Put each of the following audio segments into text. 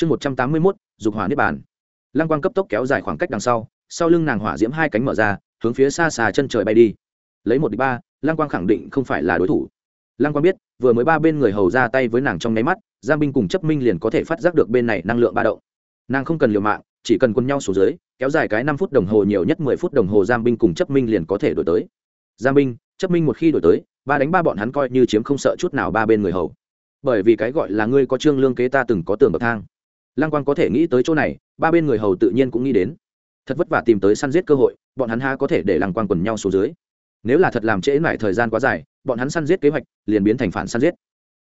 chương một trăm tám mươi mốt, dục hỏa niết bàn. Lăng quang cấp tốc kéo dài khoảng cách đằng sau sau lưng nàng hỏa diễm hai cánh mở ra, hướng phía xa xa chân trời bay đi. Lấy một đ ba, lăng quang khẳng định không phải là đối thủ. Lăng quang biết, vừa mới ba bên người hầu ra tay với nàng trong nháy mắt, giang binh cùng chấp minh liền có thể phát giác được bên này năng lượng ba động. Nàng không cần liều mạng, chỉ cần quân nhau xuống dưới, kéo dài cái năm phút đồng hồ nhiều nhất mười phút đồng hồ giang binh cùng chấp minh liền có thể đổi tới. Giang binh, chấp minh một khi đổi tới, ba đánh ba bọn hắn coi như chiếm không sợ chút nào ba bên người hầu. Bởi vì cái gọi là ngươi có trương lương kế ta từng có tường bậc thang lăng quang có thể nghĩ tới chỗ này, ba bên người hầu tự nhiên cũng nghĩ đến. Thật vất vả tìm tới săn giết cơ hội, bọn hắn ha có thể để lăng quang quần nhau xuống dưới. Nếu là thật làm trễ mãi thời gian quá dài, bọn hắn săn giết kế hoạch liền biến thành phản săn giết.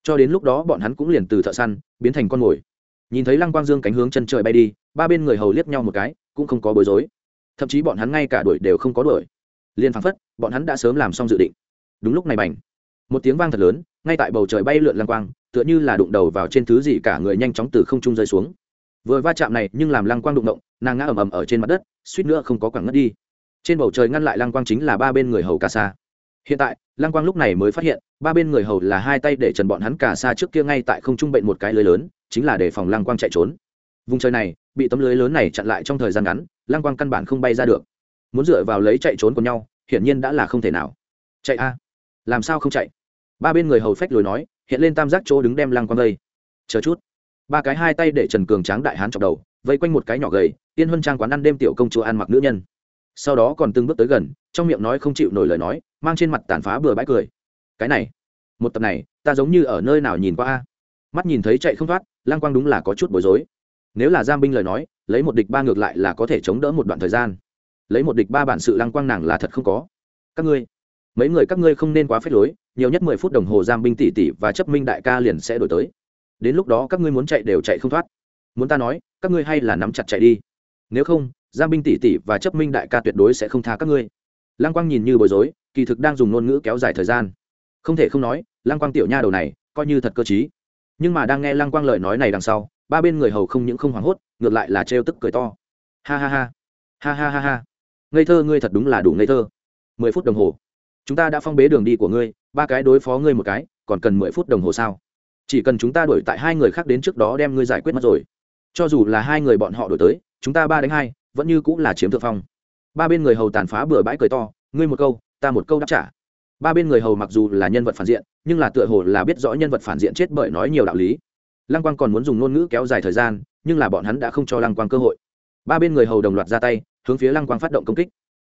Cho đến lúc đó bọn hắn cũng liền từ thợ săn biến thành con mồi. Nhìn thấy lăng quang dương cánh hướng chân trời bay đi, ba bên người hầu liếc nhau một cái, cũng không có bối rối. Thậm chí bọn hắn ngay cả đuổi đều không có đuổi. Liền phăng phất, bọn hắn đã sớm làm xong dự định. Đúng lúc này bành, một tiếng vang thật lớn, ngay tại bầu trời bay lượn lăng quang, tựa như là đụng đầu vào trên thứ gì cả người nhanh chóng từ không trung rơi xuống vừa va chạm này nhưng làm lăng quang đụng động, nàng ngã ầm ầm ở trên mặt đất, suýt nữa không có quảng ngất đi. Trên bầu trời ngăn lại lăng quang chính là ba bên người hầu cả xa. Hiện tại, lăng quang lúc này mới phát hiện, ba bên người hầu là hai tay để trần bọn hắn cả xa trước kia ngay tại không trung bệnh một cái lưới lớn, chính là để phòng lăng quang chạy trốn. Vùng trời này, bị tấm lưới lớn này chặn lại trong thời gian ngắn, lăng quang căn bản không bay ra được. Muốn dựa vào lấy chạy trốn của nhau, hiển nhiên đã là không thể nào. Chạy a? Làm sao không chạy? Ba bên người hầu phách lối nói, hiện lên tam giác chỗ đứng đem lăng quang gây chờ chút ba cái hai tay để trần cường tráng đại hán chọc đầu, vây quanh một cái nhỏ gầy tiên huân trang quán ăn đêm tiểu công chúa ăn mặc nữ nhân. Sau đó còn từng bước tới gần, trong miệng nói không chịu nổi lời nói, mang trên mặt tàn phá bừa bãi cười. Cái này, một tập này, ta giống như ở nơi nào nhìn qua a? Mắt nhìn thấy chạy không thoát, lang quang đúng là có chút bối rối. Nếu là giam binh lời nói, lấy một địch ba ngược lại là có thể chống đỡ một đoạn thời gian. Lấy một địch ba bản sự Lang quang nàng là thật không có. Các ngươi, mấy người các ngươi không nên quá phép lối, nhiều nhất mười phút đồng hồ giam binh tỷ tỷ và chấp minh đại ca liền sẽ đổi tới đến lúc đó các ngươi muốn chạy đều chạy không thoát. Muốn ta nói, các ngươi hay là nắm chặt chạy đi. Nếu không, giang binh tỷ tỷ và chấp minh đại ca tuyệt đối sẽ không tha các ngươi. Lăng quang nhìn như bối rối, kỳ thực đang dùng ngôn ngữ kéo dài thời gian. Không thể không nói, lăng quang tiểu nha đầu này, coi như thật cơ t nhưng mà đang nghe lăng quang lời nói này đằng sau, ba bên người hầu không những không hoảng hốt, ngược lại là trêu tức cười to. Ha ha ha. Ha ha ha ha. Ngây thơ ngươi thật đúng là đủ ngây thơ. Mười phút đồng hồ. Chúng ta đã phong bế đường đi của ngươi, ba cái đối phó ngươi một cái, còn cần mười phút đồng hồ sao? Chỉ cần chúng ta đuổi tại hai người khác đến trước đó đem ngươi giải quyết mất rồi. Cho dù là hai người bọn họ đổi tới, chúng ta ba đánh hai, vẫn như cũng là chiếm thượng phong. Ba bên người hầu tàn phá bừa bãi cười to, ngươi một câu, ta một câu đáp trả. Ba bên người hầu mặc dù là nhân vật phản diện, nhưng là tựa hồ là biết rõ nhân vật phản diện chết bởi nói nhiều đạo lý. Lăng quang còn muốn dùng ngôn ngữ kéo dài thời gian, nhưng là bọn hắn đã không cho lăng quang cơ hội. Ba bên người hầu đồng loạt ra tay, hướng phía lăng quang phát động công kích.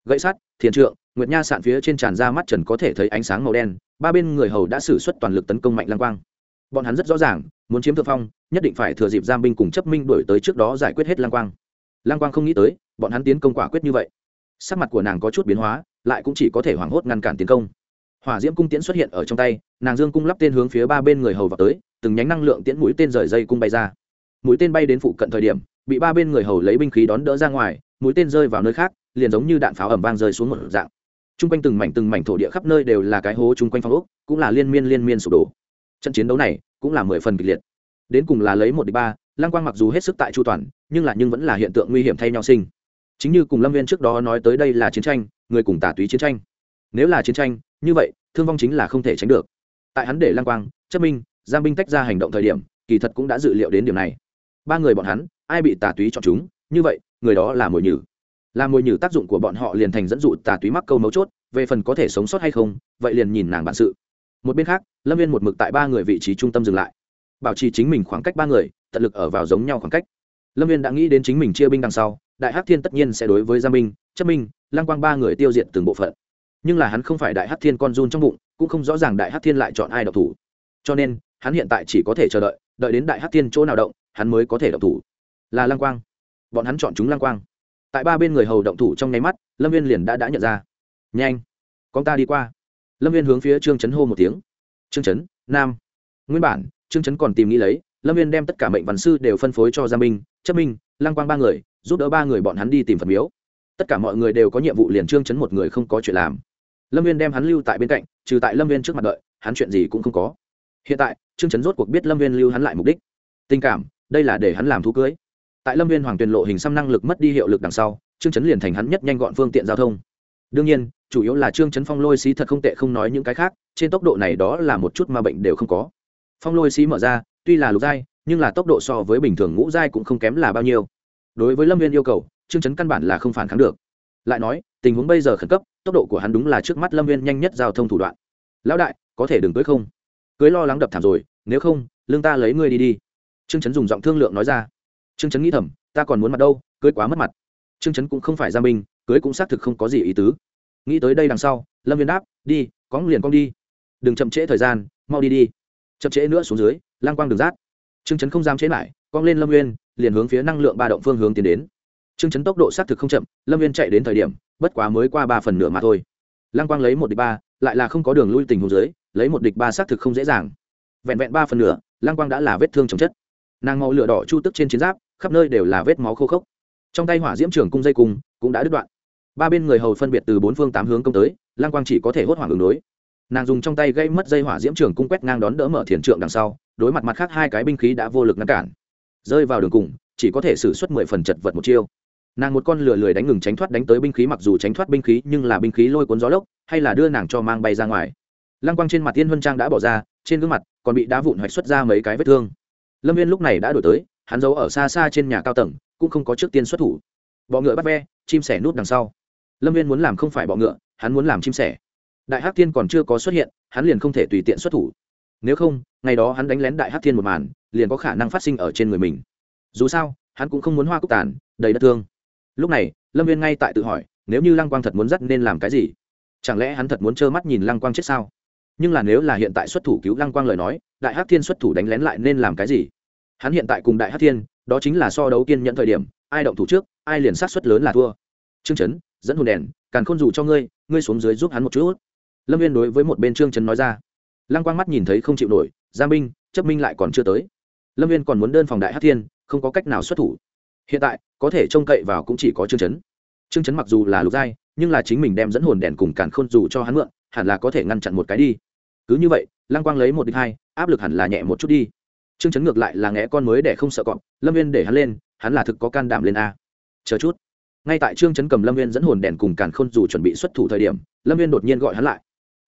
Gậy sắt, thiền trượng, nguyệt nha sạn phía trên tràn ra mắt trần có thể thấy ánh sáng màu đen. Ba bên người hầu đã xử suất toàn lực tấn công mạnh lăng quang bọn hắn rất rõ ràng, muốn chiếm thượng phong, nhất định phải thừa dịp giam binh cùng chấp minh đổi tới trước đó giải quyết hết Lang quang. Lang quang không nghĩ tới, bọn hắn tiến công quả quyết như vậy. Sắc mặt của nàng có chút biến hóa, lại cũng chỉ có thể hoảng hốt ngăn cản tiến công. Hỏa diễm cung tiễn xuất hiện ở trong tay, nàng dương cung lắp tên hướng phía ba bên người hầu vào tới, từng nhánh năng lượng tiễn mũi tên rời dây cung bay ra. Mũi tên bay đến phụ cận thời điểm, bị ba bên người hầu lấy binh khí đón đỡ ra ngoài, mũi tên rơi vào nơi khác, liền giống như đạn pháo ẩm vang rơi xuống một dạng. T r u n g quanh từng mảnh từng mảnh thổ địa khắp nơi đều là cái hố chung quanh phong ốc, cũng là liên miên liên miên sụp đổ trận chiến đấu này cũng là mười phần kịch liệt. Đến cùng là lấy một đi ba, lăng quang mặc dù hết sức tại chu toàn, nhưng là nhưng vẫn là hiện tượng nguy hiểm thay nhau sinh. Chính như cùng lâm viên trước đó nói tới đây là chiến tranh, người cùng tả túy chiến tranh. Nếu là chiến tranh, như vậy, thương vong chính là không thể tránh được. Tại hắn để lăng quang, chất minh, giang binh tách ra hành động thời điểm, kỳ thật cũng đã dự liệu đến điểm này. Ba người bọn hắn, ai bị tà túy chọn chúng, như vậy, người đó là mồi nhử. Là mồi nhử tác dụng của bọn họ liền thành dẫn dụ tà túy mắc câu mấu chốt, về phần có thể sống sót hay không, vậy liền nhìn nàng bản sự một bên khác, lâm viên một mực tại ba người vị trí trung tâm dừng lại. Bảo trì chính mình khoảng cách ba người, tận lực ở vào giống nhau khoảng cách. Lâm viên đã nghĩ đến chính mình chia binh đằng sau, đại hắc thiên tất nhiên sẽ đối với gia minh, chấp minh, lăng quang ba người tiêu diệt từng bộ phận. Nhưng là hắn không phải đại hắc thiên con run trong bụng, cũng không rõ ràng đại hắc thiên lại chọn ai độc thủ. Cho nên, hắn hiện tại chỉ có thể chờ đợi đợi đến đại hắc thiên chỗ nào động, hắn mới có thể độc thủ. Là lăng quang. Bọn hắn chọn chúng lăng quang. Tại ba bên người hầu động thủ trong nháy mắt, lâm viên liền đã đã nhận ra. Nhanh, con ta đi qua lâm viên hướng phía trương trấn hô một tiếng. Trương trấn nam. Nguyên bản, trương trấn còn tìm nghĩ lấy, lâm viên đem tất cả mệnh văn sư đều phân phối cho gia minh, chấp minh, lăng quang ba người, giúp đỡ ba người bọn hắn đi tìm phật miếu. Tất cả mọi người đều có nhiệm vụ liền trương chấn một người không có chuyện làm. Lâm viên đem hắn lưu tại bên cạnh, trừ tại lâm viên trước mặt đợi, hắn chuyện gì cũng không có. Hiện tại, trương chấn rốt cuộc biết lâm viên lưu hắn lại mục đích. Tình cảm, đây là để hắn làm thú cưới. Tại lâm viên hoàng tuyền lộ hình xăm năng lực mất đi hiệu lực đằng sau, trương chấn liền thành hắn nhất nhanh gọn phương tiện giao thông đương nhiên, chủ yếu là trương chấn phong lôi xí thật không tệ không nói những cái khác, trên tốc độ này đó là một chút mà bệnh đều không có. Phong lôi xí mở ra, tuy là lục giai, nhưng là tốc độ so với bình thường ngũ giai cũng không kém là bao nhiêu. Đối với lâm viên yêu cầu, trương chấn căn bản là không phản kháng được. Lại nói, tình huống bây giờ khẩn cấp, tốc độ của hắn đúng là trước mắt lâm viên nhanh nhất giao thông thủ đoạn. Lão đại, có thể đừng cưới không? Cưới lo lắng đập thảm rồi, nếu không, lương ta lấy ngươi đi đi. Trương chấn dùng giọng thương lượng nói ra. Trương chấn nghĩ thầm, ta còn muốn mặt đâu, cưới quá mất mặt. Trương chấn cũng không phải gia minh cưới cũng xác thực không có gì ý tứ. Nghĩ tới đây đằng sau, lâm viên đáp, đi, cóng liền cong đi. Đừng chậm trễ thời gian, mau đi đi. Chậm trễ nữa xuống dưới, lang quang đường rát. Trương chấn không dám chế lại, cong lên lâm viên liền hướng phía năng lượng ba động phương hướng tiến đến. Trương chấn tốc độ xác thực không chậm, lâm viên chạy đến thời điểm, bất quá mới qua ba phần nửa mà thôi. Lang quang lấy một địch ba, lại là không có đường lui tình huống dưới, lấy một địch ba xác thực không dễ dàng. Vẹn vẹn ba phần nửa, lang quang đã là vết thương chồng chất. Nàng màu lửa đỏ chu tức trên chiến giáp, khắp nơi đều là vết máu khô khốc trong tay hỏa diễm trường cung dây cung cũng đã đứt đoạn. Ba bên người hầu phân biệt từ bốn phương tám hướng công tới, lang quang chỉ có thể hốt hoảng ứng đối. Nàng dùng trong tay gây mất dây hỏa diễm trường cung quét ngang đón đỡ mở thiền trượng đằng sau, đối mặt mặt khác hai cái binh khí đã vô lực ngăn cản. Rơi vào đường cùng, chỉ có thể xử suất mười phần chật vật một chiêu. Nàng một con lửa lười đánh ngừng tránh thoát đánh tới binh khí mặc dù tránh thoát binh khí nhưng là binh khí lôi cuốn gió lốc, hay là đưa nàng cho mang bay ra ngoài. Lăng quang trên mặt tiên huân trang đã bỏ ra, trên gương mặt còn bị đá vụn hoạch xuất ra mấy cái vết thương. Lâm viên lúc này đã đổi tới, hắn giấu ở xa xa trên nhà cao tầng cũng không có trước tiên xuất thủ. Bọ ngựa bắt ve, chim sẻ nút đằng sau. Lâm viên muốn làm không phải bọ ngựa, hắn muốn làm chim sẻ. Đại hắc thiên còn chưa có xuất hiện, hắn liền không thể tùy tiện xuất thủ. Nếu không, ngày đó hắn đánh lén đại hắc thiên một màn, liền có khả năng phát sinh ở trên người mình. Dù sao, hắn cũng không muốn hoa cúc tàn, đầy đất thương. Lúc này, lâm viên ngay tại tự hỏi, nếu như lăng quang thật muốn dắt nên làm cái gì? Chẳng lẽ hắn thật muốn trơ mắt nhìn lăng quang chết sao? Nhưng là nếu là hiện tại xuất thủ cứu lăng quang lời nói, đại hắc thiên xuất thủ đánh lén lại nên làm cái gì? Hắn hiện tại cùng đại hắc thiên đó chính là so đấu kiên nhẫn thời điểm, ai động thủ trước, ai liền sát xuất lớn là thua. Trương trấn dẫn hồn đèn, càn khôn dù cho ngươi ngươi xuống dưới giúp hắn một chút. Lâm viên đối với một bên trương trấn nói ra. Lăng quang mắt nhìn thấy không chịu nổi gia minh, chấp minh lại còn chưa tới. Lâm viên còn muốn đơn phòng đại hát thiên, không có cách nào xuất thủ. Hiện tại, có thể trông cậy vào cũng chỉ có trương chấn. Trương chấn mặc dù là lục giai, nhưng là chính mình đem dẫn hồn đèn cùng càn khôn dù cho hắn mượn, hẳn là có thể ngăn chặn một cái đi. Cứ như vậy, lăng quang lấy một đích hai, áp lực hẳn là nhẹ một chút đi trương chấn ngược lại là ngẽ con mới để không sợ cọp, lâm viên để hắn lên, hắn là thực có can đảm lên a. Chờ chút. Ngay tại trương chấn cầm lâm viên dẫn hồn đèn cùng càn khôn dù chuẩn bị xuất thủ thời điểm, lâm viên đột nhiên gọi hắn lại.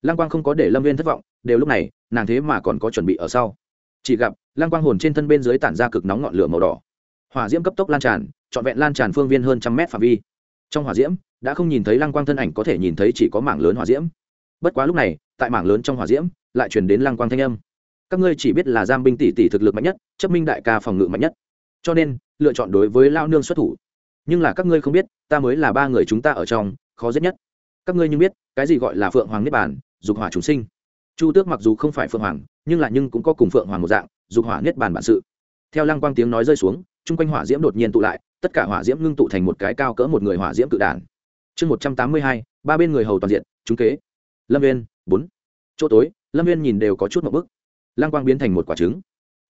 Lăng quang không có để lâm viên thất vọng, đều lúc này, nàng thế mà còn có chuẩn bị ở sau. Chỉ gặp, lăng quang hồn trên thân bên dưới tản ra cực nóng ngọn lửa màu đỏ. Hỏa diễm cấp tốc lan tràn, trọn vẹn lan tràn phương viên hơn trăm mét phạm vi. Trong hỏa diễm, đã không nhìn thấy lăng quang thân ảnh có thể nhìn thấy chỉ có mảng lớn hỏa diễm. Bất quá lúc này, tại mảng lớn trong hỏa diễm, lại chuyển đến lăng quang thanh âm các ngươi chỉ biết là giam binh tỷ tỷ thực lực mạnh nhất chấp minh đại ca phòng ngự mạnh nhất. Cho nên lựa chọn đối với lao nương xuất thủ. Nhưng là các ngươi không biết ta mới là ba người chúng ta ở trong khó giết nhất. Các ngươi như biết cái gì gọi là phượng hoàng niết bàn, dục hỏa chúng sinh. Chu tước mặc dù không phải phượng hoàng nhưng là nhưng cũng có cùng phượng hoàng một dạng dục hỏa niết bàn bản sự. Theo lăng quang tiếng nói rơi xuống chung quanh hỏa diễm đột nhiên tụ lại tất cả hỏa diễm ngưng tụ thành một cái cao cỡ một người hỏa diễm cự đản chương một trăm tám mươi hai ba bên người hầu toàn diện trúng kế. Lâm viên bốn. Chỗ tối lâm viên nhìn đều có chút một bức lăng quang biến thành một quả trứng.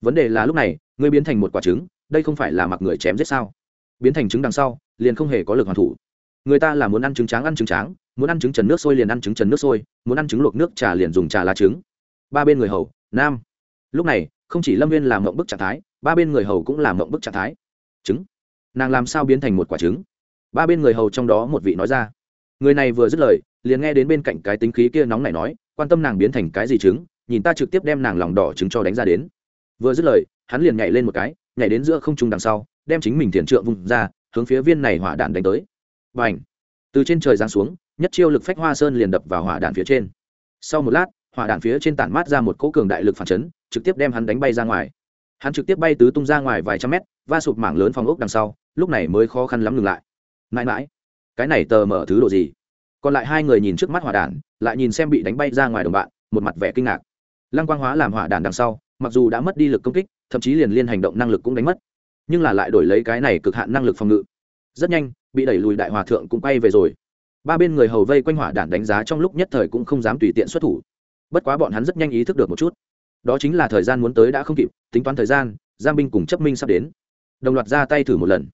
Vấn đề là lúc này, ngươi biến thành một quả trứng, đây không phải là mặc người chém giết sao? Biến thành trứng đằng sau, liền không hề có lực hoàn thủ. Người ta là muốn ăn trứng tráng ăn trứng tráng, muốn ăn trứng trần nước sôi liền ăn trứng trần nước sôi, muốn ăn trứng luộc nước trà liền dùng trà lá trứng. Ba bên người hầu, nam. Lúc này, không chỉ lâm viên làm mộng bức trạng thái, ba bên người hầu cũng làm mộng bức trạng thái. Trứng. Nàng làm sao biến thành một quả trứng? Ba bên người hầu trong đó một vị nói ra. Người này vừa dứt lời, liền nghe đến bên cạnh cái tính khí kia nóng này nói, quan tâm nàng biến thành cái gì trứng nhìn ta trực tiếp đem nàng lòng đỏ trứng cho đánh ra đến. Vừa dứt lời, hắn liền nhảy lên một cái, nhảy đến giữa không trung đằng sau, đem chính mình thiền trượng vùng ra, hướng phía viên này hỏa đạn đánh tới. Và ảnh từ trên trời giáng xuống, nhất chiêu lực phách hoa sơn liền đập vào hỏa đạn phía trên. Sau một lát, hỏa đạn phía trên tản mát ra một cỗ cường đại lực phản chấn, trực tiếp đem hắn đánh bay ra ngoài. Hắn trực tiếp bay tứ tung ra ngoài vài trăm mét, va sụp mảng lớn phòng ốc đằng sau, lúc này mới khó khăn lắm ngừng lại. Mãi mãi, cái này tờ mở thứ độ gì? Còn lại hai người nhìn trước mắt hỏa đạn, lại nhìn xem bị đánh bay ra ngoài đồng bạn, một mặt vẻ kinh ngạc lăng quang hóa làm hỏa đạn đằng sau, mặc dù đã mất đi lực công kích, thậm chí liền liên hành động năng lực cũng đánh mất, nhưng là lại đổi lấy cái này cực hạn năng lực phòng ngự. Rất nhanh, bị đẩy lùi đại hòa thượng cũng quay về rồi. Ba bên người hầu vây quanh hỏa đạn đánh giá trong lúc nhất thời cũng không dám tùy tiện xuất thủ. Bất quá bọn hắn rất nhanh ý thức được một chút. Đó chính là thời gian muốn tới đã không kịp, tính toán thời gian, giang binh cùng chấp minh sắp đến. Đồng loạt ra tay thử một lần.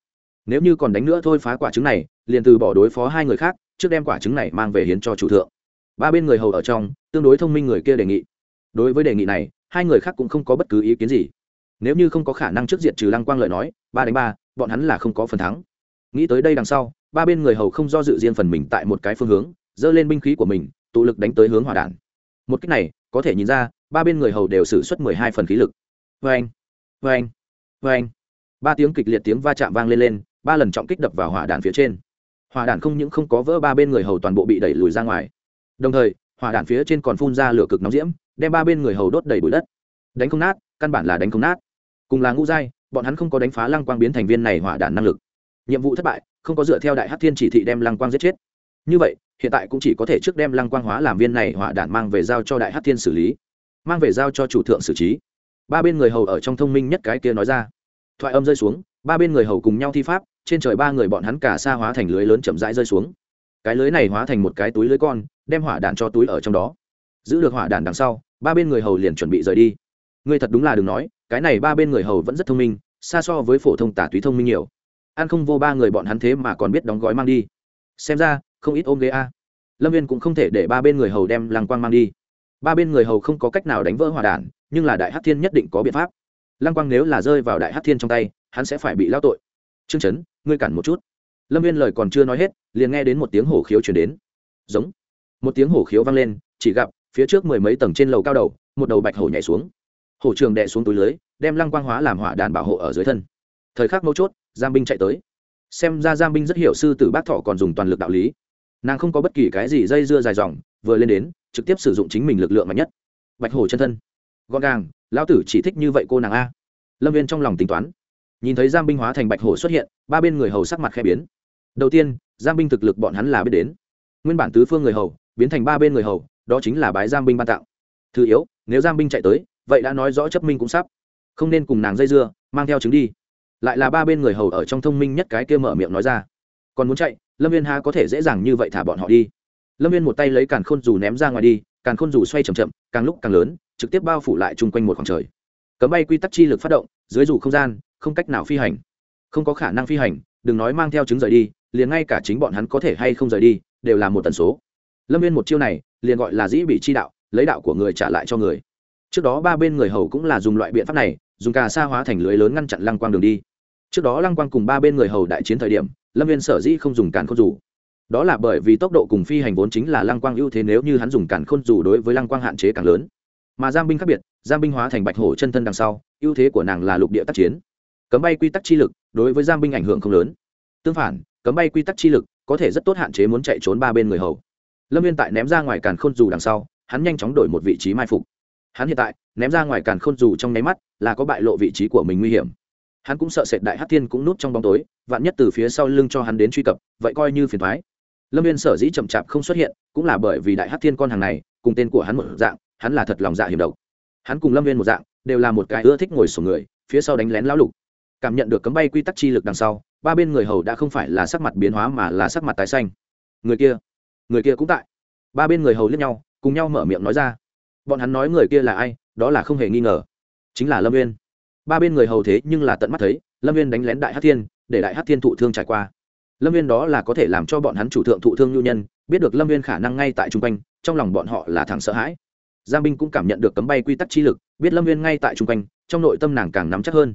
Nếu như còn đánh nữa thôi phá quả trứng này, liền từ bỏ đối phó hai người khác, trước đem quả trứng này mang về hiến cho chủ thượng. Ba bên người hầu ở trong, tương đối thông minh người kia đề nghị đối với đề nghị này, hai người khác cũng không có bất cứ ý kiến gì. Nếu như không có khả năng trước diện trừ lăng quang lợi nói, ba đánh ba, bọn hắn là không có phần thắng. Nghĩ tới đây đằng sau, ba bên người hầu không do dự riêng phần mình tại một cái phương hướng dơ lên binh khí của mình, tụ lực đánh tới hướng hỏa đạn. Một cách này, có thể nhìn ra, ba bên người hầu đều xử suất mười hai phần khí lực. Vê anh vê anh vê anh ba tiếng kịch liệt tiếng va chạm vang lên lên, ba lần trọng kích đập vào hỏa đạn phía trên. Hỏa đạn không những không có vỡ, ba bên người hầu toàn bộ bị đẩy lùi ra ngoài. Đồng thời, hỏa đạn phía trên còn phun ra lửa cực nóng diễm đem ba bên người hầu đốt đầy bụi đất. Đánh không nát, căn bản là đánh không nát. Cùng là ngũ giai, bọn hắn không có đánh phá lăng quang biến thành viên này hỏa đạn năng lực. Nhiệm vụ thất bại, không có dựa theo đại hát thiên chỉ thị đem lăng quang giết chết. Như vậy, hiện tại cũng chỉ có thể trước đem lăng quang hóa làm viên này hỏa đạn mang về giao cho đại hát thiên xử lý, mang về giao cho chủ thượng xử trí. Ba bên người hầu ở trong thông minh nhất cái kia nói ra. Thoại âm rơi xuống, ba bên người hầu cùng nhau thi pháp, trên trời ba người bọn hắn cả xa hóa thành lưới lớn chậm rãi rơi xuống. Cái lưới này hóa thành một cái túi lưới con, đem hỏa đạn cho túi ở trong đó. Giữ được hỏa đạn đằng sau ba bên người hầu liền chuẩn bị rời đi. Ngươi thật đúng là đừng nói, cái này ba bên người hầu vẫn rất thông minh, xa so với phổ thông tả túy thông minh nhiều. Ăn không vô ba người bọn hắn thế mà còn biết đóng gói mang đi. Xem ra, không ít ôm ghế a. Lâm viên cũng không thể để ba bên người hầu đem lăng quang mang đi. Ba bên người hầu không có cách nào đánh vỡ hòa đản, nhưng là đại hát thiên nhất định có biện pháp. Lăng quang nếu là rơi vào đại hát thiên trong tay, hắn sẽ phải bị lao tội. Chương chấn, ngươi cản một chút. Lâm viên lời còn chưa nói hết, liền nghe đến một tiếng hổ khiếu chuyển đến. Giống. Một tiếng hổ khiếu vang lên, chỉ gặp phía trước mười mấy tầng trên lầu cao đầu, một đầu bạch hổ nhảy xuống. Hổ trường đệ xuống túi lưới, đem lăng quang hóa làm hỏa đạn bảo hộ ở dưới thân. Thời khắc mấu chốt, giang binh chạy tới. Xem ra giang binh rất hiểu sư tử bác thọ còn dùng toàn lực đạo lý. Nàng không có bất kỳ cái gì dây dưa dài dòng, vừa lên đến, trực tiếp sử dụng chính mình lực lượng mạnh nhất. Bạch hổ chân thân. Gọn gàng, lão tử chỉ thích như vậy cô nàng a. Lâm viên trong lòng tính toán. Nhìn thấy giang binh hóa thành bạch hổ xuất hiện, ba bên người hầu sắc mặt khẽ biến. Đầu tiên, giang binh thực lực bọn hắn là biết đến. Nguyên bản tứ phương người hầu, biến thành ba bên người hầu đó chính là bái giam binh ban tặng. thứ yếu, nếu giam binh chạy tới, vậy đã nói rõ chấp minh cũng sắp. Không nên cùng nàng dây dưa, mang theo chứng đi. Lại là ba bên người hầu ở trong thông minh nhất cái kia mở miệng nói ra. Còn muốn chạy, lâm viên ha có thể dễ dàng như vậy thả bọn họ đi. Lâm viên một tay lấy càn khôn dù ném ra ngoài đi, càn khôn dù xoay c h ậ m chậm, càng lúc càng lớn, trực tiếp bao phủ lại chung quanh một khoảng trời. Cấm bay quy tắc chi lực phát động, dưới dù không gian, không cách nào phi hành. Không có khả năng phi hành, đừng nói mang theo chứng rời đi, liền ngay cả chính bọn hắn có thể hay không rời đi, đều là một tần số. Lâm viên một chiêu này liền gọi là dĩ bị chi đạo, lấy đạo của người trả lại cho người. Trước đó ba bên người hầu cũng là dùng loại biện pháp này, dùng cà sa hóa thành lưới lớn ngăn chặn lăng quang đường đi. Trước đó lăng quang cùng ba bên người hầu đại chiến thời điểm, lâm viên sở dĩ không dùng càn khôn dù. Đó là bởi vì tốc độ cùng phi hành vốn chính là lăng quang ưu thế nếu như hắn dùng càn khôn dù đối với lăng quang hạn chế càng lớn. Mà giang binh khác biệt, giang binh hóa thành bạch hổ chân thân đằng sau, ưu thế của nàng là lục địa tác chiến. Cấm bay quy tắc chi lực đối với giang binh ảnh hưởng không lớn. Tương phản, cấm bay quy tắc chi lực có thể rất tốt hạn chế muốn chạy trốn ba bên người hầu lâm viên tại ném ra ngoài càn khôn dù đằng sau, hắn nhanh chóng đổi một vị trí mai phục. Hắn hiện tại, ném ra ngoài càn khôn dù trong nháy mắt, là có bại lộ vị trí của mình nguy hiểm. Hắn cũng sợ sệt đại hát thiên cũng núp trong bóng tối, vạn nhất từ phía sau lưng cho hắn đến truy cập, vậy coi như phiền thoái lâm viên sở dĩ chậm chạp không xuất hiện, cũng là bởi vì đại hát thiên con hàng này, cùng tên của hắn một dạng, hắn là thật lòng dạ hiểm độc. Hắn cùng lâm viên một dạng, đều là một cái ưa thích ngồi sổ người, phía sau đánh lén lão lục. Cảm nhận được cấm bay quy tắc chi lực đằng sau, ba bên người hầu đã không phải là sắc mặt biến hóa mà là sắc mặt tái xanh. Người kia người kia cũng tại. Ba bên người hầu liếc nhau, cùng nhau mở miệng nói ra. Bọn hắn nói người kia là ai, đó là không hề nghi ngờ. Chính là lâm viên ba bên người hầu thế nhưng là tận mắt thấy, lâm viên đánh lén đại hát thiên, để đại hát thiên thụ thương trải qua. Lâm viên đó là có thể làm cho bọn hắn chủ thượng thụ thương nhu nhân, biết được lâm viên khả năng ngay tại chung quanh, trong lòng bọn họ là thẳng sợ hãi. Giang binh cũng cảm nhận được cấm bay quy tắc chi lực, biết lâm viên ngay tại chung quanh, trong nội tâm nàng càng nắm chắc hơn.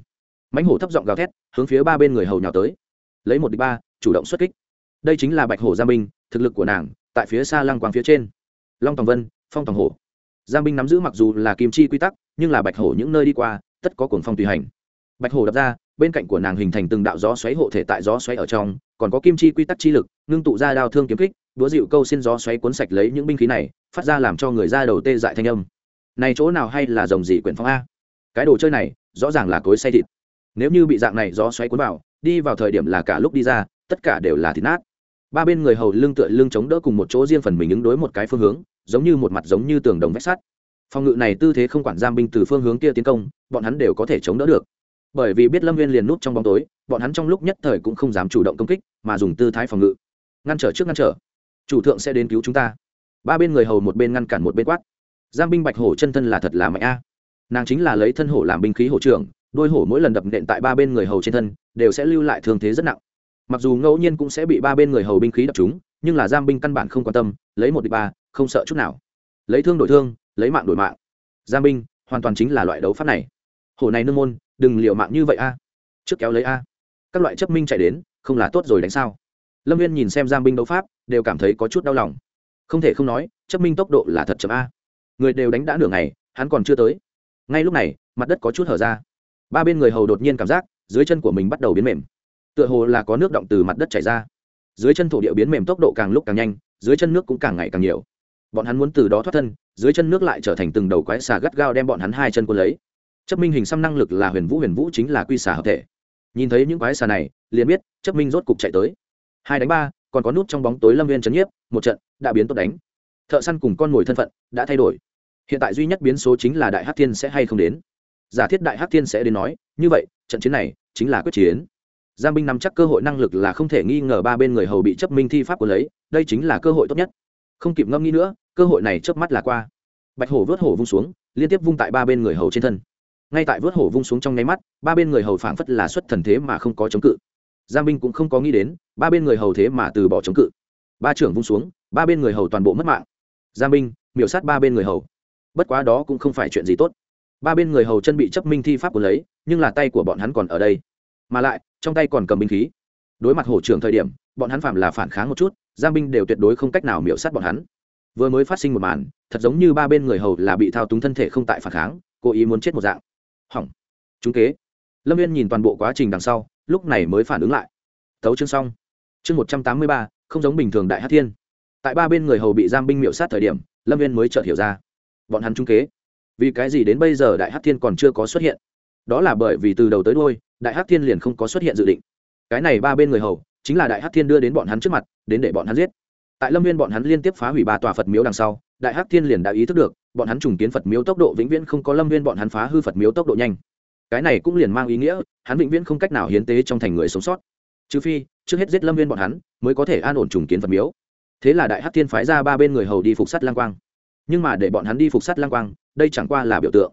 Mãnh hổ thấp giọng gào thét, hướng phía ba bên người hầu nhào tới. Lấy một đ ị c h ba, chủ động xuất kích. Đây chính là bạch hổ giang binh, thực lực của nàng tại phía xa lăng quang phía trên. Long tòng vân, phong tòng hổ. Giang binh nắm giữ mặc dù là kim chi quy tắc, nhưng là bạch hổ những nơi đi qua, tất có cuồng phong tùy hành. Bạch hổ đập ra, bên cạnh của nàng hình thành từng đạo gió xoáy hộ thể tại gió xoáy ở trong, còn có kim chi quy tắc chi lực, ngưng tụ ra đao thương kiếm kích đũa dịu câu xin gió xoáy cuốn sạch lấy những binh khí này, phát ra làm cho người ra đầu tê dại thanh âm. Này chỗ nào hay là rồng dị quyển phong a? Cái đồ chơi này, rõ ràng là cối say thịt. Nếu như bị dạng này gió xoáy cuốn vào, đi vào thời điểm là cả lúc đi ra, tất cả đều là thịt nát ba bên người hầu lưng tựa lưng chống đỡ cùng một chỗ riêng phần mình ứng đối một cái phương hướng, giống như một mặt giống như tường đồng vách sắt. Phòng ngự này tư thế không quản giam binh từ phương hướng kia tiến công, bọn hắn đều có thể chống đỡ được. Bởi vì biết lâm viên liền nút trong bóng tối, bọn hắn trong lúc nhất thời cũng không dám chủ động công kích, mà dùng tư thái phòng ngự. Ngăn trở trước ngăn trở. Chủ thượng sẽ đến cứu chúng ta. Ba bên người hầu một bên ngăn cản một bên quát. Giam binh bạch hổ chân thân là thật là mạnh a. Nàng chính là lấy thân hổ làm binh khí hổ trưởng, đôi hổ mỗi lần đập nện tại ba bên người hầu trên thân, đều sẽ lưu lại thương thế rất nặng mặc dù ngẫu nhiên cũng sẽ bị ba bên người hầu binh khí đập chúng nhưng là giam binh căn bản không quan tâm, lấy một đ ị c h ba, không sợ chút nào. Lấy thương đổi thương, lấy mạng đổi mạng. Giam binh, hoàn toàn chính là loại đấu pháp này. Hổ này nương môn, đừng liệu mạng như vậy a. Trước kéo lấy a. Các loại chấp minh chạy đến, không là tốt rồi đánh sao? Lâm viên nhìn xem giam binh đấu pháp, đều cảm thấy có chút đau lòng. Không thể không nói, chấp minh tốc độ là thật chậm a. Người đều đánh đã nửa ngày, hắn còn chưa tới. Ngay lúc này, mặt đất có chút hở ra. Ba bên người hầu đột nhiên cảm giác, dưới chân của mình bắt đầu biến mềm tựa hồ là có nước động từ mặt đất chảy ra. Dưới chân thổ địa biến mềm tốc độ càng lúc càng nhanh, dưới chân nước cũng càng ngày càng nhiều. Bọn hắn muốn từ đó thoát thân, dưới chân nước lại trở thành từng đầu quái xà gắt gao đem bọn hắn hai chân quân lấy. Chấp minh hình xăm năng lực là huyền vũ huyền vũ chính là quy xà hợp thể. Nhìn thấy những quái xà này, liền biết chấp minh rốt cục chạy tới. Hai đánh ba, còn có nút trong bóng tối lâm viên trấn nhiếp, một trận, đã biến tốt đánh. Thợ săn cùng con mồi thân phận đã thay đổi. Hiện tại duy nhất biến số chính là đại hát thiên sẽ hay không đến. Giả thiết đại hát thiên sẽ đến nói, như vậy, trận chiến này chính là quyết chiến giang binh nắm chắc cơ hội năng lực là không thể nghi ngờ ba bên người hầu bị chấp minh thi pháp của lấy, đây chính là cơ hội tốt nhất. Không kịp ngâm nghĩ nữa, cơ hội này chớp mắt là qua. Bạch hổ vớt hổ vung xuống, liên tiếp vung tại ba bên người hầu trên thân. Ngay tại vớt hổ vung xuống trong nháy mắt, ba bên người hầu phảng phất là xuất thần thế mà không có chống cự. Giang binh cũng không có nghĩ đến, ba bên người hầu thế mà từ bỏ chống cự. Ba trưởng vung xuống, ba bên người hầu toàn bộ mất mạng. Giang binh, miểu sát ba bên người hầu. Bất quá đó cũng không phải chuyện gì tốt. Ba bên người hầu chân bị chấp minh thi pháp của lấy, nhưng là tay của bọn hắn còn ở đây. Mà lại trong tay còn cầm binh khí. Đối mặt hổ trưởng thời điểm, bọn hắn phạm là phản kháng một chút, giang binh đều tuyệt đối không cách nào miễu sát bọn hắn. Vừa mới phát sinh một màn, thật giống như ba bên người hầu là bị thao túng thân thể không tại phản kháng, cố ý muốn chết một dạng. Hỏng. Chúng kế. Lâm viên nhìn toàn bộ quá trình đằng sau, lúc này mới phản ứng lại. Thấu chương xong. Chương một trăm tám mươi ba, không giống bình thường đại hát thiên. Tại ba bên người hầu bị giam binh miệu sát thời điểm, lâm viên mới chợt hiểu ra. Bọn hắn trung kế. Vì cái gì đến bây giờ đại hát thiên còn chưa có xuất hiện? Đó là bởi vì từ đầu tới đôi đại Hắc thiên liền không có xuất hiện dự định. Cái này ba bên người hầu, chính là đại Hắc thiên đưa đến bọn hắn trước mặt, đến để bọn hắn giết. Tại lâm viên bọn hắn liên tiếp phá hủy ba tòa phật miếu đằng sau, đại Hắc thiên liền đã ý thức được, bọn hắn trùng kiến phật miếu tốc độ vĩnh viễn không có lâm viên bọn hắn phá hư phật miếu tốc độ nhanh. Cái này cũng liền mang ý nghĩa, hắn vĩnh viễn không cách nào hiến tế trong thành người sống sót. Trừ phi, trước hết giết lâm viên bọn hắn, mới có thể an ổn trùng kiến phật miếu. Thế là đại Hắc thiên phái ra ba bên người hầu đi phục sát lang quang. Nhưng mà để bọn hắn đi phục sát lang quang, đây chẳng qua là biểu tượng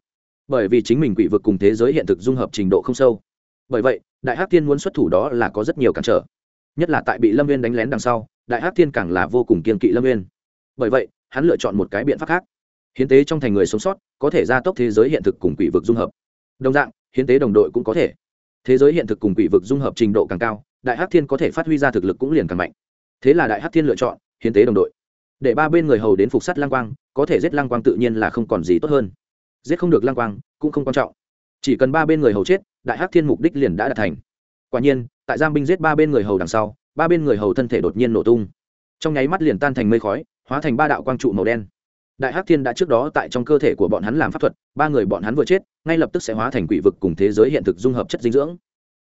bởi vì chính mình quỷ vực cùng thế giới hiện thực dung hợp trình độ không sâu. Bởi vậy, đại hát thiên muốn xuất thủ đó là có rất nhiều cản trở. Nhất là tại bị lâm viên đánh lén đằng sau, đại hát thiên càng là vô cùng kiên kỵ lâm viên bởi vậy, hắn lựa chọn một cái biện pháp khác. Hiến tế trong thành người sống sót, có thể gia tốc thế giới hiện thực cùng quỷ vực dung hợp. Đồng dạng, hiến tế đồng đội cũng có thể. Thế giới hiện thực cùng quỷ vực dung hợp trình độ càng cao, đại hát thiên có thể phát huy ra thực lực cũng liền càng mạnh. Thế là đại hát thiên lựa chọn hiến tế đồng đội. Để ba bên người hầu đến phục sắt lang quang, có thể giết lang quang tự nhiên là không còn gì tốt hơn giết không được lang quang, cũng không quan trọng. Chỉ cần ba bên người hầu chết, đại hắc thiên mục đích liền đã đạt thành. Quả nhiên, tại giam binh giết ba bên người hầu đằng sau, ba bên người hầu thân thể đột nhiên nổ tung. Trong nháy mắt liền tan thành mây khói, hóa thành ba đạo quang trụ màu đen. Đại hắc thiên đã trước đó tại trong cơ thể của bọn hắn làm pháp thuật, ba người bọn hắn vừa chết, ngay lập tức sẽ hóa thành quỷ vực cùng thế giới hiện thực dung hợp chất dinh dưỡng.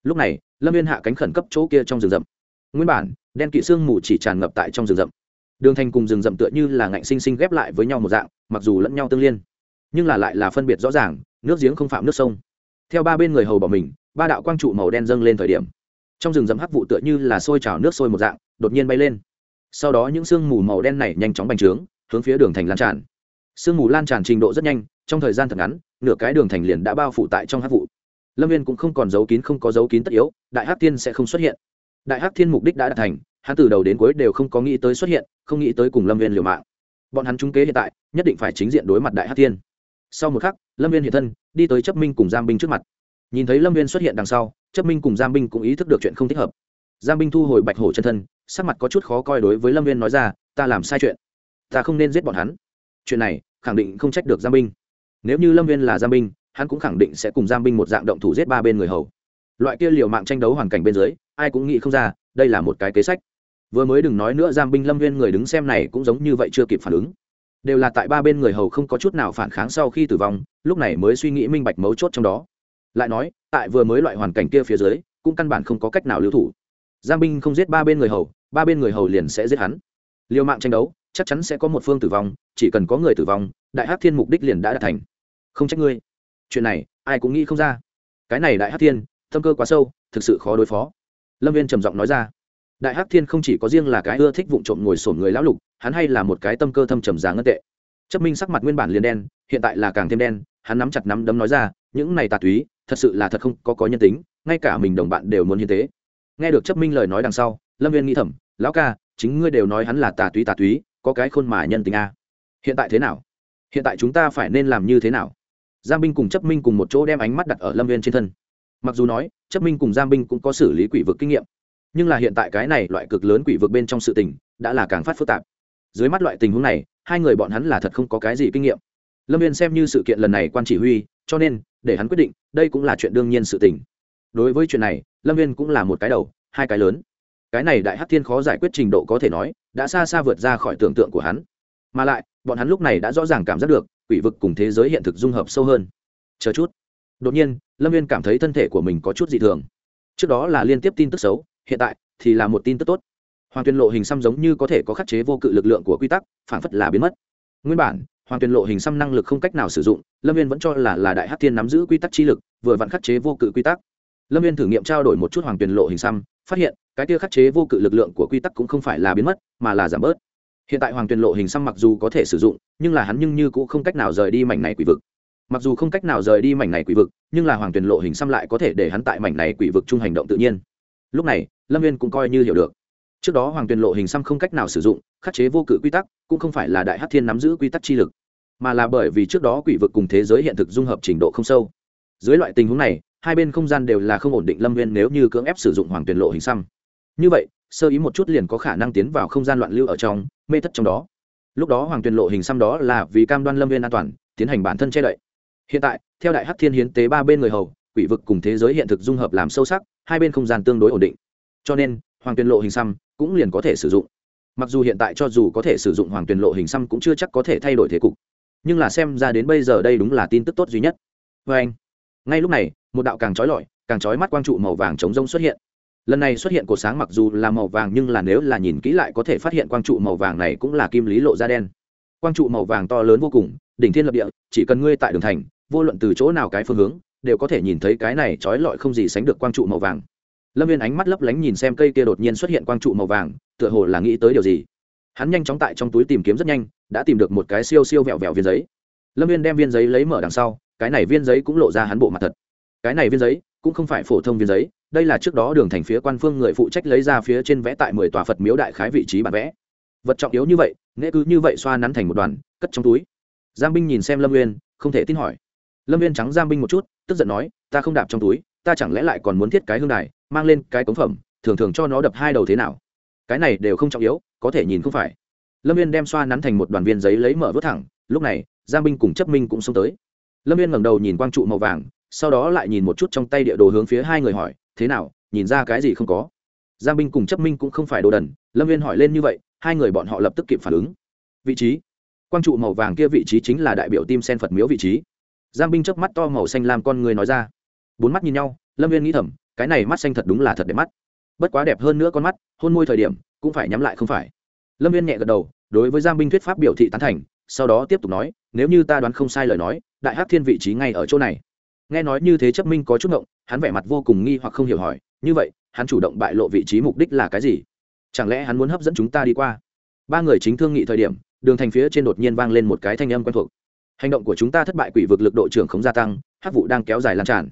Lúc này, lâm viên hạ cánh khẩn cấp chỗ kia trong rừng rậm. Nguyên bản, đen kỵ xương mù chỉ tràn ngập tại trong rừng rậm. Đường thành cùng rừng rậm tựa như là ngạnh sinh sinh ghép lại với nhau một dạng, mặc dù lẫn nhau tương liên nhưng là lại là phân biệt rõ ràng, nước giếng không phạm nước sông. Theo ba bên người hầu bỏ mình, ba đạo quang trụ màu đen dâng lên thời điểm. Trong rừng rậm hắc vụ tựa như là sôi trào nước sôi một dạng, đột nhiên bay lên. Sau đó những sương mù màu đen này nhanh chóng bành trướng, hướng phía đường thành lan tràn. Sương mù lan tràn trình độ rất nhanh, trong thời gian thật ngắn, nửa cái đường thành liền đã bao phủ tại trong hắc vụ. Lâm viên cũng không còn giấu kín không có giấu kín tất yếu, đại hắc thiên sẽ không xuất hiện. Đại hắc thiên mục đích đã đạt thành, hắn từ đầu đến cuối đều không có nghĩ tới xuất hiện, không nghĩ tới cùng lâm viên liều mạng. Bọn hắn trung kế hiện tại, nhất định phải chính diện đối mặt đại hắc thiên sau một khắc, lâm viên hiện thân, đi tới chấp minh cùng giam binh trước mặt. Nhìn thấy lâm viên xuất hiện đằng sau, chấp minh cùng giam binh cũng ý thức được chuyện không thích hợp. Giam binh thu hồi bạch hổ chân thân, sắc mặt có chút khó coi đối với lâm viên nói ra, ta làm sai chuyện. Ta không nên giết bọn hắn. Chuyện này, khẳng định không trách được giam binh. Nếu như lâm viên là giam binh, hắn cũng khẳng định sẽ cùng giam binh một dạng động thủ giết ba bên người hầu. Loại kia liều mạng tranh đấu hoàn cảnh bên dưới, ai cũng nghĩ không ra, đây là một cái kế sách. Vừa mới đừng nói nữa giam binh, lâm viên người đứng xem này cũng giống như vậy chưa kịp phản ứng đều là tại ba bên người hầu không có chút nào phản kháng sau khi tử vong, lúc này mới suy nghĩ minh bạch mấu chốt trong đó. Lại nói, tại vừa mới loại hoàn cảnh kia phía dưới, cũng căn bản không có cách nào lưu thủ. Giang binh không giết ba bên người hầu, ba bên người hầu liền sẽ giết hắn. Liều mạng tranh đấu, chắc chắn sẽ có một phương tử vong, chỉ cần có người tử vong, đại hát thiên mục đích liền đã đạt thành. Không trách ngươi. Chuyện này, ai cũng nghĩ không ra. Cái này đại hát thiên, tâm cơ quá sâu, thực sự khó đối phó. Lâm viên trầm giọng nói ra đại Hắc thiên không chỉ có riêng là cái ưa thích vụ trộm ngồi sổn người lão lục, hắn hay là một cái tâm cơ thâm trầm giá ngân tệ. Chấp minh sắc mặt nguyên bản liền đen, hiện tại là càng thêm đen, hắn nắm chặt nắm đấm nói ra, những này tà túy, thật sự là thật không có có nhân tính, ngay cả mình đồng bạn đều muốn hiến tế. Nghe được chấp minh lời nói đằng sau, lâm viên nghĩ thầm, lão ca, chính ngươi đều nói hắn là tà túy tà túy, có cái khôn mà nhân tính a. Hiện tại thế nào? Hiện tại chúng ta phải nên làm như thế nào? Giang binh cùng chấp minh cùng một chỗ đem ánh mắt đặt ở lâm viên trên thân. Mặc dù nói, chấp minh cùng giang binh cũng có xử lý quỷ vực kinh nghiệm nhưng là hiện tại cái này loại cực lớn quỷ vực bên trong sự tình đã là càng phát phức tạp. Dưới mắt loại tình huống này, hai người bọn hắn là thật không có cái gì kinh nghiệm. Lâm viên xem như sự kiện lần này quan chỉ huy, cho nên, để hắn quyết định, đây cũng là chuyện đương nhiên sự tình. Đối với chuyện này, lâm viên cũng là một cái đầu, hai cái lớn. Cái này đại hát thiên khó giải quyết trình độ có thể nói, đã xa xa vượt ra khỏi tưởng tượng của hắn. Mà lại, bọn hắn lúc này đã rõ ràng cảm giác được, quỷ vực cùng thế giới hiện thực dung hợp sâu hơn. Chờ chút. Đột nhiên, lâm viên cảm thấy thân thể của mình có chút dị thường. Trước đó là liên tiếp tin tức xấu hiện tại thì là một tin tức tốt. Hoàng tuyên lộ hình xăm giống như có thể có khắc chế vô cự lực lượng của quy tắc phản phất là biến mất. Nguyên bản, hoàng tuyên lộ hình xăm năng lực không cách nào sử dụng, lâm viên vẫn cho là là đại hát thiên nắm giữ quy tắc chi lực, vừa vặn khắc chế vô cự quy tắc. Lâm viên thử nghiệm trao đổi một chút hoàng tuyên lộ hình xăm, phát hiện, cái kia khắc chế vô cự lực lượng của quy tắc cũng không phải là biến mất, mà là giảm bớt. Hiện tại hoàng tuyên lộ hình xăm mặc dù có thể sử dụng, nhưng là hắn nhưng như cũng không cách nào rời đi mảnh này quỷ vực. Mặc dù không cách nào rời đi mảnh này quỷ vực, nhưng là hoàng tuyên lộ hình xăm lại có thể để hắn tại mảnh này quỷ vực chung hành động tự nhiên lúc này, lâm viên cũng coi như hiểu được. Trước đó hoàng tuyên lộ hình xăm không cách nào sử dụng, khắc chế vô cự quy tắc, cũng không phải là đại hát thiên nắm giữ quy tắc chi lực, mà là bởi vì trước đó quỷ vực cùng thế giới hiện thực dung hợp trình độ không sâu. Dưới loại tình huống này, hai bên không gian đều là không ổn định lâm viên nếu như cưỡng ép sử dụng hoàng tuyên lộ hình xăm. Như vậy, sơ ý một chút liền có khả năng tiến vào không gian loạn lưu ở trong, mê thất trong đó. Lúc đó hoàng tuyên lộ hình xăm đó là vì cam đoan lâm viên an toàn, tiến hành bản thân che đậy. Hiện tại, theo đại hát thiên hiến tế ba bên người hầu quỷ vực cùng thế giới hiện thực dung hợp làm sâu sắc, hai bên không gian tương đối ổn định. Cho nên, hoàng Tuyền lộ hình xăm cũng liền có thể sử dụng. Mặc dù hiện tại cho dù có thể sử dụng hoàng Tuyền lộ hình xăm cũng chưa chắc có thể thay đổi thế cục. Nhưng là xem ra đến bây giờ đây đúng là tin tức tốt duy nhất. Vê anh, ngay lúc này, một đạo càng trói lọi, càng trói mắt quang trụ màu vàng chống rông xuất hiện. Lần này xuất hiện của sáng mặc dù là màu vàng nhưng là nếu là nhìn kỹ lại có thể phát hiện quang trụ màu vàng này cũng là kim lý lộ da đen. Quang trụ màu vàng to lớn vô cùng, đỉnh thiên lập địa, chỉ cần ngươi tại đường thành, vô luận từ chỗ nào cái phương hướng đều có thể nhìn thấy cái này trói lọi không gì sánh được quang trụ màu vàng. Lâm viên ánh mắt lấp lánh nhìn xem cây kia đột nhiên xuất hiện quang trụ màu vàng, tựa hồ là nghĩ tới điều gì. Hắn nhanh chóng tại trong túi tìm kiếm rất nhanh, đã tìm được một cái siêu siêu vẹo vẹo viên giấy. Lâm viên đem viên giấy lấy mở đằng sau, cái này viên giấy cũng lộ ra hắn bộ mặt thật. Cái này viên giấy cũng không phải phổ thông viên giấy, đây là trước đó đường thành phía quan phương người phụ trách lấy ra phía trên vẽ tại mười tòa phật miếu đại khái vị trí bản vẽ. Vật trọng yếu như vậy nghệ cứ như vậy xoa nắn thành một đoàn, cất trong túi. Giang binh nhìn xem lâm viên không thể tin hỏi lâm viên trắng giang binh một chút, tức giận nói, ta không đạp trong túi, ta chẳng lẽ lại còn muốn thiết cái hương đài, mang lên cái cống phẩm, thường thường cho nó đập hai đầu thế nào? Cái này đều không trọng yếu, có thể nhìn không phải. Lâm viên đem xoa nắn thành một đoàn viên giấy lấy mở vớt thẳng, lúc này giang binh cùng chấp minh cũng xông tới. Lâm viên ngẩng đầu nhìn quang trụ màu vàng, sau đó lại nhìn một chút trong tay địa đồ hướng phía hai người hỏi, thế nào, nhìn ra cái gì không có? Giang binh cùng chấp minh cũng không phải đồ đần, lâm viên hỏi lên như vậy, hai người bọn họ lập tức kịp phản ứng. Vị trí. Quang trụ màu vàng kia vị trí chính là đại biểu tim sen phật miếu vị trí giang binh chớp mắt to màu xanh làm con người nói ra. Bốn mắt nhìn nhau, lâm viên nghĩ thầm, cái này mắt xanh thật đúng là thật đẹp mắt. Bất quá đẹp hơn nữa con mắt, hôn môi thời điểm, cũng phải nhắm lại không phải. Lâm viên nhẹ gật đầu, đối với giang binh thuyết pháp biểu thị tán thành, sau đó tiếp tục nói, nếu như ta đoán không sai lời nói, đại hát thiên vị trí ngay ở chỗ này. Nghe nói như thế chấp minh có chút ngộng, hắn vẻ mặt vô cùng nghi hoặc không hiểu hỏi, như vậy, hắn chủ động bại lộ vị trí mục đích là cái gì? Chẳng lẽ hắn muốn hấp dẫn chúng ta đi qua? Ba người chính thương nghị thời điểm, đường thành phía trên đột nhiên vang lên một cái thanh âm quen thuộc hành động của chúng ta thất bại quỷ vực lực độ trưởng không gia tăng hát vụ đang kéo dài lan tràn.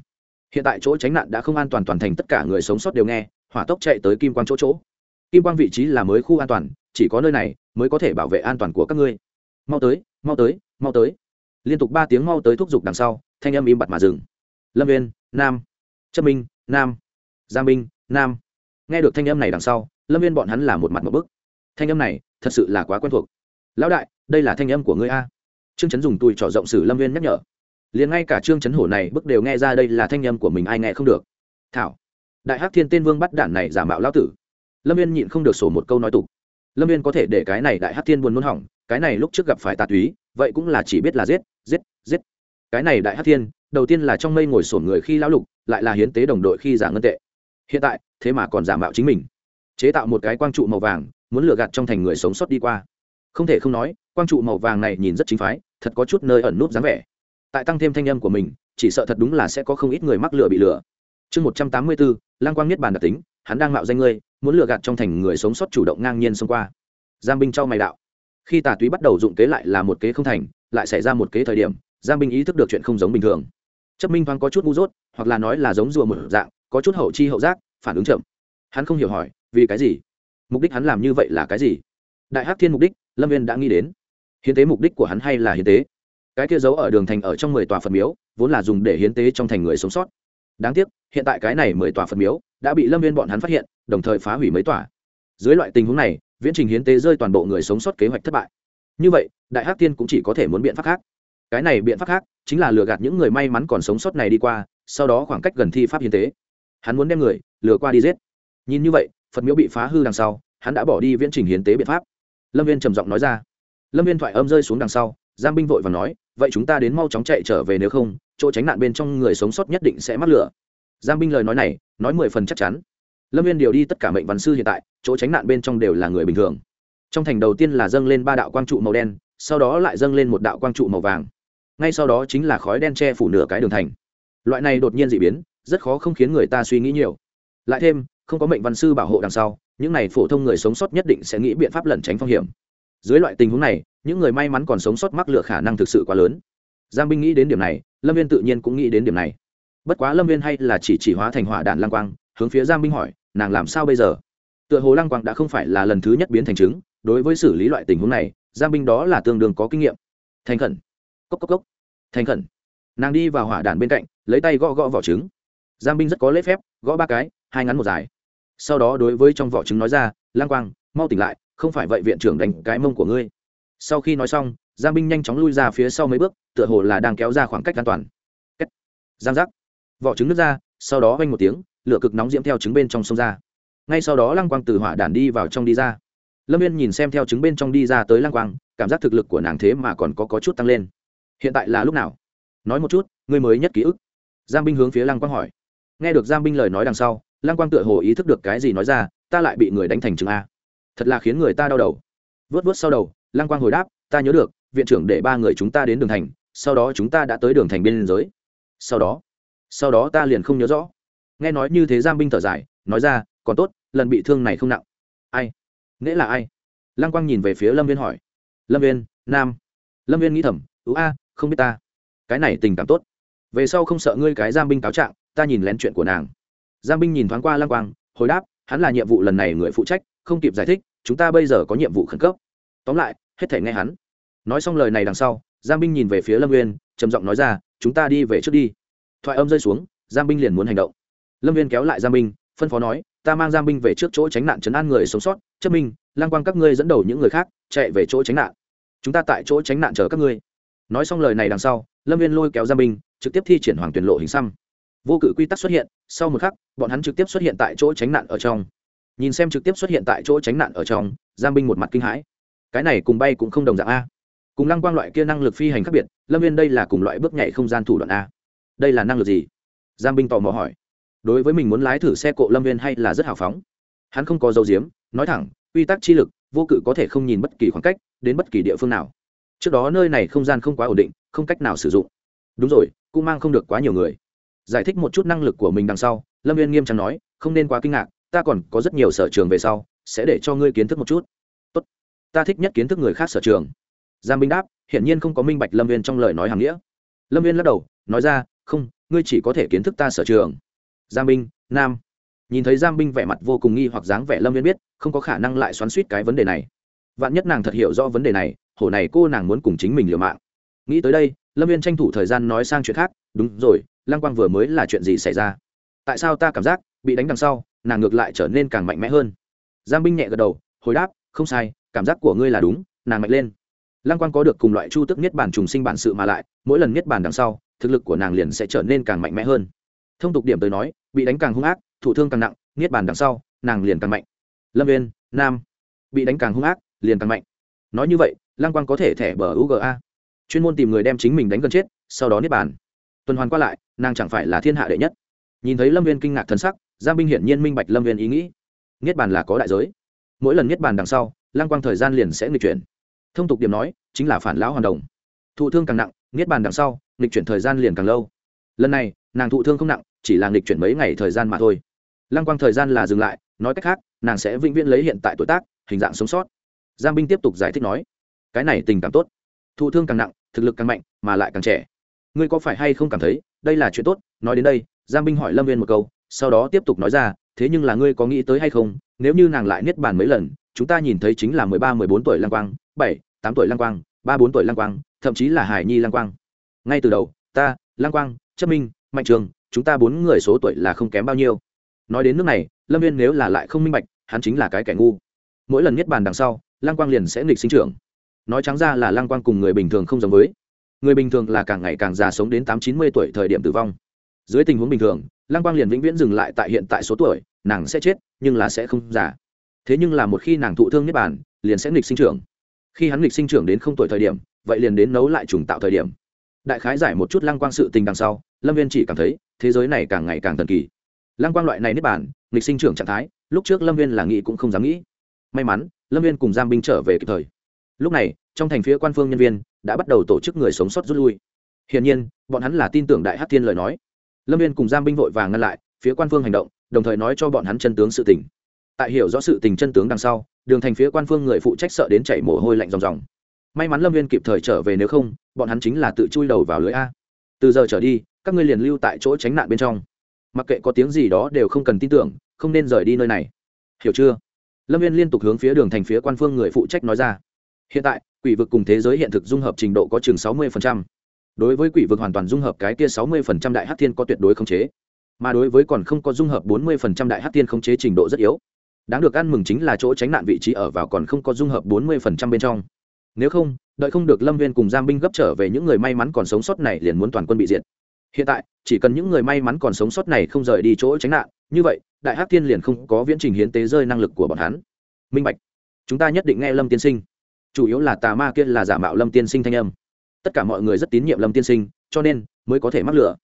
Hiện tại chỗ tránh nạn đã không an toàn toàn thành tất cả người sống sót đều nghe, hỏa tốc chạy tới kim quang chỗ chỗ. Kim quang vị trí là mới khu an toàn, chỉ có nơi này mới có thể bảo vệ an toàn của các ngươi. Mau tới mau tới mau tới. Liên tục ba tiếng mau tới thúc giục đằng sau, thanh âm im bặt mà dừng. Lâm viên nam. Chất minh, nam. Giang minh, nam. Nghe được thanh âm này đằng sau, lâm viên bọn hắn là một mặt một bức. Thanh âm này thật sự là quá quen thuộc. Lão đại, đây là thanh âm của ngươi a trương chấn dùng tùi trỏ rộng sử lâm viên nhắc nhở. Liền ngay cả trương chấn hổ này bức đều nghe ra đây là thanh âm của mình ai nghe không được. Thảo, đại hắc thiên tên vương bắt đản này giả mạo lão tử. Lâm viên nhịn không được sổ một câu nói tục. Lâm viên có thể để cái này đại hắc thiên buồn nôn hỏng, cái này lúc trước gặp phải tà túy, vậy cũng là chỉ biết là giết giết giết. Cái này đại hắc thiên, đầu tiên là trong mây ngồi sổn người khi lão lục, lại là hiến tế đồng đội khi giả ngân tệ. Hiện tại, thế mà còn giả mạo chính mình. Chế tạo một cái quang trụ màu vàng, muốn lừa gạt trong thành người sống sót đi qua. Không thể không nói quang trụ màu vàng này nhìn rất chính phái, thật có chút nơi ẩn núp dáng vẻ. Tại tăng thêm thanh âm của mình, chỉ sợ thật đúng là sẽ có không ít người mắc lửa bị lửa. chương một trăm tám mươi bốn lang quang niết bàn đặc tính, hắn đang mạo danh ngươi, muốn lừa gạt trong thành người sống sót chủ động ngang nhiên xông qua. Giang binh cho mày đạo. Khi tà túy bắt đầu dụng kế lại là một kế không thành, lại xảy ra một kế thời điểm, giang binh ý thức được chuyện không giống bình thường. Chấp minh thoáng có chút ngu dốt, hoặc là nói là giống rùa một dạng, có chút hậu chi hậu giác, phản ứng chậm. Hắn không hiểu hỏi, vì cái gì? Mục đích hắn làm như vậy là cái gì? Đại hắc thiên mục đích, lâm viên đã nghĩ đến hiến tế mục đích của hắn hay là hiến tế? Cái kia giấu ở đường thành ở trong mười tòa phật miếu, vốn là dùng để hiến tế trong thành người sống sót. Đáng tiếc, hiện tại cái này mười tòa phật miếu đã bị lâm viên bọn hắn phát hiện, đồng thời phá hủy mấy tòa. Dưới loại tình huống này, viễn trình hiến tế rơi toàn bộ người sống sót kế hoạch thất bại. Như vậy, đại hắc tiên cũng chỉ có thể muốn biện pháp khác. Cái này biện pháp khác chính là lừa gạt những người may mắn còn sống sót này đi qua, sau đó khoảng cách gần thi pháp hiến tế. Hắn muốn đem người lừa qua đi giết. Nhìn như vậy, phật miếu bị phá hư đằng sau, hắn đã bỏ đi viễn trình hiến tế biện pháp. Lâm viên trầm giọng nói ra lâm viên thoại âm rơi xuống đằng sau, giang binh vội và nói, vậy chúng ta đến mau chóng chạy trở về nếu không, chỗ tránh nạn bên trong người sống sót nhất định sẽ mắc lửa. Giang binh lời nói này, nói mười phần chắc chắn. Lâm viên điều đi tất cả mệnh văn sư hiện tại, chỗ tránh nạn bên trong đều là người bình thường. Trong thành đầu tiên là dâng lên ba đạo quang trụ màu đen, sau đó lại dâng lên một đạo quang trụ màu vàng. Ngay sau đó chính là khói đen che phủ nửa cái đường thành. Loại này đột nhiên d ị biến, rất khó không khiến người ta suy nghĩ nhiều. Lại thêm, không có mệnh văn sư bảo hộ đằng sau, những này phổ thông người sống sót nhất định sẽ nghĩ biện pháp lẩn tránh phong hiểm dưới loại tình huống này, những người may mắn còn sống sót mắc lựa khả năng thực sự quá lớn. Giang binh nghĩ đến điểm này, lâm viên tự nhiên cũng nghĩ đến điểm này. Bất quá lâm viên hay là chỉ chỉ hóa thành hỏa đạn lang quang, hướng phía giang binh hỏi, nàng làm sao bây giờ? Tựa hồ lang quang đã không phải là lần thứ nhất biến thành chứng, đối với xử lý loại tình huống này, giang binh đó là tương đương có kinh nghiệm. Thành khẩn. Cốc cốc cốc. Thành khẩn. Nàng đi vào hỏa đạn bên cạnh, lấy tay gõ gõ vỏ trứng. Giang binh rất có lễ phép, gõ ba cái, hai ngắn một dài. Sau đó đối với trong vỏ trứng nói ra, lang quang, mau tỉnh lại không phải vậy viện trưởng đánh cái mông của ngươi. Sau khi nói xong giang binh nhanh chóng lui ra phía sau mấy bước tựa hồ là đang kéo ra khoảng cách an toàn. Kết. giang giác. Vỏ trứng nước ra sau đó vanh một tiếng lửa cực nóng diễm theo trứng bên trong sông ra. Ngay sau đó lăng quang từ hỏa đản đi vào trong đi ra. Lâm viên nhìn xem theo trứng bên trong đi ra tới lăng quang cảm giác thực lực của nàng thế mà còn có, có chút tăng lên. Hiện tại là lúc nào? Nói một chút ngươi mới nhất ký ức. Giang binh hướng phía lăng quang hỏi. Nghe được giang binh lời nói đằng sau lăng quang tựa hồ ý thức được cái gì nói ra ta lại bị người đánh thành trứng a thật là khiến người ta đau đầu. Vớt vớt sau đầu, lăng quang hồi đáp, ta nhớ được, viện trưởng để ba người chúng ta đến đường thành, sau đó chúng ta đã tới đường thành biên giới. Sau đó sau đó ta liền không nhớ rõ. Nghe nói như thế giam binh thở dài, nói ra, còn tốt, lần bị thương này không nặng. Ai? Nghĩa là ai? Lăng quang nhìn về phía lâm viên hỏi. Lâm viên, nam. Lâm viên nghĩ thầm, ú a, không biết ta. Cái này tình cảm tốt. Về sau không sợ ngươi cái giam binh cáo trạng, ta nhìn lén chuyện của nàng. Giam binh nhìn thoáng qua lăng quang, hồi đáp, hắn là nhiệm vụ lần này người phụ trách không kịp giải thích chúng ta bây giờ có nhiệm vụ khẩn cấp. Tóm lại hết thể nghe hắn. Nói xong lời này đằng sau giang binh nhìn về phía lâm Nguyên, trầm giọng nói ra chúng ta đi về trước đi. Thoại âm rơi xuống giang binh liền muốn hành động. Lâm viên kéo lại giang binh phân phó nói ta mang giang binh về trước chỗ tránh nạn chấn an người sống sót chấp minh lang quang các ngươi dẫn đầu những người khác chạy về chỗ tránh nạn. Chúng ta tại chỗ tránh nạn chờ các ngươi. Nói xong lời này đằng sau lâm viên lôi kéo giang binh trực tiếp thi triển hoàng tuyển lộ hình xăm. Vô cự quy tắc xuất hiện sau một khắc bọn hắn trực tiếp xuất hiện tại chỗ tránh nạn ở trong nhìn xem trực tiếp xuất hiện tại chỗ tránh nạn ở trong, giang binh một mặt kinh hãi. Cái này cùng bay cũng không đồng dạng a. Cùng lăng quang loại kia năng lực phi hành khác biệt, lâm viên đây là cùng loại bước nhảy không gian thủ đoạn a. Đây là năng lực gì? Giang binh tò mò hỏi. Đối với mình muốn lái thử xe cộ lâm viên hay là rất hào phóng. Hắn không có dấu diếm nói thẳng, quy tắc chi lực, vô cự có thể không nhìn bất kỳ khoảng cách, đến bất kỳ địa phương nào. Trước đó nơi này không gian không quá ổn định, không cách nào sử dụng. Đúng rồi, cũng mang không được quá nhiều người. Giải thích một chút năng lực của mình đằng sau, lâm viên nghiêm trọng nói, không nên quá kinh ngạc ta còn có rất nhiều sở trường về sau, sẽ để cho ngươi kiến thức một chút. Tốt. Ta thích nhất kiến thức người khác sở trường. Giang binh đáp, hiển nhiên không có minh bạch lâm viên trong lời nói hàm nghĩa. Lâm viên lắc đầu, nói ra, không, ngươi chỉ có thể kiến thức ta sở trường. Giang binh nam. Nhìn thấy giang binh vẻ mặt vô cùng nghi hoặc dáng vẻ lâm viên biết, không có khả năng lại xoắn suýt cái vấn đề này. Vạn nhất nàng thật hiểu rõ vấn đề này, hổ này cô nàng muốn cùng chính mình liều mạng. Nghĩ tới đây, lâm viên tranh thủ thời gian nói sang chuyện khác, đúng rồi, lăng quang vừa mới là chuyện gì xảy ra? Tại sao ta cảm giác bị đánh đằng sau nàng ngược lại trở nên càng mạnh mẽ hơn. Giang binh nhẹ gật đầu, hồi đáp, không sai, cảm giác của ngươi là đúng, nàng mạnh lên. Lăng quang có được cùng loại chu tức niết bản trùng sinh bản sự mà lại, mỗi lần niết bản đằng sau, thực lực của nàng liền sẽ trở nên càng mạnh mẽ hơn. Thông tục điểm tới nói, bị đánh càng hung ác, thụ thương càng nặng, niết bàn đằng sau, nàng liền càng mạnh. Lâm viên nam, bị đánh càng hung ác, liền càng mạnh. Nói như vậy, lăng quang có thể thẻ bờ uga chuyên môn tìm người đem chính mình đánh gần chết, sau đó niết bàn. Tuần hoàn qua lại, nàng chẳng phải là thiên hạ đệ nhất. Nhìn thấy lâm viên kinh ngạc thân sắc giang binh hiển nhiên minh bạch lâm viên ý nghĩ. Niết bàn là có đại giới. Mỗi lần niết bàn đằng sau, lăng quang thời gian liền sẽ nghịch chuyển. Thông tục điểm nói, chính là phản lão hoàn đồng. Thụ thương càng nặng, niết bàn đằng sau, nghịch chuyển thời gian liền càng lâu. Lần này, nàng thụ thương không nặng, chỉ là nghịch chuyển mấy ngày thời gian mà thôi. Lăng quang thời gian là dừng lại, nói cách khác, nàng sẽ vĩnh viễn lấy hiện tại tuổi tác, hình dạng sống sót. Giang binh tiếp tục giải thích nói, cái này tình cảm tốt. Thụ thương càng nặng, thực lực càng mạnh, mà lại càng trẻ. Ngươi có phải hay không cảm thấy, đây là chuyện tốt? Nói đến đây, giang binh hỏi lâm viên một câu sau đó tiếp tục nói ra, thế nhưng là ngươi có nghĩ tới hay không? Nếu như nàng lại niết bàn mấy lần, chúng ta nhìn thấy chính là mười ba, mười bốn tuổi lăng quang, bảy, tám tuổi lăng quang, ba, bốn tuổi lăng quang, thậm chí là hải nhi lăng quang. Ngay từ đầu, ta lăng quang, chất minh, mạnh trường, chúng ta bốn người số tuổi là không kém bao nhiêu. Nói đến nước này, lâm viên nếu là lại không minh bạch, hắn chính là cái kẻ ngu. Mỗi lần niết bàn đằng sau lăng quang liền sẽ nghịch sinh trưởng. Nói trắng ra là lăng quang cùng người bình thường không giống với. Người bình thường là càng ngày càng già sống đến tám, chín mươi tuổi thời điểm tử vong. Dưới tình huống bình thường lăng quang liền vĩnh viễn dừng lại tại hiện tại số tuổi, nàng sẽ chết, nhưng là sẽ không già. Thế nhưng là một khi nàng thụ thương nhất bản liền sẽ nghịch sinh trưởng. Khi hắn nghịch sinh trưởng đến không tuổi thời điểm, vậy liền đến nấu lại trùng tạo thời điểm. Đại khái giải một chút lăng quang sự tình đằng sau, lâm viên chỉ cảm thấy, thế giới này càng ngày càng thần kỳ. Lăng quang loại này nếp bản nghịch sinh trưởng trạng thái, lúc trước lâm viên là nghĩ cũng không dám nghĩ. May mắn, lâm viên cùng giam binh trở về kịp thời. Lúc này, trong thành phía quan phương nhân viên, đã bắt đầu tổ chức người sống sót rút lui. Hiển nhiên, bọn hắn là tin tưởng đại hát thiên lời nói lâm viên cùng giam binh vội vàng ngăn lại, phía quan phương hành động, đồng thời nói cho bọn hắn chân tướng sự tình. Tại hiểu rõ sự tình chân tướng đằng sau, đường thành phía quan phương người phụ trách sợ đến chảy mồ hôi lạnh ròng ròng. May mắn lâm viên kịp thời trở về nếu không, bọn hắn chính là tự chui đầu vào lưới a. Từ giờ trở đi, các ngươi liền lưu tại chỗ tránh nạn bên trong. Mặc kệ có tiếng gì đó đều không cần tin tưởng, không nên rời đi nơi này. Hiểu chưa? Lâm viên liên tục hướng phía đường thành phía quan phương người phụ trách nói ra. Hiện tại, quỷ vực cùng thế giới hiện thực dung hợp trình độ có chừng sáu mươi đối với quỷ vực hoàn toàn dung hợp cái kia sáu mươi phần trăm đại hát thiên có tuyệt đối khống chế, mà đối với còn không có dung hợp bốn mươi phần trăm đại hát thiên khống chế trình độ rất yếu. Đáng được ăn mừng chính là chỗ tránh nạn vị trí ở vào còn không có dung hợp bốn mươi phần trăm bên trong. Nếu không, đợi không được lâm viên cùng giam binh gấp trở về những người may mắn còn sống sót này liền muốn toàn quân bị diệt. Hiện tại, chỉ cần những người may mắn còn sống sót này không rời đi chỗ tránh nạn, như vậy, đại hắc thiên liền không có viễn trình hiến tế rơi năng lực của bọn hắn. Minh bạch, chúng ta nhất định nghe lâm tiên sinh. Chủ yếu là tà ma kia là giả mạo lâm tiên sinh thanh âm tất cả mọi người rất tín nhiệm lâm tiên sinh, cho nên mới có thể mắc lửa.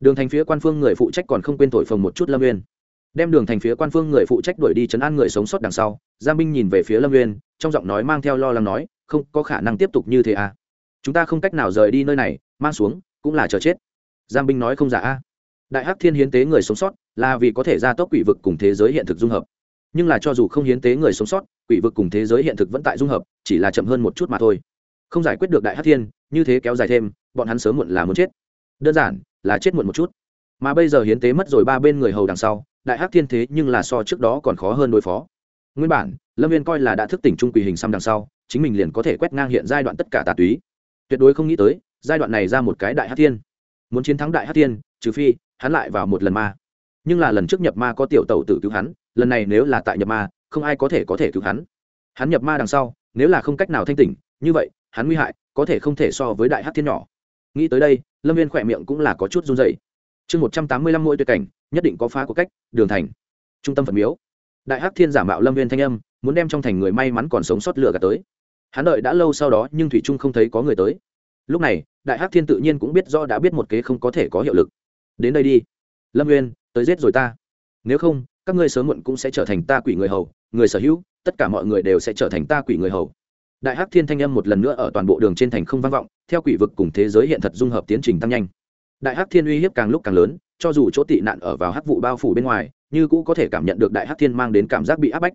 Đường thành phía quan phương người phụ trách còn không quên thổi phồng một chút lâm uyên. Đem đường thành phía quan phương người phụ trách đuổi đi chấn an người sống sót đằng sau, giang binh nhìn về phía lâm uyên, trong giọng nói mang theo lo lắng nói, không, có khả năng tiếp tục như thế à? Chúng ta không cách nào rời đi nơi này, mang xuống, cũng là chờ chết. Giang binh nói, không giả a. Đại hắc thiên hiến tế người sống sót là vì có thể gia tốc quỷ vực cùng thế giới hiện thực dung hợp. Nhưng là cho dù không hiến tế người sống sót, quỷ vực cùng thế giới hiện thực vẫn tại dung hợp, chỉ là chậm hơn một chút mà thôi. Không giải quyết được đại hắc thiên như thế kéo dài thêm, bọn hắn sớm muộn là muốn chết. Đơn giản là chết muộn một chút. Mà bây giờ hiến tế mất rồi ba bên người hầu đằng sau, đại hắc thiên thế nhưng là so trước đó còn khó hơn đối phó. Nguyên bản, lâm viên coi là đã thức tỉnh trung quỳ hình xăm đằng sau, chính mình liền có thể quét ngang hiện giai đoạn tất cả tà túy. Tuyệt đối không nghĩ tới, giai đoạn này ra một cái đại hắc thiên. Muốn chiến thắng đại hắc thiên, trừ phi, hắn lại vào một lần ma. Nhưng là lần trước nhập ma có tiểu tẩu tử cứu hắn, lần này nếu là tại nhập ma, không ai có thể có thể cứu hắn. Hắn nhập ma đằng sau, nếu là không cách nào thanh tỉnh, như vậy, hắn nguy hại có thể không thể so với đại hát thiên nhỏ. Nghĩ tới đây, lâm viên khỏe miệng cũng là có chút run dày chương một trăm tám mươi lăm mỗi tuyệt cảnh, nhất định có phá của cách, đường thành. Trung tâm phật miếu. Đại hắc thiên giả mạo lâm viên thanh âm, muốn đem trong thành người may mắn còn sống sót lửa cả tới. Hắn đợi đã lâu sau đó, nhưng thủy trung không thấy có người tới. Lúc này, đại hắc thiên tự nhiên cũng biết do đã biết một kế không có thể có hiệu lực. Đến đây đi. Lâm nguyên tới giết rồi ta. Nếu không, các ngươi sớm muộn cũng sẽ trở thành ta quỷ người hầu, người sở hữu, tất cả mọi người đều sẽ trở thành ta quỷ người hầu đại hắc thiên thanh âm một lần nữa ở toàn bộ đường trên thành không vang vọng, theo quỷ vực cùng thế giới hiện thật dung hợp tiến trình tăng nhanh. Đại hắc thiên uy hiếp càng lúc càng lớn, cho dù chỗ tị nạn ở vào hắc vụ bao phủ bên ngoài, như cũ có thể cảm nhận được đại hắc thiên mang đến cảm giác bị áp bách.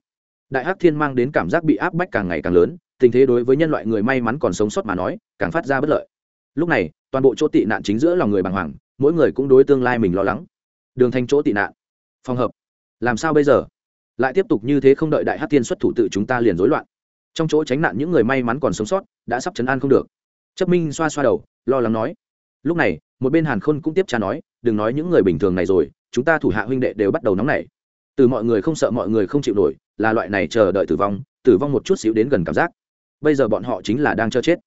Đại hắc thiên mang đến cảm giác bị áp bách càng ngày càng lớn, tình thế đối với nhân loại người may mắn còn sống sót mà nói, càng phát ra bất lợi. Lúc này, toàn bộ chỗ tị nạn chính giữa lòng người bàng hoàng, mỗi người cũng đối tương lai mình lo lắng. Đường thành chỗ tị nạn. Phòng hợp. Làm sao bây giờ? Lại tiếp tục như thế không đợi đại hát Thiên xuất thủ tự chúng ta liền rối loạn trong chỗ tránh nạn những người may mắn còn sống sót, đã sắp chấn an không được. Chấp minh xoa xoa đầu, lo lắng nói, lúc này, một bên hàn khôn cũng tiếp trả nói, đừng nói những người bình thường này rồi, chúng ta thủ hạ huynh đệ đều bắt đầu nóng nảy. Từ mọi người không sợ mọi người không chịu nổi, là loại này chờ đợi tử vong tử vong một chút xíu đến gần cảm giác. Bây giờ bọn họ chính là đang chờ chết.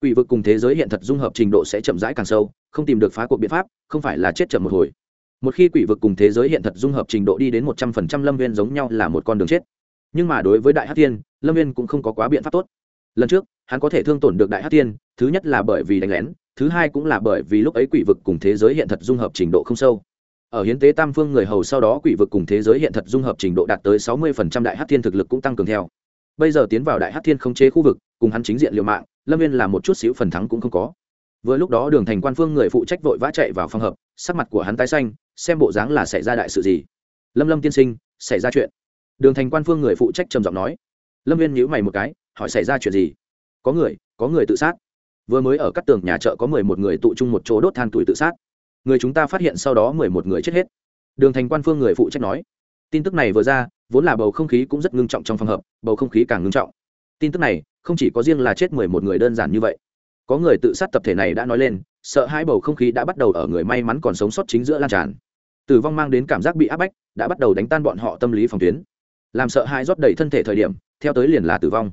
Quỷ vực cùng thế giới hiện thật dung hợp trình độ sẽ chậm rãi càng sâu, không tìm được phá cuộc biện pháp, không phải là chết chậm một hồi. Một khi quỷ vực cùng thế giới hiện thật dung hợp trình độ đi đến một trăm phần trăm lâm viên giống nhau là một con đường chết. Nhưng mà đối với đại hát thiên lâm viên cũng không có quá biện pháp tốt. Lần trước, hắn có thể thương tổn được đại hát tiên thứ nhất là bởi vì đánh lén, thứ hai cũng là bởi vì lúc ấy quỷ vực cùng thế giới hiện thật dung hợp trình độ không sâu. Ở hiến tế tam phương người hầu sau đó quỷ vực cùng thế giới hiện thật dung hợp trình độ đạt tới sáu mươi phần trăm, đại hát thiên thực lực cũng tăng cường theo. Bây giờ tiến vào đại hát thiên không chế khu vực, cùng hắn chính diện liều mạng, lâm viên là một chút xíu phần thắng cũng không có. Vừa lúc đó đường thành quan phương người phụ trách vội vã chạy vào phòng hợp, sắc mặt của hắn tái xanh, xem bộ dáng là xảy ra đại sự gì. Lâm lâm tiên sinh, xảy ra chuyện. Đường thành quan phương người phụ trách trầm giọng nói lâm viên nhíu mày một cái, hỏi xảy ra chuyện gì? Có người có người tự sát. Vừa mới ở các tường nhà chợ có mười một người tụ chung một chỗ đốt than tuổi tự sát. Người chúng ta phát hiện sau đó mười một người chết hết. Đường thành quan phương người phụ trách nói. Tin tức này vừa ra, vốn là bầu không khí cũng rất ngưng trọng trong phòng hợp bầu không khí càng ngưng trọng. Tin tức này, không chỉ có riêng là chết mười một người đơn giản như vậy. Có người tự sát tập thể này đã nói lên, sợ hai bầu không khí đã bắt đầu ở người may mắn còn sống sót chính giữa lan tràn. Tử vong mang đến cảm giác bị áp bách, đã bắt đầu đánh tan bọn họ tâm lý phòng tuyến. Làm sợ hai rót đầy thân thể thời điểm theo tới liền là tử vong.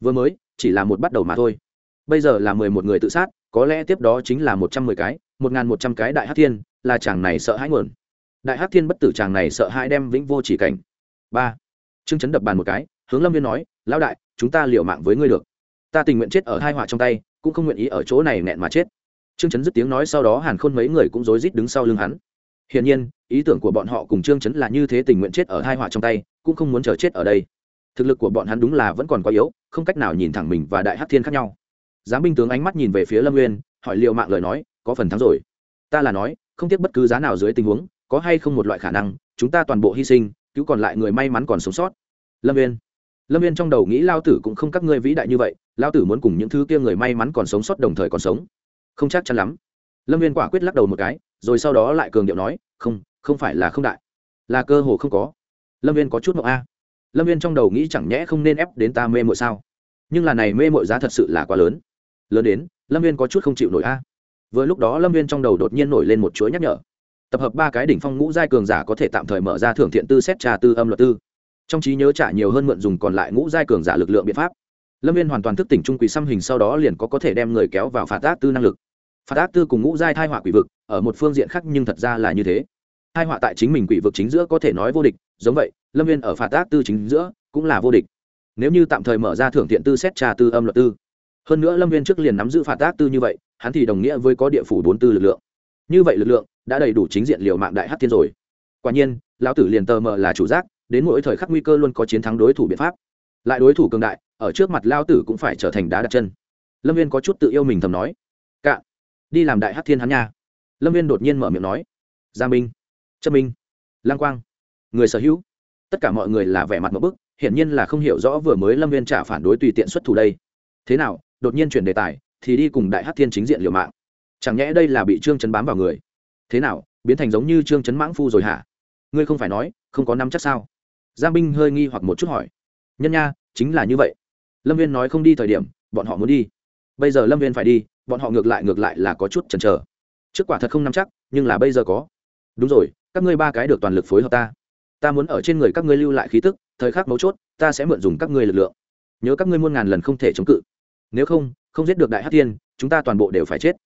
Vừa mới, chỉ là một bắt đầu mà thôi. Bây giờ là mười một người tự sát, có lẽ tiếp đó chính là một trăm mười cái, một n g h n một trăm cái đại hát thiên, là chàng này sợ hãi nguồn. Đại hát thiên bất tử chàng này sợ hãi đem vĩnh vô chỉ cảnh. Ba. Trương chấn đập bàn một cái, hướng lâm viên nói, lão đại, chúng ta liệu mạng với ngươi được. Ta tình nguyện chết ở hai họa trong tay, cũng không nguyện ý ở chỗ này nẹn mà chết. Trương chấn dứt tiếng nói sau đó hàn khôn mấy người cũng rối rít đứng sau lưng hắn. Hiển nhiên, ý tưởng của bọn họ cùng trương chấn là như thế tình nguyện chết ở hai họa trong tay, cũng không muốn chờ chết ở đây thực lực của bọn hắn đúng là vẫn còn quá yếu không cách nào nhìn thẳng mình và đại hát thiên khác nhau. Giám binh tướng ánh mắt nhìn về phía lâm nguyên hỏi liệu mạng lời nói có phần thắng rồi. Ta là nói không tiếc bất cứ giá nào dưới tình huống có hay không một loại khả năng chúng ta toàn bộ hy sinh cứu còn lại người may mắn còn sống sót. Lâm Nguyên, lâm viên trong đầu nghĩ lao tử cũng không các ngươi vĩ đại như vậy lao tử muốn cùng những thứ kia người may mắn còn sống sót đồng thời còn sống. Không chắc chắn lắm. Lâm viên quả quyết lắc đầu một cái rồi sau đó lại cường điệu nói không không phải là không đại là cơ hồ không có. Lâm viên có chút mộng a lâm viên trong đầu nghĩ chẳng nhẽ không nên ép đến ta mê mội sao? Nhưng là này mê mội giá thật sự là quá lớn. Lớn đến, lâm viên có chút không chịu nổi a. Vừa lúc đó lâm viên trong đầu đột nhiên nổi lên một chuỗi nhắc nhở. Tập hợp ba cái đỉnh phong ngũ giai cường giả có thể tạm thời mở ra thưởng thiện tư xét trà tư âm luật tư. Trong trí nhớ trả nhiều hơn mượn dùng còn lại ngũ giai cường giả lực lượng biện pháp. Lâm viên hoàn toàn thức tỉnh trung quỷ xăm hình sau đó liền có có thể đem người kéo vào phạt tác tư năng lực. Phạt tác tư cùng ngũ giai thai họa quỷ vực, ở một phương diện khác nhưng thật ra là như thế hai họa tại chính mình quỷ vực chính giữa có thể nói vô địch giống vậy lâm viên ở phạt tác tư chính giữa cũng là vô địch. Nếu như tạm thời mở ra thưởng thiện tư xét trà tư âm luật tư hơn nữa lâm viên trước liền nắm giữ phạt tác tư như vậy hắn thì đồng nghĩa với có địa phủ bốn tư lực lượng. Như vậy lực lượng đã đầy đủ chính diện liều mạng đại hát thiên rồi. Quả nhiên lão tử liền tờ mờ là chủ giác đến mỗi thời khắc nguy cơ luôn có chiến thắng đối thủ biện pháp. Lại đối thủ cường đại ở trước mặt lao tử cũng phải trở thành đá đặt chân. Lâm viên có chút tự yêu mình thầm nói. Cạ, đi làm đại hát thiên hắn nha. Lâm viên đột nhiên mở miệng nói. Gia minh trâm minh lang quang, người sở hữu. Tất cả mọi người là vẻ mặt một bức, hiển nhiên là không hiểu rõ vừa mới lâm viên trả phản đối tùy tiện xuất thủ đây. Thế nào, đột nhiên chuyển đề tài, thì đi cùng đại hát thiên chính diện liều mạng. Chẳng nhẽ đây là bị trương chấn bám vào người? Thế nào, biến thành giống như trương chấn mãng phu rồi hả? Ngươi không phải nói, không có nắm chắc sao? Giang binh hơi nghi hoặc một chút hỏi. Nhân nha, chính là như vậy. Lâm viên nói không đi thời điểm, bọn họ muốn đi. Bây giờ lâm viên phải đi, bọn họ ngược lại ngược lại là có chút chần chờ. Trước quả thật không nắm chắc, nhưng là bây giờ có. Đúng rồi các ngươi ba cái được toàn lực phối hợp ta. Ta muốn ở trên người các ngươi lưu lại khí tức, thời khắc mấu chốt, ta sẽ mượn dùng các ngươi lực lượng. Nhớ các ngươi muôn ngàn lần không thể chống cự. Nếu không không giết được đại hát tiên chúng ta toàn bộ đều phải chết.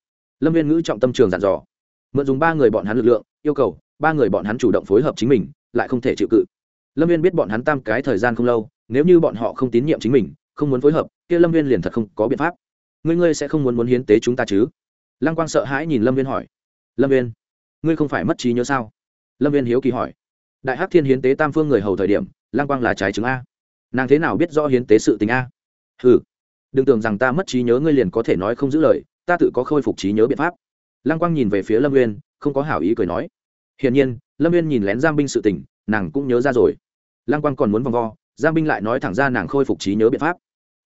Lâm viên ngữ trọng tâm trường dặn dò. Mượn dùng ba người bọn hắn lực lượng, yêu cầu, ba người bọn hắn chủ động phối hợp chính mình, lại không thể chịu cự. Lâm viên biết bọn hắn tam cái thời gian không lâu, nếu như bọn họ không tín nhiệm chính mình, không muốn phối hợp, kia lâm viên liền thật không có biện pháp. Ngươi ngươi sẽ không muốn muốn hiến tế chúng ta chứ? Lăng quang sợ hãi nhìn lâm viên hỏi. Lâm viên, ngươi không phải mất trí nhớ sao? Lâm viên hiếu kỳ hỏi đại hắc thiên hiến tế tam phương người hầu thời điểm Lang quang là trái chứng a nàng thế nào biết rõ hiến tế sự tình a ừ đừng tưởng rằng ta mất trí nhớ ngươi liền có thể nói không giữ lời ta tự có khôi phục trí nhớ biện pháp lăng quang nhìn về phía lâm nguyên không có hảo ý cười nói hiển nhiên lâm nguyên nhìn lén giam binh sự tình nàng cũng nhớ ra rồi lăng quang còn muốn vòng vo giam binh lại nói thẳng ra nàng khôi phục trí nhớ biện pháp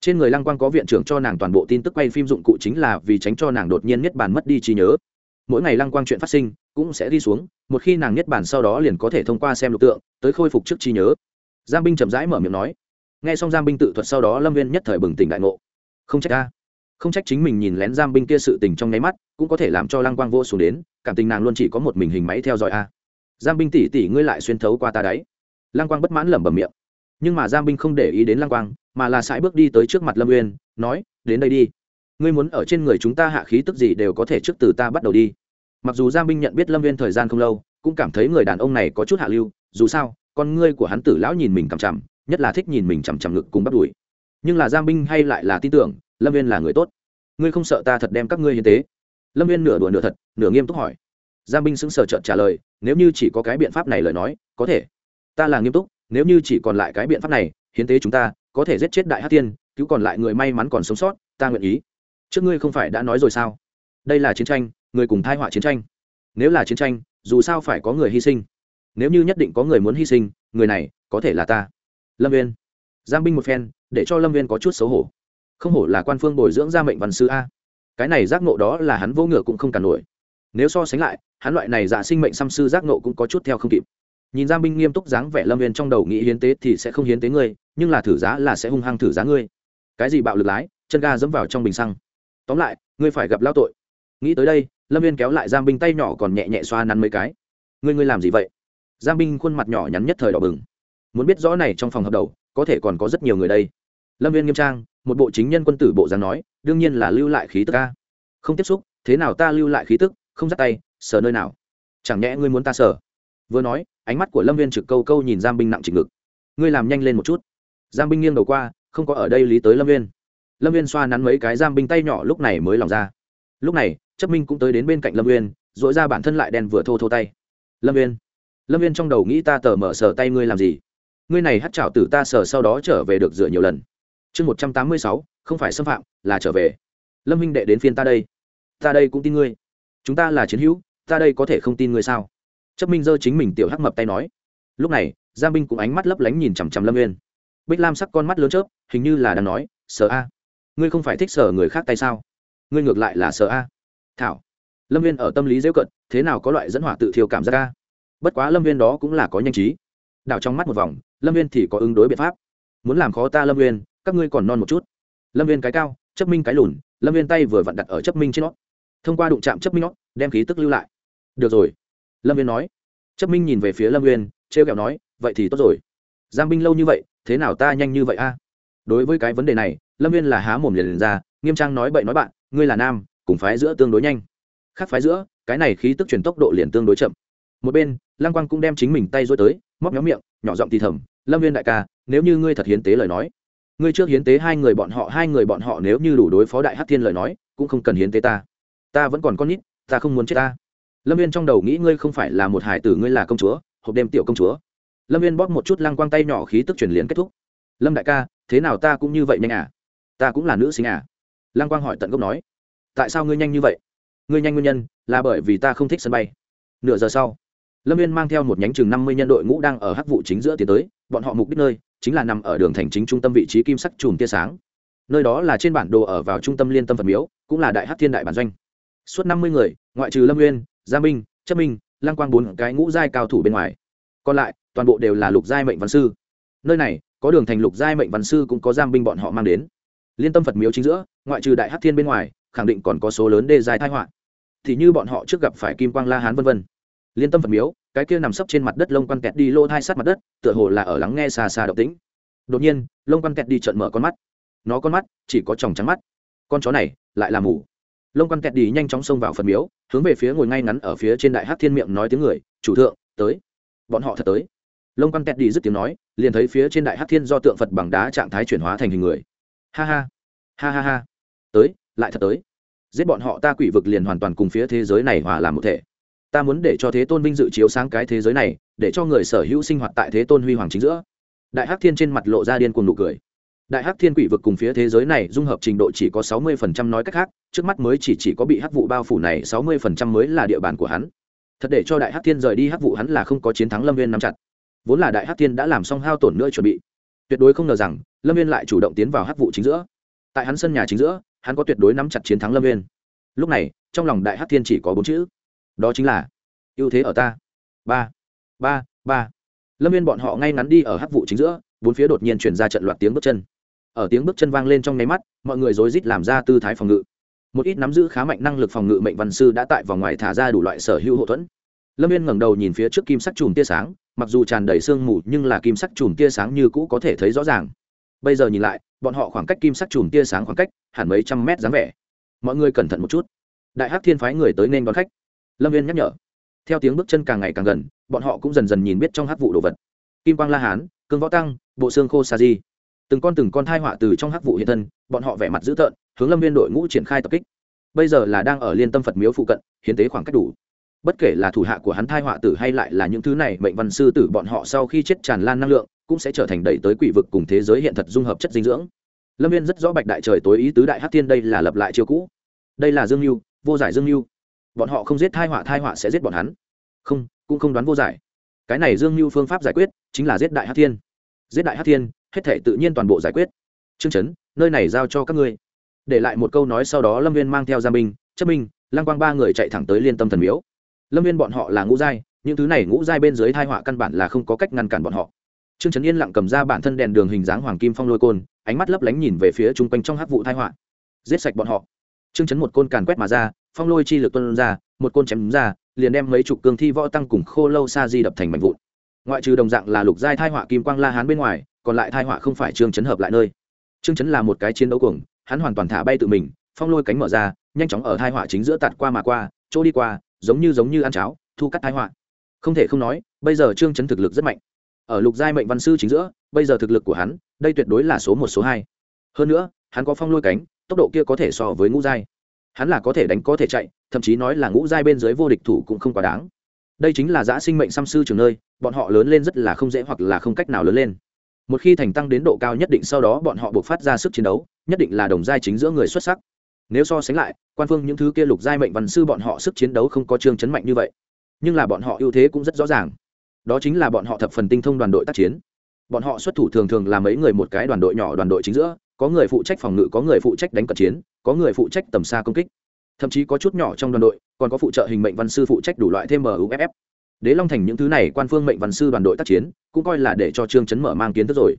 trên người lăng quang có viện trưởng cho nàng toàn bộ tin tức quay phim dụng cụ chính là vì tránh cho nàng đột nhiên niết bàn mất đi trí nhớ mỗi ngày lăng quang chuyện phát sinh cũng sẽ đi xuống, một khi nàng niết bàn sau đó liền có thể thông qua xem lục tượng, tới khôi phục trước trí nhớ. Giang binh chậm rãi mở miệng nói. Nghe xong giang binh tự thuật sau đó lâm viên nhất thời bừng tỉnh đại ngộ. Không trách ta. Không trách chính mình nhìn lén giam binh kia sự tình trong nháy mắt, cũng có thể làm cho lăng quang vô xuống đến, cảm tình nàng luôn chỉ có một mình hình máy theo dõi a. Giam binh tỷ tỷ ngươi lại xuyên thấu qua ta đáy lăng quang bất mãn lẩm bẩm miệng. Nhưng mà giam binh không để ý đến lăng quang, mà là sải bước đi tới trước mặt lâm uyên, nói, đến đây đi. Ngươi muốn ở trên người chúng ta hạ khí tức gì đều có thể trước từ ta bắt đầu đi mặc dù Giang binh nhận biết lâm Viên thời gian không lâu, cũng cảm thấy người đàn ông này có chút hạ lưu, dù sao, con ngươi của hắn tử lão nhìn mình cằm chằm, nhất là thích nhìn mình chằm chằm ngực cùng bắt đùi. Nhưng là Giang binh hay lại là tin tưởng, lâm viên là người tốt. Ngươi không sợ ta thật đem các ngươi hiến tế? Lâm viên nửa đùa nửa thật, nửa nghiêm túc hỏi. Giang binh sững sờ trợn trả lời, nếu như chỉ có cái biện pháp này lời nói, có thể. Ta là nghiêm túc, nếu như chỉ còn lại cái biện pháp này, hiến tế chúng ta, có thể giết chết đại hát tiên, cứu còn lại người may mắn còn sống sót, ta nguyện ý. Trước ngươi không phải đã nói rồi sao? Đây là chiến tranh người cùng thai họa chiến tranh. Nếu là chiến tranh, dù sao phải có người hy sinh. Nếu như nhất định có người muốn hy sinh, người này có thể là ta. Lâm viên giang binh một phen, để cho lâm viên có chút xấu hổ. Không hổ là quan phương bồi dưỡng gia mệnh văn sư a. Cái này giác ngộ đó là hắn vô ngựa cũng không cản nổi. Nếu so sánh lại, hắn loại này giả sinh mệnh xăm sư giác ngộ cũng có chút theo không kịp. Nhìn giang binh nghiêm túc dáng vẻ, lâm viên trong đầu nghĩ hiến tế thì sẽ không hiến tế ngươi, nhưng là thử giá là sẽ hung hăng thử giá ngươi. Cái gì bạo lực lái, chân ga dẫm vào trong bình xăng. Tóm lại, ngươi phải gặp lao tội. Nghĩ tới đây lâm viên kéo lại giang binh tay nhỏ còn nhẹ nhẹ xoa nắn mấy cái. Ngươi ngươi làm gì vậy? Giang binh khuôn mặt nhỏ nhắn nhất thời đỏ bừng. Muốn biết rõ này trong phòng hợp đầu, có thể còn có rất nhiều người đây. Lâm viên nghiêm trang, một bộ chính nhân quân tử bộ dáng nói, đương nhiên là lưu lại khí tức ca không tiếp xúc, thế nào ta lưu lại khí tức, không dắt tay sờ nơi nào? Chẳng nhẽ ngươi muốn ta sờ vừa nói, ánh mắt của lâm viên trực câu câu nhìn giam binh nặng trịch ngực. Ngươi làm nhanh lên một chút. Giam binh nghiêng đầu qua, không có ở đây lý tới lâm viên lâm viên xoa nắn mấy cái giam binh tay nhỏ lúc này mới lòng ra lúc này chấp minh cũng tới đến bên cạnh lâm uyên, dội ra bản thân lại đen vừa thô thô tay. Lâm uyên, lâm uyên trong đầu nghĩ ta tờ mở sờ tay ngươi làm gì? Ngươi này hát chảo từ ta sờ sau đó trở về được dựa nhiều lần. Chương một trăm tám mươi sáu không phải xâm phạm là trở về. Lâm minh đệ đến phiên ta đây. Ta đây cũng tin ngươi. Chúng ta là chiến hữu ta đây có thể không tin ngươi sao? Chấp minh giơ chính mình tiểu hắc mập tay nói. Lúc này giang binh cũng ánh mắt lấp lánh nhìn chằm chằm lâm uyên. bích lam sắc con mắt lớn chớp hình như là đang nói sờ a ngươi không phải thích sờ người khác tay sao? Ngươi ngược lại là sợ a. Thảo lâm viên ở tâm lý dễ cận thế nào có loại dẫn hỏa tự thiêu cảm giác a? Bất quá lâm viên đó cũng là có nhanh trí. Đảo trong mắt một vòng lâm viên thì có ứng đối biện pháp. Muốn làm khó ta lâm viên các ngươi còn non một chút. Lâm viên cái cao chấp minh cái lùn lâm viên tay vừa vặn đặt ở chấp minh trên nó. Thông qua đụng chạm chấp minh nó đem khí tức lưu lại. Được rồi lâm viên nói. Chấp minh nhìn về phía lâm viên trêu kẹo nói vậy thì tốt rồi. Giang binh lâu như vậy thế nào ta nhanh như vậy a? Đối với cái vấn đề này lâm viên là há mồm liền, liền ra nghiêm trang nói bậy nói bạn, ngươi là nam, cùng phái giữa tương đối nhanh. Khác phái giữa, cái này khí tức chuyển tốc độ liền tương đối chậm. Một bên, lăng quang cũng đem chính mình tay dối tới, móc nhóm miệng, nhỏ giọng thì thầm, lâm viên đại ca, nếu như ngươi thật hiến tế lời nói, ngươi trước hiến tế hai người bọn họ, hai người bọn họ nếu như đủ đối phó đại hát thiên lời nói, cũng không cần hiến tế ta. Ta vẫn còn con nít, ta không muốn chết ta. Lâm viên trong đầu nghĩ ngươi không phải là một hải tử, ngươi là công chúa, hộp đêm tiểu công chúa. Lâm viên bóp một chút lăng quang tay nhỏ khí tức chuyển liền kết thúc. Lâm đại ca, thế nào ta cũng như vậy nhanh à? Ta cũng là nữ sinh à? Lăng quang hỏi tận gốc nói, tại sao ngươi nhanh như vậy? Ngươi nhanh nguyên nhân là bởi vì ta không thích sân bay. Nửa giờ sau, lâm viên mang theo một nhánh chừng năm mươi nhân đội ngũ đang ở hắc vụ chính giữa tiến tới, bọn họ mục đích nơi chính là nằm ở đường thành chính trung tâm vị trí kim sắc chùm tia sáng. Nơi đó là trên bản đồ ở vào trung tâm liên tâm phật miếu, cũng là đại hát thiên đại bản doanh. Suốt năm mươi người, ngoại trừ lâm nguyên gia minh chất minh, lăng quang bốn cái ngũ giai cao thủ bên ngoài. Còn lại, toàn bộ đều là lục giai mệnh văn sư. Nơi này, có đường thành lục giai mệnh văn sư cũng có giam binh bọn họ mang đến. Liên tâm phật miếu chính giữa ngoại trừ đại hắc thiên bên ngoài, khẳng định còn có số lớn đê dài thai họa. Thì như bọn họ trước gặp phải kim quang la hán vân vân. Liên tâm phật miếu, cái kia nằm sấp trên mặt đất lông quan kẹt đi lô thai sát mặt đất, tựa hồ là ở lắng nghe xa xa động tĩnh. Đột nhiên, lông quan kẹt đi trận mở con mắt. Nó con mắt chỉ có tròng trắng mắt. Con chó này lại là mù. Lông quan kẹt đi nhanh chóng xông vào phật miếu, hướng về phía ngồi ngay ngắn ở phía trên đại hát thiên miệng nói tiếng người, chủ thượng, tới. Bọn họ thật tới. Lông quan kẹt đi dứt tiếng nói, liền thấy phía trên đại hát thiên do tượng phật bằng đá trạng thái chuyển hóa thành hình người. Ha ha. Ha ha ha tới, lại thật tới. Giết bọn họ ta quỷ vực liền hoàn toàn cùng phía thế giới này hòa làm một thể. Ta muốn để cho thế tôn vinh dự chiếu sáng cái thế giới này, để cho người sở hữu sinh hoạt tại thế tôn huy hoàng chính giữa. Đại hắc thiên trên mặt lộ ra điên cuồng nụ cười. Đại hắc thiên quỷ vực cùng phía thế giới này dung hợp trình độ chỉ có sáu mươi phần trăm nói cách khác, trước mắt mới chỉ chỉ có bị hắc vụ bao phủ này, sáu mươi phần trăm mới là địa bàn của hắn. Thật để cho đại hắc thiên rời đi hắc vụ hắn là không có chiến thắng lâm viên nắm chặt. Vốn là đại hắc thiên đã làm xong hao tổn nữa chuẩn bị. Tuyệt đối không ngờ rằng, lâm viên lại chủ động tiến vào hắc vụ chính giữa tại hắn sân nhà chính giữa, hắn có tuyệt đối nắm chặt chiến thắng lâm viên lúc này, trong lòng đại hắc thiên chỉ có bốn chữ. Đó chính là, ưu thế ở ta. Ba ba ba. Lâm viên bọn họ ngay ngắn đi ở hắc vụ chính giữa, bốn phía đột nhiên chuyển ra trận loạt tiếng bước chân. Ở tiếng bước chân vang lên trong nháy mắt, mọi người rối rít làm ra tư thái phòng ngự. Một ít nắm giữ khá mạnh năng lực phòng ngự mệnh văn sư đã tại vòng ngoài thả ra đủ loại sở hữu hậu thuẫn. Lâm viên ngẩng đầu nhìn phía trước kim sắc chùm tia sáng, mặc dù tràn đầy sương mù nhưng là kim sắc chùm tia sáng như cũ có thể thấy rõ ràng bây giờ nhìn lại, bọn họ khoảng cách kim sắc chùm tia sáng khoảng cách hẳn mấy trăm mét dáng vẻ. Mọi người cẩn thận một chút. Đại hắc thiên phái người tới nên đón khách. Lâm viên nhắc nhở. Theo tiếng bước chân càng ngày càng gần, bọn họ cũng dần dần nhìn biết trong hắc vụ đồ vật. Kim quang la hán, cương võ tăng, bộ xương khô sa di. Từng con từng con thai họa từ trong hắc vụ hiện thân, bọn họ vẻ mặt dữ tợn, hướng lâm viên đội ngũ triển khai tập kích. Bây giờ là đang ở liên tâm phật miếu phụ cận, hiến tế khoảng cách đủ bất kể là thủ hạ của hắn thai họa tử hay lại là những thứ này, mệnh văn sư tử bọn họ sau khi chết tràn lan năng lượng, cũng sẽ trở thành đẩy tới quỷ vực cùng thế giới hiện thật dung hợp chất dinh dưỡng. Lâm viên rất rõ bạch đại trời tối ý tứ đại hát thiên đây là lập lại chiêu cũ. Đây là dương mưu vô giải dương mưu bọn họ không giết thai họa thai họa sẽ giết bọn hắn. Không, cũng không đoán vô giải. Cái này dương mưu phương pháp giải quyết chính là giết đại hát thiên. Giết đại hát thiên, hết thể tự nhiên toàn bộ giải quyết. Chương chấn, nơi này giao cho các ngươi. Để lại một câu nói sau đó lâm viên mang theo gia minh chất minh, lăng quang ba người chạy thẳng tới liên tâm thần miếu lâm viên bọn họ là ngũ giai những thứ này ngũ giai bên dưới thai họa căn bản là không có cách ngăn cản bọn họ Trương Trấn Yên lặng cầm ra bản thân đèn đường hình dáng hoàng kim phong lôi côn, ánh mắt lấp lánh nhìn về phía chung quanh trong hắc vụ thai họa. Giết sạch bọn họ. Trương Trấn một côn càn quét mà ra, phong lôi chi lực tuôn ra, một côn chém ra, liền đem mấy chục cương thi võ tăng cùng khô lâu sa di đập thành mảnh vụn. Ngoại trừ đồng dạng là lục giai thai họa kim quang la hán bên ngoài, còn lại thai họa không phải Trương Trấn hợp lại nơi. Trương Trấn là một cái chiến đấu cuồng, hắn hoàn toàn thả bay tự mình, phong lôi cánh mở ra, nhanh chóng ở thai họa chính giữa tạt qua mà qua chỗ đi qua giống như giống như ăn cháo, thu cắt thái họa. Không thể không nói, bây giờ trương chấn thực lực rất mạnh. Ở lục giai mệnh văn sư chính giữa, bây giờ thực lực của hắn, đây tuyệt đối là số một, số hai. Hơn nữa, hắn có phong lôi cánh, tốc độ kia có thể so với ngũ giai. Hắn là có thể đánh, có thể chạy, thậm chí nói là ngũ giai bên dưới vô địch thủ cũng không quá đáng. Đây chính là giã sinh mệnh xăm sư trường nơi, bọn họ lớn lên rất là không dễ hoặc là không cách nào lớn lên. Một khi thành tăng đến độ cao nhất định sau đó bọn họ buộc phát ra sức chiến đấu, nhất định là đồng giai chính giữa người xuất sắc nếu so sánh lại, quan phương những thứ kia lục giai mệnh văn sư bọn họ sức chiến đấu không có trương chấn mạnh như vậy. Nhưng là bọn họ ưu thế cũng rất rõ ràng. Đó chính là bọn họ thập phần tinh thông đoàn đội tác chiến. Bọn họ xuất thủ thường thường là mấy người một cái đoàn đội nhỏ đoàn đội chính giữa, có người phụ trách phòng ngự, có người phụ trách đánh cận chiến, có người phụ trách tầm xa công kích. Thậm chí có chút nhỏ trong đoàn đội, còn có phụ trợ hình mệnh văn sư phụ trách đủ loại thêm muff đế long thành những thứ này, quan phương mệnh văn sư đoàn đội tác chiến, cũng coi là để cho trương chấn mở mang kiến thức rồi.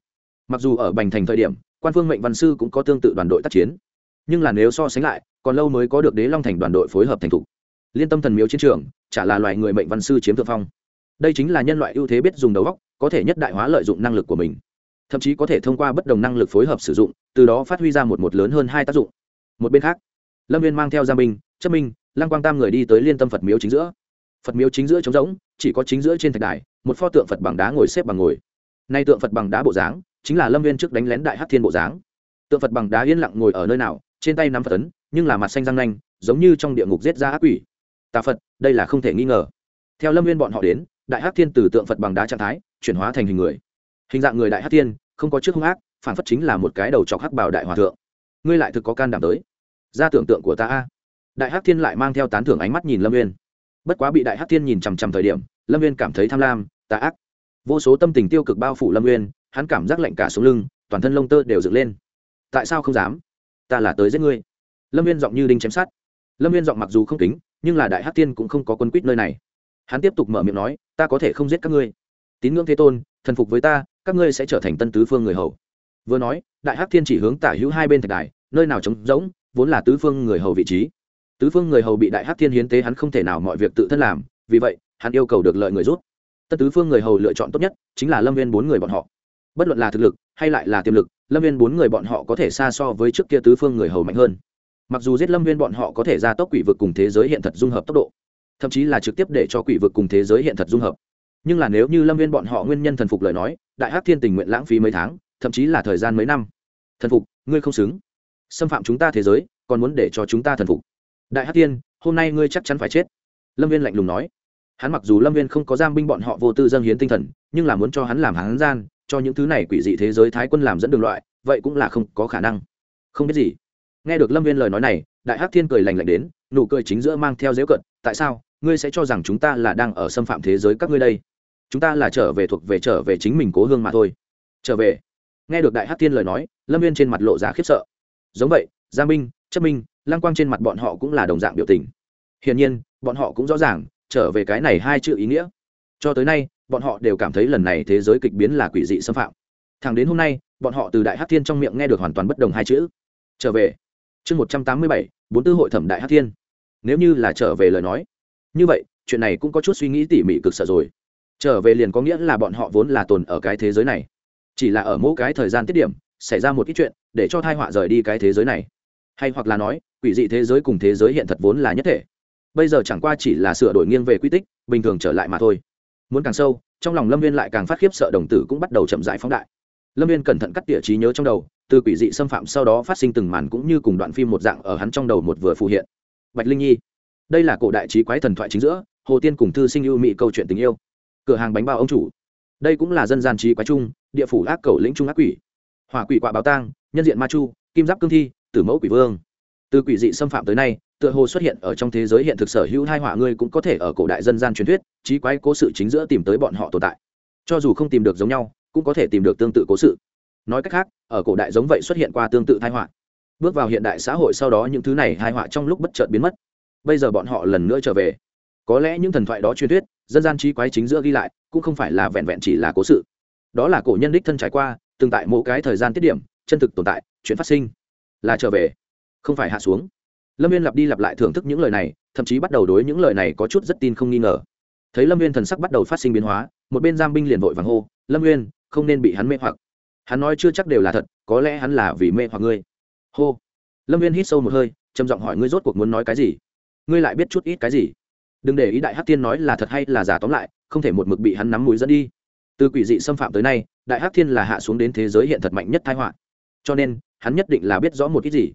Mặc dù ở bành thành thời điểm, quan phương mệnh văn sư cũng có tương tự đoàn đội tác chiến nhưng là nếu so sánh lại, còn lâu mới có được đế long thành đoàn đội phối hợp thành thục. Liên tâm thần miếu chiến trường, chả là loài người mệnh văn sư chiếm thượng phong. Đây chính là nhân loại ưu thế biết dùng đầu góc có thể nhất đại hóa lợi dụng năng lực của mình. Thậm chí có thể thông qua bất đồng năng lực phối hợp sử dụng, từ đó phát huy ra một một lớn hơn hai tác dụng. Một bên khác, lâm viên mang theo gia minh, chấp minh, lăng quang tam người đi tới liên tâm phật miếu chính giữa. Phật miếu chính giữa trống rỗng, chỉ có chính giữa trên thạch đài, một pho tượng phật bằng đá ngồi xếp bằng ngồi. Nay tượng phật bằng đá bộ dáng, chính là lâm viên trước đánh lén đại hát thiên bộ dáng. Tượng phật bằng đá yên lặng ngồi ở nơi nào trên tay nắm phật ấn, nhưng là mặt xanh răng nanh, giống như trong địa ngục giết ra ác quỷ. Tà phật, đây là không thể nghi ngờ. Theo lâm viên bọn họ đến, đại hát thiên từ tượng phật bằng đá trạng thái, chuyển hóa thành hình người. Hình dạng người đại hát thiên, không có trước hung ác, phản phất chính là một cái đầu chọc hắc bảo đại hòa thượng. Ngươi lại thực có can đảm tới. Ra tưởng tượng của ta a. Đại hắc thiên lại mang theo tán thưởng ánh mắt nhìn lâm viên bất quá bị đại hắc thiên nhìn chằm chằm thời điểm, lâm viên cảm thấy tham lam, tà ác. Vô số tâm tình tiêu cực bao phủ lâm viên hắn cảm giác lạnh cả xuống lưng, toàn thân lông tơ đều dựng lên. Tại sao không dám? Ta là tới giết ngươi. Lâm viên giọng như đinh chém sát lâm viên giọng mặc dù không kính, nhưng là đại hắc tiên cũng không có quân quýt nơi này. Hắn tiếp tục mở miệng nói, ta có thể không giết các ngươi. Tín ngưỡng thế tôn, thần phục với ta, các ngươi sẽ trở thành tân tứ phương người hầu. Vừa nói, đại hắc thiên chỉ hướng tả hữu hai bên thạch đài, nơi nào trống rỗng, vốn là tứ phương người hầu vị trí. Tứ phương người hầu bị đại hắc thiên hiến tế hắn không thể nào mọi việc tự thân làm, vì vậy, hắn yêu cầu được lợi người rút. Tân tứ phương người hầu lựa chọn tốt nhất chính là lâm viên bốn người bọn họ. Bất luận là thực lực hay lại là tiềm lực, lâm viên bốn người bọn họ có thể xa so với trước kia tứ phương người hầu mạnh hơn. Mặc dù giết lâm viên bọn họ có thể ra tốc quỷ vực cùng thế giới hiện thật dung hợp tốc độ, thậm chí là trực tiếp để cho quỷ vực cùng thế giới hiện thật dung hợp. Nhưng là nếu như lâm viên bọn họ nguyên nhân thần phục lời nói, đại hắc thiên tình nguyện lãng phí mấy tháng, thậm chí là thời gian mấy năm. Thần phục, ngươi không xứng. Xâm phạm chúng ta thế giới, còn muốn để cho chúng ta thần phục. Đại hắc thiên, hôm nay ngươi chắc chắn phải chết. Lâm viên lạnh lùng nói. Hắn mặc dù lâm viên không có giam binh bọn họ vô tư dâng hiến tinh thần, nhưng là muốn cho hắn làm hắn gian cho những thứ này quỷ dị thế giới thái quân làm dẫn đường loại, vậy cũng là không có khả năng. Không biết gì. Nghe được lâm viên lời nói này, đại hắc thiên cười lành lạnh đến, nụ cười chính giữa mang theo dễu cận tại sao? Ngươi sẽ cho rằng chúng ta là đang ở xâm phạm thế giới các ngươi đây? Chúng ta là trở về thuộc về trở về chính mình cố hương mà thôi. Trở về? Nghe được đại hắc thiên lời nói, lâm viên trên mặt lộ ra khiếp sợ. Giống vậy gia minh, chất minh lang quang trên mặt bọn họ cũng là đồng dạng biểu tình. Hiển nhiên, bọn họ cũng rõ ràng, trở về cái này hai chữ ý nghĩa. Cho tới nay bọn họ đều cảm thấy lần này thế giới kịch biến là quỷ dị xâm phạm. Thẳng đến hôm nay, bọn họ từ đại hát thiên trong miệng nghe được hoàn toàn bất đồng hai chữ. Trở về. Chương một trăm tám mươi bảy, bốn tư hội thẩm đại hát thiên. Nếu như là trở về lời nói. Như vậy, chuyện này cũng có chút suy nghĩ tỉ mỉ cực sợ rồi. Trở về liền có nghĩa là bọn họ vốn là tồn ở cái thế giới này. Chỉ là ở mỗi cái thời gian tiết điểm, xảy ra một ít chuyện, để cho thai họa rời đi cái thế giới này. Hay hoặc là nói, quỷ dị thế giới cùng thế giới hiện thật vốn là nhất thể. Bây giờ chẳng qua chỉ là sửa đổi nghiêng về quy tích, bình thường trở lại mà thôi muốn càng sâu, trong lòng lâm viên lại càng phát khiếp sợ đồng tử cũng bắt đầu chậm rãi phóng đại. Lâm viên cẩn thận cắt tỉa trí nhớ trong đầu, từ quỷ dị xâm phạm sau đó phát sinh từng màn cũng như cùng đoạn phim một dạng ở hắn trong đầu một vừa phù hiện. Bạch linh nhi, đây là cổ đại trí quái thần thoại chính giữa, hồ tiên cùng thư sinh ưu mỹ câu chuyện tình yêu. Cửa hàng bánh bao ông chủ. Đây cũng là dân gian trí quái trung địa phủ ác cầu lĩnh trung ác quỷ. Hỏa quỷ quạ báo tang, nhân diện ma chu, kim giáp cương thi, tử mẫu quỷ vương. Từ quỷ dị xâm phạm tới nay tựa hồ xuất hiện ở trong thế giới hiện thực sở hữu hai họa ngươi cũng có thể ở cổ đại dân gian truyền thuyết, trí quái cố sự chính giữa tìm tới bọn họ tồn tại. Cho dù không tìm được giống nhau, cũng có thể tìm được tương tự cố sự. Nói cách khác, ở cổ đại giống vậy xuất hiện qua tương tự thai họa. Bước vào hiện đại xã hội sau đó những thứ này hai họa trong lúc bất chợt biến mất. Bây giờ bọn họ lần nữa trở về. Có lẽ những thần thoại đó truyền thuyết, dân gian trí quái chính giữa ghi lại, cũng không phải là vẹn vẹn chỉ là cố sự. Đó là cổ nhân đích thân trải qua, từng tại mỗi cái thời gian tiết điểm, chân thực tồn tại, chuyện phát sinh, là trở về, không phải hạ xuống lâm viên lặp đi lặp lại thưởng thức những lời này, thậm chí bắt đầu đối những lời này có chút rất tin không nghi ngờ. Thấy lâm viên thần sắc bắt đầu phát sinh biến hóa, một bên giam binh liền vội vàng hô, lâm viên không nên bị hắn mê hoặc. Hắn nói chưa chắc đều là thật, có lẽ hắn là vì mê hoặc ngươi. Hô. Lâm viên hít sâu một hơi, trầm giọng hỏi ngươi rốt cuộc muốn nói cái gì? Ngươi lại biết chút ít cái gì? Đừng để ý đại hắc thiên nói là thật hay là giả tóm lại, không thể một mực bị hắn nắm mũi dẫn đi. Từ quỷ dị xâm phạm tới nay, đại hắc thiên là hạ xuống đến thế giới hiện thật mạnh nhất thái họa. Cho nên, hắn nhất định là biết rõ một ít gì.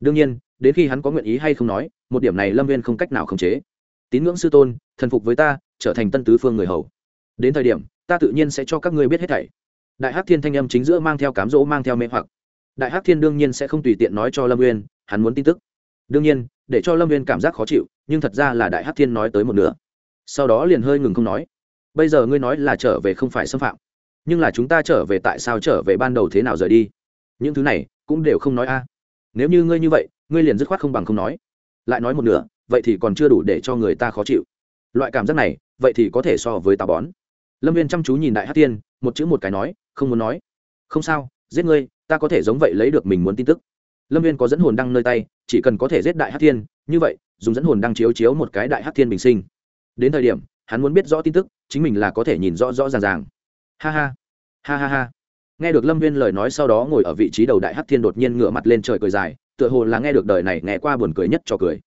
Đương nhiên đến khi hắn có nguyện ý hay không nói, một điểm này lâm viên không cách nào khống chế. Tín ngưỡng sư tôn, thần phục với ta, trở thành tân tứ phương người hầu. Đến thời điểm, ta tự nhiên sẽ cho các ngươi biết hết thảy. Đại hắc thiên thanh âm chính giữa mang theo cám dỗ mang theo mê hoặc. Đại hắc thiên đương nhiên sẽ không tùy tiện nói cho lâm uyên hắn muốn tin tức. Đương nhiên, để cho lâm uyên cảm giác khó chịu, nhưng thật ra là đại hắc thiên nói tới một nửa. Sau đó liền hơi ngừng không nói. Bây giờ ngươi nói là trở về không phải xâm phạm, nhưng là chúng ta trở về tại sao trở về ban đầu thế nào rời đi? Những thứ này cũng đều không nói a. Nếu như ngươi như vậy ngươi liền dứt khoát không bằng không nói. Lại nói một nửa, vậy thì còn chưa đủ để cho người ta khó chịu. Loại cảm giác này, vậy thì có thể so với táo bón. Lâm viên chăm chú nhìn đại hát tiên một chữ một cái nói, không muốn nói. Không sao, giết ngươi, ta có thể giống vậy lấy được mình muốn tin tức. Lâm viên có dẫn hồn đăng nơi tay, chỉ cần có thể giết đại hát thiên, như vậy, dùng dẫn hồn đăng chiếu chiếu một cái đại hát thiên bình sinh. Đến thời điểm, hắn muốn biết rõ tin tức, chính mình là có thể nhìn rõ rõ ràng ràng. Ha ha ha ha ha. Nghe được lâm viên lời nói sau đó ngồi ở vị trí đầu đại hát thiên đột nhiên ngửa mặt lên trời cười dài tựa hồ là nghe được đời này nghe qua buồn cười nhất cho cười.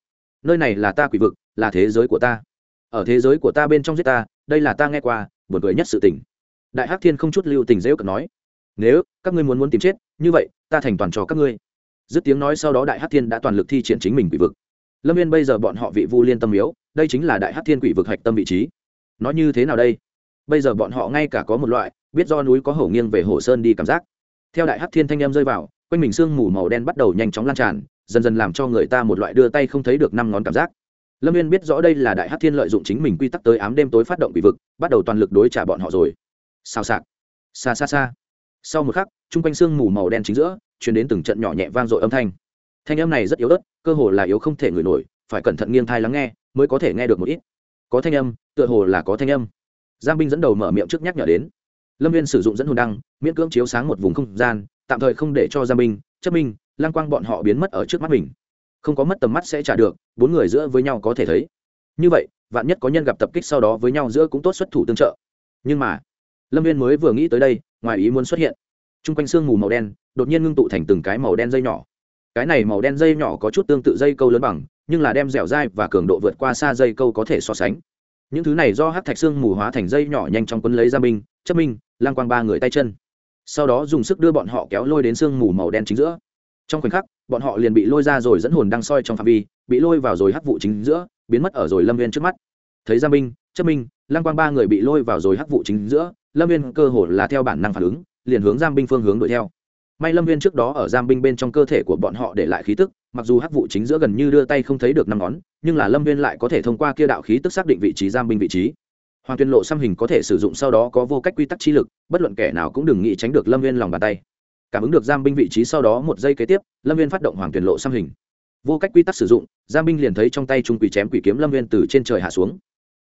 Nơi này là ta quỷ vực, là thế giới của ta. Ở thế giới của ta bên trong giết ta, đây là ta nghe qua, buồn cười nhất sự tình. Đại hắc thiên không chút lưu tình dễ cận nói, nếu các ngươi muốn muốn tìm chết, như vậy, ta thành toàn cho các ngươi. Dứt tiếng nói sau đó đại hắc thiên đã toàn lực thi triển chính mình quỷ vực. Lâm viên bây giờ bọn họ vị vu liên tâm yếu, đây chính là đại hắc thiên quỷ vực hạch tâm vị trí. Nó như thế nào đây? Bây giờ bọn họ ngay cả có một loại, biết do núi có hổ nghiêng về hồ sơn đi cảm giác. Theo đại hắc thiên thanh em rơi vào quanh mình sương mù màu đen bắt đầu nhanh chóng lan tràn, dần dần làm cho người ta một loại đưa tay không thấy được năm ngón cảm giác. Lâm viên biết rõ đây là đại hát thiên lợi dụng chính mình quy tắc tới ám đêm tối phát động bị vực, bắt đầu toàn lực đối trả bọn họ rồi. Sao sạc xa xa xa. Sau một khắc, chung quanh sương mù màu đen chính giữa chuyển đến từng trận nhỏ nhẹ vang dội âm thanh. Thanh âm này rất yếu ớt, cơ hồ là yếu không thể ngửi nổi, phải cẩn thận nghiêng thai lắng nghe mới có thể nghe được một ít. Có thanh âm, tựa hồ là có thanh âm. Giang binh dẫn đầu mở miệng trước nhắc nhở đến. Lâm viên sử dụng dẫn hồn đăng, miễn cưỡng chiếu sáng một vùng không gian tạm thời không để cho giang Minh, chấp minh lang quang bọn họ biến mất ở trước mắt mình. Không có mất tầm mắt sẽ trả được bốn người giữa với nhau có thể thấy. Như vậy vạn nhất có nhân gặp tập kích sau đó với nhau giữa cũng tốt xuất thủ tương trợ. Nhưng mà lâm viên mới vừa nghĩ tới đây ngoài ý muốn xuất hiện. T r u n g quanh sương mù màu đen đột nhiên ngưng tụ thành từng cái màu đen dây nhỏ. Cái này màu đen dây nhỏ có chút tương tự dây câu lớn bằng nhưng là đem dẻo dai và cường độ vượt qua xa dây câu có thể so sánh. Những thứ này do hát thạch sương mù hóa thành dây nhỏ nhanh chóng quấn lấy gia minh chấp minh lang quang ba người tay chân sau đó dùng sức đưa bọn họ kéo lôi đến sương mù màu đen chính giữa. Trong khoảnh khắc, bọn họ liền bị lôi ra rồi dẫn hồn đang soi trong phạm vi, bị lôi vào rồi hắc vụ chính giữa, biến mất ở rồi lâm viên trước mắt. Thấy gia minh, chất minh, lăng quang ba người bị lôi vào rồi hắc vụ chính giữa, lâm viên cơ hồ là theo bản năng phản ứng, liền hướng giam binh phương hướng đuổi theo. May lâm viên trước đó ở giam binh bên trong cơ thể của bọn họ để lại khí tức, mặc dù hắc vụ chính giữa gần như đưa tay không thấy được năm ngón, nhưng là lâm viên lại có thể thông qua kia đạo khí tức xác định vị trí giam binh vị trí hoàng tuyên lộ xăm hình có thể sử dụng sau đó có vô cách quy tắc chi lực, bất luận kẻ nào cũng đừng nghĩ tránh được lâm viên lòng bàn tay. Cảm ứng được giam binh vị trí sau đó một giây kế tiếp, lâm viên phát động hoàng tuyển lộ xăm hình. Vô cách quy tắc sử dụng, giam binh liền thấy trong tay trung quỷ chém quỷ kiếm lâm viên từ trên trời hạ xuống.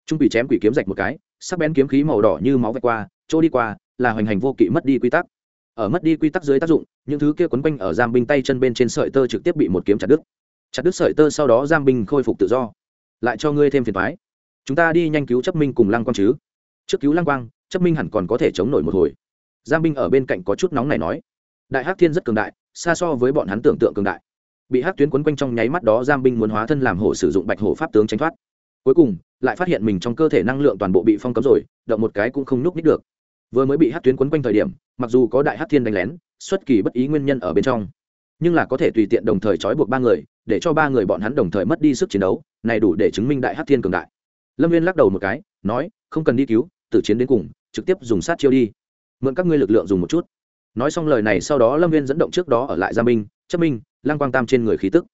Trung quỷ chém quỷ kiếm rạch một cái, sắc bén kiếm khí màu đỏ như máu vạch qua chỗ đi qua, là hoành hành vô kỵ mất đi quy tắc. Ở mất đi quy tắc dưới tác dụng, những thứ kia quấn quanh ở giam binh tay chân bên trên sợi tơ trực tiếp bị một kiếm chặt đứt. Chặt đứt sợi tơ sau đó giam binh khôi phục tự do. Lại cho ngươi thêm phiền thoái chúng ta đi nhanh cứu chấp minh cùng lăng quang chứ? Trước cứu lăng quang, chấp minh hẳn còn có thể chống nổi một hồi. Giang binh ở bên cạnh có chút nóng này nói. Đại hắc thiên rất cường đại, xa so với bọn hắn tưởng tượng cường đại. Bị hắc tuyến quấn quanh trong nháy mắt đó, Giang binh muốn hóa thân làm hổ sử dụng bạch hổ pháp tướng tránh thoát. Cuối cùng, lại phát hiện mình trong cơ thể năng lượng toàn bộ bị phong cấm rồi, động một cái cũng không núp nít được. Vừa mới bị hắc tuyến quấn quanh thời điểm, mặc dù có đại hắc thiên đánh lén, xuất kỳ bất ý nguyên nhân ở bên trong, nhưng là có thể tùy tiện đồng thời trói buộc ba người, để cho ba người bọn hắn đồng thời mất đi sức chiến đấu, này đủ để chứng minh đại hắc thiên cường đại lâm viên lắc đầu một cái, nói, không cần đi cứu, tử chiến đến cùng, trực tiếp dùng sát chiêu đi. Mượn các ngươi lực lượng dùng một chút. Nói xong lời này, sau đó lâm viên dẫn động trước đó ở lại gia minh, chấp minh lang quang tam trên người khí tức.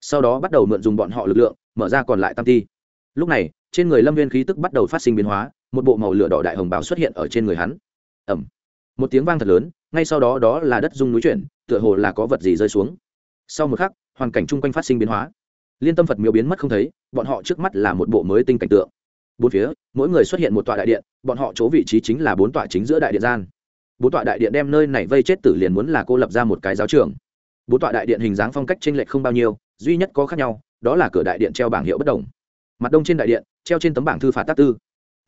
Sau đó bắt đầu mượn dùng bọn họ lực lượng, mở ra còn lại tam ti. Lúc này, trên người lâm viên khí tức bắt đầu phát sinh biến hóa, một bộ màu lửa đỏ đại hồng báo xuất hiện ở trên người hắn. Ẩm một tiếng vang thật lớn, ngay sau đó đó là đất rung núi chuyển, tựa hồ là có vật gì rơi xuống. Sau một khắc, hoàn cảnh chung quanh phát sinh biến hóa liên tâm phật miếu biến mất không thấy, bọn họ trước mắt là một bộ mới tinh cảnh tượng. Bốn phía, mỗi người xuất hiện một tọa đại điện, bọn họ chỗ vị trí chính là bốn tọa chính giữa đại điện gian. Bốn tọa đại điện đem nơi này vây chết tử liền muốn là cô lập ra một cái giáo trường. Bốn tọa đại điện hình dáng phong cách t r ê n lệch không bao nhiêu, duy nhất có khác nhau, đó là cửa đại điện treo bảng hiệu bất đồng. Mặt đông trên đại điện, treo trên tấm bảng thư phạt tác tư.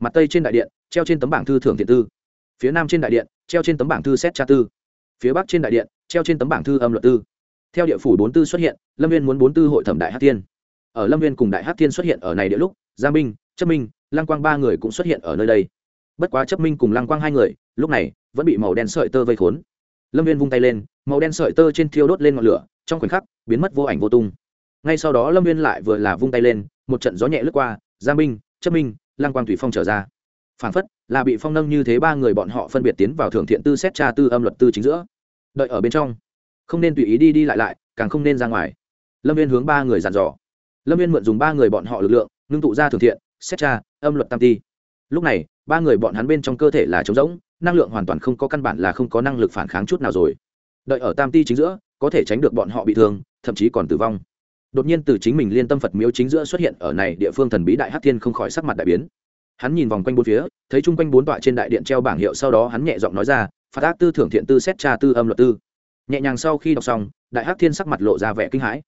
Mặt tây trên đại điện, treo trên tấm bảng thư thưởng thiện tư. Phía nam trên đại điện, treo trên tấm bảng thư xét tra tư. Phía bắc trên đại điện, treo trên tấm bảng thư âm luật tư theo địa phủ bốn tư xuất hiện, lâm viên muốn bốn tư hội thẩm đại hát thiên. Ở lâm viên cùng đại hát thiên xuất hiện ở này địa lúc gia minh, chấp minh, lăng quang ba người cũng xuất hiện ở nơi đây. Bất quá chấp minh cùng lăng quang hai người, lúc này, vẫn bị màu đen sợi tơ vây khốn. Lâm viên vung tay lên, màu đen sợi tơ trên thiêu đốt lên ngọn lửa, trong khoảnh khắc, biến mất vô ảnh vô tung. Ngay sau đó lâm viên lại vừa là vung tay lên, một trận gió nhẹ lướt qua gia minh, chấp minh, lăng quang thủy phong trở ra. Phản phất là bị phong nâng như thế ba người bọn họ phân biệt tiến vào thượng thiện tư xét tra tư âm luật tư chính giữa. Đợi ở bên trong không nên tùy ý đi đi lại lại, càng không nên ra ngoài. Lâm viên hướng ba người dàn dò. Lâm viên mượn dùng ba người bọn họ lực lượng, ngưng tụ ra thường thiện, xét tra, âm luật tam ti. Lúc này, ba người bọn hắn bên trong cơ thể là trống rỗng, năng lượng hoàn toàn không có căn bản là không có năng lực phản kháng chút nào rồi. Đợi ở tam ti chính giữa, có thể tránh được bọn họ bị thương, thậm chí còn tử vong. Đột nhiên từ chính mình liên tâm phật miếu chính giữa xuất hiện ở này địa phương thần bí đại hát thiên không khỏi sắc mặt đại biến. Hắn nhìn vòng quanh bốn phía, thấy chung quanh bốn tọa trên đại điện treo bảng hiệu, sau đó hắn nhẹ giọng nói ra phạt ác tư thưởng thiện tư, xét tra tư âm luật tư nhẹ nhàng sau khi đọc xong, đại Hắc thiên sắc mặt lộ ra vẻ kinh hãi.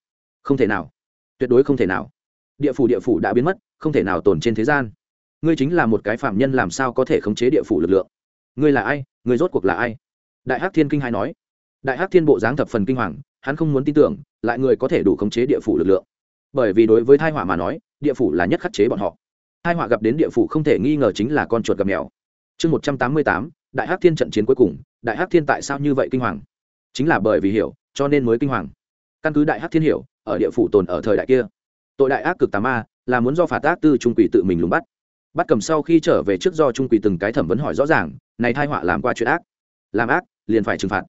Không thể nào. Tuyệt đối không thể nào. Địa phủ địa phủ đã biến mất, không thể nào tồn trên thế gian. Ngươi chính là một cái phạm nhân làm sao có thể khống chế địa phủ lực lượng? Ngươi là ai? Ngươi rốt cuộc là ai? Đại hắc thiên kinh hãi nói. Đại hắc thiên bộ dáng thập phần kinh hoàng, hắn không muốn tin tưởng, lại người có thể đủ khống chế địa phủ lực lượng. Bởi vì đối với thai họa mà nói, địa phủ là nhất khắc chế bọn họ. Thai họa gặp đến địa phủ không thể nghi ngờ chính là con chuột gặp mèo. Chương một trăm tám mươi tám, đại hắc thiên trận chiến cuối cùng, đại hắc thiên tại sao như vậy kinh hoàng? Chính là bởi vì hiểu, cho nên mới kinh hoàng. Căn cứ đại hắc thiên hiểu, ở địa phủ tồn ở thời đại kia, tội đại ác cực tà ma là muốn do phạt ác tư trung quỷ tự mình lùng bắt. Bắt cầm sau khi trở về trước do trung quỷ từng cái thẩm vấn hỏi rõ ràng, này thai họa làm qua chuyện ác, làm ác, liền phải trừng phạt.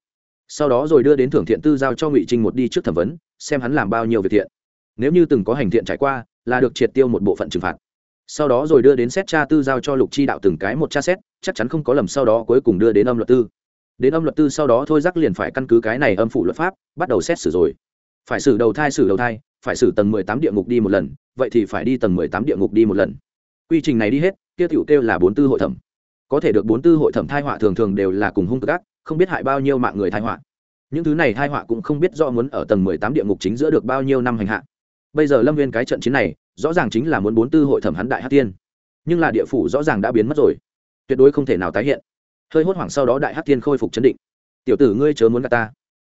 Sau đó rồi đưa đến thưởng thiện tư giao cho ngụy trinh một đi trước thẩm vấn, xem hắn làm bao nhiêu việc thiện. Nếu như từng có hành thiện trải qua, là được triệt tiêu một bộ phận trừng phạt. Sau đó rồi đưa đến xét cha tư giao cho lục chi đạo từng cái một cha xét, chắc chắn không có lầm sau đó cuối cùng đưa đến âm luật tư đến âm luật tư sau đó thôi rắc liền phải căn cứ cái này âm phủ luật pháp, bắt đầu xét xử rồi. Phải xử đầu thai, xử đầu thai, phải xử tầng mười tám địa ngục đi một lần, vậy thì phải đi tầng mười tám địa ngục đi một lần. Quy trình này đi hết, kia tiểu kêu là bốn tư hội thẩm. Có thể được bốn tư hội thẩm thai họa thường thường đều là cùng hung cực ác, không biết hại bao nhiêu mạng người thai họa. Những thứ này thai họa cũng không biết do muốn ở tầng mười tám địa ngục chính giữa được bao nhiêu năm hành hạ. Bây giờ lâm viên cái trận chiến này, rõ ràng chính là muốn bốn tư hội thẩm hắn đại hát tiên. Nhưng là địa phủ rõ ràng đã biến mất rồi. Tuyệt đối không thể nào tái hiện hơi hốt hoảng sau đó đại hát tiên khôi phục chấn định. Tiểu tử ngươi chớ muốn gạt ta.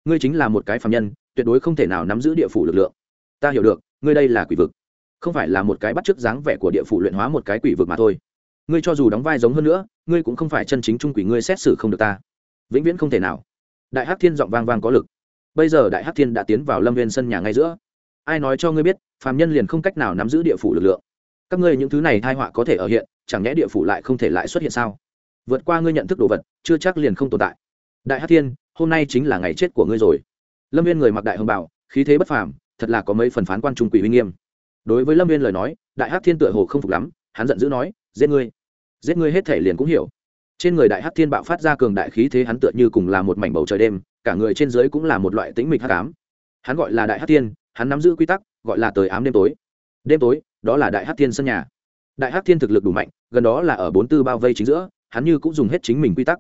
Ngươi chính là một cái phạm nhân, tuyệt đối không thể nào nắm giữ địa phủ lực lượng. Ta hiểu được, ngươi đây là quỷ vực. Không phải là một cái bắt chước dáng vẻ của địa phủ luyện hóa một cái quỷ vực mà thôi. Ngươi cho dù đóng vai giống hơn nữa, ngươi cũng không phải chân chính trung quỷ ngươi xét xử không được ta. Vĩnh viễn không thể nào. Đại hắc thiên giọng vang vang có lực. Bây giờ đại hắc thiên đã tiến vào lâm viên sân nhà ngay giữa. Ai nói cho ngươi biết, phàm nhân liền không cách nào nắm giữ địa phủ lực lượng. Các ngươi những thứ này thai họa có thể ở hiện, chẳng nhẽ địa phủ lại không thể lại xuất hiện sao? Vượt qua ngươi nhận thức đồ vật, chưa chắc liền không tồn tại. Đại hắc thiên, hôm nay chính là ngày chết của ngươi rồi. Lâm viên người mặc đại hồng bảo khí thế bất phàm, thật là có mấy phần phán quan trung quỷ uy nghiêm. Đối với lâm viên lời nói, đại hắc thiên tựa hồ không phục lắm, hắn giận dữ nói, giết ngươi giết ngươi hết thể liền cũng hiểu. Trên người đại hắc thiên bạo phát ra cường đại khí thế hắn tựa như cùng là một mảnh bầu trời đêm, cả người trên dưới cũng là một loại tĩnh mịch hắc ám. Hắn gọi là đại hắc thiên, hắn nắm giữ quy tắc, gọi là tới ám đêm tối. Đêm tối, đó là đại hắc thiên sân nhà. Đại hắc thiên thực lực đủ mạnh, gần đó là ở bốn tư bao vây chính giữa hắn như cũng dùng hết chính mình quy tắc.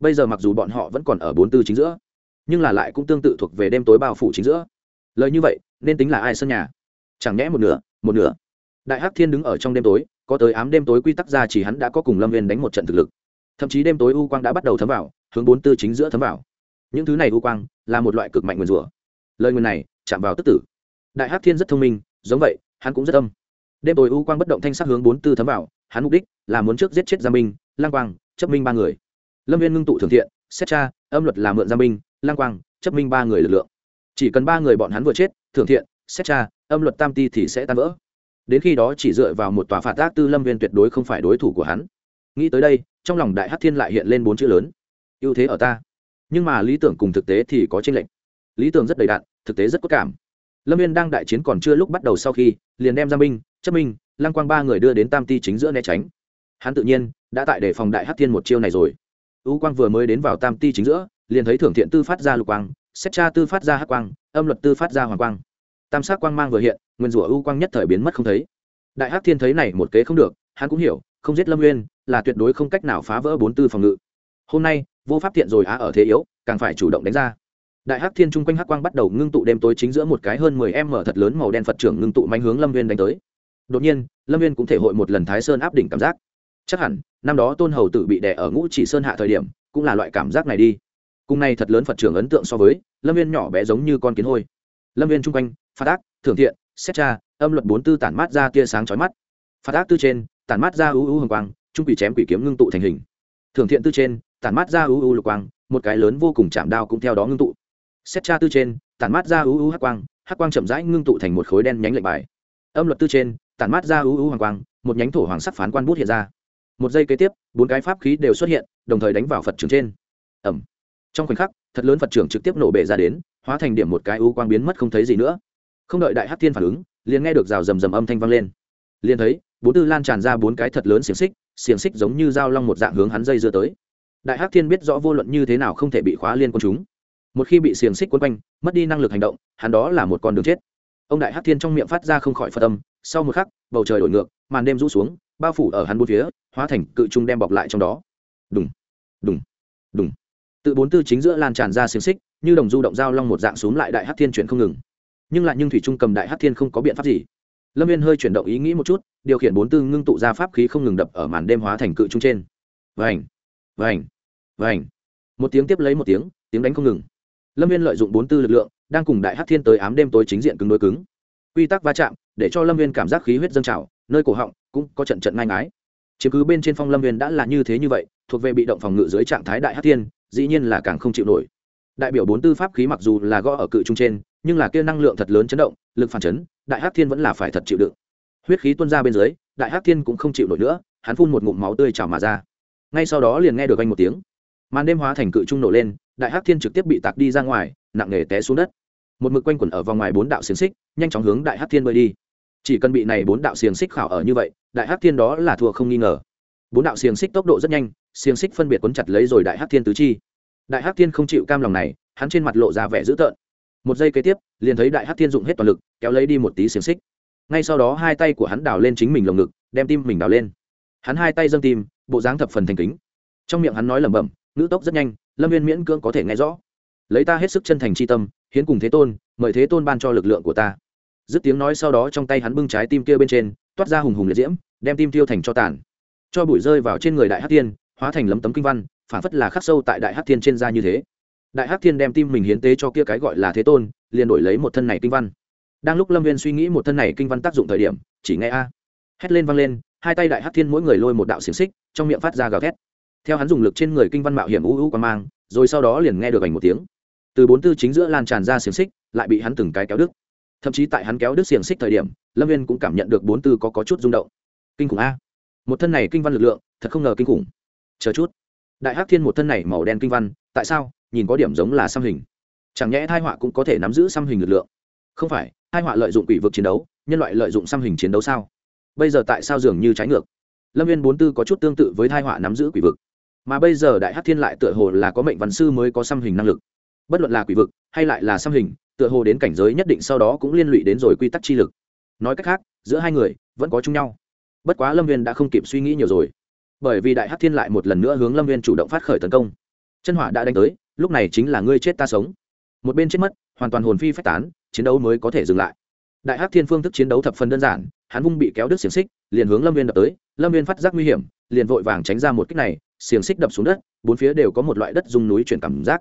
Bây giờ mặc dù bọn họ vẫn còn ở bốn tư chính giữa, nhưng là lại cũng tương tự thuộc về đêm tối bao phủ chính giữa. Lời như vậy, nên tính là ai sân nhà? Chẳng nhẽ một nửa một nửa. Đại hắc thiên đứng ở trong đêm tối, có tới ám đêm tối quy tắc ra chỉ hắn đã có cùng lâm viên đánh một trận thực lực. Thậm chí đêm tối u quang đã bắt đầu thấm vào, hướng bốn tư chính giữa thấm vào. Những thứ này u quang là một loại cực mạnh nguyền rủa. Lời nguyền này chạm vào tức tử. Đại hắc thiên rất thông minh, giống vậy, hắn cũng rất âm. Đêm tối u quang bất động thanh sắc hướng bốn tư thấm vào, hắn mục đích là muốn trước giết chết gia minh lang quang, chấp minh ba người. Lâm viên ngưng tụ thường thiện, xét cha âm luật là mượn gia minh lang quang, chấp minh ba người lực lượng. Chỉ cần ba người bọn hắn vừa chết, thường thiện, xét cha âm luật tam ti thì sẽ tan vỡ. Đến khi đó chỉ dựa vào một tòa phạt tác tư lâm viên tuyệt đối không phải đối thủ của hắn. Nghĩ tới đây, trong lòng đại hát thiên lại hiện lên bốn chữ lớn. Ưu thế ở ta. Nhưng mà lý tưởng cùng thực tế thì có tranh lệch. Lý tưởng rất đầy đạn thực tế rất cốt cảm. Lâm viên đang đại chiến còn chưa lúc bắt đầu sau khi, liền đem ra minh chấp minh lăng quang ba người đưa đến tam ti chính giữa né tránh. Hắn tự nhiên đã tại để phòng đại hát thiên một chiêu này rồi. U quang vừa mới đến vào tam ti chính giữa, liền thấy thưởng thiện tư phát ra lục quang, xét cha tư phát ra hắc quang, âm luật tư phát ra hoàng quang. Tam sắc quang mang vừa hiện, nguyên rủa u quang nhất thời biến mất không thấy. Đại hắc thiên thấy này một kế không được, hắn cũng hiểu, không giết lâm nguyên là tuyệt đối không cách nào phá vỡ bốn tư phòng ngự. Hôm nay, vô pháp thiện rồi á ở thế yếu, càng phải chủ động đánh ra. Đại hắc thiên chung quanh hắc quang bắt đầu ngưng tụ đêm tối chính giữa một cái hơn mười em mở thật lớn màu đen phật trưởng ngưng tụ manh hướng lâm viên đánh tới. Đột nhiên, lâm viên cũng thể hội một lần thái sơn áp đỉnh cảm giác. Chắc hẳn năm đó tôn hầu tự bị đè ở ngũ chỉ sơn hạ thời điểm, cũng là loại cảm giác này đi. Cùng này thật lớn phật trưởng ấn tượng so với, lâm viên nhỏ bé giống như con kiến hôi. Lâm viên chung quanh phát ác thưởng thiện, xét tra, âm luật bốn tư tản mát ra tia sáng chói mắt. Phát ác tư trên, tản mát ra ưu ưu hồng quang, trung quỷ chém quỷ kiếm ngưng tụ thành hình. Thưởng thiện tư trên, tản mát ra ưu ưu lục quang, một cái lớn vô cùng chạm đao cũng theo đó ngưng tụ. Xét tra tư trên, tản mát ra ưu ưu hắc quang hắc quang chậm rãi ngưng tụ thành một khối đen nhánh lệnh bài. Âm luật tư trên, tản mát ra ưu ưu hoàng quang, một nhánh thổ hoàng sắc phán quan bút hiện ra một giây kế tiếp, bốn cái pháp khí đều xuất hiện, đồng thời đánh vào phật trưởng trên. Ẩm trong khoảnh khắc, thật lớn phật trưởng trực tiếp nổ bể ra đến, hóa thành điểm một cái u quang biến mất không thấy gì nữa. Không đợi đại hát thiên phản ứng, liền nghe được rào rầm rầm âm thanh vang lên. Liền thấy, bốn tư lan tràn ra bốn cái thật lớn xiềng xích xiềng xích giống như dao long một dạng hướng hắn dây dưa tới. Đại hát thiên biết rõ vô luận như thế nào không thể bị khóa liên quân chúng. Một khi bị xiềng xích quấn quanh, mất đi năng lực hành động, hắn đó là một con đường chết. Ông đại hát thiên trong miệng phát ra không khỏi phật tâm sau một khắc, bầu trời đổi ngược, màn đêm rũ xuống bao phủ ở hắn bốn phía, hóa thành cự trung đem bọc lại trong đó. Đúng đúng đúng tự bốn tư chính giữa lan tràn ra xiềng xích, như đồng du động dao long một dạng xuống lại đại hát thiên chuyển không ngừng. Nhưng lại nhưng thủy trung cầm đại hát thiên không có biện pháp gì. Lâm viên hơi chuyển động ý nghĩ một chút, điều khiển bốn tư ngưng tụ ra pháp khí không ngừng đập ở màn đêm hóa thành cự trung trên. Vành vành vành. Một tiếng tiếp lấy một tiếng tiếng đánh không ngừng. Lâm viên lợi dụng bốn tư lực lượng, đang cùng đại hát thiên tới ám đêm tối chính diện cứng đối cứng. Quy tắc va chạm, để cho lâm viên cảm giác khí huyết dâng trào nơi cổ họng cũng có trận trận ngang ái chiếm cứ bên trên phong lâm viên đã là như thế như vậy, thuộc về bị động phòng ngự dưới trạng thái đại hát thiên, dĩ nhiên là càng không chịu nổi. Đại biểu bốn tư pháp khí mặc dù là gõ ở cự trung trên, nhưng là kia năng lượng thật lớn chấn động, lực phản chấn, đại hát thiên vẫn là phải thật chịu đựng. Huyết khí tuôn ra bên dưới, đại hát thiên cũng không chịu nổi nữa, hắn phun một ngụm máu tươi trào mà ra. Ngay sau đó liền nghe được anh một tiếng. Màn đêm hóa thành cự trung nổ lên, đại hát thiên trực tiếp bị tạc đi ra ngoài, nặng nề té xuống đất. Một mực quanh quẩn ở vòng ngoài bốn đạo xiềng xích, nhanh chóng hướng đại hát thiên bơi đi chỉ cần bị này bốn đạo xiềng xích khảo ở như vậy, đại hát thiên đó là thua không nghi ngờ. Bốn đạo xiềng xích tốc độ rất nhanh, xiềng xích phân biệt quấn chặt lấy rồi đại hát thiên tứ chi. Đại hát thiên không chịu cam lòng này, hắn trên mặt lộ ra vẻ dữ tợn. Một giây kế tiếp, liền thấy đại hát thiên dụng hết toàn lực, kéo lấy đi một tí xiềng xích. Ngay sau đó hai tay của hắn đào lên chính mình lồng ngực, đem tim mình đào lên. Hắn hai tay dâng tim, bộ dáng thập phần thành kính. Trong miệng hắn nói lẩm bẩm, ngữ tốc rất nhanh, lâm viên miễn cưỡng có thể nghe rõ. Lấy ta hết sức chân thành c h i tâm, hiến cùng thế tôn, mời thế tôn ban cho lực lượng của ta dứt tiếng nói sau đó trong tay hắn bưng trái tim kia bên trên, toát ra hùng hùng liệt diễm, đem tim tiêu thành cho tàn. Cho bụi rơi vào trên người đại hát tiên hóa thành lấm tấm kinh văn, phản phất là khắc sâu tại đại hát thiên trên da như thế. Đại hát thiên đem tim mình hiến tế cho kia cái gọi là thế tôn, liền đổi lấy một thân này kinh văn. Đang lúc lâm viên suy nghĩ một thân này kinh văn tác dụng thời điểm, chỉ nghe a, hét lên văng lên, hai tay đại hát thiên mỗi người lôi một đạo xiềng xích, trong miệng phát ra gào thét. Theo hắn dùng lực trên người kinh văn mạo hiểm u u qua mang, rồi sau đó liền nghe được ảnh một tiếng. Từ bốn tư chính giữa lan tràn ra xiềng xích, lại bị hắn từng cái kéo đứt thậm chí tại hắn kéo đứt xiềng xích thời điểm lâm viên cũng cảm nhận được bốn tư có, có chút rung động. Kinh khủng a. Một thân này kinh văn lực lượng thật không ngờ kinh khủng. Chờ chút. Đại hắc thiên một thân này màu đen kinh văn tại sao nhìn có điểm giống là xăm hình. Chẳng nhẽ thai họa cũng có thể nắm giữ xăm hình lực lượng? Không phải thai họa lợi dụng quỷ vực chiến đấu nhân loại lợi dụng xăm hình chiến đấu sao? Bây giờ tại sao dường như trái ngược? Lâm viên bốn tư có chút tương tự với thai họa nắm giữ quỷ vực. Mà bây giờ đại Hắc thiên lại tựa hồ là có mệnh văn sư mới có xăm hình năng lực. Bất luận là quỷ vực hay lại là xăm hình tựa hồ đến cảnh giới nhất định sau đó cũng liên lụy đến rồi quy tắc chi lực. Nói cách khác, giữa hai người, vẫn có chung nhau. Bất quá lâm viên đã không kịp suy nghĩ nhiều rồi. Bởi vì đại hát thiên lại một lần nữa hướng lâm viên chủ động phát khởi tấn công. Chân hỏa đã đánh tới, lúc này chính là ngươi chết ta sống. Một bên chết mất, hoàn toàn hồn phi phách tán, chiến đấu mới có thể dừng lại. Đại hát thiên phương thức chiến đấu thập phần đơn giản, hắn vung bị kéo đứt xiềng xích, liền hướng lâm viên đập tới. Lâm viên phát giác nguy hiểm, liền vội vàng tránh ra một kích này, xiềng xích đập xuống đất, bốn phía đều có một loại đất dùng núi chuyển cảm giác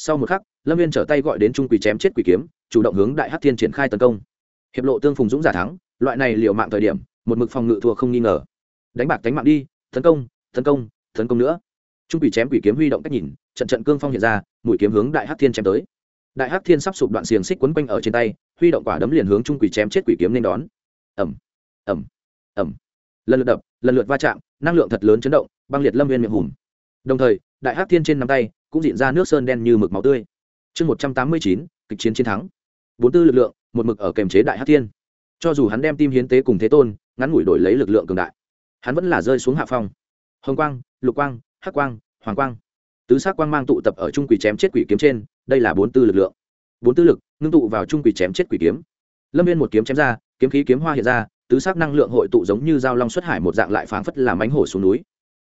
sau một khắc, lâm viên trở tay gọi đến trung quỷ chém chết quỷ kiếm, chủ động hướng đại hát thiên triển khai tấn công. Hiệp lộ tương phùng dũng giả thắng, loại này liệu mạng thời điểm, một mực phòng ngự thua không nghi ngờ. Đánh bạc đánh mạng đi, tấn công tấn công tấn công nữa. Trung quỷ chém quỷ kiếm huy động cách nhìn, trận trận cương phong hiện ra, mũi kiếm hướng đại hắc thiên chém tới. Đại hắc thiên sắp sụp đoạn xiềng xích quấn quanh ở trên tay, huy động quả đấm liền hướng trung quỷ chém chết quỷ kiếm nên đón. Ẩm ẩm ẩm lần lượt đập, lần lượt va chạm, năng lượng thật lớn chấn động, băng liệt lâm viên miệng hùm. Đồng thời, đại hắc thiên trên nắm tay cũng diễn ra nước sơn đen như mực máu tươi. Chương một trăm tám mươi chín, kịch chiến chiến thắng. Bốn tư lực lượng, một mực ở kềm chế đại hắc thiên. Cho dù hắn đem tim hiến tế cùng thế tôn, ngắn ngủi đổi lấy lực lượng cường đại, hắn vẫn là rơi xuống hạ phong. Hồng quang, lục quang, hắc quang, hoàng quang. Tứ sắc quang mang tụ tập ở trung quỷ chém chết quỷ kiếm trên, đây là bốn tư lực lượng. Bốn tư lực, ngưng tụ vào trung quỷ chém chết quỷ kiếm. Lâm viên một kiếm chém ra, kiếm khí kiếm hoa hiện ra, tứ sắc năng lượng hội tụ giống như dao long xuất hải một dạng lại phảng phất làm ánh hổ xuống núi.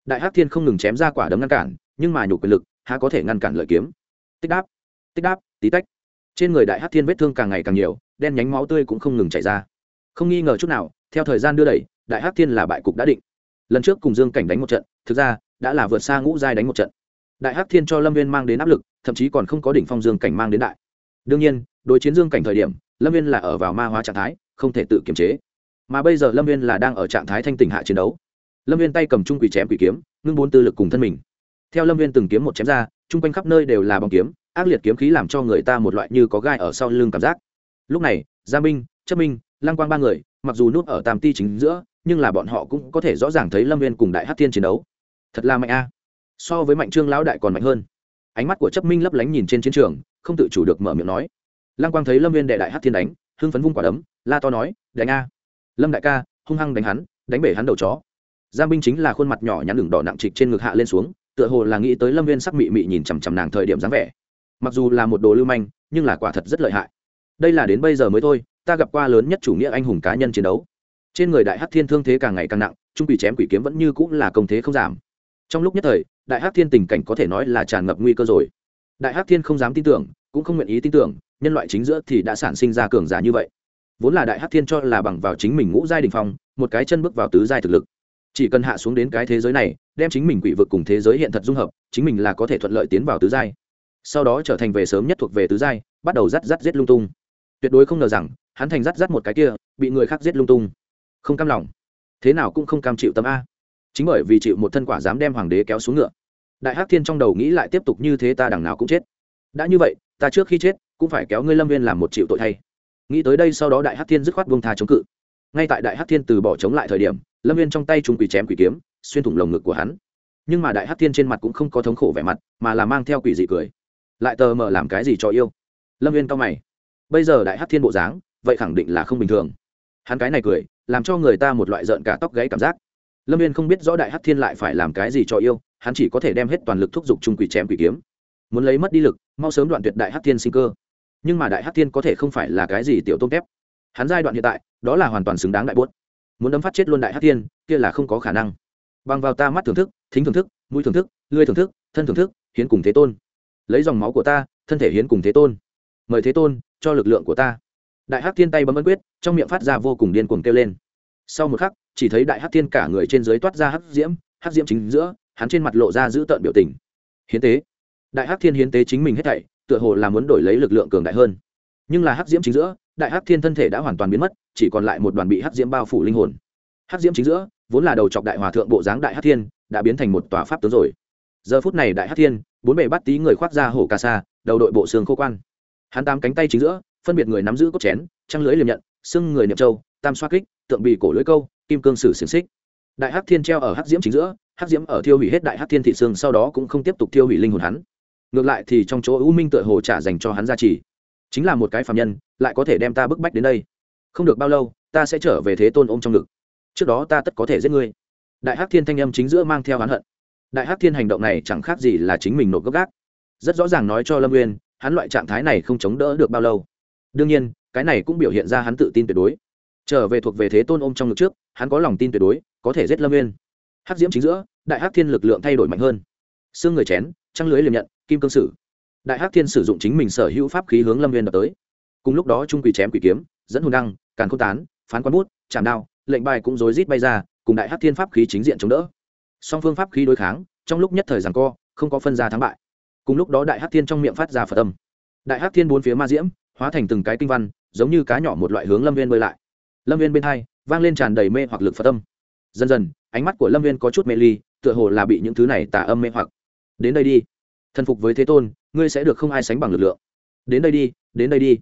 Đại hắc thiên không ngừng chém ra quả đấm ngăn cản, nhưng mà nhục quyền lực há có thể ngăn cản lợi kiếm. Tích đáp tích đáp, tí tách. Trên người đại hắc thiên vết thương càng ngày càng nhiều, đen nhánh máu tươi cũng không ngừng chảy ra. Không nghi ngờ chút nào, theo thời gian đưa đẩy, đại hắc thiên là bại cục đã định. Lần trước cùng dương cảnh đánh một trận, thực ra, đã là vượt xa ngũ giai đánh một trận. Đại hắc thiên cho lâm viên mang đến áp lực, thậm chí còn không có đỉnh phong dương cảnh mang đến đại. Đương nhiên, đối chiến dương cảnh thời điểm, lâm viên là ở vào ma hóa trạng thái, không thể tự kiềm chế. Mà bây giờ lâm viên là đang ở trạng thái thanh tỉnh hạ chiến đấu. Lâm viên tay cầm trung quỷ chém quỷ kiếm, ngưng bốn tư lực cùng thân mình theo lâm viên từng kiếm một chém ra, chung quanh khắp nơi đều là bóng kiếm, ác liệt kiếm khí làm cho người ta một loại như có gai ở sau lưng cảm giác. Lúc này, gia minh, chất minh, lăng quang ba người, mặc dù núp ở tam ti chính giữa, nhưng là bọn họ cũng có thể rõ ràng thấy lâm viên cùng đại hát thiên chiến đấu. Thật là mạnh a. So với mạnh trương lão đại còn mạnh hơn. Ánh mắt của chấp minh lấp lánh nhìn trên chiến trường, không tự chủ được mở miệng nói. Lăng quang thấy lâm viên đệ đại hát thiên đánh, hưng phấn vung quả đấm, la to nói, đánh a. Lâm đại ca, hung hăng đánh hắn, đánh bể hắn đầu chó. Giang binh chính là khuôn mặt nhỏ nhắn đường đỏ nặng trịch trên ngực hạ lên xuống tựa hồ là nghĩ tới lâm viên sắc mị mị nhìn chằm chằm nàng thời điểm dáng vẻ. Mặc dù là một đồ lưu manh, nhưng là quả thật rất lợi hại. Đây là đến bây giờ mới thôi, ta gặp qua lớn nhất chủ nghĩa anh hùng cá nhân chiến đấu. Trên người đại hát thiên thương thế càng ngày càng nặng, trung quỷ chém quỷ kiếm vẫn như cũng là công thế không giảm. Trong lúc nhất thời, đại hát thiên tình cảnh có thể nói là tràn ngập nguy cơ rồi. Đại hát thiên không dám tin tưởng, cũng không nguyện ý tin tưởng, nhân loại chính giữa thì đã sản sinh ra cường giả như vậy. Vốn là đại hát thiên cho là bằng vào chính mình ngũ giai đình phong, một cái chân bước vào tứ giai thực lực chỉ cần hạ xuống đến cái thế giới này, đem chính mình quỷ vực cùng thế giới hiện thật dung hợp, chính mình là có thể thuận lợi tiến vào tứ giai. Sau đó trở thành về sớm nhất thuộc về tứ giai, bắt đầu rắt rắt giết lung tung. Tuyệt đối không ngờ rằng, hắn thành rắt rắt một cái kia, bị người khác giết lung tung. Không cam lòng. Thế nào cũng không cam chịu tâm a. Chính bởi vì chịu một thân quả dám đem hoàng đế kéo xuống ngựa. Đại hắc thiên trong đầu nghĩ lại tiếp tục như thế ta đằng nào cũng chết. Đã như vậy, ta trước khi chết, cũng phải kéo ngươi lâm viên làm một triệu tội thay. Nghĩ tới đây sau đó đại hắc thiên dứt khoát buông tha chống cự ngay tại đại hắc thiên từ bỏ chống lại thời điểm, lâm viên trong tay Trung quỷ chém quỷ kiếm, xuyên thủng lồng ngực của hắn. Nhưng mà đại hắc thiên trên mặt cũng không có thống khổ vẻ mặt, mà là mang theo quỷ dị cười. Lại tờ mờ làm cái gì cho yêu? Lâm viên cao mày. Bây giờ đại hắc thiên bộ dáng, vậy khẳng định là không bình thường. Hắn cái này cười, làm cho người ta một loại rợn cả tóc gáy cảm giác. Lâm viên không biết rõ đại hắc thiên lại phải làm cái gì cho yêu, hắn chỉ có thể đem hết toàn lực thúc giục trung quỷ chém quỷ kiếm. Muốn lấy mất đi lực, mau sớm đoạn tuyệt đại hắc thiên sinh cơ. Nhưng mà đại hắc thiên có thể không phải là cái gì tiểu tôm tép hắn giai đoạn hiện tại, đó là hoàn toàn xứng đáng đại bốt muốn đấm phát chết luôn đại hắc thiên, kia là không có khả năng. Bằng vào ta mắt thưởng thức, thính thưởng thức, mũi thưởng thức lưới thưởng thức, thân thưởng thức, hiến cùng thế tôn. Lấy dòng máu của ta, thân thể hiến cùng thế tôn. Mời thế tôn, cho lực lượng của ta. Đại hắc thiên tay bấm ấn quyết, trong miệng phát ra vô cùng điên cuồng kêu lên. Sau một khắc, chỉ thấy đại hắc thiên cả người trên dưới toát ra hắc diễm hắc diễm chính giữa, hắn trên mặt lộ ra giữ tợn biểu tình. Hiến tế. Đại hắc thiên hiến tế chính mình hết thảy, tựa hồ là muốn đổi lấy lực lượng cường đại hơn. Nhưng là hắc diễm chính giữa đại hắc thiên thân thể đã hoàn toàn biến mất, chỉ còn lại một đoàn bị hắc diễm bao phủ linh hồn. Hắc diễm chính giữa, vốn là đầu chọc đại hòa thượng bộ dáng đại hắc thiên, đã biến thành một tòa pháp tướng rồi. Giờ phút này đại hắc thiên, bốn bề bắt tí người khoác ra hổ ca sa, đầu đội bộ xương khô quan. Hắn tám cánh tay chính giữa, phân biệt người nắm giữ cốt chén, trăng lưới liềm nhận xưng người niệm châu, tam xoa kích, tượng bị cổ lưỡi câu, kim cương sử xiềng xích. Đại hắc thiên treo ở hắc diễm chính giữa, hắc diễm ở thiêu hủy hết đại hắc thiên thị xương, sau đó cũng không tiếp tục thiêu hủy linh hồn hắn. Ngược lại thì trong chỗ u minh tựa hồ trả dành cho hắn gia trì chính là một cái phạm nhân, lại có thể đem ta bức bách đến đây. Không được bao lâu, ta sẽ trở về thế tôn ôm trong ngực. Trước đó ta tất có thể giết ngươi. Đại hắc thiên thanh âm chính giữa mang theo hắn hận. Đại hắc thiên hành động này chẳng khác gì là chính mình nộp gốc gác. Rất rõ ràng nói cho lâm nguyên hắn loại trạng thái này không chống đỡ được bao lâu. Đương nhiên, cái này cũng biểu hiện ra hắn tự tin tuyệt đối. Trở về thuộc về thế tôn ôm trong ngực trước, hắn có lòng tin tuyệt đối, có thể giết lâm nguyên hắc diễm chính giữa, đại hắc thiên lực lượng thay đổi mạnh hơn. Xương người chén, trăng lưới liềm nhận, kim cương sử đại hắc thiên sử dụng chính mình sở hữu pháp khí hướng lâm viên đập tới. Cùng lúc đó trung quỷ chém quỷ kiếm, dẫn hồn đăng, càn k tán, phán quán bút chạm đao, lệnh bài cũng rối rít bay ra, cùng đại hắc thiên pháp khí chính diện chống đỡ. Song phương pháp khí đối kháng, trong lúc nhất thời rằng co, không có phân ra thắng bại. Cùng lúc đó đại hắc thiên trong miệng phát ra phật tâm đại hắc thiên bốn phía ma diễm, hóa thành từng cái kinh văn, giống như cá nhỏ một loại hướng lâm viên bơi lại. Lâm viên bên hai, vang lên tràn đầy mê hoặc lực phật tâm dần dần, ánh mắt của lâm viên có chút mê ly, tựa hồ là bị những thứ này tà âm mê hoặc. Đến đây đi thần phục với thế tôn, ngươi sẽ được không ai sánh bằng lực lượng. Đến đây đi, đến đây đi.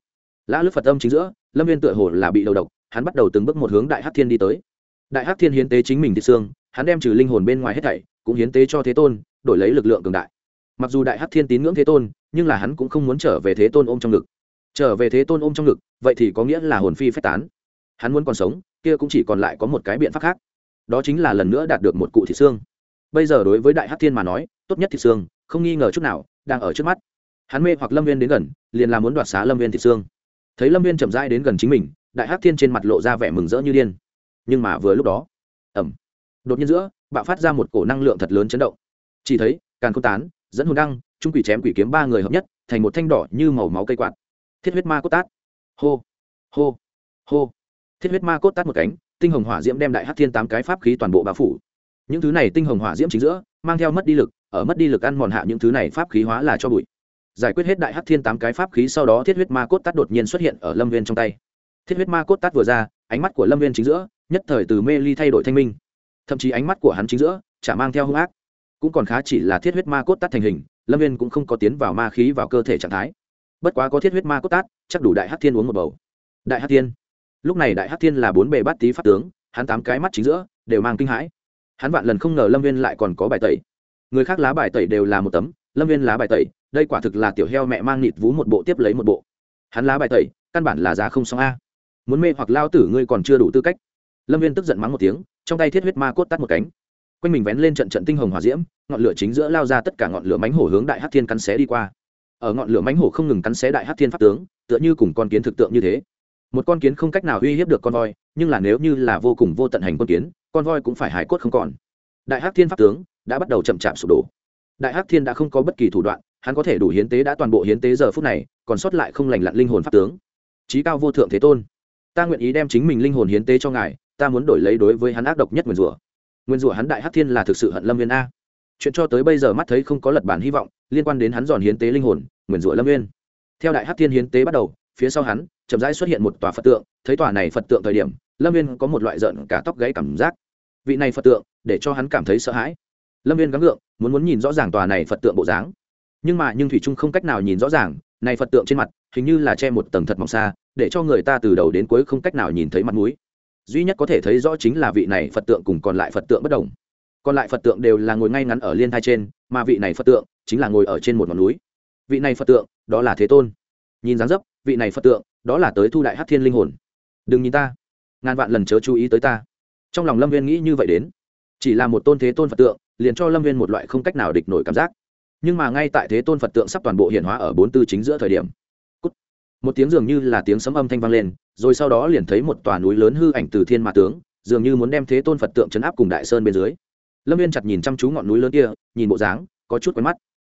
Lã lướt phật âm chính giữa, lâm viên tựa hồ là bị đầu độc, hắn bắt đầu từng bước một hướng đại hắc thiên đi tới. Đại hắc thiên hiến tế chính mình thị xương, hắn đem trừ linh hồn bên ngoài hết thảy, cũng hiến tế cho thế tôn, đổi lấy lực lượng cường đại. Mặc dù đại hắc thiên tín ngưỡng thế tôn, nhưng là hắn cũng không muốn trở về thế tôn ôm trong ngực. Trở về thế tôn ôm trong ngực, vậy thì có nghĩa là hồn phi phách tán. Hắn muốn còn sống, kia cũng chỉ còn lại có một cái biện pháp khác. Đó chính là lần nữa đạt được một cụ thị xương. Bây giờ đối với đại hắc thiên mà nói, tốt nhất thị xương không nghi ngờ chút nào, đang ở trước mắt. Hắn mê hoặc lâm viên đến gần, liền là muốn đoạt xá lâm viên thị xương. Thấy lâm viên chậm rãi đến gần chính mình, đại hắc thiên trên mặt lộ ra vẻ mừng rỡ như điên. Nhưng mà vừa lúc đó ẩm đột nhiên giữa, bạo phát ra một cổ năng lượng thật lớn chấn động. Chỉ thấy, càn công tán, dẫn hồn đăng, trung quỷ chém quỷ kiếm ba người hợp nhất, thành một thanh đỏ như màu máu cây quạt. Thiết huyết ma cốt tát. Hô hô hô. Thiết huyết ma cốt tát một cánh, tinh hồng hỏa diễm đem đại hát thiên tám cái pháp khí toàn bộ bao phủ những thứ này tinh hồng hỏa diễm chính giữa, mang theo mất đi lực, ở mất đi lực ăn mòn hạ những thứ này pháp khí hóa là cho bụi. Giải quyết hết đại hắc thiên tám cái pháp khí sau đó thiết huyết ma cốt tát đột nhiên xuất hiện ở lâm viên trong tay. Thiết huyết ma cốt tát vừa ra, ánh mắt của lâm viên chính giữa, nhất thời từ mê ly thay đổi thanh minh. Thậm chí ánh mắt của hắn chính giữa, chả mang theo hung ác. Cũng còn khá chỉ là thiết huyết ma cốt tát thành hình, lâm viên cũng không có tiến vào ma khí vào cơ thể trạng thái. Bất quá có thiết huyết ma cốt tát chắc đủ đại hắc thiên uống một bầu. Đại hắc thiên. Lúc này đại hắc thiên là bốn bề bát tý pháp tướng, hắn tám cái mắt chính giữa, đều mang kinh hãi hắn vạn lần không ngờ lâm viên lại còn có bài tẩy. Người khác lá bài tẩy đều là một tấm, lâm viên lá bài tẩy, đây quả thực là tiểu heo mẹ mang nịt vú một bộ tiếp lấy một bộ. Hắn lá bài tẩy, căn bản là giá không xong a. Muốn mê hoặc lao tử ngươi còn chưa đủ tư cách. Lâm viên tức giận mắng một tiếng, trong tay thiết huyết ma cốt tắt một cánh. Quanh mình vén lên trận trận tinh hồng hòa diễm, ngọn lửa chính giữa lao ra tất cả ngọn lửa mánh hổ hướng đại hát thiên cắn xé đi qua. Ở ngọn lửa mánh hổ không ngừng cắn xé đại hát thiên pháp tướng, tựa như cùng con kiến thực tượng như thế. Một con kiến không cách nào uy hiếp được con voi, nhưng là nếu như là vô cùng vô tận hành con kiến con voi cũng phải hải cốt không còn. Đại hắc thiên pháp tướng đã bắt đầu chậm chạp sụp đổ. Đại hắc thiên đã không có bất kỳ thủ đoạn, hắn có thể đủ hiến tế đã toàn bộ hiến tế giờ phút này, còn sót lại không lành lặn linh hồn pháp tướng. Trí cao vô thượng thế tôn, ta nguyện ý đem chính mình linh hồn hiến tế cho ngài, ta muốn đổi lấy đối với hắn ác độc nhất nguyên rủa. Nguyên rủa hắn đại hắc thiên là thực sự hận lâm viên a. Chuyện cho tới bây giờ mắt thấy không có lật bản hy vọng, liên quan đến hắn giòn hiến tế linh hồn, nguyên rủa lâm viên theo đại hắc thiên hiến tế bắt đầu, phía sau hắn, chậm rãi xuất hiện một tòa phật tượng, thấy tòa này phật tượng thời điểm lâm viên có một loại giận cả tóc gãy cảm giác. Vị này phật tượng, để cho hắn cảm thấy sợ hãi. Lâm viên gắng gượng, muốn muốn nhìn rõ ràng tòa này phật tượng bộ dáng. Nhưng mà nhưng thủy trung không cách nào nhìn rõ ràng, này phật tượng trên mặt, hình như là che một tầng thật mỏng xa, để cho người ta từ đầu đến cuối không cách nào nhìn thấy mặt mũi. Duy nhất có thể thấy rõ chính là vị này phật tượng cùng còn lại phật tượng bất đồng. Còn lại phật tượng đều là ngồi ngay ngắn ở liên thai trên, mà vị này phật tượng chính là ngồi ở trên một ngọn núi. Vị này phật tượng, đó là thế tôn. Nhìn dáng dấp, vị này phật tượng, đó là tới thu đại hát thiên linh hồn. Đừng nhìn ta ngàn vạn lần chớ chú ý tới ta. Trong lòng lâm viên nghĩ như vậy đến. Chỉ là một tôn thế tôn phật tượng, liền cho lâm viên một loại không cách nào địch nổi cảm giác. Nhưng mà ngay tại thế tôn phật tượng sắp toàn bộ hiện hóa ở bốn tư chính giữa thời điểm một tiếng dường như là tiếng sấm âm thanh vang lên, rồi sau đó liền thấy một tòa núi lớn hư ảnh từ thiên mã tướng, dường như muốn đem thế tôn phật tượng chấn áp cùng đại sơn bên dưới. Lâm viên chặt nhìn chăm chú ngọn núi lớn kia, nhìn bộ dáng, có chút quen mắt.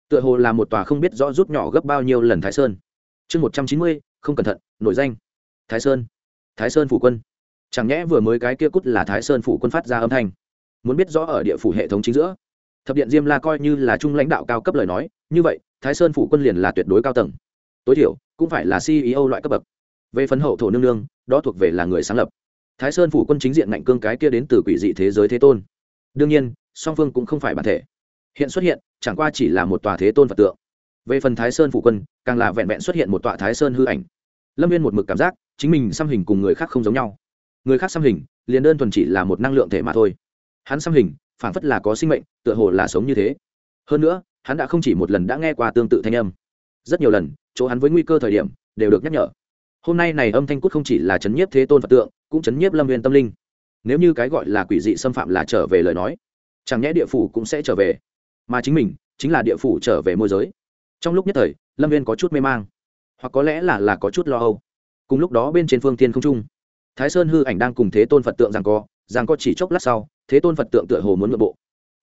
Tựa hồ là một tòa không biết rõ rút nhỏ gấp bao nhiêu lần thái sơn. Chương một trăm chín mươi, không cẩn thận nội danh. Thái sơn. Thái sơn phủ quân chẳng nhẽ vừa mới cái kia cút là thái sơn phủ quân phát ra âm thanh? Muốn biết rõ ở địa phủ hệ thống chính giữa. Thập điện diêm la coi như là trung lãnh đạo cao cấp lời nói, như vậy, thái sơn phủ quân liền là tuyệt đối cao tầng. Tối thiểu, cũng phải là ceo loại cấp bậc. Về phấn hậu thổ nương nương, đó thuộc về là người sáng lập. Thái sơn phủ quân chính diện ngạnh cương cái kia đến từ quỷ dị thế giới thế tôn. Đương nhiên, song phương cũng không phải bản thể. Hiện xuất hiện, chẳng qua chỉ là một tòa thế tôn phật tượng. Về phần thái sơn phủ quân, càng là vẹn vẹn xuất hiện một tọa thái sơn hư ảnh. Lâm viên một mực cảm giác, chính mình xăm hình cùng người khác không giống nhau người khác xăm hình, liền đơn thuần chỉ là một năng lượng thể mà thôi. Hắn xăm hình phản phất là có sinh mệnh, tựa hồ là sống như thế. Hơn nữa, hắn đã không chỉ một lần đã nghe qua tương tự thanh âm. Rất nhiều lần, chỗ hắn với nguy cơ thời điểm, đều được nhắc nhở. Hôm nay này âm thanh cút không chỉ là chấn nhiếp thế tôn phật tượng, cũng chấn nhiếp lâm viên tâm linh. Nếu như cái gọi là quỷ dị xâm phạm là trở về lời nói, chẳng nhẽ địa phủ cũng sẽ trở về. Mà chính mình, chính là địa phủ trở về môi giới. Trong lúc nhất thời, lâm viên có chút mê mang. Hoặc có lẽ là là có chút lo âu. Cùng lúc đó bên trên phương tiên không trung thái sơn hư ảnh đang cùng thế tôn phật tượng rằng co rằng co chỉ chốc lát sau, thế tôn phật tượng tựa hồ muốn nội bộ.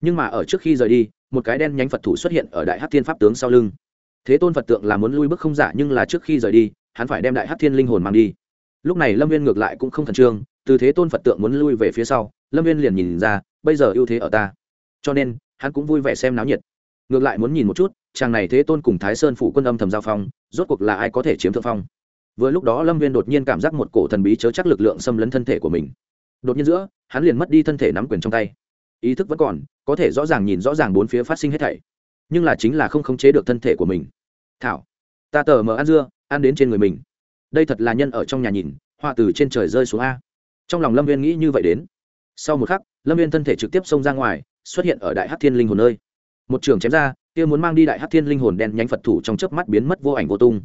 Nhưng mà ở trước khi rời đi, một cái đen nhánh phật thủ xuất hiện ở đại hát thiên pháp tướng sau lưng. Thế tôn phật tượng là muốn lui bước không giả nhưng là trước khi rời đi, hắn phải đem đại hát thiên linh hồn mang đi. Lúc này lâm viên ngược lại cũng không khẩn trương, từ thế tôn phật tượng muốn lui về phía sau, lâm viên liền nhìn ra, bây giờ ưu thế ở ta. Cho nên, hắn cũng vui vẻ xem náo nhiệt. Ngược lại muốn nhìn một chút, chàng này thế tôn cùng thái sơn phụ quân âm thầm giao phong, rốt cuộc là ai có thể chiếm thượng phong? Vừa lúc đó lâm viên đột nhiên cảm giác một cổ thần bí chớ chắc lực lượng xâm lấn thân thể của mình đột nhiên giữa hắn liền mất đi thân thể nắm quyền trong tay ý thức vẫn còn có thể rõ ràng nhìn rõ ràng bốn phía phát sinh hết thảy nhưng là chính là không khống chế được thân thể của mình thảo ta tờ mờ ăn dưa ăn đến trên người mình đây thật là nhân ở trong nhà nhìn hoa từ trên trời rơi xuống a trong lòng lâm viên nghĩ như vậy đến sau một khắc lâm viên thân thể trực tiếp xông ra ngoài xuất hiện ở đại hát thiên linh hồn nơi một trường chém ra kia muốn mang đi đại hát thiên linh hồn đen nhánh phật thủ trong chớp mắt biến mất vô ảnh vô tung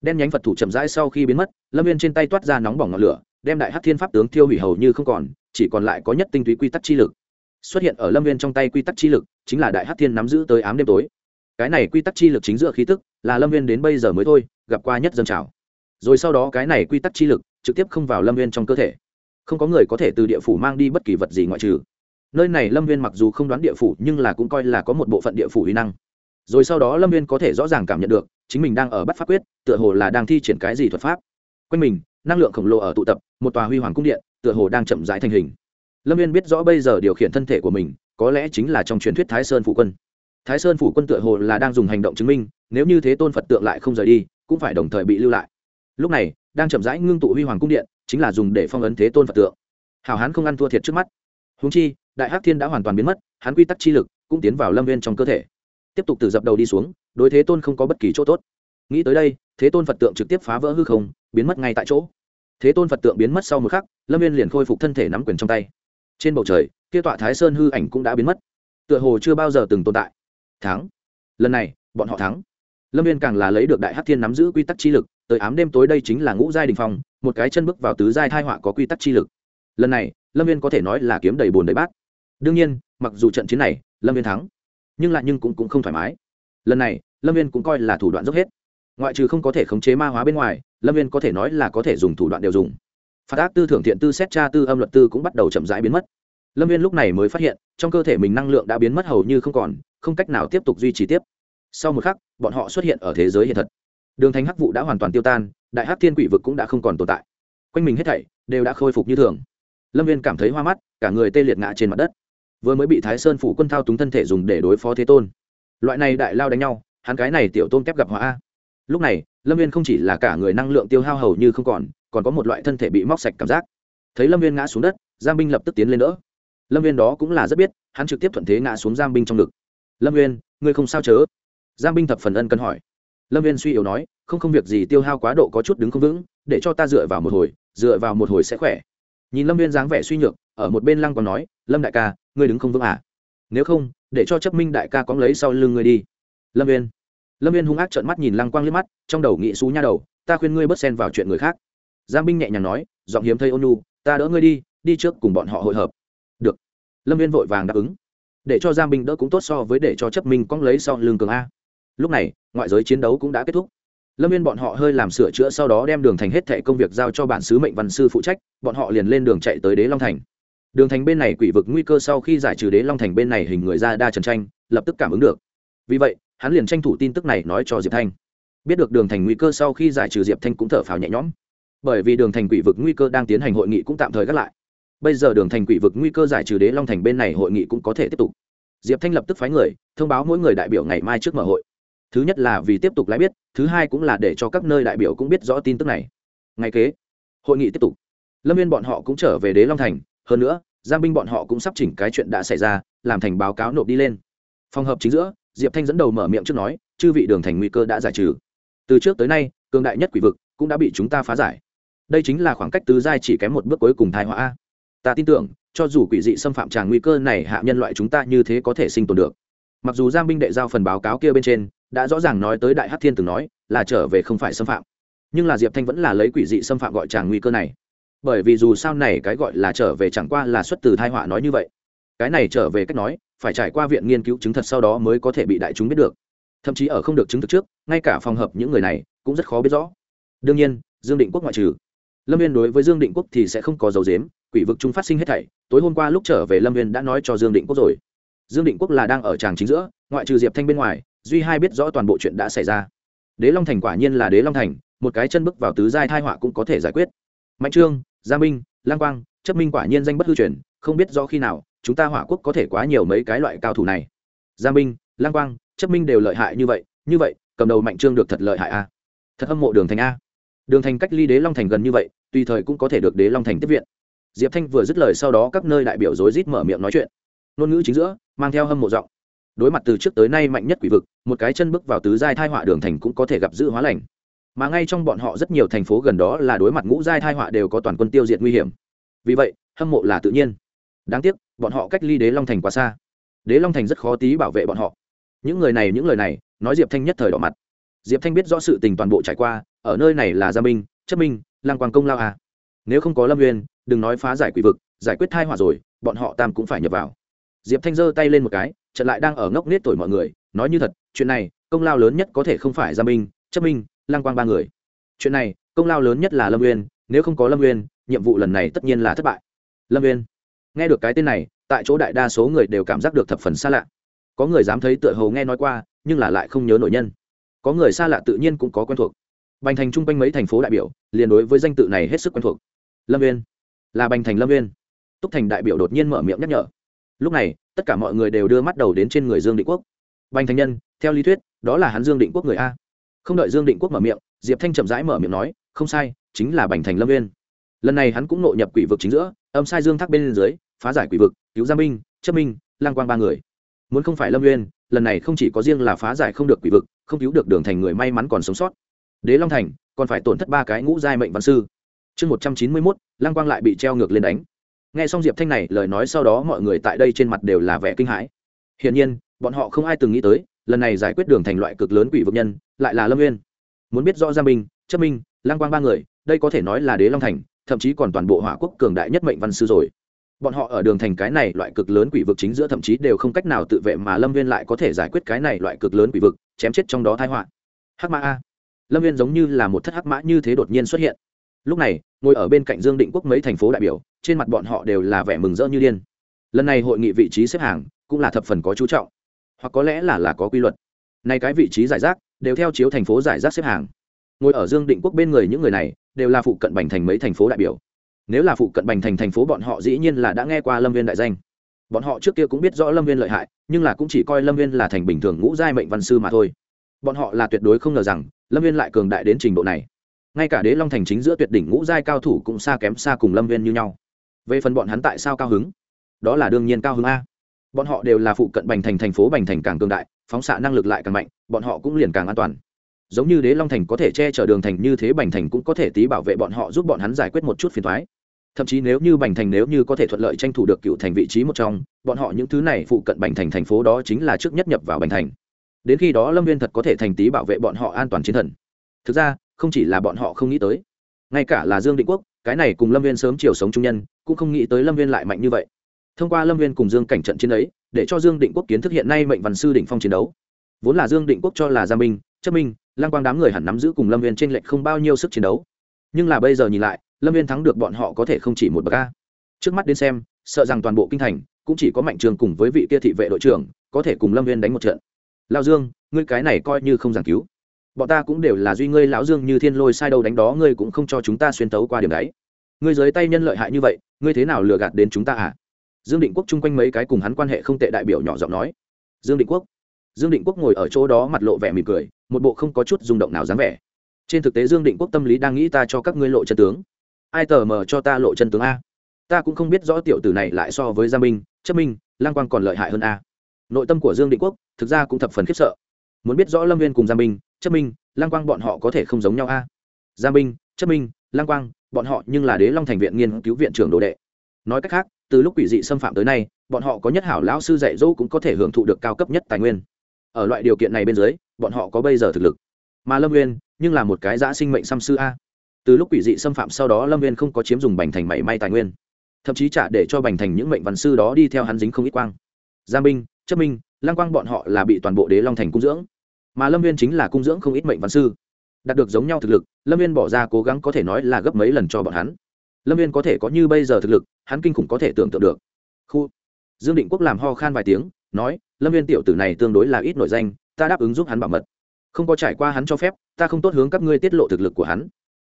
đen nhánh phật thủ chậm rãi sau khi biến mất, lâm viên trên tay toát ra nóng bỏng ngọn lửa, đem đại hát thiên pháp tướng tiêu hủy hầu như không còn, chỉ còn lại có nhất tinh túy quy tắc chi lực. Xuất hiện ở lâm viên trong tay quy tắc chi lực, chính là đại hát thiên nắm giữ tới ám đêm tối. Cái này quy tắc chi lực chính giữa khí tức, là lâm viên đến bây giờ mới thôi, gặp qua nhất dân trào. Rồi sau đó cái này quy tắc chi lực, trực tiếp không vào lâm viên trong cơ thể. Không có người có thể từ địa phủ mang đi bất kỳ vật gì ngoại trừ. Nơi này lâm viên mặc dù không đoán địa phủ, nhưng là cũng coi là có một bộ phận địa phủ uy năng rồi sau đó lâm viên có thể rõ ràng cảm nhận được, chính mình đang ở bắt pháp quyết, tựa hồ là đang thi triển cái gì thuật pháp. Quanh mình, năng lượng khổng lồ ở tụ tập, một tòa huy hoàng cung điện, tựa hồ đang chậm rãi thành hình. Lâm viên biết rõ bây giờ điều khiển thân thể của mình, có lẽ chính là trong truyền thuyết thái sơn phủ quân. Thái sơn phủ quân tựa hồ là đang dùng hành động chứng minh, nếu như thế tôn phật tượng lại không rời đi, cũng phải đồng thời bị lưu lại. Lúc này, đang chậm rãi ngưng tụ huy hoàng cung điện, chính là dùng để phong ấn thế tôn phật tượng. Hảo hán không ăn thua thiệt trước mắt. Húng chi, đại hắc thiên đã hoàn toàn biến mất, hắn quy tắc chi lực cũng tiến vào lâm viên trong cơ thể tiếp tục từ dập đầu đi xuống, đối thế tôn không có bất kỳ chỗ tốt. Nghĩ tới đây, thế tôn phật tượng trực tiếp phá vỡ hư không, biến mất ngay tại chỗ. Thế tôn phật tượng biến mất sau một khắc, lâm viên liền khôi phục thân thể nắm quyền trong tay. Trên bầu trời, kia tọa thái sơn hư ảnh cũng đã biến mất. Tựa hồ chưa bao giờ từng tồn tại. Thắng. Lần này, bọn họ thắng. Lâm viên càng là lấy được đại hát thiên nắm giữ quy tắc chi lực, tới ám đêm tối đây chính là ngũ giai đình phong, một cái chân bước vào tứ giai thai họa có quy tắc chi lực. Lần này, lâm viên có thể nói là kiếm đầy bồn đầy bát. Đương nhiên, mặc dù trận chiến này, lâm viên thắng nhưng lại nhưng cũng, cũng không thoải mái. Lần này lâm viên cũng coi là thủ đoạn dốc hết. Ngoại trừ không có thể khống chế ma hóa bên ngoài lâm viên có thể nói là có thể dùng thủ đoạn đều dùng. Phạt ác tư thưởng thiện tư xét tra tư âm luật tư cũng bắt đầu chậm rãi biến mất. Lâm viên lúc này mới phát hiện trong cơ thể mình năng lượng đã biến mất hầu như không còn không cách nào tiếp tục duy trì tiếp. Sau một khắc bọn họ xuất hiện ở thế giới hiện thật. Đường thành hắc vụ đã hoàn toàn tiêu tan đại hắc thiên quỷ vực cũng đã không còn tồn tại. Quanh mình hết thảy đều đã khôi phục như thường. Lâm viên cảm thấy hoa mắt cả người tê liệt ngã trên mặt đất vừa mới bị thái sơn phủ quân thao túng thân thể dùng để đối phó thế tôn. Loại này đại lao đánh nhau, hắn cái này tiểu tôn kép gặp hóa lúc này, lâm viên không chỉ là cả người năng lượng tiêu hao hầu như không còn còn có một loại thân thể bị móc sạch cảm giác. Thấy lâm viên ngã xuống đất, giang binh lập tức tiến lên đỡ. Lâm viên đó cũng là rất biết, hắn trực tiếp thuận thế ngã xuống giang binh trong ngực. Lâm viên ngươi không sao chớ? Giang binh thập phần ân cần hỏi. Lâm viên suy yếu nói, không không việc gì tiêu hao quá độ có chút đứng không vững, để cho ta dựa vào một hồi, dựa vào một hồi sẽ khỏe. Nhìn lâm viên dáng vẻ suy nhược, ở một bên lăng còn nói, lâm đại ca ngươi đứng không vững à? Nếu không, để cho chấp minh đại ca cóng lấy sau lưng ngươi đi. Lâm viên lâm viên hung ác trợn mắt nhìn lăng quang liếc mắt, trong đầu nghị xú nha đầu, ta khuyên ngươi bớt xen vào chuyện người khác. Giang binh nhẹ nhàng nói, giọng hiếm thấy ôn nu ta đỡ ngươi đi đi trước cùng bọn họ hội hợp. Được. Lâm viên vội vàng đáp ứng. Để cho giang binh đỡ cũng tốt so với để cho chấp minh cóng lấy sau lưng cường a. Lúc này, ngoại giới chiến đấu cũng đã kết thúc. Lâm viên bọn họ hơi làm sửa chữa sau đó đem đường thành hết thẻ công việc giao cho bản sứ mệnh văn sư phụ trách, bọn họ liền lên đường chạy tới đế long thành đường thành bên này quỷ vực nguy cơ sau khi giải trừ đế long thành bên này hình người ra đa trần tranh, lập tức cảm ứng được. Vì vậy, hắn liền tranh thủ tin tức này nói cho diệp thanh. Biết được đường thành nguy cơ sau khi giải trừ diệp thanh cũng thở phào nhẹ nhõm. Bởi vì đường thành quỷ vực nguy cơ đang tiến hành hội nghị cũng tạm thời gác lại. Bây giờ đường thành quỷ vực nguy cơ giải trừ đế long thành bên này hội nghị cũng có thể tiếp tục. Diệp thanh lập tức phái người, thông báo mỗi người đại biểu ngày mai trước mở hội. Thứ nhất là vì tiếp tục lái biết, thứ hai cũng là để cho các nơi đại biểu cũng biết rõ tin tức này. Ngay kế, hội nghị tiếp tục. Lâm viên bọn họ cũng trở về đế long thành, hơn nữa giang binh bọn họ cũng sắp chỉnh cái chuyện đã xảy ra, làm thành báo cáo nộp đi lên. Phòng hợp chính giữa, diệp thanh dẫn đầu mở miệng trước nói, chư vị đường thành nguy cơ đã giải trừ. Từ trước tới nay, cường đại nhất quỷ vực cũng đã bị chúng ta phá giải. Đây chính là khoảng cách tứ giai chỉ kém một bước cuối cùng thái hóa. ta tin tưởng, cho dù quỷ dị xâm phạm tràng nguy cơ này hạ nhân loại chúng ta như thế có thể sinh tồn được. Mặc dù giang binh đệ giao phần báo cáo kia bên trên, đã rõ ràng nói tới đại hát thiên từng nói là trở về không phải xâm phạm. Nhưng là diệp thanh vẫn là lấy quỷ dị xâm phạm gọi tràng nguy cơ này bởi vì dù sao này cái gọi là trở về chẳng qua là xuất từ thai họa nói như vậy. Cái này trở về cách nói, phải trải qua viện nghiên cứu chứng thật sau đó mới có thể bị đại chúng biết được. Thậm chí ở không được chứng thực trước, ngay cả phòng hợp những người này cũng rất khó biết rõ. Đương nhiên, dương định quốc ngoại trừ. Lâm viên đối với dương định quốc thì sẽ không có dấu dếm quỷ vực chúng phát sinh hết thảy, tối hôm qua lúc trở về lâm viên đã nói cho dương định quốc rồi. Dương định quốc là đang ở tràng chính giữa, ngoại trừ diệp thanh bên ngoài, duy hai biết rõ toàn bộ chuyện đã xảy ra. Đế long thành quả nhiên là đế long thành, một cái chân bước vào tứ giai thai họa cũng có thể giải quyết. Mạnh trương gia minh, lang quang, chấp minh quả nhiên danh bất hư truyền, không biết do khi nào, chúng ta hỏa quốc có thể quá nhiều mấy cái loại cao thủ này. Gia minh, lang quang, chấp minh đều lợi hại như vậy như vậy, cầm đầu mạnh trương được thật lợi hại a. Thật hâm mộ đường thành a. Đường thành cách ly đế long thành gần như vậy, tùy thời cũng có thể được đế long thành tiếp viện. Diệp thanh vừa dứt lời sau đó các nơi đại biểu rối rít mở miệng nói chuyện. Ngôn ngữ chính giữa, mang theo hâm mộ giọng. Đối mặt từ trước tới nay mạnh nhất quỷ vực, một cái chân bước vào tứ giai thai họa đường thành cũng có thể gặp giữ hóa lành mà ngay trong bọn họ rất nhiều thành phố gần đó là đối mặt ngũ giai thai họa đều có toàn quân tiêu diệt nguy hiểm. Vì vậy, hâm mộ là tự nhiên. Đáng tiếc, bọn họ cách ly đế long thành quá xa. Đế long thành rất khó tí bảo vệ bọn họ. Những người này, những lời này, nói diệp thanh nhất thời đỏ mặt. Diệp thanh biết rõ sự tình toàn bộ trải qua, ở nơi này là gia minh chấp minh, lang quang công lao à. nếu không có lâm nguyên đừng nói phá giải quỷ vực, giải quyết thai họa rồi, bọn họ tam cũng phải nhập vào. Diệp thanh giơ tay lên một cái trận lại đang ở ngốc nết tuổi mọi người, nói như thật, chuyện này, công lao lớn nhất có thể không phải gia minh chấp minh Lăng quang ba người. Chuyện này, công lao lớn nhất là lâm nguyên nếu không có lâm nguyên nhiệm vụ lần này tất nhiên là thất bại. Lâm nguyên nghe được cái tên này, tại chỗ đại đa số người đều cảm giác được thập phần xa lạ. Có người dám thấy tựa hầu nghe nói qua, nhưng là lại không nhớ nội nhân. Có người xa lạ tự nhiên cũng có quen thuộc. Bành thành chung quanh mấy thành phố đại biểu, liền đối với danh tự này hết sức quen thuộc. Lâm viên là bành thành lâm viên túc thành đại biểu đột nhiên mở miệng nhắc nhở. Lúc này, tất cả mọi người đều đưa mắt đầu đến trên người dương định quốc. Bành thành nhân, theo lý thuyết, đó là hắn dương định quốc người a không đợi dương định quốc mở miệng, diệp thanh chậm rãi mở miệng nói, không sai, chính là bành thành lâm viên. Lần này hắn cũng nội nhập quỷ vực chính giữa, âm sai dương thác bên dưới, phá giải quỷ vực, cứu gia minh, chấp minh lang quang ba người. Muốn không phải lâm viên, lần này không chỉ có riêng là phá giải không được quỷ vực, không cứu được đường thành người may mắn còn sống sót. Đế long thành, còn phải tổn thất ba cái ngũ giai mệnh văn sư. Chương một trăm chín mươi mốt lang quang lại bị treo ngược lên đánh. Nghe xong diệp thanh này, lời nói sau đó mọi người tại đây trên mặt đều là vẻ kinh hãi. Hiển nhiên, bọn họ không ai từng nghĩ tới lần này giải quyết đường thành loại cực lớn quỷ vực nhân, lại là lâm nguyên muốn biết rõ gia minh, chất minh lang quang ba người, đây có thể nói là đế long thành, thậm chí còn toàn bộ hỏa quốc cường đại nhất mệnh văn sư rồi. Bọn họ ở đường thành cái này loại cực lớn quỷ vực chính giữa thậm chí đều không cách nào tự vệ mà lâm viên lại có thể giải quyết cái này loại cực lớn quỷ vực, chém chết trong đó thái họa. Hắc mã a. Lâm viên giống như là một thất hắc mã như thế đột nhiên xuất hiện. Lúc này, ngồi ở bên cạnh dương định quốc mấy thành phố đại biểu, trên mặt bọn họ đều là vẻ mừng rỡ như điên. Lần này hội nghị vị trí xếp hàng cũng là thập phần có chú trọng hoặc có lẽ là là có quy luật. Nay cái vị trí giải rác đều theo chiếu thành phố giải rác xếp hàng. Ngồi ở dương định quốc bên người những người này đều là phụ cận bành thành mấy thành phố đại biểu. Nếu là phụ cận bành thành thành phố bọn họ dĩ nhiên là đã nghe qua lâm viên đại danh. Bọn họ trước kia cũng biết rõ lâm viên lợi hại, nhưng là cũng chỉ coi lâm viên là thành bình thường ngũ giai mệnh văn sư mà thôi. Bọn họ là tuyệt đối không ngờ rằng lâm viên lại cường đại đến trình độ này. Ngay cả đế long thành chính giữa tuyệt đỉnh ngũ giai cao thủ cũng xa kém xa cùng lâm viên như nhau. Về phần bọn hắn tại sao cao hứng? Đó là đương nhiên cao hứng a bọn họ đều là phụ cận bành thành thành phố bành thành càng cường đại, phóng xạ năng lực lại càng mạnh, bọn họ cũng liền càng an toàn. Giống như đế long thành có thể che chở đường thành như thế, bành thành cũng có thể tí bảo vệ bọn họ, giúp bọn hắn giải quyết một chút phiền thoái thậm chí nếu như bành thành, nếu như có thể thuận lợi tranh thủ được cựu thành vị trí một trong, bọn họ những thứ này phụ cận bành thành thành phố đó chính là trước nhất nhập vào bành thành. Đến khi đó lâm viên thật có thể thành tí bảo vệ bọn họ an toàn chiến thần. Thực ra, không chỉ là bọn họ không nghĩ tới, ngay cả là dương định quốc, cái này cùng lâm viên sớm chiều sống trung nhân, cũng không nghĩ tới lâm viên lại mạnh như vậy thông qua lâm viên cùng dương cảnh trận chiến ấy, để cho dương định quốc kiến thức hiện nay mệnh văn sư đỉnh phong chiến đấu. Vốn là dương định quốc cho là gia minh, chấp minh lang quang đám người hẳn nắm giữ cùng lâm viên t r ê n lệch không bao nhiêu sức chiến đấu. Nhưng là bây giờ nhìn lại, lâm viên thắng được bọn họ có thể không chỉ một bậc ca trước mắt đến xem, sợ rằng toàn bộ kinh thành cũng chỉ có mạnh trường cùng với vị kia thị vệ đội trưởng có thể cùng lâm viên đánh một trận. Lao dương, ngươi cái này coi như không giảng cứu. Bọn ta cũng đều là duy ngươi lão dương như thiên lôi sai đâu đánh đó, ngươi cũng không cho chúng ta xuyên tấu qua điểm đấy. Ngươi dưới tay nhân lợi hại như vậy, ngươi thế nào lừa gạt đến chúng ta à? Dương định quốc chung quanh mấy cái cùng hắn quan hệ không tệ đại biểu nhỏ giọng nói. Dương định quốc. Dương định quốc ngồi ở chỗ đó mặt lộ vẻ mỉm cười, một bộ không có chút rung động nào dáng vẻ. Trên thực tế dương định quốc tâm lý đang nghĩ ta cho các ngươi lộ chân tướng. Ai tờ mờ cho ta lộ chân tướng a? Ta cũng không biết rõ tiểu tử này lại so với gia minh, chất minh, lang quang còn lợi hại hơn a. Nội tâm của dương định quốc, thực ra cũng thập phần khiếp sợ. Muốn biết rõ lâm viên cùng gia minh, chất minh, lang quang bọn họ có thể không giống nhau a? Gia minh, chất minh, lang quang, bọn họ nhưng là đế long thành viện nghiên cứu viện trưởng đồ đệ nói cách khác, từ lúc quỷ dị xâm phạm tới nay, bọn họ có nhất hảo lão sư dạy dỗ cũng có thể hưởng thụ được cao cấp nhất tài nguyên. Ở loại điều kiện này bên dưới, bọn họ có bây giờ thực lực. Mà lâm nguyên nhưng là một cái giã sinh mệnh xăm sư a. Từ lúc quỷ dị xâm phạm sau đó, lâm nguyên không có chiếm dùng bành thành mảy may tài nguyên. Thậm chí trả để cho bành thành những mệnh văn sư đó đi theo hắn dính không ít quang. Gia minh, chấp minh lang quang bọn họ là bị toàn bộ đế long thành cung dưỡng. Mà lâm viên chính là cung dưỡng không ít mệnh văn sư. Đạt được giống nhau thực lực, lâm viên bỏ ra cố gắng có thể nói là gấp mấy lần cho bọn hắn lâm viên có thể có như bây giờ thực lực, hắn kinh khủng có thể tưởng tượng được. Khu. Dương định quốc làm ho khan vài tiếng, nói, lâm viên tiểu tử này tương đối là ít nội danh, ta đáp ứng giúp hắn bảo mật. Không có trải qua hắn cho phép, ta không tốt hướng các ngươi tiết lộ thực lực của hắn.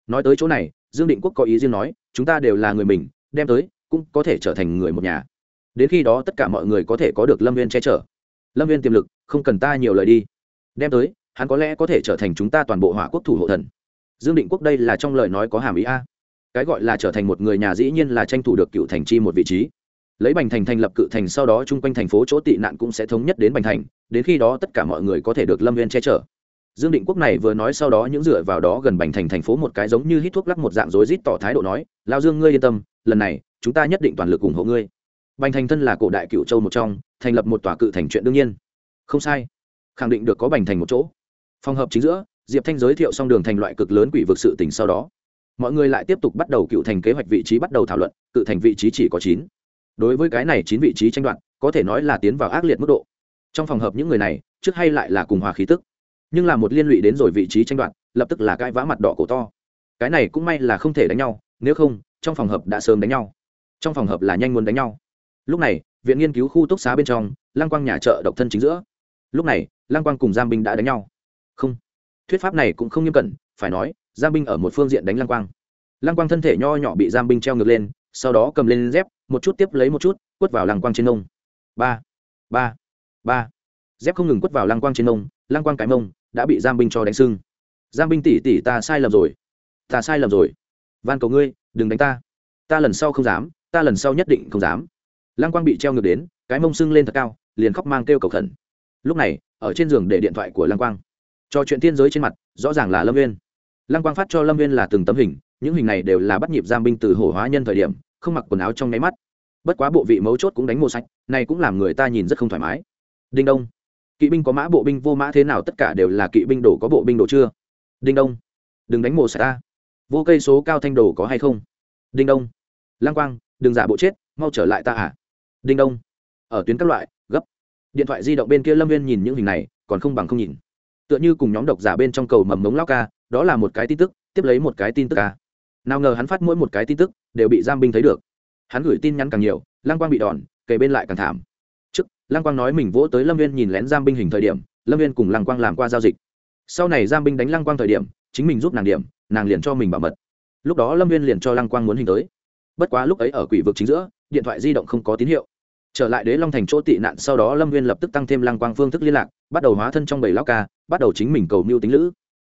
Nói tới chỗ này, dương định quốc có ý riêng nói, chúng ta đều là người mình, đem tới, cũng có thể trở thành người một nhà. Đến khi đó tất cả mọi người có thể có được lâm viên che chở. Lâm viên tiềm lực, không cần ta nhiều lời đi. Đem tới, hắn có lẽ có thể trở thành chúng ta toàn bộ hỏa quốc thủ hộ thần. Dương định quốc đây là trong lời nói có hàm ý a cái gọi là trở thành một người nhà dĩ nhiên là tranh thủ được cựu thành chi một vị trí. Lấy bành thành thành lập cự thành sau đó chung quanh thành phố chỗ tị nạn cũng sẽ thống nhất đến bành thành, đến khi đó tất cả mọi người có thể được lâm viên che chở. Dương định quốc này vừa nói sau đó những dựa vào đó gần bành thành thành phố một cái giống như hít thuốc lắc một dạng rối rít tỏ thái độ nói, lao dương ngươi yên tâm, lần này, chúng ta nhất định toàn lực ủng hộ ngươi. Bành thành thân là cổ đại cựu châu một trong, thành lập một tòa cự thành chuyện đương nhiên. Không sai. Khẳng định được có bành thành một chỗ. Phòng hợp chính giữa, diệp thanh giới thiệu xong đường thành loại cực lớn quỷ vực sự tỉnh sau đó mọi người lại tiếp tục bắt đầu cựu thành kế hoạch vị trí bắt đầu thảo luận, cự thành vị trí chỉ có chín. Đối với cái này chín vị trí tranh đoạt, có thể nói là tiến vào ác liệt mức độ. Trong phòng hợp những người này, trước hay lại là cùng hòa khí tức. Nhưng là một liên lụy đến rồi vị trí tranh đoạt, lập tức là cãi vã mặt đỏ cổ to. Cái này cũng may là không thể đánh nhau, nếu không, trong phòng hợp đã sớm đánh nhau. Trong phòng hợp là nhanh muốn đánh nhau. Lúc này, viện nghiên cứu khu túc xá bên trong, lăng quang nhà chợ độc thân chính giữa. Lúc này, lăng quang cùng giam binh đã đánh nhau. Không thuyết pháp này cũng không nghiêm cẩn, phải nói giam binh ở một phương diện đánh lăng quang. Lăng quang thân thể nho nhỏ bị giam binh treo ngược lên, sau đó cầm lên dép, một chút tiếp lấy một chút, quất vào lăng quang trên nông ba ba ba. Dép không ngừng quất vào lăng quang trên nông lang quang cái mông đã bị giam binh cho đánh sưng. Giam binh tỷ tỷ, ta sai lầm rồi. Ta sai lầm rồi. Van cầu ngươi, đừng đánh ta. Ta lần sau không dám, ta lần sau nhất định không dám. Lang quang bị treo ngược đến, cái mông sưng lên thật cao, liền khóc mang kêu cầu khẩn. Lúc này, ở trên giường để điện thoại của lang quang cho chuyện thiên giới trên mặt, rõ ràng là lâm viên lăng quang phát cho lâm viên là từng tấm hình, những hình này đều là bắt nhịp giam binh từ hổ hóa nhân thời điểm, không mặc quần áo trong nháy mắt. Bất quá bộ vị mấu chốt cũng đánh mô sạch, này cũng làm người ta nhìn rất không thoải mái. Đinh đông. Kỵ binh có mã, bộ binh vô mã thế nào tất cả đều là kỵ binh đổ có bộ binh đổ chưa? Đinh đông. Đừng đánh mồ sạch ta. Vô cây số cao thanh đồ có hay không? Đinh đông. Lăng quang, đừng giả bộ chết, mau trở lại ta à? Đinh đông. Ở tuyến các loại, gấp. Điện thoại di động bên kia lâm viên nhìn những hình này, còn không bằng không nhìn tựa như cùng nhóm độc giả bên trong cầu mầm mống lao ca, đó là một cái tin tức, tiếp lấy một cái tin tức ca. Nào ngờ hắn phát mỗi một cái tin tức, đều bị giam binh thấy được. Hắn gửi tin nhắn càng nhiều, lăng quang bị đòn, kề bên lại càng thảm. Trước, lăng quang nói mình vỗ tới lâm viên nhìn lén giam binh hình thời điểm, lâm viên cùng lăng quang làm qua giao dịch. Sau này giam binh đánh lăng quang thời điểm, chính mình giúp nàng điểm, nàng liền cho mình bảo mật. Lúc đó lâm viên liền cho lăng quang muốn hình tới. Bất quá lúc ấy ở quỷ vực chính giữa, điện thoại di động không có tín hiệu trở lại đế long thành chỗ tị nạn, sau đó lâm viên lập tức tăng thêm lăng quang phương thức liên lạc, bắt đầu hóa thân trong bảy lao ca, bắt đầu chính mình cầu mưu tính lữ.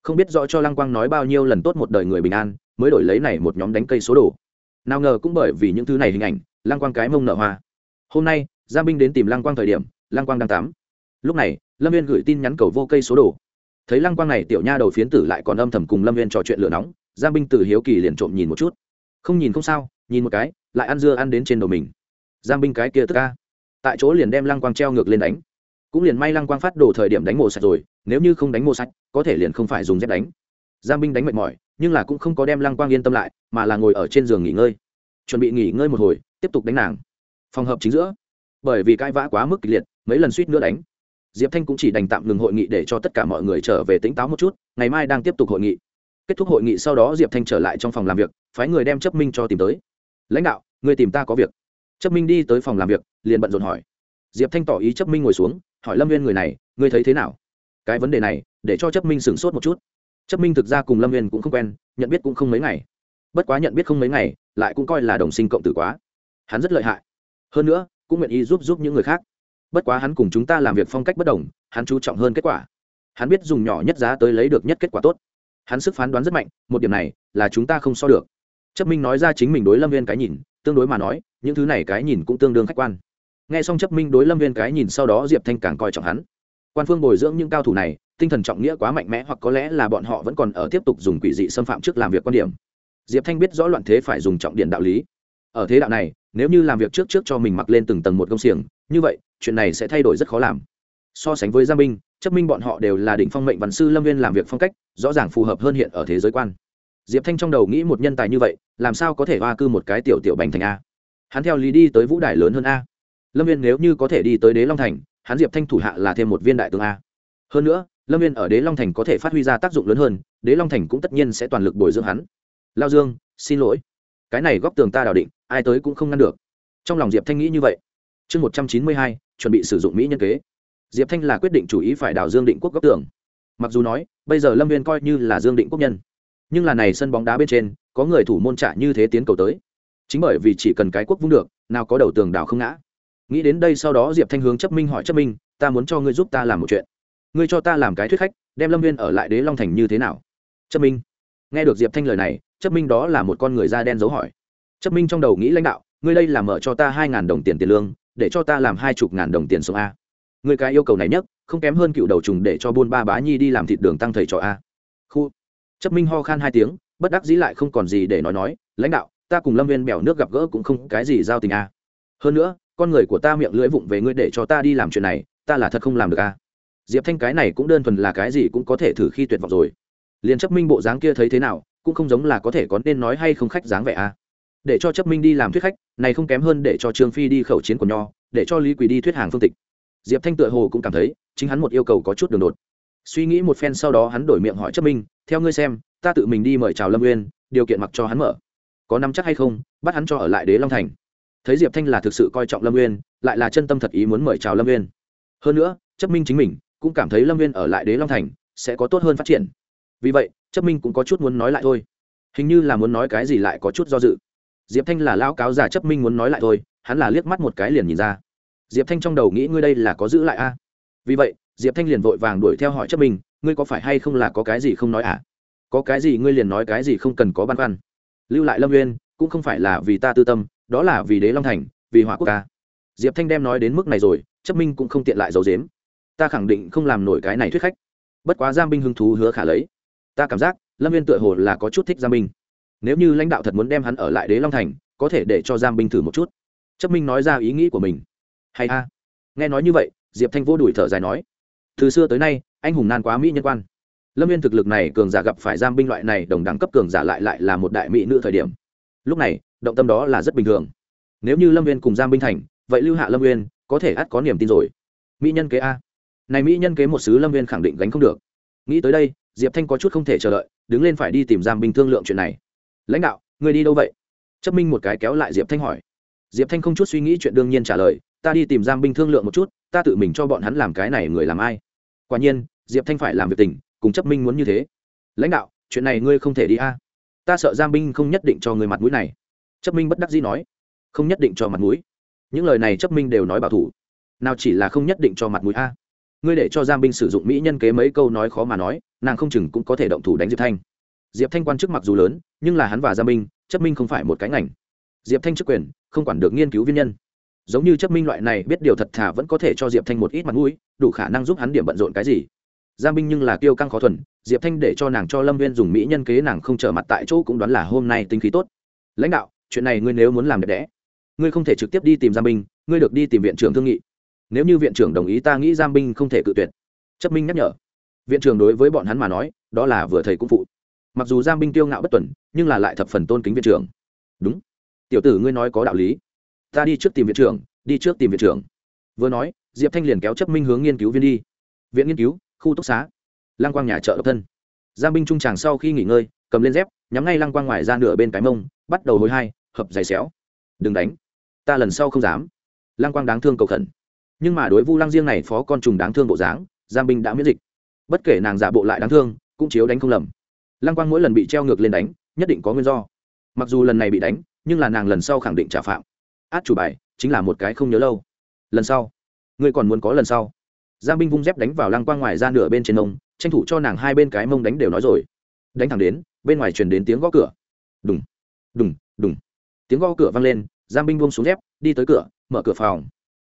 Không biết rõ cho lăng quang nói bao nhiêu lần tốt một đời người bình an, mới đổi lấy này một nhóm đánh cây số đồ. Nào ngờ cũng bởi vì những thứ này hình ảnh, lăng quang cái mông nợ hoa. Hôm nay gia binh đến tìm lăng quang thời điểm, lăng quang đang tắm. Lúc này, lâm viên gửi tin nhắn cầu vô cây số đồ. Thấy lăng quang này, tiểu nha đầu phiến tử lại còn âm thầm cùng lâm viên trò chuyện lửa nóng gia binh từ hiếu kỳ liền trộm nhìn một chút. Không nhìn không sao, nhìn một cái, lại ăn dưa ăn đến trên đầu mình giang binh cái kia tức ca. Tại chỗ liền đem lăng quang treo ngược lên đánh. Cũng liền may lăng quang phát đồ thời điểm đánh mồ sạch rồi, nếu như không đánh mồ sạch, có thể liền không phải dùng dép đánh. Giang binh đánh mệt mỏi, nhưng là cũng không có đem lăng quang yên tâm lại, mà là ngồi ở trên giường nghỉ ngơi. Chuẩn bị nghỉ ngơi một hồi, tiếp tục đánh nàng. Phòng hợp chính giữa, bởi vì cãi vã quá mức kịch liệt, mấy lần suýt nữa đánh. Diệp thanh cũng chỉ đành tạm ngừng hội nghị để cho tất cả mọi người trở về tỉnh táo một chút, ngày mai đang tiếp tục hội nghị. Kết thúc hội nghị sau đó diệp thanh trở lại trong phòng làm việc, phái người đem chấp minh cho tìm tới. Lãnh đạo, người tìm ta có việc chấp minh đi tới phòng làm việc, liền bận rộn hỏi. Diệp thanh tỏ ý chấp minh ngồi xuống, hỏi lâm viên người này, ngươi thấy thế nào? Cái vấn đề này, để cho chấp minh sửng sốt một chút. Chấp minh thực ra cùng lâm viên cũng không quen, nhận biết cũng không mấy ngày. Bất quá nhận biết không mấy ngày, lại cũng coi là đồng sinh cộng tử quá. Hắn rất lợi hại. Hơn nữa, cũng nguyện ý giúp giúp những người khác. Bất quá hắn cùng chúng ta làm việc phong cách bất đồng, hắn chú trọng hơn kết quả. Hắn biết dùng nhỏ nhất giá tới lấy được nhất kết quả tốt. Hắn sức phán đoán rất mạnh, một điểm này là chúng ta không so được. Chấp minh nói ra chính mình đối lâm viên cái nhìn tương đối mà nói, những thứ này cái nhìn cũng tương đương khách quan. Nghe xong chấp minh đối lâm viên cái nhìn sau đó diệp thanh càng coi trọng hắn. Quan phương bồi dưỡng những cao thủ này, tinh thần trọng nghĩa quá mạnh mẽ hoặc có lẽ là bọn họ vẫn còn ở tiếp tục dùng quỷ dị xâm phạm trước làm việc quan điểm. Diệp thanh biết rõ loạn thế phải dùng trọng điện đạo lý. Ở thế đạo này, nếu như làm việc trước trước cho mình mặc lên từng tầng một công xiềng, như vậy, chuyện này sẽ thay đổi rất khó làm. So sánh với gia minh, chấp minh bọn họ đều là đỉnh phong mệnh văn sư lâm viên làm việc phong cách, rõ ràng phù hợp hơn hiện ở thế giới quan diệp thanh trong đầu nghĩ một nhân tài như vậy, làm sao có thể hoa cư một cái tiểu tiểu bành thành a? Hắn theo lý đi tới vũ đài lớn hơn a. Lâm viên nếu như có thể đi tới đế long thành, hắn diệp thanh thủ hạ là thêm một viên đại tướng a. Hơn nữa, lâm viên ở đế long thành có thể phát huy ra tác dụng lớn hơn, đế long thành cũng tất nhiên sẽ toàn lực bồi dưỡng hắn. Lao dương, xin lỗi. Cái này góc tường ta đào định, ai tới cũng không ngăn được. Trong lòng diệp thanh nghĩ như vậy. Chương một trăm chín mươi hai, chuẩn bị sử dụng mỹ nhân kế. Diệp thanh là quyết định chủ ý phải đào dương định quốc góc tường. Mặc dù nói, bây giờ lâm viên coi như là dương định quốc nhân nhưng là này sân bóng đá bên trên, có người thủ môn trả như thế tiến cầu tới. Chính bởi vì chỉ cần cái quốc vung được, nào có đầu tường đào không ngã. Nghĩ đến đây sau đó diệp thanh hướng chấp minh hỏi, chấp minh, ta muốn cho ngươi giúp ta làm một chuyện. Ngươi cho ta làm cái thuyết khách, đem lâm viên ở lại đế long thành như thế nào? Chấp minh. Nghe được diệp thanh lời này, chấp minh đó là một con người da đen dấu hỏi. Chấp minh trong đầu nghĩ lãnh đạo, ngươi đây là mở cho ta hai ngàn đồng tiền tiền lương, để cho ta làm hai chục ngàn đồng tiền sống a. Người cái yêu cầu này nhất không kém hơn cựu đầu trùng để cho buôn ba bá nhi đi làm thịt đường tăng thầy trò a. Khu chấp minh ho khan hai tiếng, bất đắc dĩ lại không còn gì để nói nói, lãnh đạo, ta cùng lâm viên bèo nước gặp gỡ cũng không cái gì giao tình a hơn nữa, con người của ta miệng lưỡi vụng về ngươi để cho ta đi làm chuyện này, ta là thật không làm được a diệp thanh cái này cũng đơn thuần là cái gì cũng có thể thử khi tuyệt vọng rồi. Liền chấp minh bộ dáng kia thấy thế nào, cũng không giống là có thể có nên nói hay không khách dáng vẻ a để cho chấp minh đi làm thuyết khách, này không kém hơn để cho trương phi đi khẩu chiến của nho, để cho lý quỳ đi thuyết hàng phương tịch. Diệp thanh tựa hồ cũng cảm thấy, chính hắn một yêu cầu có chút đường đột suy nghĩ một phen sau đó hắn đổi miệng hỏi chấp minh, theo ngươi xem, ta tự mình đi mời chào lâm uyên, điều kiện mặc cho hắn mở. Có nắm chắc hay không, bắt hắn cho ở lại đế long thành. Thấy diệp thanh là thực sự coi trọng lâm uyên, lại là chân tâm thật ý muốn mời chào lâm uyên. Hơn nữa, chấp minh chính mình cũng cảm thấy lâm uyên ở lại đế long thành sẽ có tốt hơn phát triển. Vì vậy, chấp minh cũng có chút muốn nói lại thôi. Hình như là muốn nói cái gì lại có chút do dự. Diệp thanh là lão cáo giả chấp minh muốn nói lại thôi, hắn là liếc mắt một cái liền nhìn ra. Diệp thanh trong đầu nghĩ ngươi đây là có giữ lại a. Vì vậy diệp thanh liền vội vàng đuổi theo hỏi chấp minh ngươi có phải hay không là có cái gì không nói à? Có cái gì ngươi liền nói cái gì không cần có băn khoăn. Lưu lại lâm uyên, cũng không phải là vì ta tư tâm, đó là vì đế long thành, vì hỏa quốc ca diệp thanh đem nói đến mức này rồi, chấp minh cũng không tiện lại giấu dếm ta khẳng định không làm nổi cái này thuyết khách. Bất quá giam binh hứng thú hứa khả lấy. Ta cảm giác, lâm viên tựa hồ là có chút thích giam binh. Nếu như lãnh đạo thật muốn đem hắn ở lại đế long thành, có thể để cho giam binh thử một chút. Chấp minh nói ra ý nghĩ của mình. Hay a nghe nói như vậy, diệp thanh vô đuổi thở dài nói từ xưa tới nay, anh hùng nan quá mỹ nhân quan. Lâm viên thực lực này cường giả gặp phải giam binh loại này đồng đẳng cấp cường giả lại lại là một đại mỹ nữ thời điểm. Lúc này, động tâm đó là rất bình thường. Nếu như lâm viên cùng giam binh thành, vậy lưu hạ lâm viên có thể ắt có niềm tin rồi. Mỹ nhân kế a. Này mỹ nhân kế một sứ lâm viên khẳng định gánh không được. Nghĩ tới đây, diệp thanh có chút không thể chờ đợi, đứng lên phải đi tìm giam binh thương lượng chuyện này. Lãnh đạo, người đi đâu vậy? Chấp minh một cái kéo lại diệp thanh hỏi. Diệp thanh không chút suy nghĩ chuyện đương nhiên trả lời, ta đi tìm giam binh thương lượng một chút, ta tự mình cho bọn hắn làm cái này người làm ai? Quả nhiên, diệp thanh phải làm việc tình, cùng chấp minh muốn như thế. Lãnh đạo, chuyện này ngươi không thể đi a. À? Ta sợ giam binh không nhất định cho người mặt mũi này. Chấp minh bất đắc dĩ nói. Không nhất định cho mặt mũi. Những lời này chấp minh đều nói bảo thủ. Nào chỉ là không nhất định cho mặt mũi a. À? Ngươi để cho giam binh sử dụng mỹ nhân kế mấy câu nói khó mà nói, nàng không chừng cũng có thể động thủ đánh diệp thanh. Diệp thanh quan chức mặc dù lớn, nhưng là hắn và giam binh, chấp minh không phải một cái ngành. Diệp thanh chức quyền, không quản được nghiên cứu viên nhân giống như chấp minh loại này biết điều thật thà vẫn có thể cho diệp thanh một ít mặt mũi, đủ khả năng giúp hắn điểm bận rộn cái gì. Giam binh nhưng là kiêu căng khó thuần, diệp thanh để cho nàng cho lâm viên dùng mỹ nhân kế nàng không trở mặt tại chỗ cũng đoán là hôm nay tinh khí tốt. Lãnh đạo, chuyện này ngươi nếu muốn làm đẹp đẽ, ngươi không thể trực tiếp đi tìm giam binh, ngươi được đi tìm viện trưởng thương nghị. Nếu như viện trưởng đồng ý ta nghĩ giam binh không thể cự tuyệt. Chấp minh nhắc nhở. Viện trưởng đối với bọn hắn mà nói, đó là vừa thầy cũng phụ. Mặc dù giam binh tiêu ngạo bất tuần, nhưng là lại thập phần tôn kính viện trưởng. Đúng. Tiểu tử ngươi nói có đạo lý ta đi trước tìm viện trưởng, đi trước tìm viện trưởng. Vừa nói, diệp thanh liền kéo chấp minh hướng nghiên cứu viên đi. Viện nghiên cứu, khu túc xá. Lăng quang nhà chợ độc thân. Giang binh trung tràng sau khi nghỉ ngơi, cầm lên dép, nhắm ngay lăng quang ngoài ra nửa bên cái mông, bắt đầu hồi hai, hợp giày xéo. Đừng đánh. Ta lần sau không dám. Lăng quang đáng thương cầu khẩn. Nhưng mà đối vu lăng riêng này phó con trùng đáng thương bộ dáng, Giang binh đã miễn dịch. Bất kể nàng giả bộ lại đáng thương, cũng chiếu đánh không lầm. Lăng quang mỗi lần bị treo ngược lên đánh, nhất định có nguyên do. Mặc dù lần này bị đánh, nhưng là nàng lần sau khẳng định trả phạm át chủ bài, chính là một cái không nhớ lâu. Lần sau, ngươi còn muốn có lần sau. Giang binh vung dép đánh vào lăng quang ngoài ra nửa bên trên mông tranh thủ cho nàng hai bên cái mông đánh đều nói rồi. Đánh thẳng đến, bên ngoài truyền đến tiếng gõ cửa. Đùng đùng đùng. Tiếng gõ cửa vang lên, giang binh buông xuống dép, đi tới cửa, mở cửa phòng.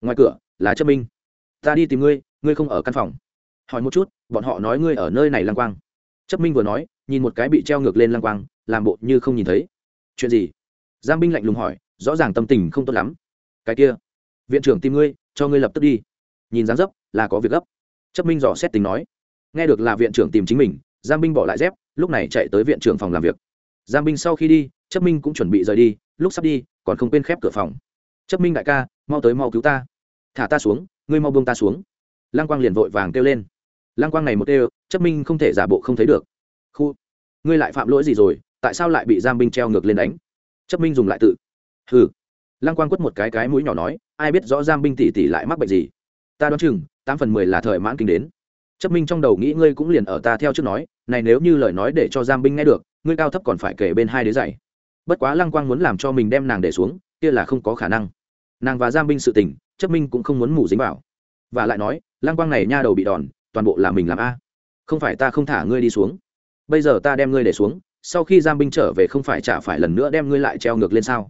Ngoài cửa, là chất minh. Ta đi tìm ngươi ngươi không ở căn phòng. Hỏi một chút, bọn họ nói ngươi ở nơi này lăng quang. Chấp minh vừa nói, nhìn một cái bị treo ngược lên lăng quang, làm bộ như không nhìn thấy. Chuyện gì? Giang binh lạnh lùng hỏi rõ ràng tâm tình không tốt lắm. Cái kia, viện trưởng tìm ngươi, cho ngươi lập tức đi. Nhìn dáng dấp, là có việc gấp. Chấp minh dò xét tình nói. Nghe được là viện trưởng tìm chính mình, giang binh bỏ lại dép, lúc này chạy tới viện trưởng phòng làm việc. Giang binh sau khi đi, chấp minh cũng chuẩn bị rời đi, lúc sắp đi, còn không quên khép cửa phòng. Chấp minh đại ca, mau tới mau cứu ta. Thả ta xuống, ngươi mau buông ta xuống. Lăng quang liền vội vàng kêu lên. Lăng quang này một kêu, chấp minh không thể giả bộ không thấy được. Khu, ngươi lại phạm lỗi gì rồi, tại sao lại bị giam binh treo ngược lên đánh? Chấp minh dùng lại tự hừ. Lăng quang quất một cái cái mũi nhỏ nói, ai biết rõ giam binh tỷ tỷ lại mắc bệnh gì? Ta đoán chừng, tám phần mười là thời mãn kinh đến. Chấp minh trong đầu nghĩ ngươi cũng liền ở ta theo trước nói, này nếu như lời nói để cho giam binh nghe được, ngươi cao thấp còn phải kể bên hai đế dạy. Bất quá lăng quang muốn làm cho mình đem nàng để xuống, kia là không có khả năng. Nàng và giam binh sự tình, chấp minh cũng không muốn mù dính vào. Và lại nói, lăng quang này nha đầu bị đòn, toàn bộ là mình làm a. Không phải ta không thả ngươi đi xuống. Bây giờ ta đem ngươi để xuống, sau khi giam binh trở về không phải chả phải lần nữa đem ngươi lại treo ngược lên sao?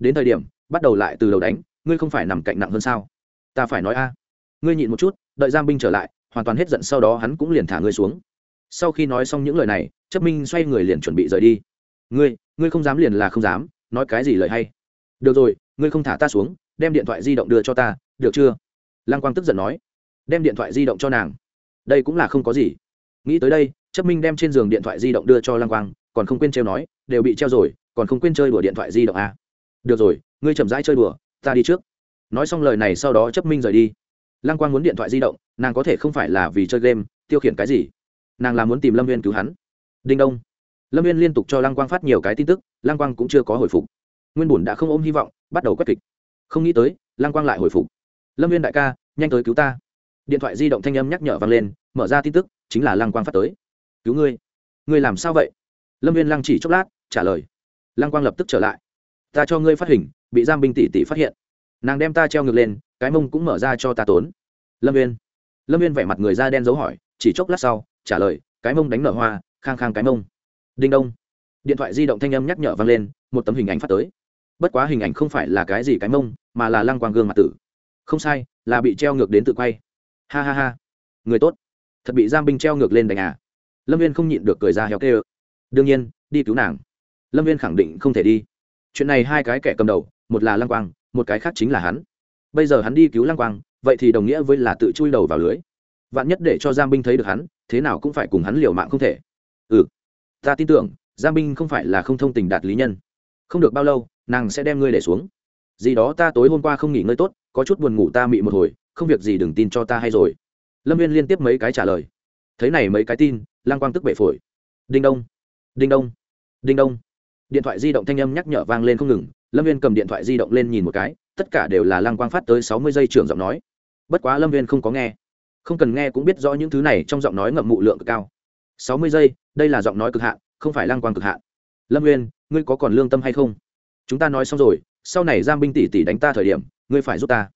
Đến thời điểm, bắt đầu lại từ đầu đánh, ngươi không phải nằm cạnh nặng hơn sao? Ta phải nói a, ngươi nhịn một chút, đợi giam binh trở lại, hoàn toàn hết giận sau đó hắn cũng liền thả ngươi xuống. Sau khi nói xong những lời này, chấp minh xoay người liền chuẩn bị rời đi. Ngươi ngươi không dám liền là không dám, nói cái gì lời hay. Được rồi, ngươi không thả ta xuống, đem điện thoại di động đưa cho ta, được chưa? Lăng quang tức giận nói. Đem điện thoại di động cho nàng. Đây cũng là không có gì. Nghĩ tới đây, chấp minh đem trên giường điện thoại di động đưa cho lăng quang, còn không quên treo nói, đều bị treo rồi, còn không quên chơi đùa điện thoại di động à được rồi, ngươi chậm rãi chơi đùa, ta đi trước. Nói xong lời này sau đó chấp minh rời đi. Lăng quang muốn điện thoại di động, nàng có thể không phải là vì chơi game, tiêu khiển cái gì. Nàng là muốn tìm lâm viên cứu hắn. Đinh đông. Lâm viên liên tục cho lăng quang phát nhiều cái tin tức, lăng quang cũng chưa có hồi phục. Nguyên bùn đã không ôm hy vọng, bắt đầu quét kịch. Không nghĩ tới, lăng quang lại hồi phục. Lâm viên đại ca, nhanh tới cứu ta. Điện thoại di động thanh âm nhắc nhở vang lên, mở ra tin tức, chính là lăng quang phát tới. Cứu ngươi. Ngươi làm sao vậy? Lâm viên lăng chỉ chốc lát, trả lời. Lăng quang lập tức trở lại ta cho ngươi phát hình, bị giam binh tỷ tỷ phát hiện. Nàng đem ta treo ngược lên, cái mông cũng mở ra cho ta tốn. Lâm viên lâm viên vẻ mặt người da đen dấu hỏi, chỉ chốc lát sau, trả lời, cái mông đánh nở hoa, khang khang cái mông. Đinh đông. Điện thoại di động thanh âm nhắc nhở vang lên, một tấm hình ảnh phát tới. Bất quá hình ảnh không phải là cái gì cái mông, mà là lăng quang gương mặt tử. Không sai, là bị treo ngược đến tự quay. Ha ha ha. Người tốt. Thật bị giam binh treo ngược lên đánh à? Lâm viên không nhịn được cười ra héo kê ơ đương nhiên, đi cứu nàng. Lâm viên khẳng định không thể đi chuyện này hai cái kẻ cầm đầu, một là lăng quang, một cái khác chính là hắn. Bây giờ hắn đi cứu lăng quang, vậy thì đồng nghĩa với là tự chui đầu vào lưới. Vạn nhất để cho Giang binh thấy được hắn, thế nào cũng phải cùng hắn liều mạng không thể. Ừ ta tin tưởng, Giang binh không phải là không thông tình đạt lý nhân. Không được bao lâu, nàng sẽ đem ngươi để xuống. Gì đó ta tối hôm qua không nghỉ ngơi tốt, có chút buồn ngủ ta mị một hồi, không việc gì đừng tin cho ta hay rồi. Lâm viên liên tiếp mấy cái trả lời. Thấy này mấy cái tin lang quang tức bệ phổi. Đinh đông đinh đông đinh đông điện thoại di động thanh âm nhắc nhở vang lên không ngừng, lâm viên cầm điện thoại di động lên nhìn một cái, tất cả đều là lang quang phát tới sáu mươi giây trưởng giọng nói. Bất quá lâm viên không có nghe. Không cần nghe cũng biết rõ những thứ này trong giọng nói ngậm mụ lượng cực cao. Sáu mươi giây, đây là giọng nói cực hạn, không phải lang quang cực hạn. Lâm viên, ngươi có còn lương tâm hay không? Chúng ta nói xong rồi, sau này giam binh tỷ tỷ đánh ta thời điểm, ngươi phải giúp ta.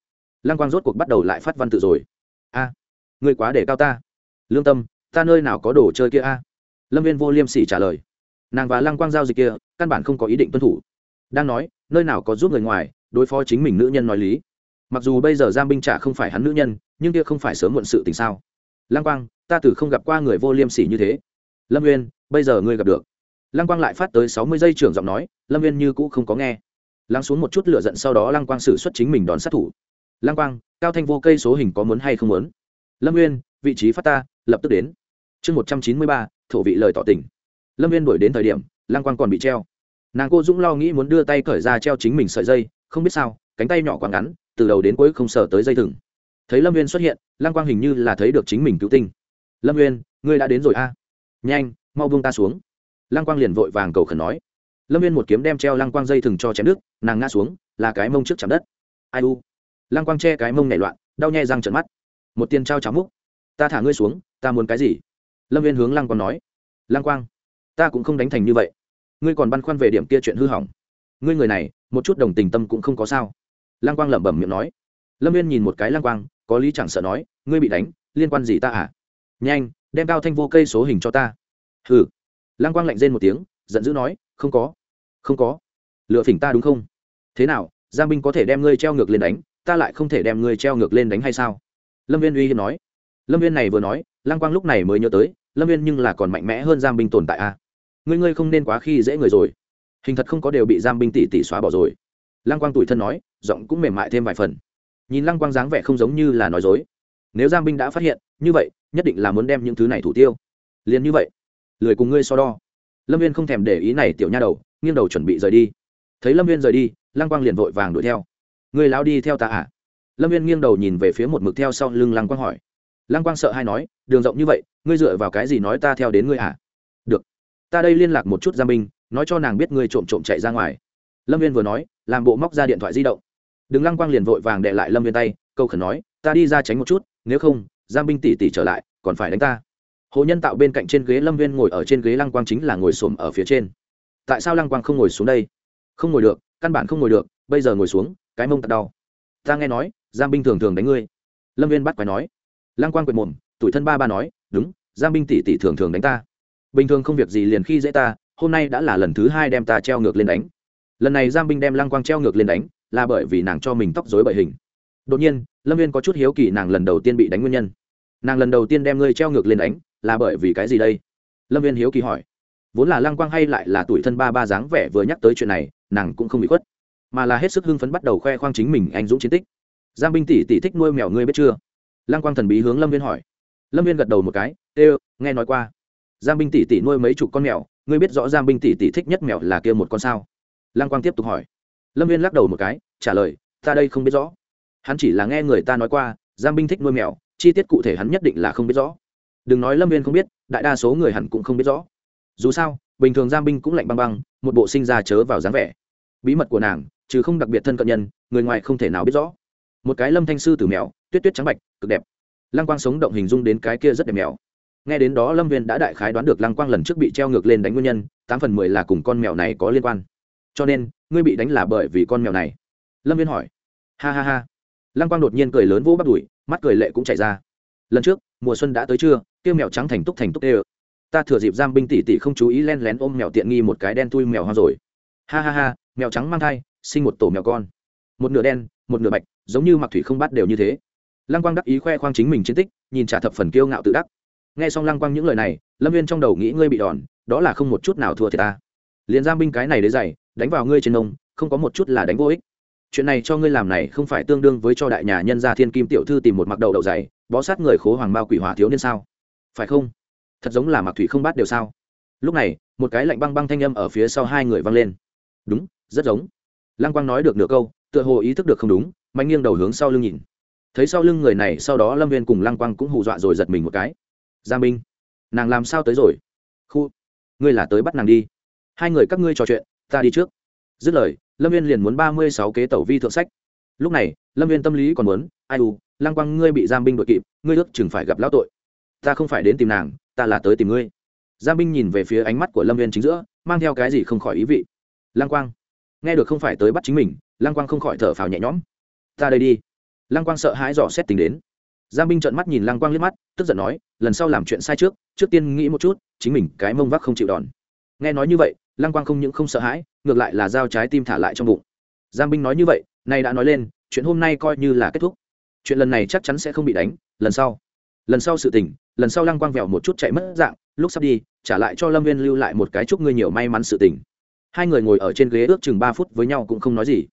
Lăng quang rốt cuộc bắt đầu lại phát văn tự rồi. A, ngươi quá để cao ta. Lương tâm, ta nơi nào có đồ chơi kia a? Lâm viên vô liêm sỉ trả lời nàng và lăng quang giao dịch kia căn bản không có ý định tuân thủ. Đang nói nơi nào có giúp người ngoài đối phó chính mình nữ nhân nói lý. Mặc dù bây giờ giam binh trả không phải hắn nữ nhân nhưng kia không phải sớm muộn sự tình sao? Lăng quang ta từ không gặp qua người vô liêm sỉ như thế. Lâm nguyên bây giờ ngươi gặp được. Lăng quang lại phát tới sáu mươi giây trưởng giọng nói lâm Nguyên như cũ không có nghe. Lắng xuống một chút lửa giận sau đó lăng quang xử xuất chính mình đón sát thủ. Lăng quang cao thanh vô cây số hình có muốn hay không muốn? Lâm Nguyên, vị trí phát ta lập tức đến. Chương một trăm chín mươi ba thổ vị lời tỏ tình lâm viên đuổi đến thời điểm, lăng quang còn bị treo. Nàng cô dũng lo nghĩ muốn đưa tay cởi ra treo chính mình sợi dây, không biết sao, cánh tay nhỏ quá ngắn, từ đầu đến cuối không sờ tới dây thừng. Thấy lâm viên xuất hiện, lăng quang hình như là thấy được chính mình cứu tinh. Lâm viên, ngươi đã đến rồi a. Nhanh, mau buông ta xuống. Lăng quang liền vội vàng cầu khẩn nói. Lâm viên một kiếm đem treo lăng quang dây thừng cho chém nước nàng ngã xuống, là cái mông trước chạm đất. Ai u? Lăng quang che cái mông nảy loạn, đau nhè răng trận mắt. Một tiền trao cháo múc, ta thả ngươi xuống, ta muốn cái gì? Lâm viên hướng lăng quang nói. Lăng quang ta cũng không đánh thành như vậy. Ngươi còn băn khoăn về điểm kia chuyện hư hỏng. Ngươi người này, một chút đồng tình tâm cũng không có sao. Lăng quang lẩm bẩm miệng nói. Lâm viên nhìn một cái lăng quang, có lý chẳng sợ nói, ngươi bị đánh, liên quan gì ta à? Nhanh, đem cao thanh vô cây số hình cho ta. Hừ. Lăng quang lạnh rên một tiếng, giận dữ nói, không có không có. Lựa phỉnh ta đúng không? Thế nào, giang binh có thể đem ngươi treo ngược lên đánh, ta lại không thể đem ngươi treo ngược lên đánh hay sao? Lâm viên uy hiếp nói. Lâm viên này vừa nói, lăng quang lúc này mới nhớ tới, lâm viên nhưng là còn mạnh mẽ hơn giang binh tồn tại a à? Ngươi ngươi không nên quá khi dễ người rồi. Hình thật không có đều bị giam binh tỷ tỷ xóa bỏ rồi. Lăng quang tủi thân nói, giọng cũng mềm mại thêm vài phần. Nhìn lăng quang dáng vẻ không giống như là nói dối. Nếu giam binh đã phát hiện, như vậy, nhất định là muốn đem những thứ này thủ tiêu. Liền như vậy, lười cùng ngươi so đo. Lâm viên không thèm để ý này tiểu nha đầu, nghiêng đầu chuẩn bị rời đi. Thấy lâm viên rời đi, lăng quang liền vội vàng đuổi theo. Người lao đi theo ta à? Lâm viên nghiêng đầu nhìn về phía một mực theo sau lưng lăng quang hỏi. Lăng quang sợ hay nói, đường rộng như vậy, ngươi dựa vào cái gì nói ta theo đến ngươi à? Ta đây liên lạc một chút gia minh nói cho nàng biết ngươi trộm trộm chạy ra ngoài. Lâm viên vừa nói, làm bộ móc ra điện thoại di động. Đừng lăng quang liền vội vàng đệ lại lâm viên tay câu khẩn nói, ta đi ra tránh một chút, nếu không giam binh tỉ tỉ trở lại, còn phải đánh ta. Hồ nhân tạo bên cạnh trên ghế lâm viên ngồi ở trên ghế lăng quang chính là ngồi xổm ở phía trên. Tại sao lăng quang không ngồi xuống đây? Không ngồi được, căn bản không ngồi được, bây giờ ngồi xuống, cái mông tật đau. Ta nghe nói giam binh thường thường đánh ngươi. Lâm viên bắt quái nói. Lăng quang quệt mồm, tuổi thân ba ba nói, đúng giam binh tỷ tỷ thường thường đánh ta bình thường không việc gì liền khi dễ ta, hôm nay đã là lần thứ hai đem ta treo ngược lên đánh. Lần này Giang binh đem lăng quang treo ngược lên đánh, là bởi vì nàng cho mình tóc dối bởi hình. Đột nhiên, lâm viên có chút hiếu kỳ nàng lần đầu tiên bị đánh nguyên nhân. Nàng lần đầu tiên đem ngươi treo ngược lên đánh, là bởi vì cái gì đây? Lâm viên hiếu kỳ hỏi. Vốn là lăng quang hay lại là tuổi thân ba ba dáng vẻ vừa nhắc tới chuyện này, nàng cũng không bị khuất. Mà là hết sức hưng phấn bắt đầu khoe khoang chính mình anh dũng chiến tích. Giang binh tỷ tỷ thích nuôi mèo ngươi biết chưa? Lăng quang thần bí hướng lâm viên hỏi. Lâm viên gật đầu một cái, ê, nghe nói qua giang binh tỷ tỷ nuôi mấy chục con mèo, ngươi biết rõ giang binh tỷ tỷ thích nhất mèo là kia một con sao? Lăng quang tiếp tục hỏi. Lâm viên lắc đầu một cái, trả lời, ta đây không biết rõ. Hắn chỉ là nghe người ta nói qua, giang binh thích nuôi mèo, chi tiết cụ thể hắn nhất định là không biết rõ. Đừng nói lâm viên không biết, đại đa số người hẳn cũng không biết rõ. Dù sao, bình thường Giang binh cũng lạnh băng băng, một bộ sinh ra chớ vào dáng vẻ. Bí mật của nàng chứ không đặc biệt thân cận nhân, người ngoài không thể nào biết rõ. Một cái lâm thanh sư tử mèo, tuyết tuyết trắng bạch, cực đẹp. Lăng quang sống động hình dung đến cái kia rất đẹp mèo nghe đến đó lâm viên đã đại khái đoán được lăng quang lần trước bị treo ngược lên đánh nguyên nhân, tám phần mười là cùng con mèo này có liên quan. Cho nên, ngươi bị đánh là bởi vì con mèo này? Lâm viên hỏi. Ha ha ha. Lăng quang đột nhiên cười lớn vỗ bắt đùi, mắt cười lệ cũng chạy ra. Lần trước, mùa xuân đã tới chưa kêu mèo trắng thành túc thành túc tê ơ ta thừa dịp giam binh tỷ tỷ không chú ý len lén ôm mèo tiện nghi một cái đen tui mèo hoa rồi. Ha ha ha, mèo trắng mang thai, sinh một tổ mèo con. Một nửa đen, một nửa bạch, giống như mặc thủy không bắt đều như thế. Lăng quang đắc ý khoe khoang chính mình chiến tích, nhìn trả thập phần kiêu ngạo tự đắc nghe xong lăng quang những lời này, lâm viên trong đầu nghĩ ngươi bị đòn, đó là không một chút nào thua thì ta. Liền giam binh cái này đấy dày đánh vào ngươi trên nông, không có một chút là đánh vô ích. Chuyện này cho ngươi làm này không phải tương đương với cho đại nhà nhân gia thiên kim tiểu thư tìm một mặc đầu đậu dày bó sát người khố hoàng mao quỷ hỏa thiếu niên sao? Phải không? Thật giống là mặc thủy không bắt đều sao? Lúc này, một cái lạnh băng băng thanh âm ở phía sau hai người vang lên. Đúng, rất giống. Lăng quang nói được nửa câu, tựa hồ ý thức được không đúng, mạnh nghiêng đầu hướng sau lưng nhìn. Thấy sau lưng người này, sau đó lâm viên cùng lăng quang cũng hù dọa rồi giật mình một cái giang minh, nàng làm sao tới rồi? Khu, ngươi là tới bắt nàng đi. Hai người các ngươi trò chuyện, ta đi trước. Dứt lời, lâm viên liền muốn ba mươi sáu kế tẩu vi thượng sách. Lúc này, lâm viên tâm lý còn muốn, ai u, lăng quang, ngươi bị giam binh đội kịp, ngươi ước chừng phải gặp lão tội. Ta không phải đến tìm nàng, ta là tới tìm ngươi. Giam binh nhìn về phía ánh mắt của lâm viên chính giữa, mang theo cái gì không khỏi ý vị. Lăng quang, nghe được không phải tới bắt chính mình, lăng quang không khỏi thở phào nhẹ nhõm. Ta đây đi. Lăng quang sợ hãi dò xét tính đến giang binh trợn mắt nhìn lăng quang liếc mắt, tức giận nói, lần sau làm chuyện sai trước trước tiên nghĩ một chút, chính mình cái mông vác không chịu đòn. Nghe nói như vậy, lăng quang không những không sợ hãi, ngược lại là dao trái tim thả lại trong bụng. Giang binh nói như vậy, nay đã nói lên, chuyện hôm nay coi như là kết thúc. Chuyện lần này chắc chắn sẽ không bị đánh, lần sau. Lần sau sự tình, lần sau lăng quang vẹo một chút chạy mất dạng, lúc sắp đi, trả lại cho lâm viên lưu lại một cái chúc ngươi nhiều may mắn sự tình. Hai người ngồi ở trên ghế ước chừng ba phút với nhau cũng không nói gì.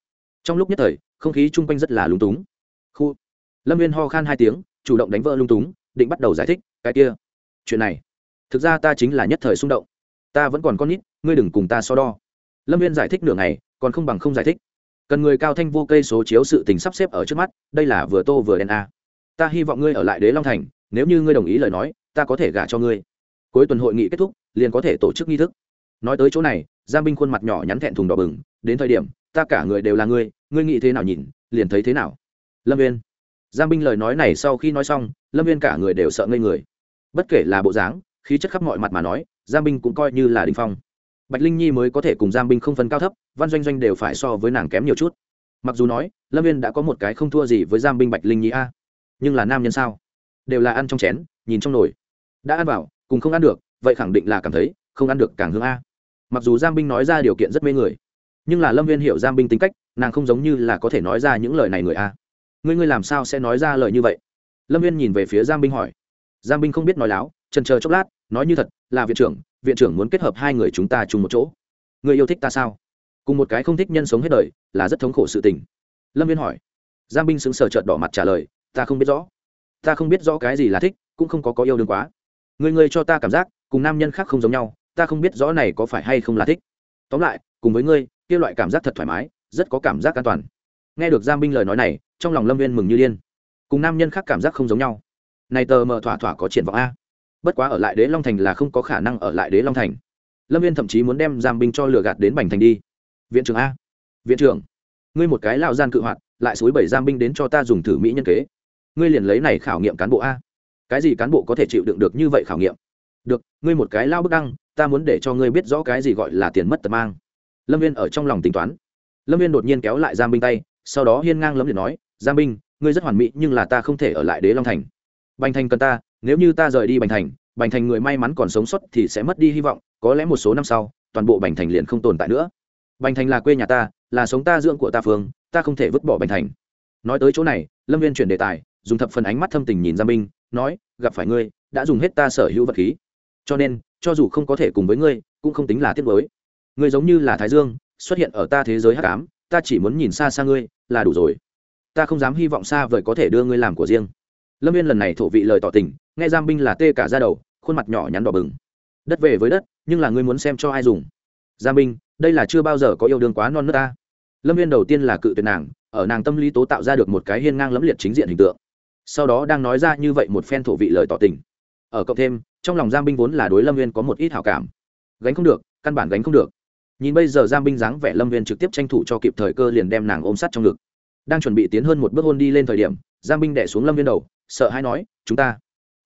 Trong lúc nhất thời, không khí chung quanh rất là lúng túng. Khu lâm viên ho khan hai tiếng, chủ động đánh vỡ lung túng, định bắt đầu giải thích, cái kia, chuyện này, thực ra ta chính là nhất thời xung động. Ta vẫn còn con nít, ngươi đừng cùng ta so đo. Lâm viên giải thích nửa ngày, còn không bằng không giải thích. Cần người cao thanh vô cây số chiếu sự tình sắp xếp ở trước mắt, đây là vừa tô vừa đen a. Ta hy vọng ngươi ở lại đế long thành, nếu như ngươi đồng ý lời nói, ta có thể gả cho ngươi. Cuối tuần hội nghị kết thúc, liền có thể tổ chức nghi thức. Nói tới chỗ này, giang binh khuôn mặt nhỏ nhắn thẹn thùng đỏ bừng, đến thời điểm, ta cả người đều là ngươi ngươi nghĩ thế nào nhìn, liền thấy thế nào. Lâm viên giang binh lời nói này sau khi nói xong, lâm viên cả người đều sợ ngây người. Bất kể là bộ dáng, khí chất khắp mọi mặt mà nói, giang binh cũng coi như là đình phong. Bạch linh nhi mới có thể cùng giang binh không phân cao thấp, văn doanh doanh đều phải so với nàng kém nhiều chút. Mặc dù nói, lâm viên đã có một cái không thua gì với giang binh bạch linh nhi a. Nhưng là nam nhân sao? Đều là ăn trong chén, nhìn trong nồi. Đã ăn vào, cùng không ăn được, vậy khẳng định là cảm thấy, không ăn được càng hương a. Mặc dù giang binh nói ra điều kiện rất mê người, nhưng là lâm viên hiểu giang binh tính cách, nàng không giống như là có thể nói ra những lời này người a ngươi ngươi làm sao sẽ nói ra lời như vậy? Lâm viên nhìn về phía giang binh hỏi. Giang binh không biết nói láo trần chờ chốc lát, nói như thật, là viện trưởng viện trưởng muốn kết hợp hai người chúng ta chung một chỗ. Người yêu thích ta sao? Cùng một cái không thích nhân sống hết đời, là rất thống khổ sự tình. Lâm viên hỏi. Giang binh sững sờ trợt đỏ mặt trả lời, ta không biết rõ. Ta không biết rõ cái gì là thích, cũng không có có yêu đương quá. Người người cho ta cảm giác, cùng nam nhân khác không giống nhau, ta không biết rõ này có phải hay không là thích. Tóm lại, cùng với ngươi, kia loại cảm giác thật thoải mái, rất có cảm giác an toàn nghe được giang binh lời nói này, trong lòng lâm viên mừng như điên. Cùng nam nhân khác cảm giác không giống nhau. Này tờ mờ thỏa thỏa có triển vọng a. Bất quá ở lại đế long thành là không có khả năng ở lại đế long thành. Lâm viên thậm chí muốn đem giam binh cho lừa gạt đến bành thành đi. Viện trưởng a. Viện trưởng, ngươi một cái lao gian cự hoạt, lại suối bảy giam binh đến cho ta dùng thử mỹ nhân kế. Ngươi liền lấy này khảo nghiệm cán bộ a. Cái gì cán bộ có thể chịu đựng được như vậy khảo nghiệm? Được, ngươi một cái lao bức đăng, ta muốn để cho ngươi biết rõ cái gì gọi là tiền mất tật mang. Lâm viên ở trong lòng tính toán. Lâm viên đột nhiên kéo lại giam binh tay sau đó hiên ngang lấm liệt nói, giang binh ngươi rất hoàn mỹ, nhưng là ta không thể ở lại đế long thành. Bành thành cần ta, nếu như ta rời đi bành thành bành thành người may mắn còn sống sót thì sẽ mất đi hy vọng, có lẽ một số năm sau, toàn bộ bành thành liền không tồn tại nữa. Bành thành là quê nhà ta, là sống ta dưỡng của ta phương ta không thể vứt bỏ bành thành. Nói tới chỗ này, lâm viên chuyển đề tài, dùng thập phần ánh mắt thâm tình nhìn giang binh nói, gặp phải ngươi, đã dùng hết ta sở hữu vật khí. Cho nên, cho dù không có thể cùng với ngươi, cũng không tính là tiếc với ngươi giống như là thái dương, xuất hiện ở ta thế giới hắc ám ta chỉ muốn nhìn xa xa ngươi, là đủ rồi. Ta không dám hy vọng xa vời có thể đưa ngươi làm của riêng. Lâm viên lần này thổ vị lời tỏ tình, nghe giam binh là tê cả ra đầu, khuôn mặt nhỏ nhắn đỏ bừng. Đất về với đất, nhưng là ngươi muốn xem cho ai dùng. Giam binh, đây là chưa bao giờ có yêu đương quá non nước ta. Lâm viên đầu tiên là cự tuyệt nàng, ở nàng tâm lý tố tạo ra được một cái hiên ngang lẫm liệt chính diện hình tượng. Sau đó đang nói ra như vậy một phen thổ vị lời tỏ tình. Ở cộng thêm, trong lòng giam binh vốn là đối lâm viên có một ít hảo cảm. Gánh không được, căn bản gánh không được nhìn bây giờ giam binh dáng vẻ lâm viên trực tiếp tranh thủ cho kịp thời cơ liền đem nàng ôm sát trong ngực. Đang chuẩn bị tiến hơn một bước hôn đi lên thời điểm giam binh đẻ xuống lâm viên đầu, sợ hay nói, chúng ta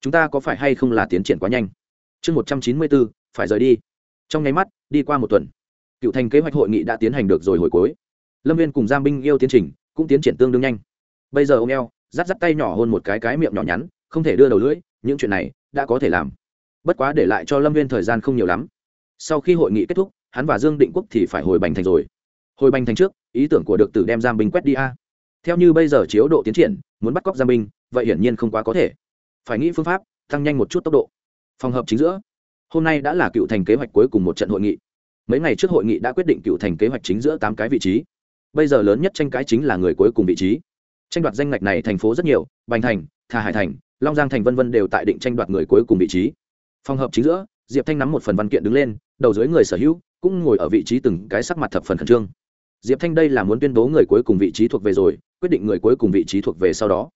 chúng ta có phải hay không là tiến triển quá nhanh? Chương một trăm chín mươi bốn, phải rời đi. Trong nháy mắt, đi qua một tuần, cựu thành kế hoạch hội nghị đã tiến hành được rồi hồi cuối. Lâm viên cùng giam binh yêu tiến trình, cũng tiến triển tương đương nhanh. Bây giờ ông eo, rắt rắt tay nhỏ hơn một cái cái miệng nhỏ nhắn, không thể đưa đầu lưỡi, những chuyện này đã có thể làm. Bất quá để lại cho lâm viên thời gian không nhiều lắm. Sau khi hội nghị kết thúc hắn và dương định quốc thì phải hồi bành thành rồi. Hồi bành thành trước, ý tưởng của được tử đem giam binh quét đi a. Theo như bây giờ chiếu độ tiến triển, muốn bắt cóc giam binh, vậy hiển nhiên không quá có thể. Phải nghĩ phương pháp, tăng nhanh một chút tốc độ. Phòng hợp chính giữa. Hôm nay đã là cựu thành kế hoạch cuối cùng một trận hội nghị. Mấy ngày trước hội nghị đã quyết định cựu thành kế hoạch chính giữa tám cái vị trí. Bây giờ lớn nhất tranh cái chính là người cuối cùng vị trí. Tranh đoạt danh ngạch này thành phố rất nhiều, bành thành, thà hải thành, long giang thành vân vân đều tại định tranh đoạt người cuối cùng vị trí. Phòng hợp chính giữa, diệp thanh nắm một phần văn kiện đứng lên, đầu dưới người sở hữu cũng ngồi ở vị trí từng cái sắc mặt thập phần khẩn trương. Diệp thanh đây là muốn tuyên bố người cuối cùng vị trí thuộc về rồi, quyết định người cuối cùng vị trí thuộc về sau đó.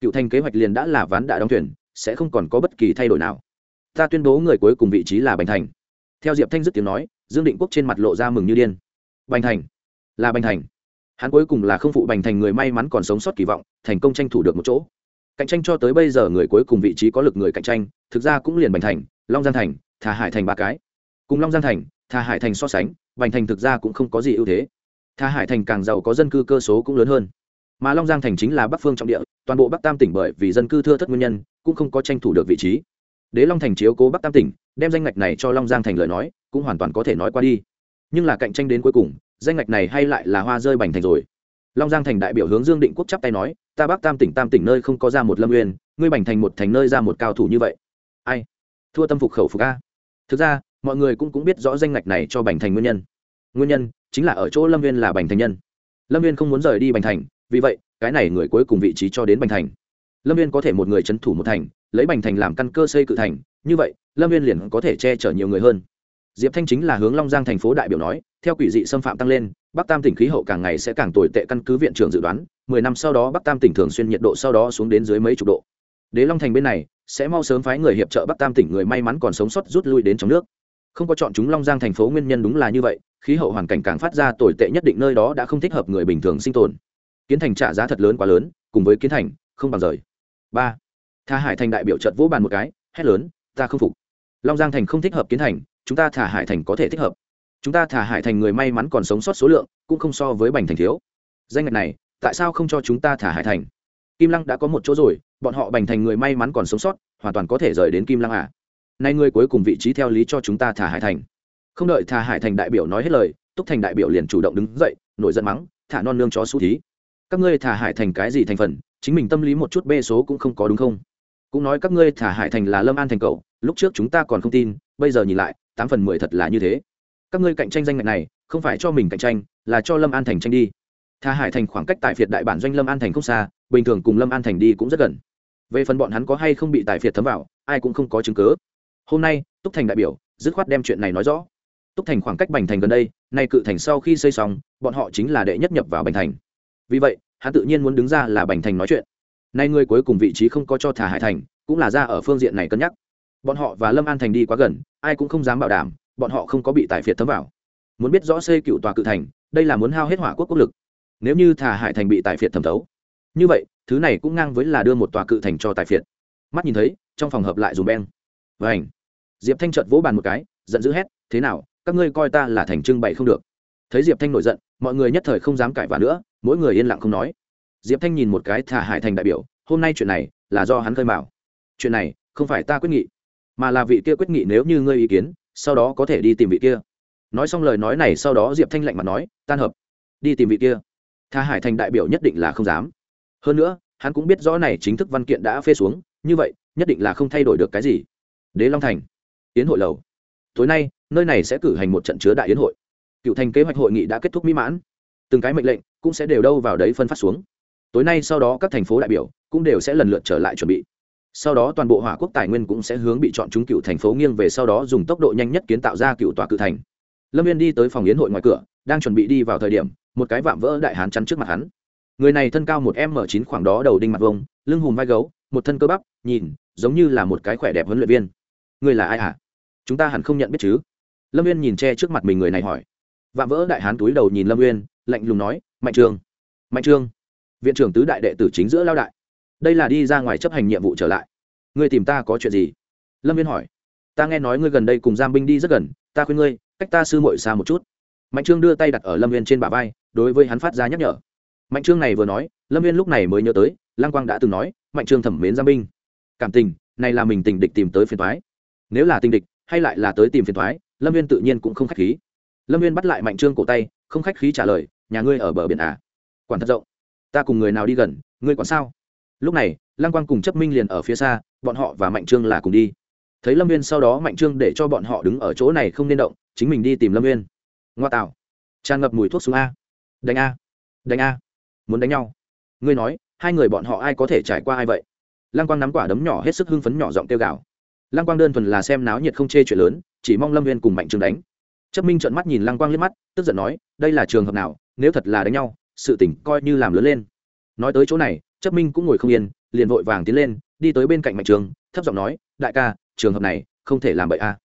Cựu Thanh kế hoạch liền đã là ván đã đóng thuyền, sẽ không còn có bất kỳ thay đổi nào. Ta tuyên bố người cuối cùng vị trí là bành thành. Theo diệp thanh dứt tiếng nói, dương định quốc trên mặt lộ ra mừng như điên. Bành thành. Là bành thành. Hắn cuối cùng là không phụ bành thành người may mắn còn sống sót kỳ vọng, thành công tranh thủ được một chỗ. Cạnh tranh cho tới bây giờ người cuối cùng vị trí có lực người cạnh tranh, thực ra cũng liền bành thành, long giang thành, thà hải thành ba cái. Cùng long giang thành thà hải thành so sánh, bành thành thực ra cũng không có gì ưu thế. Thà hải thành càng giàu có dân cư cơ số cũng lớn hơn. Mà long giang thành chính là bắc phương trọng địa, toàn bộ bắc tam tỉnh bởi vì dân cư thưa thất nguyên nhân, cũng không có tranh thủ được vị trí. Đế long thành chiếu cố bắc tam tỉnh, đem danh ngạch này cho long giang thành lời nói, cũng hoàn toàn có thể nói qua đi. Nhưng là cạnh tranh đến cuối cùng, danh ngạch này hay lại là hoa rơi bành thành rồi. Long giang thành đại biểu hướng dương định quốc chắp tay nói, ta bắc tam tỉnh tam tỉnh nơi không có ra một lâm uyên, ngươi bành thành một thành nơi ra một cao thủ như vậy. Ai? Thua tâm phục khẩu phục a. Thực ra mọi người cũng cũng biết rõ danh ngạch này cho bành thành nguyên nhân. Nguyên nhân chính là ở chỗ lâm viên là bành thành nhân. Lâm viên không muốn rời đi bành thành, vì vậy, cái này người cuối cùng vị trí cho đến bành thành. Lâm viên có thể một người c h ấ n thủ một thành, lấy bành thành làm căn cơ xây cự thành, như vậy, lâm viên liền có thể che chở nhiều người hơn. Diệp thanh chính là hướng long giang thành phố đại biểu nói, theo quỷ dị xâm phạm tăng lên, bắc tam tỉnh khí hậu càng ngày sẽ càng tồi tệ căn cứ viện trưởng dự đoán, mười năm sau đó bắc tam tỉnh thường xuyên nhiệt độ sau đó xuống đến dưới mấy chục độ. Đế long thành bên này, sẽ mau sớm phái người hiệp trợ bắc tam tỉnh người may mắn còn sống sót rút lui đến trong nước không có chọn chúng long giang thành phố nguyên nhân đúng là như vậy, khí hậu hoàn cảnh càng phát ra tồi tệ nhất định nơi đó đã không thích hợp người bình thường sinh tồn. Kiến thành trả giá thật lớn quá lớn, cùng với kiến thành, không bằng rời. Ba, tha hải thành đại biểu trận vỗ bàn một cái, hét lớn, ta không phục. Long giang thành không thích hợp kiến thành, chúng ta thả hải thành có thể thích hợp. Chúng ta thả hải thành người may mắn còn sống sót số lượng, cũng không so với bành thành thiếu. Danh ngạch này, tại sao không cho chúng ta thả hải thành? Kim lăng đã có một chỗ rồi, bọn họ bành thành người may mắn còn sống sót, hoàn toàn có thể rời đến kim lăng à? Nay ngươi cuối cùng vị trí theo lý cho chúng ta thả hải thành. Không đợi thả hải thành đại biểu nói hết lời, túc thành đại biểu liền chủ động đứng dậy, nổi giận mắng, thả non nương chó xú thí. Các ngươi thả hải thành cái gì thành phần, chính mình tâm lý một chút bê số cũng không có đúng không? Cũng nói các ngươi thả hải thành là lâm an thành cậu, lúc trước chúng ta còn không tin, bây giờ nhìn lại, tám phần mười thật là như thế. Các ngươi cạnh tranh danh ngạch này, không phải cho mình cạnh tranh, là cho lâm an thành tranh đi. Thả hải thành khoảng cách tại việt đại bản doanh lâm an thành không xa, bình thường cùng lâm an thành đi cũng rất gần. Về phần bọn hắn có hay không bị tài phiệt thấm vào, ai cũng không có chứng cớ hôm nay, túc thành đại biểu, dứt khoát đem chuyện này nói rõ. Túc thành khoảng cách bành thành gần đây, nay cự thành sau khi xây xong, bọn họ chính là đệ nhất nhập vào bành thành. Vì vậy, hắn tự nhiên muốn đứng ra là bành thành nói chuyện. Nay người cuối cùng vị trí không có cho thả hải thành, cũng là ra ở phương diện này cân nhắc. Bọn họ và lâm an thành đi quá gần, ai cũng không dám bảo đảm, bọn họ không có bị tài phiệt thấm vào. Muốn biết rõ xây cựu tòa cự thành, đây là muốn hao hết hỏa quốc quốc lực. Nếu như thả hải thành bị tài phiệt thẩm thấu, như vậy, thứ này cũng ngang với là đưa một tòa cự thành cho tài phiệt. Mắt nhìn thấy, trong phòng hợp lại dùng beng. Vảnh diệp thanh trợt vỗ bàn một cái, giận dữ hét, thế nào, các ngươi coi ta là thành trưng bày không được. Thấy diệp thanh nổi giận, mọi người nhất thời không dám cãi vã nữa, mỗi người yên lặng không nói. Diệp thanh nhìn một cái thả hải thành đại biểu, hôm nay chuyện này là do hắn khơi mào. Chuyện này không phải ta quyết nghị, mà là vị kia quyết nghị nếu như ngươi ý kiến, sau đó có thể đi tìm vị kia. Nói xong lời nói này, sau đó diệp thanh lạnh mặt nói, tan hợp, đi tìm vị kia. Thả hải thành đại biểu nhất định là không dám. Hơn nữa, hắn cũng biết rõ này chính thức văn kiện đã phê xuống, như vậy, nhất định là không thay đổi được cái gì. Đế long thành yến hội lầu. Tối nay, nơi này sẽ cử hành một trận chứa đại yến hội. Cựu thành kế hoạch hội nghị đã kết thúc mỹ mãn. Từng cái mệnh lệnh cũng sẽ đều đâu vào đấy phân phát xuống. Tối nay sau đó các thành phố đại biểu cũng đều sẽ lần lượt trở lại chuẩn bị. Sau đó toàn bộ hỏa quốc tài nguyên cũng sẽ hướng bị chọn chúng cựu thành phố nghiêng về sau đó dùng tốc độ nhanh nhất kiến tạo ra cựu tòa cự thành. Lâm viên đi tới phòng yến hội ngoài cửa, đang chuẩn bị đi vào thời điểm, một cái vạm vỡ đại hán chắn trước mặt hắn. Người này thân cao một m chín khoảng đó đầu đinh mặt vông lưng hùm vai gấu, một thân cơ bắp, nhìn, giống như là một cái khỏe đẹp huấn luyện viên. Người là ai hả? à? Chúng ta hẳn không nhận biết chứ? Lâm viên nhìn che trước mặt mình người này hỏi. Vạm vỡ đại hán túi đầu nhìn lâm viên lạnh lùng nói, mạnh trường, mạnh trương viện trưởng tứ đại đệ tử chính giữa lao đại, đây là đi ra ngoài chấp hành nhiệm vụ trở lại. Ngươi tìm ta có chuyện gì? Lâm viên hỏi. Ta nghe nói ngươi gần đây cùng giam binh đi rất gần, ta khuyên ngươi, cách ta sư muội xa một chút. Mạnh trương đưa tay đặt ở lâm viên trên bả vai, đối với hắn phát ra nhắc nhở. Mạnh trương này vừa nói, lâm viên lúc này mới nhớ tới, lăng quang đã từng nói, mạnh trương thẩm mến giam binh. Cảm tình, này là mình tình địch tìm tới phiền thoái nếu là tình địch hay lại là tới tìm phiền thoái, lâm viên tự nhiên cũng không khách khí. Lâm viên bắt lại mạnh trương cổ tay, không khách khí trả lời, nhà ngươi ở bờ biển à? Quản thật rộng. Ta cùng người nào đi gần, ngươi quản sao? Lúc này, lăng quang cùng chấp minh liền ở phía xa, bọn họ và mạnh trương là cùng đi. Thấy lâm viên sau đó, mạnh trương để cho bọn họ đứng ở chỗ này không nên động, chính mình đi tìm lâm viên ngoa tạo. Tràn ngập mùi thuốc súng a. Đánh a. Đánh a. Muốn đánh nhau. Ngươi nói, hai người bọn họ ai có thể trải qua ai vậy? Lăng quang nắm quả đấm nhỏ hết sức hưng phấn nhỏ giọng tiêu gạo lăng quang đơn thuần là xem náo nhiệt không chê chuyện lớn, chỉ mong lâm viên cùng mạnh trương đánh. Chấp minh trợn mắt nhìn lăng quang liếc mắt, tức giận nói, đây là trường hợp nào, nếu thật là đánh nhau, sự tỉnh coi như làm lớn lên. Nói tới chỗ này chấp minh cũng ngồi không yên, liền vội vàng tiến lên, đi tới bên cạnh mạnh trường, thấp giọng nói, đại ca, trường hợp này, không thể làm bậy a. À.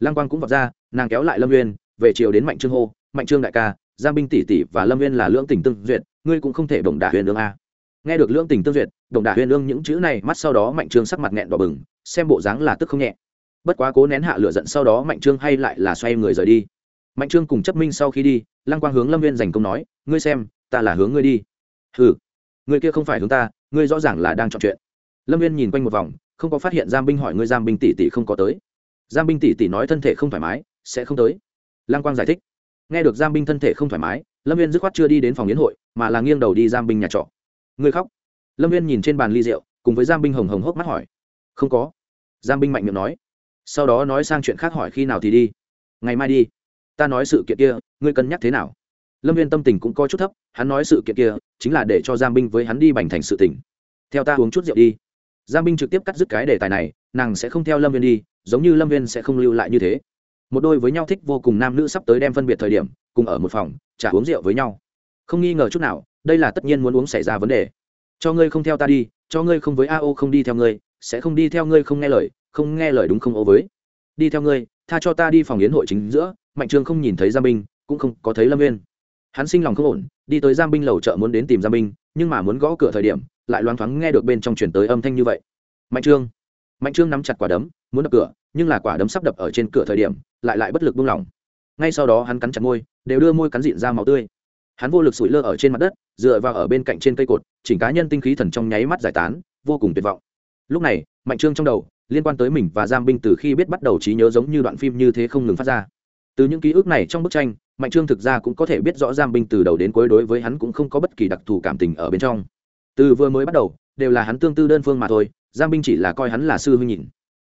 lăng quang cũng vọt ra, nàng kéo lại lâm nguyên về chiều đến mạnh trương hô, mạnh trương đại ca, giang binh tỷ tỷ và lâm nguyên là lưỡng tình tương duyệt, ngươi cũng không thể đồng đả huyền lương a. Nghe được lưỡng tình tương duyệt đồng đả huyên lương những chữ này mắt sau đó mạnh trương sắc mặt nghẹn đỏ bừng, xem bộ dáng là tức không nhẹ. Bất quá cố nén hạ lửa giận sau đó mạnh trương hay lại là xoay người rời đi. Mạnh trương cùng chấp minh sau khi đi, lăng quang hướng lâm viên giành công nói, ngươi xem, ta là hướng ngươi đi. Ừ người kia không phải hướng ta, ngươi rõ ràng là đang chọn chuyện. Lâm viên nhìn quanh một vòng, không có phát hiện giam binh hỏi ngươi giam binh tỷ tỷ không có tới. Giam binh tỷ tỷ nói thân thể không thoải mái, sẽ không tới. Lăng quang giải thích. Nghe được giam binh thân thể không thoải mái, lâm viên dứt khoát chưa đi đến phòng yến hội, mà là nghiêng đầu đi giam binh nhà trọ. Ngươi khóc lâm viên nhìn trên bàn ly rượu, cùng với giam binh hồng hồng hốc mắt hỏi. Không có. Giam binh mạnh miệng nói. Sau đó nói sang chuyện khác hỏi khi nào thì đi. Ngày mai đi. Ta nói sự kiện kia, ngươi cân nhắc thế nào? Lâm viên tâm tình cũng coi chút thấp, hắn nói sự kiện kia chính là để cho giam binh với hắn đi bành thành sự tỉnh theo ta uống chút rượu đi. Giam binh trực tiếp cắt dứt cái đề tài này, nàng sẽ không theo lâm viên đi, giống như lâm viên sẽ không lưu lại như thế. Một đôi với nhau thích vô cùng nam nữ sắp tới đem phân biệt thời điểm, cùng ở một phòng trả uống rượu với nhau. Không nghi ngờ chút nào, đây là tất nhiên muốn uống xảy ra vấn đề cho ngươi không theo ta đi, cho ngươi không với a ô không đi theo ngươi, sẽ không đi theo ngươi không nghe lời, không nghe lời đúng không ô với? Đi theo ngươi, tha cho ta đi phòng yến hội chính giữa, mạnh trường không nhìn thấy gia binh cũng không có thấy lâm viên hắn sinh lòng không ổn, đi tới giam binh lầu chợ muốn đến tìm giam binh nhưng mà muốn gõ cửa thời điểm, lại loáng thoáng nghe được bên trong chuyển tới âm thanh như vậy. Mạnh trương mạnh trương nắm chặt quả đấm, muốn đập cửa, nhưng là quả đấm sắp đập ở trên cửa thời điểm, lại lại bất lực buông lỏng. Ngay sau đó hắn cắn chặt môi, đều đưa môi cắn dịn ra máu tươi. Hắn vô lực sủi lơ ở trên mặt đất dựa vào ở bên cạnh trên cây cột, chỉnh cá nhân tinh khí thần trong nháy mắt giải tán, vô cùng tuyệt vọng. Lúc này, mạnh trương trong đầu, liên quan tới mình và giam binh từ khi biết bắt đầu trí nhớ giống như đoạn phim như thế không ngừng phát ra. Từ những ký ức này trong bức tranh, mạnh trương thực ra cũng có thể biết rõ giam binh từ đầu đến cuối đối với hắn cũng không có bất kỳ đặc thù cảm tình ở bên trong. Từ vừa mới bắt đầu, đều là hắn tương tư đơn phương mà thôi giam binh chỉ là coi hắn là sư huynh nhìn.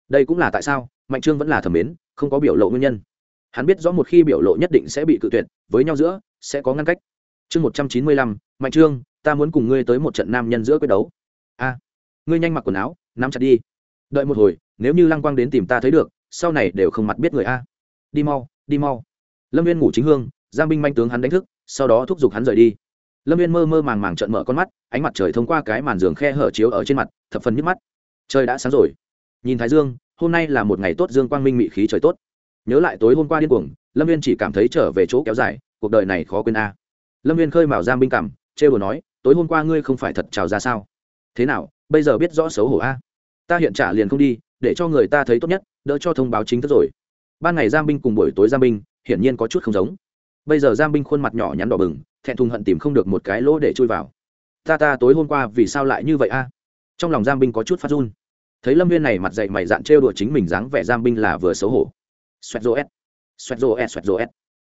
Đây cũng là tại sao, mạnh trương vẫn là thẩm mến, không có biểu lộ nguyên nhân. Hắn biết rõ một khi biểu lộ nhất định sẽ bị cự tuyệt, với nhau giữa, sẽ có ngăn cách. Chương một trăm chín mươi lăm mạnh trương, ta muốn cùng ngươi tới một trận nam nhân giữa quyết đấu. A, ngươi nhanh mặc quần áo, nắm chặt đi. Đợi một hồi, nếu như lăng quang đến tìm ta thấy được, sau này đều không mặt biết người a. Đi mau đi mau. Lâm viên ngủ chính hương, giang binh manh tướng hắn đánh thức, sau đó thúc giục hắn rời đi. Lâm viên mơ mơ màng màng trợn mở con mắt, ánh mặt trời thông qua cái màn giường khe hở chiếu ở trên mặt, thập phần nhức mắt. Trời đã sáng rồi. Nhìn thái dương, hôm nay là một ngày tốt dương quang minh mị khí trời tốt. Nhớ lại tối hôm qua điên cuồng, lâm viên chỉ cảm thấy trở về chỗ kéo dài, cuộc đời này khó quên a. Lâm viên khơi mào Giang binh cảm chê bừa nói, tối hôm qua ngươi không phải thật trào ra sao? Thế nào, bây giờ biết rõ xấu hổ a? Ta hiện trả liền không đi, để cho người ta thấy tốt nhất, đỡ cho thông báo chính thức rồi. Ban ngày giam binh cùng buổi tối giam binh, hiển nhiên có chút không giống. Bây giờ giam binh khuôn mặt nhỏ nhắn đỏ bừng, thẹn thùng hận tìm không được một cái lỗ để chui vào. Ta ta, tối hôm qua vì sao lại như vậy a? Trong lòng giam binh có chút phát run. Thấy lâm viên này mặt dậy mày dạn trêu đùa chính mình dáng vẻ giam binh là vừa xấu hổ. Xoẹt rô s xoẹt rô s xoẹt rô s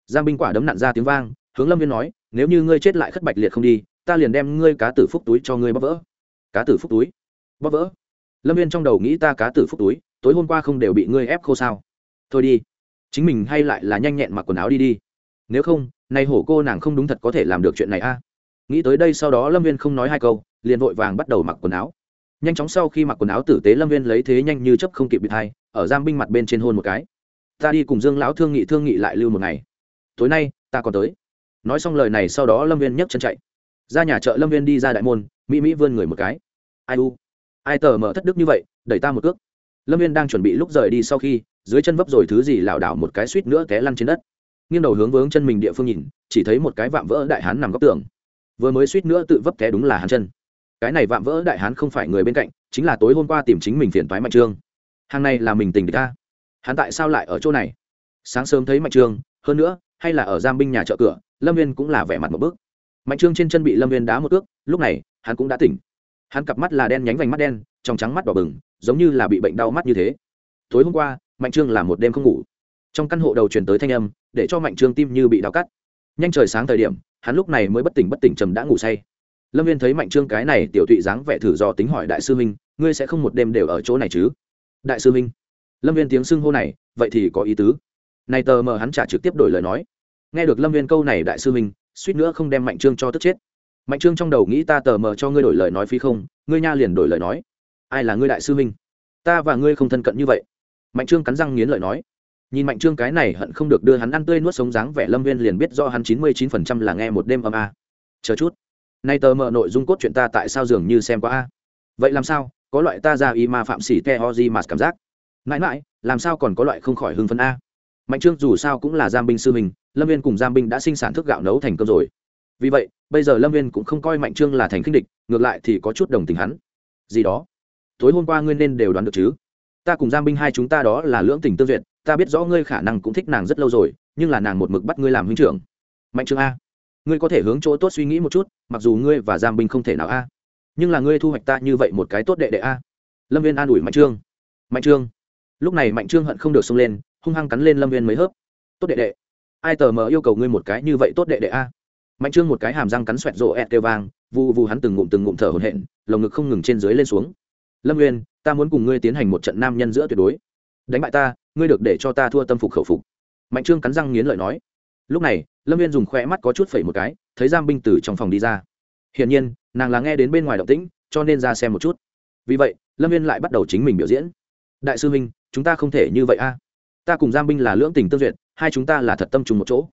giam binh quả đấm nặn ra tiếng vang, hướng lâm viên nói nếu như ngươi chết lại khất bạch liệt không đi, ta liền đem ngươi cá tử phúc túi cho ngươi bóp vỡ. Cá tử phúc túi? Bóp vỡ? Lâm viên trong đầu nghĩ ta cá tử phúc túi, tối hôm qua không đều bị ngươi ép khô sao? Thôi đi. Chính mình hay lại là nhanh nhẹn mặc quần áo đi đi. Nếu không, nay hổ cô nàng không đúng thật có thể làm được chuyện này a. Nghĩ tới đây sau đó lâm viên không nói hai câu, liền vội vàng bắt đầu mặc quần áo. Nhanh chóng sau khi mặc quần áo tử tế lâm viên lấy thế nhanh như chấp không kịp bị thai ở giam binh mặt bên trên hôn một cái. Ta đi cùng dương lão thương nghị thương nghị lại lưu một ngày. Tối nay, ta còn tới nói xong lời này sau đó lâm viên nhấc chân chạy. Ra nhà chợ lâm viên đi ra đại môn, mỹ mỹ vươn người một cái. Ai u? Ai tờ mở thất đức như vậy, đẩy ta một cước. Lâm viên đang chuẩn bị lúc rời đi sau khi, dưới chân vấp rồi thứ gì lảo đảo một cái suýt nữa té lăn trên đất. Nghiêng đầu hướng vướng chân mình địa phương nhìn, chỉ thấy một cái vạm vỡ đại hán nằm góc tường. Vừa mới suýt nữa tự vấp té đúng là hắn chân. Cái này vạm vỡ đại hán không phải người bên cạnh, chính là tối hôm qua tìm chính mình phiền toái mạnh trương. Hàng này là mình tình địch ta. Hắn tại sao lại ở chỗ này? Sáng sớm thấy mạnh trương, hơn nữa, hay là ở giam binh nhà chợ cửa lâm viên cũng là vẻ mặt một bước. Mạnh trương trên chân bị lâm viên đá một ước lúc này, hắn cũng đã tỉnh. Hắn cặp mắt là đen nhánh vành mắt đen, trong trắng mắt đỏ bừng, giống như là bị bệnh đau mắt như thế. Tối hôm qua, mạnh trương là một đêm không ngủ. Trong căn hộ đầu truyền tới thanh âm, để cho mạnh trương tim như bị đau cắt. Nhanh trời sáng thời điểm, hắn lúc này mới bất tỉnh bất tỉnh trầm đã ngủ say. Lâm viên thấy mạnh trương cái này tiểu tụy dáng vẻ thử do tính hỏi đại sư minh ngươi sẽ không một đêm đều ở chỗ này chứ? Đại sư minh lâm viên tiếng xưng hô này, vậy thì có ý tứ. Này tờ mờ hắn trả trực tiếp đổi lời nói nghe được lâm viên câu này đại sư minh suýt nữa không đem mạnh trương cho tức chết. Mạnh trương trong đầu nghĩ ta tờ mờ cho ngươi đổi lời nói phi không, ngươi nha liền đổi lời nói. Ai là ngươi đại sư minh ta và ngươi không thân cận như vậy. Mạnh trương cắn răng nghiến lợi nói. Nhìn mạnh trương cái này hận không được đưa hắn ăn tươi nuốt sống dáng vẻ, lâm viên liền biết do hắn chín mươi chín phần trăm là nghe một đêm âm a. Chờ chút. Nay tờ mờ nội dung cốt chuyện ta tại sao dường như xem quá a? Vậy làm sao? Có loại ta ra y ma phạm xỉ te ho di mà cảm giác. Mãi mãi, làm sao còn có loại không khỏi hưng phấn a? Mạnh trương dù sao cũng là giam binh sư mình lâm viên cùng giam binh đã sinh sản thức gạo nấu thành cơm rồi. Vì vậy, bây giờ lâm viên cũng không coi mạnh trương là thành khinh địch, ngược lại thì có chút đồng tình hắn. Gì đó? Tối hôm qua ngươi nên đều đoán được chứ? Ta cùng giam binh hai chúng ta đó là lưỡng tình tương duyệt, ta biết rõ ngươi khả năng cũng thích nàng rất lâu rồi, nhưng là nàng một mực bắt ngươi làm huynh trưởng. Mạnh trương a, ngươi có thể hướng chỗ tốt suy nghĩ một chút, mặc dù ngươi và giam binh không thể nào a, nhưng là ngươi thu hoạch ta như vậy một cái tốt đệ đệ a. Lâm viên an ủi mạnh trương. Mạnh trương, lúc này mạnh trương hận không được xông lên hung hăng cắn lên lâm viên mấy hớp. Tốt đệ đệ. Ai tờ mờ yêu cầu ngươi một cái như vậy tốt đệ đệ a? Mạnh trương một cái hàm răng cắn xoẹt rộ ẹt kêu vang vụ vụ hắn từng ngụm từng ngụm thở hổn hển, lồng ngực không ngừng trên dưới lên xuống. Lâm nguyên, ta muốn cùng ngươi tiến hành một trận nam nhân giữa tuyệt đối. Đánh bại ta, ngươi được để cho ta thua tâm phục khẩu phục. Mạnh trương cắn răng nghiến lợi nói. Lúc này, lâm viên dùng khoe mắt có chút phẩy một cái, thấy giam binh từ trong phòng đi ra. Hiển nhiên, nàng là nghe đến bên ngoài động tĩnh, cho nên ra xem một chút. Vì vậy, lâm viên lại bắt đầu chính mình biểu diễn. Đại sư huynh chúng ta không thể như vậy a ta cùng giam binh là lưỡng tình tương duyệt, hai chúng ta là thật tâm trùng một chỗ.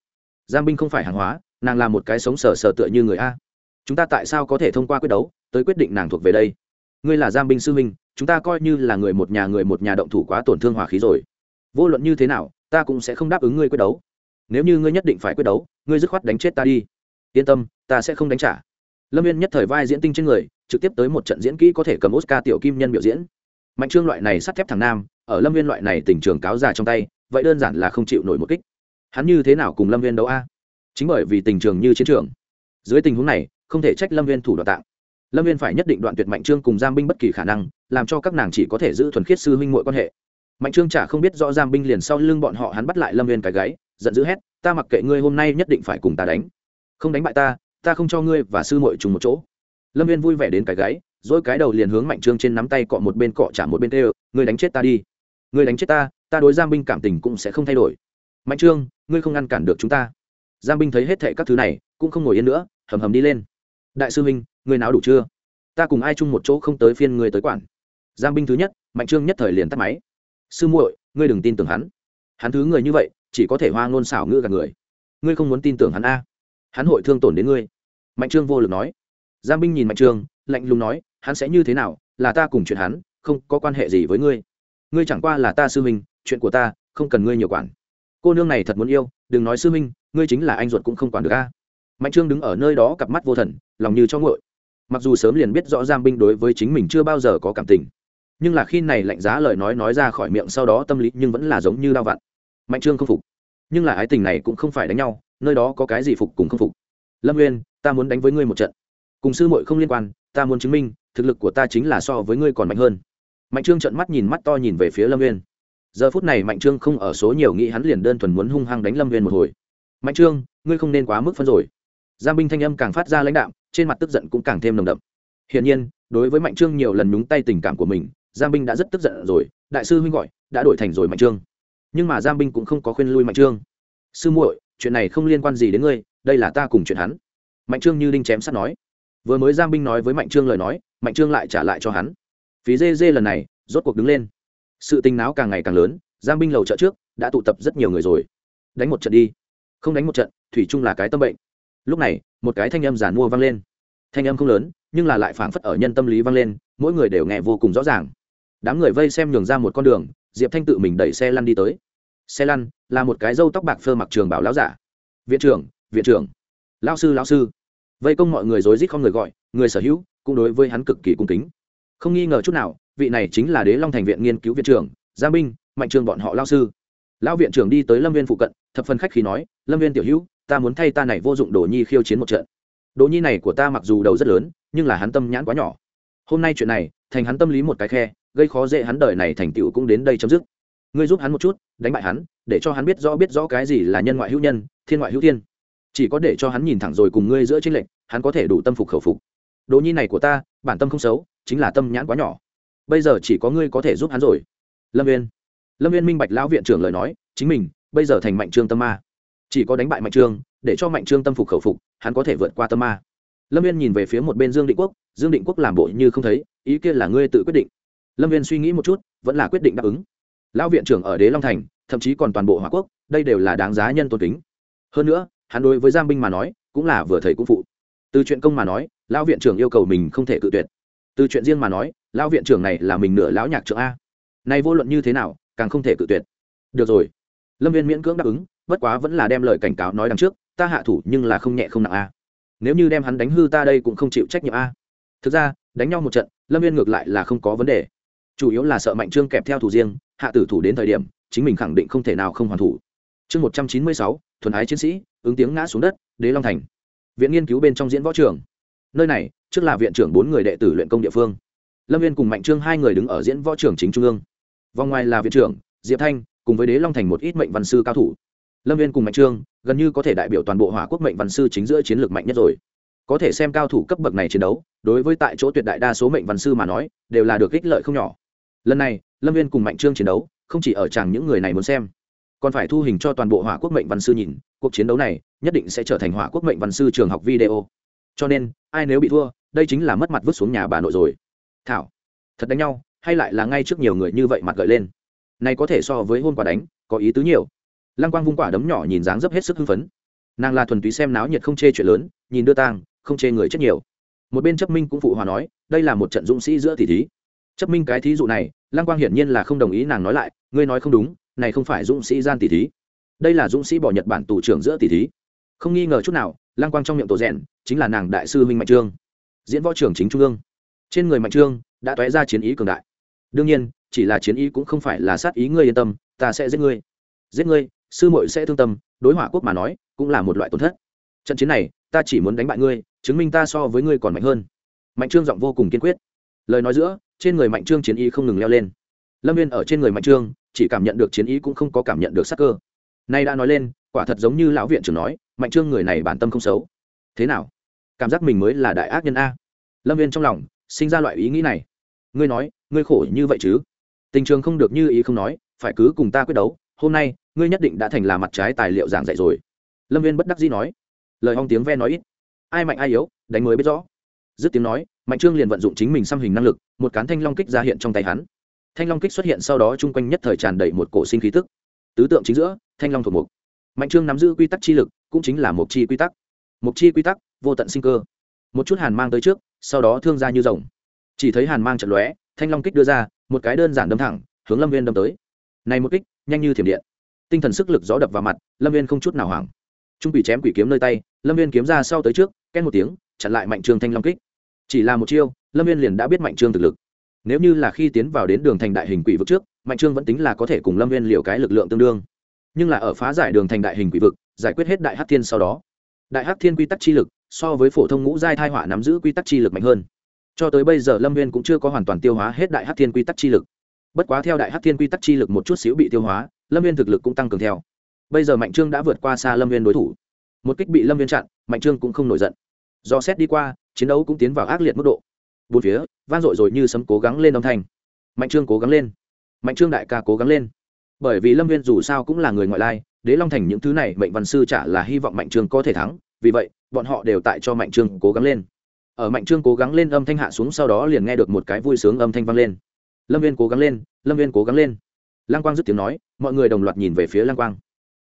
Giam binh không phải hàng hóa, nàng là một cái sống sờ sờ tựa như người a. Chúng ta tại sao có thể thông qua quyết đấu, tới quyết định nàng thuộc về đây? Ngươi là giam binh sư minh chúng ta coi như là người một nhà người một nhà động thủ quá tổn thương hòa khí rồi. Vô luận như thế nào, ta cũng sẽ không đáp ứng ngươi quyết đấu. Nếu như ngươi nhất định phải quyết đấu, ngươi dứt khoát đánh chết ta đi. Yên tâm, ta sẽ không đánh trả. Lâm viên nhất thời vai diễn tinh trên người, trực tiếp tới một trận diễn kỹ có thể cầm oscar tiểu kim nhân biểu diễn. Mạnh trương loại này sắt thép thằng nam ở lâm viên loại này tình trường cáo già trong tay, vậy đơn giản là không chịu nổi một kích. Hắn như thế nào cùng lâm viên đấu a? Chính bởi vì tình trường như chiến trường. Dưới tình huống này, không thể trách lâm viên thủ đoạn tạng. Lâm viên phải nhất định đoạn tuyệt mạnh trương cùng giam binh bất kỳ khả năng, làm cho các nàng chỉ có thể giữ thuần khiết sư huynh mội quan hệ. Mạnh trương chả không biết rõ giam binh liền sau lưng bọn họ hắn bắt lại lâm viên cái gáy, giận dữ hét, ta mặc kệ ngươi hôm nay nhất định phải cùng ta đánh. Không đánh bại ta ta không cho ngươi và sư muội trùng một chỗ. Lâm viên vui vẻ đến cái gáy, dỗi cái đầu liền hướng mạnh trương trên nắm tay cọ một bên, cọ trả một bên, tê ngươi đánh chết ta đi ngươi đánh chết ta ta đối giam binh cảm tình cũng sẽ không thay đổi. Mạnh trương ngươi không ngăn cản được chúng ta. Giam binh thấy hết thệ các thứ này cũng không ngồi yên nữa hầm hầm đi lên. Đại sư huynh, ngươi nào đủ chưa? Ta cùng ai chung một chỗ không tới phiên ngươi tới quản. Giam binh thứ nhất mạnh trương nhất thời liền tắt máy. Sư muội ngươi đừng tin tưởng hắn. Hắn thứ người như vậy chỉ có thể hoa ngôn xảo ngữ gạt người. Ngươi không muốn tin tưởng hắn a? Hắn hội thương tổn đến ngươi. Mạnh trương vô lực nói. Giang binh nhìn mạnh trương lạnh lùng nói hắn sẽ như thế nào là ta cùng chuyện hắn không có quan hệ gì với ngươi ngươi chẳng qua là ta sư minh chuyện của ta, không cần ngươi nhiều quản. Cô nương này thật muốn yêu, đừng nói sư minh ngươi chính là anh ruột cũng không quản được a. Mạnh trương đứng ở nơi đó cặp mắt vô thần, lòng như cho ngội mặc dù sớm liền biết rõ giang binh đối với chính mình chưa bao giờ có cảm tình, nhưng là khi này lạnh giá lời nói nói ra khỏi miệng sau đó tâm lý nhưng vẫn là giống như đau vặn. Mạnh trương không phục, nhưng là ái tình này cũng không phải đánh nhau, nơi đó có cái gì phục cùng không phục. Lâm nguyên ta muốn đánh với ngươi một trận. Cùng sư muội không liên quan, ta muốn chứng minh, thực lực của ta chính là so với ngươi còn mạnh hơn mạnh trương trợn mắt nhìn mắt to nhìn về phía lâm nguyên giờ phút này mạnh trương không ở số nhiều nghĩ hắn liền đơn thuần muốn hung hăng đánh lâm nguyên một hồi. Mạnh trương, ngươi không nên quá mức phân rồi. Giang binh thanh âm càng phát ra lãnh đạm, trên mặt tức giận cũng càng thêm nồng đậm. Hiển nhiên, đối với mạnh trương nhiều lần nhúng tay tình cảm của mình, giang binh đã rất tức giận rồi, đại sư huynh gọi, đã đổi thành rồi mạnh trương. Nhưng mà giang binh cũng không có khuyên lui mạnh trương. Sư muội, chuyện này không liên quan gì đến ngươi, đây là ta cùng chuyện hắn. Mạnh trương như đinh chém sắt nói. Vừa mới giang binh nói với mạnh trương lời nói, mạnh trương lại trả lại cho hắn phí dê dê lần này, rốt cuộc đứng lên. Sự tình náo càng ngày càng lớn, giang binh lầu chợ trước, đã tụ tập rất nhiều người rồi. Đánh một trận đi. Không đánh một trận, thủy chung là cái tâm bệnh. Lúc này, một cái thanh âm giản mua vang lên. Thanh âm không lớn, nhưng là lại phảng phất ở nhân tâm lý vang lên, mỗi người đều nghe vô cùng rõ ràng. Đám người vây xem nhường ra một con đường, diệp thanh tự mình đẩy xe lăn đi tới. Xe lăn là một cái râu tóc bạc phơ mặc trường bảo lão giả. Viện trưởng viện trưởng. Lão sư lão sư. Vây công mọi người rối rít không người gọi, người sở hữu cũng đối với hắn cực kỳ cung kính không nghi ngờ chút nào, vị này chính là đế long thành viện nghiên cứu viện trưởng gia minh mạnh trường bọn họ lao sư. Lão viện trưởng đi tới lâm viên phụ cận, thập phần khách khi nói, lâm viên tiểu hữu, ta muốn thay ta này vô dụng đồ nhi khiêu chiến một trận. Đồ nhi này của ta mặc dù đầu rất lớn, nhưng là hắn tâm nhãn quá nhỏ. Hôm nay chuyện này, thành hắn tâm lý một cái khe, gây khó dễ hắn đời này thành tựu cũng đến đây chấm dứt. Ngươi giúp hắn một chút, đánh bại hắn, để cho hắn biết rõ biết rõ cái gì là nhân ngoại hữu nhân, thiên ngoại hữu thiên. Chỉ có để cho hắn nhìn thẳng rồi cùng ngươi giữa tranh lệch, hắn có thể đủ tâm phục khẩu phục. Đỗ nhi này của ta, bản tâm không xấu chính là tâm nhãn quá nhỏ. Bây giờ chỉ có ngươi có thể giúp hắn rồi. Lâm viên lâm viên minh bạch lão viện trưởng lời nói, chính mình, bây giờ thành mạnh trương tâm ma. Chỉ có đánh bại mạnh trương, để cho mạnh trương tâm phục khẩu phục, hắn có thể vượt qua tâm ma. Lâm viên nhìn về phía một bên dương định quốc, dương định quốc làm bộ như không thấy, ý kia là ngươi tự quyết định. Lâm viên suy nghĩ một chút, vẫn là quyết định đáp ứng. Lão viện trưởng ở đế long thành, thậm chí còn toàn bộ hòa quốc, đây đều là đáng giá nhân tôn kính. Hơn nữa, hắn đối với giang binh mà nói, cũng là vừa thầy cũng phụ. Từ chuyện công mà nói, lão viện trưởng yêu cầu mình không thể cự tuyệt từ chuyện riêng mà nói, lão viện trưởng này là mình nửa lão nhạc trưởng a. Nay vô luận như thế nào, càng không thể cự tuyệt. Được rồi. Lâm viên miễn cưỡng đáp ứng, bất quá vẫn là đem lời cảnh cáo nói đằng trước, ta hạ thủ nhưng là không nhẹ không nặng a. Nếu như đem hắn đánh hư ta đây cũng không chịu trách nhiệm a. Thực ra, đánh nhau một trận, lâm viên ngược lại là không có vấn đề. Chủ yếu là sợ mạnh trương kẹp theo thủ riêng, hạ tử thủ đến thời điểm, chính mình khẳng định không thể nào không hoàn thủ. Chương một trăm chín mươi sáu, thuần ái chiến sĩ, ứng tiếng ngã xuống đất, đế long thành. Viện nghiên cứu bên trong diễn võ trường. Nơi này trước là viện trưởng bốn người đệ tử luyện công địa phương. Lâm viên cùng mạnh trương hai người đứng ở diễn võ trưởng chính trung ương. Vòng ngoài là viện trưởng, diệp thanh, cùng với đế long thành một ít mệnh văn sư cao thủ. Lâm viên cùng mạnh trương, gần như có thể đại biểu toàn bộ hỏa quốc mệnh văn sư chính giữa chiến lược mạnh nhất rồi. Có thể xem cao thủ cấp bậc này chiến đấu, đối với tại chỗ tuyệt đại đa số mệnh văn sư mà nói, đều là được ích lợi không nhỏ. Lần này, lâm viên cùng mạnh trương chiến đấu, không chỉ ở chẳng những người này muốn xem, còn phải thu hình cho toàn bộ hỏa quốc mệnh văn sư nhìn, cuộc chiến đấu này nhất định sẽ trở thành hỏa quốc mệnh văn sư trường học video. Cho nên, ai nếu bị thua đây chính là mất mặt vứt xuống nhà bà nội rồi. Thảo, thật đánh nhau, hay lại là ngay trước nhiều người như vậy mặt gợi lên? Này có thể so với hôm qua đánh, có ý tứ nhiều. Lăng quang vung quả đấm nhỏ nhìn dáng dấp hết sức hưng phấn. Nàng là thuần túy xem náo nhiệt không chê chuyện lớn, nhìn đưa tang, không chê người chết nhiều. Một bên chấp minh cũng phụ hòa nói, đây là một trận dũng sĩ giữa tỷ thí. Chấp minh cái thí dụ này, lăng quang hiển nhiên là không đồng ý nàng nói lại, ngươi nói không đúng, này không phải dũng sĩ gian tỷ thí. Đây là dũng sĩ bỏ nhật bản tù trưởng giữa tỷ thí. Không nghi ngờ chút nào, lăng quang trong miệng tổ rèn, chính là nàng đại sư huynh mạnh trương diễn võ trưởng chính trung ương. Trên người mạnh trương đã toé ra chiến ý cường đại. Đương nhiên, chỉ là chiến ý cũng không phải là sát ý ngươi yên tâm, ta sẽ giết ngươi. Giết ngươi, sư muội sẽ thương tâm, đối hỏa quốc mà nói, cũng là một loại tổn thất. Trận chiến này, ta chỉ muốn đánh bại ngươi, chứng minh ta so với ngươi còn mạnh hơn. Mạnh trương giọng vô cùng kiên quyết. Lời nói giữa, trên người mạnh trương chiến ý không ngừng leo lên. Lâm viên ở trên người mạnh trương, chỉ cảm nhận được chiến ý cũng không có cảm nhận được sắc cơ. Nay đã nói lên, quả thật giống như lão viện trưởng nói, mạnh trương người này bản tâm không xấu. Thế nào? Cảm giác mình mới là đại ác nhân a. Lâm viên trong lòng sinh ra loại ý nghĩ này. Ngươi nói, ngươi khổ như vậy chứ? Tình trường không được như ý không nói, phải cứ cùng ta quyết đấu, hôm nay, ngươi nhất định đã thành là mặt trái tài liệu giảng dạy rồi. Lâm viên bất đắc dĩ nói. Lời hong tiếng ve nói ít. Ai mạnh ai yếu, đánh mới biết rõ. Dứt tiếng nói, mạnh trương liền vận dụng chính mình xăm hình năng lực, một cán thanh long kích ra hiện trong tay hắn. Thanh long kích xuất hiện sau đó chung quanh nhất thời tràn đầy một cổ sinh khí tức. Tứ tượng chính giữa, thanh long thuộc mục. Mạnh trương nắm giữ quy tắc chi lực, cũng chính là mục chi quy tắc. Mục chi quy tắc vô tận sinh cơ. Một chút hàn mang tới trước, sau đó thương ra như rồng. Chỉ thấy hàn mang trận lóe, thanh long kích đưa ra, một cái đơn giản đâm thẳng, hướng lâm viên đâm tới. Này một kích, nhanh như thiểm điện. Tinh thần sức lực gió đập vào mặt, lâm viên không chút nào hoảng. Trung bị chém quỷ kiếm nơi tay, lâm viên kiếm ra sau tới trước ken một tiếng, chặn lại mạnh trương thanh long kích. Chỉ là một chiêu, lâm viên liền đã biết mạnh trương thực lực. Nếu như là khi tiến vào đến đường thành đại hình quỷ vực trước, mạnh trương vẫn tính là có thể cùng lâm viên liều cái lực lượng tương đương. Nhưng là ở phá giải đường thành đại hình quỷ vực, giải quyết hết đại hắc thiên sau đó đại hắc thiên quy tắc chi lực, so với phổ thông ngũ giai thai họa nắm giữ quy tắc chi lực mạnh hơn. Cho tới bây giờ lâm viên cũng chưa có hoàn toàn tiêu hóa hết đại hắc thiên quy tắc chi lực. Bất quá theo đại hắc thiên quy tắc chi lực một chút xíu bị tiêu hóa, lâm viên thực lực cũng tăng cường theo. Bây giờ mạnh trương đã vượt qua xa lâm viên đối thủ. Một kích bị lâm viên chặn, mạnh trương cũng không nổi giận. Do xét đi qua, chiến đấu cũng tiến vào ác liệt mức độ. Bốn phía, vang dội rồi như sấm cố gắng lên âm thanh. Mạnh trương cố gắng lên. Mạnh trương đại ca cố gắng lên bởi vì lâm viên dù sao cũng là người ngoại lai, đế long thành những thứ này mệnh văn sư trả là hy vọng mạnh trương có thể thắng, vì vậy, bọn họ đều tại cho mạnh trương cố gắng lên. Ở mạnh trương cố gắng lên âm thanh hạ xuống sau đó liền nghe được một cái vui sướng âm thanh vang lên. Lâm viên cố gắng lên, lâm viên cố gắng lên. Lăng quang dứt tiếng nói, mọi người đồng loạt nhìn về phía lăng quang.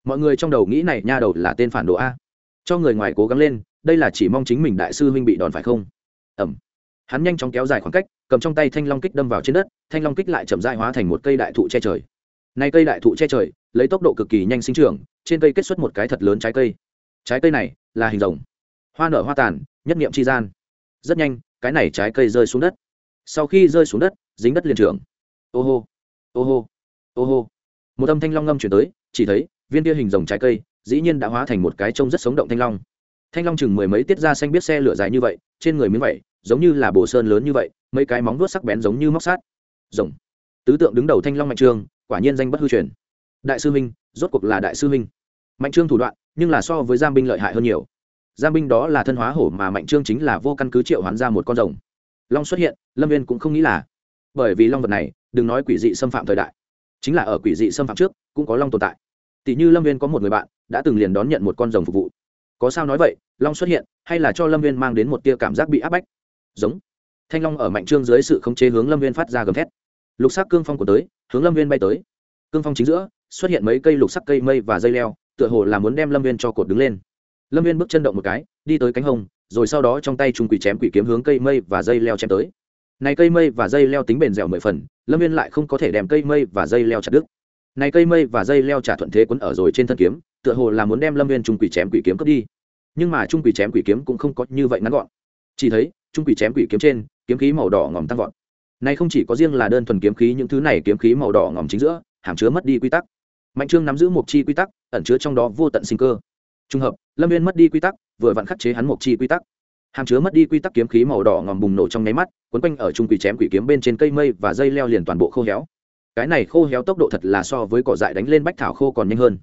Mọi người trong đầu nghĩ này nha đầu là tên phản đồ a. Cho người ngoài cố gắng lên, đây là chỉ mong chính mình đại sư huynh bị đòn phải không? Ẩm. Hắn nhanh chóng kéo dài khoảng cách, cầm trong tay thanh long kích đâm vào trên đất, thanh long kích lại chậm dại hóa thành một cây đại thụ che trời nay cây đại thụ che trời, lấy tốc độ cực kỳ nhanh sinh trưởng, trên cây kết xuất một cái thật lớn trái cây. Trái cây này là hình rồng. Hoa nở hoa tàn, nhất nghiệm tri gian. Rất nhanh, cái này trái cây rơi xuống đất. Sau khi rơi xuống đất, dính đất liền trưởng. Ô hô ô hô ô hô. Một âm thanh long ngâm chuyển tới, chỉ thấy, viên kia hình rồng trái cây, dĩ nhiên đã hóa thành một cái trông rất sống động thanh long. Thanh long chừng mười mấy tiết ra xanh biết xe lửa dài như vậy, trên người miếng vẩy giống như là bồ sơn lớn như vậy, mấy cái móng vuốt sắc bén giống như móc sát. Rồng. Tứ tượng đứng đầu thanh long mạnh trương quả nhiên danh bất hư truyền. Đại sư minh, rốt cuộc là đại sư minh. Mạnh trương thủ đoạn, nhưng là so với giam binh lợi hại hơn nhiều. Giam binh đó là thân hóa hổ mà mạnh trương chính là vô căn cứ triệu hoán ra một con rồng. Long xuất hiện, lâm viên cũng không nghĩ là, bởi vì long vật này, đừng nói quỷ dị xâm phạm thời đại, chính là ở quỷ dị xâm phạm trước, cũng có long tồn tại. Tỷ như lâm viên có một người bạn, đã từng liền đón nhận một con rồng phục vụ. Có sao nói vậy, long xuất hiện, hay là cho lâm viên mang đến một tia cảm giác bị áp bách? Giống. Thanh long ở mạnh trương dưới sự khống chế hướng lâm viên phát ra gầm thét lục sắc cương phong của tới, hướng lâm viên bay tới. Cương phong chính giữa, xuất hiện mấy cây lục sắc cây mây và dây leo, tựa hồ là muốn đem lâm viên cho cột đứng lên. Lâm viên bước chân động một cái, đi tới cánh hông rồi sau đó trong tay trung quỷ chém quỷ kiếm hướng cây mây và dây leo chém tới. Này cây mây và dây leo tính bền dẻo mười phần, lâm viên lại không có thể đem cây mây và dây leo chặt đứt. Này cây mây và dây leo trả thuận thế quấn ở rồi trên thân kiếm, tựa hồ là muốn đem lâm viên trung quỷ chém quỷ kiếm cướp đi. Nhưng mà trung quỷ chém quỷ kiếm cũng không có như vậy ngắn gọn. Chỉ thấy, trung quỷ chém quỷ kiếm trên, kiếm khí màu đỏ ngòm tăng vọt này không chỉ có riêng là đơn thuần kiếm khí, những thứ này kiếm khí màu đỏ ngòm chính giữa, hàm chứa mất đi quy tắc. Mạnh trương nắm giữ một chi quy tắc, ẩn chứa trong đó vô tận sinh cơ. Trùng hợp, lâm viên mất đi quy tắc, vừa vặn khắc chế hắn một chi quy tắc. Hàm chứa mất đi quy tắc kiếm khí màu đỏ ngòm bùng nổ trong nháy mắt, quấn quanh ở trung quỷ chém quỷ kiếm bên trên cây mây và dây leo liền toàn bộ khô héo. Cái này khô héo tốc độ thật là so với cỏ dại đánh lên bách thảo khô còn nhanh hơn.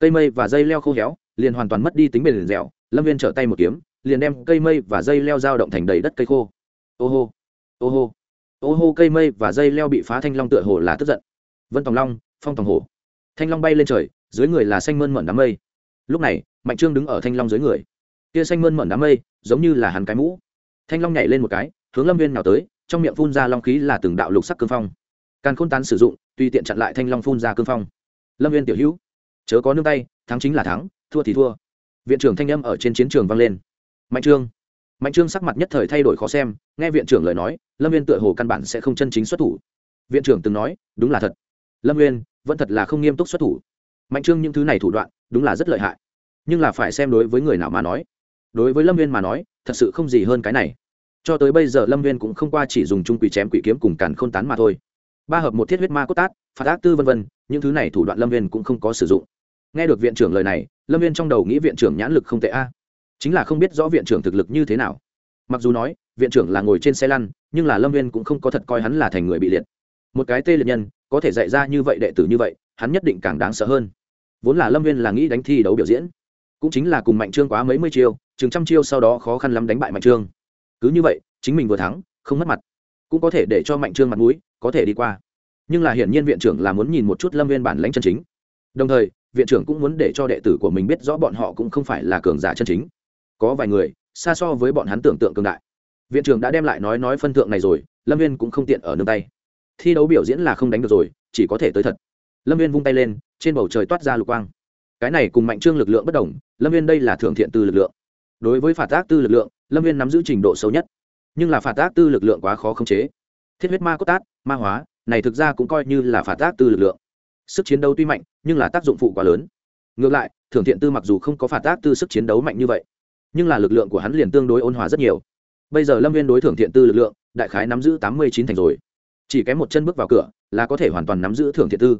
Cây mây và dây leo khô héo, liền hoàn toàn mất đi tính bền dẻo, lâm viên trở tay một kiếm, liền đem cây mây và dây leo dao động thành đầy đất cây khô. Ô hô ô hô ô hô, cây mây và dây leo bị phá thanh long tựa hồ là tức giận. Vân tòng long, phong tòng hồ. thanh long bay lên trời, dưới người là xanh mơn mởn đám mây. Lúc này, mạnh trương đứng ở thanh long dưới người. Kia xanh mơn mởn đám mây, giống như là hắn cái mũ. Thanh long nhảy lên một cái, hướng lâm viên nào tới, trong miệng phun ra long khí là từng đạo lục sắc cương phong. Càn khôn tán sử dụng, tùy tiện chặn lại thanh long phun ra cương phong. Lâm viên tiểu hữu, chớ có nương tay, thắng chính là thắng, thua thì thua. Viện trưởng thanh âm ở trên chiến trường vang lên. Mạnh trương mạnh trương sắc mặt nhất thời thay đổi khó xem, nghe viện trưởng lời nói, lâm viên tựa hồ căn bản sẽ không chân chính xuất thủ. Viện trưởng từng nói, đúng là thật. Lâm viên vẫn thật là không nghiêm túc xuất thủ. Mạnh trương những thứ này thủ đoạn, đúng là rất lợi hại. Nhưng là phải xem đối với người nào mà nói. Đối với lâm viên mà nói, thật sự không gì hơn cái này. Cho tới bây giờ lâm viên cũng không qua chỉ dùng trung quỷ chém quỷ kiếm cùng càn k h ô n tán mà thôi. Ba hợp một thiết huyết ma cốt tát, phạt ác tư v v những thứ này thủ đoạn lâm viên cũng không có sử dụng. Nghe được viện trưởng lời này, lâm viên trong đầu nghĩ viện trưởng nhãn lực không tệ a chính là không biết rõ viện trưởng thực lực như thế nào. Mặc dù nói, viện trưởng là ngồi trên xe lăn, nhưng là lâm viên cũng không có thật coi hắn là thành người bị liệt. Một cái tê liệt nhân, có thể dạy ra như vậy đệ tử như vậy, hắn nhất định càng đáng sợ hơn. Vốn là lâm viên là nghĩ đánh thi đấu biểu diễn, cũng chính là cùng mạnh trương quá mấy mươi chiêu, chừng trăm chiêu sau đó khó khăn lắm đánh bại mạnh trương. Cứ như vậy, chính mình vừa thắng, không mất mặt. Cũng có thể để cho mạnh trương mặt mũi, có thể đi qua. Nhưng là hiển nhiên viện trưởng là muốn nhìn một chút lâm viên bản lãnh chân chính. Đồng thời, viện trưởng cũng muốn để cho đệ tử của mình biết rõ bọn họ cũng không phải là cường giả chân chính có vài người, xa so với bọn hắn tưởng tượng cường đại. Viện trưởng đã đem lại nói nói phân thượng này rồi, lâm viên cũng không tiện ở nương tay. Thi đấu biểu diễn là không đánh được rồi, chỉ có thể tới thật. Lâm viên vung tay lên, trên bầu trời toát ra lục quang. Cái này cùng mạnh trương lực lượng bất đồng, lâm viên đây là thượng thiện tư lực lượng. Đối với phạt tác tư lực lượng, lâm viên nắm giữ trình độ xấu nhất. Nhưng là phạt tác tư lực lượng quá khó khống chế. Thiết huyết ma cốt tát, ma hóa, này thực ra cũng coi như là phạt tác tư lực lượng. Sức chiến đấu tuy mạnh, nhưng là tác dụng phụ quá lớn. Ngược lại thưởng thiện tư mặc dù không có phạt tác tư sức chiến đấu mạnh như vậy nhưng là lực lượng của hắn liền tương đối ôn hòa rất nhiều. Bây giờ lâm viên đối thưởng thiện tư lực lượng, đại khái nắm giữ tám mươi chín thành rồi. Chỉ kém một chân bước vào cửa là có thể hoàn toàn nắm giữ thưởng thiện tư.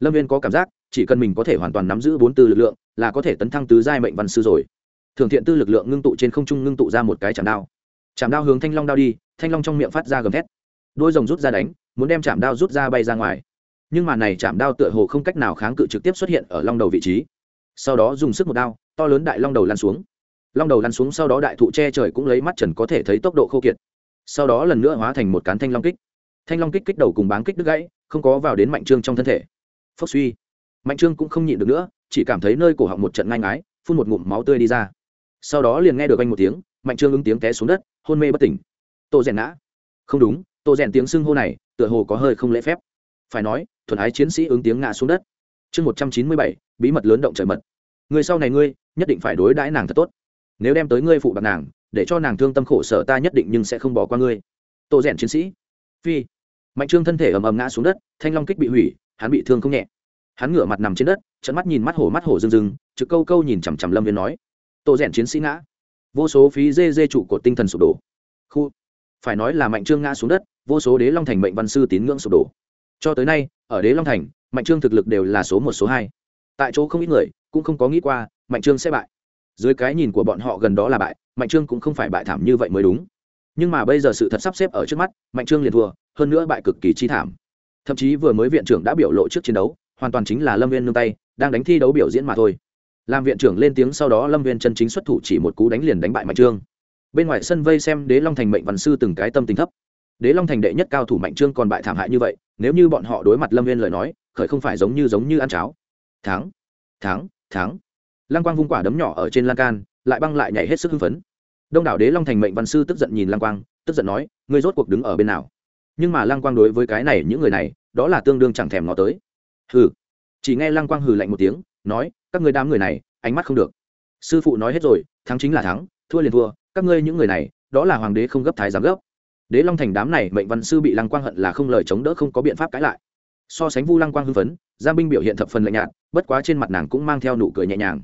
Lâm viên có cảm giác, chỉ cần mình có thể hoàn toàn nắm giữ bốn tư lực lượng, là có thể tấn thăng tứ giai mệnh văn sư rồi. Thưởng thiện tư lực lượng ngưng tụ trên không trung ngưng tụ ra một cái chạm đao. Chạm đao hướng thanh long đao đi, thanh long trong miệng phát ra gầm thét. Đôi rồng rút ra đánh, muốn đem chạm đao rút ra bay ra ngoài. Nhưng mà này chạm đao tựa hồ không cách nào kháng cự trực tiếp xuất hiện ở long đầu vị trí. Sau đó dùng sức một đao, to lớn đại long đầu lan xuống long đầu lăn xuống sau đó đại thụ che trời cũng lấy mắt trần có thể thấy tốc độ khô kiệt. Sau đó lần nữa hóa thành một cán thanh long kích. Thanh long kích kích đầu cùng báng kích đứt gãy, không có vào đến mạnh trương trong thân thể. Phốc suy. Mạnh trương cũng không nhịn được nữa, chỉ cảm thấy nơi cổ họng một trận ngang ái phun một ngụm máu tươi đi ra. Sau đó liền nghe được anh một tiếng, mạnh trương ứng tiếng té xuống đất, hôn mê bất tỉnh. Tô rèn ngã. Không đúng, tô rèn tiếng xưng hô này, tựa hồ có hơi không lễ phép. Phải nói, thuần ái chiến sĩ ứng tiếng ngã xuống đất. Chương một trăm chín mươi bảy, bí mật lớn động trời mật. Người sau này ngươi, nhất định phải đối đãi nàng thật tốt nếu đem tới ngươi phụ bạc nàng, để cho nàng thương tâm khổ sở ta nhất định nhưng sẽ không bỏ qua ngươi. Tô rèn chiến sĩ. Phi. Mạnh trương thân thể ầm ầm ngã xuống đất, thanh long kích bị hủy, hắn bị thương không nhẹ. Hắn ngửa mặt nằm trên đất trận mắt nhìn mắt hổ mắt hổ rừng rừng trực câu câu nhìn chằm chằm lâm viên nói. Tô rèn chiến sĩ ngã. Vô số phí dê dê trụ cột tinh thần sụp đổ. Khu. Phải nói là mạnh trương ngã xuống đất, vô số đế long thành mệnh văn sư tín ngưỡng sụp đổ. Cho tới nay, ở đế long thành, mạnh trương thực lực đều là số một, số hai. Tại chỗ không ít người cũng không có nghĩ qua, mạnh trương sẽ bại dưới cái nhìn của bọn họ gần đó là bại, mạnh trương cũng không phải bại thảm như vậy mới đúng. Nhưng mà bây giờ sự thật sắp xếp ở trước mắt, mạnh trương liền thua, hơn nữa bại cực kỳ chi thảm. Thậm chí vừa mới viện trưởng đã biểu lộ trước chiến đấu, hoàn toàn chính là lâm viên nương tay, đang đánh thi đấu biểu diễn mà thôi. Làm viện trưởng lên tiếng sau đó lâm viên chân chính xuất thủ chỉ một cú đánh liền đánh bại mạnh trương. Bên ngoài sân vây xem đế long thành mệnh văn sư từng cái tâm tính thấp. Đế long thành đệ nhất cao thủ mạnh trương còn bại thảm hại như vậy, nếu như bọn họ đối mặt lâm viên lời nói, khởi không phải giống như giống như ăn cháo. Thắng thắng thắng lăng quang vung quả đấm nhỏ ở trên lan can, lại băng lại nhảy hết sức hưng phấn. Đông đảo đế long thành mệnh văn sư tức giận nhìn lăng quang, tức giận nói, ngươi rốt cuộc đứng ở bên nào? Nhưng mà lăng quang đối với cái này, những người này, đó là tương đương chẳng thèm ngó tới. Hừ. Chỉ nghe lăng quang hừ lạnh một tiếng, nói, các ngươi đám người này, ánh mắt không được. Sư phụ nói hết rồi, thắng chính là thắng, thua liền thua, các ngươi những người này, đó là hoàng đế không gấp thái giám gấp. Đế long thành đám này mệnh văn sư bị lăng quang hận là không lời chống đỡ, không có biện pháp cãi lại. So sánh vu lăng quang hưng phấn, giang binh biểu hiện thập phần lạnh nhạt, bất quá trên mặt nàng cũng mang theo nụ cười nhẹ nhàng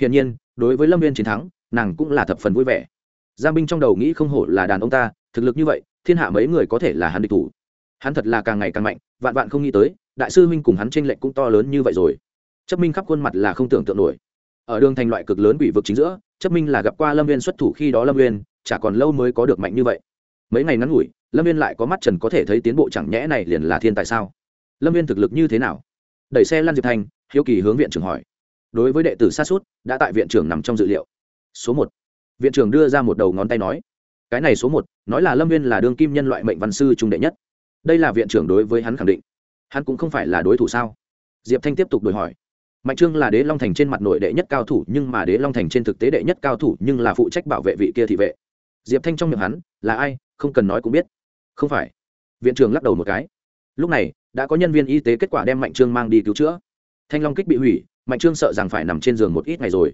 hiển nhiên, đối với lâm viên chiến thắng, nàng cũng là thập phần vui vẻ. Giang binh trong đầu nghĩ không hổ là đàn ông ta, thực lực như vậy, thiên hạ mấy người có thể là hắn địch thủ. Hắn thật là càng ngày càng mạnh, vạn vạn không nghĩ tới, đại sư huynh cùng hắn tranh lệch cũng to lớn như vậy rồi. Chấp minh khắp khuôn mặt là không tưởng tượng nổi. Ở đường thành loại cực lớn bị vực chính giữa, chấp minh là gặp qua lâm viên xuất thủ khi đó lâm viên chả còn lâu mới có được mạnh như vậy. Mấy ngày ngắn ngủi, lâm viên lại có mắt trần có thể thấy tiến bộ chẳng nhẽ này liền là thiên tài sao? Lâm viên thực lực như thế nào? Đẩy xe lan diệp thành, hiếu kỳ hướng viện trưởng hỏi đối với đệ tử xa suốt, đã tại viện trưởng nằm trong dự liệu. Số một. Viện trưởng đưa ra một đầu ngón tay nói, cái này số một, nói là lâm viên là đương kim nhân loại mệnh văn sư trung đệ nhất. Đây là viện trưởng đối với hắn khẳng định. Hắn cũng không phải là đối thủ sao? Diệp thanh tiếp tục đổi hỏi, mạnh trương là đế long thành trên mặt nội đệ nhất cao thủ, nhưng mà đế long thành trên thực tế đệ nhất cao thủ, nhưng là phụ trách bảo vệ vị kia thị vệ. Diệp thanh trong miệng hắn, là ai? Không cần nói cũng biết. Không phải. Viện trưởng lắc đầu một cái, lúc này, đã có nhân viên y tế kết quả đem mạnh trương mang đi cứu chữa. Thanh long kích bị hủy mạnh trương sợ rằng phải nằm trên giường một ít ngày rồi.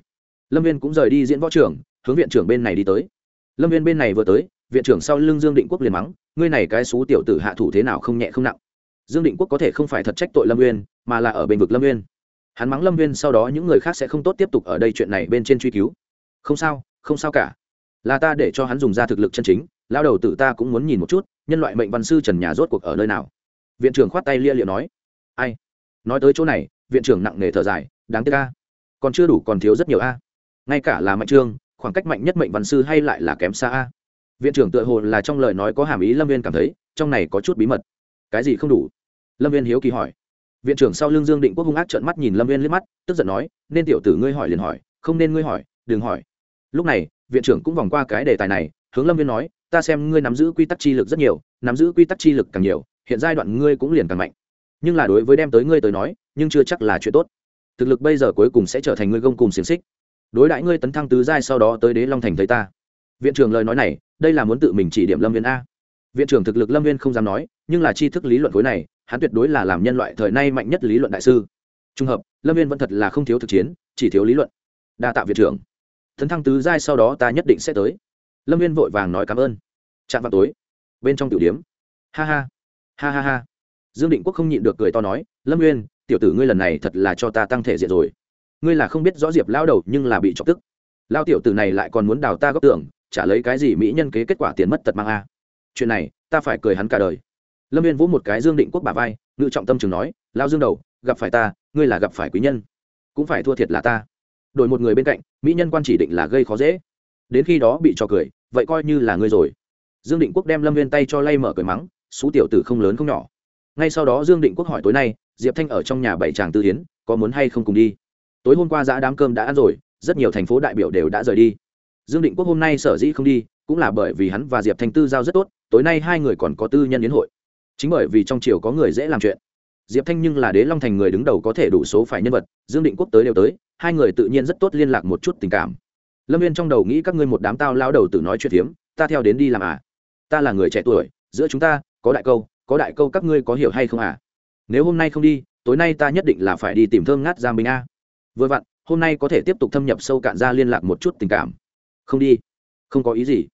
Lâm viên cũng rời đi diễn võ trưởng hướng viện trưởng bên này đi tới. Lâm viên bên này vừa tới, viện trưởng sau lưng dương định quốc liền mắng, ngươi này cái xú tiểu tử hạ thủ thế nào không nhẹ không nặng. Dương định quốc có thể không phải thật trách tội lâm viên, mà là ở bên vực lâm viên. Hắn mắng lâm viên sau đó những người khác sẽ không tốt tiếp tục ở đây chuyện này bên trên truy cứu. Không sao không sao cả. Là ta để cho hắn dùng ra thực lực chân chính lao đầu tử ta cũng muốn nhìn một chút, nhân loại mệnh văn sư trần nhà rốt cuộc ở nơi nào. Viện trưởng khoát tay lia liệu nói. Ai? Nói tới chỗ này, viện trưởng nặng nề thở dài đáng tiếc a. Còn chưa đủ còn thiếu rất nhiều a. Ngay cả là mạnh trương, khoảng cách mạnh nhất mệnh văn sư hay lại là kém xa a. Viện trưởng tựa hồ là trong lời nói có hàm ý lâm viên cảm thấy, trong này có chút bí mật. Cái gì không đủ? Lâm viên hiếu kỳ hỏi. Viện trưởng sau l ư n g dương định quốc hung ác trợn mắt nhìn lâm viên liếc mắt, tức giận nói, nên tiểu tử ngươi hỏi liền hỏi, không nên ngươi hỏi, đừng hỏi. Lúc này, viện trưởng cũng vòng qua cái đề tài này, hướng lâm viên nói, ta xem ngươi nắm giữ quy tắc chi lực rất nhiều, nắm giữ quy tắc chi lực càng nhiều, hiện giai đoạn ngươi cũng liền càng mạnh. Nhưng là đối với đem tới ngươi tới nói, nhưng chưa chắc là chuyện tốt thực lực bây giờ cuối cùng sẽ trở thành ngươi gông cùng xiềng xích. Đối đãi ngươi tấn thăng tứ giai sau đó tới đế long thành thấy ta. Viện trưởng lời nói này, đây là muốn tự mình chỉ điểm lâm viên a. Viện trưởng thực lực lâm viên không dám nói, nhưng là tri thức lý luận khối này, hắn tuyệt đối là làm nhân loại thời nay mạnh nhất lý luận đại sư. Trung hợp, lâm viên vẫn thật là không thiếu thực chiến, chỉ thiếu lý luận. Đa tạ viện trưởng. Thấn thăng tứ giai sau đó ta nhất định sẽ tới. Lâm viên vội vàng nói cảm ơn. Chạm vào tối. Bên trong tiểu điếm ha ha. Ha ha ha. Dương định quốc không nhịn được cười to nói, lâm nguyên tiểu tử ngươi lần này thật là cho ta tăng thể diện rồi. Ngươi là không biết rõ diệp lao đầu nhưng là bị chọc tức. Lao tiểu tử này lại còn muốn đào ta góp tưởng trả lấy cái gì mỹ nhân kế kết quả tiền mất tật mang a. Chuyện này, ta phải cười hắn cả đời. Lâm viên vỗ một cái dương định quốc bà vai, ngự trọng tâm chừng nói lao dương đầu, gặp phải ta, ngươi là gặp phải quý nhân, cũng phải thua thiệt là ta. Đổi một người bên cạnh, mỹ nhân quan chỉ định là gây khó dễ. Đến khi đó bị cho cười, vậy coi như là ngươi rồi. Dương định quốc đem lâm viên tay cho lay mở cười mắng, xú tiểu tử không lớn không nhỏ. Ngay sau đó dương định quốc hỏi tối nay diệp thanh ở trong nhà bảy chàng tư hiến có muốn hay không cùng đi? Tối hôm qua giã đám cơm đã ăn rồi, rất nhiều thành phố đại biểu đều đã rời đi. Dương định quốc hôm nay sở dĩ không đi, cũng là bởi vì hắn và diệp thanh tư giao rất tốt, tối nay hai người còn có tư nhân đến hội. Chính bởi vì trong triều có người dễ làm chuyện. Diệp thanh nhưng là đế long thành người đứng đầu có thể đủ số phải nhân vật, dương định quốc tới đều tới, hai người tự nhiên rất tốt liên lạc một chút tình cảm. Lâm viên trong đầu nghĩ các ngươi một đám tao lao đầu tự nói chuyện hiếm ta theo đến đi làm à? Ta là người trẻ tuổi, giữa chúng ta có đại câu, có đại câu các ngươi có hiểu hay không à? Nếu hôm nay không đi, tối nay ta nhất định là phải đi tìm thơm ngát giang bình a. Vừa vặn, hôm nay có thể tiếp tục thâm nhập sâu cạn ra liên lạc một chút tình cảm. Không đi, không có ý gì.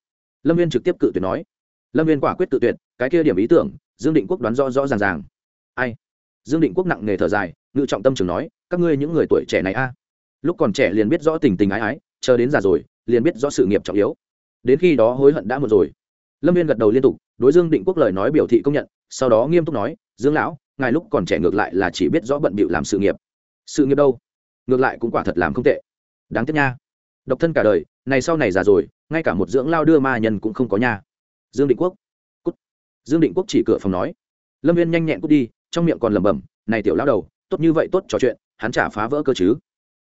Lâm viên trực tiếp cự tuyệt nói. Lâm viên quả quyết tự tuyệt, cái kia điểm ý tưởng, dương định quốc đoán rõ rõ ràng ràng. Ai? Dương định quốc nặng nề thở dài, ngự trọng tâm trường nói, các ngươi những người tuổi trẻ này a. Lúc còn trẻ liền biết rõ tình tình ái ái, chờ đến già rồi, liền biết rõ sự nghiệp trọng yếu. Đến khi đó hối hận đã một rồi. Lâm viên gật đầu liên tục, đối dương định quốc lời nói biểu thị công nhận, sau đó nghiêm túc nói, dương lão ngài lúc còn trẻ ngược lại là chỉ biết rõ bận bịu làm sự nghiệp. Sự nghiệp đâu? Ngược lại cũng quả thật làm không tệ. Đáng tiếc nha. Độc thân cả đời, này sau này già rồi, ngay cả một dưỡng lao đưa ma nhân cũng không có nha. Dương định quốc. Cút. Dương định quốc chỉ cửa phòng nói. Lâm viên nhanh nhẹn cút đi, trong miệng còn lẩm bẩm, này tiểu lão đầu, tốt như vậy tốt trò chuyện, hắn chả phá vỡ cơ chứ?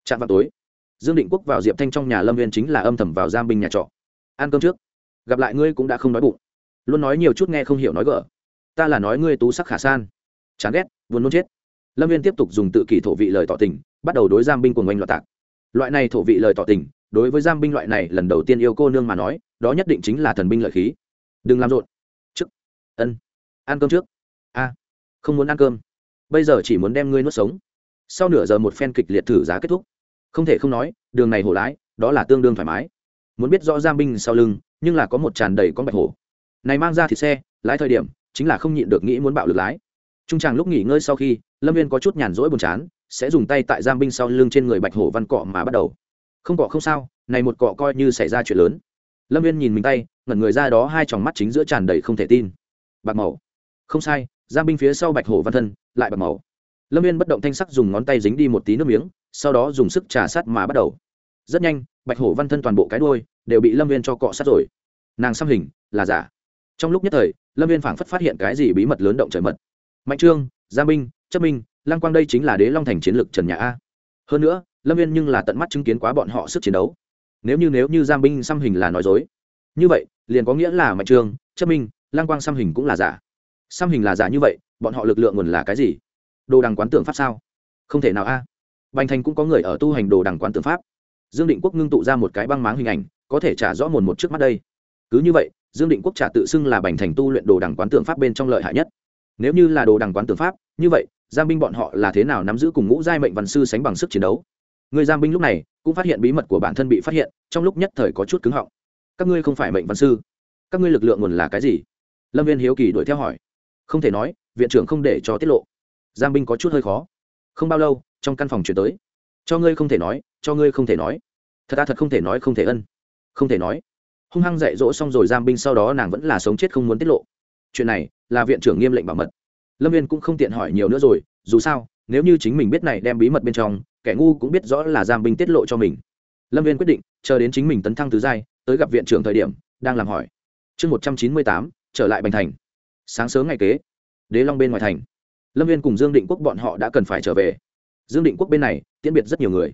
Chạm vào tối, dương định quốc vào diệp thanh trong nhà lâm viên chính là âm thầm vào giam binh nhà trọ. Ăn cơm trước, gặp lại ngươi cũng đã không nói bụng. Luôn nói nhiều chút nghe không hiểu nói gỡ ta là nói ngươi tú sắc khả san chán ghét, buồn nôn chết. Lâm viên tiếp tục dùng tự kỷ thổ vị lời tỏ tình, bắt đầu đối giam binh cùng oanh loạt tạc. Loại này thổ vị lời tỏ tình, đối với giam binh loại này lần đầu tiên yêu cô nương mà nói, đó nhất định chính là thần binh lợi khí. Đừng làm rộn. Trước. Ân. Ăn cơm trước. A. Không muốn ăn cơm. Bây giờ chỉ muốn đem ngươi nuốt sống. Sau nửa giờ một phen kịch liệt thử giá kết thúc. Không thể không nói, đường này hổ lái, đó là tương đương thoải mái. Muốn biết rõ giam binh sau lưng, nhưng là có một tràn đầy con bạch hổ. Này mang ra thịt xe, lái thời điểm, chính là không nhịn được nghĩ muốn bạo lực lái trung tràng lúc nghỉ ngơi sau khi, lâm viên có chút nhàn rỗi buồn chán, sẽ dùng tay tại giam binh sau lưng trên người bạch hổ văn cọ mà bắt đầu. Không cọ không sao, này một cọ coi như xảy ra chuyện lớn. Lâm viên nhìn mình tay, ngẩn người ra đó hai tròng mắt chính giữa tràn đầy không thể tin. Bạc màu không sai, giam binh phía sau bạch hổ văn thân, lại bạc màu lâm viên bất động thanh sắc dùng ngón tay dính đi một tí nước miếng, sau đó dùng sức trà sát mà bắt đầu. Rất nhanh, bạch hổ văn thân toàn bộ cái đôi đều bị lâm viên cho cọ sát rồi. Nàng xăm hình, là giả. Trong lúc nhất thời, lâm viên phảng phất phát hiện cái gì bí mật lớn động trời mật mạnh trương, gia minh, chấp minh, lăng quang đây chính là đế long thành chiến lược trần nhà a. Hơn nữa, lâm viên nhưng là tận mắt chứng kiến quá bọn họ sức chiến đấu. Nếu như nếu như giang binh xăm hình là nói dối, như vậy, liền có nghĩa là mạnh trương, chấp minh, lăng quang xăm hình cũng là giả. Xăm hình là giả như vậy, bọn họ lực lượng nguồn là cái gì? Đồ đằng quán tượng pháp sao? Không thể nào a. À. bành thành cũng có người ở tu hành đồ đằng quán tượng pháp. Dương định quốc ngưng tụ ra một cái băng máng hình ảnh, có thể trả rõ mồn một trước mắt đây. Cứ như vậy, dương định quốc trả tự xưng là bành thành tu luyện đồ đằng quán tượng pháp bên trong lợi hại nhất nếu như là đồ đằng quán tưởng pháp, như vậy giang binh bọn họ là thế nào nắm giữ cùng ngũ giai mệnh văn sư sánh bằng sức chiến đấu? Người giang binh lúc này cũng phát hiện bí mật của bản thân bị phát hiện, trong lúc nhất thời có chút cứng họng. Các ngươi không phải mệnh văn sư. Các ngươi lực lượng nguồn là cái gì? Lâm viên hiếu kỳ đuổi theo hỏi. Không thể nói, viện trưởng không để cho tiết lộ. Giang binh có chút hơi khó. Không bao lâu, trong căn phòng chuyển tới. Cho ngươi không thể nói, cho ngươi không thể nói. Thật ta thật không thể nói, không thể ân. Không thể nói. Hung hăng dạy dỗ xong rồi giam binh sau đó nàng vẫn là sống chết không muốn tiết lộ chuyện này là viện trưởng nghiêm lệnh bảo mật. Lâm viên cũng không tiện hỏi nhiều nữa rồi, dù sao, nếu như chính mình biết này đem bí mật bên trong, kẻ ngu cũng biết rõ là giam binh tiết lộ cho mình. Lâm viên quyết định, chờ đến chính mình tấn thăng tứ giai, tới gặp viện trưởng thời điểm, đang làm hỏi. Chương một trăm chín mươi tám, trở lại bành thành. Sáng sớm ngày kế, đế long bên ngoài thành. Lâm viên cùng dương định quốc bọn họ đã cần phải trở về. Dương định quốc bên này, tiễn biệt rất nhiều người.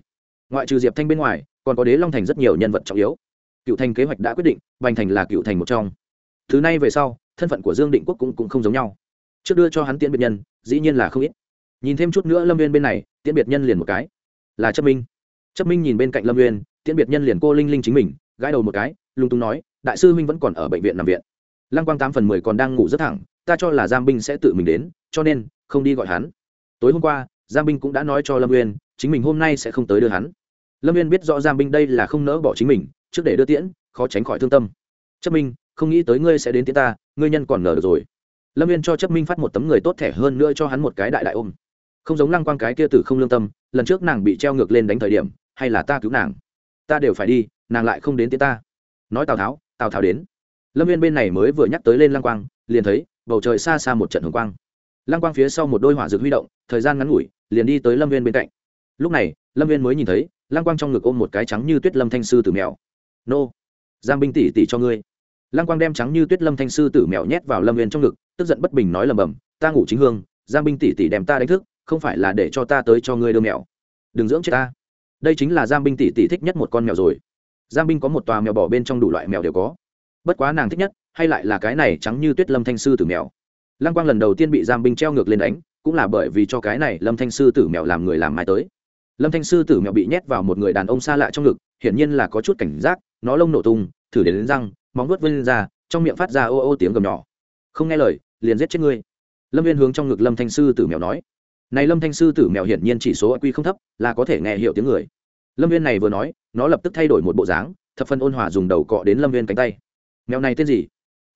Ngoại trừ diệp thanh bên ngoài, còn có đế long thành rất nhiều nhân vật trọng yếu. Cựu thành kế hoạch đã quyết định, bành thành là cựu thành một trong. Thứ nay về sau thân phận của dương định quốc cũng, cũng không giống nhau. Trước đưa cho hắn tiễn biệt nhân dĩ nhiên là không ít. Nhìn thêm chút nữa lâm viên bên này tiễn biệt nhân liền một cái. Là chấp minh. Chấp minh nhìn bên cạnh lâm viên tiễn biệt nhân liền cô linh linh chính mình gãi đầu một cái lung tung nói đại sư minh vẫn còn ở bệnh viện nằm viện. Lăng quang tám phần mười còn đang ngủ rất thẳng ta cho là giam binh sẽ tự mình đến cho nên không đi gọi hắn. Tối hôm qua giam binh cũng đã nói cho lâm uyên chính mình hôm nay sẽ không tới đưa hắn. Lâm uyên biết rõ giam binh đây là không nỡ bỏ chính mình trước để đưa tiễn khó tránh khỏi thương tâm. Chấp minh không nghĩ tới ngươi sẽ đến tiến ta, ngươi nhân còn ngờ được rồi. Lâm viên cho chấp minh phát một tấm người tốt thẻ hơn nữa cho hắn một cái đại đại ôm. Không giống lăng quang cái kia tử không lương tâm, lần trước nàng bị treo ngược lên đánh thời điểm, hay là ta cứu nàng? Ta đều phải đi, nàng lại không đến tiến ta. Nói tào tháo tào tháo đến. Lâm viên bên này mới vừa nhắc tới lên lăng quang, liền thấy bầu trời xa xa một trận hồng quang. Lăng quang phía sau một đôi hỏa dược huy động, thời gian ngắn ngủi, liền đi tới lâm viên bên cạnh. Lúc này, lâm viên mới nhìn thấy, lăng quang trong ngực ôm một cái trắng như tuyết lâm thanh sư tử mèo. Nô, giang binh tỷ tỷ cho ngươi lăng quang đem trắng như tuyết lâm thanh sư tử mèo nhét vào lâm viên trong ngực tức giận bất bình nói lầm bầm ta ngủ chính hương giang binh tỷ tỷ đem ta đánh thức không phải là để cho ta tới cho ngươi đưa mèo. Đừng dưỡng chết ta. Đây chính là giang binh tỷ tỷ thích nhất một con mèo rồi. Giang binh có một tòa mèo bỏ bên trong đủ loại mèo đều có. Bất quá nàng thích nhất hay lại là cái này trắng như tuyết lâm thanh sư tử mèo. Lăng quang lần đầu tiên bị Giang binh treo ngược lên đánh cũng là bởi vì cho cái này lâm thanh sư tử mèo làm người làm mai tới. Lâm thanh sư tử mèo bị nhét vào một người đàn ông xa lạ trong ngực hiển nhiên là có chút cảnh giác nó lông nổ tung thử đến, đến răng móng vuốt vươn ra, trong miệng phát ra ô ô tiếng gầm nhỏ. Không nghe lời, liền giết chết ngươi. Lâm viên hướng trong ngực lâm thanh sư tử mèo nói. Này lâm thanh sư tử mèo hiển nhiên chỉ số quy không thấp, là có thể nghe hiểu tiếng người. Lâm viên này vừa nói, nó lập tức thay đổi một bộ dáng, thập phân ôn hòa dùng đầu cọ đến lâm viên cánh tay. Mèo này tên gì?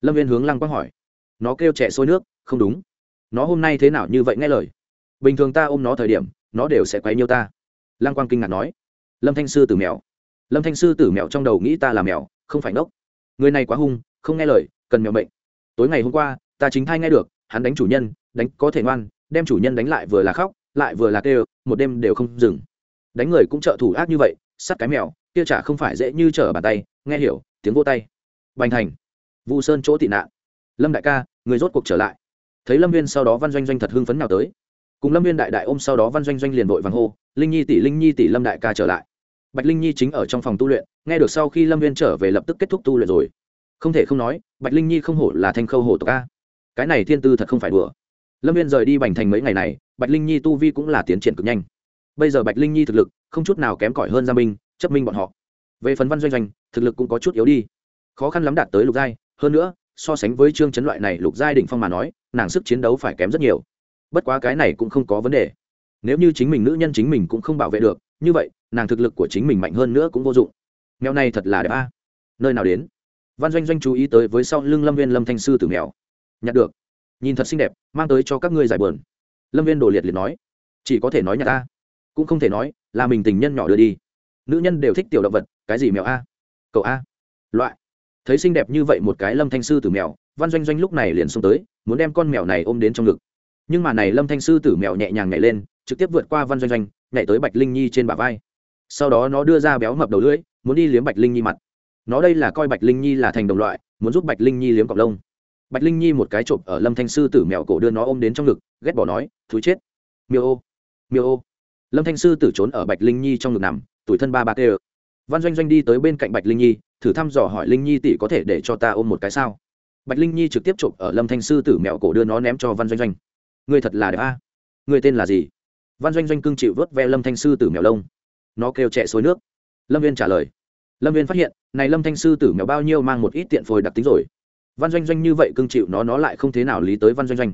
Lâm viên hướng lăng quang hỏi. Nó kêu trẻ sôi nước, không đúng. Nó hôm nay thế nào như vậy nghe lời? Bình thường ta ôm nó thời điểm, nó đều sẽ quấy nhiêu ta. Lăng quang kinh ngạc nói. Lâm thanh sư tử mèo. Lâm thanh sư tử mèo trong đầu nghĩ ta là mèo, không phải ngốc người này quá hung, không nghe lời, cần mèo bệnh tối ngày hôm qua, ta chính thay nghe được, hắn đánh chủ nhân, đánh có thể ngoan, đem chủ nhân đánh lại vừa là khóc, lại vừa là kêu, một đêm đều không dừng. Đánh người cũng trợ thủ ác như vậy, sắt cái mèo, kia chả không phải dễ như trở bàn tay, nghe hiểu, tiếng vô tay. Bành thành, vu sơn chỗ tị nạn. Lâm đại ca, người rốt cuộc trở lại. Thấy lâm viên sau đó văn doanh doanh thật hưng phấn nào tới. Cùng lâm viên đại đại ôm sau đó văn doanh doanh liền vội vàng hô, linh nhi tỷ, linh nhi tỷ, lâm đại ca trở lại bạch linh nhi chính ở trong phòng tu luyện, nghe được sau khi lâm viên trở về lập tức kết thúc tu luyện rồi. Không thể không nói, bạch linh nhi không hổ là thanh khâu hổ tộc a. Cái này thiên tư thật không phải đùa. Lâm viên rời đi bành thành mấy ngày này, bạch linh nhi tu vi cũng là tiến triển cực nhanh. Bây giờ bạch linh nhi thực lực không chút nào kém cỏi hơn gia minh, chấp minh bọn họ. Về phần văn doanh doanh, thực lực cũng có chút yếu đi. Khó khăn lắm đạt tới lục giai, hơn nữa, so sánh với trương chấn loại này lục giai đỉnh phong mà nói, nàng sức chiến đấu phải kém rất nhiều. Bất quá cái này cũng không có vấn đề. Nếu như chính mình nữ nhân chính mình cũng không bảo vệ được, như vậy nàng thực lực của chính mình mạnh hơn nữa cũng vô dụng. Mèo này thật là đẹp a. Nơi nào đến? Văn doanh doanh chú ý tới với sau lưng lâm viên lâm thanh sư tử mèo. Nhặt được. Nhìn thật xinh đẹp, mang tới cho các ngươi giải bờn lâm viên đồ liệt liệt nói. Chỉ có thể nói nhặt a cũng không thể nói, là mình tình nhân nhỏ đưa đi. Nữ nhân đều thích tiểu động vật, cái gì mèo a? Cậu a? Loại. Thấy xinh đẹp như vậy một cái lâm thanh sư tử mèo, văn doanh doanh lúc này liền xông tới, muốn đem con mèo này ôm đến trong ngực. Nhưng mà này lâm thanh sư tử mèo nhẹ nhàng nhảy lên, trực tiếp vượt qua văn doanh doanh, nhảy tới bạch linh nhi trên bả vai sau đó nó đưa ra béo mập đầu lưỡi, muốn đi liếm bạch linh nhi mặt. Nó đây là coi bạch linh nhi là thành đồng loại, muốn giúp bạch linh nhi liếm cọc lông. Bạch linh nhi một cái chộp ở lâm thanh sư tử mèo cổ đưa nó ôm đến trong ngực, ghét bỏ nói thú chết. Miêu ô miêu ô. Lâm thanh sư tử trốn ở bạch linh nhi trong ngực nằm, tuổi thân ba ba tê văn doanh doanh đi tới bên cạnh bạch linh nhi, thử thăm dò hỏi, linh nhi tỷ có thể để cho ta ôm một cái sao? Bạch linh nhi trực tiếp chộp ở lâm thanh sư tử mẹo cổ đưa nó ném cho văn doanh doanh. Người thật là đẹp a. Người tên là gì? Văn doanh doanh cưng chịu vớt ve lâm thanh sư tử mèo lông nó kêu trẻ xối nước. Lâm viên trả lời. Lâm viên phát hiện, này lâm thanh sư tử mèo bao nhiêu mang một ít tiện phôi đặc tính rồi. Văn doanh doanh như vậy cưng chịu nó nó lại không thế nào lý tới văn doanh doanh.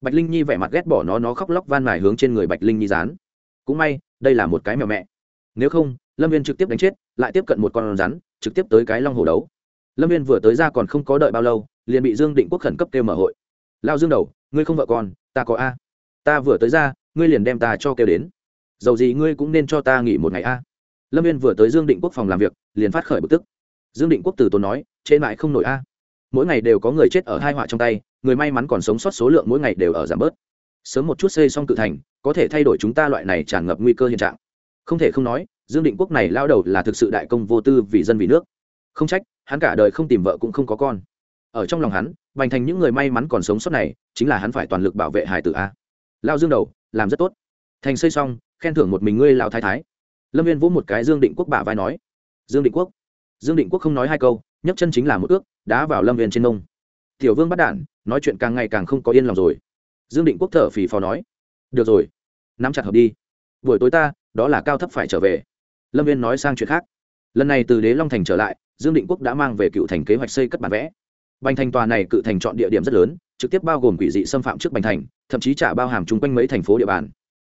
Bạch linh nhi vẻ mặt ghét bỏ nó nó khóc lóc van mài hướng trên người bạch linh nhi dán. Cũng may, đây là một cái mèo mẹ. Nếu không, lâm viên trực tiếp đánh chết, lại tiếp cận một con rắn, trực tiếp tới cái long hồ đấu. Lâm viên vừa tới ra còn không có đợi bao lâu, liền bị dương định quốc khẩn cấp kêu mở hội. Lao dương đầu, ngươi không vợ con, ta có a. Ta vừa tới ra, ngươi liền đem ta cho kêu đến dầu gì ngươi cũng nên cho ta nghỉ một ngày a. Lâm viên vừa tới dương định quốc phòng làm việc, liền phát khởi bực tức. Dương định quốc từ tốn nói, trên mãi không nổi a. Mỗi ngày đều có người chết ở hai họa trong tay, người may mắn còn sống sót số lượng mỗi ngày đều ở giảm bớt. Sớm một chút xây xong cự thành, có thể thay đổi chúng ta loại này tràn ngập nguy cơ hiện trạng. Không thể không nói, dương định quốc này lao đầu là thực sự đại công vô tư vì dân vì nước. Không trách, hắn cả đời không tìm vợ cũng không có con. Ở trong lòng hắn, bành thành những người may mắn còn sống sót này, chính là hắn phải toàn lực bảo vệ hải tử a. Lao dương đầu, làm rất tốt. Thành xây xong khen thưởng một mình ngươi Lão thái thái. Lâm viên vỗ một cái dương định quốc bả vai nói. Dương định quốc? Dương định quốc không nói hai câu, nhấc chân chính là một ước, đá vào lâm viên trên nông tiểu vương bắt đản nói chuyện càng ngày càng không có yên lòng rồi. Dương định quốc thở phì phò nói. Được rồi, nắm chặt hợp đi. Buổi tối ta, đó là cao thấp phải trở về. Lâm viên nói sang chuyện khác. Lần này từ đế long thành trở lại, dương định quốc đã mang về cựu thành kế hoạch xây cất bản vẽ. Bành thành tòa này cự thành chọn địa điểm rất lớn, trực tiếp bao gồm quỷ dị xâm phạm trước bành thành, thậm chí trả bao hàm chung quanh mấy thành phố địa bàn.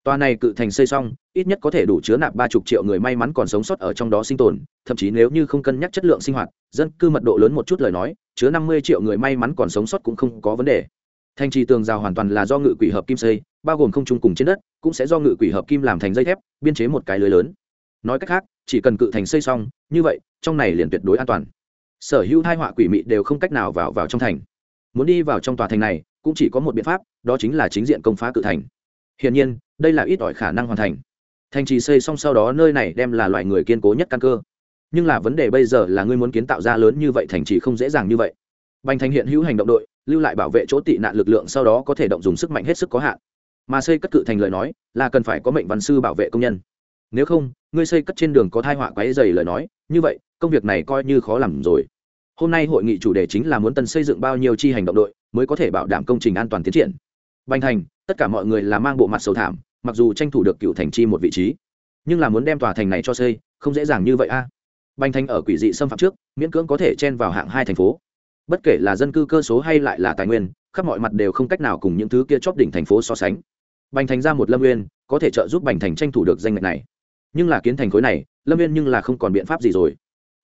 Toa này cự thành xây xong, ít nhất có thể đủ chứa nạp ba chục triệu người may mắn còn sống sót ở trong đó sinh tồn, thậm chí nếu như không cân nhắc chất lượng sinh hoạt, dân cư mật độ lớn một chút lời nói, chứa năm mươi triệu người may mắn còn sống sót cũng không có vấn đề. Thành trì tường rào hoàn toàn là do ngự quỷ hợp kim xây, bao gồm không trung cùng trên đất, cũng sẽ do ngự quỷ hợp kim làm thành dây thép, biên chế một cái lưới lớn. Nói cách khác, chỉ cần cự thành xây xong, như vậy, trong này liền tuyệt đối an toàn. Sở hữu hai họa quỷ mị đều không cách nào vào vào trong thành. Muốn đi vào trong tòa thành này, cũng chỉ có một biện pháp, đó chính là chính diện công phá cự thành. Hiển nhiên đây là ít ỏi khả năng hoàn thành. Thành trì xây xong sau đó nơi này đem là loại người kiên cố nhất căn cơ. Nhưng là vấn đề bây giờ là ngươi muốn kiến tạo ra lớn như vậy thành trì không dễ dàng như vậy. Bành thành hiện hữu hành động đội, lưu lại bảo vệ chỗ tị nạn lực lượng sau đó có thể động dùng sức mạnh hết sức có hạn. Mà xây cất cự thành lời nói, là cần phải có mệnh văn sư bảo vệ công nhân. Nếu không, ngươi xây cất trên đường có thai họa quáy dày lời nói, như vậy, công việc này coi như khó làm rồi. Hôm nay hội nghị chủ đề chính là muốn tân xây dựng bao nhiêu chi hành động đội mới có thể bảo đảm công trình an toàn tiến triển. Bành thành tất cả mọi người là mang bộ mặt sầu thảm, mặc dù tranh thủ được cựu thành chi một vị trí, nhưng là muốn đem tòa thành này cho xây, không dễ dàng như vậy a. À. bành thành ở quỷ dị xâm phạm trước, miễn cưỡng có thể chen vào hạng hai thành phố. Bất kể là dân cư cơ số hay lại là tài nguyên, khắp mọi mặt đều không cách nào cùng những thứ kia chóp đỉnh thành phố so sánh. Bành thành ra một lâm nguyên có thể trợ giúp bành thành tranh thủ được danh ngạch này. Nhưng là kiến thành khối này, lâm nguyên nhưng là không còn biện pháp gì rồi.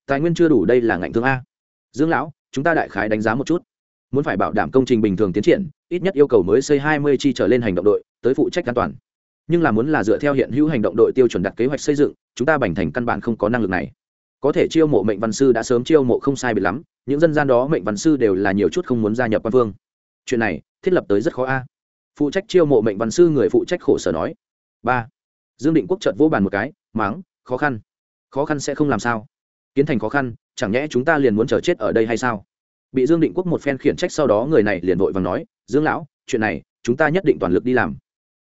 Tài nguyên chưa đủ đây là ngạnh thương a. Dương lão, chúng ta đại khái đánh giá một chút muốn phải bảo đảm công trình bình thường tiến triển, ít nhất yêu cầu mới xây hai mươi chi trở lên hành động đội, tới phụ trách an toàn. Nhưng là muốn là dựa theo hiện hữu hành động đội tiêu chuẩn đặt kế hoạch xây dựng, chúng ta bành thành căn bản không có năng lực này. Có thể chiêu mộ mệnh văn sư đã sớm chiêu mộ không sai biệt lắm, những dân gian đó mệnh văn sư đều là nhiều chút không muốn gia nhập quan phương chuyện này, thiết lập tới rất khó a. Phụ trách chiêu mộ mệnh văn sư người phụ trách khổ sở nói. Ba. Dương định quốc trợt vỗ bàn một cái máng khó khăn. Khó khăn sẽ không làm sao. Kiến thành khó khăn, chẳng nhẽ chúng ta liền muốn chờ chết ở đây hay sao? Bị dương định quốc một phen khiển trách sau đó người này liền vội và nói, dương lão, chuyện này, chúng ta nhất định toàn lực đi làm.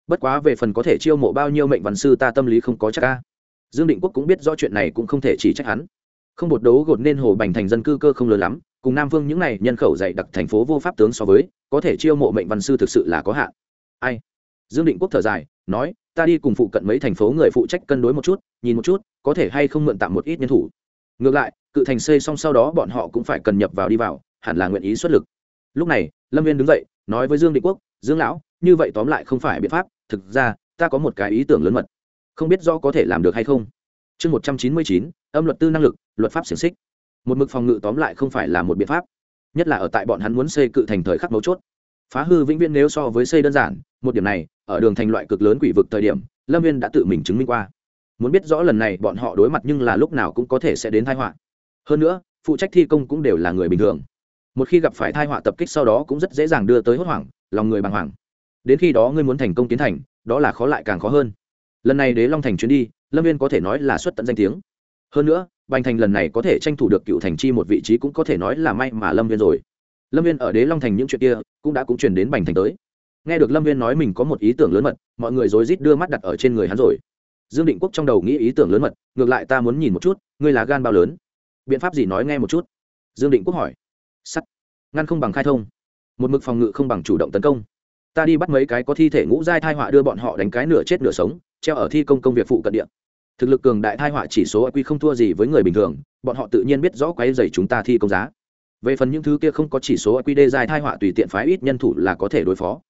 Bất quá về phần có thể chiêu mộ bao nhiêu mệnh văn sư ta tâm lý không có chắc ca dương định quốc cũng biết rõ chuyện này cũng không thể chỉ trách hắn. Không bột đấu gột nên hồ bành thành dân cư cơ không lớn lắm, cùng nam vương những n à y nhân khẩu dạy đặc thành phố vô pháp tướng so với, có thể chiêu mộ mệnh văn sư thực sự là có hạn. Ai? Dương định quốc thở dài, nói, ta đi cùng phụ cận mấy thành phố người phụ trách cân đối một chút, nhìn một chút, có thể hay không mượn tạm một ít nhân thủ. Ngược lại, cự thành xây xong sau đó bọn họ cũng phải cần nhập vào đi vào hẳn là nguyện ý xuất lực. Lúc này, lâm viên đứng dậy, nói với dương định quốc, dương lão, như vậy tóm lại không phải biện pháp, thực ra, ta có một cái ý tưởng lớn mật. Không biết do có thể làm được hay không? Chương một trăm chín mươi chín, âm luật tư năng lực, luật pháp xiềng xích. Một mực phòng ngự tóm lại không phải là một biện pháp, nhất là ở tại bọn hắn muốn xây cự thành thời khắc mấu chốt. Phá hư vĩnh viễn nếu so với xây đơn giản, một điểm này, ở đường thành loại cực lớn quỷ vực thời điểm, lâm viên đã tự mình chứng minh qua. Muốn biết rõ lần này bọn họ đối mặt nhưng là lúc nào cũng có thể sẽ đến thái họa. Hơn nữa, phụ trách thi công cũng đều là người bình thường một khi gặp phải thai họa tập kích sau đó cũng rất dễ dàng đưa tới hốt hoảng, lòng người bàng hoàng. Đến khi đó ngươi muốn thành công tiến thành, đó là khó lại càng khó hơn. Lần này đế long thành chuyến đi, lâm viên có thể nói là xuất tận danh tiếng. Hơn nữa, bành thành lần này có thể tranh thủ được cựu thành chi một vị trí cũng có thể nói là may mà lâm viên rồi. Lâm viên ở đế long thành những chuyện kia cũng đã cũng chuyển đến bành thành tới. Nghe được lâm viên nói mình có một ý tưởng lớn mật, mọi người rối rít đưa mắt đặt ở trên người hắn rồi. Dương định quốc trong đầu nghĩ ý tưởng lớn mật, ngược lại ta muốn nhìn một chút, ngươi là gan bao lớn. Biện pháp gì nói nghe một chút? Dương định quốc hỏi sắt, ngăn không bằng khai thông. Một mực phòng ngự không bằng chủ động tấn công. Ta đi bắt mấy cái có thi thể ngũ giai thai họa đưa bọn họ đánh cái nửa chết nửa sống, treo ở thi công công việc phụ cận địa. Thực lực cường đại thai họa chỉ số q không thua gì với người bình thường, bọn họ tự nhiên biết rõ quái dày chúng ta thi công giá. Về phần những thứ kia không có chỉ số q đê giai thai họa tùy tiện phái ít nhân thủ là có thể đối phó.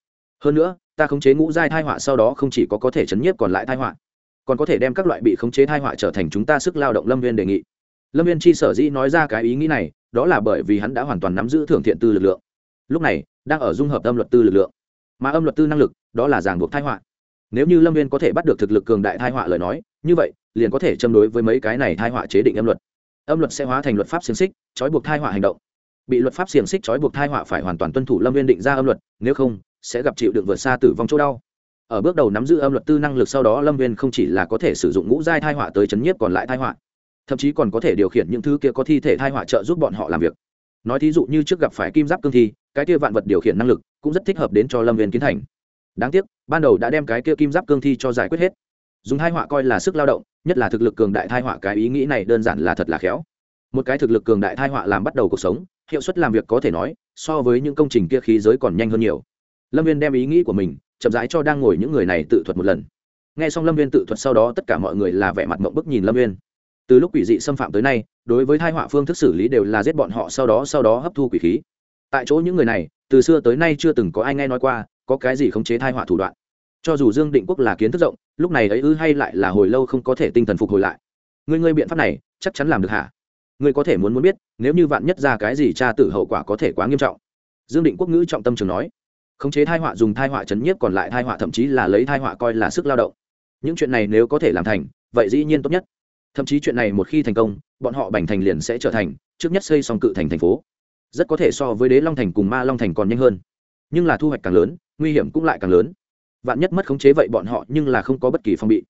Hơn nữa, ta khống chế ngũ giai thai họa sau đó không chỉ có có thể chấn nhiếp còn lại thai họa, còn có thể đem các loại bị khống chế thai họa trở thành chúng ta sức lao động lâm viên đề nghị. Lâm viên chi sở dĩ nói ra cái ý nghĩ này đó là bởi vì hắn đã hoàn toàn nắm giữ thưởng thiện tư lực lượng. Lúc này, đang ở dung hợp âm luật tư lực lượng. Mà âm luật tư năng lực, đó là giảng buộc thai họa. Nếu như lâm viên có thể bắt được thực lực cường đại thai họa lời nói, như vậy, liền có thể châm đối với mấy cái này thai họa chế định âm luật. Âm luật sẽ hóa thành luật pháp xiềng xích, trói buộc thai họa hành động. Bị luật pháp xiềng xích trói buộc thai họa phải hoàn toàn tuân thủ lâm viên định ra âm luật, nếu không, sẽ gặp chịu đựng vượt xa tử vong chỗ đau. Ở bước đầu nắm giữ âm luật tư năng lực sau đó, lâm viên không chỉ là có thể sử dụng ngũ giai thai họa tới chấn nhiếp còn lại thai họa thậm chí còn có thể điều khiển những thứ kia có thi thể thai họa trợ giúp bọn họ làm việc. Nói thí dụ như trước gặp phải kim giáp cương thi, cái kia vạn vật điều khiển năng lực cũng rất thích hợp đến cho lâm viên kiến thành. Đáng tiếc, ban đầu đã đem cái kia kim giáp cương thi cho giải quyết hết. Dùng thai họa coi là sức lao động, nhất là thực lực cường đại thai họa cái ý nghĩ này đơn giản là thật là khéo. Một cái thực lực cường đại thai họa làm bắt đầu cuộc sống, hiệu suất làm việc có thể nói, so với những công trình kia khí giới còn nhanh hơn nhiều. Lâm viên đem ý nghĩ của mình chậm rãi cho đang ngồi những người này tự thuật một lần. N g h e xong lâm viên tự thuật sau đó tất cả mọi người là vẻ mặt mộng bức nhìn lâm viên từ lúc quỷ dị xâm phạm tới nay, đối với thai họa phương thức xử lý đều là giết bọn họ sau đó sau đó hấp thu quỷ khí. Tại chỗ những người này, từ xưa tới nay chưa từng có ai nghe nói qua, có cái gì khống chế thai họa thủ đoạn. Cho dù dương định quốc là kiến thức rộng, lúc này ấy ư hay lại là hồi lâu không có thể tinh thần phục hồi lại. Ngươi ngươi biện pháp này, chắc chắn làm được hả? Ngươi có thể muốn muốn biết, nếu như vạn nhất ra cái gì tra tử hậu quả có thể quá nghiêm trọng. Dương định quốc ngữ trọng tâm trường nói. Khống chế thai họa dùng thai họa chấn nhiếp còn lại thai họa thậm chí là lấy thai họa coi là sức lao động. Những chuyện này nếu có thể làm thành, vậy dĩ nhiên tốt nhất thậm chí chuyện này một khi thành công, bọn họ bành thành liền sẽ trở thành, trước nhất xây xong cự thành thành phố. Rất có thể so với đế long thành cùng ma long thành còn nhanh hơn. Nhưng là thu hoạch càng lớn, nguy hiểm cũng lại càng lớn. Vạn nhất mất khống chế vậy bọn họ nhưng là không có bất kỳ phong bị.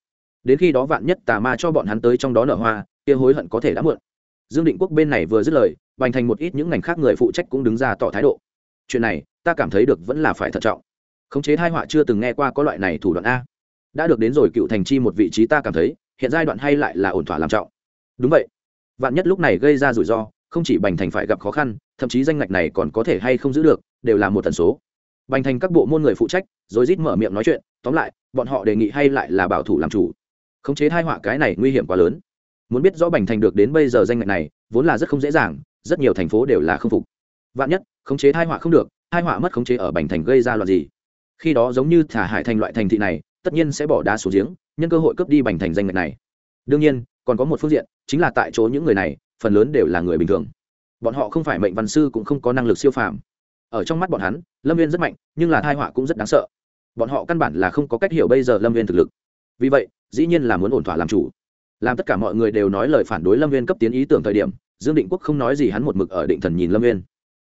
Đến khi đó vạn nhất tà ma cho bọn hắn tới trong đó nở hoa, kia hối hận có thể đã muộn. Dương định quốc bên này vừa dứt lời, bành thành một ít những ngành khác người phụ trách cũng đứng ra tỏ thái độ. Chuyện này, ta cảm thấy được vẫn là phải thận trọng. Khống chế hai họa chưa từng nghe qua có loại này thủ đoạn a. Đã được đến rồi cựu thành chi một vị trí ta cảm thấy hiện giai đoạn hay lại là ổn thỏa làm trọng. Đúng vậy. Vạn nhất lúc này gây ra rủi ro, không chỉ bành thành phải gặp khó khăn, thậm chí danh ngạch này còn có thể hay không giữ được, đều là một tần số. Bành thành các bộ môn người phụ trách, rồi rít mở miệng nói chuyện, tóm lại, bọn họ đề nghị hay lại là bảo thủ làm chủ. Khống chế hai họa cái này nguy hiểm quá lớn. Muốn biết rõ bành thành được đến bây giờ danh ngạch này, vốn là rất không dễ dàng, rất nhiều thành phố đều là không phục. Vạn nhất, khống chế hai họa không được hai họa mất khống chế ở bành thành gây ra loạn gì? Khi đó giống như thả hải thành loại thành thị này tất nhiên sẽ bỏ đá xuống giếng, nhân cơ hội cướp đi bành thành danh ngạch này. Đương nhiên, còn có một phương diện, chính là tại chỗ những người này, phần lớn đều là người bình thường. Bọn họ không phải mệnh văn sư cũng không có năng lực siêu phàm. Ở trong mắt bọn hắn, lâm viên rất mạnh, nhưng là thai họa cũng rất đáng sợ. Bọn họ căn bản là không có cách hiểu bây giờ lâm viên thực lực. Vì vậy, dĩ nhiên là muốn ổn thỏa làm chủ. Làm tất cả mọi người đều nói lời phản đối lâm viên cấp tiến ý tưởng thời điểm, dương định quốc không nói gì hắn một mực ở định thần nhìn lâm viên.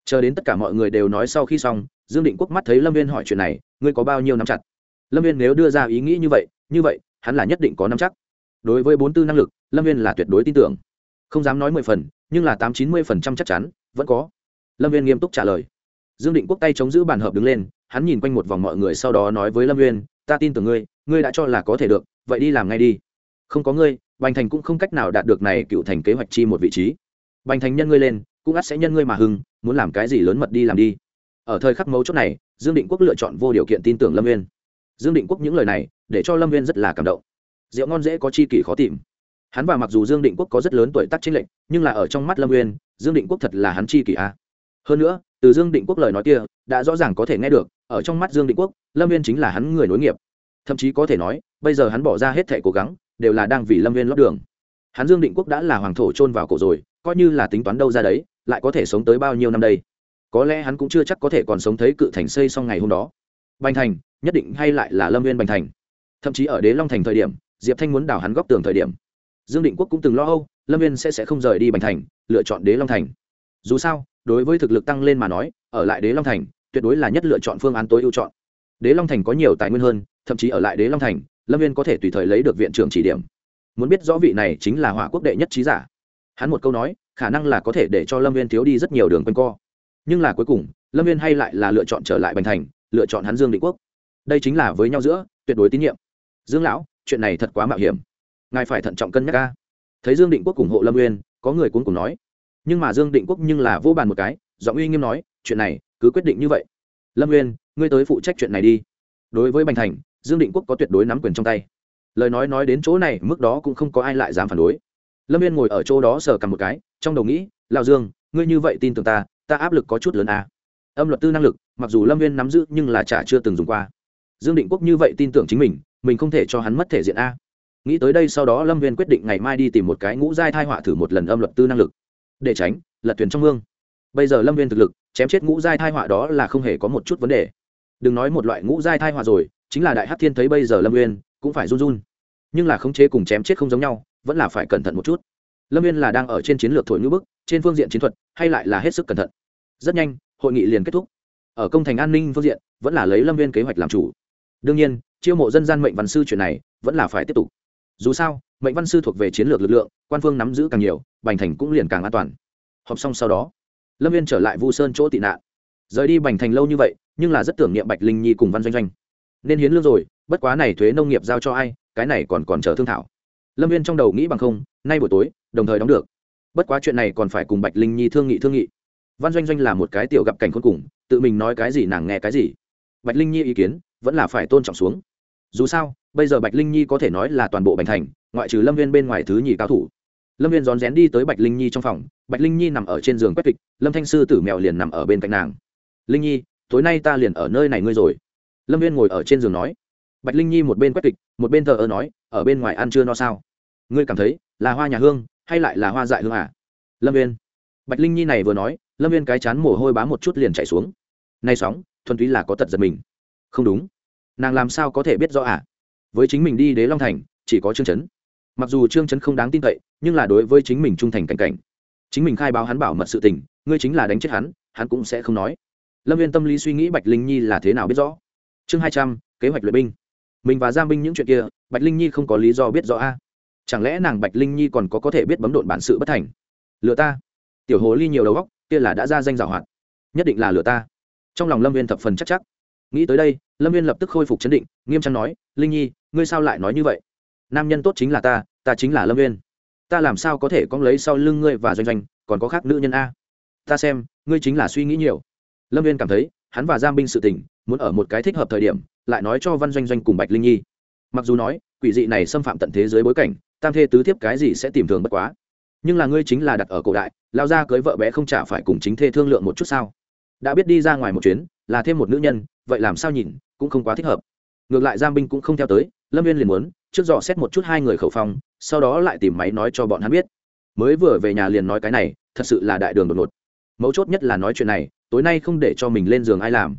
Chờ đến tất cả mọi người đều nói sau khi xong, dương định quốc mắt thấy lâm viên hỏi chuyện này, ngươi có bao nhiêu nắm chặt? Lâm viên nếu đưa ra ý nghĩ như vậy như vậy, hắn là nhất định có nắm chắc. Đối với bốn tư năng lực, lâm viên là tuyệt đối tin tưởng. Không dám nói mười phần, nhưng là tám chín mươi phần trăm chắc chắn, vẫn có. Lâm viên nghiêm túc trả lời. Dương định quốc tay chống giữ bàn hợp đứng lên, hắn nhìn quanh một vòng mọi người sau đó nói với lâm viên ta tin tưởng ngươi ngươi đã cho là có thể được, vậy đi làm ngay đi. Không có ngươi, bành thành cũng không cách nào đạt được này cựu thành kế hoạch chi một vị trí. Bành thành nhân ngươi lên, cũng ắt sẽ nhân ngươi mà hưng, muốn làm cái gì lớn mật đi làm đi. Ở thời khắc mấu chốt này, dương định quốc lựa chọn vô điều kiện tin tưởng lâm viên dương định quốc những lời này để cho lâm viên rất là cảm động. Rượu ngon dễ có chi kỷ khó tìm. Hắn và mặc dù dương định quốc có rất lớn tuổi tác chính lệnh nhưng là ở trong mắt lâm uyên dương định quốc thật là hắn chi kỷ a. Hơn nữa, từ dương định quốc lời nói kia, đã rõ ràng có thể nghe được, ở trong mắt dương định quốc, lâm uyên chính là hắn người nối nghiệp. Thậm chí có thể nói, bây giờ hắn bỏ ra hết thẻ cố gắng, đều là đang vì lâm uyên lót đường. Hắn dương định quốc đã là hoàng thổ chôn vào cổ rồi, coi như là tính toán đâu ra đấy, lại có thể sống tới bao nhiêu năm đây? Có lẽ hắn cũng chưa chắc có thể còn sống thấy cự thành xây xong ngày hôm đó. Bành thành nhất định hay lại là lâm viên bành thành. Thậm chí ở đế long thành thời điểm, diệp thanh muốn đào hắn góc tường thời điểm, dương định quốc cũng từng lo âu, lâm viên sẽ sẽ không rời đi bành thành, lựa chọn đế long thành. Dù sao, đối với thực lực tăng lên mà nói, ở lại đế long thành, tuyệt đối là nhất lựa chọn phương án tối ưu chọn. Đế long thành có nhiều tài nguyên hơn, thậm chí ở lại đế long thành, lâm viên có thể tùy thời lấy được viện trưởng chỉ điểm. Muốn biết rõ vị này chính là hỏa quốc đệ nhất trí giả, hắn một câu nói, khả năng là có thể để cho lâm viên thiếu đi rất nhiều đường quanh co. Nhưng là cuối cùng, lâm viên hay lại là lựa chọn trở lại bành thành, lựa chọn hắn dương định quốc đây chính là với nhau giữa, tuyệt đối tín nhiệm. Dương lão, chuyện này thật quá mạo hiểm. Ngài phải thận trọng cân nhắc ca thấy dương định quốc ủng hộ lâm uyên, có người cuốn cùng nói. Nhưng mà dương định quốc nhưng là vô bàn một cái, giọng uy nghiêm nói, chuyện này, cứ quyết định như vậy. Lâm uyên, ngươi tới phụ trách chuyện này đi. Đối với bành thành, dương định quốc có tuyệt đối nắm quyền trong tay. Lời nói nói đến chỗ này, mức đó cũng không có ai lại dám phản đối. Lâm uyên ngồi ở chỗ đó sờ cầm một cái, trong đầu nghĩ lao dương, ngươi như vậy tin tưởng ta ta áp lực có chút lớn à. âm luật tư năng lực, mặc dù lâm viên nắm giữ nhưng là chả chưa từng dùng qua dương định quốc như vậy tin tưởng chính mình mình không thể cho hắn mất thể diện a. Nghĩ tới đây sau đó lâm viên quyết định ngày mai đi tìm một cái ngũ giai thai họa thử một lần âm luật tư năng lực. Để tránh, lật thuyền trong mương. Bây giờ lâm viên thực lực, chém chết ngũ giai thai họa đó là không hề có một chút vấn đề. Đừng nói một loại ngũ giai thai họa rồi, chính là đại hát thiên thấy bây giờ lâm viên cũng phải run run. Nhưng là khống chế cùng chém chết không giống nhau, vẫn là phải cẩn thận một chút. Lâm viên là đang ở trên chiến lược thổi ngữ bức, trên phương diện chiến thuật, hay lại là hết sức cẩn thận. Rất nhanh, hội nghị liền kết thúc. Ở công thành an ninh phương diện, vẫn là lấy lâm viên kế hoạch làm chủ đương nhiên, chiêu mộ dân gian mệnh văn sư chuyện này vẫn là phải tiếp tục. Dù sao, mệnh văn sư thuộc về chiến lược lực lượng, quan phương nắm giữ càng nhiều, bành thành cũng liền càng an toàn. Họp xong sau đó, lâm viên trở lại vu sơn chỗ tị nạn. Rời đi bành thành lâu như vậy, nhưng là rất tưởng niệm bạch linh nhi cùng văn doanh doanh. Nên hiến lương rồi, bất quá này thuế nông nghiệp giao cho ai, cái này còn còn chờ thương thảo. Lâm viên trong đầu nghĩ bằng không, nay buổi tối, đồng thời đóng được. Bất quá chuyện này còn phải cùng bạch linh nhi thương nghị thương nghị. Văn doanh doanh là một cái tiểu gặp cảnh khôn cùng, tự mình nói cái gì nàng nghe cái gì. Bạch linh nhi ý kiến vẫn là phải tôn trọng xuống. Dù sao, bây giờ bạch linh nhi có thể nói là toàn bộ bành thành, ngoại trừ lâm viên bên ngoài thứ nhì cao thủ. Lâm viên rón rén đi tới bạch linh nhi trong phòng, bạch linh nhi nằm ở trên giường quét kịch, lâm thanh sư tử mèo liền nằm ở bên cạnh nàng. Linh nhi, tối nay ta liền ở nơi này ngươi rồi. Lâm viên ngồi ở trên giường nói. Bạch linh nhi một bên quét kịch, một bên thờ ơ nói, ở bên ngoài ăn chưa no sao? Ngươi cảm thấy là hoa nhà hương hay lại là hoa dại hương à? Lâm viên. Bạch linh nhi này vừa nói, lâm viên cái chán mồ hôi bám một chút liền chạy xuống. Nay sóng, thuần túy là có tật giật mình không đúng. Nàng làm sao có thể biết rõ à? Với chính mình đi đế long thành, chỉ có trương chấn. Mặc dù trương chấn không đáng tin cậy, nhưng là đối với chính mình trung thành cảnh cảnh. Chính mình khai báo hắn bảo mật sự tình, ngươi chính là đánh chết hắn hắn cũng sẽ không nói. Lâm viên tâm lý suy nghĩ bạch linh nhi là thế nào biết rõ? Chương hai trăm, kế hoạch luyện binh. Mình và giam binh những chuyện kia, bạch linh nhi không có lý do biết rõ a chẳng lẽ nàng bạch linh nhi còn có có thể biết bấm đột bản sự bất thành? Lừa ta. Tiểu hồ ly nhiều đầu góc kia là đã ra danh giảo hoạt. Nhất định là lừa ta. Trong lòng lâm viên thập phần chắc chắc nghĩ tới đây, lâm viên lập tức khôi phục chấn định, nghiêm trang nói, linh nhi, ngươi sao lại nói như vậy? Nam nhân tốt chính là ta ta chính là lâm viên ta làm sao có thể con lấy sau lưng ngươi và doanh doanh, còn có khác nữ nhân a? Ta xem, ngươi chính là suy nghĩ nhiều. Lâm viên cảm thấy, hắn và giam binh sự tình, muốn ở một cái thích hợp thời điểm, lại nói cho văn doanh doanh cùng bạch linh nhi. Mặc dù nói, quỷ dị này xâm phạm tận thế giới bối cảnh, tam thê tứ thiếp cái gì sẽ tìm thường bất quá. Nhưng là ngươi chính là đặt ở cổ đại, lao ra cưới vợ bé không chả phải cùng chính thê thương lượng một chút sao? Đã biết đi ra ngoài một chuyến, là thêm một nữ nhân vậy làm sao nhìn, cũng không quá thích hợp. Ngược lại giam binh cũng không theo tới, lâm viên liền muốn, trước dò xét một chút hai người khẩu phong, sau đó lại tìm máy nói cho bọn hắn biết. Mới vừa về nhà liền nói cái này, thật sự là đại đường đột ngột. Mấu chốt nhất là nói chuyện này, tối nay không để cho mình lên giường ai làm.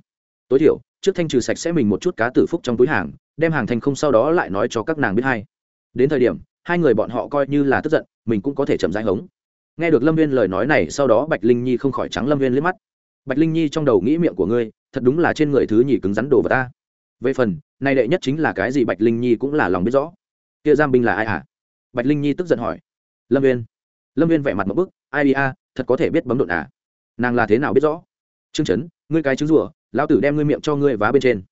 Tối thiểu, trước thanh trừ sạch sẽ mình một chút cá tử phúc trong túi hàng, đem hàng thành không sau đó lại nói cho các nàng biết hay. Đến thời điểm, hai người bọn họ coi như là tức giận, mình cũng có thể chậm rãi hống. Nghe được lâm viên lời nói này, sau đó bạch linh nhi không khỏi trắng lâm viên liếc mắt bạch linh nhi trong đầu nghĩ miệng của ngươi thật đúng là trên người thứ nhì cứng rắn đồ vật ta. Về phần này đệ nhất chính là cái gì bạch linh nhi cũng là lòng biết rõ. Kia giam binh là ai hả? Bạch linh nhi tức giận hỏi. Lâm viên lâm viên vẻ mặt một bức ai đi a thật có thể biết bấm đột à? Nàng là thế nào biết rõ? Trương Chấn, ngươi cái trứng rùa lão tử đem ngươi miệng cho ngươi vá bên trên.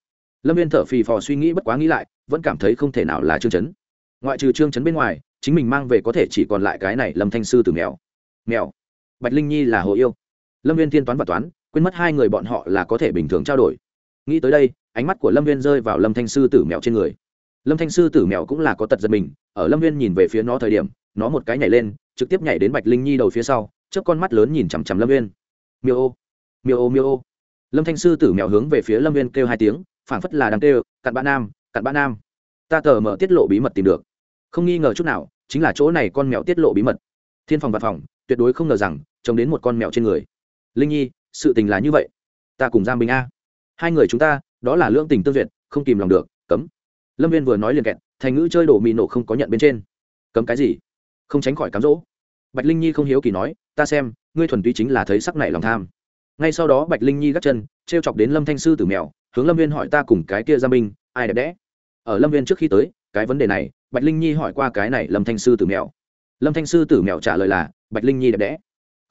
Lâm viên thở phì phò suy nghĩ bất quá nghĩ lại vẫn cảm thấy không thể nào là trương Chấn. ngoại trừ trương Chấn bên ngoài chính mình mang về có thể chỉ còn lại cái này lâm thanh sư từ mèo. Mèo. Bạch linh nhi là hồ yêu. Lâm viên tiên toán và toán quên mất hai người bọn họ là có thể bình thường trao đổi. Nghĩ tới đây, ánh mắt của lâm viên rơi vào lâm thanh sư tử mèo trên người. Lâm thanh sư tử mèo cũng là có tật giật mình, ở lâm viên nhìn về phía nó thời điểm, nó một cái nhảy lên, trực tiếp nhảy đến bạch linh nhi đầu phía sau trước con mắt lớn nhìn chằm chằm lâm viên. Miêu ô miêu ô miêu ô. Lâm thanh sư tử mèo hướng về phía lâm viên kêu hai tiếng, phảng phất là đang kêu, cặn bã nam, cặn bã nam. Ta tờ mở tiết lộ bí mật tìm được. Không nghi ngờ chút nào, chính là chỗ này con mèo tiết lộ bí mật. Thiên phòng và phòng, tuyệt đối không ngờ rằng, trông đến một con mèo trên người. Linh nhi sự tình là như vậy. Ta cùng giang bình a. Hai người chúng ta, đó là lương tình tương duyệt, không kìm lòng được, cấm. Lâm viên vừa nói liền kẹt, thành ngữ chơi đổ mì nổ không có nhận bên trên. Cấm cái gì? Không tránh khỏi cám dỗ. Bạch linh nhi không hiếu kỳ nói, ta xem, ngươi thuần túy chính là thấy sắc này lòng tham. Ngay sau đó bạch linh nhi gắt chân t r e o chọc đến lâm thanh sư tử mèo, hướng lâm viên hỏi ta cùng cái kia gia minh ai đẹp đẽ? Ở lâm viên trước khi tới, cái vấn đề này, bạch linh nhi hỏi qua cái này lâm thanh sư tử mèo. Lâm thanh sư tử mèo trả lời là, bạch linh nhi đẹp đẽ.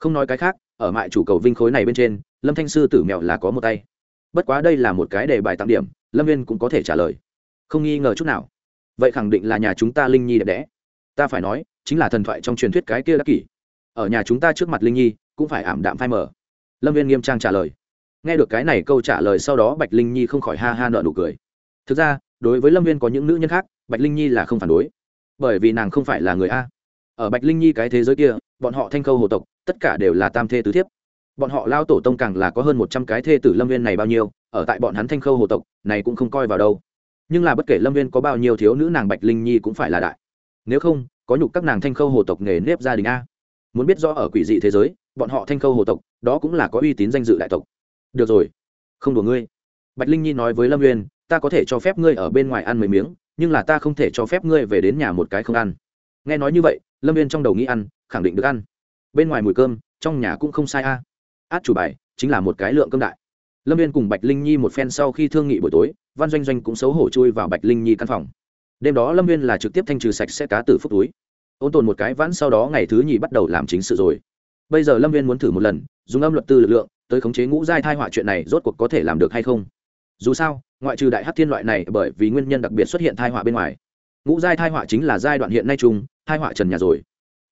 Không nói cái khác ở mại chủ cầu vinh khối này bên trên, lâm thanh sư tử mèo là có một tay. Bất quá đây là một cái đề bài tặng điểm, lâm viên cũng có thể trả lời. Không nghi ngờ chút nào. Vậy khẳng định là nhà chúng ta linh nhi đẹp đẽ. Ta phải nói, chính là thần thoại trong truyền thuyết cái kia đã kỷ. Ở nhà chúng ta trước mặt linh nhi, cũng phải ảm đạm phai mở lâm viên nghiêm trang trả lời. Nghe được cái này câu trả lời sau đó bạch linh nhi không khỏi ha ha nợ nụ cười. Thực ra, đối với lâm viên có những nữ nhân khác, bạch linh nhi là không phản đối. Bởi vì nàng không phải là người a. Ở bạch linh nhi cái thế giới kia, bọn họ thanh khâu hồ tộc tất cả đều là tam thê tứ thiếp. Bọn họ lao tổ tông càng là có hơn một trăm cái thê tử lâm viên này bao nhiêu, ở tại bọn hắn thanh khâu hồ tộc, này cũng không coi vào đâu. Nhưng là bất kể lâm viên có bao nhiêu thiếu nữ nàng bạch linh nhi cũng phải là đại. Nếu không, có nhục các nàng thanh khâu hồ tộc nghề nếp gia đình a. Muốn biết rõ ở quỷ dị thế giới, bọn họ thanh khâu hồ tộc, đó cũng là có uy tín danh dự đại tộc. Được rồi. Không đùa ngươi. Bạch linh nhi nói với lâm uyên ta có thể cho phép ngươi ở bên ngoài ăn mấy miếng, nhưng là ta không thể cho phép ngươi về đến nhà một cái không ăn. Nghe nói như vậy, lâm uyên trong đầu nghĩ ăn, khẳng định được ăn bên ngoài mùi cơm, trong nhà cũng không sai a. Át chủ bài, chính là một cái lượng cơm đại. Lâm viên cùng bạch linh nhi một phen sau khi thương nghị buổi tối, văn doanh doanh cũng xấu hổ chui vào bạch linh nhi căn phòng. Đêm đó lâm viên là trực tiếp thanh trừ sạch sẽ cá tử phúc túi. Ôn tồn một cái vãn sau đó ngày thứ nhì bắt đầu làm chính sự rồi. Bây giờ lâm viên muốn thử một lần, dùng âm luật tư lực lượng, tới khống chế ngũ giai thai họa chuyện này rốt cuộc có thể làm được hay không? Dù sao, ngoại trừ đại hát thiên loại này bởi vì nguyên nhân đặc biệt xuất hiện thai họa bên ngoài, ngũ giai thai họa chính là giai đoạn hiện nay chung, thai họa trần nhà rồi.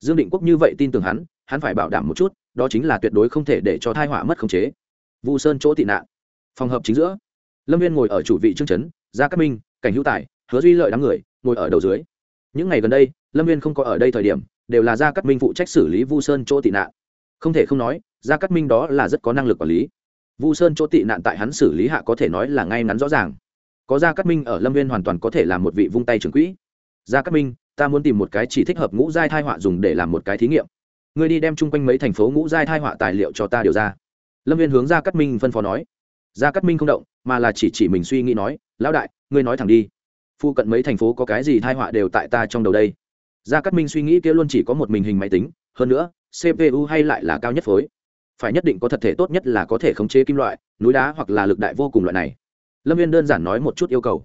Dương định quốc như vậy tin tưởng hắn hắn phải bảo đảm một chút, đó chính là tuyệt đối không thể để cho thai họa mất khống chế. Vu sơn chỗ tị nạn. Phòng hợp chính giữa, lâm viên ngồi ở chủ vị trương trấn gia cát minh, cảnh hữu tài, hứa duy lợi đám người ngồi ở đầu dưới. Những ngày gần đây, lâm viên không có ở đây thời điểm, đều là gia cát minh phụ trách xử lý vu sơn chỗ tị nạn. Không thể không nói, gia cát minh đó là rất có năng lực quản lý. Vu sơn chỗ tị nạn tại hắn xử lý hạ có thể nói là ngay ngắn rõ ràng. Có gia cát minh ở lâm viên hoàn toàn có thể làm một vị vung tay trưởng quỹ. Gia cát minh, ta muốn tìm một cái chỉ thích hợp ngũ giai thai họa dùng để làm một cái thí nghiệm ngươi đi đem chung quanh mấy thành phố ngũ giai thai họa tài liệu cho ta điều ra. Lâm viên hướng ra cát minh phân phó nói. Ra cát minh không động, mà là chỉ chỉ mình suy nghĩ nói, lão đại, ngươi nói thẳng đi. Phu cận mấy thành phố có cái gì thai họa đều tại ta trong đầu đây. Ra cát minh suy nghĩ kia luôn chỉ có một mình hình máy tính, hơn nữa cpu hay lại là cao nhất phối. Phải nhất định có thật thể tốt nhất là có thể khống chế kim loại, núi đá hoặc là lực đại vô cùng loại này. Lâm viên đơn giản nói một chút yêu cầu.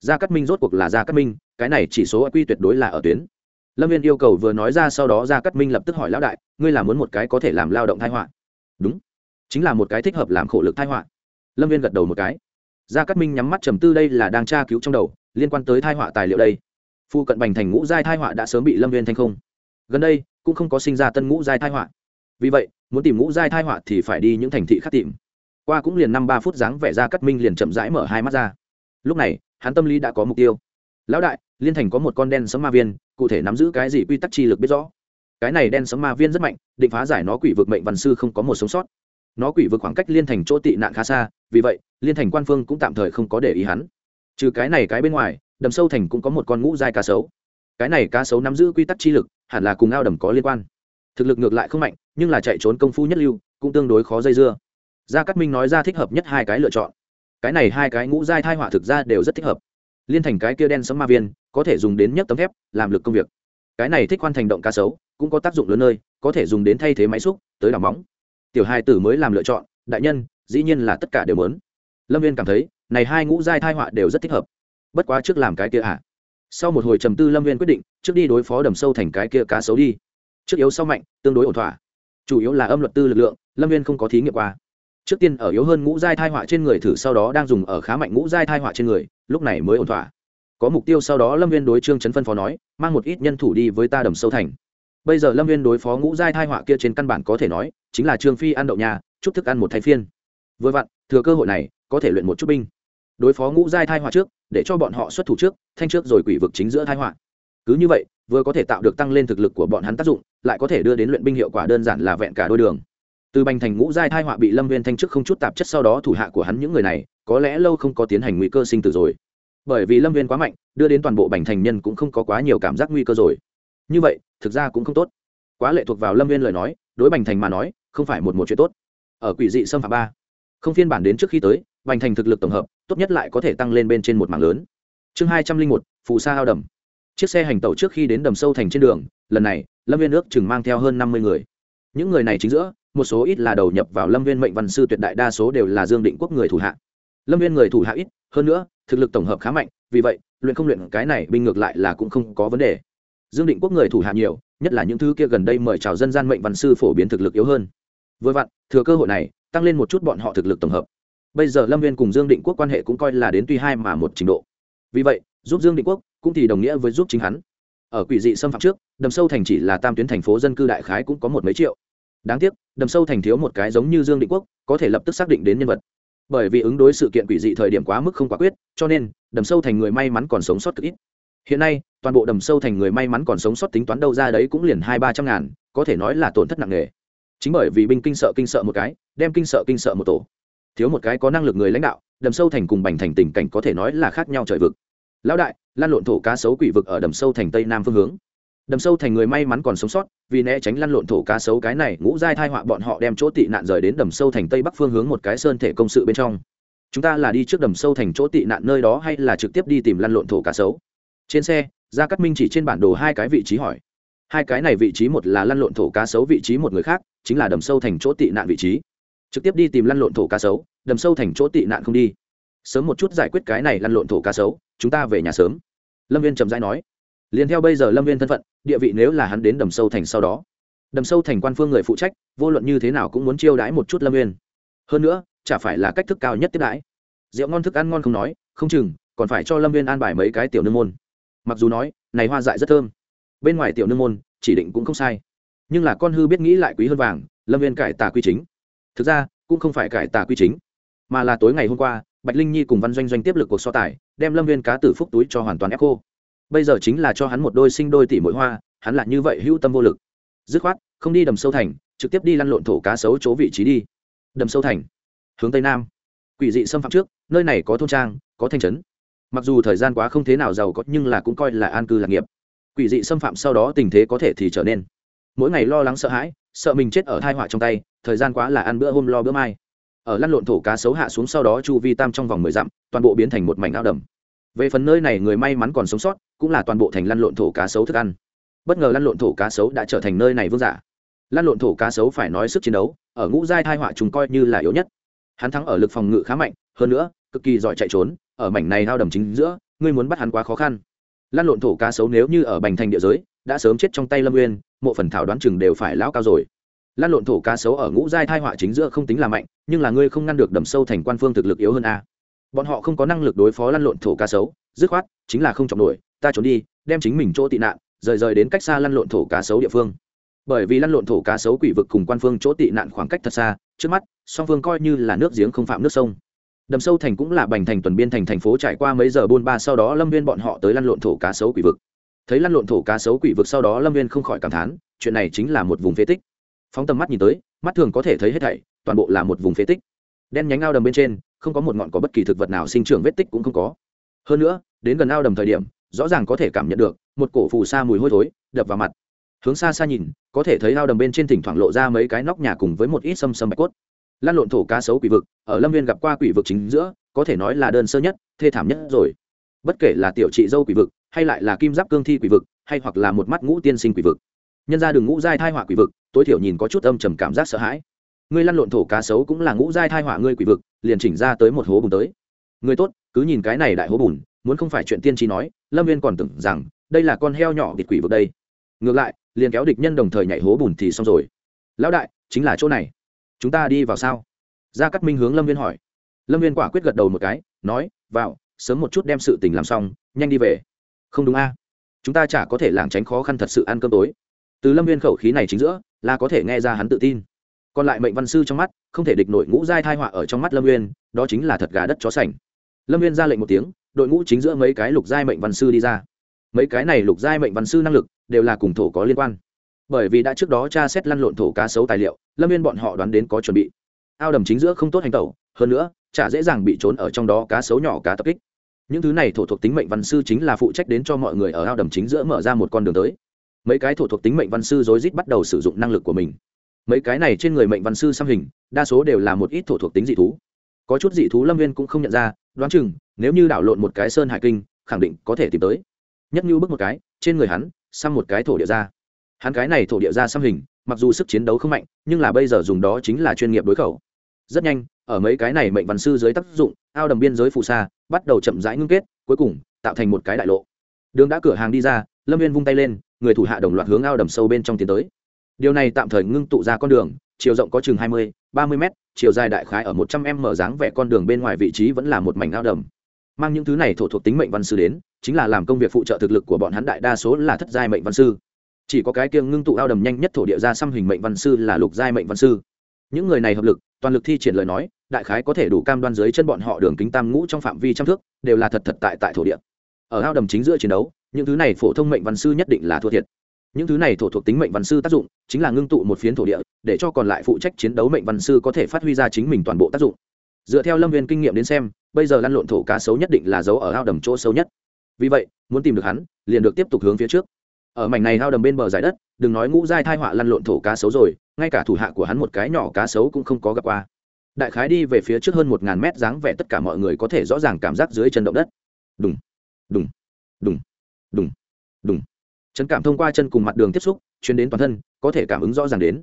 Gia cát minh rốt cuộc là gia cát minh, cái này chỉ số q tuyệt đối là ở tuyến lâm viên yêu cầu vừa nói ra sau đó Ra cát minh lập tức hỏi lão đại, ngươi là muốn một cái có thể làm lao động thai họa? Đúng, chính là một cái thích hợp làm khổ lực thai họa. Lâm viên gật đầu một cái. Gia cát minh nhắm mắt trầm tư đây là đang tra cứu trong đầu, liên quan tới thai họa tài liệu đây. Phu cận bành thành ngũ giai thai họa đã sớm bị lâm viên thành không. Gần đây, cũng không có sinh ra tân ngũ giai thai họa. Vì vậy, muốn tìm ngũ giai thai họa thì phải đi những thành thị khác tìm. Qua cũng liền năm ba phút dáng vẻ ra cắt minh liền chậm rãi mở hai mắt ra. Lúc này, hắn tâm lý đã có mục tiêu. Lão đại, liên thành có một con đen sấm ma viên cụ thể nắm giữ cái gì quy tắc chi lực biết rõ. Cái này đen sấm ma viên rất mạnh, định phá giải nó quỷ vực mệnh văn sư không có một sống sót. Nó quỷ vực khoảng cách liên thành chỗ tị nạn khá xa, vì vậy, liên thành quan phương cũng tạm thời không có để ý hắn. Trừ cái này cái bên ngoài, đầm sâu thành cũng có một con ngũ dai cá sấu. Cái này cá sấu nắm giữ quy tắc chi lực, hẳn là cùng ao đầm có liên quan. Thực lực ngược lại không mạnh, nhưng là chạy trốn công phu nhất lưu, cũng tương đối khó dây dưa. Gia cát minh nói ra thích hợp nhất hai cái lựa chọn. Cái này hai cái ngũ giai thai họa thực ra đều rất thích hợp liên thành cái kia đen sấm ma viên, có thể dùng đến nhấc tấm thép, làm lực công việc. Cái này thích khoan thành động cá sấu, cũng có tác dụng lớn nơi, có thể dùng đến thay thế máy xúc, tới đào móng. Tiểu hai tử mới làm lựa chọn, đại nhân, dĩ nhiên là tất cả đều lớn lâm viên cảm thấy, này hai ngũ giai thai họa đều rất thích hợp. Bất quá trước làm cái kia ạ à. sau một hồi trầm tư lâm viên quyết định, trước đi đối phó đầm sâu thành cái kia cá sấu đi. Trước yếu sau mạnh, tương đối ổn thỏa. Chủ yếu là âm luật tư lực lượng, lâm viên không có thí nghiệm qua trước tiên ở yếu hơn ngũ giai thai họa trên người thử, sau đó đang dùng ở khá mạnh ngũ giai thai họa trên người, lúc này mới ổn thỏa. Có mục tiêu sau đó lâm viên đối trương trấn phân phó nói, mang một ít nhân thủ đi với ta đầm sâu thành. Bây giờ lâm viên đối phó ngũ giai thai họa kia trên căn bản có thể nói, chính là trương phi ăn đậu nhà, chút thức ăn một thay phiên. Vừa vặn, thừa cơ hội này, có thể luyện một chút binh. Đối phó ngũ giai thai họa trước, để cho bọn họ xuất thủ trước, thanh trước rồi quỷ vực chính giữa thai họa. Cứ như vậy, vừa có thể tạo được tăng lên thực lực của bọn hắn tác dụng, lại có thể đưa đến luyện binh hiệu quả đơn giản là vẹn cả đôi đường từ bành thành ngũ giai thai họa bị lâm viên thanh chức không chút tạp chất sau đó thủ hạ của hắn những người này, có lẽ lâu không có tiến hành nguy cơ sinh tử rồi. Bởi vì lâm viên quá mạnh, đưa đến toàn bộ bành thành nhân cũng không có quá nhiều cảm giác nguy cơ rồi. Như vậy, thực ra cũng không tốt. Quá lệ thuộc vào lâm viên lời nói, đối bành thành mà nói, không phải một một chuyện tốt. Ở quỷ dị xâm phạm ba, không phiên bản đến trước khi tới, bành thành thực lực tổng hợp, tốt nhất lại có thể tăng lên bên trên một mảng lớn. Chương hai trăm linh một, phù sa hao đầm. Chiếc xe hành tẩu trước khi đến đầm sâu thành trên đường, lần này, lâm viên ước chừng mang theo hơn năm mươi người. Những người này chính giữa một số ít là đầu nhập vào lâm viên mệnh văn sư tuyệt đại đa số đều là dương định quốc người thủ hạ. Lâm viên người thủ hạ ít, hơn nữa, thực lực tổng hợp khá mạnh, vì vậy, luyện không luyện cái này binh ngược lại là cũng không có vấn đề. Dương định quốc người thủ hạ nhiều, nhất là những thứ kia gần đây mời chào dân gian mệnh văn sư phổ biến thực lực yếu hơn. Vừa vặn, thừa cơ hội này, tăng lên một chút bọn họ thực lực tổng hợp. Bây giờ lâm viên cùng dương định quốc quan hệ cũng coi là đến tuy hai mà một trình độ. Vì vậy, giúp dương định quốc cũng thì đồng nghĩa với giúp chính hắn. Ở quỷ dị xâm phạm trước, đầm sâu thành chỉ là tam tuyến thành phố dân cư đại khái cũng có một mấy triệu đáng tiếc, đầm sâu thành thiếu một cái giống như dương định quốc, có thể lập tức xác định đến nhân vật. Bởi vì ứng đối sự kiện quỷ dị thời điểm quá mức không quả quyết, cho nên, đầm sâu thành người may mắn còn sống sót cực ít. Hiện nay, toàn bộ đầm sâu thành người may mắn còn sống sót tính toán đâu ra đấy cũng liền hai ba trăm ngàn, có thể nói là tổn thất nặng nề. Chính bởi vì binh kinh sợ kinh sợ một cái, đem kinh sợ kinh sợ một tổ. Thiếu một cái có năng lực người lãnh đạo, đầm sâu thành cùng bành thành tình cảnh có thể nói là khác nhau trời vực. Lão đại, lan lộn thổ cá sấu quỷ vực ở đầm sâu thành tây nam phương hướng đầm sâu thành người may mắn còn sống sót, vì né tránh lăn lộn thổ cá sấu cái này, ngũ giai thai họa bọn họ đem chỗ tị nạn rời đến đầm sâu thành tây bắc phương hướng một cái sơn thể công sự bên trong. Chúng ta là đi trước đầm sâu thành chỗ tị nạn nơi đó hay là trực tiếp đi tìm lăn lộn thổ cá sấu? Trên xe, gia cát minh chỉ trên bản đồ hai cái vị trí hỏi. Hai cái này vị trí một là lăn lộn thổ cá sấu vị trí một người khác, chính là đầm sâu thành chỗ tị nạn vị trí. Trực tiếp đi tìm lăn lộn thổ cá sấu, đầm sâu thành chỗ tị nạn không đi. Sớm một chút giải quyết cái này lăn lộn thổ cá sấu, chúng ta về nhà sớm. Lâm viên trầm rãi nói liền theo bây giờ lâm viên thân phận, địa vị nếu là hắn đến đầm sâu thành sau đó, đầm sâu thành quan phương người phụ trách, vô luận như thế nào cũng muốn chiêu đãi một chút lâm viên hơn nữa, chả phải là cách thức cao nhất tiếp đãi. Rượu ngon thức ăn ngon không nói, không chừng, còn phải cho lâm viên an bài mấy cái tiểu nương môn. Mặc dù nói, này hoa dại rất thơm. Bên ngoài tiểu nương môn, chỉ định cũng không sai. Nhưng là con hư biết nghĩ lại quý hơn vàng, lâm viên cải tà quy chính. Thực ra, cũng không phải cải tà quy chính, mà là tối ngày hôm qua, bạch linh nhi cùng văn doanh doanh tiếp lực cuộc so tài, đem lâm viên cá tử phúc túi cho hoàn toàn ép khô bây giờ chính là cho hắn một đôi sinh đôi tỷ mỗi hoa, hắn lại như vậy hữu tâm vô lực. Dứt khoát, không đi đầm sâu thành, trực tiếp đi lăn lộn thổ cá sấu chỗ vị trí đi. Đầm sâu thành, hướng tây nam. Quỷ dị xâm phạm trước, nơi này có thôn trang, có thanh trấn. Mặc dù thời gian quá không thế nào giàu có, nhưng là cũng coi là an cư lạc nghiệp. Quỷ dị xâm phạm sau đó tình thế có thể thì trở nên. Mỗi ngày lo lắng sợ hãi, sợ mình chết ở thai họa trong tay, thời gian quá là ăn bữa hôm lo bữa mai. Ở lăn lộn thổ cá sấu hạ xuống sau đó chu vi tam trong vòng mười dặm, toàn bộ biến thành một mảnh ao đầm về phần nơi này người may mắn còn sống sót, cũng là toàn bộ thành lăn lộn thổ cá sấu thức ăn. Bất ngờ lăn lộn thổ cá sấu đã trở thành nơi này vương giả. Lăn lộn thổ cá sấu phải nói sức chiến đấu, ở ngũ giai thai họa chúng coi như là yếu nhất. Hắn thắng ở lực phòng ngự khá mạnh, hơn nữa, cực kỳ giỏi chạy trốn, ở mảnh này lao đầm chính giữa, ngươi muốn bắt hắn quá khó khăn. Lăn lộn thổ cá sấu nếu như ở bành thành địa giới, đã sớm chết trong tay lâm nguyên mộ phần thảo đoán chừng đều phải lão cao rồi. Lan lộn thổ cá sấu ở ngũ giai thai họa chính giữa không tính là mạnh, nhưng là ngươi không ngăn được đầm sâu thành quan phương thực lực yếu hơn a bọn họ không có năng lực đối phó lăn lộn thổ cá sấu, dứt khoát, chính là không chọc nổi, ta trốn đi, đem chính mình chỗ tị nạn, rời rời đến cách xa lăn lộn thổ cá sấu địa phương. Bởi vì lăn lộn thổ cá sấu quỷ vực cùng quan phương chỗ tị nạn khoảng cách thật xa, trước mắt, song phương coi như là nước giếng không phạm nước sông. Đầm sâu thành cũng là bành thành tuần biên thành thành phố trải qua mấy giờ buôn ba sau đó lâm viên bọn họ tới lăn lộn thổ cá sấu quỷ vực. Thấy lăn lộn thổ cá sấu quỷ vực sau đó lâm viên không khỏi cảm thán, chuyện này chính là một vùng phế tích. Phóng tầm mắt nhìn tới, mắt thường có thể thấy hết thảy, toàn bộ là một vùng phế tích. Đen nhánh ao đầm bên trên không có một ngọn có bất kỳ thực vật nào sinh trưởng vết tích cũng không có. Hơn nữa, đến gần ao đầm thời điểm, rõ ràng có thể cảm nhận được, một cổ phù sa mùi hôi thối, đập vào mặt. Hướng xa xa nhìn, có thể thấy ao đầm bên trên thỉnh thoảng lộ ra mấy cái nóc nhà cùng với một ít sâm sâm bạch cốt. Lan lộn thổ cá sấu quỷ vực, ở lâm viên gặp qua quỷ vực chính giữa, có thể nói là đơn sơ nhất, thê thảm nhất rồi. Bất kể là tiểu trị dâu quỷ vực, hay lại là kim giáp cương thi quỷ vực, hay hoặc là một mắt ngũ tiên sinh quỷ vực. Nhân ra đường ngũ giai thai họa quỷ vực, tối thiểu nhìn có chút âm trầm cảm giác sợ hãi ngươi lăn lộn thổ cá sấu cũng là ngũ giai thai họa ngươi quỷ vực, liền chỉnh ra tới một hố bùn tới. Người tốt, cứ nhìn cái này đại hố bùn, muốn không phải chuyện tiên tri nói, lâm viên còn tưởng rằng, đây là con heo nhỏ địch quỷ vực đây. Ngược lại, liền kéo địch nhân đồng thời nhảy hố bùn thì xong rồi. Lão đại, chính là chỗ này. Chúng ta đi vào sao? Gia cát minh hướng lâm viên hỏi. Lâm viên quả quyết gật đầu một cái, nói, vào, sớm một chút đem sự tình làm xong, nhanh đi về. Không đúng a. Chúng ta chả có thể lảng tránh khó khăn thật sự ăn cơm tối. Từ lâm viên khẩu khí này chính giữa, là có thể nghe ra hắn tự tin còn lại mệnh văn sư trong mắt, không thể địch nổi ngũ giai thai họa ở trong mắt lâm nguyên đó chính là thật gà đất chó sành. Lâm nguyên ra lệnh một tiếng, đội ngũ chính giữa mấy cái lục giai mệnh văn sư đi ra. Mấy cái này lục giai mệnh văn sư năng lực, đều là cùng thổ có liên quan. Bởi vì đã trước đó tra xét lăn lộn thổ cá sấu tài liệu, lâm viên bọn họ đoán đến có chuẩn bị. Ao đầm chính giữa không tốt hành tẩu, hơn nữa, chả dễ dàng bị trốn ở trong đó cá sấu nhỏ cá tập kích. Những thứ này thổ thuộc tính mệnh văn sư chính là phụ trách đến cho mọi người ở ao đầm chính giữa mở ra một con đường tới. Mấy cái thổ thuộc tính mệnh văn sư rối rít bắt đầu sử dụng năng lực của mình mấy cái này trên người mệnh văn sư xăm hình, đa số đều là một ít thổ thuộc tính dị thú. Có chút dị thú lâm viên cũng không nhận ra, đoán chừng, nếu như đảo lộn một cái sơn hải kinh, khẳng định có thể tìm tới. Nhất như bước một cái, trên người hắn, xăm một cái thổ địa ra hắn cái này thổ địa ra xăm hình, mặc dù sức chiến đấu không mạnh, nhưng là bây giờ dùng đó chính là chuyên nghiệp đối khẩu. Rất nhanh, ở mấy cái này mệnh văn sư dưới tác dụng, ao đầm biên giới phù sa, bắt đầu chậm rãi ngưng kết, cuối cùng, tạo thành một cái đại lộ. Đường đã cửa hàng đi ra, lâm viên vung tay lên, người thủ hạ đồng loạt hướng ao đầm sâu bên trong tiến tới điều này tạm thời ngưng tụ ra con đường, chiều rộng có chừng hai mươi, ba mươi m chiều dài đại khái ở một trăm m mở dáng vẻ con đường bên ngoài vị trí vẫn là một mảnh ao đầm. Mang những thứ này thổ thuộc tính mệnh văn sư đến, chính là làm công việc phụ trợ thực lực của bọn hắn đại đa số là thất giai mệnh văn sư. Chỉ có cái kiêng ngưng tụ ao đầm nhanh nhất thổ địa ra xăm hình mệnh văn sư là lục giai mệnh văn sư. Những người này hợp lực, toàn lực thi triển lời nói, đại khái có thể đủ cam đoan dưới chân bọn họ đường kính tam ngũ trong phạm vi trăm thước, đều là thật thật tại tại thổ địa. Ở ao đầm chính giữa chiến đấu, những thứ này phổ thông mệnh văn sư nhất định là thua thiệt những thứ này thổ thuộc tính mệnh văn sư tác dụng, chính là ngưng tụ một phiến thổ địa, để cho còn lại phụ trách chiến đấu mệnh văn sư có thể phát huy ra chính mình toàn bộ tác dụng. Dựa theo lâm viên kinh nghiệm đến xem, bây giờ lăn lộn thổ cá xấu nhất định là giấu ở ao đầm chỗ xấu nhất. Vì vậy, muốn tìm được hắn, liền được tiếp tục hướng phía trước. Ở mảnh này ao đầm bên bờ giải đất, đừng nói ngũ giai thai họa lăn lộn thổ cá xấu rồi, ngay cả thủ hạ của hắn một cái nhỏ cá xấu cũng không có gặp qua. Đại khái đi về phía trước hơn một ngàn mét dáng vẻ tất cả mọi người có thể rõ ràng cảm giác dưới chân động đất. Đùng đùng đùng đùng đùng chấn cảm thông qua chân cùng mặt đường tiếp xúc chuyến đến toàn thân, có thể cảm ứng rõ ràng đến.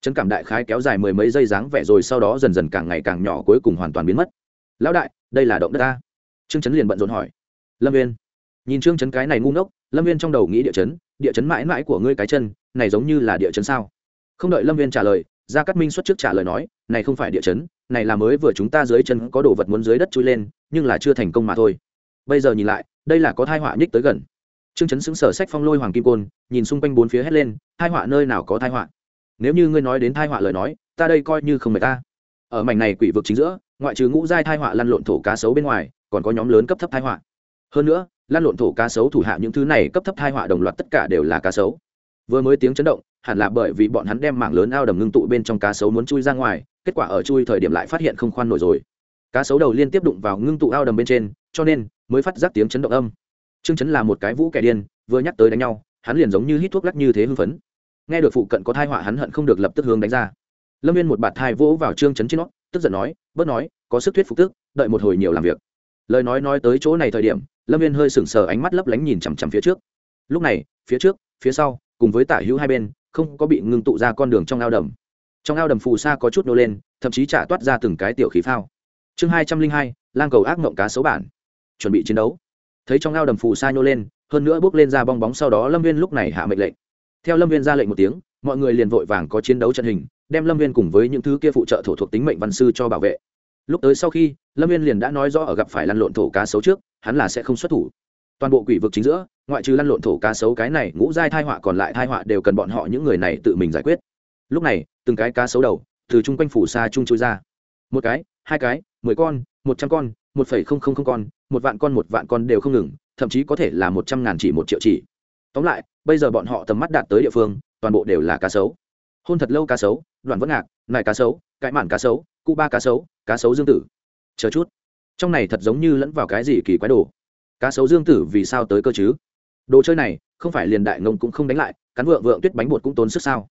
Chấn cảm đại khái kéo dài mười mấy giây dáng vẻ rồi sau đó dần dần càng ngày càng nhỏ cuối cùng hoàn toàn biến mất. Lão đại, đây là động đất ta. Trương chấn liền bận rộn hỏi. Lâm viên nhìn trương chấn cái này ngu ngốc, lâm viên trong đầu nghĩ địa chấn địa chấn mãi mãi của ngươi cái chân, này giống như là địa chấn sao? Không đợi lâm viên trả lời, gia cát minh xuất trước trả lời nói, này không phải địa chấn, này là mới vừa chúng ta dưới chân có đồ vật muốn dưới đất chui lên, nhưng là chưa thành công mà thôi. Bây giờ nhìn lại, đây là có thai họa nhích tới gần trương chấn xứng sở sách phong lôi hoàng kim côn, nhìn xung quanh bốn phía hét lên tai họa nơi nào có tai họa? Nếu như ngươi nói đến tai họa lời nói, ta đây coi như không mệt ta. Ở mảnh này quỷ vực chính giữa, ngoại trừ ngũ giai tai họa lăn lộn thổ cá sấu bên ngoài, còn có nhóm lớn cấp thấp tai họa. Hơn nữa, lăn lộn thổ cá sấu thủ hạ những thứ này cấp thấp tai họa đồng loạt tất cả đều là cá sấu. Vừa mới tiếng chấn động, hẳn là bởi vì bọn hắn đem mạng lớn ao đầm ngưng tụ bên trong cá sấu muốn chui ra ngoài, kết quả ở chui thời điểm lại phát hiện không khoan nổi rồi. Cá sấu đầu liên tiếp đụng vào ngưng tụ ao đầm bên trên, cho nên mới phát giác tiếng chấn động âm trương chấn là một cái vũ kẻ điên, vừa nhắc tới đánh nhau, hắn liền giống như hít thuốc lắc như thế hưng phấn. Nghe được phụ cận có thai họa hắn hận không được lập tức hướng đánh ra. Lâm viên một bạt thai vỗ vào trương chấn trên nó, tức giận nói, bớt nói, có sức thuyết phục tức, đợi một hồi nhiều làm việc. Lời nói nói tới chỗ này thời điểm, lâm viên hơi sững sờ ánh mắt lấp lánh nhìn chằm chằm phía trước. Lúc này, phía trước, phía sau, cùng với tả hữu hai bên, không có bị ngưng tụ ra con đường trong ao đầm. Trong ao đầm phù sa có chút nô lên, thậm chí trả toát ra từng cái tiểu khí phao. Chương hai trăm linh hai, lang cầu ác mộng cá xấu bản. Chuẩn bị chiến đấu thấy trong ao đầm phù sa nhô lên, hơn nữa bước lên ra bong bóng sau đó lâm viên lúc này hạ mệnh lệnh. Theo lâm viên ra lệnh một tiếng, mọi người liền vội vàng có chiến đấu trận hình, đem lâm viên cùng với những thứ kia phụ trợ thổ thuộc tính mệnh văn sư cho bảo vệ. Lúc tới sau khi, lâm viên liền đã nói rõ ở gặp phải lăn lộn thổ cá sấu trước, hắn là sẽ không xuất thủ. Toàn bộ quỷ vực chính giữa, ngoại trừ lăn lộn thổ cá sấu cái này, ngũ giai thai họa còn lại thai họa đều cần bọn họ những người này tự mình giải quyết. Lúc này, từng cái cá sấu đầu, từ chung quanh phủ xa chung chui ra. Một cái, hai cái, mười con, một trăm con, một phẩy không không không con một vạn con một vạn con đều không ngừng thậm chí có thể là một trăm ngàn chỉ một triệu chỉ. Tóm lại bây giờ bọn họ tầm mắt đạt tới địa phương toàn bộ đều là cá sấu. Hôn thật lâu cá sấu đoạn vẫn ngạc nài cá sấu cãi mản cá sấu cụ ba cá sấu cá sấu dương tử. Chờ chút. Trong này thật giống như lẫn vào cái gì kỳ quái đồ. Cá sấu dương tử vì sao tới cơ chứ? Đồ chơi này không phải liền đại ngông cũng không đánh lại cắn vượng vượng tuyết bánh bột cũng tốn sức sao?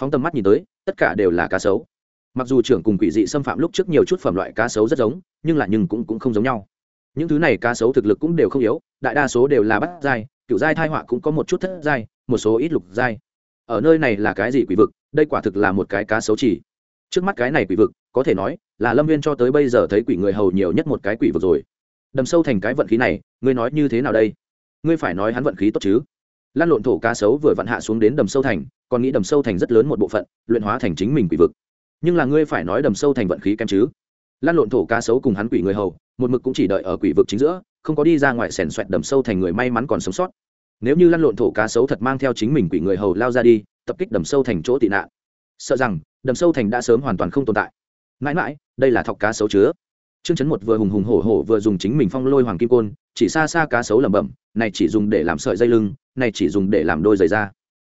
Phóng tầm mắt nhìn tới tất cả đều là cá sấu. Mặc dù trưởng cùng quỷ dị xâm phạm lúc trước nhiều chút phẩm loại cá sấu rất giống nhưng là nhưng cũng, cũng không giống nhau những thứ này cá sấu thực lực cũng đều không yếu, đại đa số đều là bắt giai cựu giai thai họa cũng có một chút thất giai một số ít lục giai ở nơi này là cái gì quỷ vực? Đây quả thực là một cái cá sấu chỉ. Trước mắt cái này quỷ vực, có thể nói, là lâm viên cho tới bây giờ thấy quỷ người hầu nhiều nhất một cái quỷ vực rồi. Đầm sâu thành cái vận khí này, ngươi nói như thế nào đây? Ngươi phải nói hắn vận khí tốt chứ. Lan lộn thổ cá sấu vừa vặn hạ xuống đến đầm sâu thành, còn nghĩ đầm sâu thành rất lớn một bộ phận, luyện hóa thành chính mình quỷ vực. Nhưng là ngươi phải nói đầm sâu thành vận khí kém chứ lan lộn thổ cá sấu cùng hắn quỷ người hầu một mực cũng chỉ đợi ở quỷ vực chính giữa không có đi ra ngoài sèn xoẹt đầm sâu thành người may mắn còn sống sót nếu như lăn lộn thổ cá sấu thật mang theo chính mình quỷ người hầu lao ra đi tập kích đầm sâu thành chỗ tị nạn sợ rằng đầm sâu thành đã sớm hoàn toàn không tồn tại mãi mãi đây là thọc cá sấu chứa Trương Chấn một vừa hùng hùng hổ hổ vừa dùng chính mình phong lôi hoàng kim côn, chỉ xa xa cá sấu lẩm bẩm, này chỉ dùng để làm sợi dây lưng, này chỉ dùng để làm đôi giày da.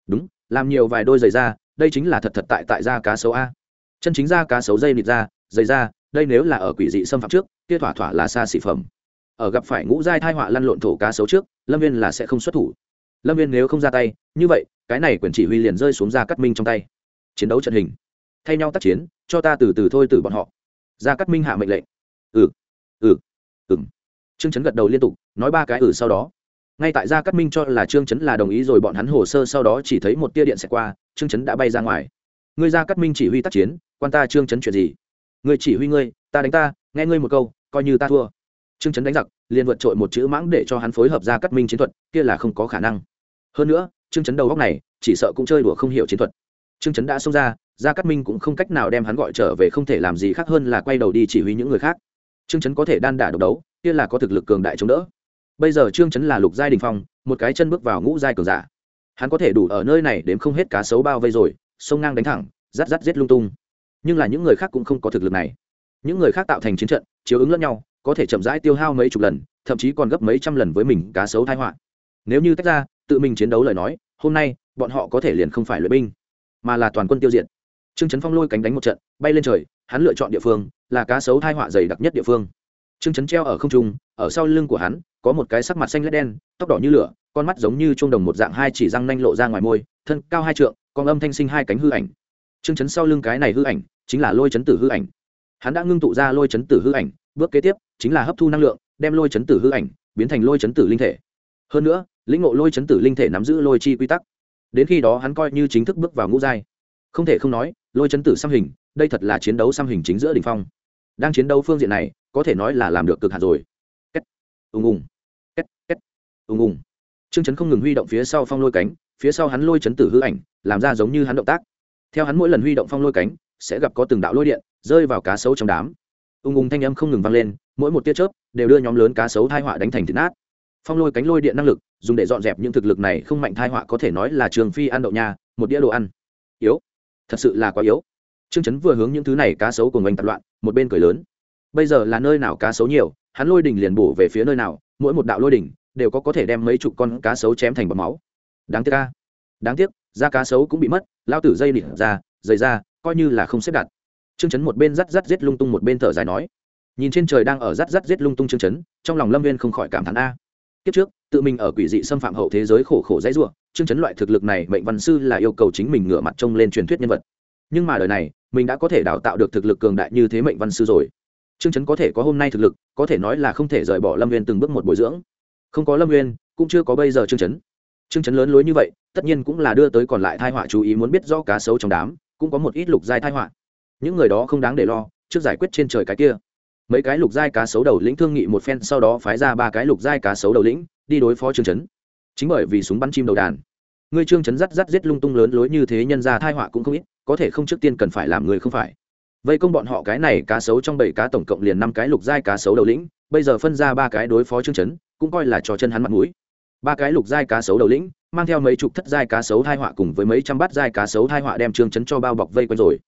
Đúng, làm nhiều vài đôi giày da, đây chính là thật thật tại tại da cá sấu a. Chân chính da cá sấu dây nịt da, giày da, đây nếu là ở quỷ dị xâm phạm trước, kia thỏa thỏa là xa xỉ phẩm. Ở gặp phải ngũ giai thai họa lăn lộn thổ cá sấu trước, Lâm Viên là sẽ không xuất thủ. Lâm Viên nếu không ra tay, như vậy, cái này quyền chỉ huy liền rơi xuống ra cắt minh trong tay. Chiến đấu trận hình, thay nhau tác chiến, cho ta từ từ thôi từ bọn họ. Gia cắt Minh hạ mệnh lệnh ừ ừ ừ trương chấn gật đầu liên tục nói ba cái ừ sau đó ngay tại gia cát minh cho là trương chấn là đồng ý rồi bọn hắn hồ sơ sau đó chỉ thấy một tia điện xẹt qua trương chấn đã bay ra ngoài ngươi gia cát minh chỉ huy tác chiến quan ta trương chấn chuyện gì ngươi chỉ huy ngươi, ta đánh ta, nghe ngươi một câu, coi như ta thua. Trương chấn đánh giặc, liền vượt trội một chữ mãng để cho hắn phối hợp gia cắt minh chiến thuật, kia là không có khả năng. Hơn nữa, trương chấn đầu góc này, chỉ sợ cũng chơi đùa không hiểu chiến thuật. Trương chấn đã xông ra gia cắt minh cũng không cách nào đem hắn gọi trở về, không thể làm gì khác hơn là quay đầu đi chỉ huy những người khác. Trương chấn có thể đan đả độc đấu, kia là có thực lực cường đại chống đỡ. Bây giờ trương chấn là lục giai đình phong, một cái chân bước vào ngũ giai cường giả. Hắn có thể đủ ở nơi này đếm không hết cá sấu bao vây rồi, sông ngang đánh thẳng rát rát giết lung tung nhưng là những người khác cũng không có thực lực này. Những người khác tạo thành chiến trận, chiếu ứng lẫn nhau, có thể chậm rãi tiêu hao mấy chục lần, thậm chí còn gấp mấy trăm lần với mình cá sấu thai họa. Nếu như tách ra, tự mình chiến đấu lời nói, hôm nay, bọn họ có thể liền không phải luyện binh, mà là toàn quân tiêu diệt. Trương trấn phong lôi cánh đánh một trận, bay lên trời, hắn lựa chọn địa phương, là cá sấu thai họa dày đặc nhất địa phương. Trương chấn treo ở không trung, ở sau lưng của hắn, có một cái sắc mặt xanh lét đen, tóc đỏ như lửa, con mắt giống như chuông đồng một dạng hai chỉ răng nanh lộ ra ngoài môi, thân cao hai trượng, con âm thanh sinh hai cánh hư ảnh. Trương chấn sau lưng cái này hư ảnh chính là lôi chấn tử hư ảnh. Hắn đã ngưng tụ ra lôi chấn tử hư ảnh, bước kế tiếp chính là hấp thu năng lượng, đem lôi chấn tử hư ảnh biến thành lôi chấn tử linh thể. Hơn nữa, lĩnh ngộ lôi chấn tử linh thể nắm giữ lôi chi quy tắc. Đến khi đó hắn coi như chính thức bước vào ngũ giai. Không thể không nói, lôi chấn tử xăm hình, đây thật là chiến đấu xăm hình chính giữa đ ỉ n h phong. Đang chiến đấu phương diện này, có thể nói là làm được cực hạt rồi. Két, ùng ùng. Két két, ùng ùng. Chương chấn không ngừng huy động phía sau phong lôi cánh, phía sau hắn lôi chấn tử hư ảnh, làm ra giống như hắn động tác. Theo hắn mỗi lần huy động phong lôi cánh sẽ gặp có từng đạo lôi điện rơi vào cá sấu trong đám. Ung ung thanh âm không ngừng vang lên, mỗi một tia chớp đều đưa nhóm lớn cá sấu thai họa đánh thành thịt nát. Phong lôi cánh lôi điện năng lực, dùng để dọn dẹp những thực lực này không mạnh thai họa có thể nói là trường phi ăn đậu nha một đĩa đồ ăn. Yếu. Thật sự là quá yếu. Trương chấn vừa hướng những thứ này cá sấu cùng oanh tạp loạn, một bên cười lớn. Bây giờ là nơi nào cá sấu nhiều, hắn lôi đỉnh liền bổ về phía nơi nào, mỗi một đạo lôi đỉnh đều có có thể đem mấy chục con cá sấu chém thành bọt máu. Đáng tiếc ca đáng tiếc, da cá sấu cũng bị mất lao tử dây nịt ra, dày ra coi như là không xếp đặt. Trương chấn một bên rắt rắt giết lung tung một bên thở dài nói, nhìn trên trời đang ở rắt rắt giết lung tung trương chấn, trong lòng lâm viên không khỏi cảm thán a. Kiếp trước, tự mình ở quỷ dị xâm phạm hậu thế giới khổ khổ dãy ruộng trương chấn loại thực lực này mệnh văn sư là yêu cầu chính mình ngửa mặt trông lên truyền thuyết nhân vật. Nhưng mà đời này, mình đã có thể đào tạo được thực lực cường đại như thế mệnh văn sư rồi. Trương chấn có thể có hôm nay thực lực, có thể nói là không thể rời bỏ lâm viên từng bước một bồi dưỡng. Không có lâm viên, cũng chưa có bây giờ trương chấn. Trương chấn lớn lối như vậy, tất nhiên cũng là đưa tới còn lại thai họa chú ý muốn biết do cá sấu trong đám cũng có một ít lục giai thai họa. Những người đó không đáng để lo, trước giải quyết trên trời cái kia. Mấy cái lục giai cá sấu đầu lĩnh thương nghị một phen, sau đó phái ra ba cái lục giai cá sấu đầu lĩnh, đi đối phó trương chấn. Chính bởi vì súng bắn chim đầu đàn. Ngươi trương chấn rắt rắt giết lung tung lớn lối như thế nhân ra thai họa cũng không ít, có thể không trước tiên cần phải làm người không phải. Vậy công bọn họ cái này cá sấu trong bảy cá tổng cộng liền năm cái lục giai cá sấu đầu lĩnh, bây giờ phân ra ba cái đối phó trương chấn, cũng coi là trò chân hắn mặt mũi ba cái lục giai cá sấu đầu lĩnh, mang theo mấy chục thất giai cá sấu thai họa cùng với mấy trăm bát giai cá sấu thai họa đem trương chấn cho bao bọc vây quanh rồi.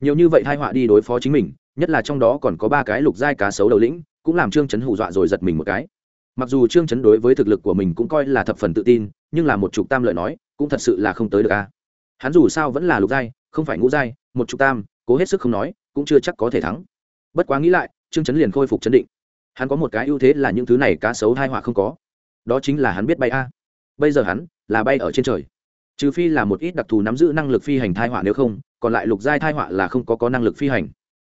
Nhiều như vậy thai họa đi đối phó chính mình, nhất là trong đó còn có ba cái lục giai cá sấu đầu lĩnh, cũng làm trương chấn hù dọa rồi giật mình một cái. Mặc dù trương chấn đối với thực lực của mình cũng coi là thập phần tự tin, nhưng là một chục tam lợi nói, cũng thật sự là không tới được a. Hắn dù sao vẫn là lục giai, không phải ngũ giai, một chục tam, cố hết sức không nói, cũng chưa chắc có thể thắng. Bất quá nghĩ lại, trương chấn liền khôi phục chấn định. Hắn có một cái ưu thế là những thứ này cá sấu hai họa không có đó chính là hắn biết bay a. Bây giờ hắn là bay ở trên trời. Trừ phi là một ít đặc thù nắm giữ năng lực phi hành thai họa nếu không, còn lại lục giai thai họa là không có có năng lực phi hành.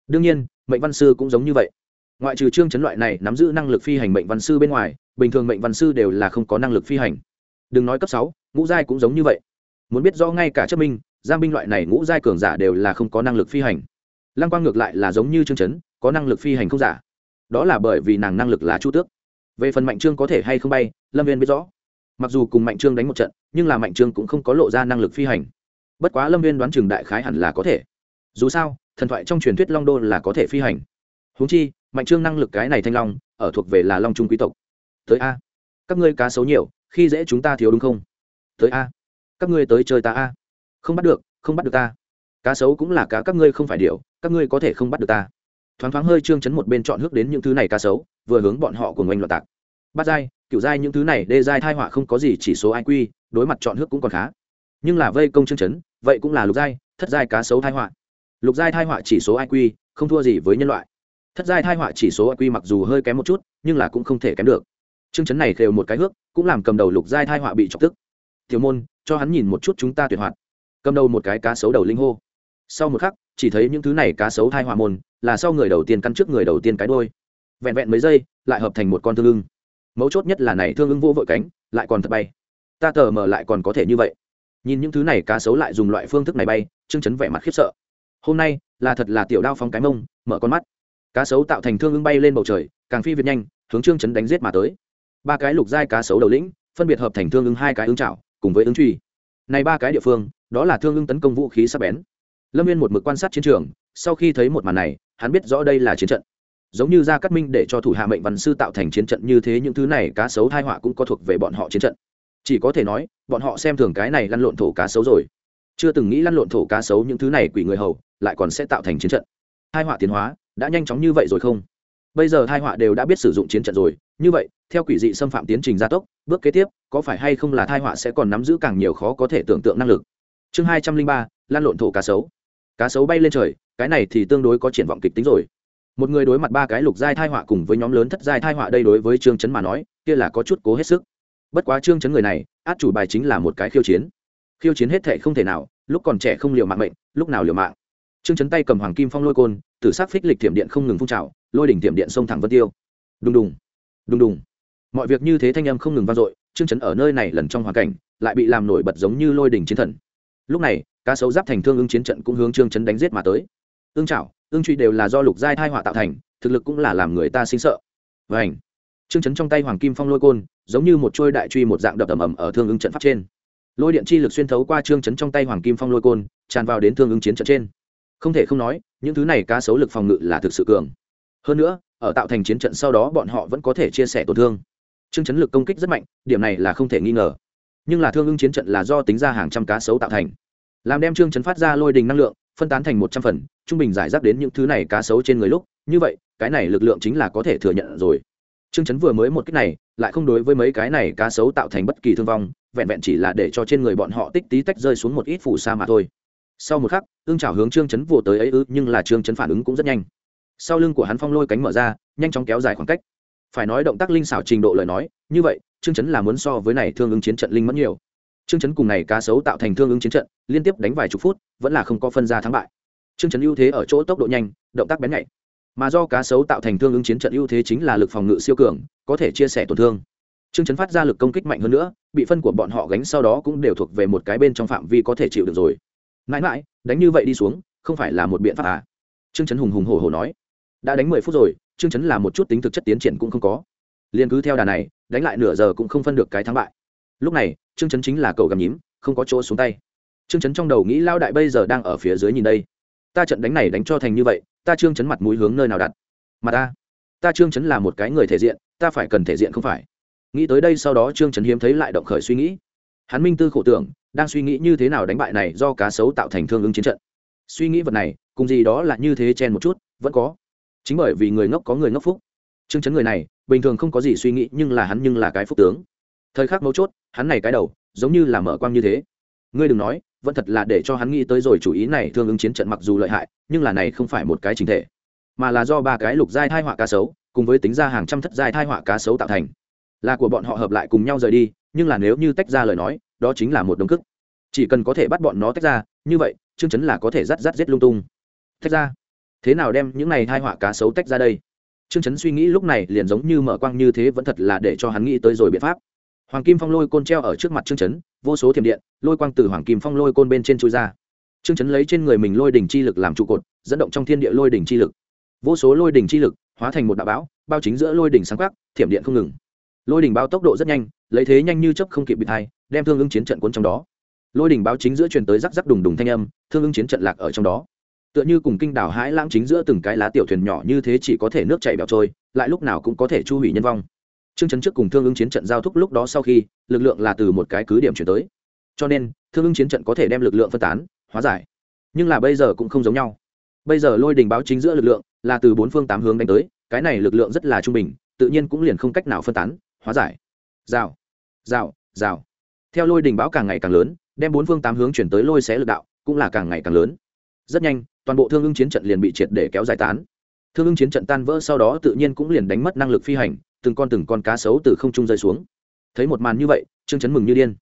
Đương nhiên, mệnh văn sư cũng giống như vậy. Ngoại trừ trương chấn loại này nắm giữ năng lực phi hành mệnh văn sư bên ngoài, bình thường mệnh văn sư đều là không có năng lực phi hành. Đừng nói cấp sáu, ngũ giai cũng giống như vậy. Muốn biết rõ ngay cả chấp minh, giang binh loại này ngũ giai cường giả đều là không có năng lực phi hành. Lăng quang ngược lại là giống như trương chấn, có năng lực phi hành không giả. Đó là bởi vì nàng năng lực là chu tước về phần mạnh trương có thể hay không bay, lâm viên biết rõ. Mặc dù cùng mạnh trương đánh một trận, nhưng là mạnh trương cũng không có lộ ra năng lực phi hành. Bất quá lâm viên đoán chừng đại khái hẳn là có thể. Dù sao, thần thoại trong truyền thuyết long đô là có thể phi hành. Húng chi, mạnh trương năng lực cái này thanh long, ở thuộc về là long trung quý tộc. Tới a. Các ngươi cá xấu nhiều, khi dễ chúng ta thiếu đúng không? Tới a. Các ngươi tới chơi ta a. Không bắt được, không bắt được ta. Cá sấu cũng là cá, các ngươi không phải điều, các ngươi có thể không bắt được ta. Thoáng thoáng hơi trương chấn một bên chọn hước đến những thứ này cá sấu, vừa hướng bọn họ cùng oanh loạn tạc bát giai cựu giai những thứ này, đê giai thai họa không có gì, chỉ số iq đối mặt chọn hước cũng còn khá. Nhưng là vây công trương chấn, vậy cũng là lục giai, thất giai cá sấu thai họa. Lục giai thai họa chỉ số iq không thua gì với nhân loại. Thất giai thai họa chỉ số iq mặc dù hơi kém một chút, nhưng là cũng không thể kém được. Trương chấn này khều một cái hước, cũng làm cầm đầu lục giai thai họa bị chọc tức. Tiểu môn, cho hắn nhìn một chút chúng ta tuyệt hoạt. Cầm đầu một cái cá sấu đầu linh hô. Sau một khắc, chỉ thấy những thứ này cá sấu thai họa môn, là sau người đầu tiên căn trước người đầu tiên cái đôi vẹn vẹn mấy giây, lại hợp thành một con thương lưng mấu chốt nhất là này thương ưng vô vội cánh, lại còn thật bay. Ta tờ mờ lại còn có thể như vậy. Nhìn những thứ này cá sấu lại dùng loại phương thức này bay chương chấn vẻ mặt khiếp sợ. Hôm nay, là thật là tiểu đao phóng cái mông, mở con mắt. Cá sấu tạo thành thương ưng bay lên bầu trời, càng phi việt nhanh, hướng trương chấn đánh giết mà tới. Ba cái lục giai cá sấu đầu lĩnh, phân biệt hợp thành thương ưng hai cái ưng chảo cùng với ứng truy. Này ba cái địa phương, đó là thương ưng tấn công vũ khí sắc bén. Lâm viên một mực quan sát chiến trường, sau khi thấy một màn này, hắn biết rõ đây là chiến trận giống như gia cát minh để cho thủ hạ mệnh văn sư tạo thành chiến trận như thế, những thứ này cá sấu thai họa cũng có thuộc về bọn họ chiến trận. Chỉ có thể nói, bọn họ xem thường cái này lăn lộn thổ cá sấu rồi. Chưa từng nghĩ lăn lộn thổ cá sấu những thứ này quỷ người hầu, lại còn sẽ tạo thành chiến trận. Hai họa tiến hóa, đã nhanh chóng như vậy rồi không? Bây giờ hai họa đều đã biết sử dụng chiến trận rồi. Như vậy, theo quỷ dị xâm phạm tiến trình gia tốc, bước kế tiếp, có phải hay không là thai họa sẽ còn nắm giữ càng nhiều khó có thể tưởng tượng năng lực? Chương hai trăm linh ba lan lộn thổ cá sấu. Cá sấu bay lên trời, cái này thì tương đối có triển vọng kịch tính rồi một người đối mặt ba cái lục giai thai họa cùng với nhóm lớn thất giai thai họa đây đối với trương chấn mà nói, kia là có chút cố hết sức. Bất quá trương chấn người này, át chủ bài chính là một cái khiêu chiến. Khiêu chiến hết thệ không thể nào, lúc còn trẻ không liều mạng mệnh, lúc nào liều mạng. Trương chấn tay cầm hoàng kim phong lôi côn, tử sắc phích lịch tiệm điện không ngừng phun trào, lôi đỉnh tiệm điện sông thẳng vân tiêu. Đùng đùng đùng đùng. Mọi việc như thế thanh âm không ngừng vang dội, trương chấn ở nơi này lần trong hoàn cảnh, lại bị làm nổi bật giống như lôi đỉnh chiến thần. Lúc này, cá sấu giáp thành thương ưng chiến trận cũng hướng trương chấn đánh giết mà tới. Ương chảo ương truy đều là do lục giai thai họa tạo thành, thực lực cũng là làm người ta sinh sợ. Và ảnh trương chấn trong tay hoàng kim phong lôi côn, giống như một trôi đại truy một dạng đập ầm ầm ở thương ứng trận pháp trên. Lôi điện chi lực xuyên thấu qua trương chấn trong tay hoàng kim phong lôi côn, tràn vào đến thương ứng chiến trận trên. Không thể không nói, những thứ này cá sấu lực phòng ngự là thực sự cường. Hơn nữa, ở tạo thành chiến trận sau đó bọn họ vẫn có thể chia sẻ tổn thương. Trương chấn lực công kích rất mạnh, điểm này là không thể nghi ngờ. Nhưng là thương ứng chiến trận là do tính ra hàng trăm cá sấu tạo thành. Làm đem trương chấn phát ra lôi đình năng lượng phân tán thành một trăm phần, trung bình giải rác đến những thứ này cá sấu trên người lúc. Như vậy, cái này lực lượng chính là có thể thừa nhận rồi. Trương chấn vừa mới một cách này, lại không đối với mấy cái này cá sấu tạo thành bất kỳ thương vong, vẹn vẹn chỉ là để cho trên người bọn họ tích tí tách rơi xuống một ít phủ sa mà thôi. Sau một khắc, ương trào hướng trương chấn vồ tới ấy ư, nhưng là trương chấn phản ứng cũng rất nhanh. Sau lưng của hắn phong lôi cánh mở ra, nhanh chóng kéo dài khoảng cách. Phải nói động tác linh xảo trình độ lời nói, như vậy, trương chấn là muốn so với này thương ứng chiến trận linh mất nhiều trương chấn cùng này cá sấu tạo thành thương ứng chiến trận liên tiếp đánh vài chục phút vẫn là không có phân ra thắng bại. Trương chấn ưu thế ở chỗ tốc độ nhanh động tác bén nhạy. Mà do cá sấu tạo thành thương ứng chiến trận ưu thế chính là lực phòng ngự siêu cường có thể chia sẻ tổn thương. Trương chấn phát ra lực công kích mạnh hơn nữa bị phân của bọn họ gánh sau đó cũng đều thuộc về một cái bên trong phạm vi có thể chịu được rồi. Ngại ngại, đánh như vậy đi xuống không phải là một biện pháp à? Trương chấn hùng hùng hổ hổ nói. Đã đánh mười phút rồi trương chấn là một chút tính thực chất tiến triển cũng không có. Liên cứ theo đà này đánh lại nửa giờ cũng không phân được cái thắng bại. Lúc này trương chấn chính là cầu gầm nhím, không có chỗ xuống tay. Trương chấn trong đầu nghĩ lao đại bây giờ đang ở phía dưới nhìn đây. Ta trận đánh này đánh cho thành như vậy, ta trương chấn mặt mũi hướng nơi nào đặt? Mà ta ta trương chấn là một cái người thể diện, ta phải cần thể diện không phải? Nghĩ tới đây sau đó trương chấn hiếm thấy lại động khởi suy nghĩ. Hắn minh tư khổ tưởng, đang suy nghĩ như thế nào đánh bại này do cá sấu tạo thành thương ứng chiến trận. Suy nghĩ vật này, cùng gì đó là như thế chen một chút, vẫn có. Chính bởi vì người ngốc có người ngốc phúc. Trương chấn người này, bình thường không có gì suy nghĩ, nhưng là hắn nhưng là cái phúc tướng thời khắc mấu chốt, hắn này cái đầu, giống như là mở quang như thế. Ngươi đừng nói, vẫn thật là để cho hắn nghĩ tới rồi chủ ý này, thương ứng chiến trận mặc dù lợi hại, nhưng là này không phải một cái chính thể, mà là do ba cái lục giai thai họa cá sấu, cùng với tính ra hàng trăm thất giai thai họa cá sấu tạo thành. Là của bọn họ hợp lại cùng nhau rời đi, nhưng là nếu như tách ra lời nói, đó chính là một đồng cức chỉ cần có thể bắt bọn nó tách ra, như vậy chương chấn là có thể rắt rắt giết lung tung. Tách ra? Thế nào đem những này hai họa cá sấu tách ra đây? Chương chấn suy nghĩ lúc này liền giống như mở quang như thế vẫn thật là để cho hắn nghĩ tới rồi biện pháp hoàng kim phong lôi côn treo ở trước mặt Trương chấn, vô số thiểm điện, lôi quang từ hoàng kim phong lôi côn bên trên chui ra. Trương chấn lấy trên người mình lôi đỉnh chi lực làm trụ cột, dẫn động trong thiên địa lôi đỉnh chi lực. Vô số lôi đỉnh chi lực hóa thành một đạo bão, bao chính giữa lôi đỉnh sáng quắc, thiểm điện không ngừng. Lôi đỉnh bao tốc độ rất nhanh, lấy thế nhanh như chấp không kịp bị thai đem thương ứng chiến trận cuốn trong đó. Lôi đỉnh báo chính giữa truyền tới rắc rắc đùng đùng thanh âm, thương ứng chiến trận lạc ở trong đó. Tựa như cùng kinh đảo hãi lãng chính giữa từng cái lá tiểu thuyền nhỏ như thế chỉ có thể nước chảy bẹo trôi, lại lúc nào cũng có thể chu hủy nhân vong trương chấn trước cùng thương ứng chiến trận giao thúc lúc đó sau khi, lực lượng là từ một cái cứ điểm chuyển tới. Cho nên, thương ứng chiến trận có thể đem lực lượng phân tán, hóa giải. Nhưng là bây giờ cũng không giống nhau. Bây giờ lôi đình báo chính giữa lực lượng là từ bốn phương tám hướng đánh tới, cái này lực lượng rất là trung bình, tự nhiên cũng liền không cách nào phân tán, hóa giải. Rào rào rào. Theo lôi đình báo càng ngày càng lớn, đem bốn phương tám hướng chuyển tới lôi xé lực đạo, cũng là càng ngày càng lớn. Rất nhanh, toàn bộ thương ưng chiến trận liền bị triệt để kéo dài tán. Thương ưng chiến trận tan vỡ sau đó tự nhiên cũng liền đánh mất năng lực phi hành từng con từng con cá sấu từ không trung rơi xuống. Thấy một màn như vậy, trương chấn mừng như điên.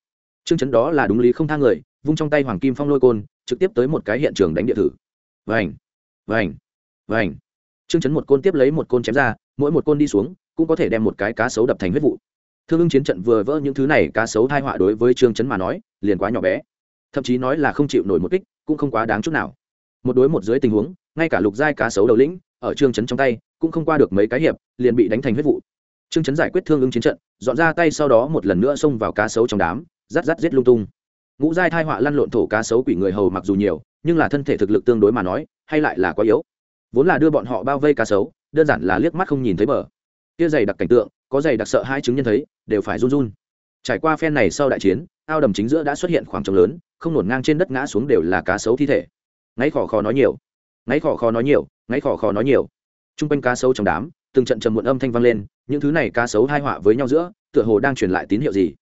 Trương chấn đó là đúng lý không thang người, vung trong tay hoàng kim phong lôi côn, trực tiếp tới một cái hiện trường đánh địa thử. Vành vành vành. Trương chấn một côn tiếp lấy một côn chém ra, mỗi một côn đi xuống, cũng có thể đem một cái cá sấu đập thành huyết vụ. Thương ưng chiến trận vừa vỡ những thứ này, cá sấu thai họa đối với trương chấn mà nói, liền quá nhỏ bé. Thậm chí nói là không chịu nổi một kích, cũng không quá đáng chút nào. Một đối một dưới tình huống, ngay cả lục giai cá sấu đầu lĩnh, ở trương chấn trong tay, cũng không qua được mấy cái hiệp, liền bị đánh thành huyết vụ trương chấn giải quyết thương ứng chiến trận, dọn ra tay sau đó một lần nữa xông vào cá sấu trong đám, rát rát giết lung tung. Ngũ giai thai họa lăn lộn thổ cá sấu quỷ người hầu mặc dù nhiều, nhưng là thân thể thực lực tương đối mà nói, hay lại là quá yếu. Vốn là đưa bọn họ bao vây cá sấu, đơn giản là liếc mắt không nhìn thấy bờ. Kia dày đặc cảnh tượng, có dày đặc sợ hai chứng nhân thấy, đều phải run run. Trải qua phen này sau đại chiến, ao đầm chính giữa đã xuất hiện khoảng trống lớn, không nổn ngang trên đất ngã xuống đều là cá sấu thi thể. Ngáy khò khò nói nhiều. Ngáy khò khò nói nhiều, ngáy khò khò nói nhiều. T r u n g quanh cá sấu trong đám, từng trận trầm muộn âm thanh vang lên những thứ này cá sấu hai họa với nhau giữa, tựa hồ đang truyền lại tín hiệu gì.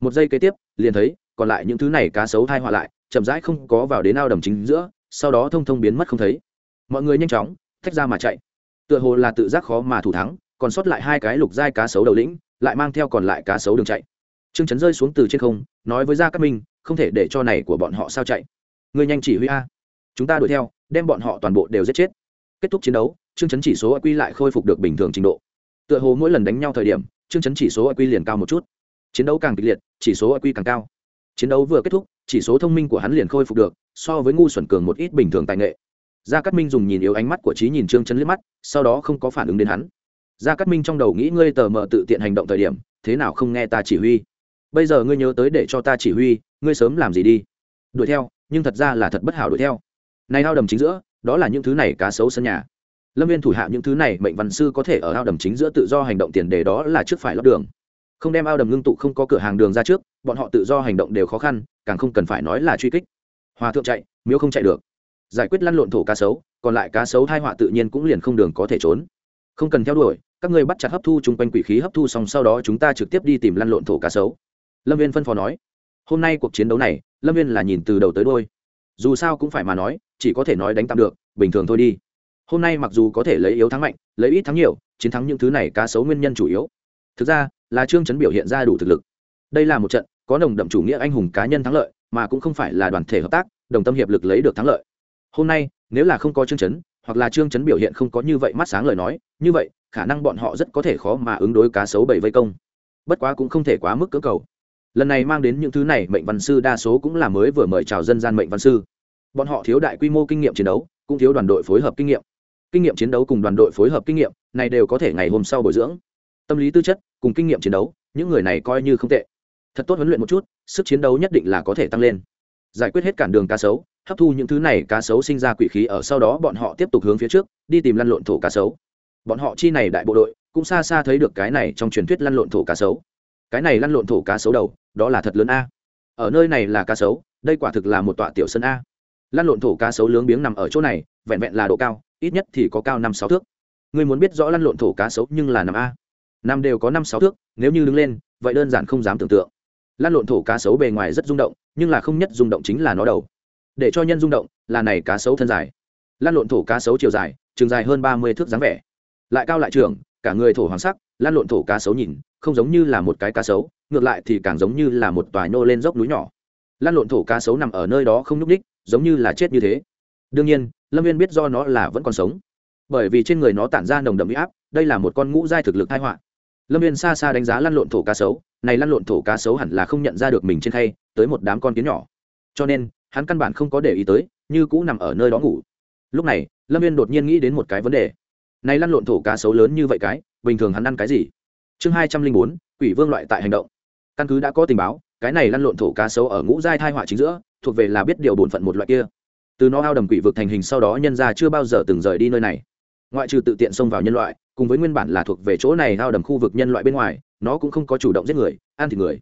Một giây kế tiếp, liền thấy, còn lại những thứ này cá sấu hai họa lại, chậm rãi không có vào đến ao đầm chính giữa, sau đó thông thông biến mất không thấy. Mọi người nhanh chóng thách ra mà chạy. Tựa hồ là tự giác khó mà thủ thắng, còn sót lại hai cái lục giai cá sấu đầu lĩnh, lại mang theo còn lại cá sấu đường chạy. Trương chấn rơi xuống từ trên không, nói với gia cát minh, không thể để cho này của bọn họ sao chạy. Người nhanh chỉ huy a. Chúng ta đuổi theo, đem bọn họ toàn bộ đều giết chết. Kết thúc chiến đấu, Trương chấn chỉ số quy lại khôi phục được bình thường trình độ tựa hồ mỗi lần đánh nhau thời điểm chương chấn chỉ số quy liền cao một chút. Chiến đấu càng kịch liệt, chỉ số quy càng cao. Chiến đấu vừa kết thúc, chỉ số thông minh của hắn liền khôi phục được, so với ngu xuẩn cường một ít bình thường tài nghệ. Gia cát minh dùng nhìn yếu ánh mắt của trí nhìn trương chấn liếc mắt, sau đó không có phản ứng đến hắn. Gia cát minh trong đầu nghĩ ngươi tờ mờ tự tiện hành động thời điểm, thế nào không nghe ta chỉ huy? Bây giờ ngươi nhớ tới để cho ta chỉ huy, ngươi sớm làm gì đi? Đuổi theo, nhưng thật ra là thật bất hảo đuổi theo. Này ao đầm chính giữa, đó là những thứ này cá sấu sân nhà lâm viên thủ hạ những thứ này mệnh văn sư có thể ở ao đầm chính giữa tự do hành động tiền đề đó là trước phải lót đường. Không đem ao đầm ngưng tụ, không có cửa hàng đường ra trước, bọn họ tự do hành động đều khó khăn, càng không cần phải nói là truy kích. Hòa thượng chạy, miếu không chạy được. Giải quyết lăn lộn thổ cá sấu, còn lại cá sấu thai họa tự nhiên cũng liền không đường có thể trốn. Không cần theo đuổi, các ngươi bắt chặt hấp thu chung quanh quỷ khí hấp thu xong, sau đó chúng ta trực tiếp đi tìm lăn lộn thổ cá sấu. Lâm viên phân phó nói, hôm nay cuộc chiến đấu này, lâm viên là nhìn từ đầu tới đôi dù sao cũng phải mà nói, chỉ có thể nói đánh tạm được, bình thường thôi đi hôm nay mặc dù có thể lấy yếu thắng mạnh, lấy ít thắng nhiều, chiến thắng những thứ này cá sấu nguyên nhân chủ yếu. Thực ra, là trương chấn biểu hiện ra đủ thực lực. Đây là một trận có nồng đậm chủ nghĩa anh hùng cá nhân thắng lợi, mà cũng không phải là đoàn thể hợp tác, đồng tâm hiệp lực lấy được thắng lợi. Hôm nay, nếu là không có trương chấn, hoặc là trương chấn biểu hiện không có như vậy mắt sáng lời nói, như vậy, khả năng bọn họ rất có thể khó mà ứng đối cá sấu bảy vây công. Bất quá cũng không thể quá mức cưỡng cầu. Lần này mang đến những thứ này, mệnh văn sư đa số cũng là mới vừa mời chào dân gian mệnh văn sư. Bọn họ thiếu đại quy mô kinh nghiệm chiến đấu, cũng thiếu đoàn đội phối hợp kinh nghiệm kinh nghiệm chiến đấu cùng đoàn đội phối hợp kinh nghiệm, này đều có thể ngày hôm sau bồi dưỡng. Tâm lý tư chất cùng kinh nghiệm chiến đấu, những người này coi như không tệ. Thật tốt huấn luyện một chút, sức chiến đấu nhất định là có thể tăng lên. Giải quyết hết cản đường cá sấu, hấp thu những thứ này cá sấu sinh ra quỷ khí ở sau đó bọn họ tiếp tục hướng phía trước, đi tìm lăn lộn thổ cá sấu. Bọn họ chi này đại bộ đội, cũng xa xa thấy được cái này trong truyền thuyết lăn lộn thổ cá sấu. Cái này lăn lộn thổ cá sấu đầu, đó là thật lớn a. Ở nơi này là cá sấu, đây quả thực là một tọa tiểu sân a lăn lộn thổ cá sấu lướng biếng nằm ở chỗ này, vẹn vẹn là độ cao, ít nhất thì có cao năm sáu thước. Ngươi muốn biết rõ lăn lộn thổ cá sấu nhưng là năm a? Năm đều có năm sáu thước, nếu như đứng lên, vậy đơn giản không dám tưởng tượng. Lăn lộn thổ cá sấu bề ngoài rất rung động, nhưng là không nhất rung động chính là nó đầu. Để cho nhân rung động, là này cá sấu thân dài. Lăn lộn thổ cá sấu chiều dài, chừng dài hơn ba mươi thước dáng vẻ. Lại cao lại trường cả người thổ hoàng sắc lăn lộn thổ cá sấu nhìn, không giống như là một cái cá sấu, ngược lại thì càng giống như là một tòa nhô lên dốc núi nhỏ. Lăn lộn thổ cá sấu nằm ở nơi đó không nhúc ních giống như là chết như thế. Đương nhiên, lâm viên biết do nó là vẫn còn sống. Bởi vì trên người nó tản ra nồng đậm huy áp, đây là một con ngũ giai thực lực thai họa. Lâm viên xa xa đánh giá lăn lộn thổ cá sấu, này lăn lộn thổ cá sấu hẳn là không nhận ra được mình trên khay, tới một đám con kiến nhỏ. Cho nên, hắn căn bản không có để ý tới, như cũ nằm ở nơi đó ngủ. Lúc này, lâm viên đột nhiên nghĩ đến một cái vấn đề. Này lăn lộn thổ cá sấu lớn như vậy cái, bình thường hắn ăn cái gì? Chương hai trăm linh bốn, quỷ vương loại tại hành động. Căn cứ đã có tình báo, cái này lăn lộn thổ cá sấu ở ngũ giai thai họa chính giữa thuộc về là biết điều bổn phận một loại kia. Từ nó ao đầm quỷ vực thành hình sau đó nhân ra chưa bao giờ từng rời đi nơi này. Ngoại trừ tự tiện xông vào nhân loại, cùng với nguyên bản là thuộc về chỗ này ao đầm khu vực nhân loại bên ngoài, nó cũng không có chủ động giết người, ăn thịt người.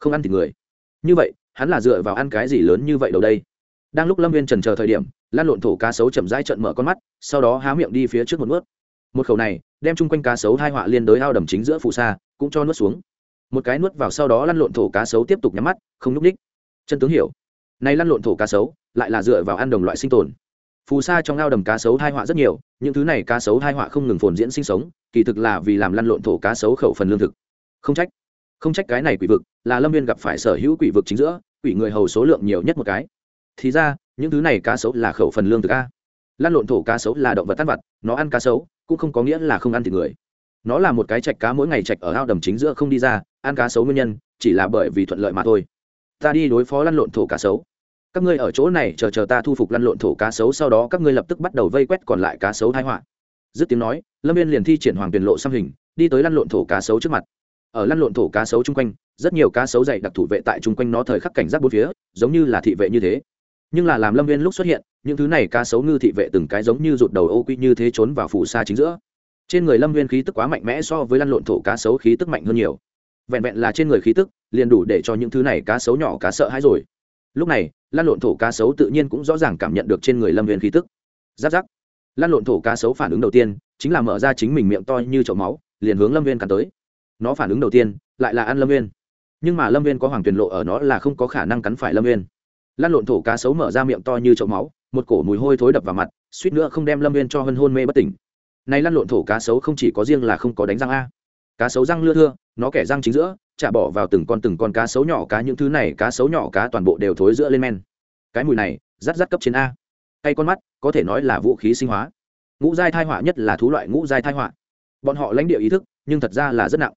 Không ăn thịt người. Như vậy, hắn là dựa vào ăn cái gì lớn như vậy đầu đây? Đang lúc lâm viên trần chờ thời điểm, lan lộn thổ cá sấu chậm rãi trận mở con mắt, sau đó há miệng đi phía trước một nuốt một khẩu này, đem chung quanh cá sấu hai họa liên đối ao đầm chính giữa phù sa, cũng cho nuốt xuống. Một cái nuốt vào sau đó lăn lộn thổ cá sấu tiếp tục nhắm mắt, không n ú c ních chân tướng hiểu này lăn lộn thổ cá sấu, lại là dựa vào ăn đồng loại sinh tồn. Phù sa trong ao đầm cá sấu hai họa rất nhiều, những thứ này cá sấu hai họa không ngừng phồn diễn sinh sống, kỳ thực là vì làm lăn lộn thổ cá sấu khẩu phần lương thực. Không trách không trách cái này quỷ vực, là lâm viên gặp phải sở hữu quỷ vực chính giữa, quỷ người hầu số lượng nhiều nhất một cái. Thì ra, những thứ này cá sấu là khẩu phần lương thực a. Lăn lộn thổ cá sấu là động vật tan vật nó ăn cá sấu, cũng không có nghĩa là không ăn thịt người. Nó là một cái chạch cá mỗi ngày chạch ở ao đầm chính giữa không đi ra, ăn cá sấu nguyên nhân, chỉ là bởi vì thuận lợi mà thôi ta đi đối phó lăn lộn thổ cá sấu. Các ngươi ở chỗ này chờ chờ ta thu phục lăn lộn thổ cá sấu, sau đó các ngươi lập tức bắt đầu vây quét còn lại cá sấu thái họa. Dứt tiếng nói, lâm viên liền thi triển hoàng tiền lộ xăm hình, đi tới lăn lộn thổ cá sấu trước mặt. Ở lăn lộn thổ cá sấu chung quanh, rất nhiều cá sấu dày đặc thủ vệ tại chung quanh nó thời khắc cảnh giác bốn phía, giống như là thị vệ như thế. Nhưng là làm lâm viên lúc xuất hiện, những thứ này cá sấu ngư thị vệ từng cái giống như rụt đầu ô quy như thế trốn vào phù xa chính giữa. Trên người lâm viên khí tức quá mạnh mẽ so với lăn lộn thổ cá sấu khí tức mạnh hơn nhiều vẹn vẹn là trên người khí tức, liền đủ để cho những thứ này cá sấu nhỏ cá sợ hãi rồi. Lúc này lăn lộn thổ cá sấu tự nhiên cũng rõ ràng cảm nhận được trên người lâm viên khí tức. Giáp giáp. Lăn lộn thổ cá sấu phản ứng đầu tiên, chính là mở ra chính mình miệng to như chậu máu, liền hướng lâm viên cắn tới. Nó phản ứng đầu tiên, lại là ăn lâm viên nhưng mà lâm viên có hoàng tuyền lộ ở nó là không có khả năng cắn phải lâm viên lăn lộn thổ cá sấu mở ra miệng to như chậu máu, một cổ mùi hôi thối đập vào mặt, suýt nữa không đem lâm viên cho hân hôn mê bất tỉnh. Nay lăn lộn thổ cá sấu không chỉ có riêng là không có đánh răng a cá sấu răng lưa thưa, nó kẻ răng chính giữa, chả bỏ vào từng con từng con cá sấu nhỏ cá, những thứ này cá sấu nhỏ cá toàn bộ đều thối giữa lên men. Cái mùi này rát rát cấp trên a. Hay con mắt, có thể nói là vũ khí sinh hóa. Ngũ giai thai họa nhất là thú loại ngũ giai thai họa. Bọn họ lãnh địa ý thức, nhưng thật ra là rất nặng.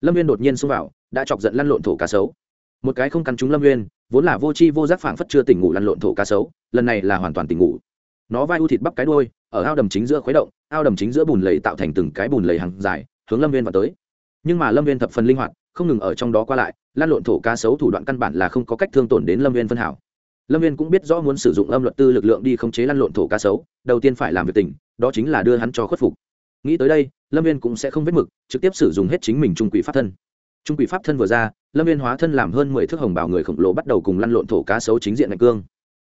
Lâm viên đột nhiên xông vào, đã chọc giận lăn lộn thổ cá sấu. Một cái không cắn trúng lâm viên vốn là vô c h i vô giác phảng phất chưa tỉnh ngủ lăn lộn thổ cá sấu, lần này là hoàn toàn tỉnh ngủ. Nó vai u thịt bắp cái đôi ở ao đầm chính giữa khuấy động, ao đầm chính giữa bùn lầy tạo thành từng cái bùn lầy hàng dài, hướng lâm viên vào tới nhưng mà lâm viên thập phần linh hoạt, không ngừng ở trong đó qua lại, lan lộn thổ cá sấu thủ đoạn căn bản là không có cách thương tổn đến lâm viên phân hảo. Lâm viên cũng biết rõ muốn sử dụng âm luật tư lực lượng đi khống chế lăn lộn thổ cá sấu, đầu tiên phải làm việc tình, đó chính là đưa hắn cho khuất phục. Nghĩ tới đây, lâm viên cũng sẽ không vết mực, trực tiếp sử dụng hết chính mình trung quỷ pháp thân. Trung quỷ pháp thân vừa ra, lâm viên hóa thân làm hơn mười thước hồng bảo người khổng lồ bắt đầu cùng lăn lộn thổ cá sấu chính diện ngạch cương.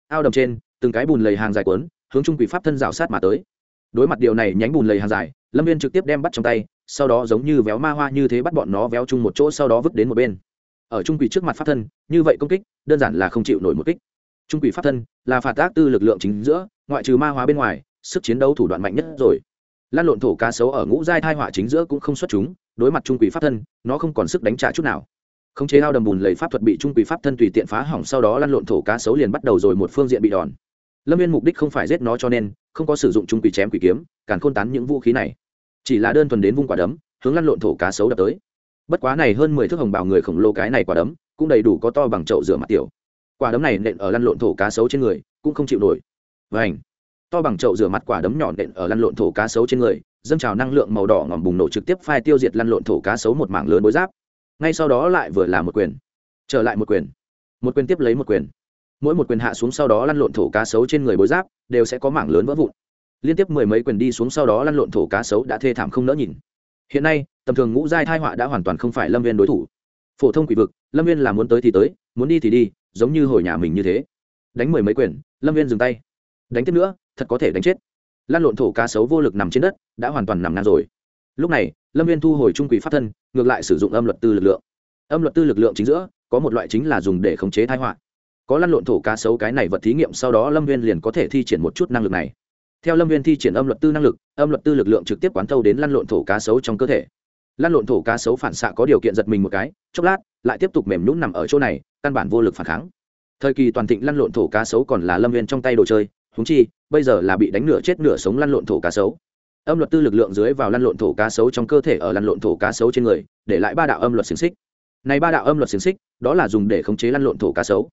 Ao đầm trên, từng cái bùn lầy hàng dài quấn hướng trung quỷ pháp thân rào sát mà tới. Đối mặt điều này nhánh bùn lầy hàng dài, lâm viên trực tiếp đem bắt trong tay sau đó giống như véo ma hoa như thế bắt bọn nó véo chung một chỗ sau đó vứt đến một bên. Ở trung quỷ trước mặt pháp thân, như vậy công kích, đơn giản là không chịu nổi một kích. Trung quỷ pháp thân là phạt tác tư lực lượng chính giữa, ngoại trừ ma hóa bên ngoài, sức chiến đấu thủ đoạn mạnh nhất rồi. Lan lộn thổ cá sấu ở ngũ giai thai họa chính giữa cũng không xuất chúng, đối mặt trung quỷ pháp thân, nó không còn sức đánh trả chút nào. Khống chế ao đầm bùn lầy pháp thuật bị trung quỷ pháp thân tùy tiện phá hỏng sau đó lăn lộn thổ cá sấu liền bắt đầu rồi một phương diện bị đòn. Lâm viên mục đích không phải giết nó cho nên, không có sử dụng trung quỷ chém quỷ kiếm, càn khôn tán những vũ khí này chỉ là đơn thuần đến vung quả đấm, hướng lăn lộn thổ cá sấu đập tới. Bất quá này hơn mười thước hồng bào người khổng lồ cái này quả đấm, cũng đầy đủ có to bằng chậu rửa mặt tiểu. Quả đấm này nện ở lăn lộn thổ cá sấu trên người, cũng không chịu nổi. Vảnh to bằng chậu rửa mặt quả đấm nhỏ nện ở lăn lộn thổ cá sấu trên người, dâng trào năng lượng màu đỏ ngòm bùng nổ trực tiếp phai tiêu diệt lăn lộn thổ cá sấu một mảng lớn bối giáp. Ngay sau đó lại vừa là một quyền. Trở lại một quyền. Một quyền tiếp lấy một quyền. Mỗi một quyền hạ xuống sau đó lăn lộn thổ cá sấu trên người bối giáp, đều sẽ có mảng lớn vỡ vụn liên tiếp mười mấy quyền đi xuống sau đó lăn lộn thổ cá sấu đã thê thảm không nỡ nhìn. Hiện nay, tầm thường ngũ giai thai họa đã hoàn toàn không phải lâm viên đối thủ. Phổ thông quỷ vực, lâm viên là muốn tới thì tới, muốn đi thì đi, giống như hồi nhà mình như thế. Đánh mười mấy quyền, lâm viên dừng tay. Đánh tiếp nữa, thật có thể đánh chết. Lan lộn thổ cá sấu vô lực nằm trên đất, đã hoàn toàn nằm ngang rồi. Lúc này, lâm viên thu hồi trung quỷ pháp thân, ngược lại sử dụng âm luật tư lực lượng. Âm luật tư lực lượng chính giữa, có một loại chính là dùng để khống chế thai họa. Có lăn lộn thổ cá sấu cái này vật thí nghiệm, sau đó lâm viên liền có thể thi triển một chút năng lực này theo lâm viên thi triển âm luật tư năng lực, âm luật tư lực lượng trực tiếp quán thâu đến lăn lộn thổ cá sấu trong cơ thể. Lăn lộn thổ cá sấu phản xạ có điều kiện giật mình một cái, chốc lát, lại tiếp tục mềm nhún nằm ở chỗ này, căn bản vô lực phản kháng. Thời kỳ toàn thịnh lăn lộn thổ cá sấu còn là lâm viên trong tay đồ chơi húng chi, bây giờ là bị đánh nửa chết nửa sống lăn lộn thổ cá sấu. Âm luật tư lực lượng dưới vào lăn lộn thổ cá sấu trong cơ thể ở lăn lộn thổ cá sấu trên người, để lại ba đạo âm luật xiềng xích. Này ba đạo âm luật xiềng xích, đó là dùng để khống chế lăn lộn thổ cá sấu.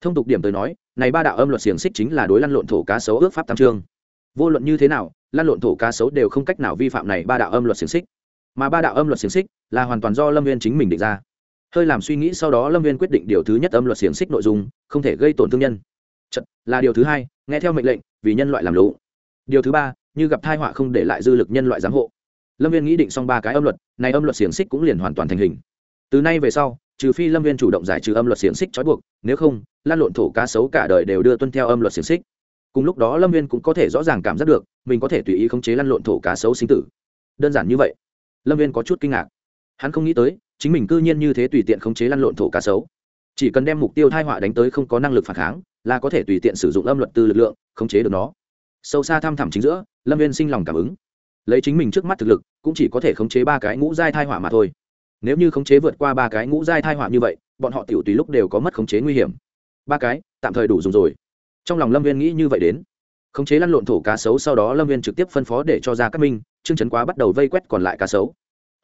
Thông tục điểm tới nói, này ba đạo âm luật xiềng xích chính là đối lăn lộn thổ cá sấu ước pháp tam trương vô luận như thế nào lan lộn thổ cá sấu đều không cách nào vi phạm này ba đạo âm luật xiềng xích. Mà ba đạo âm luật xiềng xích là hoàn toàn do lâm viên chính mình định ra. Hơi làm suy nghĩ sau đó lâm viên quyết định điều thứ nhất âm luật xiềng xích nội dung không thể gây tổn thương nhân. Chật, là điều thứ hai nghe theo mệnh lệnh vì nhân loại làm lũ điều thứ ba như gặp thai họa không để lại dư lực nhân loại giám hộ. Lâm viên nghĩ định xong ba cái âm luật này âm luật xiềng xích cũng liền hoàn toàn thành hình. Từ nay về sau trừ phi lâm viên chủ động giải trừ âm luật xiềng xích trói buộc nếu không lan lộn thổ cá sấu cả đời đều đưa tuân theo âm luật xiềng xích cùng lúc đó lâm viên cũng có thể rõ ràng cảm giác được, mình có thể tùy ý khống chế lăn lộn thổ cá sấu sinh tử. Đơn giản như vậy, lâm viên có chút kinh ngạc. Hắn không nghĩ tới, chính mình cư nhiên như thế tùy tiện khống chế lăn lộn thổ cá sấu. Chỉ cần đem mục tiêu thai họa đánh tới không có năng lực phản kháng, là có thể tùy tiện sử dụng âm luật tư lực lượng, khống chế được nó. Sâu xa thăm thẳm chính giữa, lâm viên sinh lòng cảm ứng. Lấy chính mình trước mắt thực lực, cũng chỉ có thể khống chế ba cái ngũ giai thai họa mà thôi. Nếu như khống chế vượt qua ba cái ngũ giai thai họa như vậy, bọn họ tiểu tùy lúc đều có mất khống chế nguy hiểm. Ba cái, tạm thời đủ dùng rồi trong lòng lâm viên nghĩ như vậy đến. Khống chế lăn lộn thổ cá sấu sau đó lâm viên trực tiếp phân phó để cho ra các minh, trương trấn quá bắt đầu vây quét còn lại cá sấu.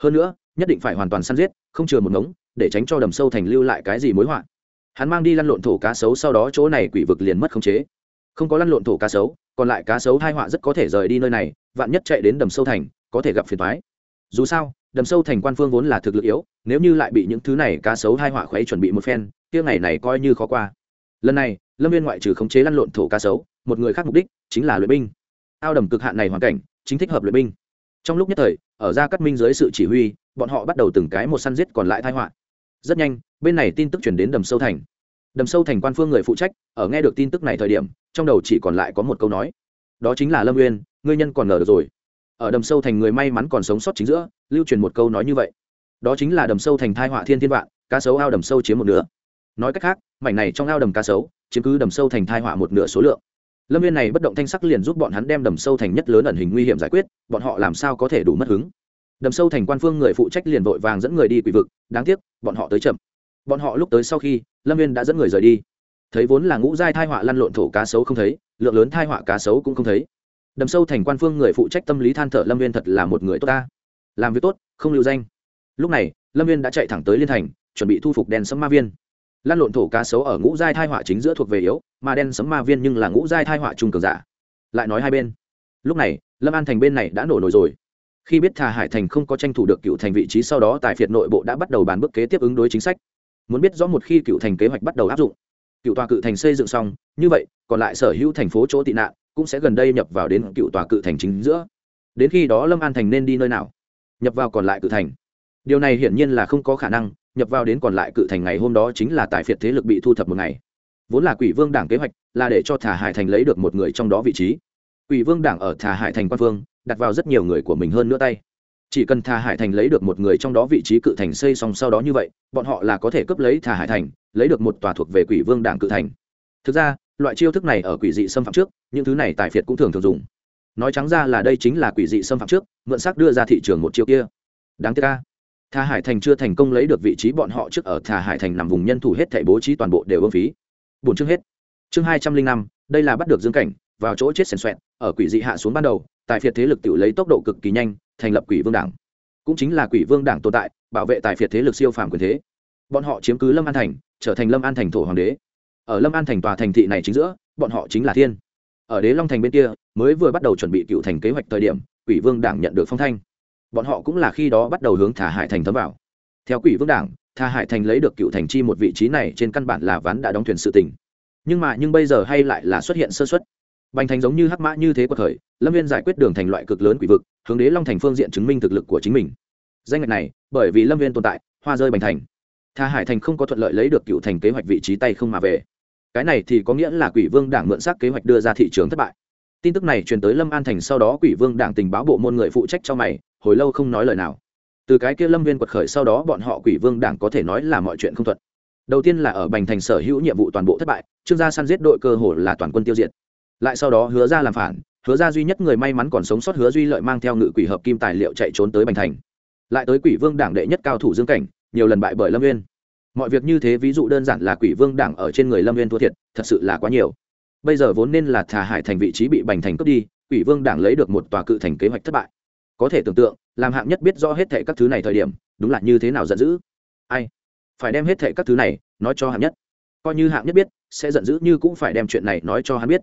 Hơn nữa, nhất định phải hoàn toàn săn giết, không chừa một ngống, để tránh cho đầm sâu thành lưu lại cái gì mối họa. Hắn mang đi lăn lộn thổ cá sấu sau đó chỗ này quỷ vực liền mất khống chế. Không có lăn lộn thổ cá sấu, còn lại cá sấu hai họa rất có thể rời đi nơi này, vạn nhất chạy đến đầm sâu thành, có thể gặp phiền thoái dù sao, đầm sâu thành quan phương vốn là thực lực yếu, nếu như lại bị những thứ này cá sấu hai họa khuấy chuẩn bị một phen, kia ngày này coi như khó qua. Lần này lâm viên ngoại trừ khống chế lăn lộn thổ cá sấu, một người khác mục đích chính là luyện binh. Ao đầm cực hạn này hoàn cảnh, chính thích hợp luyện binh. Trong lúc nhất thời, ở ra cắt minh dưới sự chỉ huy, bọn họ bắt đầu từng cái một săn giết còn lại thai họa. Rất nhanh, bên này tin tức chuyển đến đầm sâu thành. Đầm sâu thành quan phương người phụ trách, ở nghe được tin tức này thời điểm, trong đầu chỉ còn lại có một câu nói. Đó chính là lâm nguyên ngươi nhân còn ngờ được rồi. Ở đầm sâu thành người may mắn còn sống sót chính giữa, lưu truyền một câu nói như vậy. Đó chính là đầm sâu thành thai họa thiên thiên vạn, cá sấu ao đầm sâu chiếm một nửa. Nói cách khác, mảnh này trong ao đầm cá sấu chiếm cứ đầm sâu thành thai họa một nửa số lượng. Lâm viên này bất động thanh sắc liền giúp bọn hắn đem đầm sâu thành nhất lớn ẩn hình nguy hiểm giải quyết, bọn họ làm sao có thể đủ mất hứng? Đầm sâu thành quan phương người phụ trách liền vội vàng dẫn người đi quỷ vực, đáng tiếc, bọn họ tới chậm. Bọn họ lúc tới sau khi, lâm viên đã dẫn người rời đi. Thấy vốn là ngũ giai thai họa lăn lộn thổ cá sấu không thấy, lượng lớn thai họa cá sấu cũng không thấy. Đầm sâu thành quan phương người phụ trách tâm lý than thở lâm viên thật là một người tốt ta. Làm việc tốt, không lưu danh. Lúc này, lâm viên đã chạy thẳng tới liên thành, chuẩn bị thu phục đèn sấm ma viên lan lộn thổ cá sấu ở ngũ giai thai họa chính giữa thuộc về yếu, mà đen sấm ma viên nhưng là ngũ giai thai họa trung cường giả. Lại nói hai bên. Lúc này, lâm an thành bên này đã nổ nổi rồi. Khi biết thà hải thành không có tranh thủ được cựu thành vị trí sau đó tại phiệt nội bộ đã bắt đầu bàn bước kế tiếp ứng đối chính sách. Muốn biết rõ một khi cựu thành kế hoạch bắt đầu áp dụng, cựu tòa cự thành xây dựng xong, như vậy, còn lại sở hữu thành phố chỗ tị nạn cũng sẽ gần đây nhập vào đến cựu tòa cự thành chính giữa. Đến khi đó lâm an thành nên đi nơi nào? Nhập vào còn lại cự thành. Điều này hiển nhiên là không có khả năng nhập vào đến còn lại cự thành ngày hôm đó chính là tại phiệt thế lực bị thu thập một ngày. Vốn là quỷ vương đảng kế hoạch là để cho thả hải thành lấy được một người trong đó vị trí. Quỷ vương đảng ở thả hải thành quan vương, đặt vào rất nhiều người của mình hơn nữa tay. Chỉ cần thả hải thành lấy được một người trong đó vị trí cự thành xây xong sau đó như vậy, bọn họ là có thể cướp lấy thả hải thành, lấy được một tòa thuộc về quỷ vương đảng cự thành. Thực ra, loại chiêu thức này ở quỷ dị xâm phạm trước, những thứ này tài phiệt cũng thường thường dùng. Nói trắng ra là đây chính là quỷ dị xâm phạm trước, mượn xác đưa ra thị trường một chiêu kia. Đáng tiếc ca thà hải thành chưa thành công lấy được vị trí bọn họ trước ở thà hải thành nằm vùng nhân thủ hết thảy bố trí toàn bộ đều ưng phí. Bốn chương hết. Chương hai trăm linh năm, đây là bắt được dương cảnh, vào chỗ chết xèn xoẹn ở quỷ dị hạ xuống ban đầu, tài phiệt thế lực tự lấy tốc độ cực kỳ nhanh, thành lập quỷ vương đảng. Cũng chính là quỷ vương đảng tồn tại, bảo vệ tài phiệt thế lực siêu phàm quyền thế. Bọn họ chiếm cứ lâm an thành, trở thành lâm an thành thổ hoàng đế. Ở lâm an thành tòa thành thị này chính giữa, bọn họ chính là thiên. Ở đế long thành bên kia, mới vừa bắt đầu chuẩn bị cựu thành kế hoạch thời điểm, quỷ vương đảng nhận được phong thanh bọn họ cũng là khi đó bắt đầu hướng thả hải thành thấm vào. Theo quỷ vương đảng, thả hải thành lấy được cựu thành chi một vị trí này trên căn bản là ván đã đóng thuyền sự tình. Nhưng mà, nhưng bây giờ hay lại là xuất hiện sơ xuất bành thành giống như hắc mã như thế của thời lâm viên giải quyết đường thành loại cực lớn quỷ vực, hướng đế long thành phương diện chứng minh thực lực của chính mình. Danh ngạch này, bởi vì lâm viên tồn tại, hoa rơi bành thành. Tha hải thành không có thuận lợi lấy được cựu thành kế hoạch vị trí tay không mà về. Cái này thì có nghĩa là quỷ vương đảng mượn xác kế hoạch đưa ra thị trường thất bại. Tin tức này truyền tới lâm an thành sau đó quỷ vương đảng tình báo bộ môn người phụ trách cho mày hồi lâu không nói lời nào. Từ cái kia lâm viên quật khởi sau đó bọn họ quỷ vương đảng có thể nói là mọi chuyện không thuận. Đầu tiên là ở bành thành sở hữu nhiệm vụ toàn bộ thất bại, trương gia săn giết đội cơ hồ là toàn quân tiêu diệt. Lại sau đó hứa ra làm phản, hứa ra duy nhất người may mắn còn sống sót hứa duy lợi mang theo ngự quỷ hợp kim tài liệu chạy trốn tới bành thành. Lại tới quỷ vương đảng đệ nhất cao thủ dương cảnh, nhiều lần bại bởi lâm viên. Mọi việc như thế ví dụ đơn giản là quỷ vương đảng ở trên người lâm viên thua thiệt, thật sự là quá nhiều. Bây giờ vốn nên là thà hải thành vị trí bị bành thành cướp đi, quỷ vương đảng lấy được một tòa cự thành kế hoạch thất bại có thể tưởng tượng, làm hạng nhất biết rõ hết thệ các thứ này thời điểm, đúng là như thế nào giận dữ. Ai? Phải đem hết thệ các thứ này nói cho hạng nhất. Coi như hạng nhất biết, sẽ giận dữ như cũng phải đem chuyện này nói cho hắn biết.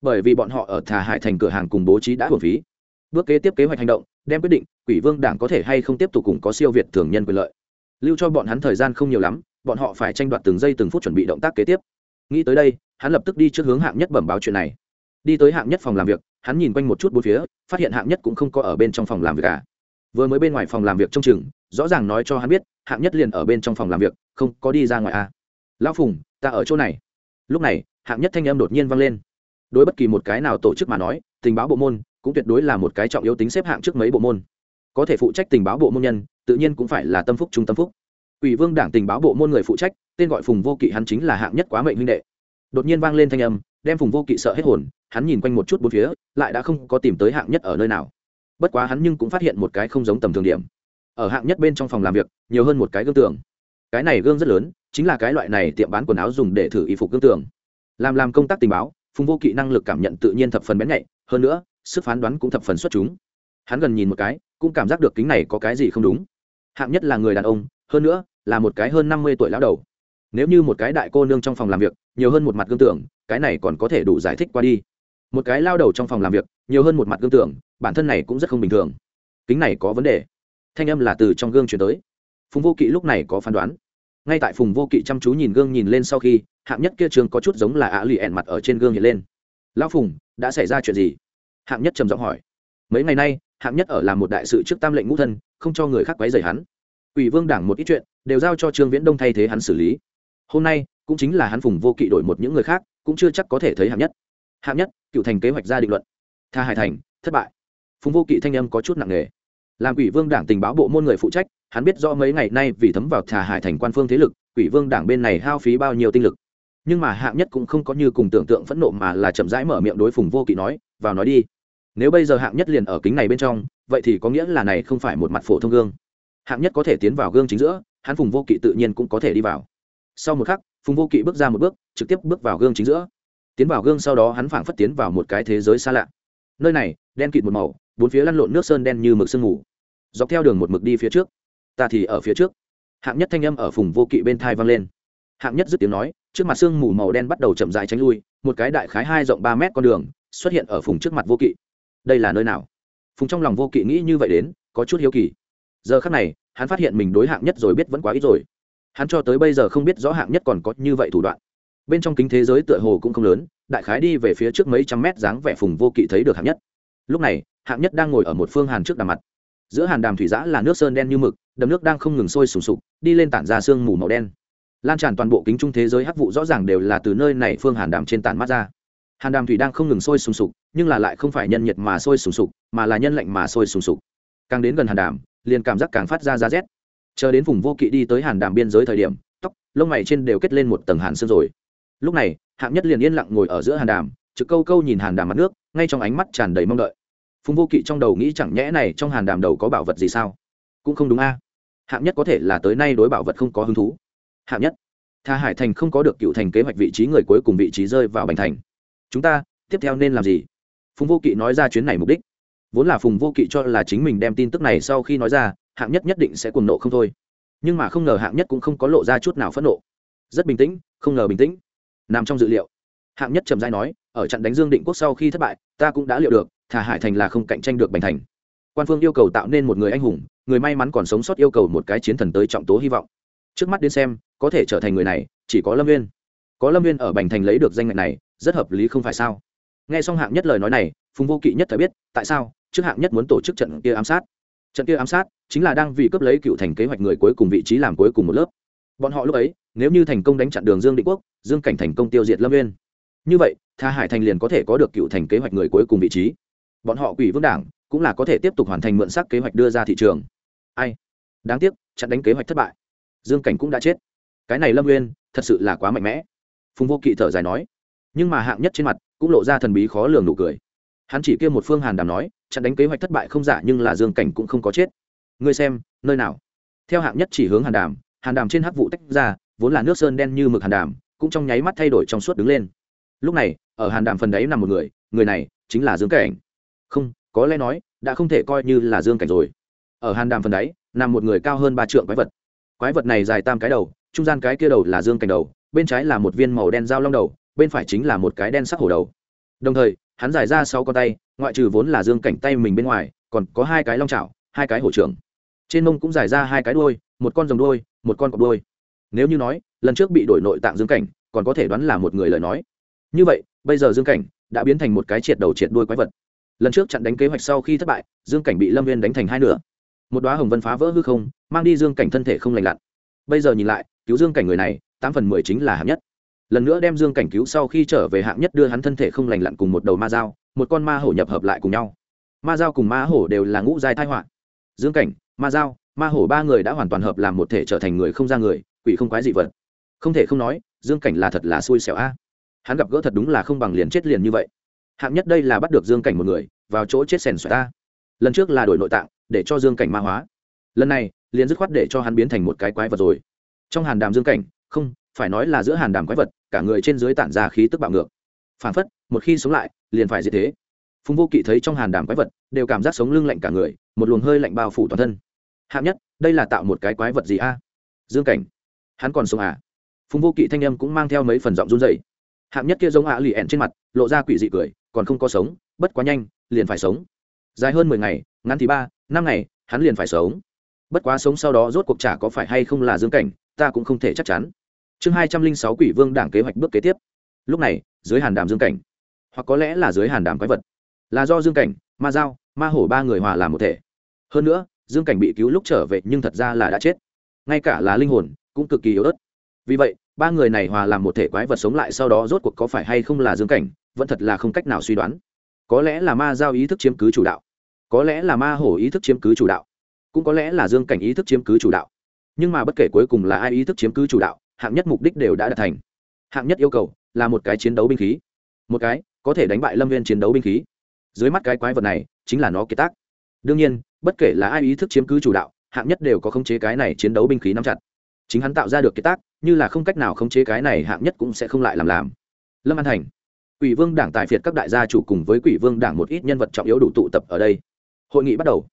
Bởi vì bọn họ ở thà hải thành cửa hàng cùng bố trí đã hồn phí. Bước kế tiếp kế hoạch hành động, đem quyết định, quỷ vương đảng có thể hay không tiếp tục cùng có siêu việt thường nhân quyền lợi. Lưu cho bọn hắn thời gian không nhiều lắm, bọn họ phải tranh đoạt từng giây từng phút chuẩn bị động tác kế tiếp. Nghĩ tới đây, hắn lập tức đi trước hướng hạng nhất bẩm báo chuyện này. Đi tới hạng nhất phòng làm việc hắn nhìn quanh một chút bốn phía, phát hiện hạng nhất cũng không có ở bên trong phòng làm việc cả vừa mới bên ngoài phòng làm việc trong chừng, rõ ràng nói cho hắn biết, hạng nhất liền ở bên trong phòng làm việc, không có đi ra ngoài à. lão phùng, ta ở chỗ này. Lúc này, hạng nhất thanh âm đột nhiên vang lên. Đối bất kỳ một cái nào tổ chức mà nói, tình báo bộ môn cũng tuyệt đối là một cái trọng yếu tính xếp hạng trước mấy bộ môn. Có thể phụ trách tình báo bộ môn nhân, tự nhiên cũng phải là tâm phúc trung tâm phúc. Ủy vương đảng tình báo bộ môn người phụ trách, tên gọi phùng vô kỵ hắn chính là hạng nhất quá mệnh huynh đệ. Đột nhiên vang lên thanh âm, đem phùng vô kỵ sợ hết hồn hắn nhìn quanh một chút bốn phía, lại đã không có tìm tới hạng nhất ở nơi nào. Bất quá hắn nhưng cũng phát hiện một cái không giống tầm thường điểm. Ở hạng nhất bên trong phòng làm việc, nhiều hơn một cái gương tường. Cái này gương rất lớn, chính là cái loại này tiệm bán quần áo dùng để thử y phục gương tường. Làm làm công tác tình báo, phùng vô kỵ năng lực cảm nhận tự nhiên thập phần bén nhạy, hơn nữa, sức phán đoán cũng thập phần xuất chúng. Hắn gần nhìn một cái, cũng cảm giác được kính này có cái gì không đúng. Hạng nhất là người đàn ông, hơn nữa, là một cái hơn năm mươi tuổi lão đầu. Nếu như một cái đại cô nương trong phòng làm việc, nhiều hơn một mặt gương tưởng cái này còn có thể đủ giải thích qua đi một cái lao đầu trong phòng làm việc, nhiều hơn một mặt gương tưởng bản thân này cũng rất không bình thường. Kính này có vấn đề. Thanh âm là từ trong gương chuyển tới. Phùng vô kỵ lúc này có phán đoán. Ngay tại phùng vô kỵ chăm chú nhìn gương nhìn lên sau khi, hạng nhất kia trường có chút giống là ạ lì ẹn mặt ở trên gương hiện lên. Lao phùng, đã xảy ra chuyện gì? Hạng nhất trầm giọng hỏi. Mấy ngày nay, hạng nhất ở làm một đại sự trước tam lệnh ngũ thân, không cho người khác quấy rầy hắn. Ủy vương đảng một ít chuyện, đều giao cho trương viễn đông thay thế hắn xử lý. Hôm nay, cũng chính là hắn phùng vô kỵ đổi một những người khác, cũng chưa chắc có thể thấy hạng nhất hạng nhất, cựu thành kế hoạch ra định luận. Tha hải thành, thất bại. Phùng vô kỵ thanh âm có chút nặng nề. Làm quỷ vương đảng tình báo bộ môn người phụ trách, hắn biết rõ mấy ngày nay vì thấm vào thà hải thành quan phương thế lực, quỷ vương đảng bên này hao phí bao nhiêu tinh lực. Nhưng mà hạng nhất cũng không có như cùng tưởng tượng phẫn nộ mà là chậm rãi mở miệng đối phùng vô kỵ nói, vào nói đi. Nếu bây giờ hạng nhất liền ở kính này bên trong, vậy thì có nghĩa là này không phải một mặt phổ thông gương. Hạng nhất có thể tiến vào gương chính giữa, hắn phùng vô kỵ tự nhiên cũng có thể đi vào. Sau một khắc, phùng vô kỵ bước ra một bước, trực tiếp bước vào gương chính giữa tiến vào gương sau đó hắn phảng phất tiến vào một cái thế giới xa lạ. Nơi này, đen kịt một màu, bốn phía lăn lộn nước sơn đen như mực sương mù. Dọc theo đường một mực đi phía trước. Ta thì ở phía trước. Hạng nhất thanh âm ở phùng vô kỵ bên thai vang lên. Hạng nhất dứt tiếng nói, trước mặt sương mù màu đen bắt đầu chậm dài tránh lui, một cái đại khái hai rộng ba mét con đường, xuất hiện ở phùng trước mặt vô kỵ. Đây là nơi nào? Phùng trong lòng vô kỵ nghĩ như vậy đến, có chút hiếu kỳ. Giờ khắc này, hắn phát hiện mình đối hạng nhất rồi biết vẫn quá ít rồi. Hắn cho tới bây giờ không biết rõ hạng nhất còn có như vậy thủ đoạn bên trong kính thế giới tựa hồ cũng không lớn, đại khái đi về phía trước mấy trăm mét dáng vẻ phùng vô kỵ thấy được hạng nhất. Lúc này, hạng nhất đang ngồi ở một phương hàn trước đàm mặt. Giữa hàn đàm thủy giã là nước sơn đen như mực, đầm nước đang không ngừng sôi sùng sục, đi lên tản ra sương mù màu đen. Lan tràn toàn bộ kính trung thế giới hắc vụ rõ ràng đều là từ nơi này phương hàn đàm trên tản mắt ra. Hàn đàm thủy đang không ngừng sôi sùng sục, nhưng là lại không phải nhân nhiệt mà sôi sùng sục, mà là nhân lạnh mà sôi sùng sục. Càng đến gần hàn đàm, liền cảm giác càng phát ra giá rét. Chờ đến vùng vô kỵ đi tới hàn đàm biên giới thời điểm, tóc, lông mày trên đều kết lên một tầng hàn sương rồi lúc này, hạng nhất liền yên lặng ngồi ở giữa hàn đàm, trực câu câu nhìn hàn đàm mặt nước, ngay trong ánh mắt tràn đầy mong đợi. Phùng vô kỵ trong đầu nghĩ chẳng nhẽ này trong hàn đàm đầu có bảo vật gì sao? Cũng không đúng a. Hạng nhất có thể là tới nay đối bảo vật không có hứng thú. Hạng nhất, tha hải thành không có được cựu thành kế hoạch vị trí người cuối cùng vị trí rơi vào bành thành. Chúng ta, tiếp theo nên làm gì? Phùng vô kỵ nói ra chuyến này mục đích. Vốn là phùng vô kỵ cho là chính mình đem tin tức này sau khi nói ra, hạng nhất nhất định sẽ cuồng nộ không thôi. Nhưng mà không ngờ hạng nhất cũng không có lộ ra chút nào phẫn nộ. Rất bình tĩnh, không ngờ bình tĩnh nằm trong dự liệu. Hạng nhất trầm giai nói, ở trận đánh dương định quốc sau khi thất bại, ta cũng đã liệu được, thả hải thành là không cạnh tranh được bành thành. Quan phương yêu cầu tạo nên một người anh hùng, người may mắn còn sống sót yêu cầu một cái chiến thần tới trọng tố hy vọng. Trước mắt đến xem, có thể trở thành người này, chỉ có lâm viên có lâm viên ở bành thành lấy được danh ngạch này, rất hợp lý không phải sao? Nghe xong hạng nhất lời nói này, phùng vô kỵ nhất thời biết, tại sao? Trước hạng nhất muốn tổ chức trận kia ám sát. Trận kia ám sát chính là đang vì cướp lấy cựu thành kế hoạch người cuối cùng vị trí làm cuối cùng một lớp. Bọn họ lúc ấy, nếu như thành công đánh chặn đường dương định quốc dương cảnh thành công tiêu diệt lâm viên như vậy, tha hải thành liền có thể có được cựu thành kế hoạch người cuối cùng vị trí. Bọn họ quỷ vương đảng cũng là có thể tiếp tục hoàn thành mượn sắc kế hoạch đưa ra thị trường. Ai? Đáng tiếc, chặn đánh kế hoạch thất bại. Dương cảnh cũng đã chết. Cái này lâm nguyên thật sự là quá mạnh mẽ. Phùng vô kỵ thở dài nói. Nhưng mà hạng nhất trên mặt cũng lộ ra thần bí khó lường nụ cười. Hắn chỉ kêu một phương hàn đàm nói, chặn đánh kế hoạch thất bại không giả nhưng là dương cảnh cũng không có chết. Ngươi xem, nơi nào? Theo hạng nhất chỉ hướng hàn đàm hàn đàm trên hắc vụ tách ra, vốn là nước sơn đen như mực hàn đàm cũng trong nháy mắt thay đổi trong suốt đứng lên. Lúc này, ở hàn đàm phần đấy nằm một người người này chính là dương cảnh. Không, có lẽ nói, đã không thể coi như là dương cảnh rồi. Ở hàn đàm phần đấy nằm một người cao hơn ba trượng quái vật. Quái vật này dài tam cái đầu, trung gian cái kia đầu là dương cảnh đầu, bên trái là một viên màu đen dao long đầu, bên phải chính là một cái đen sắc hổ đầu. Đồng thời, hắn giải ra sáu con tay, ngoại trừ vốn là dương cảnh tay mình bên ngoài, còn có hai cái long chảo, hai cái hổ trưởng. Trên mông cũng giải ra hai cái đuôi, một con rồng đuôi, một con cọp đuôi. Nếu như nói lần trước bị đổi nội tạng dương cảnh, còn có thể đoán là một người lời nói. Như vậy, bây giờ dương cảnh đã biến thành một cái triệt đầu triệt đuôi quái vật. Lần trước chặn đánh kế hoạch sau khi thất bại, dương cảnh bị lâm viên đánh thành hai nửa. Một đoá hồng vân phá vỡ hư không, mang đi dương cảnh thân thể không lành lặn. Bây giờ nhìn lại, cứu dương cảnh người này, tám phần mười chính là hạng nhất. Lần nữa đem dương cảnh cứu sau khi trở về hạng nhất đưa hắn thân thể không lành lặn cùng một đầu ma dao, một con ma hổ nhập hợp lại cùng nhau. Ma dao cùng ma hổ đều là ngũ giai thai họa. Dương cảnh, ma dao, ma hổ ba người đã hoàn toàn hợp làm một thể trở thành người không ra người, quỷ không quái dị vật không thể không nói, dương cảnh là thật là xui xẻo a. Hắn gặp gỡ thật đúng là không bằng liền chết liền như vậy. Hạng nhất đây là bắt được dương cảnh một người, vào chỗ chết sèn xoẹt ta. Lần trước là đổi nội tạng, để cho dương cảnh ma hóa. Lần này, liền dứt khoát để cho hắn biến thành một cái quái vật rồi. Trong hàn đàm dương cảnh, không, phải nói là giữa hàn đàm quái vật, cả người trên dưới tản ra khí tức bạo ngược. Phản phất, một khi sống lại, liền phải gì thế. Phùng vô kỵ thấy trong hàn đàm quái vật, đều cảm giác sống lưng lạnh cả người, một luồng hơi lạnh bao phủ toàn thân. Hạng nhất, đây là tạo một cái quái vật gì a? Dương cảnh, hắn còn sống à? Phùng vô kỵ thanh âm cũng mang theo mấy phần giọng run dày hạng nhất kia giống ạ lì ẻn trên mặt, lộ ra quỷ dị cười, còn không có sống, bất quá nhanh, liền phải sống. Dài hơn mười ngày, ngắn thì ba, năm ngày, hắn liền phải sống. Bất quá sống sau đó rốt cuộc trả có phải hay không là dương cảnh, ta cũng không thể chắc chắn. Chương hai trăm linh sáu quỷ vương đảng kế hoạch bước kế tiếp. Lúc này, dưới hàn đàm dương cảnh. Hoặc có lẽ là dưới hàn đàm quái vật. Là do dương cảnh, ma giao ma hổ ba người hòa làm một thể. Hơn nữa, dương cảnh bị cứu lúc trở về nhưng thật ra là đã chết. Ngay cả là linh hồn, cũng cực kỳ yếu ớt vì vậy, ba người này hòa làm một thể quái vật sống lại sau đó rốt cuộc có phải hay không là dương cảnh, vẫn thật là không cách nào suy đoán. Có lẽ là ma giao ý thức chiếm cứ chủ đạo. Có lẽ là ma hổ ý thức chiếm cứ chủ đạo. Cũng có lẽ là dương cảnh ý thức chiếm cứ chủ đạo. Nhưng mà bất kể cuối cùng là ai ý thức chiếm cứ chủ đạo, hạng nhất mục đích đều đã đạt thành. Hạng nhất yêu cầu là một cái chiến đấu binh khí. Một cái có thể đánh bại lâm viên chiến đấu binh khí. Dưới mắt cái quái vật này chính là nó kiệt tác. Đương nhiên, bất kể là ai ý thức chiếm cứ chủ đạo, hạng nhất đều có khống chế cái này chiến đấu binh khí nắm chặt chính hắn tạo ra được kiệt tác, như là không cách nào khống chế cái này hạng nhất cũng sẽ không lại làm làm. Lâm an thành, quỷ vương đảng tài phiệt các đại gia chủ cùng với quỷ vương đảng một ít nhân vật trọng yếu đủ tụ tập ở đây. Hội nghị bắt đầu.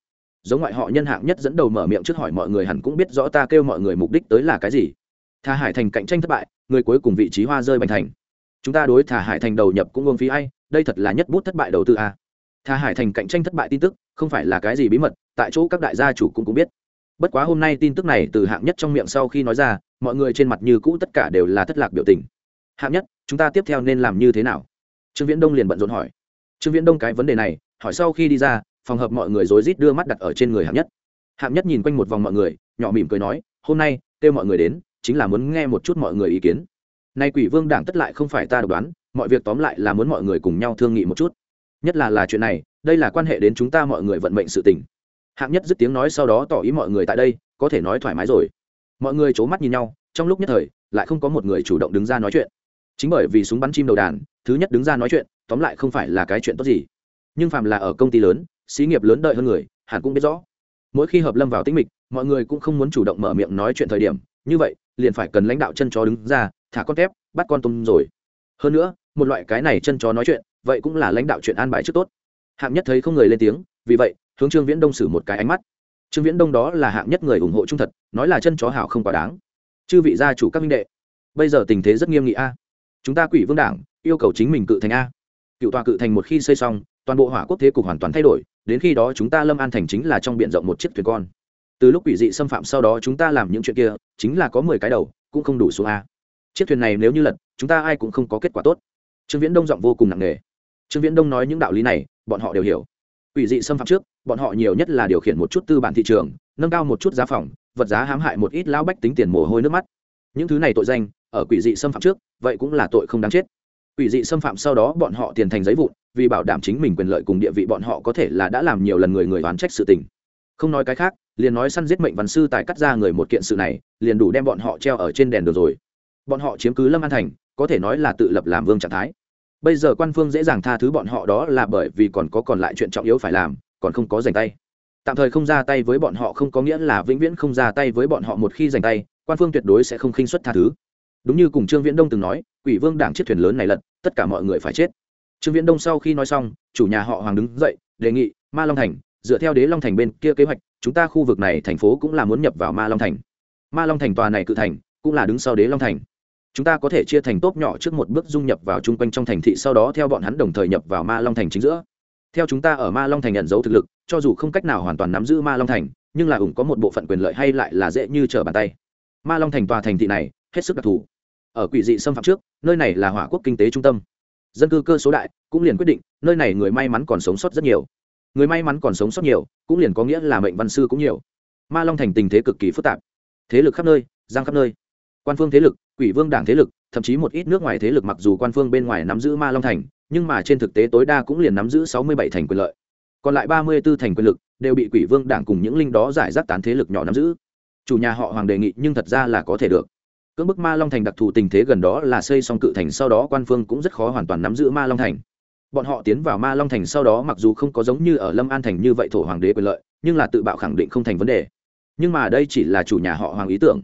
Giống ngoại họ nhân hạng nhất dẫn đầu mở miệng trước hỏi mọi người hẳn cũng biết rõ ta kêu mọi người mục đích tới là cái gì. Thà hải thành cạnh tranh thất bại, người cuối cùng vị trí hoa rơi bành thành. Chúng ta đối thà hải thành đầu nhập cũng uông phí ai, đây thật là nhất bút thất bại đầu tư a. Thà hải thành cạnh tranh thất bại tin tức, không phải là cái gì bí mật, tại chỗ các đại gia chủ cũng cũng biết bất quá hôm nay tin tức này từ hạng nhất trong miệng sau khi nói ra, mọi người trên mặt như cũ tất cả đều là thất lạc biểu tình. Hạng nhất, chúng ta tiếp theo nên làm như thế nào? Trương viễn đông liền bận rộn hỏi. Trương viễn đông cái vấn đề này, hỏi sau khi đi ra, phòng hợp mọi người rối rít đưa mắt đặt ở trên người hạng nhất. Hạng nhất nhìn quanh một vòng mọi người, nhỏ mỉm cười nói, hôm nay, kêu mọi người đến, chính là muốn nghe một chút mọi người ý kiến. Nay quỷ vương đảng tất lại không phải ta độc đoán, mọi việc tóm lại là muốn mọi người cùng nhau thương nghị một chút. Nhất là là chuyện này, đây là quan hệ đến chúng ta mọi người vận mệnh sự tình hạng nhất dứt tiếng nói sau đó tỏ ý mọi người tại đây, có thể nói thoải mái rồi. Mọi người c h ố mắt nhìn nhau, trong lúc nhất thời, lại không có một người chủ động đứng ra nói chuyện. Chính bởi vì súng bắn chim đầu đàn, thứ nhất đứng ra nói chuyện, tóm lại không phải là cái chuyện tốt gì. Nhưng phàm là ở công ty lớn, xí nghiệp lớn đợi hơn người, hẳn cũng biết rõ. Mỗi khi hợp lâm vào tĩnh mịch, mọi người cũng không muốn chủ động mở miệng nói chuyện thời điểm. Như vậy, liền phải cần lãnh đạo chân chó đứng ra, thả con tép bắt con tôm rồi. Hơn nữa, một loại cái này chân chó nói chuyện, vậy cũng là lãnh đạo chuyện an bài trước tốt. Hạng nhất thấy không người lên tiếng, vì vậy hướng trương viễn đông xử một cái ánh mắt. Trương viễn đông đó là hạng nhất người ủng hộ trung thật, nói là chân chó hảo không quá đáng. Chư vị gia chủ các minh đệ, bây giờ tình thế rất nghiêm nghị a. Chúng ta quỷ vương đảng, yêu cầu chính mình cự thành a. Cựu tòa cự thành một khi xây xong, toàn bộ hỏa quốc thế cục hoàn toàn thay đổi, đến khi đó chúng ta lâm an thành chính là trong b i ể n rộng một chiếc thuyền con. Từ lúc quỷ dị xâm phạm sau đó chúng ta làm những chuyện kia, chính là có mười cái đầu, cũng không đủ số a. Chiếc thuyền này nếu như lật, chúng ta ai cũng không có kết quả tốt. Trương viễn đông giọng vô cùng nặng nề. Trương viễn đông nói những đạo lý này, bọn họ đều hiểu quỷ dị xâm phạm trước, bọn họ nhiều nhất là điều khiển một chút tư bản thị trường, nâng cao một chút giá phòng, vật giá hãm hại một ít lão bách tính tiền mồ hôi nước mắt. Những thứ này tội danh, ở quỷ dị xâm phạm trước, vậy cũng là tội không đáng chết. Quỷ dị xâm phạm sau đó bọn họ tiền thành giấy vụn, vì bảo đảm chính mình quyền lợi cùng địa vị bọn họ có thể là đã làm nhiều lần người người oán trách sự tình. Không nói cái khác, liền nói săn giết mệnh văn sư tại cắt ra người một kiện sự này, liền đủ đem bọn họ treo ở trên đèn được rồi. Bọn họ chiếm cứ lâm an thành, có thể nói là tự lập làm vương trạng thái bây giờ quan phương dễ dàng tha thứ bọn họ đó là bởi vì còn có còn lại chuyện trọng yếu phải làm, còn không có giành tay. Tạm thời không ra tay với bọn họ không có nghĩa là vĩnh viễn không ra tay với bọn họ một khi giành tay, quan phương tuyệt đối sẽ không khinh xuất tha thứ. Đúng như cùng trương viễn đông từng nói, quỷ vương đảng chiếc thuyền lớn này lật, tất cả mọi người phải chết. Trương viễn đông sau khi nói xong, chủ nhà họ hoàng đứng dậy, đề nghị, ma long thành, dựa theo đế long thành bên kia kế hoạch, chúng ta khu vực này thành phố cũng là muốn nhập vào ma long thành. Ma long thành tòa này cự thành cũng là đứng sau đế long thành chúng ta có thể chia thành tốp nhỏ trước một bước dung nhập vào chung quanh trong thành thị, sau đó theo bọn hắn đồng thời nhập vào ma long thành chính giữa. Theo chúng ta ở ma long thành nhận dấu thực lực, cho dù không cách nào hoàn toàn nắm giữ ma long thành, nhưng là ủng có một bộ phận quyền lợi hay lại là dễ như trở bàn tay. Ma long thành tòa thành thị này, hết sức đặc thù. Ở quỷ dị xâm phạm trước, nơi này là hỏa quốc kinh tế trung tâm. Dân cư cơ số đại, cũng liền quyết định, nơi này người may mắn còn sống sót rất nhiều. Người may mắn còn sống sót nhiều, cũng liền có nghĩa là mệnh văn sư cũng nhiều. Ma long thành tình thế cực kỳ phức tạp. Thế lực khắp nơi, giang khắp nơi quan phương thế lực, quỷ vương đảng thế lực, thậm chí một ít nước ngoài thế lực mặc dù quan phương bên ngoài nắm giữ ma long thành, nhưng mà trên thực tế tối đa cũng liền nắm giữ sáu mươi bảy thành quyền lợi. Còn lại ba mươi b ố thành quyền lực đều bị quỷ vương đảng cùng những linh đó giải rác tán thế lực nhỏ nắm giữ. Chủ nhà họ hoàng đề nghị nhưng thật ra là có thể được. Cưỡng bức ma long thành đặc thù tình thế gần đó là xây xong cự thành sau đó quan phương cũng rất khó hoàn toàn nắm giữ ma long thành. Bọn họ tiến vào ma long thành sau đó mặc dù không có giống như ở lâm an thành như vậy thổ hoàng đế quyền lợi, nhưng là tự bạo khẳng định không thành vấn đề. Nhưng mà đây chỉ là chủ nhà họ hoàng ý tưởng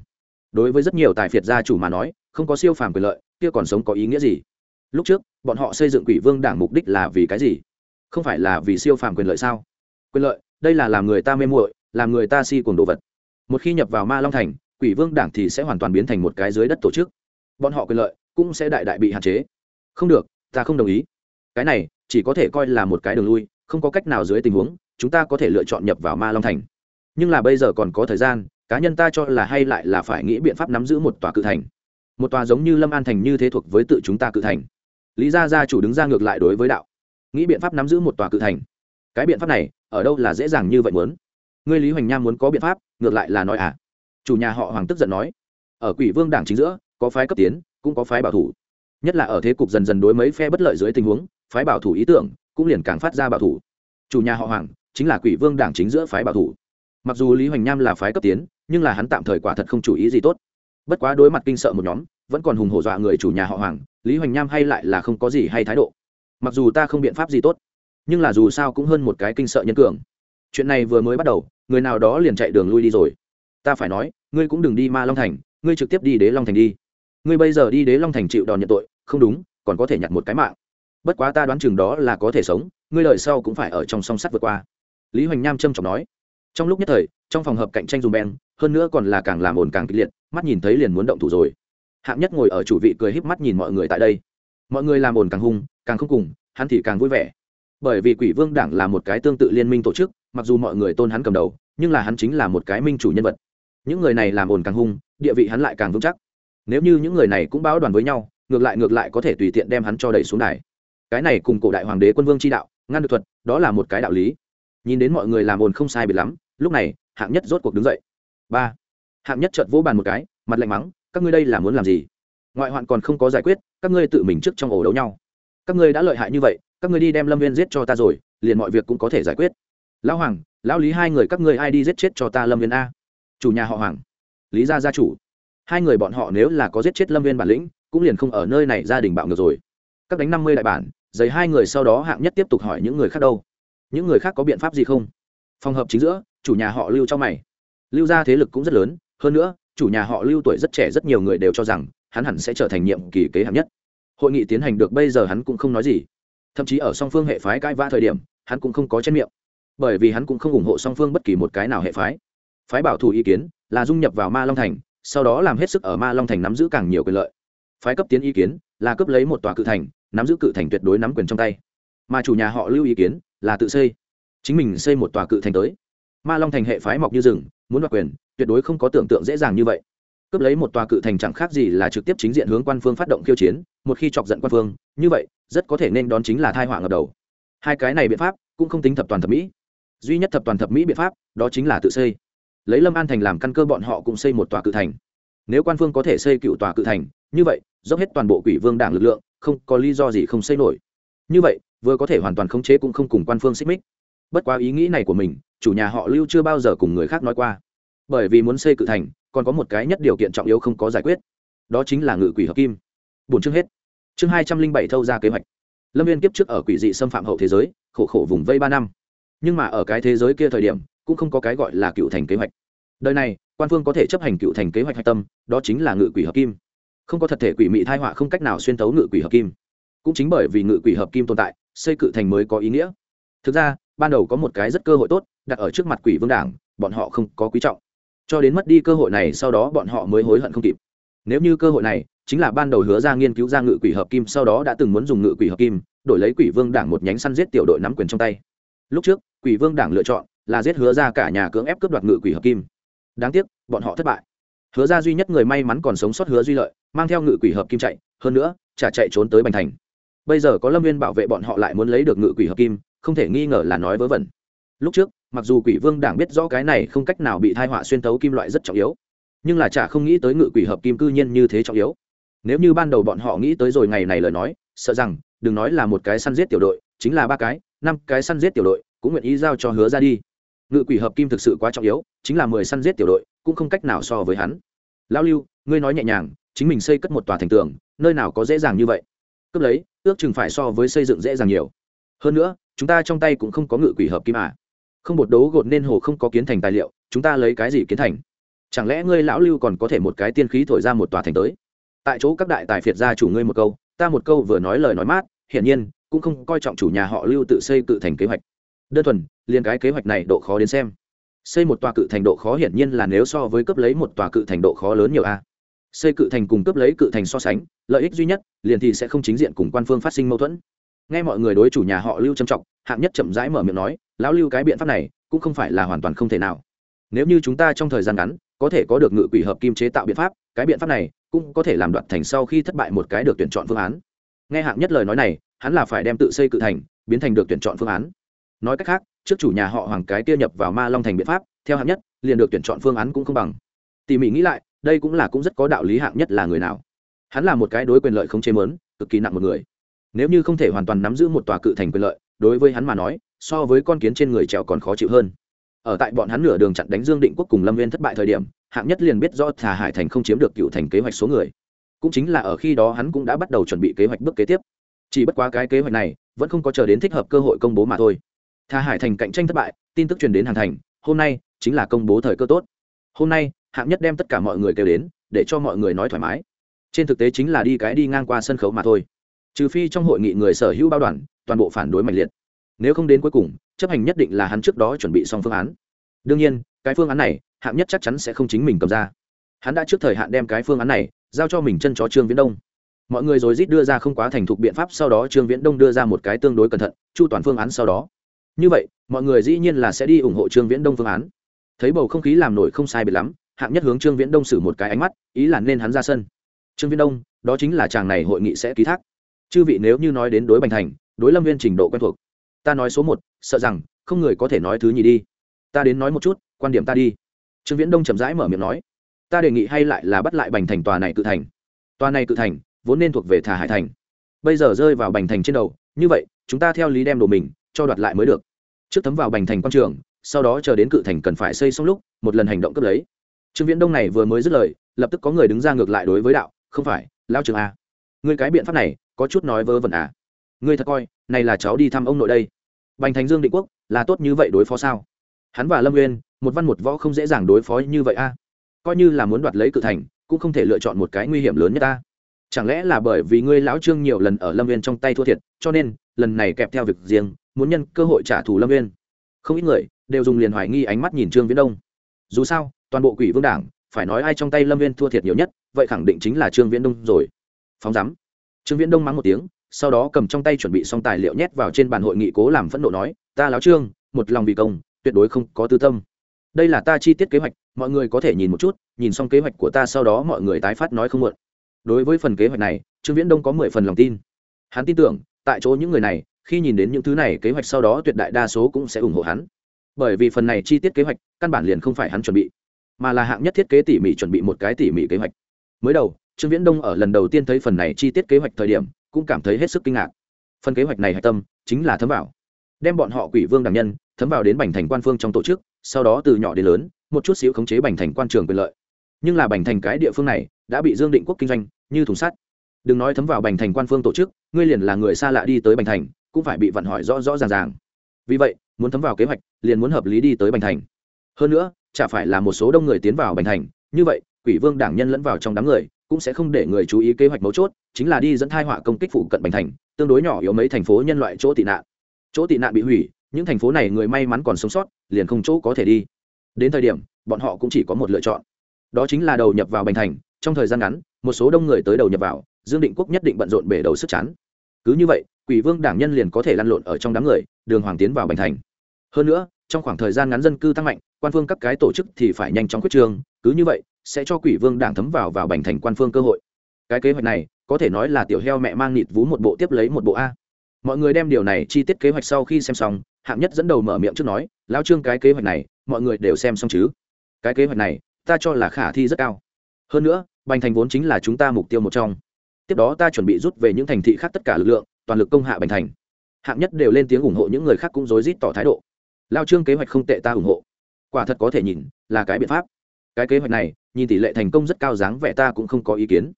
đối với rất nhiều tài phiệt gia chủ mà nói, không có siêu phàm quyền lợi, kia còn sống có ý nghĩa gì? Lúc trước, bọn họ xây dựng quỷ vương đảng mục đích là vì cái gì? Không phải là vì siêu phàm quyền lợi sao? Quyền lợi, đây là làm người ta mê muội, làm người ta si cùng đồ vật. Một khi nhập vào ma long thành, quỷ vương đảng thì sẽ hoàn toàn biến thành một cái dưới đất tổ chức. Bọn họ quyền lợi cũng sẽ đại đại bị hạn chế. Không được, ta không đồng ý. Cái này chỉ có thể coi là một cái đường lui, không có cách nào dưới tình huống, chúng ta có thể lựa chọn nhập vào ma long thành. Nhưng là bây giờ còn có thời gian cá nhân ta cho là hay lại là phải nghĩ biện pháp nắm giữ một tòa cự thành. Một tòa giống như lâm an thành như thế thuộc với tự chúng ta cự thành. Lý gia gia chủ đứng ra ngược lại đối với đạo. Nghĩ biện pháp nắm giữ một tòa cự thành. Cái biện pháp này, ở đâu là dễ dàng như vậy muốn? Ngươi lý hoành nham muốn có biện pháp, ngược lại là nói à? Chủ nhà họ hoàng tức giận nói. Ở quỷ vương đảng chính giữa, có phái cấp tiến, cũng có phái bảo thủ. Nhất là ở thế cục dần dần đối mấy phe bất lợi dưới tình huống, phái bảo thủ ý tưởng cũng liền càng phát ra bảo thủ. Chủ nhà họ hoàng chính là quỷ vương đảng chính giữa phái bảo thủ. Mặc dù lý hoành nham là phái cấp tiến nhưng là hắn tạm thời quả thật không chủ ý gì tốt. Bất quá đối mặt kinh sợ một nhóm, vẫn còn hùng hổ dọa người chủ nhà họ hoàng, lý hoành nham hay lại là không có gì hay thái độ. Mặc dù ta không biện pháp gì tốt, nhưng là dù sao cũng hơn một cái kinh sợ nhân cường. Chuyện này vừa mới bắt đầu, người nào đó liền chạy đường lui đi rồi. Ta phải nói, ngươi cũng đừng đi ma long thành, ngươi trực tiếp đi đế long thành đi. Ngươi bây giờ đi đế long thành chịu đòn nhận tội, không đúng, còn có thể nhặt một cái mạng. Bất quá ta đoán chừng đó là có thể sống, ngươi lời sau cũng phải ở trong song sắt vượt qua. Lý hoành nham trâm trọng nói trong lúc nhất thời, trong phòng hợp cạnh tranh dùm beng, hơn nữa còn là càng làm ồn càng kịch liệt, mắt nhìn thấy liền muốn động thủ rồi. Hạng nhất ngồi ở chủ vị cười híp mắt nhìn mọi người tại đây. Mọi người làm ồn càng hung, càng không cùng, hắn thì càng vui vẻ. Bởi vì quỷ vương đảng là một cái tương tự liên minh tổ chức, mặc dù mọi người tôn hắn cầm đầu, nhưng là hắn chính là một cái minh chủ nhân vật. Những người này làm ồn càng hung, địa vị hắn lại càng vững chắc. Nếu như những người này cũng báo đoàn với nhau, ngược lại ngược lại có thể tùy tiện đem hắn cho đẩy xuống đài. Cái này cùng cổ đại hoàng đế quân vương chi đạo, ngăn được thuật, đó là một cái đạo lý. Nhìn đến mọi người làm ồn không sai biệt lắm lúc này, hạng nhất rốt cuộc đứng dậy. Ba. Hạng nhất chợt vỗ bàn một cái, mặt lạnh mắng, các ngươi đây là muốn làm gì? Ngoại hoạn còn không có giải quyết, các ngươi tự mình trước trong ổ đấu nhau. Các ngươi đã lợi hại như vậy, các ngươi đi đem lâm viên giết cho ta rồi, liền mọi việc cũng có thể giải quyết. Lão hoàng, lão lý hai người các ngươi ai đi giết chết cho ta lâm viên a? Chủ nhà họ hoàng. Lý gia gia chủ. Hai người bọn họ nếu là có giết chết lâm viên bản lĩnh, cũng liền không ở nơi này gia đình bạo ngược rồi. Các đánh năm mươi đại bản giấy hai người sau đó hạng nhất tiếp tục hỏi những người khác đâu? Những người khác có biện pháp gì không? Phòng hợp chính giữa chủ nhà họ lưu cho mày. Lưu gia thế lực cũng rất lớn, hơn nữa, chủ nhà họ lưu tuổi rất trẻ rất nhiều người đều cho rằng, hắn hẳn sẽ trở thành nhiệm kỳ kế hạng nhất. Hội nghị tiến hành được bây giờ hắn cũng không nói gì. Thậm chí ở song phương hệ phái cãi vã thời điểm, hắn cũng không có trên miệng. Bởi vì hắn cũng không ủng hộ song phương bất kỳ một cái nào hệ phái. Phái bảo thủ ý kiến là dung nhập vào ma long thành, sau đó làm hết sức ở ma long thành nắm giữ càng nhiều quyền lợi. Phái cấp tiến ý kiến là cấp lấy một tòa cự thành, nắm giữ cự thành tuyệt đối nắm quyền trong tay. Mà chủ nhà họ lưu ý kiến là tự xây. Chính mình xây một tòa cự thành tới ma long thành hệ phái mọc như rừng, muốn đoạt quyền, tuyệt đối không có tưởng tượng dễ dàng như vậy. Cướp lấy một tòa cự thành chẳng khác gì là trực tiếp chính diện hướng quan phương phát động khiêu chiến, một khi chọc giận quan phương, như vậy, rất có thể nên đón chính là thai họa ngập đầu. Hai cái này biện pháp cũng không tính thập toàn thập mỹ. Duy nhất thập toàn thập mỹ biện pháp, đó chính là tự xây. Lấy lâm an thành làm căn cơ bọn họ cũng xây một tòa cự thành. Nếu quan phương có thể xây cựu tòa cự thành, như vậy, dốc hết toàn bộ quỷ vương đảng lực lượng, không có lý do gì không xây nổi. Như vậy, vừa có thể hoàn toàn khống chế cũng không cùng quan phương xích mích. Bất quá ý nghĩ này của mình chủ nhà họ lưu chưa bao giờ cùng người khác nói qua. Bởi vì muốn xây cự thành, còn có một cái nhất điều kiện trọng yếu không có giải quyết. Đó chính là ngự quỷ hợp kim. Bốn chương hết. Chương hai trăm linh bảy thâu ra kế hoạch. Lâm viên kiếp trước ở quỷ dị xâm phạm hậu thế giới, khổ khổ vùng vây ba năm. Nhưng mà ở cái thế giới kia thời điểm, cũng không có cái gọi là cựu thành kế hoạch. Đời này, quan phương có thể chấp hành cựu thành kế hoạch hạch tâm, đó chính là ngự quỷ hợp kim. Không có thật thể quỷ mị thai họa không cách nào xuyên tấu ngự quỷ hợp kim. Cũng chính bởi vì ngự quỷ hợp kim tồn tại, xây cự thành mới có ý nghĩa. Thực ra ban đầu có một cái rất cơ hội tốt, đặt ở trước mặt quỷ vương đảng, bọn họ không có quý trọng. Cho đến mất đi cơ hội này, sau đó bọn họ mới hối hận không kịp. Nếu như cơ hội này chính là ban đầu hứa ra nghiên cứu ra ngự quỷ hợp kim, sau đó đã từng muốn dùng ngự quỷ hợp kim, đổi lấy quỷ vương đảng một nhánh săn giết tiểu đội nắm quyền trong tay. Lúc trước, quỷ vương đảng lựa chọn là giết hứa ra cả nhà cưỡng ép cướp đoạt ngự quỷ hợp kim. Đáng tiếc, bọn họ thất bại. Hứa ra duy nhất người may mắn còn sống sót hứa duy lợi, mang theo ngự quỷ hợp kim chạy, hơn nữa, chả chạy trốn tới bành thành. Bây giờ có lâm viên bảo vệ bọn họ lại muốn lấy được ngự quỷ hợp kim không thể nghi ngờ là nói vớ vẩn. Lúc trước, mặc dù quỷ vương đảng biết rõ cái này không cách nào bị thai họa xuyên tấu kim loại rất trọng yếu, nhưng là chả không nghĩ tới ngự quỷ hợp kim cư nhiên như thế trọng yếu. Nếu như ban đầu bọn họ nghĩ tới rồi ngày này lời nói, sợ rằng, đừng nói là một cái săn giết tiểu đội, chính là ba cái, năm cái săn giết tiểu đội, cũng nguyện ý giao cho hứa ra đi. Ngự quỷ hợp kim thực sự quá trọng yếu, chính là mười săn giết tiểu đội, cũng không cách nào so với hắn. Lão lưu, ngươi nói nhẹ nhàng, chính mình xây cất một tòa thành tường, nơi nào có dễ dàng như vậy? Cướp lấy, ước chừng phải so với xây dựng dễ dàng nhiều. Hơn nữa chúng ta trong tay cũng không có ngự quỷ hợp kim à không bột đấu gột nên hồ không có kiến thành tài liệu, chúng ta lấy cái gì kiến thành? Chẳng lẽ ngươi lão lưu còn có thể một cái tiên khí thổi ra một tòa thành tới? Tại chỗ các đại tài phiệt gia chủ ngươi một câu, ta một câu vừa nói lời nói mát, hiển nhiên, cũng không coi trọng chủ nhà họ lưu tự xây cự thành kế hoạch. Đơn thuần, liền cái kế hoạch này độ khó đến xem. Xây một tòa cự thành độ khó hiển nhiên là nếu so với cấp lấy một tòa cự thành độ khó lớn nhiều a. Xây cự thành cùng cấp lấy cự thành so sánh, lợi ích duy nhất, liền thì sẽ không chính diện cùng quan phương phát sinh mâu thuẫn nghe mọi người đối chủ nhà họ lưu trầm trọng hạng nhất chậm rãi mở miệng nói, lão lưu, cái biện pháp này cũng không phải là hoàn toàn không thể nào. Nếu như chúng ta trong thời gian ngắn có thể có được ngự quỷ hợp kim chế tạo biện pháp, cái biện pháp này cũng có thể làm đoạt thành sau khi thất bại một cái được tuyển chọn phương án. Nghe hạng nhất lời nói này, hắn là phải đem tự xây cự thành, biến thành được tuyển chọn phương án. Nói cách khác, trước chủ nhà họ hoàng cái kia nhập vào ma long thành biện pháp, theo hạng nhất, liền được tuyển chọn phương án cũng không bằng. Tỉ mỉ nghĩ lại, đây cũng là cũng rất có đạo lý hạng nhất là người nào. Hắn là một cái đối quyền lợi không chế mớn cực kỳ nặng một người nếu như không thể hoàn toàn nắm giữ một tòa cự thành quyền lợi, đối với hắn mà nói, so với con kiến trên người trèo còn khó chịu hơn. Ở tại bọn hắn nửa đường chặn đánh dương định quốc cùng lâm viên thất bại thời điểm, hạng nhất liền biết do thà hải thành không chiếm được cựu thành kế hoạch số người. Cũng chính là ở khi đó hắn cũng đã bắt đầu chuẩn bị kế hoạch bước kế tiếp. Chỉ bất quá cái kế hoạch này, vẫn không có chờ đến thích hợp cơ hội công bố mà thôi. Thà hải thành cạnh tranh thất bại, tin tức truyền đến hàng thành, hôm nay chính là công bố thời cơ tốt. Hôm nay, hạng nhất đem tất cả mọi người kêu đến, để cho mọi người nói thoải mái. Trên thực tế chính là đi cái đi ngang qua sân khấu mà thôi trừ phi trong hội nghị người sở hữu bao đoàn, toàn bộ phản đối mạnh liệt. Nếu không đến cuối cùng, chấp hành nhất định là hắn trước đó chuẩn bị xong phương án. Đương nhiên, cái phương án này, hạng nhất chắc chắn sẽ không chính mình cầm ra. Hắn đã trước thời hạn đem cái phương án này, giao cho mình chân chó trương viễn đông. Mọi người rồi rít đưa ra không quá thành thục biện pháp, sau đó trương viễn đông đưa ra một cái tương đối cẩn thận, chu toàn phương án sau đó. Như vậy, mọi người dĩ nhiên là sẽ đi ủng hộ trương viễn đông phương án. Thấy bầu không khí làm nổi không sai biệt lắm, hạng nhất hướng trương viễn đông xử một cái ánh mắt, ý là nên hắn ra sân. Trương viễn đông, đó chính là chàng này hội nghị sẽ ký thác chư vị nếu như nói đến đối bành thành, đối lâm viên trình độ quen thuộc, ta nói số một, sợ rằng không người có thể nói thứ nhì đi. Ta đến nói một chút, quan điểm ta đi. Trương viễn đông chậm rãi mở miệng nói. Ta đề nghị hay lại là bắt lại bành thành tòa này cự thành. Tòa này cự thành vốn nên thuộc về thả hải thành. Bây giờ rơi vào bành thành trên đầu, như vậy, chúng ta theo lý đem đồ mình cho đoạt lại mới được. Trước thấm vào bành thành quan trường, sau đó chờ đến cự thành cần phải xây xong lúc, một lần hành động cấp lấy. Trương viễn đông này vừa mới dứt lời, lập tức có người đứng ra ngược lại đối với đạo, không phải lao trường a. Ngươi cái biện pháp này có chút nói vớ vẩn à. Ngươi thật coi, này là cháu đi thăm ông nội đây. Bành thành dương định quốc, là tốt như vậy đối phó sao? Hắn và lâm nguyên một văn một võ không dễ dàng đối phó như vậy a coi như là muốn đoạt lấy cự thành, cũng không thể lựa chọn một cái nguy hiểm lớn nhất ta. Chẳng lẽ là bởi vì ngươi lão trương nhiều lần ở lâm viên trong tay thua thiệt, cho nên, lần này kẹp theo việc riêng, muốn nhân cơ hội trả thù lâm viên không ít người, đều dùng liền hoài nghi ánh mắt nhìn trương viễn đông. Dù sao, toàn bộ quỷ vương đảng, phải nói ai trong tay lâm viên thua thiệt nhiều nhất, vậy khẳng định chính là trương viễn đông rồi. Phóng rắm trương viễn đông mắng một tiếng, sau đó cầm trong tay chuẩn bị xong tài liệu nhét vào trên bàn hội nghị cố làm phẫn nộ nói, ta láo trương, một lòng vì công, tuyệt đối không có tư tâm. Đây là ta chi tiết kế hoạch, mọi người có thể nhìn một chút, nhìn xong kế hoạch của ta sau đó mọi người tái phát nói không muộn. Đối với phần kế hoạch này, trương viễn đông có mười phần lòng tin. Hắn tin tưởng, tại chỗ những người này, khi nhìn đến những thứ này kế hoạch sau đó tuyệt đại đa số cũng sẽ ủng hộ hắn. Bởi vì phần này chi tiết kế hoạch, căn bản liền không phải hắn chuẩn bị, mà là hạng nhất thiết kế tỉ mỉ chuẩn bị một cái tỉ mỉ kế hoạch. Mới đầu trương viễn đông ở lần đầu tiên thấy phần này chi tiết kế hoạch thời điểm, cũng cảm thấy hết sức kinh ngạc. Phần kế hoạch này hạch tâm chính là thấm vào. Đem bọn họ quỷ vương đảng nhân, thấm vào đến bành thành quan phương trong tổ chức, sau đó từ nhỏ đến lớn, một chút xíu khống chế bành thành quan trường quyền lợi. Nhưng là bành thành cái địa phương này đã bị dương định quốc kinh doanh như thùng sắt. Đừng nói thấm vào bành thành quan phương tổ chức, ngươi liền là người xa lạ đi tới bành thành, cũng phải bị vận hỏi rõ rõ ràng ràng. Vì vậy, muốn thấm vào kế hoạch, liền muốn hợp lý đi tới bành thành. Hơn nữa, chả phải là một số đông người tiến vào bành thành, như vậy, quỷ vương đảng nhân lẫn vào trong đám người cũng sẽ không để người chú ý kế hoạch mấu chốt, chính là đi dẫn thai họa công kích phụ cận bành thành, tương đối nhỏ yếu mấy thành phố nhân loại chỗ tị nạn. Chỗ tị nạn bị hủy, những thành phố này người may mắn còn sống sót, liền không chỗ có thể đi. Đến thời điểm, bọn họ cũng chỉ có một lựa chọn. Đó chính là đầu nhập vào bành thành, trong thời gian ngắn, một số đông người tới đầu nhập vào, dương định quốc nhất định bận rộn bể đầu sức chắn cứ như vậy, quỷ vương đảng nhân liền có thể lăn lộn ở trong đám người, đường hoàng tiến vào bành thành. Hơn nữa, trong khoảng thời gian ngắn dân cư tăng mạnh, quan phương các cái tổ chức thì phải nhanh chóng quyết trường, cứ như vậy sẽ cho quỷ vương đảng thấm vào vào bành thành quan phương cơ hội. Cái kế hoạch này, có thể nói là tiểu heo mẹ mang nịt vú một bộ tiếp lấy một bộ a. Mọi người đem điều này chi tiết kế hoạch sau khi xem xong, hạng nhất dẫn đầu mở miệng trước nói lao trương, cái kế hoạch này, mọi người đều xem xong chứ? Cái kế hoạch này, ta cho là khả thi rất cao. Hơn nữa, bành thành vốn chính là chúng ta mục tiêu một trong. Tiếp đó ta chuẩn bị rút về những thành thị khác tất cả lực lượng, toàn lực công hạ bành thành. Hạng nhất đều lên tiếng ủng hộ những người khác cũng rối rít tỏ thái độ. Lao trương, kế hoạch không tệ, ta ủng hộ. Quả thật có thể nhìn, là cái biện pháp cái kế hoạch này, nhìn tỷ lệ thành công rất cao dáng vẻ ta cũng không có ý kiến.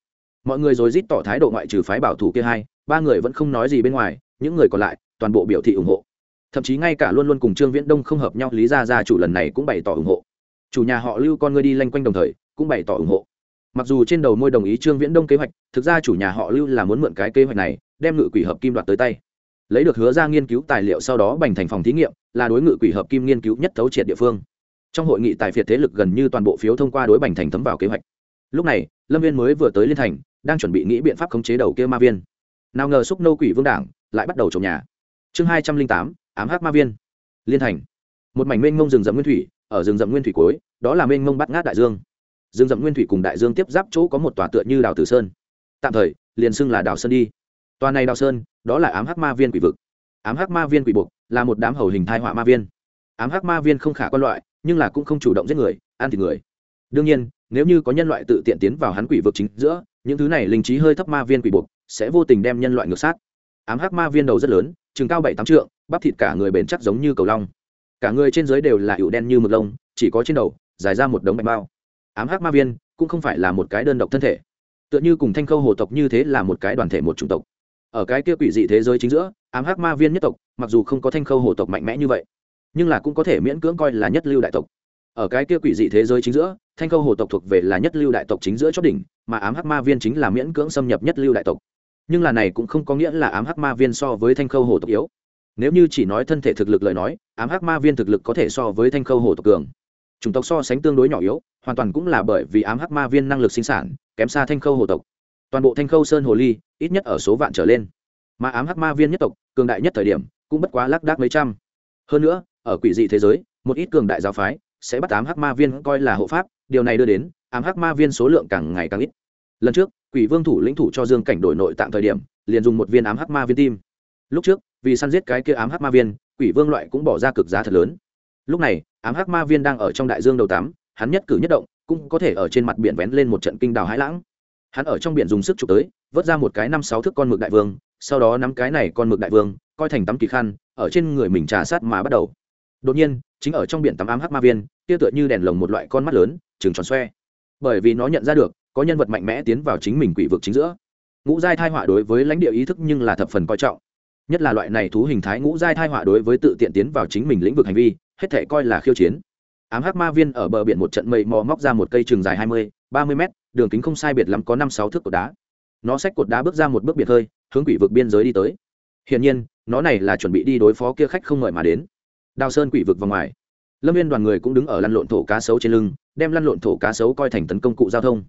Mọi người rồi rít tỏ thái độ ngoại trừ phái bảo thủ kia hai, ba người vẫn không nói gì bên ngoài, những người còn lại, toàn bộ biểu thị ủng hộ. Thậm chí ngay cả luôn luôn cùng trương viễn đông không hợp nhau, lý ra ra chủ lần này cũng bày tỏ ủng hộ. Chủ nhà họ lưu con ngươi đi lanh quanh đồng thời, cũng bày tỏ ủng hộ. Mặc dù trên đầu môi đồng ý trương viễn đông kế hoạch, thực ra chủ nhà họ lưu là muốn mượn cái kế hoạch này, đem ngự quỷ hợp kim đoạt tới tay. Lấy được hứa ra nghiên cứu tài liệu sau đó bành thành phòng thí nghiệm, là đối ngự quỷ hợp kim nghiên cứu nhất thấu triệt địa phương trong hội nghị tài phiệt thế lực gần như toàn bộ phiếu thông qua đối bành thành thấm vào kế hoạch. Lúc này, lâm viên mới vừa tới liên thành, đang chuẩn bị nghĩ biện pháp khống chế đầu kia ma viên. Nào ngờ xúc nô quỷ vương đảng lại bắt đầu trồng nhà. Chương hai trăm linh tám, ám hắc ma viên. Liên thành. Một mảnh mênh mông rừng rậm nguyên thủy, ở rừng rậm nguyên thủy cuối, đó là mênh mông bắt ngát đại dương. Rừng rậm nguyên thủy cùng đại dương tiếp giáp chỗ có một tòa tựa như đào tử sơn. Tạm thời, liền xưng là đào sơn đi. Tòa này đào sơn, đó là ám hắc ma viên quỷ vực. Ám hắc ma viên quỷ buộc là một đám hầu hình thai họa ma viên. Ám hắc ma viên không khả quan loại nhưng là cũng không chủ động giết người, ăn thịt người. Đương nhiên, nếu như có nhân loại tự tiện tiến vào hắn quỷ vực chính giữa, những thứ này linh trí hơi thấp ma viên quỷ buộc sẽ vô tình đem nhân loại ngược sát. Ám hắc ma viên đầu rất lớn, chừng cao bảy tám trượng, bắp thịt cả người bền chắc giống như cầu long. Cả người trên dưới đều là hiệu đen như mực lông, chỉ có trên đầu, dài ra một đống bạch bao. Ám hắc ma viên cũng không phải là một cái đơn độc thân thể, tựa như cùng thanh khâu hồ tộc như thế là một cái đoàn thể một chủng tộc. Ở cái kia quỷ dị thế giới chính giữa, ám hắc ma viên nhất tộc, mặc dù không có thanh khâu hồ tộc mạnh mẽ như vậy nhưng là cũng có thể miễn cưỡng coi là nhất lưu đại tộc. Ở cái kia quỷ dị thế giới chính giữa, thanh khâu hồ tộc thuộc về là nhất lưu đại tộc chính giữa chót đỉnh, mà ám hắc ma viên chính là miễn cưỡng xâm nhập nhất lưu đại tộc. Nhưng là này cũng không có nghĩa là ám hắc ma viên so với thanh khâu hồ tộc yếu. Nếu như chỉ nói thân thể thực lực lời nói, ám hắc ma viên thực lực có thể so với thanh khâu hồ tộc cường. Chủng tộc so sánh tương đối nhỏ yếu, hoàn toàn cũng là bởi vì ám hắc ma viên năng lực sinh sản, kém xa thanh khâu hồ tộc. Toàn bộ thanh khâu sơn hồ ly, ít nhất ở số vạn trở lên. Mà ám hắc ma viên nhất tộc, cường đại nhất thời điểm, cũng bất quá lác đác mấy trăm. Hơn nữa ở quỷ dị thế giới, một ít cường đại giáo phái sẽ bắt ám hắc ma viên coi là hộ pháp, điều này đưa đến ám hắc ma viên số lượng càng ngày càng ít. Lần trước, quỷ vương thủ lĩnh thủ cho dương cảnh đổi nội tạng thời điểm, liền dùng một viên ám hắc ma viên tim. Lúc trước, vì săn giết cái kia ám hắc ma viên, quỷ vương loại cũng bỏ ra cực giá thật lớn. Lúc này, ám hắc ma viên đang ở trong đại dương đầu tám, hắn nhất cử nhất động, cũng có thể ở trên mặt biển vén lên một trận kinh đào hãi lãng. Hắn ở trong biển dùng sức chụp tới, vớt ra một cái năm sáu thước con mực đại vương, sau đó nắm cái này con mực đại vương, coi thành tắm kỳ khăn, ở trên người mình trà sát mà bắt đầu đột nhiên, chính ở trong biển tắm ám hắc ma viên, kia tựa như đèn lồng một loại con mắt lớn, trừng tròn xoe. Bởi vì nó nhận ra được, có nhân vật mạnh mẽ tiến vào chính mình quỷ vực chính giữa. Ngũ giai thai họa đối với lãnh địa ý thức nhưng là thập phần coi trọng. Nhất là loại này thú hình thái ngũ giai thai họa đối với tự tiện tiến vào chính mình lĩnh vực hành vi, hết thể coi là khiêu chiến. Ám hắc ma viên ở bờ biển một trận mây mò móc ra một cây trường dài hai mươi, ba mươi mét, đường kính không sai biệt lắm có năm sáu thước cột đá. Nó xách cột đá bước ra một bước biệt hơi, hướng quỷ vực biên giới đi tới. Hiển nhiên, nó này là chuẩn bị đi đối phó kia khách không ngợi mà đến đào sơn quỷ vực vào ngoài. Lâm viên đoàn người cũng đứng ở lăn lộn thổ cá sấu trên lưng, đem lăn lộn thổ cá sấu coi thành tấn công cụ giao thông.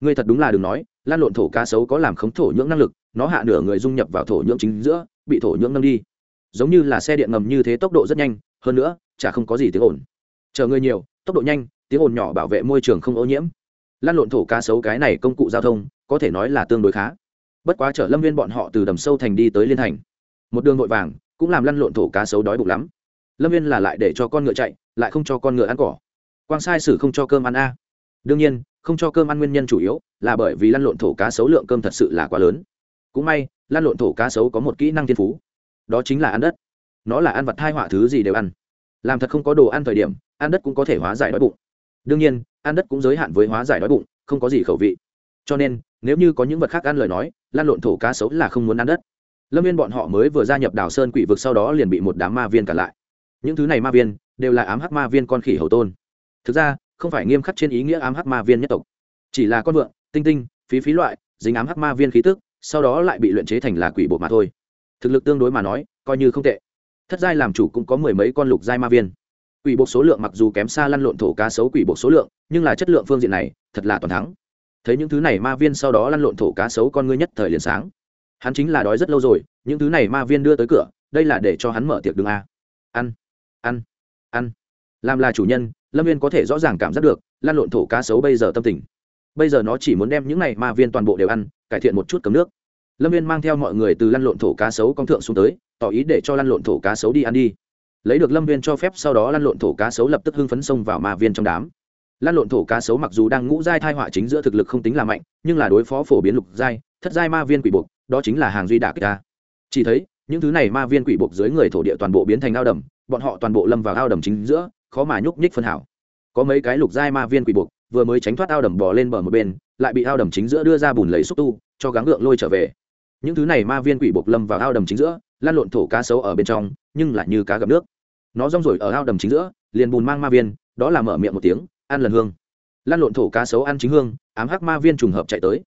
Ngươi thật đúng là đừng nói, lăn lộn thổ cá sấu có làm khống thổ nhưỡng năng lực, nó hạ nửa người dung nhập vào thổ nhưỡng chính giữa, bị thổ nhưỡng nâng đi. Giống như là xe điện ngầm như thế tốc độ rất nhanh, hơn nữa, chả không có gì tiếng ồn. Chờ người nhiều, tốc độ nhanh, tiếng ồn nhỏ bảo vệ môi trường không ô nhiễm. Lăn lộn thổ cá sấu cái này công cụ giao thông, có thể nói là tương đối khá. Bất quá chở lâm viên bọn họ từ đầm sâu thành đi tới liên thành, một đường vội vàng, cũng làm lăn lộn thổ cá sấu đói bụng lắm lâm viên là lại để cho con ngựa chạy, lại không cho con ngựa ăn cỏ. Quang sai sử không cho cơm ăn a. Đương nhiên, không cho cơm ăn nguyên nhân chủ yếu là bởi vì lăn lộn thổ cá sấu lượng cơm thật sự là quá lớn. Cũng may, lăn lộn thổ cá sấu có một kỹ năng thiên phú. Đó chính là ăn đất. Nó là ăn vật hai họa thứ gì đều ăn. Làm thật không có đồ ăn thời điểm, ăn đất cũng có thể hóa giải đói bụng. Đương nhiên, ăn đất cũng giới hạn với hóa giải đói bụng, không có gì khẩu vị. Cho nên, nếu như có những vật khác ăn lời nói lan lộn thổ cá sấu là không muốn ăn đất. Lâm viên bọn họ mới vừa gia nhập đảo sơn quỷ vực sau đó liền bị một đám ma viên cản lại những thứ này ma viên đều là ám hắc ma viên con khỉ hầu tôn. Thực ra, không phải nghiêm khắc trên ý nghĩa ám hắc ma viên nhất tộc. Chỉ là con vượn, tinh tinh, phí phí loại, dính ám hắc ma viên khí tức, sau đó lại bị luyện chế thành là quỷ bộ mà thôi. Thực lực tương đối mà nói, coi như không tệ. Thất giai làm chủ cũng có mười mấy con lục giai ma viên. Quỷ bộ số lượng mặc dù kém xa lăn lộn thổ cá sấu quỷ bộ số lượng, nhưng là chất lượng phương diện này, thật là toàn thắng. Thấy những thứ này ma viên sau đó lăn lộn thổ cá sấu con ngươi nhất thời liền sáng. Hắn chính là đói rất lâu rồi, những thứ này ma viên đưa tới cửa, đây là để cho hắn mở tiệc đường a. Ăn ăn ăn. Làm là chủ nhân, lâm viên có thể rõ ràng cảm giác được, lan lộn thổ cá sấu bây giờ tâm tình. Bây giờ nó chỉ muốn đem những này ma viên toàn bộ đều ăn, cải thiện một chút cấm nước. Lâm viên mang theo mọi người từ lăn lộn thổ cá sấu công thượng xuống tới, tỏ ý để cho lăn lộn thổ cá sấu đi ăn đi. Lấy được lâm viên cho phép sau đó lăn lộn thổ cá sấu lập tức hưng phấn xông vào ma viên trong đám. Lăn lộn thổ cá sấu mặc dù đang ngũ giai thai họa chính giữa thực lực không tính là mạnh, nhưng là đối phó phổ biến lục giai, thất giai ma viên quỷ buộc, đó chính là hàng duy đả kích ta. Chỉ thấy, những thứ này ma viên quỷ buộc dưới người thổ địa toàn bộ biến thành ao đầm bọn họ toàn bộ lâm vào ao đầm chính giữa, khó mà nhúc nhích phân hảo. Có mấy cái lục giai ma viên quỷ buộc, vừa mới tránh thoát ao đầm bò lên bờ một bên, lại bị ao đầm chính giữa đưa ra bùn lấy xúc tu, cho gắng gượng lôi trở về. Những thứ này ma viên quỷ buộc lâm vào ao đầm chính giữa, lan lộn thổ cá sấu ở bên trong, nhưng lại như cá gặp nước. Nó rong rổi ở ao đầm chính giữa, liền bùn mang ma viên, đó là mở miệng một tiếng, ăn lần hương. Lan lộn thổ cá sấu ăn chính hương, ám hắc ma viên trùng hợp chạy tới.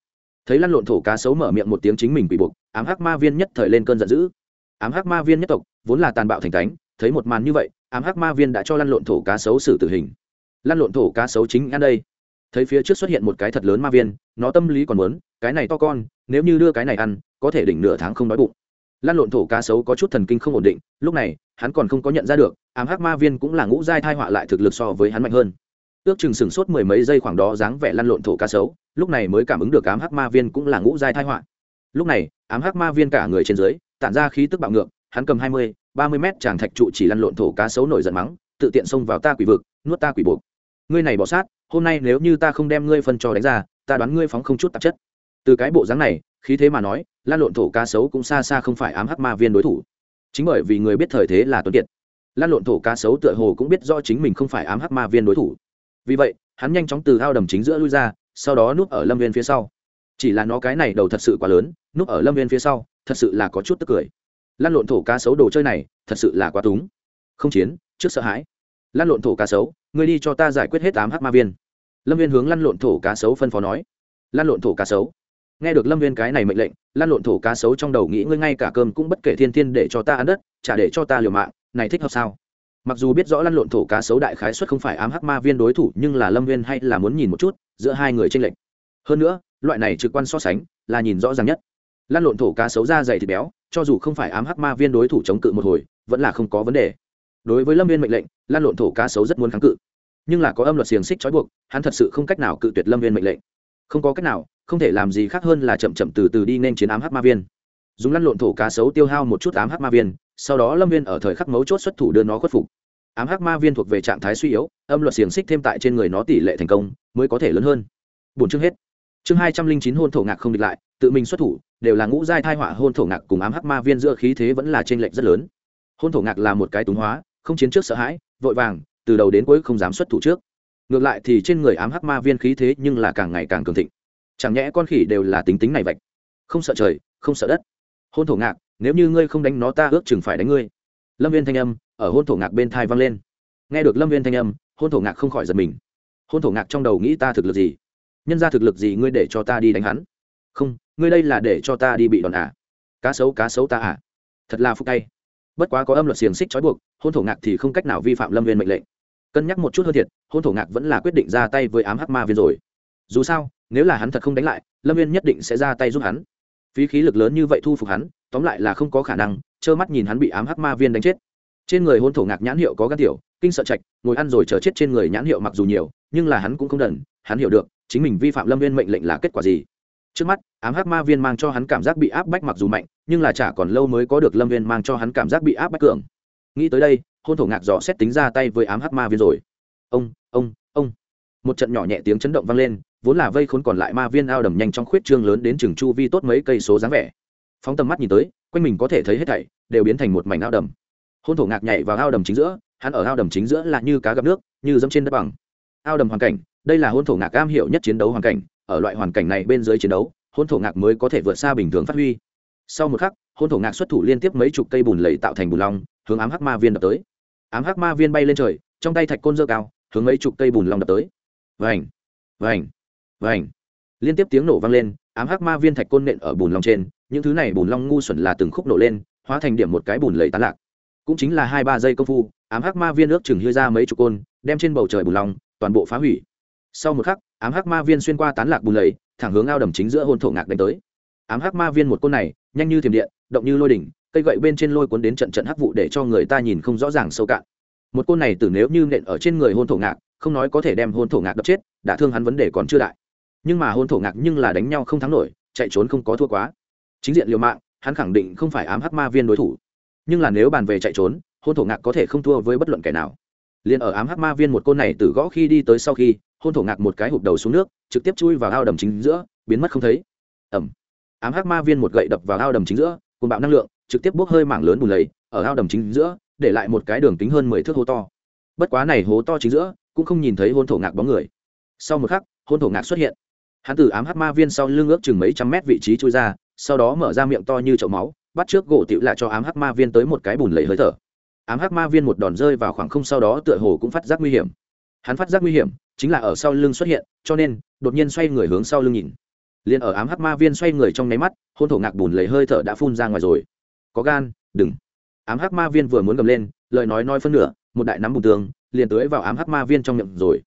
Thấy lăn lộn thổ cá sấu mở miệng một tiếng chính mình bị buộc, ám hắc ma viên nhất thời lên cơn giận dữ. Ám hắc ma viên nhất tộc, vốn là tàn bạo thành cánh thấy một màn như vậy, ám hắc ma viên đã cho lăn lộn thổ cá sấu xử tử hình. Lăn lộn thổ cá sấu chính ăn đây. Thấy phía trước xuất hiện một cái thật lớn ma viên, nó tâm lý còn muốn, cái này to con, nếu như đưa cái này ăn, có thể đỉnh nửa tháng không đói bụng. Lăn lộn thổ cá sấu có chút thần kinh không ổn định, lúc này, hắn còn không có nhận ra được, ám hắc ma viên cũng là ngũ giai thai họa lại thực lực so với hắn mạnh hơn. Ước chừng sửng sốt mười mấy giây khoảng đó dáng vẻ lăn lộn thổ cá sấu, lúc này mới cảm ứng được ám hắc ma viên cũng là ngũ giai thai họa. Lúc này, ám hắc ma viên cả người trên dưới, tản ra khí tức bạo ngược hắn cầm hai mươi, ba mươi mét chàng thạch trụ chỉ lăn lộn thổ cá sấu nổi giận mắng, tự tiện xông vào ta quỷ vực, nuốt ta quỷ buộc. Ngươi này bỏ sát, hôm nay nếu như ta không đem ngươi phân trò đánh ra, ta đoán ngươi phóng không chút tạp chất. Từ cái bộ dáng này, khí thế mà nói lan lộn thổ cá sấu cũng xa xa không phải ám hắc ma viên đối thủ. Chính bởi vì người biết thời thế là tuấn kiệt. Lan lộn thổ cá sấu tựa hồ cũng biết do chính mình không phải ám hắc ma viên đối thủ. Vì vậy, hắn nhanh chóng từ ao đầm chính giữa lui ra, sau đó núp ở lâm viên phía sau. Chỉ là nó cái này đầu thật sự quá lớn núp ở lâm viên phía sau, thật sự là có chút tức cười lan lộn thổ cá sấu đồ chơi này, thật sự là quá túng. Không chiến, trước sợ hãi. Lan lộn thổ cá sấu, ngươi đi cho ta giải quyết hết tám h ma viên. Lâm viên hướng lăn lộn thổ cá sấu phân phó nói. Lan lộn thổ cá sấu. Nghe được lâm viên cái này mệnh lệnh, lan lộn thổ cá sấu trong đầu nghĩ ngươi ngay cả cơm cũng bất kể thiên thiên để cho ta ăn đất, chả để cho ta liều mạng, này thích hợp sao? Mặc dù biết rõ lăn lộn thổ cá sấu đại khái xuất không phải ám hắc ma viên đối thủ, nhưng là lâm viên hay là muốn nhìn một chút, giữa hai người tranh lệch. Hơn nữa, loại này trực quan so sánh, là nhìn rõ ràng nhất. Lăn lộn thổ cá sấu da dày thịt béo cho dù không phải ám hắc ma viên đối thủ chống cự một hồi, vẫn là không có vấn đề. Đối với lâm viên mệnh lệnh, lan lộn thổ cá sấu rất muốn kháng cự. Nhưng là có âm luật xiềng xích trói buộc, hắn thật sự không cách nào cự tuyệt lâm viên mệnh lệnh. Không có cách nào, không thể làm gì khác hơn là chậm chậm từ từ đi nên chiến ám hắc ma viên. Dùng lăn lộn thổ cá sấu tiêu hao một chút ám hắc ma viên, sau đó lâm viên ở thời khắc mấu chốt xuất thủ đưa nó khuất phục. Ám hắc ma viên thuộc về trạng thái suy yếu, âm luật xiềng xích thêm tại trên người nó tỷ lệ thành công, mới có thể lớn hơn. Bốn chương hết. Chương hai trăm linh chín hôn thổ ngạc không địch lại, tự mình xuất thủ đều là ngũ giai thai họa hôn thổ ngạc cùng ám hắc ma viên giữa khí thế vẫn là trên lệch rất lớn. Hôn thổ ngạc là một cái túng hóa, không chiến trước sợ hãi, vội vàng, từ đầu đến cuối không dám xuất thủ trước. Ngược lại thì trên người ám hắc ma viên khí thế nhưng là càng ngày càng cường thịnh. Chẳng nhẽ con khỉ đều là tính tính này vạch không sợ trời, không sợ đất. Hôn thổ ngạc, nếu như ngươi không đánh nó ta ước chừng phải đánh ngươi. Lâm viên thanh âm, ở hôn thổ ngạc bên thai vang lên. Nghe được lâm viên thanh âm, hôn thổ ngạc không khỏi giật mình. Hôn thổ ngạc trong đầu nghĩ ta thực lực gì? Nhân ra thực lực gì ngươi để cho ta đi đánh hắn? Không ngươi đây là để cho ta đi bị đòn à? Cá sấu cá sấu ta à? Thật là phúc tay. Bất quá có âm luật xiềng xích trói buộc, hôn thổ ngạc thì không cách nào vi phạm lâm viên mệnh lệnh. Cân nhắc một chút hơn thiệt, hôn thổ ngạc vẫn là quyết định ra tay với ám hắc ma viên rồi. Dù sao, nếu là hắn thật không đánh lại, lâm viên nhất định sẽ ra tay giúp hắn. Phí khí lực lớn như vậy thu phục hắn, tóm lại là không có khả năng, trơ mắt nhìn hắn bị ám hắc ma viên đánh chết. Trên người hôn thổ ngạc nhãn hiệu có gan tiểu, kinh sợ trạch, ngồi ăn rồi chờ chết trên người nhãn hiệu mặc dù nhiều, nhưng là hắn cũng không đần, hắn hiểu được, chính mình vi phạm lâm viên mệnh lệnh là kết quả gì trước mắt, ám hắc ma viên mang cho hắn cảm giác bị áp bách mặc dù mạnh, nhưng là chả còn lâu mới có được lâm viên mang cho hắn cảm giác bị áp bách cường. Nghĩ tới đây, hôn thổ ngạc dò xét tính ra tay với ám hắc ma viên rồi. Ông ông ông. Một trận nhỏ nhẹ tiếng chấn động vang lên, vốn là vây khốn còn lại ma viên ao đầm nhanh trong khuyết trương lớn đến chừng chu vi tốt mấy cây số dáng vẻ. Phóng tầm mắt nhìn tới, quanh mình có thể thấy hết thảy, đều biến thành một mảnh ao đầm. Hôn thổ ngạc nhảy vào ao đầm chính giữa, hắn ở ao đầm chính giữa là như cá gặp nước, như dẫm trên đất bằng. Ao đầm hoàn cảnh, đây là hôn thổ ngạc am hiểu nhất chiến đấu hoàn cảnh ở loại hoàn cảnh này bên dưới chiến đấu, hôn thổ ngạc mới có thể vượt xa bình thường phát huy. Sau một khắc, hôn thổ ngạc xuất thủ liên tiếp mấy chục cây bùn lầy tạo thành bùn long, hướng ám hắc ma viên đập tới. Ám hắc ma viên bay lên trời, trong tay thạch côn dơ cao, hướng mấy chục cây bùn long đập tới. Vành vành vành. Liên tiếp tiếng nổ vang lên, ám hắc ma viên thạch côn nện ở bùn long trên, những thứ này bùn long ngu xuẩn là từng khúc nổ lên, hóa thành điểm một cái bùn lầy tán lạc. Cũng chính là hai ba giây công phu, ám hắc ma viên ước chừng hư ra mấy chục côn, đem trên bầu trời bùn long toàn bộ phá hủy. Sau một khắc ám hắc ma viên xuyên qua tán lạc bùn lầy, thẳng hướng ao đầm chính giữa hôn thổ ngạc đánh tới. Ám hắc ma viên một côn này, nhanh như thiểm điện, động như lôi đỉnh, cây gậy bên trên lôi cuốn đến trận trận hắc vụ để cho người ta nhìn không rõ ràng sâu cạn. Một côn này từ nếu như nện ở trên người hôn thổ ngạc, không nói có thể đem hôn thổ ngạc đập chết, đã thương hắn vấn đề còn chưa đại. Nhưng mà hôn thổ ngạc nhưng là đánh nhau không thắng nổi, chạy trốn không có thua quá. Chính diện liều mạng, hắn khẳng định không phải ám hắc ma viên đối thủ. Nhưng là nếu bàn về chạy trốn, hôn thổ ngạc có thể không thua với bất luận kẻ nào liền ở ám hắc ma viên một côn này từ gõ khi đi tới sau khi, hôn thổ ngạc một cái hụp đầu xuống nước, trực tiếp chui vào ao đầm chính giữa, biến mất không thấy. Ẩm ám hắc ma viên một gậy đập vào ao đầm chính giữa cùng bạo năng lượng, trực tiếp bốc hơi mảng lớn bùn lầy, ở ao đầm chính giữa, để lại một cái đường kính hơn mười thước hố to. Bất quá này hố to chính giữa, cũng không nhìn thấy hôn thổ ngạc bóng người. Sau một khắc, hôn thổ ngạc xuất hiện. Hắn từ ám hắc ma viên sau lưng ước chừng mấy trăm mét vị trí chui ra, sau đó mở ra miệng to như chậu máu, bắt trước gỗ tiểu lại cho ám hắc ma viên tới một cái bùn lầy hơi thở ám hắc ma viên một đòn rơi vào khoảng không sau đó tựa hồ cũng phát giác nguy hiểm. Hắn phát giác nguy hiểm chính là ở sau lưng xuất hiện, cho nên đột nhiên xoay người hướng sau lưng nhìn. Liền ở ám hắc ma viên xoay người trong nháy mắt, hôn thổ ngạc bùn lấy hơi thở đã phun ra ngoài rồi. Có gan, đừng. Ám hắc ma viên vừa muốn gầm lên, lời nói nói phân nửa, một đại nắm bùn tường, liền tưới vào ám hắc ma viên trong miệng rồi.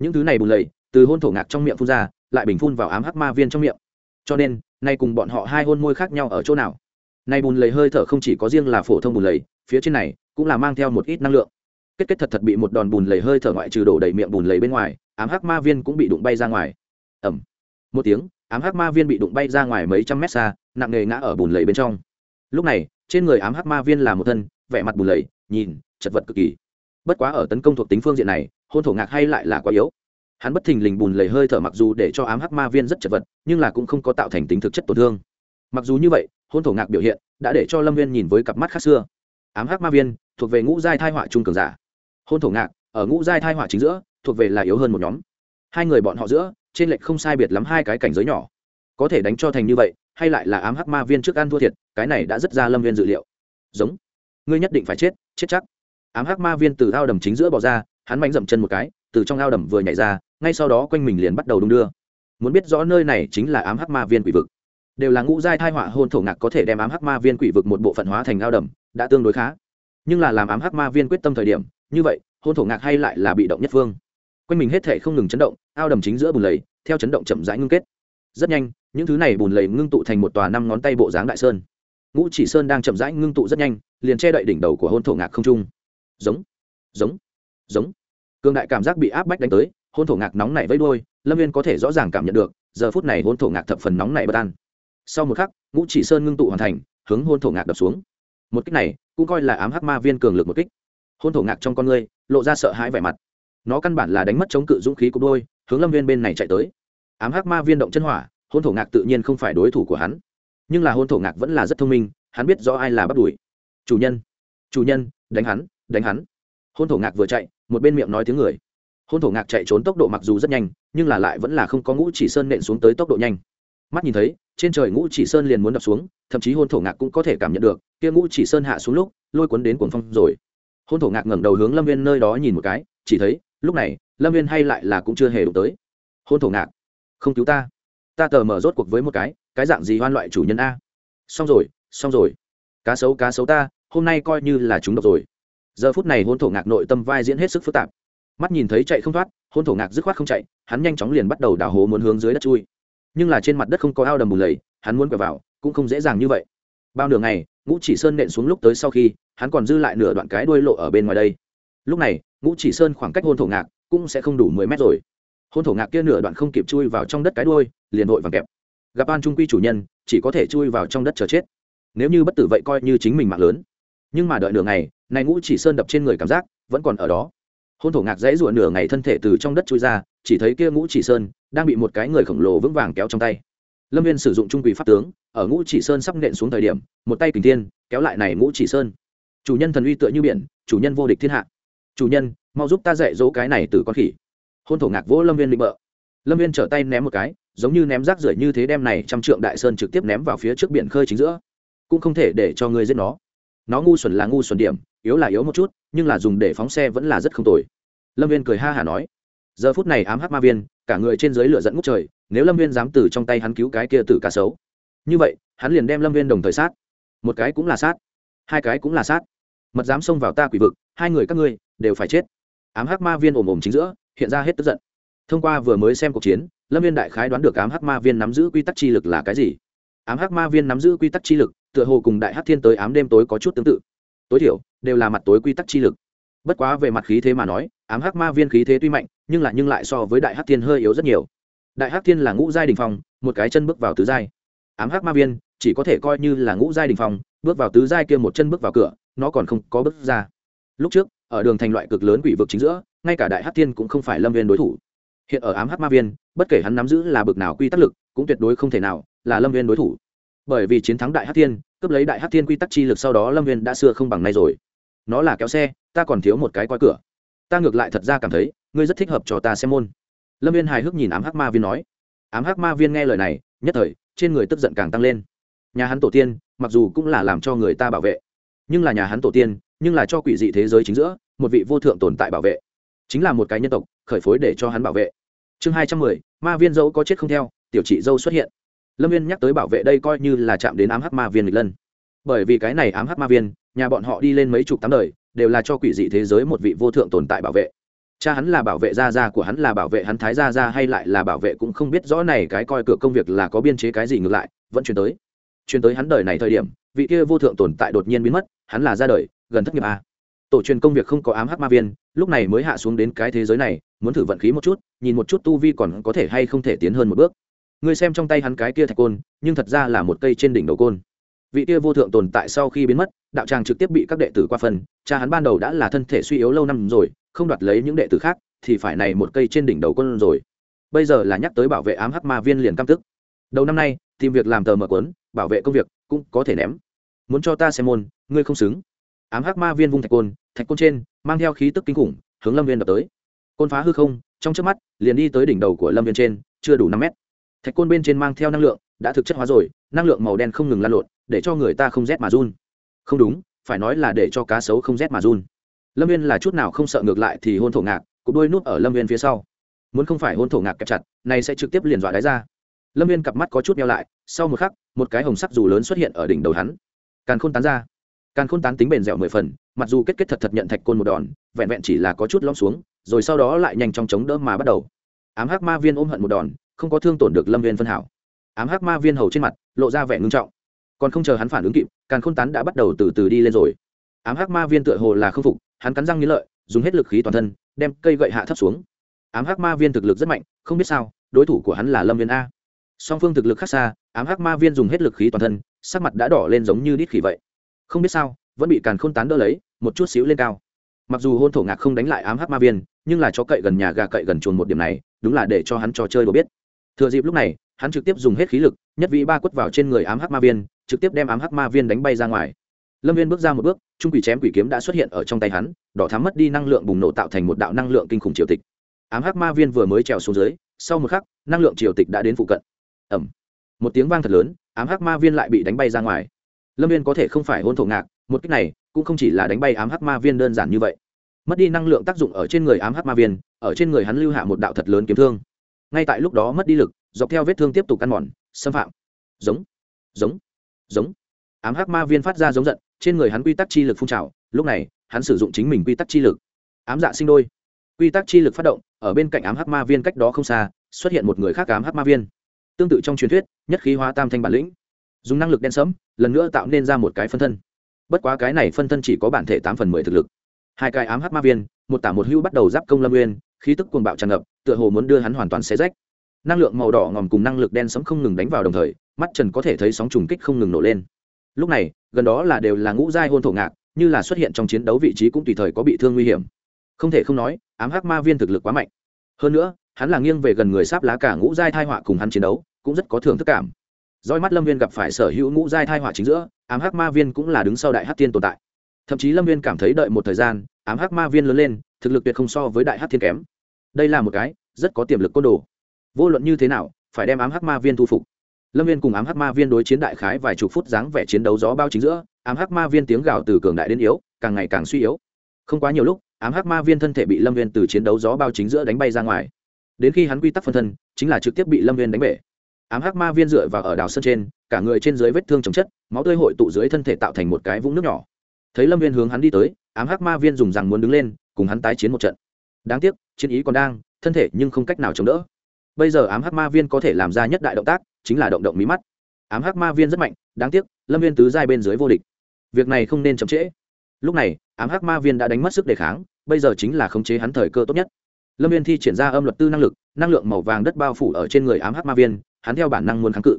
Những thứ này bùn lầy, từ hôn thổ ngạc trong miệng phun ra, lại bình phun vào ám hắc ma viên trong miệng. Cho nên, nay cùng bọn họ hai hôn môi khác nhau ở chỗ nào? Nay bùn lầy hơi thở không chỉ có riêng là phổ thông bùn lầy, phía trên này cũng là mang theo một ít năng lượng. Kết kết thật thật bị một đòn bùn lầy hơi thở ngoại trừ đổ đầy miệng bùn lầy bên ngoài, ám hắc ma viên cũng bị đụng bay ra ngoài. Ẩm một tiếng, ám hắc ma viên bị đụng bay ra ngoài mấy trăm mét xa, nặng nề ngã ở bùn lầy bên trong. Lúc này, trên người ám hắc ma viên là một thân, vẻ mặt bùn lầy, nhìn, chật vật cực kỳ. Bất quá ở tấn công thuộc tính phương diện này, hôn thổ ngạc hay lại là quá yếu. Hắn bất thình lình bùn lầy hơi thở mặc dù để cho ám hắc ma viên rất chật vật, nhưng là cũng không có tạo thành tính thực chất tổn thương. Mặc dù như vậy hôn thổ ngạc biểu hiện, đã để cho lâm viên nhìn với cặp mắt khác xưa. Ám hắc ma viên, thuộc về ngũ giai thai họa trung cường giả. Hôn thổ ngạc, ở ngũ giai thai họa chính giữa, thuộc về là yếu hơn một nhóm. Hai người bọn họ giữa, trên lệch không sai biệt lắm hai cái cảnh giới nhỏ. Có thể đánh cho thành như vậy, hay lại là ám hắc ma viên trước ăn thua thiệt, cái này đã rất ra lâm viên dự liệu. Giống. Ngươi nhất định phải chết chết chắc. Ám hắc ma viên từ ao đầm chính giữa bỏ ra, hắn mạnh dậm chân một cái, từ trong ao đầm vừa nhảy ra, ngay sau đó quanh mình liền bắt đầu đung đưa. Muốn biết rõ nơi này chính là ám hắc ma viên quỷ vực đều là ngũ giai thai họa hôn thổ ngạc có thể đem ám hắc ma viên quỷ vực một bộ phận hóa thành ao đầm, đã tương đối khá. Nhưng là làm ám hắc ma viên quyết tâm thời điểm, như vậy, hôn thổ ngạc hay lại là bị động nhất phương. Quanh mình hết thể không ngừng chấn động, ao đầm chính giữa bùn lầy, theo chấn động chậm rãi ngưng kết. Rất nhanh, những thứ này bùn lầy ngưng tụ thành một tòa năm ngón tay bộ dáng đại sơn. Ngũ chỉ sơn đang chậm rãi ngưng tụ rất nhanh, liền che đậy đỉnh đầu của hôn thổ ngạc không trung. Giống giống giống. Cường đại cảm giác bị áp bách đánh tới, hôn thổ ngạc nóng này vẫy đôi lâm viên có thể rõ ràng cảm nhận được, giờ phút này hôn thổ ngạc thập phần nóng này bất an sau một khắc, ngũ chỉ sơn ngưng tụ hoàn thành, hướng hôn thổ ngạc đập xuống. Một kích này cũng coi là ám hắc ma viên cường lực một kích. Hôn thổ ngạc trong con người lộ ra sợ hãi vẻ mặt. Nó căn bản là đánh mất chống cự dũng khí của đôi, hướng lâm viên bên này chạy tới. Ám hắc ma viên động chân hỏa, hôn thổ ngạc tự nhiên không phải đối thủ của hắn. Nhưng là hôn thổ ngạc vẫn là rất thông minh, hắn biết rõ ai là bắt đuổi. Chủ nhân chủ nhân, đánh hắn đánh hắn. Hôn thổ ngạc vừa chạy, một bên miệng nói tiếng người. Hôn thổ ngạc chạy trốn tốc độ mặc dù rất nhanh, nhưng là lại vẫn là không có ngũ chỉ sơn nện xuống tới tốc độ nhanh mắt nhìn thấy, trên trời ngũ chỉ sơn liền muốn đập xuống, thậm chí hôn thổ ngạc cũng có thể cảm nhận được, kia ngũ chỉ sơn hạ xuống lúc, lôi cuốn đến cuồng phong rồi. Hôn thổ ngạc ngẩng đầu hướng lâm viên nơi đó nhìn một cái, chỉ thấy, lúc này, lâm viên hay lại là cũng chưa hề đụng tới. Hôn thổ ngạc, không cứu ta. Ta tờ mở rốt cuộc với một cái cái dạng gì hoan loại chủ nhân a? Xong rồi xong rồi. Cá sấu cá sấu ta, hôm nay coi như là chúng độc rồi. Giờ phút này hôn thổ ngạc nội tâm vai diễn hết sức phức tạp. Mắt nhìn thấy chạy không thoát, hôn thổ ngạc dứt khoát không chạy, hắn nhanh chóng liền bắt đầu đào hố muốn hướng dưới đất chui nhưng là trên mặt đất không có ao đầm bùn lầy, hắn muốn quẹo vào, cũng không dễ dàng như vậy. Bao nửa ngày, ngũ chỉ sơn nện xuống lúc tới sau khi, hắn còn dư lại nửa đoạn cái đuôi lộ ở bên ngoài đây. Lúc này, ngũ chỉ sơn khoảng cách hôn thổ ngạc cũng sẽ không đủ mười mét rồi. Hôn thổ ngạc kia nửa đoạn không kịp chui vào trong đất cái đuôi, liền vội vàng kẹp. Gặp an trung quy chủ nhân, chỉ có thể chui vào trong đất chờ chết. Nếu như bất tử vậy coi như chính mình mạng lớn. Nhưng mà đợi nửa ngày, này ngũ chỉ sơn đập trên người cảm giác vẫn còn ở đó. Hôn thổ ngạc dãy ruộn nửa ngày thân thể từ trong đất chui ra, chỉ thấy kia ngũ chỉ sơn đang bị một cái người khổng lồ vững vàng kéo trong tay. Lâm viên sử dụng trung quỷ pháp tướng, ở ngũ chỉ sơn sắp nện xuống thời điểm, một tay kình thiên, kéo lại này ngũ chỉ sơn. Chủ nhân thần uy tựa như biển, chủ nhân vô địch thiên hạ. Chủ nhân, mau giúp ta dạy dỗ cái này từ con khỉ. Hôn thổ ngạc vỗ lâm viên định bợ. Lâm viên trở tay ném một cái, giống như ném rác rưởi như thế đem này trăm trượng đại sơn trực tiếp ném vào phía trước biển khơi chính giữa. Cũng không thể để cho ngươi giết nó. Nó ngu xuẩn là ngu xuẩn điểm, yếu là yếu một chút, nhưng là dùng để phóng xe vẫn là rất không tồi. Lâm viên cười ha hả nói giờ phút này ám hắc ma viên, cả người trên dưới lửa dẫn ngút trời, nếu lâm viên dám từ trong tay hắn cứu cái kia tử cá sấu. Như vậy, hắn liền đem lâm viên đồng thời sát. Một cái cũng là sát, hai cái cũng là sát. Mật dám xông vào ta quỷ vực, hai người các ngươi đều phải chết. Ám hắc ma viên ồm ồm chính giữa, hiện ra hết tức giận. Thông qua vừa mới xem cuộc chiến, lâm viên đại khái đoán được ám hắc ma viên nắm giữ quy tắc chi lực là cái gì. Ám hắc ma viên nắm giữ quy tắc chi lực, tựa hồ cùng đại hắc thiên tới ám đêm tối có chút tương tự. Tối thiểu, đều là mặt tối quy tắc chi lực bất quá về mặt khí thế mà nói, ám hắc ma viên khí thế tuy mạnh, nhưng lại nhưng lại so với đại hắc thiên hơi yếu rất nhiều. Đại hắc thiên là ngũ giai đình phong, một cái chân bước vào tứ giai. Ám hắc ma viên chỉ có thể coi như là ngũ giai đình phong, bước vào tứ giai kia một chân bước vào cửa, nó còn không có bước ra. Lúc trước, ở đường thành loại cực lớn quỷ vực chính giữa, ngay cả đại hắc thiên cũng không phải lâm viên đối thủ. Hiện ở ám hắc ma viên, bất kể hắn nắm giữ là bực nào quy tắc lực, cũng tuyệt đối không thể nào là lâm viên đối thủ. Bởi vì chiến thắng đại hắc thiên, cướp lấy đại hắc thiên quy tắc chi lực sau đó lâm viên đã xưa không bằng nay rồi nó là kéo xe, ta còn thiếu một cái coi cửa. Ta ngược lại thật ra cảm thấy, ngươi rất thích hợp cho ta xem môn. Lâm viên hài hước nhìn ám hắc ma viên nói. Ám hắc ma viên nghe lời này, nhất thời, trên người tức giận càng tăng lên. Nhà hắn tổ tiên, mặc dù cũng là làm cho người ta bảo vệ, nhưng là nhà hắn tổ tiên, nhưng là cho quỷ dị thế giới chính giữa, một vị vô thượng tồn tại bảo vệ. Chính là một cái nhân tộc, khởi phối để cho hắn bảo vệ. Chương hai trăm mười, ma viên dâu có chết không theo, tiểu trị dâu xuất hiện. Lâm viên nhắc tới bảo vệ đây coi như là chạm đến ám hắc ma viên lịch lân. Bởi vì cái này ám hắc ma viên nhà bọn họ đi lên mấy chục tám đời, đều là cho quỷ dị thế giới một vị vô thượng tồn tại bảo vệ. Cha hắn là bảo vệ gia gia, của hắn là bảo vệ hắn thái gia gia, hay lại là bảo vệ cũng không biết rõ này cái coi cửa công việc là có biên chế cái gì ngược lại, vẫn chuyển tới. Chuyển tới hắn đời này thời điểm, vị kia vô thượng tồn tại đột nhiên biến mất, hắn là ra đời, gần thất nghiệp a tổ truyền công việc không có ám hắc ma viên, lúc này mới hạ xuống đến cái thế giới này, muốn thử vận khí một chút, nhìn một chút tu vi còn có thể hay không thể tiến hơn một bước. Ngươi xem trong tay hắn cái kia thạch côn, nhưng thật ra là một cây trên đỉnh đầu côn vị kia vô thượng tồn tại sau khi biến mất, đạo tràng trực tiếp bị các đệ tử qua phần cha hắn ban đầu đã là thân thể suy yếu lâu năm rồi, không đoạt lấy những đệ tử khác, thì phải này một cây trên đỉnh đầu quân rồi. Bây giờ là nhắc tới bảo vệ ám hắc ma viên liền căm tức. Đầu năm nay, tìm việc làm tờ mở quấn bảo vệ công việc cũng có thể ném. Muốn cho ta xem môn, ngươi không xứng. Ám hắc ma viên vung thạch côn thạch côn trên, mang theo khí tức kinh khủng, hướng lâm viên đập tới. Côn phá hư không, trong trước mắt, liền đi tới đỉnh đầu của lâm viên trên, chưa đủ năm mét. Thạch côn bên trên mang theo năng lượng, đã thực chất hóa rồi, năng lượng màu đen không ngừng lan lộn để cho người ta không rét mà run. Không đúng, phải nói là để cho cá sấu không rét mà run. Lâm viên là chút nào không sợ ngược lại thì hôn thổ ngạc, cục đôi nút ở lâm viên phía sau. Muốn không phải hôn thổ ngạc kẹp chặt, này sẽ trực tiếp liền dọa đáy ra. Lâm viên cặp mắt có chút nhau lại, sau một khắc, một cái hồng sắc dù lớn xuất hiện ở đỉnh đầu hắn. Càn khôn tán ra. Càn khôn tán tính bền dẻo mười phần, mặc dù kết kết thật thật nhận thạch côn một đòn, vẹn vẹn chỉ là có chút lõm xuống, rồi sau đó lại nhanh chóng chống đỡ mà bắt đầu. Ám hắc ma viên ôm hận một đòn, không có thương tổn được lâm viên phân hảo. Ám hắc ma viên hầu trên mặt, lộ ra vẻ ngưng trọng còn không chờ hắn phản ứng kịp, càn khôn tán đã bắt đầu từ từ đi lên rồi. Ám hắc ma viên tựa hồ là k phục, hắn cắn răng nghĩ lợi, dùng hết lực khí toàn thân, đem cây gậy hạ thấp xuống. Ám hắc ma viên thực lực rất mạnh, không biết sao, đối thủ của hắn là lâm viên a. Song phương thực lực khác xa, ám hắc ma viên dùng hết lực khí toàn thân, sắc mặt đã đỏ lên giống như đít khỉ vậy. Không biết sao, vẫn bị càn khôn tán đỡ lấy, một chút xíu lên cao. Mặc dù hôn thổ ngạc không đánh lại ám hắc ma viên, nhưng là cho cậy gần nhà gà cậy gần chuồn một điểm này, đúng là để cho hắn trò chơi đồ biết. Thừa dịp lúc này, hắn trực tiếp dùng hết khí lực, nhất vị ba quất vào trên người ám hắc ma viên trực tiếp đem ám hắc ma viên đánh bay ra ngoài. Lâm viên bước ra một bước, trung quỷ chém quỷ kiếm đã xuất hiện ở trong tay hắn, đỏ thắm mất đi năng lượng bùng nổ tạo thành một đạo năng lượng kinh khủng triều tịch. Ám hắc ma viên vừa mới trèo xuống dưới, sau một khắc, năng lượng triều tịch đã đến phụ cận. Ẩm một tiếng vang thật lớn, ám hắc ma viên lại bị đánh bay ra ngoài. Lâm viên có thể không phải hôn thổ ngạc, một cách này cũng không chỉ là đánh bay ám hắc ma viên đơn giản như vậy. Mất đi năng lượng tác dụng ở trên người ám hắc ma viên, ở trên người hắn lưu hạ một đạo thật lớn kiếm thương. Ngay tại lúc đó mất đi lực, dọc theo vết thương tiếp tục ăn mòn, xâm phạm. Giống. Giống giống. Ám hắc ma viên phát ra giống giận, trên người hắn quy tắc chi lực phun trào, lúc này, hắn sử dụng chính mình quy tắc chi lực. Ám dạ sinh đôi. Quy tắc chi lực phát động, ở bên cạnh ám hắc ma viên cách đó không xa, xuất hiện một người khác ám hắc ma viên. Tương tự trong truyền thuyết, nhất khí hóa tam thanh bản lĩnh. Dùng năng lực đen sẫm, lần nữa tạo nên ra một cái phân thân. Bất quá cái này phân thân chỉ có bản thể tám phần mười thực lực. Hai cái ám hắc ma viên, một tả một hưu bắt đầu giáp công lâm nguyên khí tức cuồng bạo tràn ngập, tựa hồ muốn đưa hắn hoàn toàn xé rách. Năng lượng màu đỏ ngòm cùng năng lực đen sẫm không ngừng đánh vào đồng thời mắt trần có thể thấy sóng trùng kích không ngừng nổ lên. Lúc này, gần đó là đều là ngũ giai hôn thổ ngạc, như là xuất hiện trong chiến đấu vị trí cũng tùy thời có bị thương nguy hiểm. Không thể không nói, ám hắc ma viên thực lực quá mạnh. Hơn nữa, hắn là nghiêng về gần người sáp lá cả ngũ giai thai họa cùng hắn chiến đấu, cũng rất có thưởng thức cảm. Roi mắt lâm viên gặp phải sở hữu ngũ giai thai họa chính giữa, ám hắc ma viên cũng là đứng sau đại hắc tiên tồn tại. Thậm chí lâm viên cảm thấy đợi một thời gian, ám hắc ma viên lớn lên, thực lực tuyệt không so với đại hắc thiên kém. Đây là một cái rất có tiềm lực côn đồ. Vô luận như thế nào, phải đem ám hắc ma viên thu phục lâm viên cùng ám hắc ma viên đối chiến đại khái vài chục phút dáng vẻ chiến đấu gió bao chính giữa, ám hắc ma viên tiếng gào từ cường đại đến yếu, càng ngày càng suy yếu. Không quá nhiều lúc, ám hắc ma viên thân thể bị lâm viên từ chiến đấu gió bao chính giữa đánh bay ra ngoài. Đến khi hắn quy tắc phân thân, chính là trực tiếp bị lâm viên đánh bể. Ám hắc ma viên dựa vào ở đào sân trên, cả người trên dưới vết thương chồng chất, máu tươi hội tụ dưới thân thể tạo thành một cái vũng nước nhỏ. Thấy lâm viên hướng hắn đi tới, ám hắc ma viên dùng rằng muốn đứng lên, cùng hắn tái chiến một trận. Đáng tiếc, chiến ý còn đang, thân thể nhưng không cách nào chống đỡ. Bây giờ ám hắc ma viên có thể làm ra nhất đại động tác chính là động động mí mắt. Ám hắc ma viên rất mạnh, đáng tiếc, lâm viên tứ giai bên dưới vô địch. Việc này không nên chậm trễ. Lúc này, ám hắc ma viên đã đánh mất sức đề kháng, bây giờ chính là khống chế hắn thời cơ tốt nhất. Lâm viên thi triển ra âm luật tư năng lực, năng lượng màu vàng đất bao phủ ở trên người ám hắc ma viên, hắn theo bản năng muốn kháng cự,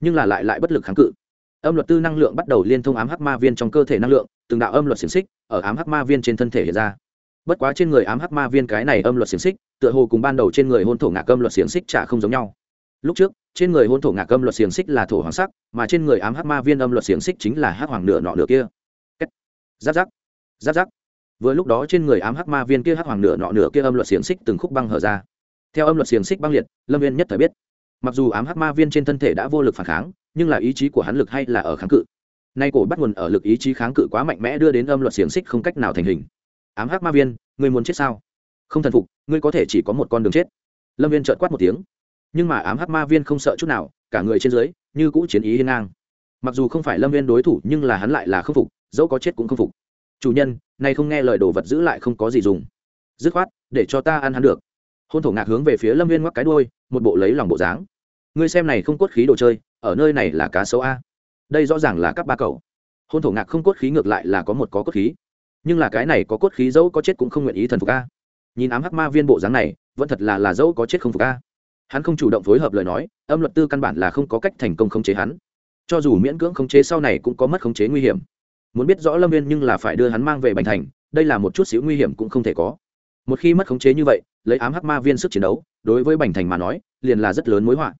nhưng là lại lại bất lực kháng cự. Âm luật tư năng lượng bắt đầu liên thông ám hắc ma viên trong cơ thể năng lượng, từng đạo âm luật xiềng xích ở ám hắc ma viên trên thân thể hiện ra. Bất quá trên người ám hắc ma viên cái này âm luật xiềng xích, tựa hồ cùng ban đầu trên người hôn thổ ngạc âm luật xiềng xích chả không giống nhau. Lúc trước trên người hôn thổ ngạc âm luật xiềng xích là thổ hoàng sắc, mà trên người ám hắc ma viên âm luật xiềng xích chính là hắc hoàng nửa nọ nửa kia. Giáp giáp. Giáp giáp. Vừa lúc đó trên người ám hắc ma viên kia hắc hoàng nửa nọ nửa kia âm luật xiềng xích từng khúc băng hở ra. Theo âm luật xiềng xích băng liệt, lâm viên nhất thời biết. Mặc dù ám hắc ma viên trên thân thể đã vô lực phản kháng, nhưng là ý chí của hắn lực hay là ở kháng cự. Nay cổ bắt nguồn ở lực ý chí kháng cự quá mạnh mẽ đưa đến âm luật xiềng xích không cách nào thành hình. Ám hắc ma viên, ngươi muốn chết sao? Không thần phục, ngươi có thể chỉ có một con đường chết. Lâm viên trợt quát một tiếng nhưng mà ám hắc ma viên không sợ chút nào, cả người trên dưới như cũ chiến ý hiên ngang. Mặc dù không phải lâm viên đối thủ, nhưng là hắn lại là không phục, dẫu có chết cũng không phục. Chủ nhân, nay không nghe lời đồ vật giữ lại không có gì dùng. Dứt khoát, để cho ta ăn hắn được. Hôn thổ ngạc hướng về phía lâm viên ngoắc cái đôi một bộ lấy lòng bộ dáng. Ngươi xem này không cốt khí đồ chơi, ở nơi này là cá sấu a. Đây rõ ràng là các ba cậu. Hôn thổ ngạc không cốt khí ngược lại là có một có cốt khí. Nhưng là cái này có cốt khí dẫu có chết cũng không nguyện ý thần phục a. Nhìn ám hắc ma viên bộ dáng này, vẫn thật là là dẫu có chết không phục a hắn không chủ động phối hợp lời nói, âm luật tư căn bản là không có cách thành công khống chế hắn. Cho dù miễn cưỡng khống chế sau này cũng có mất khống chế nguy hiểm. Muốn biết rõ lâm viên nhưng là phải đưa hắn mang về bành thành, đây là một chút xíu nguy hiểm cũng không thể có. Một khi mất khống chế như vậy, lấy ám hắc ma viên sức chiến đấu, đối với bành thành mà nói, liền là rất lớn mối họa.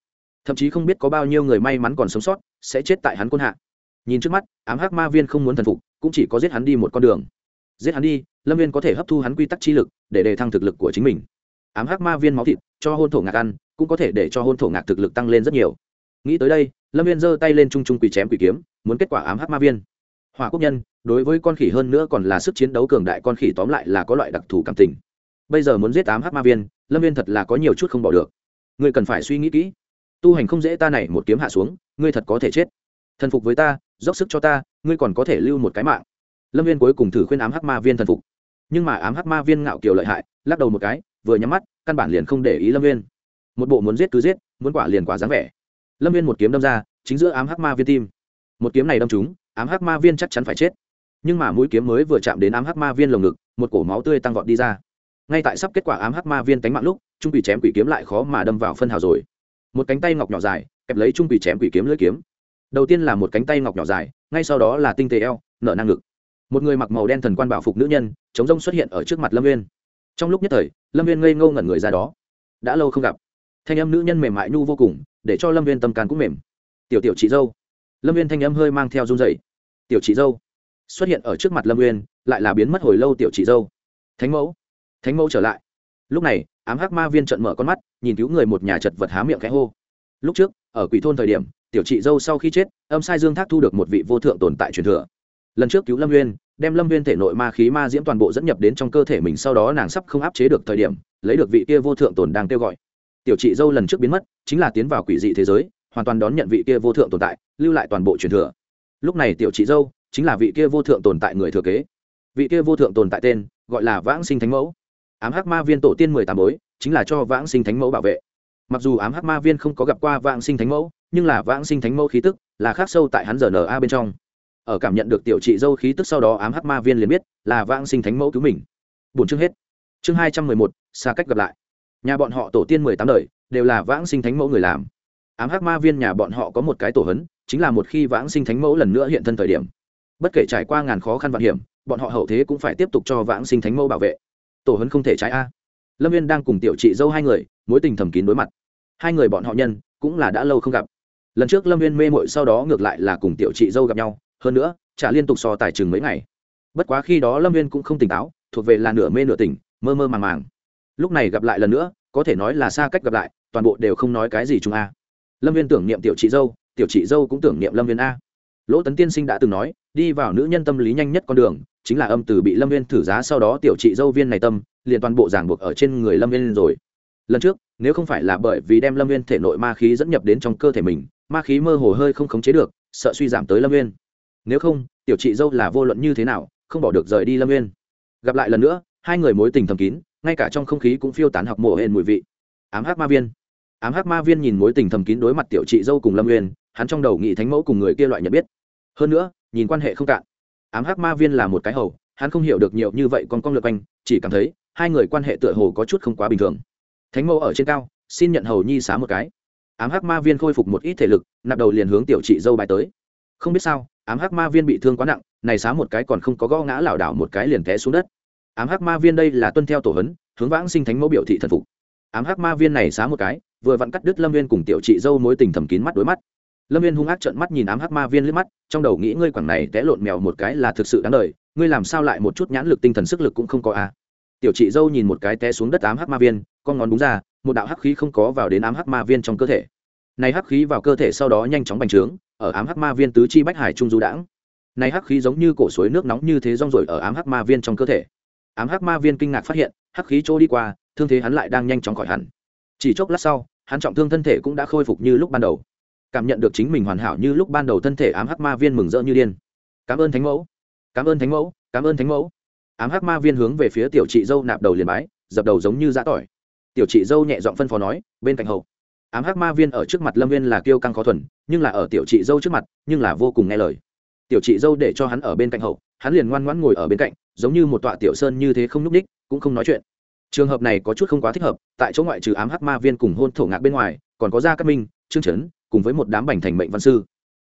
Thậm chí không biết có bao nhiêu người may mắn còn sống sót, sẽ chết tại hắn quân hạ. Nhìn trước mắt, ám hắc ma viên không muốn thần phục, cũng chỉ có giết hắn đi một con đường. Giết hắn đi, lâm viên có thể hấp thu hắn quy tắc chi lực, để đề thăng thực lực của chính mình. Ám hắc ma viên máu thịt, cho hôn thổ ngạc ăn cũng có thể để cho hôn thổ ngạc thực lực tăng lên rất nhiều. Nghĩ tới đây, lâm viên giơ tay lên chung chung quỳ chém quỳ kiếm, muốn kết quả ám hắc ma viên. Hỏa quốc nhân, đối với con khỉ hơn nữa còn là sức chiến đấu cường đại, con khỉ tóm lại là có loại đặc thù cảm tình. Bây giờ muốn giết ám hắc ma viên, lâm viên thật là có nhiều chút không bỏ được. Ngươi cần phải suy nghĩ kỹ. Tu hành không dễ ta này một kiếm hạ xuống, ngươi thật có thể chết. Thần phục với ta, dốc sức cho ta, ngươi còn có thể lưu một cái mạng. Lâm viên cuối cùng thử khuyên ám hắc ma viên thần phục. Nhưng mà ám hắc ma viên ngạo kiều lợi hại, lắc đầu một cái, vừa nhắm mắt, căn bản liền không để ý lâm viên một bộ muốn giết cứ giết, muốn quả liền quả dáng vẻ. Lâm viên một kiếm đâm ra, chính giữa ám hắc ma viên tim. Một kiếm này đâm trúng, ám hắc ma viên chắc chắn phải chết. Nhưng mà mũi kiếm mới vừa chạm đến ám hắc ma viên lồng ngực, một cổ máu tươi tăng vọt đi ra. Ngay tại sắp kết quả ám hắc ma viên tánh mạng lúc, trung quỷ chém quỷ kiếm lại khó mà đâm vào phân hào rồi. Một cánh tay ngọc nhỏ dài, kẹp lấy trung quỷ chém quỷ kiếm lưỡi kiếm. Đầu tiên là một cánh tay ngọc nhỏ dài, ngay sau đó là tinh tế eo nợ năng ngực. Một người mặc màu đen thần quan bảo phục nữ nhân, chống rông xuất hiện ở trước mặt lâm viên. Trong lúc nhất thời, lâm viên ngây ngâu ngẩn người ra đó. Đã lâu không gặp thanh âm nữ nhân mềm mại nhu vô cùng, để cho lâm viên tâm can cũng mềm. Tiểu tiểu chị dâu. Lâm viên thanh âm hơi mang theo run dày tiểu chị dâu. Xuất hiện ở trước mặt lâm nguyên lại là biến mất hồi lâu tiểu chị dâu. Thánh mẫu. Thánh mẫu trở lại. Lúc này, ám hắc ma viên trận mở con mắt, nhìn cứu người một nhà chật vật há miệng khẽ hô. Lúc trước, ở quỷ thôn thời điểm, tiểu chị dâu sau khi chết, âm sai dương thác thu được một vị vô thượng tồn tại truyền thừa. Lần trước cứu lâm nguyên đem lâm nguyên thể nội ma khí ma diễm toàn bộ dẫn nhập đến trong cơ thể mình, sau đó nàng sắp không áp chế được thời điểm, lấy được vị kia vô thượng tồn đang kêu gọi tiểu chị dâu lần trước biến mất, chính là tiến vào quỷ dị thế giới, hoàn toàn đón nhận vị kia vô thượng tồn tại, lưu lại toàn bộ truyền thừa. Lúc này tiểu chị dâu chính là vị kia vô thượng tồn tại người thừa kế. Vị kia vô thượng tồn tại tên gọi là vãng sinh thánh mẫu. Ám hắc ma viên tổ tiên mười tám bối, chính là cho vãng sinh thánh mẫu bảo vệ. Mặc dù ám hắc ma viên không có gặp qua vãng sinh thánh mẫu, nhưng là vãng sinh thánh mẫu khí tức là khác sâu tại hắn giờ na bên trong. Ở cảm nhận được tiểu chị dâu khí tức sau đó, ám hắc ma viên liền biết là vãng sinh thánh mẫu cứu mình. Bốn chương hết. Chương hai trăm mười một, xa cách gặp lại nhà bọn họ tổ tiên mười tám đời, đều là vãng sinh thánh mẫu người làm. Ám hắc ma viên nhà bọn họ có một cái tổ hấn, chính là một khi vãng sinh thánh mẫu lần nữa hiện thân thời điểm. Bất kể trải qua ngàn khó khăn vạn hiểm, bọn họ hậu thế cũng phải tiếp tục cho vãng sinh thánh mẫu bảo vệ. Tổ hấn không thể trái a. Lâm viên đang cùng tiểu chị dâu hai người, mối tình thầm kín đối mặt. Hai người bọn họ nhân, cũng là đã lâu không gặp. Lần trước lâm viên mê mội sau đó ngược lại là cùng tiểu chị dâu gặp nhau, hơn nữa trả liên tục so tài chừng mấy ngày. Bất quá khi đó lâm viên cũng không tỉnh táo, thuộc về là nửa mê nửa tỉnh, mơ mơ màng màng lúc này gặp lại lần nữa, có thể nói là xa cách gặp lại, toàn bộ đều không nói cái gì chúng a. Lâm viên tưởng niệm tiểu chị dâu, tiểu chị dâu cũng tưởng niệm lâm viên a. Lỗ tấn tiên sinh đã từng nói, đi vào nữ nhân tâm lý nhanh nhất con đường, chính là âm từ bị lâm viên thử giá sau đó tiểu chị dâu viên này tâm, liền toàn bộ giảng buộc ở trên người lâm viên rồi. Lần trước, nếu không phải là bởi vì đem lâm viên thể nội ma khí dẫn nhập đến trong cơ thể mình, ma khí mơ hồ hơi không khống chế được, sợ suy giảm tới lâm viên. Nếu không, tiểu chị dâu là vô luận như thế nào, không bỏ được rời đi lâm viên. Gặp lại lần nữa, hai người mối tình thầm kín ngay cả trong không khí cũng phiêu tán học mộ hên mùi vị. Ám hắc ma viên. Ám hắc ma viên nhìn mối tình thầm kín đối mặt tiểu chị dâu cùng lâm nguyên hắn trong đầu nghị thánh mẫu cùng người kia loại nhận biết. Hơn nữa, nhìn quan hệ không cạn. Ám hắc ma viên là một cái hầu, hắn không hiểu được nhiều như vậy còn con lượt anh chỉ cảm thấy hai người quan hệ tựa hồ có chút không quá bình thường. Thánh mẫu ở trên cao, xin nhận hầu nhi xá một cái. Ám hắc ma viên khôi phục một ít thể lực, nạp đầu liền hướng tiểu chị dâu bài tới. Không biết sao, ám hắc ma viên bị thương quá nặng, này xá một cái còn không có gõ ngã lảo đảo một cái liền té xuống đất ám hắc ma viên đây là tuân theo tổ hấn hướng vãng sinh thánh mẫu biểu thị thần phục. Ám hắc ma viên này xá một cái, vừa vặn cắt đứt lâm viên cùng tiểu chị dâu mối tình thầm kín mắt đối mắt. Lâm viên hung ác trợn mắt nhìn ám hắc ma viên liếc mắt, trong đầu nghĩ ngươi quẳng này té lộn mèo một cái là thực sự đáng đời, ngươi làm sao lại một chút nhãn lực tinh thần sức lực cũng không có à? Tiểu chị dâu nhìn một cái té xuống đất ám hắc ma viên, con ngón búng ra, một đạo hắc khí không có vào đến ám hắc ma viên trong cơ thể. Này hắc khí vào cơ thể sau đó nhanh chóng bành trướng, ở ám hắc ma viên tứ chi bách hải trung du đãng. Này hắc khí giống như cổ suối nước nóng như thế rong rổi ở ám hắc ma viên trong cơ thể ám hắc ma viên kinh ngạc phát hiện, hắc khí trôi đi qua, thương thế hắn lại đang nhanh chóng khỏi hẳn. Chỉ chốc lát sau, hắn trọng thương thân thể cũng đã khôi phục như lúc ban đầu. Cảm nhận được chính mình hoàn hảo như lúc ban đầu thân thể ám hắc ma viên mừng rỡ như điên. Cảm ơn thánh mẫu. Cảm ơn thánh mẫu, cảm ơn thánh mẫu. Ám hắc ma viên hướng về phía tiểu chị dâu nạp đầu liền bái, dập đầu giống như giã tỏi. Tiểu chị dâu nhẹ giọng phân phó nói, bên cạnh hậu. Ám hắc ma viên ở trước mặt lâm viên là kiêu căng khó thuần, nhưng là ở tiểu chị dâu trước mặt, nhưng là vô cùng nghe lời. Tiểu chị dâu để cho hắn ở bên cạnh hậu, hắn liền ngoan ngoãn ngồi ở bên cạnh giống như một tọa tiểu sơn như thế không nhúc ních cũng không nói chuyện. Trường hợp này có chút không quá thích hợp, tại chỗ ngoại trừ ám hắc ma viên cùng hôn thổ ngạc bên ngoài, còn có gia cát minh, trương trấn, cùng với một đám bành thành mệnh văn sư.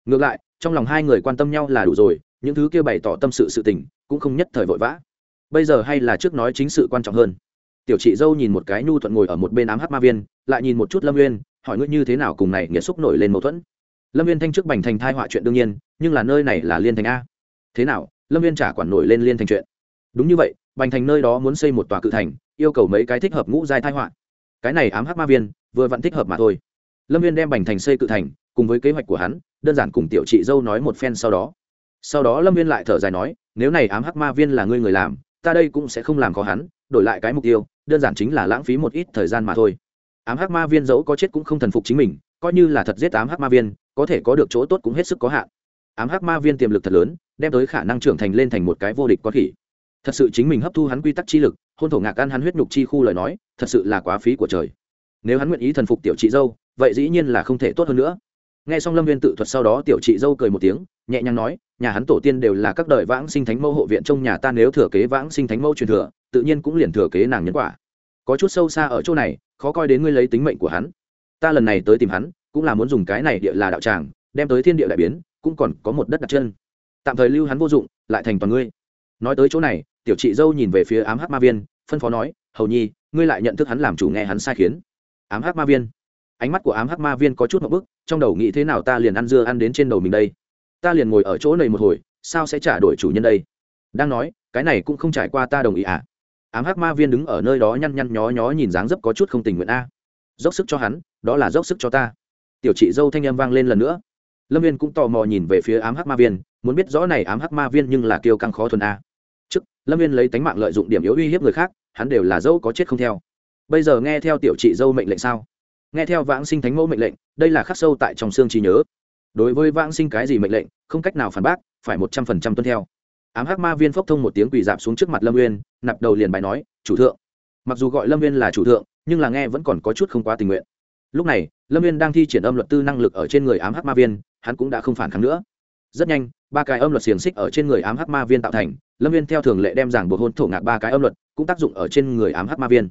Ngược lại, trong lòng hai người quan tâm nhau là đủ rồi, những thứ kia bày tỏ tâm sự sự tình, cũng không nhất thời vội vã. Bây giờ hay là trước nói chính sự quan trọng hơn. Tiểu chị dâu nhìn một cái nhu thuận ngồi ở một bên ám hắc ma viên, lại nhìn một chút lâm nguyên hỏi ngươi như thế nào cùng này nghĩa xúc nổi lên mâu thuẫn. Lâm viên thanh trước bành thành thai họa chuyện đương nhiên, nhưng là nơi này là liên thành a. Thế nào, lâm viên trả quản nổi lên liên thành chuyện đúng như vậy, bành thành nơi đó muốn xây một tòa cự thành, yêu cầu mấy cái thích hợp ngũ giai thái họa. Cái này ám hắc ma viên, vừa vặn thích hợp mà thôi. Lâm viên đem bành thành xây cự thành, cùng với kế hoạch của hắn, đơn giản cùng tiểu chị dâu nói một phen sau đó. Sau đó lâm viên lại thở dài nói, nếu này ám hắc ma viên là ngươi người làm, ta đây cũng sẽ không làm khó hắn, đổi lại cái mục tiêu, đơn giản chính là lãng phí một ít thời gian mà thôi. Ám hắc ma viên dẫu có chết cũng không thần phục chính mình, coi như là thật giết ám hắc ma viên, có thể có được chỗ tốt cũng hết sức có hạn. Ám hắc ma viên tiềm lực thật lớn, đem tới khả năng trưởng thành lên thành một cái vô địch có khỉ thật sự chính mình hấp thu hắn quy tắc chi lực, hôn thổ ngạc ăn hắn huyết nhục chi khu lời nói, thật sự là quá phí của trời. Nếu hắn nguyện ý thần phục tiểu chị dâu, vậy dĩ nhiên là không thể tốt hơn nữa. Nghe xong lâm viên tự thuật sau đó, tiểu chị dâu cười một tiếng, nhẹ nhàng nói, nhà hắn tổ tiên đều là các đời vãng sinh thánh mẫu hộ viện trong nhà ta nếu thừa kế vãng sinh thánh mẫu truyền thừa, tự nhiên cũng liền thừa kế nàng nhân quả. Có chút sâu xa ở chỗ này, khó coi đến ngươi lấy tính mệnh của hắn. Ta lần này tới tìm hắn, cũng là muốn dùng cái này địa là đạo tràng, đem tới thiên địa đại biến, cũng còn có một đất đặt chân. Tạm thời lưu hắn vô dụng, lại thành toàn ngươi nói tới chỗ này, tiểu chị dâu nhìn về phía ám hắc ma viên, phân phó nói, hầu nhi, ngươi lại nhận thức hắn làm chủ nghe hắn sai khiến. Ám hắc ma viên. Ánh mắt của ám hắc ma viên có chút một bức, trong đầu nghĩ thế nào ta liền ăn dưa ăn đến trên đầu mình đây. Ta liền ngồi ở chỗ này một hồi, sao sẽ trả đổi chủ nhân đây? Đang nói, cái này cũng không trải qua ta đồng ý à? Ám hắc ma viên đứng ở nơi đó nhăn nhăn nhó nhó nhìn dáng dấp có chút không tình nguyện a. Dốc sức cho hắn, đó là dốc sức cho ta. Tiểu chị dâu thanh âm vang lên lần nữa. Lâm viên cũng tò mò nhìn về phía ám hắc ma viên, muốn biết rõ này ám hắc ma viên nhưng là kiêu căng khó thuần a trước, lâm viên lấy tánh mạng lợi dụng điểm yếu uy hiếp người khác, hắn đều là dâu có chết không theo. Bây giờ nghe theo tiểu chị dâu mệnh lệnh sao? Nghe theo vãng sinh thánh mẫu mệnh lệnh, đây là khắc sâu tại trong xương trí nhớ. Đối với vãng sinh cái gì mệnh lệnh, không cách nào phản bác, phải một trăm phần trăm tuân theo. Ám hắc ma viên phốc thông một tiếng quỳ dạp xuống trước mặt lâm uyên nạp đầu liền bài nói, chủ thượng. Mặc dù gọi lâm uyên là chủ thượng, nhưng là nghe vẫn còn có chút không quá tình nguyện. Lúc này, lâm uyên đang thi triển âm luật tư năng lực ở trên người ám hắc ma viên, hắn cũng đã không phản kháng nữa rất nhanh, ba cái âm luật xiềng xích ở trên người ám hắc ma viên tạo thành, lâm viên theo thường lệ đem giảng buộc hôn thổ ngạc ba cái âm luật, cũng tác dụng ở trên người ám hắc ma viên.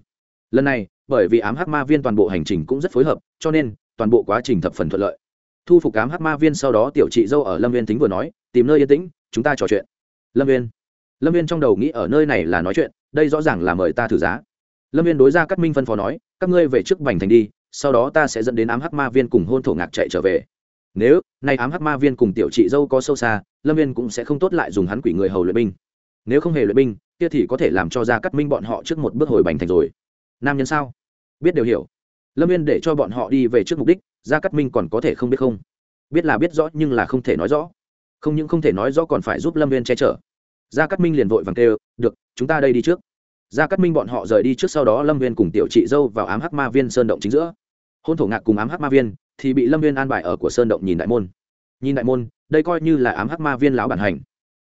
Lần này, bởi vì ám hắc ma viên toàn bộ hành trình cũng rất phối hợp, cho nên, toàn bộ quá trình thập phần thuận lợi. Thu phục ám hắc ma viên sau đó tiểu chị dâu ở lâm viên tính vừa nói, tìm nơi yên tĩnh, chúng ta trò chuyện. Lâm viên. Lâm viên trong đầu nghĩ ở nơi này là nói chuyện, đây rõ ràng là mời ta thử giá. Lâm viên đối ra các minh phân phó nói, các ngươi về trước bành thành đi, sau đó ta sẽ dẫn đến ám hắc ma viên cùng hôn thổ ngạc chạy trở về. Nếu nay ám hắc ma viên cùng tiểu chị dâu có sâu xa, lâm viên cũng sẽ không tốt lại dùng hắn quỷ người hầu luyện binh. Nếu không hề luyện binh, kia thì có thể làm cho ra cắt minh bọn họ trước một bước hồi bành thành rồi. Nam nhân sao? Biết đều hiểu. Lâm viên để cho bọn họ đi về trước mục đích ra cắt minh còn có thể không biết không? Biết là biết rõ, nhưng là không thể nói rõ. Không những không thể nói rõ còn phải giúp lâm viên che chở. Gia cát minh liền vội vàng kêu, được, chúng ta đây đi trước. Gia cát minh bọn họ rời đi trước sau đó, lâm viên cùng tiểu chị dâu vào ám hắc ma viên sơn động chính giữa. Hôn thổ ngạc cùng ám hắc ma viên thì bị lâm viên an bài ở của sơn động nhìn đại môn. Nhìn đại môn, đây coi như là ám hắc ma viên lão bản hành.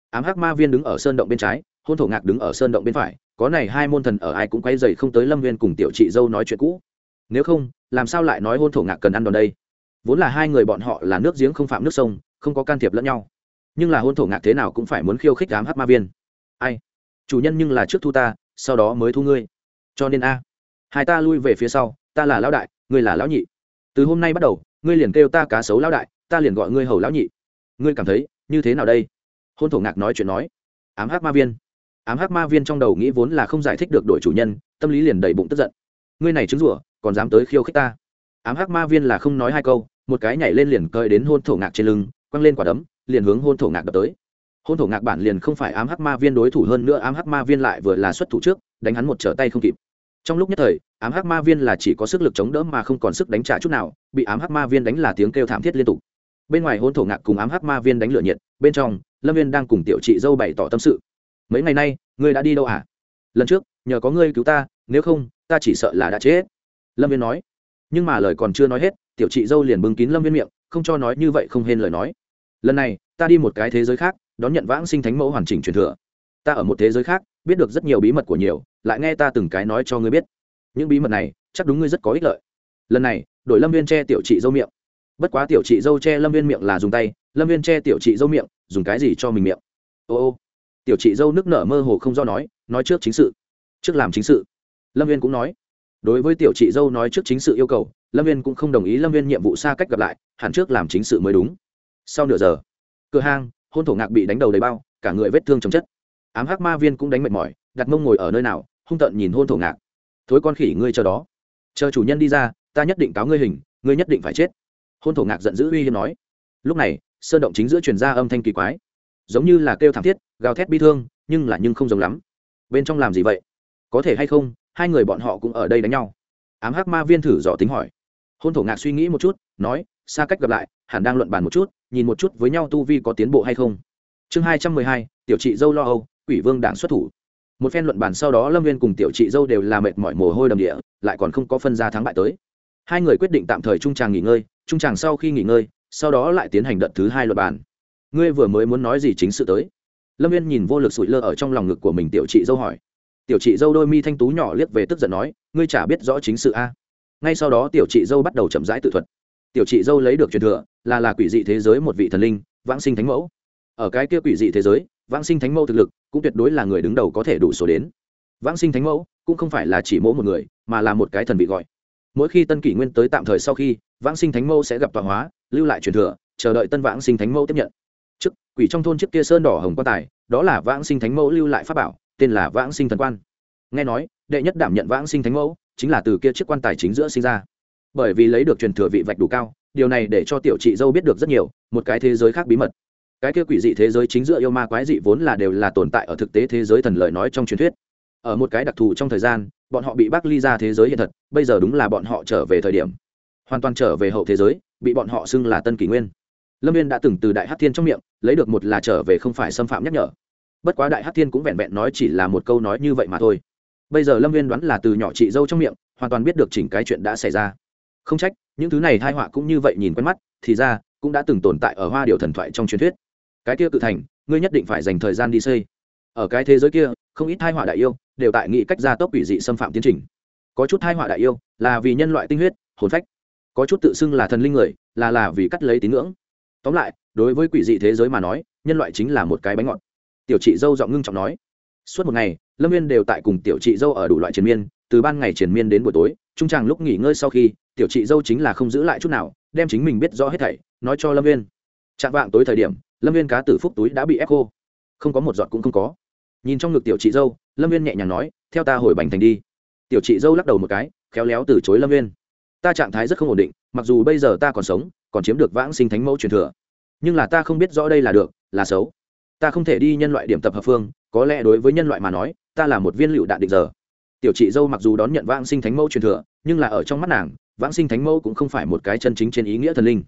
Ám hắc ma viên đứng ở sơn động bên trái, hôn thổ ngạc đứng ở sơn động bên phải, có này hai môn thần ở ai cũng quay dày không tới lâm viên cùng tiểu chị dâu nói chuyện cũ. Nếu không, làm sao lại nói hôn thổ ngạc cần ăn đòn đây? Vốn là hai người bọn họ là nước giếng không phạm nước sông, không có can thiệp lẫn nhau. Nhưng là hôn thổ ngạc thế nào cũng phải muốn khiêu khích Ám Hắc ma viên. Ai? Chủ nhân nhưng là trước thu ta, sau đó mới thu ngươi. Cho nên a, hai ta lui về phía sau, ta là lão đại, ngươi là lão nhị. Từ hôm nay bắt đầu ngươi liền kêu ta cá sấu lão đại, ta liền gọi ngươi hầu lão nhị. Ngươi cảm thấy, như thế nào đây? Hôn thổ ngạc nói chuyện nói. Ám hắc ma viên. Ám hắc ma viên trong đầu nghĩ vốn là không giải thích được đội chủ nhân, tâm lý liền đầy bụng tức giận. Ngươi này trứng rủa còn dám tới khiêu khích ta? Ám hắc ma viên là không nói hai câu, một cái nhảy lên liền cơi đến hôn thổ ngạc trên lưng, quăng lên quả đấm, liền hướng hôn thổ ngạc đập tới. Hôn thổ ngạc bản liền không phải ám hắc ma viên đối thủ hơn nữa, ám hắc ma viên lại vừa là xuất thủ trước, đánh hắn một trở tay không kịp trong lúc nhất thời, ám hắc ma viên là chỉ có sức lực chống đỡ mà không còn sức đánh trả chút nào, bị ám hắc ma viên đánh là tiếng kêu thảm thiết liên tục. Bên ngoài hôn thổ ngạc cùng ám hắc ma viên đánh lửa nhiệt, bên trong, lâm viên đang cùng tiểu chị dâu bày tỏ tâm sự. Mấy ngày nay, ngươi đã đi đâu à? Lần trước, nhờ có ngươi cứu ta, nếu không, ta chỉ sợ là đã chết. Lâm viên nói. Nhưng mà lời còn chưa nói hết, tiểu chị dâu liền bưng kín lâm viên miệng, không cho nói như vậy không hên lời nói. Lần này, ta đi một cái thế giới khác, đón nhận vãng sinh thánh mẫu hoàn chỉnh truyền thừa. Ta ở một thế giới khác biết được rất nhiều bí mật của nhiều, lại nghe ta từng cái nói cho ngươi biết. Những bí mật này, chắc đúng ngươi rất có ích lợi. Lần này, đổi lâm viên che tiểu chị dâu miệng. Bất quá tiểu chị dâu che lâm viên miệng là dùng tay, lâm viên che tiểu chị dâu miệng, dùng cái gì cho mình miệng? Ô ô. Tiểu chị dâu nước nở mơ hồ không do nói nói trước chính sự. Trước làm chính sự. Lâm viên cũng nói. Đối với tiểu chị dâu nói trước chính sự yêu cầu, lâm viên cũng không đồng ý lâm viên nhiệm vụ xa cách gặp lại, hẳn trước làm chính sự mới đúng. Sau nửa giờ, cửa hang hôn thổ ngạc bị đánh đầu đầy bao, cả người vết thương chồng chất ám hắc ma viên cũng đánh mệt mỏi, đặt mông ngồi ở nơi nào, hung tợn nhìn hôn thổ ngạc. Thối con khỉ ngươi chờ đó. Chờ chủ nhân đi ra, ta nhất định cáo ngươi hình, ngươi nhất định phải chết. Hôn thổ ngạc giận dữ uy hiếm nói. Lúc này, sơn động chính giữa truyền ra âm thanh kỳ quái. Giống như là kêu thảm thiết, gào thét bi thương, nhưng là nhưng không giống lắm. Bên trong làm gì vậy? Có thể hay không, hai người bọn họ cũng ở đây đánh nhau. Ám hắc ma viên thử dò tính hỏi. Hôn thổ ngạc suy nghĩ một chút, nói, xa cách gặp lại, hẳn đang luận bàn một chút, nhìn một chút với nhau tu vi có tiến bộ hay không. Chương hai trăm mười hai, tiểu trị dâu lo âu quỷ vương đảng xuất thủ. Một phen luận bàn sau đó, lâm viên cùng tiểu Chị dâu đều là mệt mỏi mồ hôi đầm địa, lại còn không có phân ra thắng bại tới. Hai người quyết định tạm thời trung tràng nghỉ ngơi, trung tràng sau khi nghỉ ngơi, sau đó lại tiến hành đợt thứ hai luận bàn. Ngươi vừa mới muốn nói gì chính sự tới? Lâm viên nhìn vô lực sụi lơ ở trong lòng ngực của mình tiểu chị dâu hỏi. Tiểu chị dâu đôi mi thanh tú nhỏ liếc về tức giận nói, ngươi chả biết rõ chính sự a. Ngay sau đó tiểu chị dâu bắt đầu chậm rãi tự thuật. Tiểu chị dâu lấy được truyền thừa, là là quỷ dị thế giới một vị thần linh, vãng sinh thánh mẫu. Ở cái kia quỷ dị thế giới vãng sinh thánh mẫu thực lực cũng tuyệt đối là người đứng đầu có thể đủ số đến. Vãng sinh thánh mẫu cũng không phải là chỉ mỗ một người, mà là một cái thần bị gọi. Mỗi khi tân kỷ nguyên tới tạm thời sau khi, vãng sinh thánh mẫu sẽ gặp tọa hóa, lưu lại truyền thừa, chờ đợi tân vãng sinh thánh mẫu tiếp nhận. Trước, quỷ trong thôn trước kia sơn đỏ hồng quan tài, đó là vãng sinh thánh mẫu lưu lại pháp bảo, tên là vãng sinh thần quan. Nghe nói, đệ nhất đảm nhận vãng sinh thánh mẫu chính là từ kia chiếc quan tài chính giữa sinh ra. Bởi vì lấy được truyền thừa vị vạch đủ cao, điều này để cho tiểu chị dâu biết được rất nhiều, một cái thế giới khác bí mật cái kia quỷ dị thế giới chính giữa yêu ma quái dị vốn là đều là tồn tại ở thực tế thế giới thần lời nói trong truyền thuyết. Ở một cái đặc thù trong thời gian, bọn họ bị bác ly ra thế giới hiện thật, bây giờ đúng là bọn họ trở về thời điểm. Hoàn toàn trở về hậu thế giới, bị bọn họ xưng là tân kỷ nguyên. Lâm viên đã từng từ đại hát thiên trong miệng, lấy được một là trở về không phải xâm phạm nhắc nhở. Bất quá đại hát thiên cũng vẹn vẹn nói chỉ là một câu nói như vậy mà thôi. Bây giờ lâm viên đoán là từ nhỏ chị dâu trong miệng, hoàn toàn biết được chỉnh cái chuyện đã xảy ra. Không trách, những thứ này thai họa cũng như vậy nhìn quen mắt, thì ra, cũng đã từng tồn tại ở hoa điều thần thoại trong truyền thuyết cái kia tự thành, ngươi nhất định phải dành thời gian đi xây. Ở cái thế giới kia, không ít thai họa đại yêu đều tại nghị cách gia tốc quỷ dị xâm phạm tiến trình. Có chút thai họa đại yêu là vì nhân loại tinh huyết, hồn phách. Có chút tự xưng là thần linh người, là là vì cắt lấy tín ngưỡng. Tóm lại, đối với quỷ dị thế giới mà nói, nhân loại chính là một cái bánh ngọt. Tiểu chị dâu giọng ngưng trọng nói, suốt một ngày, lâm viên đều tại cùng tiểu chị dâu ở đủ loại triền miên, từ ban ngày triền miên đến buổi tối, trung tràng lúc nghỉ ngơi sau khi, tiểu chị dâu chính là không giữ lại chút nào, đem chính mình biết rõ hết thảy, nói cho lâm viên chạm vạng tối thời điểm lâm viên cá tử phúc túi đã bị ép khô. Không có một giọt cũng không có. Nhìn trong ngực tiểu chị dâu, lâm viên nhẹ nhàng nói, theo ta hồi bành thành đi. Tiểu chị dâu lắc đầu một cái, khéo léo từ chối lâm viên. Ta trạng thái rất không ổn định, mặc dù bây giờ ta còn sống, còn chiếm được vãng sinh thánh mẫu truyền thừa, nhưng là ta không biết rõ đây là được, là xấu. Ta không thể đi nhân loại điểm tập hợp phương, có lẽ đối với nhân loại mà nói, ta là một viên lựu đạn định giờ. Tiểu chị dâu mặc dù đón nhận vãng sinh thánh mẫu truyền thừa, nhưng là ở trong mắt nàng, vãng sinh thánh mẫu cũng không phải một cái chân chính trên ý nghĩa thần linh.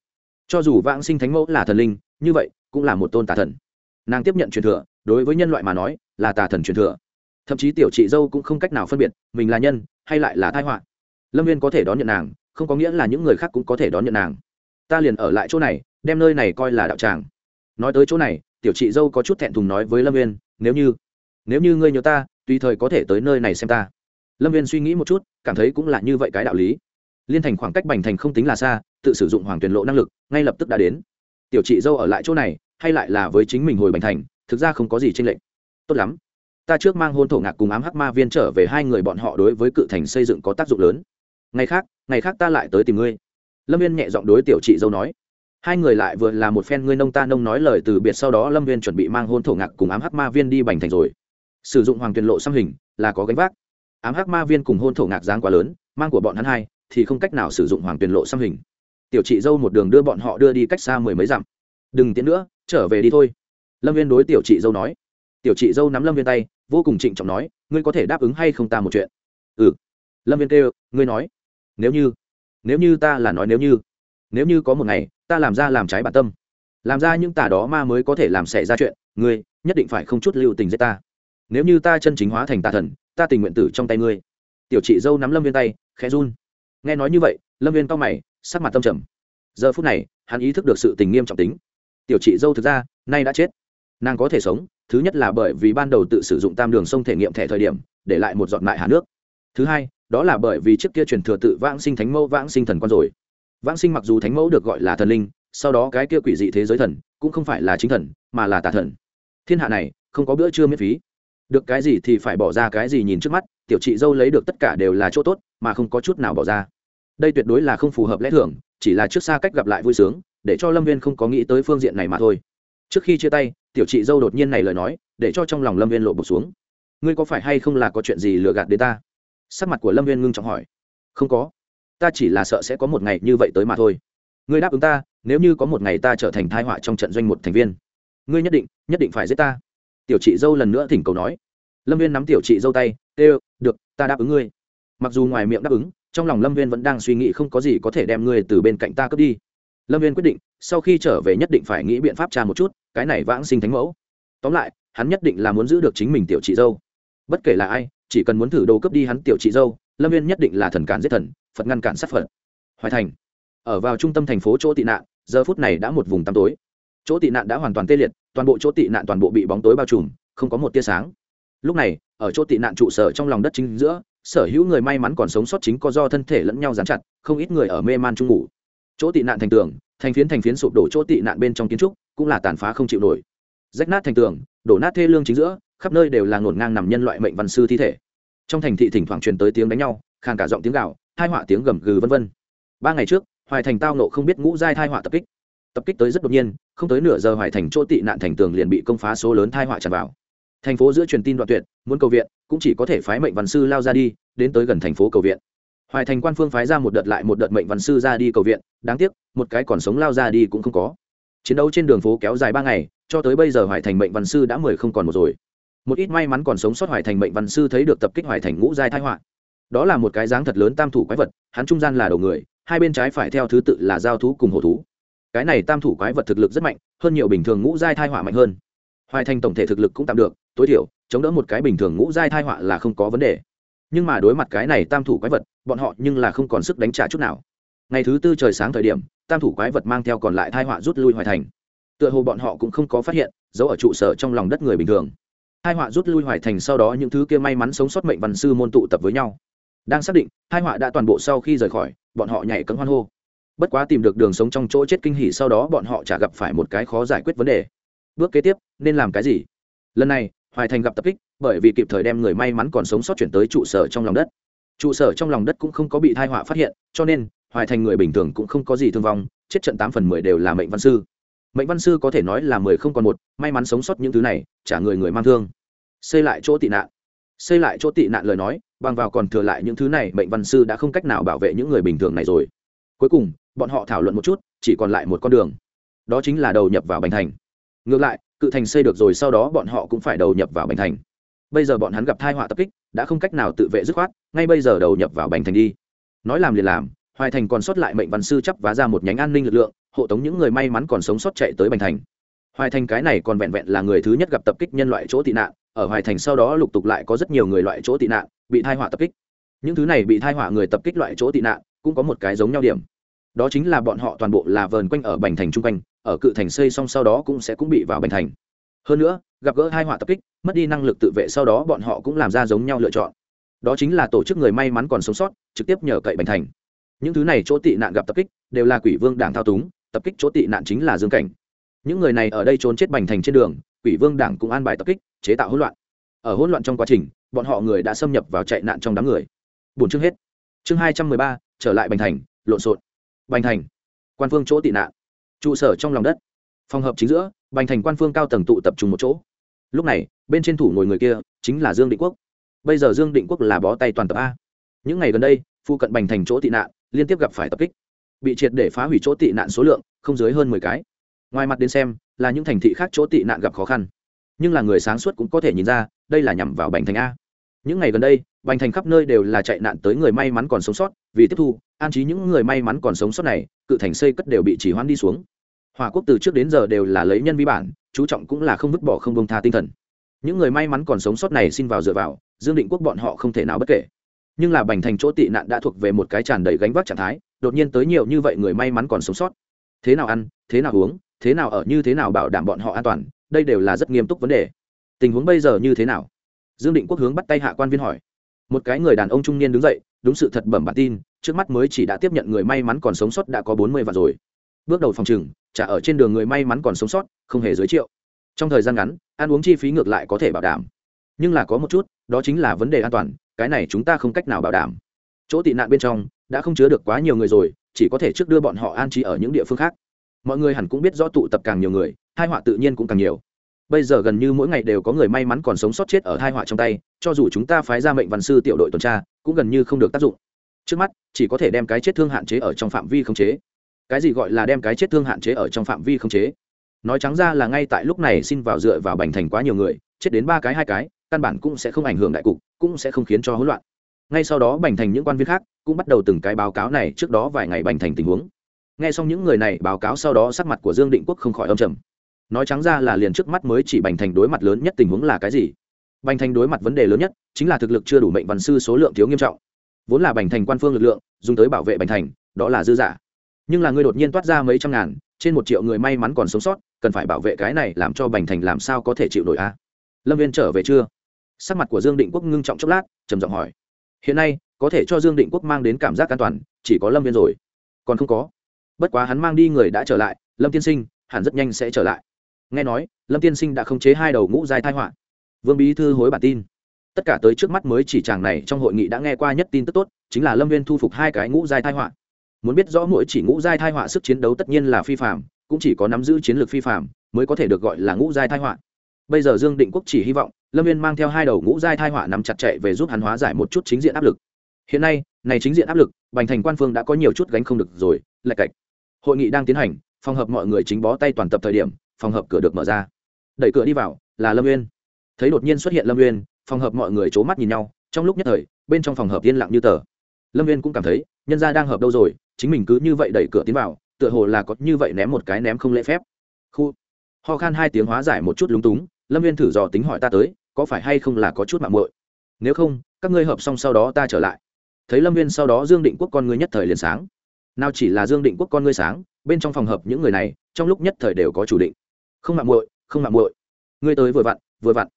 Cho dù vãng sinh thánh mẫu là thần linh như vậy, cũng là một tôn tà thần. Nàng tiếp nhận truyền thừa, đối với nhân loại mà nói, là tà thần truyền thừa. Thậm chí tiểu chị dâu cũng không cách nào phân biệt, mình là nhân, hay lại là thai họa. Lâm viên có thể đón nhận nàng, không có nghĩa là những người khác cũng có thể đón nhận nàng. Ta liền ở lại chỗ này, đem nơi này coi là đạo tràng. Nói tới chỗ này, tiểu chị dâu có chút thẹn thùng nói với lâm viên, nếu như nếu như ngươi nhớ ta, tùy thời có thể tới nơi này xem ta. Lâm viên suy nghĩ một chút, cảm thấy cũng là như vậy cái đạo lý. Liên thành khoảng cách bành thành không tính là xa, tự sử dụng hoàng tuyển lộ năng lực, ngay lập tức đã đến tiểu chị dâu ở lại chỗ này, hay lại là với chính mình hồi bành thành, thực ra không có gì tranh lệch. Tốt lắm. Ta trước mang hôn thổ ngạc cùng ám hắc ma viên trở về hai người bọn họ đối với cự thành xây dựng có tác dụng lớn. Ngày khác ngày khác ta lại tới tìm ngươi. Lâm viên nhẹ giọng đối tiểu chị dâu nói. Hai người lại vừa là một phen ngươi nông ta nông nói lời từ biệt sau đó lâm viên chuẩn bị mang hôn thổ ngạc cùng ám hắc ma viên đi bành thành rồi. Sử dụng hoàng tuyền lộ xăm hình, là có gánh vác. Ám hắc ma viên cùng hôn thổ ngạc giáng quá lớn, mang của bọn hắn hai, thì không cách nào sử dụng hoàng tuyền lộ xăm hình tiểu chị dâu một đường đưa bọn họ đưa đi cách xa mười mấy dặm. Đừng tiến nữa, trở về đi thôi. Lâm viên đối tiểu chị dâu nói. Tiểu chị dâu nắm lâm viên tay, vô cùng trịnh trọng nói, ngươi có thể đáp ứng hay không ta một chuyện? Ừ. Lâm viên kêu, ngươi nói. Nếu như nếu như ta là nói nếu như nếu như có một ngày, ta làm ra làm trái bản tâm, làm ra những tà đó ma mới có thể làm xảy ra chuyện, ngươi nhất định phải không chút lưu tình giết ta. Nếu như ta chân chính hóa thành tà thần, ta tình nguyện tử trong tay ngươi. Tiểu chị dâu nắm lâm viên tay, khẽ run. Nghe nói như vậy, lâm viên cao mày sắc mặt tâm trầm. Giờ phút này, hắn ý thức được sự tình nghiêm trọng tính. Tiểu chị dâu thực ra, nay đã chết. Nàng có thể sống, thứ nhất là bởi vì ban đầu tự sử dụng tam đường sông thể nghiệm thẻ thời điểm, để lại một giọt mại hà nước. Thứ hai, đó là bởi vì trước kia truyền thừa tự vãng sinh thánh mẫu, vãng sinh thần quan rồi. Vãng sinh mặc dù thánh mẫu được gọi là thần linh, sau đó cái kia quỷ dị thế giới thần, cũng không phải là chính thần, mà là tà thần. Thiên hạ này, không có bữa trưa miễn phí. Được cái gì thì phải bỏ ra cái gì nhìn trước mắt, tiểu chị dâu lấy được tất cả đều là chỗ tốt, mà không có chút nào bỏ ra đây tuyệt đối là không phù hợp lẽ thường, chỉ là trước xa cách gặp lại vui sướng, để cho lâm viên không có nghĩ tới phương diện này mà thôi. Trước khi chia tay, tiểu chị dâu đột nhiên này lời nói, để cho trong lòng lâm viên lộ bột xuống. Ngươi có phải hay không là có chuyện gì lừa gạt đến ta? Sắc mặt của lâm viên ngưng trọng hỏi. Không có. Ta chỉ là sợ sẽ có một ngày như vậy tới mà thôi. Ngươi đáp ứng ta, nếu như có một ngày ta trở thành thai họa trong trận doanh một thành viên. Ngươi nhất định nhất định phải giết ta. Tiểu chị dâu lần nữa thỉnh cầu nói. Lâm viên nắm tiểu chị dâu tay, tê, được, ta đáp ứng ngươi. Mặc dù ngoài miệng đáp ứng trong lòng lâm viên vẫn đang suy nghĩ không có gì có thể đem ngươi từ bên cạnh ta cướp đi. Lâm viên quyết định, sau khi trở về nhất định phải nghĩ biện pháp tra một chút, cái này vãng sinh thánh mẫu. Tóm lại, hắn nhất định là muốn giữ được chính mình tiểu chị dâu. Bất kể là ai, chỉ cần muốn thử đồ cướp đi hắn tiểu chị dâu, lâm viên nhất định là thần cản giết thần, phật ngăn cản sát phật. Hoài thành, ở vào trung tâm thành phố chỗ tị nạn, giờ phút này đã một vùng tăm tối. Chỗ tị nạn đã hoàn toàn tê liệt, toàn bộ chỗ tị nạn toàn bộ bị bóng tối bao trùm, không có một tia sáng. Lúc này, ở chỗ tị nạn trụ sở trong lòng đất chính giữa sở hữu người may mắn còn sống sót chính có do thân thể lẫn nhau dán chặt, không ít người ở mê man chung ngủ. Chỗ tị nạn thành tường, thành phiến thành phiến sụp đổ chỗ tị nạn bên trong kiến trúc, cũng là tàn phá không chịu nổi. Rách nát thành tường, đổ nát thê lương chính giữa, khắp nơi đều là ngổn ngang nằm nhân loại mệnh văn sư thi thể. Trong thành thị thỉnh thoảng truyền tới tiếng đánh nhau, khàn cả giọng tiếng gạo hai họa tiếng gầm gừ vân vân. Ba ngày trước, hoài thành tao nộ không biết ngũ giai thai họa tập kích. Tập kích tới rất đột nhiên, không tới nửa giờ hoài thành chỗ tị nạn thành tường liền bị công phá số lớn thai họa tràn vào thành phố giữa truyền tin đoạn tuyệt, muốn cầu viện, cũng chỉ có thể phái mệnh văn sư lao ra đi, đến tới gần thành phố cầu viện. Hoài thành quan phương phái ra một đợt lại một đợt mệnh văn sư ra đi cầu viện, đáng tiếc, một cái còn sống lao ra đi cũng không có. Chiến đấu trên đường phố kéo dài ba ngày, cho tới bây giờ hoài thành mệnh văn sư đã mười không còn một rồi. Một ít may mắn còn sống sót hoài thành mệnh văn sư thấy được tập kích hoài thành ngũ giai thái họa. Đó là một cái dáng thật lớn tam thủ quái vật, hắn trung gian là đầu người, hai bên trái phải theo thứ tự là giao thú cùng hổ thú. Cái này tam thủ quái vật thực lực rất mạnh, hơn nhiều bình thường ngũ giai thai họa mạnh hơn. Hoài thành tổng thể thực lực cũng tạm được tối thiểu, chống đỡ một cái bình thường ngũ giai thai họa là không có vấn đề. Nhưng mà đối mặt cái này tam thủ quái vật, bọn họ nhưng là không còn sức đánh trả chút nào. Ngày thứ tư trời sáng thời điểm, tam thủ quái vật mang theo còn lại thai họa rút lui hoài thành. Tựa hồ bọn họ cũng không có phát hiện giấu ở trụ sở trong lòng đất người bình thường. Hai họa rút lui hoài thành sau đó những thứ kia may mắn sống sót mệnh văn sư môn tụ tập với nhau. Đang xác định hai họa đã toàn bộ sau khi rời khỏi, bọn họ nhảy cấm hoan hô. Bất quá tìm được đường sống trong chỗ chết kinh hỉ sau đó bọn họ chả gặp phải một cái khó giải quyết vấn đề. Bước kế tiếp, nên làm cái gì? Lần này hoài thành gặp tập kích, bởi vì kịp thời đem người may mắn còn sống sót chuyển tới trụ sở trong lòng đất. Trụ sở trong lòng đất cũng không có bị thai họa phát hiện, cho nên, hoài thành người bình thường cũng không có gì thương vong, chết trận tám phần mười đều là mệnh văn sư. Mệnh văn sư có thể nói là mười không còn một, may mắn sống sót những thứ này trả người người mang thương. Xây lại chỗ tị nạn. Xây lại chỗ tị nạn lời nói, bằng vào còn thừa lại những thứ này, mệnh văn sư đã không cách nào bảo vệ những người bình thường này rồi. Cuối cùng, bọn họ thảo luận một chút, chỉ còn lại một con đường. Đó chính là đầu nhập vào bành thành. Ngược lại cự thành xây được rồi, sau đó bọn họ cũng phải đầu nhập vào bành thành. Bây giờ bọn hắn gặp thai họa tập kích, đã không cách nào tự vệ dứt khoát, ngay bây giờ đầu nhập vào bành thành đi. Nói làm liền làm, hoài thành còn sót lại mệnh văn sư chấp vá ra một nhánh an ninh lực lượng, hộ tống những người may mắn còn sống sót chạy tới bành thành. Hoài thành cái này còn vẹn vẹn là người thứ nhất gặp tập kích nhân loại chỗ tị nạn, ở hoài thành sau đó lục tục lại có rất nhiều người loại chỗ tị nạn, bị thai họa tập kích. Những thứ này bị thai họa người tập kích loại chỗ tị nạn, cũng có một cái giống nhau điểm đó chính là bọn họ toàn bộ là vờn quanh ở bành thành chung quanh, ở cự thành xây xong sau đó cũng sẽ cũng bị vào bành thành. Hơn nữa, gặp gỡ hai họa tập kích, mất đi năng lực tự vệ sau đó bọn họ cũng làm ra giống nhau lựa chọn. Đó chính là tổ chức người may mắn còn sống sót, trực tiếp nhờ cậy bành thành. Những thứ này chỗ tị nạn gặp tập kích, đều là quỷ vương đảng thao túng, tập kích chỗ tị nạn chính là dương cảnh. Những người này ở đây trốn chết bành thành trên đường, quỷ vương đảng cũng an bài tập kích, chế tạo hỗn loạn. Ở hỗn loạn trong quá trình, bọn họ người đã xâm nhập vào chạy nạn trong đám người. Bốn chương hết. Chương hai trăm mười ba, trở lại bành thành, lộn xộn bành thành. Quan phương chỗ tị nạn. Trụ sở trong lòng đất. Phòng hợp chính giữa, bành thành quan phương cao tầng tụ tập trung một chỗ. Lúc này, bên trên thủ ngồi người kia chính là dương định quốc. Bây giờ dương định quốc là bó tay toàn tập a. Những ngày gần đây, phụ cận bành thành chỗ tị nạn liên tiếp gặp phải tập kích. Bị triệt để phá hủy chỗ tị nạn số lượng không dưới hơn mười cái. Ngoài mặt đến xem, là những thành thị khác chỗ tị nạn gặp khó khăn. Nhưng là người sáng suốt cũng có thể nhìn ra, đây là nhằm vào bành thành a. Những ngày gần đây, bành thành khắp nơi đều là chạy nạn tới người may mắn còn sống sót, vì tiếp thu an trí những người may mắn còn sống sót này, cự thành xây cất đều bị chỉ hoãn đi xuống. Hòa quốc từ trước đến giờ đều là lấy nhân vi bản, chú trọng cũng là không vứt bỏ không bông tha tinh thần. Những người may mắn còn sống sót này xin vào dựa vào, dương định quốc bọn họ không thể nào bất kể. Nhưng là bành thành chỗ tị nạn đã thuộc về một cái tràn đầy gánh vác trạng thái, đột nhiên tới nhiều như vậy người may mắn còn sống sót. Thế nào ăn, thế nào uống, thế nào ở như thế nào bảo đảm bọn họ an toàn, đây đều là rất nghiêm túc vấn đề. Tình huống bây giờ như thế nào? Dương định quốc hướng bắt tay hạ quan viên hỏi. Một cái người đàn ông trung niên đứng dậy đúng sự thật bẩm bản tin, trước mắt mới chỉ đã tiếp nhận người may mắn còn sống sót đã có bốn mươi vạn rồi. Bước đầu phòng trừng, trả ở trên đường người may mắn còn sống sót, không hề dưới triệu trong thời gian ngắn, ăn uống chi phí ngược lại có thể bảo đảm. Nhưng là có một chút, đó chính là vấn đề an toàn, cái này chúng ta không cách nào bảo đảm. Chỗ tị nạn bên trong, đã không chứa được quá nhiều người rồi, chỉ có thể trước đưa bọn họ an trí ở những địa phương khác. Mọi người hẳn cũng biết rõ tụ tập càng nhiều người hai họa tự nhiên cũng càng nhiều bây giờ gần như mỗi ngày đều có người may mắn còn sống sót chết ở thai họa trong tay, cho dù chúng ta phái ra mệnh văn sư tiểu đội tuần tra, cũng gần như không được tác dụng. Trước mắt, chỉ có thể đem cái chết thương hạn chế ở trong phạm vi khống chế. Cái gì gọi là đem cái chết thương hạn chế ở trong phạm vi khống chế? Nói trắng ra là ngay tại lúc này xin vào dựa vào bành thành quá nhiều người, chết đến ba cái hai cái, căn bản cũng sẽ không ảnh hưởng đại cục, cũng sẽ không khiến cho hỗn loạn. Ngay sau đó bành thành những quan viên khác cũng bắt đầu từng cái báo cáo này trước đó vài ngày bành thành tình huống. Nghe xong những người này báo cáo sau đó sắc mặt của dương định quốc không khỏi âm trầm nói trắng ra là liền trước mắt mới chỉ bành thành đối mặt lớn nhất tình huống là cái gì? Bành thành đối mặt vấn đề lớn nhất chính là thực lực chưa đủ mệnh văn sư số lượng thiếu nghiêm trọng. Vốn là bành thành quan phương lực lượng, dùng tới bảo vệ bành thành, đó là dư giả. Nhưng là người đột nhiên toát ra mấy trăm ngàn, trên một triệu người may mắn còn sống sót, cần phải bảo vệ cái này làm cho bành thành làm sao có thể chịu nổi a? Lâm viên trở về chưa? Sắc mặt của dương định quốc ngưng trọng chốc lát, trầm giọng hỏi. Hiện nay, có thể cho dương định quốc mang đến cảm giác an toàn, chỉ có lâm viên rồi. Còn không có. Bất quá hắn mang đi người đã trở lại, lâm tiên sinh, hẳn rất nhanh sẽ trở lại nghe nói, lâm tiên sinh đã khống chế hai đầu ngũ giai thai họa. Vương bí thư hối bản tin. Tất cả tới trước mắt mới chỉ chàng này trong hội nghị đã nghe qua nhất tin tức tốt, chính là lâm viên thu phục hai cái ngũ giai thai họa. Muốn biết rõ mỗi chỉ ngũ giai thai họa sức chiến đấu tất nhiên là phi phạm cũng chỉ có nắm giữ chiến lược phi phạm mới có thể được gọi là ngũ giai thai họa. Bây giờ dương định quốc chỉ hy vọng, lâm viên mang theo hai đầu ngũ giai thai họa nắm chặt chạy về giúp hắn hóa giải một chút chính diện áp lực. Hiện nay, này chính diện áp lực, bành thành quan phương đã có nhiều chút gánh không được rồi lạch cạch. Hội nghị đang tiến hành, phòng hợp mọi người chính bó tay toàn tập thời điểm phòng hợp cửa được mở ra. Đẩy cửa đi vào, là lâm uyên. Thấy đột nhiên xuất hiện lâm uyên, phòng hợp mọi người c h ố mắt nhìn nhau, trong lúc nhất thời, bên trong phòng hợp yên lặng như tờ. Lâm uyên cũng cảm thấy, nhân gia đang hợp đâu rồi, chính mình cứ như vậy đẩy cửa tiến vào, tựa hồ là có như vậy ném một cái ném không lễ phép. Khu. Ho khan hai tiếng hóa giải một chút lúng túng, lâm viên thử dò tính hỏi ta tới, có phải hay không là có chút mạng muội? Nếu không, các ngươi hợp xong sau đó ta trở lại. Thấy lâm viên sau đó dương định quốc con ngươi nhất thời liền sáng. Nào chỉ là dương định quốc con ngươi sáng, bên trong phòng hợp những người này, trong lúc nhất thời đều có chủ định không mạng muội, không mạng muội. Ngươi tới vừa vặn vừa vặn.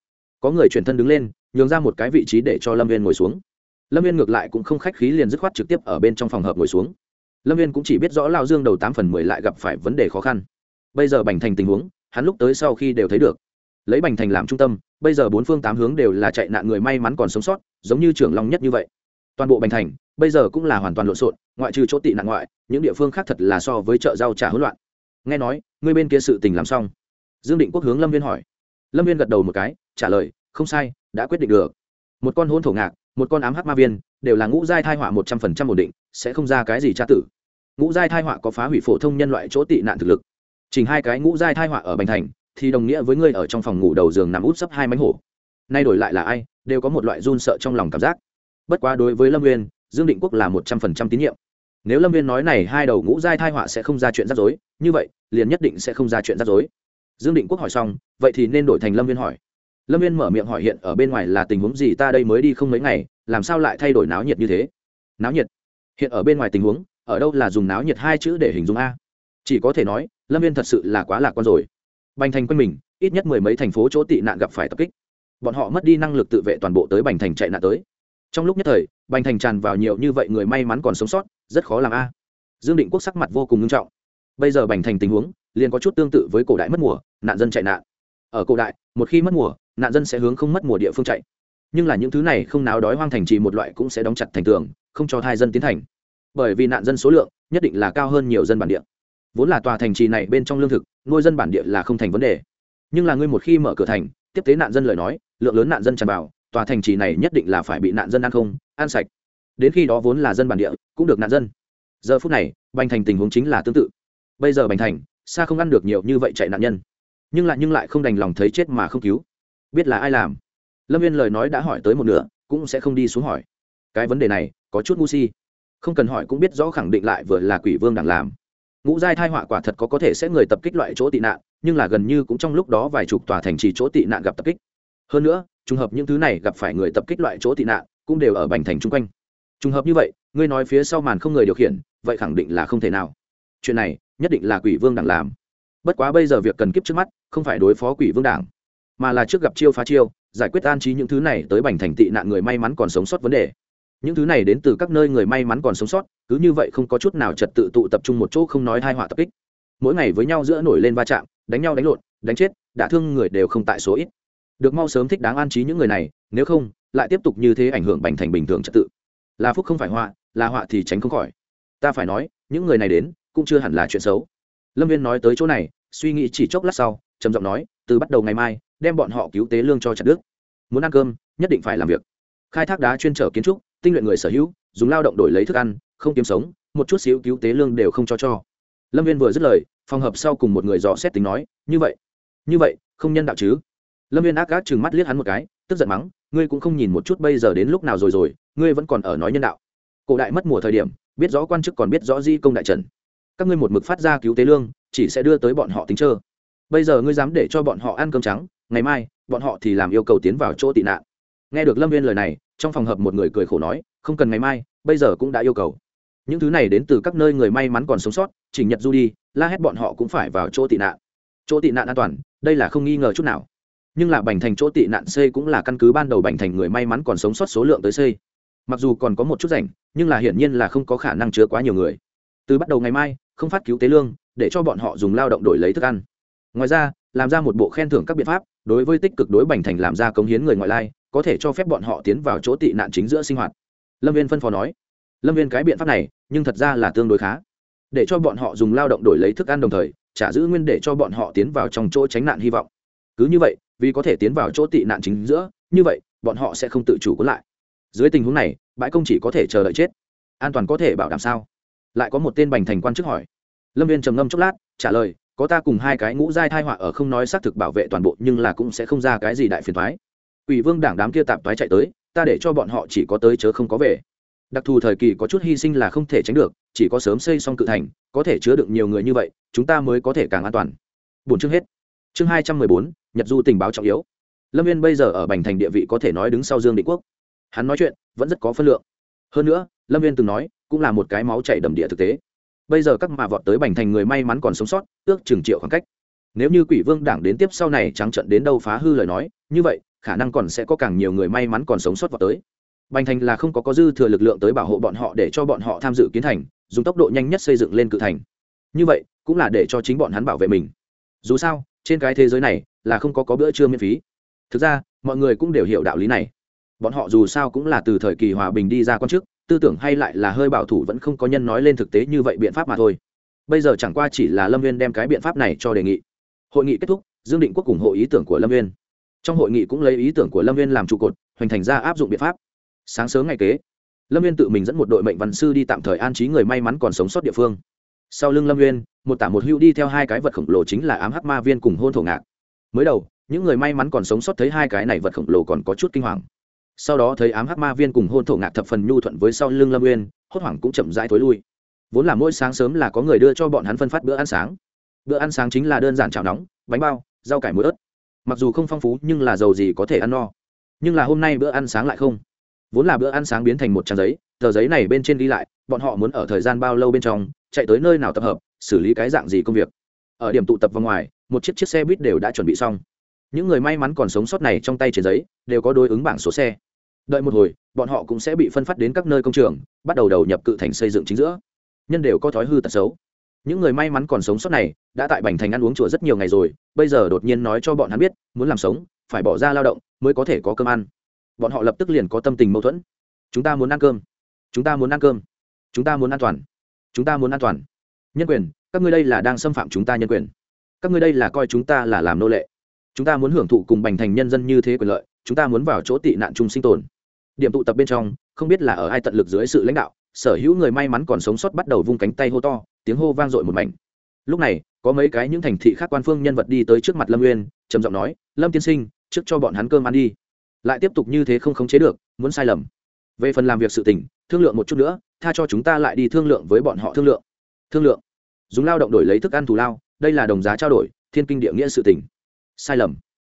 Có người chuyển thân đứng lên, nhường ra một cái vị trí để cho lâm viên ngồi xuống. Lâm viên ngược lại cũng không khách khí liền dứt khoát trực tiếp ở bên trong phòng hợp ngồi xuống. Lâm viên cũng chỉ biết rõ lao dương đầu tám phần mười lại gặp phải vấn đề khó khăn. Bây giờ bành thành tình huống, hắn lúc tới sau khi đều thấy được. Lấy bành thành làm trung tâm, bây giờ bốn phương tám hướng đều là chạy nạn người may mắn còn sống sót, giống như trưởng long nhất như vậy. Toàn bộ bành thành, bây giờ cũng là hoàn toàn lộn xộn, ngoại trừ chỗ tị nạn ngoại, những địa phương khác thật là so với chợ rau trà hỗn loạn. Nghe nói, ngươi bên kia sự tình làm xong dương định quốc hướng lâm viên hỏi. Lâm viên gật đầu một cái, trả lời, không sai, đã quyết định được. Một con hôn thổ ngạc, một con ám hắc ma viên, đều là ngũ giai thai họa một trăm phần trăm ổn định, sẽ không ra cái gì tra tử. Ngũ giai thai họa có phá hủy phổ thông nhân loại chỗ tị nạn thực lực. Chỉnh hai cái ngũ giai thai họa ở bành thành, thì đồng nghĩa với ngươi ở trong phòng ngủ đầu giường nằm út sấp hai mánh hổ. Nay đổi lại là ai, đều có một loại run sợ trong lòng cảm giác. Bất quá đối với lâm nguyên dương định quốc là một trăm phần trăm tín nhiệm. Nếu lâm viên nói này hai đầu ngũ giai thai họa sẽ không ra chuyện rắc rối, như vậy, liền nhất định sẽ không ra chuyện rắc rối dương định quốc hỏi xong, vậy thì nên đổi thành lâm viên hỏi. Lâm viên mở miệng hỏi hiện ở bên ngoài là tình huống gì, ta đây mới đi không mấy ngày, làm sao lại thay đổi náo nhiệt như thế? Náo nhiệt? Hiện ở bên ngoài tình huống, ở đâu là dùng náo nhiệt hai chữ để hình dung a? Chỉ có thể nói, lâm viên thật sự là quá lạc quan rồi. Bành thành quanh mình, ít nhất mười mấy thành phố chỗ tị nạn gặp phải tập kích. Bọn họ mất đi năng lực tự vệ toàn bộ tới bành thành chạy nạn tới. Trong lúc nhất thời, bành thành tràn vào nhiều như vậy người may mắn còn sống sót, rất khó làm a. Dương định quốc sắc mặt vô cùng nghiêm trọng. Bây giờ bành thành tình huống, liền có chút tương tự với cổ đại mất mùa nạn dân chạy nạn. Ở cổ đại, một khi mất mùa, nạn dân sẽ hướng không mất mùa địa phương chạy. Nhưng là những thứ này không náo đói hoang thành trì một loại cũng sẽ đóng chặt thành tường, không cho thai dân tiến thành. Bởi vì nạn dân số lượng nhất định là cao hơn nhiều dân bản địa. Vốn là tòa thành trì này bên trong lương thực, nuôi dân bản địa là không thành vấn đề. Nhưng là ngươi một khi mở cửa thành, tiếp tế nạn dân lời nói, lượng lớn nạn dân tràn vào, tòa thành trì này nhất định là phải bị nạn dân ăn không, ăn sạch. Đến khi đó vốn là dân bản địa, cũng được nạn dân. Giờ phút này, bành thành tình huống chính là tương tự. Bây giờ bành thành, xa không ăn được nhiều như vậy chạy nạn nhân nhưng lại nhưng lại không đành lòng thấy chết mà không cứu. Biết là ai làm? Lâm viên lời nói đã hỏi tới một nửa, cũng sẽ không đi xuống hỏi. Cái vấn đề này, có chút ngu si. Không cần hỏi cũng biết rõ khẳng định lại vừa là quỷ vương đang làm. Ngũ giai thai họa quả thật có có thể sẽ người tập kích loại chỗ tị nạn, nhưng là gần như cũng trong lúc đó vài chục tòa thành trì chỗ tị nạn gặp tập kích. Hơn nữa, trùng hợp những thứ này gặp phải người tập kích loại chỗ tị nạn, cũng đều ở bành thành chung quanh. Trùng hợp như vậy, ngươi nói phía sau màn không người điều khiển, vậy khẳng định là không thể nào. Chuyện này, nhất định là quỷ vương đang làm bất quá bây giờ việc cần kiếp trước mắt, không phải đối phó quỷ vương đảng, mà là trước gặp chiêu phá chiêu, giải quyết an trí những thứ này tới bành thành tị nạn người may mắn còn sống sót vấn đề. Những thứ này đến từ các nơi người may mắn còn sống sót, cứ như vậy không có chút nào trật tự tụ tập trung một chỗ không nói hai họa tập kích. Mỗi ngày với nhau giữa nổi lên va chạm, đánh nhau đánh lộn, đánh chết, đả thương người đều không tại số ít. Được mau sớm thích đáng an trí những người này, nếu không, lại tiếp tục như thế ảnh hưởng bành thành bình thường trật tự. Là phúc không phải họa, là họa thì tránh không khỏi. Ta phải nói, những người này đến, cũng chưa hẳn là chuyện xấu lâm viên nói tới chỗ này, suy nghĩ chỉ chốc lát sau, trầm giọng nói, từ bắt đầu ngày mai, đem bọn họ cứu tế lương cho chặt đức muốn ăn cơm, nhất định phải làm việc. Khai thác đá chuyên trở kiến trúc, tinh luyện người sở hữu, dùng lao động đổi lấy thức ăn, không kiếm sống, một chút xíu cứu tế lương đều không cho cho. Lâm viên vừa dứt lời, phòng hợp sau cùng một người dò xét tính nói, như vậy như vậy, không nhân đạo chứ? Lâm viên ác gác chừng mắt liếc hắn một cái, tức giận mắng, ngươi cũng không nhìn một chút bây giờ đến lúc nào rồi rồi, ngươi vẫn còn ở nói nhân đạo. Cổ đại mất mùa thời điểm, biết rõ quan chức còn biết rõ di công đại trần các ngươi một mực phát ra cứu tế lương, chỉ sẽ đưa tới bọn họ tính trơ bây giờ ngươi dám để cho bọn họ ăn cơm trắng, ngày mai, bọn họ thì làm yêu cầu tiến vào chỗ tị nạn. Nghe được lâm viên lời này, trong phòng hợp một người cười khổ nói, không cần ngày mai, bây giờ cũng đã yêu cầu. Những thứ này đến từ các nơi người may mắn còn sống sót, chỉnh nhật du đi, la hét bọn họ cũng phải vào chỗ tị nạn. Chỗ tị nạn an toàn, đây là không nghi ngờ chút nào. Nhưng là bành thành chỗ tị nạn xây cũng là căn cứ ban đầu bành thành người may mắn còn sống sót số lượng tới xây mặc dù còn có một chút rảnh, nhưng là hiển nhiên là không có khả năng chứa quá nhiều người từ bắt đầu ngày mai, không phát cứu tế lương, để cho bọn họ dùng lao động đổi lấy thức ăn. Ngoài ra, làm ra một bộ khen thưởng các biện pháp, đối với tích cực đối bành thành làm ra cống hiến người ngoại lai, có thể cho phép bọn họ tiến vào chỗ tị nạn chính giữa sinh hoạt. Lâm viên phân phó nói, lâm viên cái biện pháp này, nhưng thật ra là tương đối khá. Để cho bọn họ dùng lao động đổi lấy thức ăn đồng thời, trả giữ nguyên để cho bọn họ tiến vào trong chỗ tránh nạn hy vọng. Cứ như vậy, vì có thể tiến vào chỗ tị nạn chính giữa, như vậy, bọn họ sẽ không tự chủ cuốn lại. Dưới tình huống này, bãi công chỉ có thể chờ đợi chết. An toàn có thể bảo đảm sao? Lại có một tên bành thành quan chức hỏi. Lâm viên trầm ngâm chốc lát, trả lời, có ta cùng hai cái ngũ giai thai họa ở không nói xác thực bảo vệ toàn bộ, nhưng là cũng sẽ không ra cái gì đại phiền thoái ủy vương đảng đám kia tạp thoái chạy tới, ta để cho bọn họ chỉ có tới chớ không có về. Đặc thù thời kỳ có chút hy sinh là không thể tránh được, chỉ có sớm xây xong cự thành, có thể chứa được nhiều người như vậy, chúng ta mới có thể càng an toàn. Bốn chương hết. Chương hai trăm mười bốn, nhật du tình báo trọng yếu. Lâm viên bây giờ ở bành thành địa vị có thể nói đứng sau dương định quốc. Hắn nói chuyện, vẫn rất có phân lượng. Hơn nữa, lâm viên từng nói cũng là một cái máu chảy đầm địa thực tế. Bây giờ các mà vọt tới bành thành người may mắn còn sống sót, ước chừng triệu khoảng cách. Nếu như quỷ vương đảng đến tiếp sau này trắng trận đến đâu phá hư lời nói, như vậy, khả năng còn sẽ có càng nhiều người may mắn còn sống sót vào tới. Bành thành là không có có dư thừa lực lượng tới bảo hộ bọn họ để cho bọn họ tham dự kiến thành, dùng tốc độ nhanh nhất xây dựng lên cự thành. Như vậy, cũng là để cho chính bọn hắn bảo vệ mình. Dù sao, trên cái thế giới này, là không có có bữa trưa miễn phí. Thực ra, mọi người cũng đều hiểu đạo lý này. Bọn họ dù sao cũng là từ thời kỳ hòa bình đi ra quan chức tư tưởng hay lại là hơi bảo thủ vẫn không có nhân nói lên thực tế như vậy biện pháp mà thôi. Bây giờ chẳng qua chỉ là lâm viên đem cái biện pháp này cho đề nghị. Hội nghị kết thúc, dương định quốc ủng hộ ý tưởng của lâm viên trong hội nghị cũng lấy ý tưởng của lâm viên làm trụ cột, hoành thành ra áp dụng biện pháp. Sáng sớm ngày kế, lâm viên tự mình dẫn một đội mệnh văn sư đi tạm thời an trí người may mắn còn sống sót địa phương. Sau lưng lâm viên một tả một hưu đi theo hai cái vật khổng lồ chính là ám hắc ma viên cùng hôn thổ ngạc. Mới đầu, những người may mắn còn sống sót thấy hai cái này vật khổng lồ còn có chút kinh hoàng sau đó thấy ám hắc ma viên cùng hôn thổ ngạc thập phần nhu thuận với sau lưng lâm nguyên hốt hoảng cũng chậm rãi thối lui. Vốn là mỗi sáng sớm là có người đưa cho bọn hắn phân phát bữa ăn sáng. Bữa ăn sáng chính là đơn giản chảo nóng, bánh bao, rau cải muối ớt. Mặc dù không phong phú nhưng là giàu gì có thể ăn no. Nhưng là hôm nay bữa ăn sáng lại không. Vốn là bữa ăn sáng biến thành một trang giấy, tờ giấy này bên trên đi lại, bọn họ muốn ở thời gian bao lâu bên trong, chạy tới nơi nào tập hợp, xử lý cái dạng gì công việc. Ở điểm tụ tập vào ngoài, một chiếc chiếc xe buýt đều đã chuẩn bị xong những người may mắn còn sống sót này trong tay trên giấy đều có đối ứng bảng số xe. Đợi một hồi, bọn họ cũng sẽ bị phân phát đến các nơi công trường, bắt đầu đầu nhập cự thành xây dựng chính giữa. Nhân đều có thói hư tật xấu. Những người may mắn còn sống sót này đã tại bành thành ăn uống chùa rất nhiều ngày rồi, bây giờ đột nhiên nói cho bọn hắn biết, muốn làm sống, phải bỏ ra lao động mới có thể có cơm ăn. Bọn họ lập tức liền có tâm tình mâu thuẫn. Chúng ta muốn ăn cơm. Chúng ta muốn ăn cơm. Chúng ta muốn an toàn. Chúng ta muốn an toàn. Nhân quyền, các ngươi đây là đang xâm phạm chúng ta nhân quyền. Các ngươi đây là coi chúng ta là làm nô lệ chúng ta muốn hưởng thụ cùng bành thành nhân dân như thế quyền lợi, chúng ta muốn vào chỗ tị nạn chung sinh tồn. Điểm tụ tập bên trong, không biết là ở ai tận lực dưới sự lãnh đạo, sở hữu người may mắn còn sống sót bắt đầu vung cánh tay hô to, tiếng hô vang dội một mảnh. Lúc này, có mấy cái những thành thị khác quan phương nhân vật đi tới trước mặt lâm nguyên trầm giọng nói, lâm tiên sinh, trước cho bọn hắn cơm ăn đi. Lại tiếp tục như thế không khống chế được, muốn sai lầm. Về phần làm việc sự tỉnh thương lượng một chút nữa, tha cho chúng ta lại đi thương lượng với bọn họ thương lượng. Thương lượng. Dùng lao động đổi lấy thức ăn thù lao, đây là đồng giá trao đổi, thiên kinh địa nghĩa sự tỉnh sai lầm.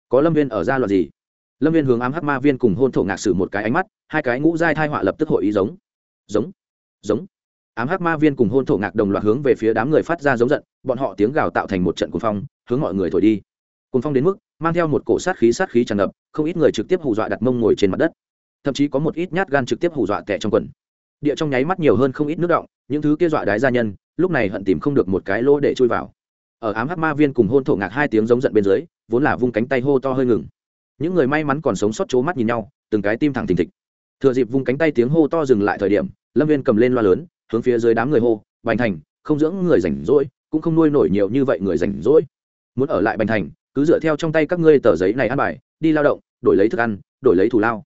Có lâm viên ở ra loạt gì? Lâm viên hướng ám hắc ma viên cùng hôn thổ ngạc sử một cái ánh mắt, hai cái ngũ giai thai họa lập tức hội ý giống. Giống giống. Ám hắc ma viên cùng hôn thổ ngạc đồng loạt hướng về phía đám người phát ra giống giận, bọn họ tiếng gào tạo thành một trận cuồng phong, hướng mọi người thổi đi. Cuồng phong đến mức, mang theo một cổ sát khí sát khí tràn ngập, không ít người trực tiếp hù dọa đặt mông ngồi trên mặt đất. Thậm chí có một ít nhát gan trực tiếp hù dọa tệ trong quần. Địa trong nháy mắt nhiều hơn không ít nước động, những thứ kia dọa đái gia nhân, lúc này hận tìm không được một cái lỗ để chui vào. Ở ám hắc ma viên cùng hôn thổ ngạc hai tiếng giống giận bên dưới vốn là vung cánh tay hô to hơi ngừng. Những người may mắn còn sống sót c mắt nhìn nhau, từng cái tim thẳng thình thịch. Thừa dịp vung cánh tay tiếng hô to dừng lại thời điểm, lâm viên cầm lên loa lớn, hướng phía dưới đám người hô, bành thành, không dưỡng người rảnh rỗi, cũng không nuôi nổi nhiều như vậy người rảnh rỗi. Muốn ở lại bành thành, cứ dựa theo trong tay các ngươi tờ giấy này ăn bài, đi lao động, đổi lấy thức ăn, đổi lấy thù lao.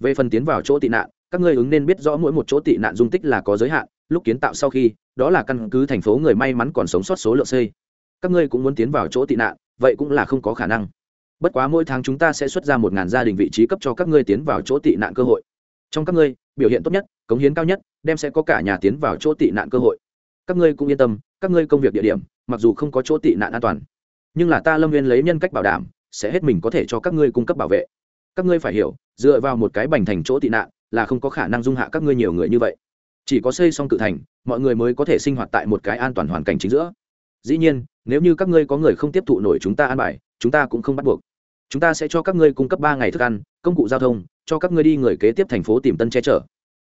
Về phần tiến vào chỗ tị nạn, các ngươi ứng nên biết rõ mỗi một chỗ tị nạn dung tích là có giới hạn, lúc kiến tạo sau khi, đó là căn cứ thành phố người may mắn còn sống sót số lượng xây. Các ngươi cũng muốn tiến vào chỗ tị nạn vậy cũng là không có khả năng. Bất quá mỗi tháng chúng ta sẽ xuất ra một ngàn gia đình vị trí cấp cho các ngươi tiến vào chỗ tị nạn cơ hội. Trong các ngươi, biểu hiện tốt nhất, cống hiến cao nhất, đem sẽ có cả nhà tiến vào chỗ tị nạn cơ hội. Các ngươi cũng yên tâm, các ngươi công việc địa điểm, mặc dù không có chỗ tị nạn an toàn, nhưng là ta lâm viên lấy nhân cách bảo đảm, sẽ hết mình có thể cho các ngươi cung cấp bảo vệ. Các ngươi phải hiểu, dựa vào một cái bành thành chỗ tị nạn, là không có khả năng dung hạ các ngươi nhiều người như vậy. Chỉ có xây xong cự thành, mọi người mới có thể sinh hoạt tại một cái an toàn hoàn cảnh chính giữa dĩ nhiên, nếu như các ngươi có người không tiếp thụ nổi chúng ta ăn bài, chúng ta cũng không bắt buộc. Chúng ta sẽ cho các ngươi cung cấp ba ngày thức ăn, công cụ giao thông, cho các ngươi đi người kế tiếp thành phố tìm tân che chở.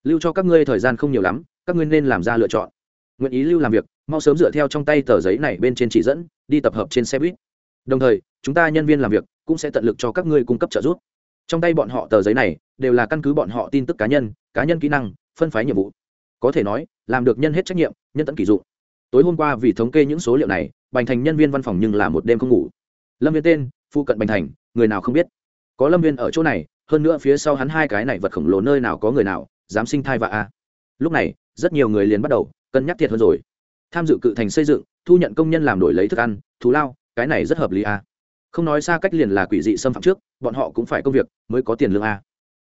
Lưu cho các ngươi thời gian không nhiều lắm, các ngươi nên làm ra lựa chọn. Nguyện ý lưu làm việc, mau sớm dựa theo trong tay tờ giấy này bên trên chỉ dẫn, đi tập hợp trên xe buýt. Đồng thời, chúng ta nhân viên làm việc cũng sẽ tận lực cho các ngươi cung cấp trợ giúp. Trong tay bọn họ tờ giấy này, đều là căn cứ bọn họ tin tức cá nhân cá nhân kỹ năng, phân phái nhiệm vụ. Có thể nói, làm được nhân hết trách nhiệm, nhân tận kỷ dụng tối hôm qua vì thống kê những số liệu này, bành thành nhân viên văn phòng nhưng là một đêm không ngủ. Lâm viên tên, phụ cận bành thành, người nào không biết? Có lâm viên ở chỗ này, hơn nữa phía sau hắn hai cái này vật khổng lồ nơi nào có người nào, dám sinh thai và a. Lúc này, rất nhiều người liền bắt đầu, cân nhắc thiệt hơn rồi. Tham dự cự thành xây dựng, thu nhận công nhân làm đổi lấy thức ăn, thù lao, cái này rất hợp lý a. Không nói xa cách liền là quỷ dị xâm phạm trước, bọn họ cũng phải công việc, mới có tiền lương a.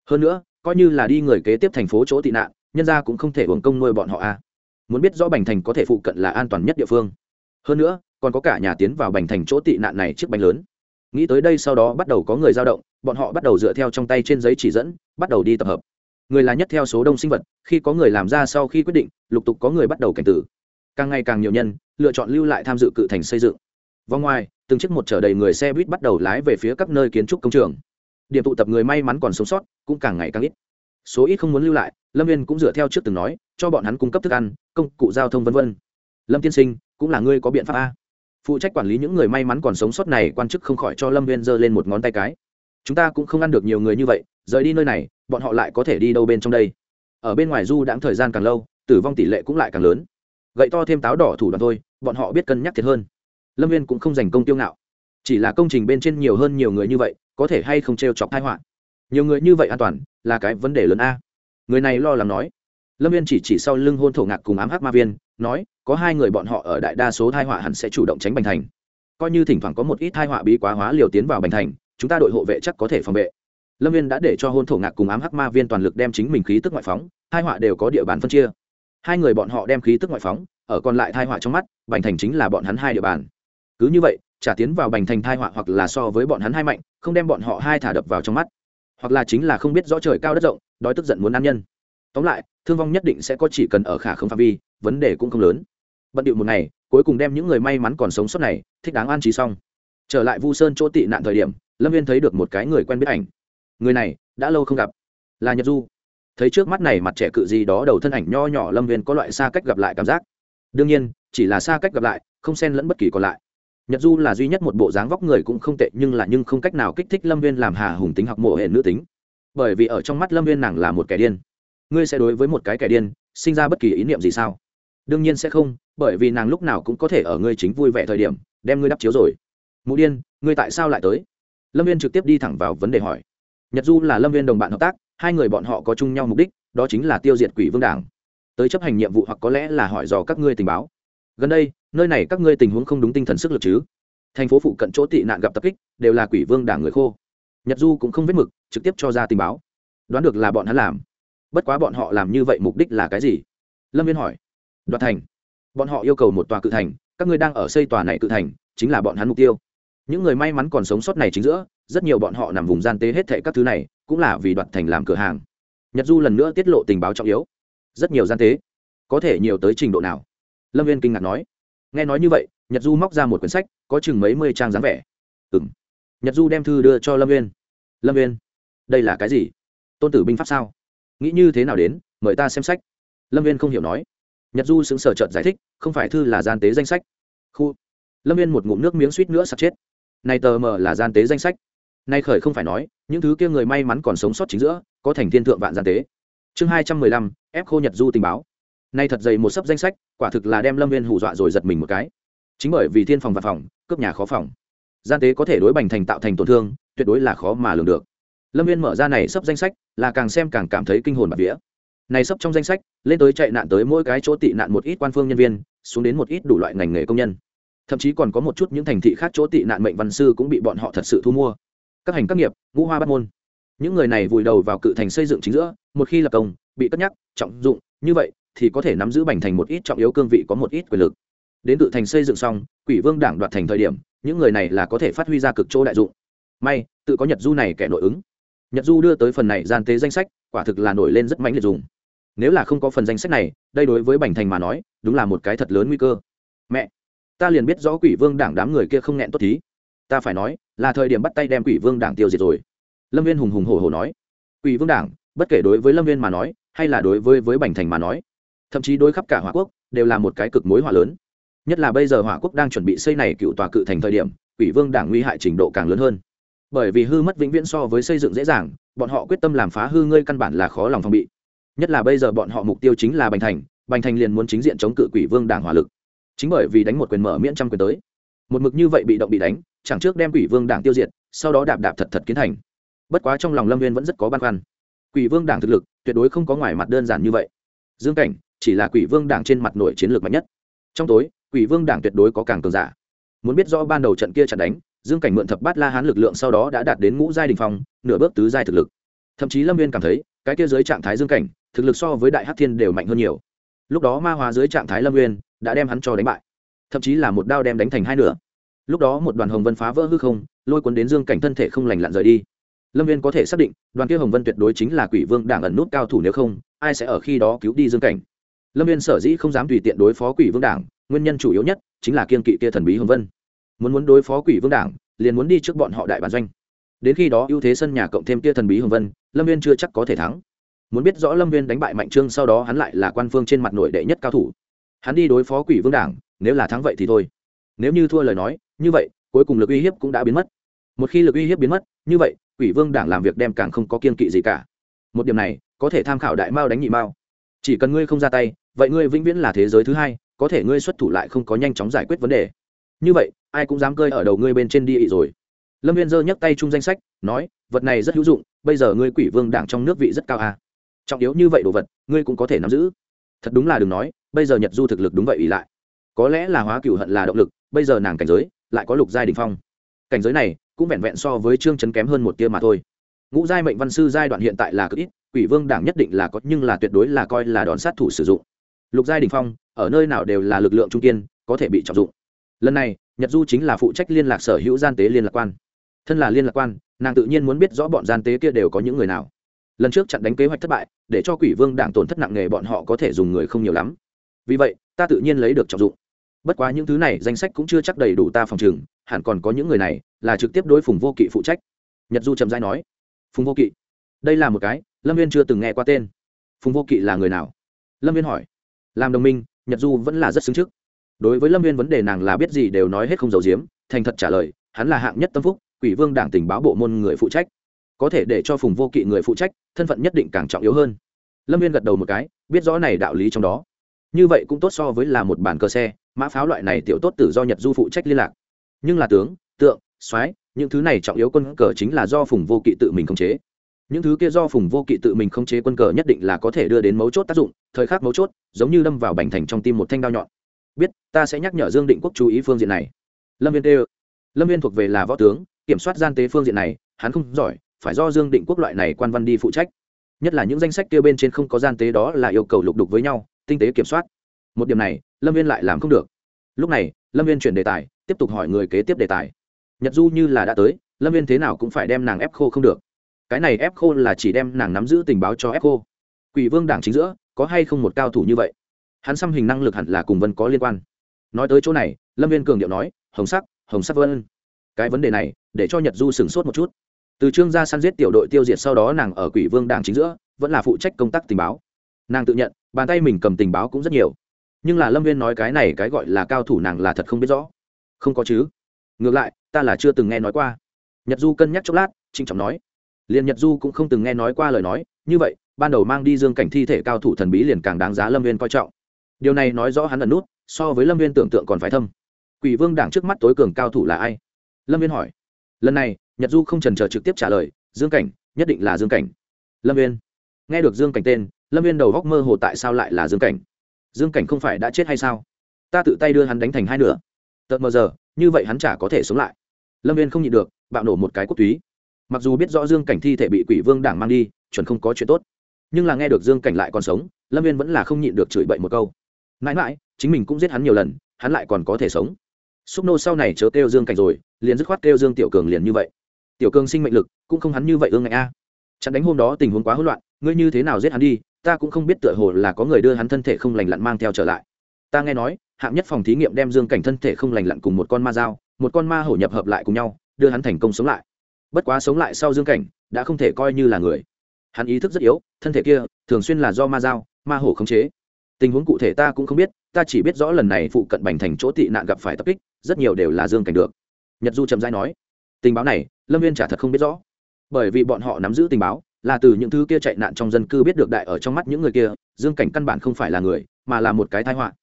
Hơn nữa, coi như là đi người kế tiếp thành phố chỗ tị nạn, nhân ra cũng không thể hưởng công nuôi bọn họ a muốn biết rõ bành thành có thể phụ cận là an toàn nhất địa phương. Hơn nữa, còn có cả nhà tiến vào bành thành chỗ tị nạn này chiếc bánh lớn. Nghĩ tới đây sau đó bắt đầu có người giao động, bọn họ bắt đầu dựa theo trong tay trên giấy chỉ dẫn, bắt đầu đi tập hợp. Người là nhất theo số đông sinh vật, khi có người làm ra sau khi quyết định, lục tục có người bắt đầu cảnh tử. Càng ngày càng nhiều nhân, lựa chọn lưu lại tham dự cự thành xây dựng. Vòng ngoài, từng chiếc một chở đầy người xe buýt bắt đầu lái về phía các nơi kiến trúc công trường. Điểm tụ tập người may mắn còn sống sót, cũng càng ngày càng ít số ít không muốn lưu lại, lâm viên cũng dựa theo trước từng nói, cho bọn hắn cung cấp thức ăn, công cụ giao thông v v lâm tiên sinh, cũng là ngươi có biện pháp a? Phụ trách quản lý những người may mắn còn sống sót này quan chức không khỏi cho lâm viên giơ lên một ngón tay cái. Chúng ta cũng không ăn được nhiều người như vậy, rời đi nơi này, bọn họ lại có thể đi đâu bên trong đây? Ở bên ngoài du đãng thời gian càng lâu, tử vong tỷ lệ cũng lại càng lớn. Gậy to thêm táo đỏ thủ đoạn thôi, bọn họ biết cân nhắc thiệt hơn. Lâm viên cũng không giành công tiêu ngạo. Chỉ là công trình bên trên nhiều hơn nhiều người như vậy, có thể hay không t r e o chọc thai họa? Nhiều người như vậy an toàn là cái vấn đề lớn a. Người này lo lắng nói. Lâm viên chỉ chỉ sau lưng hôn thổ ngạc cùng ám hắc ma viên, nói, có hai người bọn họ ở đại đa số thai họa hẳn sẽ chủ động tránh bành thành. Coi như thỉnh thoảng có một ít thai họa bí quá hóa liều tiến vào bành thành, chúng ta đội hộ vệ chắc có thể phòng vệ. Lâm viên đã để cho hôn thổ ngạc cùng ám hắc ma viên toàn lực đem chính mình khí tức ngoại phóng hai họa đều có địa bàn phân chia. Hai người bọn họ đem khí tức ngoại phóng, ở còn lại thai họa trong mắt, bành thành chính là bọn hắn hai địa bàn. Cứ như vậy trả tiến vào bành thành thai họa hoặc là so với bọn hắn hai mạnh, không đem bọn họ hai thả đập vào trong mắt hoặc là chính là không biết rõ trời cao đất rộng, đói tức giận muốn ăn nhân. Tóm lại, thương vong nhất định sẽ có chỉ cần ở khả không phạm vi, vấn đề cũng không lớn. Bận điệu một ngày, cuối cùng đem những người may mắn còn sống sót này, thích đáng an trí xong. Trở lại vu sơn chỗ tị nạn thời điểm, lâm viên thấy được một cái người quen biết ảnh. Người này, đã lâu không gặp. Là nhật du. Thấy trước mắt này mặt trẻ cự gì đó đầu thân ảnh nho nhỏ lâm viên có loại xa cách gặp lại cảm giác. Đương nhiên, chỉ là xa cách gặp lại, không xen lẫn bất kỳ còn lại nhật du là duy nhất một bộ dáng vóc người cũng không tệ, nhưng là nhưng không cách nào kích thích lâm viên làm hà hùng tính học mộ hệ nữ tính. Bởi vì ở trong mắt lâm viên nàng là một kẻ điên. Ngươi sẽ đối với một cái kẻ điên sinh ra bất kỳ ý niệm gì sao? Đương nhiên sẽ không, bởi vì nàng lúc nào cũng có thể ở ngươi chính vui vẻ thời điểm, đem ngươi đắp chiếu rồi. Mụ điên, ngươi tại sao lại tới? Lâm viên trực tiếp đi thẳng vào vấn đề hỏi. Nhật du là lâm viên đồng bạn hợp tác, hai người bọn họ có chung nhau mục đích, đó chính là tiêu diệt quỷ vương đảng. Tới chấp hành nhiệm vụ hoặc có lẽ là hỏi dò các ngươi tình báo gần đây, nơi này các ngươi tình huống không đúng tinh thần sức lực chứ? Thành phố phụ cận chỗ tị nạn gặp tập kích, đều là quỷ vương đảng người khô. Nhật du cũng không vết mực, trực tiếp cho ra tình báo. Đoán được là bọn hắn làm. Bất quá bọn họ làm như vậy mục đích là cái gì? Lâm viên hỏi. Đoạt thành. Bọn họ yêu cầu một tòa cự thành, các ngươi đang ở xây tòa này cự thành, chính là bọn hắn mục tiêu. Những người may mắn còn sống sót này chính giữa, rất nhiều bọn họ nằm vùng gian tế hết thệ các thứ này, cũng là vì đoạt thành làm cửa hàng. Nhật du lần nữa tiết lộ tình báo trọng yếu. Rất nhiều gian tế, có thể nhiều tới trình độ nào? Lâm viên kinh ngạc nói, nghe nói như vậy, nhật du móc ra một quyển sách, có chừng mấy mươi trang dáng vẻ. Ừ m nhật du đem thư đưa cho lâm viên lâm viên đây là cái gì? Tôn tử binh pháp sao? Nghĩ như thế nào đến, mời ta xem sách. Lâm viên không hiểu nói. Nhật du xứng sở trợt giải thích, không phải thư là gian tế danh sách. Khu. Lâm viên một ngụm nước miếng suýt nữa sắp chết. Này tờ mờ là gian tế danh sách. Nay khởi không phải nói, những thứ kia người may mắn còn sống sót chính giữa, có thành thiên thượng vạn gian tế. Chương hai trăm mười lăm, ép khô nhật du tình báo nay thật dày một sấp danh sách, quả thực là đem lâm viên hù dọa rồi giật mình một cái. Chính bởi vì thiên phòng và phòng, cướp nhà khó phòng. Gian tế có thể đối bành thành tạo thành tổn thương, tuyệt đối là khó mà lường được. Lâm viên mở ra này sấp danh sách, là càng xem càng cảm thấy kinh hồn bạc vía. Này sấp trong danh sách, lên tới chạy nạn tới mỗi cái chỗ tị nạn một ít quan phương nhân viên, xuống đến một ít đủ loại ngành nghề công nhân. Thậm chí còn có một chút những thành thị khác chỗ tị nạn mệnh văn sư cũng bị bọn họ thật sự thu mua. Các hành các nghiệp, ngũ hoa bắt môn. Những người này vùi đầu vào cự thành xây dựng chính giữa, một khi lập công, bị cất nhắc, trọng dụng, như vậy thì có thể nắm giữ bành thành một ít trọng yếu cương vị có một ít quyền lực. Đến tự thành xây dựng xong, quỷ vương đảng đoạt thành thời điểm, những người này là có thể phát huy ra cực chỗ đại dụng. May, tự có nhật du này kẻ nội ứng. Nhật du đưa tới phần này gian tế danh sách, quả thực là nổi lên rất mãnh liệt dùng. Nếu là không có phần danh sách này, đây đối với bành thành mà nói, đúng là một cái thật lớn nguy cơ. Mẹ, ta liền biết rõ quỷ vương đảng đám người kia không nghẹn tốt thí. Ta phải nói, là thời điểm bắt tay đem quỷ vương đảng tiêu diệt rồi. Lâm viên hùng hùng hổ hổ nói. Quỷ vương đảng, bất kể đối với lâm viên mà nói, hay là đối với với bành thành mà nói thậm chí đối khắp cả hỏa quốc đều là một cái cực mối hỏa lớn. Nhất là bây giờ hỏa quốc đang chuẩn bị xây này cựu tòa cự thành thời điểm, quỷ vương đảng nguy hại trình độ càng lớn hơn. Bởi vì hư mất vĩnh viễn so với xây dựng dễ dàng, bọn họ quyết tâm làm phá hư ngươi căn bản là khó lòng phòng bị. Nhất là bây giờ bọn họ mục tiêu chính là bành thành bành thành liền muốn chính diện chống cự quỷ vương đảng hỏa lực. Chính bởi vì đánh một quyền mở miễn trăm quyền tới. Một mực như vậy bị động bị đánh, chẳng trước đem quỷ vương đảng tiêu diệt, sau đó đạp đạp thật thật kiến thành. Bất quá trong lòng lâm viên vẫn rất có băn khoăn. Quỷ vương đảng thực lực tuyệt đối không có ngoài mặt đơn giản như vậy. Dương cảnh chỉ là quỷ vương đảng trên mặt nổi chiến lược mạnh nhất. Trong tối, quỷ vương đảng tuyệt đối có càng cường giả. Muốn biết rõ ban đầu trận kia trận đánh, dương cảnh mượn thập bát la hán lực lượng sau đó đã đạt đến ngũ giai đình phong, nửa bước tứ giai thực lực. Thậm chí lâm viên cảm thấy, cái kia dưới trạng thái dương cảnh, thực lực so với đại hát thiên đều mạnh hơn nhiều. Lúc đó ma hóa dưới trạng thái lâm viên đã đem hắn cho đánh bại. Thậm chí là một đao đem đánh thành hai nửa. Lúc đó một đoàn hồng vân phá vỡ hư không, lôi cuốn đến dương cảnh thân thể không lành lặn rời đi. Lâm viên có thể xác định, đoàn kia hồng vân tuyệt đối chính là quỷ vương đảng ẩn nút cao thủ nếu không, ai sẽ ở khi đó cứu đi dương cảnh? Lâm viên sở dĩ không dám tùy tiện đối phó quỷ vương đảng, nguyên nhân chủ yếu nhất chính là kiên kỵ kia thần bí hồng vân. Muốn muốn đối phó quỷ vương đảng, liền muốn đi trước bọn họ đại bản doanh. Đến khi đó ưu thế sân nhà cộng thêm kia thần bí hồng vân, lâm viên chưa chắc có thể thắng. Muốn biết rõ lâm viên đánh bại mạnh trương sau đó hắn lại là quan phương trên mặt nội đệ nhất cao thủ. Hắn đi đối phó quỷ vương đảng, nếu là thắng vậy thì thôi. Nếu như thua lời nói, như vậy, cuối cùng lực uy hiếp cũng đã biến mất. Một khi lực uy hiếp biến mất, như vậy, quỷ vương đảng làm việc đem càng không có kiên kỵ gì cả. Một điểm này, có thể tham khảo đại mao đánh nhị mao. Chỉ cần ngươi không ra tay vậy ngươi vĩnh viễn là thế giới thứ hai, có thể ngươi xuất thủ lại không có nhanh chóng giải quyết vấn đề. Như vậy, ai cũng dám cơi ở đầu ngươi bên trên đi ị rồi. Lâm viên giơ nhấc tay chung danh sách, nói, vật này rất hữu dụng, bây giờ ngươi quỷ vương đảng trong nước vị rất cao à. trọng yếu như vậy đồ vật, ngươi cũng có thể nắm giữ. Thật đúng là đừng nói, bây giờ nhật du thực lực đúng vậy ỉ lại. Có lẽ là hóa cựu hận là động lực, bây giờ nàng cảnh giới, lại có lục giai đình phong. Cảnh giới này, cũng vẹn vẹn so với trương chấn kém hơn một tia mà thôi. Ngũ giai mệnh văn sư giai đoạn hiện tại là cực ít, quỷ vương đảng nhất định là có, nhưng là tuyệt đối là coi là đòn sát thủ sử dụng lục giai đình phong, ở nơi nào đều là lực lượng trung kiên, có thể bị trọng dụng. Lần này, nhật du chính là phụ trách liên lạc sở hữu gian tế liên lạc quan. Thân là liên lạc quan, nàng tự nhiên muốn biết rõ bọn gian tế kia đều có những người nào. Lần trước chặn đánh kế hoạch thất bại, để cho quỷ vương đảng tổn thất nặng nề bọn họ có thể dùng người không nhiều lắm. Vì vậy, ta tự nhiên lấy được trọng dụng. Bất quá những thứ này danh sách cũng chưa chắc đầy đủ ta phòng chừng hẳn còn có những người này, là trực tiếp đối phùng vô kỵ phụ trách. Nhật du chậm rãi nói, phùng vô kỵ, đây là một cái, lâm viên chưa từng nghe qua tên. Phùng vô kỵ là người nào? Lâm viên hỏi làm đồng minh, nhật du vẫn là rất xứng trước. Đối với lâm viên vấn đề nàng là biết gì đều nói hết không giấu giếm, thành thật trả lời, hắn là hạng nhất tâm phúc, quỷ vương đảng tình báo bộ môn người phụ trách. Có thể để cho phùng vô kỵ người phụ trách, thân phận nhất định càng trọng yếu hơn. Lâm viên gật đầu một cái, biết rõ này đạo lý trong đó. Như vậy cũng tốt so với là một bản cờ xe, mã pháo loại này tiểu tốt tử do nhật du phụ trách liên lạc. Nhưng là tướng, tượng, soái, những thứ này trọng yếu quân cờ chính là do phùng vô kỵ tự mình khống chế những thứ kia do phùng vô kỵ tự mình không chế quân cờ nhất định là có thể đưa đến mấu chốt tác dụng, thời khắc mấu chốt, giống như đâm vào bành thành trong tim một thanh đao nhọn. Biết, ta sẽ nhắc nhở dương định quốc chú ý phương diện này. Lâm viên tê lâm viên thuộc về là võ tướng, kiểm soát gian tế phương diện này, hắn không giỏi, phải do dương định quốc loại này quan văn đi phụ trách. Nhất là những danh sách kia bên trên không có gian tế đó là yêu cầu lục đục với nhau, tinh tế kiểm soát. Một điểm này, lâm viên lại làm không được. Lúc này, lâm viên chuyển đề tài, tiếp tục hỏi người kế tiếp đề tài. Nhật du như là đã tới, lâm viên thế nào cũng phải đem nàng ép khô không được cái này ép khô là chỉ đem nàng nắm giữ tình báo cho ép khô. Quỷ vương đảng chính giữa, có hay không một cao thủ như vậy? Hắn xăm hình năng lực hẳn là cùng vân có liên quan. Nói tới chỗ này, lâm viên cường điệu nói, hồng sắc hồng sắc vân. Cái vấn đề này, để cho nhật du sửng sốt một chút. Từ trương gia săn giết tiểu đội tiêu diệt sau đó nàng ở quỷ vương đảng chính giữa, vẫn là phụ trách công tác tình báo. Nàng tự nhận, bàn tay mình cầm tình báo cũng rất nhiều. Nhưng là lâm viên nói cái này cái gọi là cao thủ nàng là thật không biết rõ. Không có chứ. Ngược lại, ta là chưa từng nghe nói qua. Nhật du cân nhắc chốc lát trinh trọng nói liền nhật du cũng không từng nghe nói qua lời nói, như vậy, ban đầu mang đi dương cảnh thi thể cao thủ thần bí liền càng đáng giá lâm viên coi trọng. Điều này nói rõ hắn ẩn nút, so với lâm viên tưởng tượng còn phải thâm. Quỷ vương đảng trước mắt tối cường cao thủ là ai? Lâm viên hỏi. Lần này, nhật du không trần chờ trực tiếp trả lời, dương cảnh, nhất định là dương cảnh. Lâm viên. Nghe được dương cảnh tên, lâm viên đầu góc mơ hồ tại sao lại là dương cảnh? Dương cảnh không phải đã chết hay sao? Ta tự tay đưa hắn đánh thành hai nửa. Tận mờ giờ, như vậy hắn chả có thể sống lại. Lâm viên không nhịn được, bạo nổ một cái cốt túy mặc dù biết rõ dương cảnh thi thể bị quỷ vương đảng mang đi, chuẩn không có chuyện tốt. Nhưng là nghe được dương cảnh lại còn sống, lâm viên vẫn là không nhịn được chửi bậy một câu. Mãi mãi, chính mình cũng giết hắn nhiều lần, hắn lại còn có thể sống. Xúc nô sau này chớ kêu dương cảnh rồi, liền dứt khoát kêu dương tiểu cường liền như vậy. Tiểu cường sinh mệnh lực, cũng không hắn như vậy ương ngạnh a. Chặn đánh hôm đó tình huống quá hỗn loạn, ngươi như thế nào giết hắn đi, ta cũng không biết tựa hồ là có người đưa hắn thân thể không lành lặn mang theo trở lại. Ta nghe nói, hạng nhất phòng thí nghiệm đem dương cảnh thân thể không lành lặn cùng một con ma dao, một con ma hổ nhập hợp lại cùng nhau, đưa hắn thành công sống lại bất quá sống lại sau dương cảnh, đã không thể coi như là người. Hắn ý thức rất yếu, thân thể kia, thường xuyên là do ma dao, ma hổ khống chế. Tình huống cụ thể ta cũng không biết, ta chỉ biết rõ lần này phụ cận bành thành chỗ tị nạn gặp phải tập kích, rất nhiều đều là dương cảnh được. Nhật du trầm giai nói, tình báo này, lâm viên trả thật không biết rõ. Bởi vì bọn họ nắm giữ tình báo, là từ những thứ kia chạy nạn trong dân cư biết được đại ở trong mắt những người kia, dương cảnh căn bản không phải là người, mà là một cái thái họa.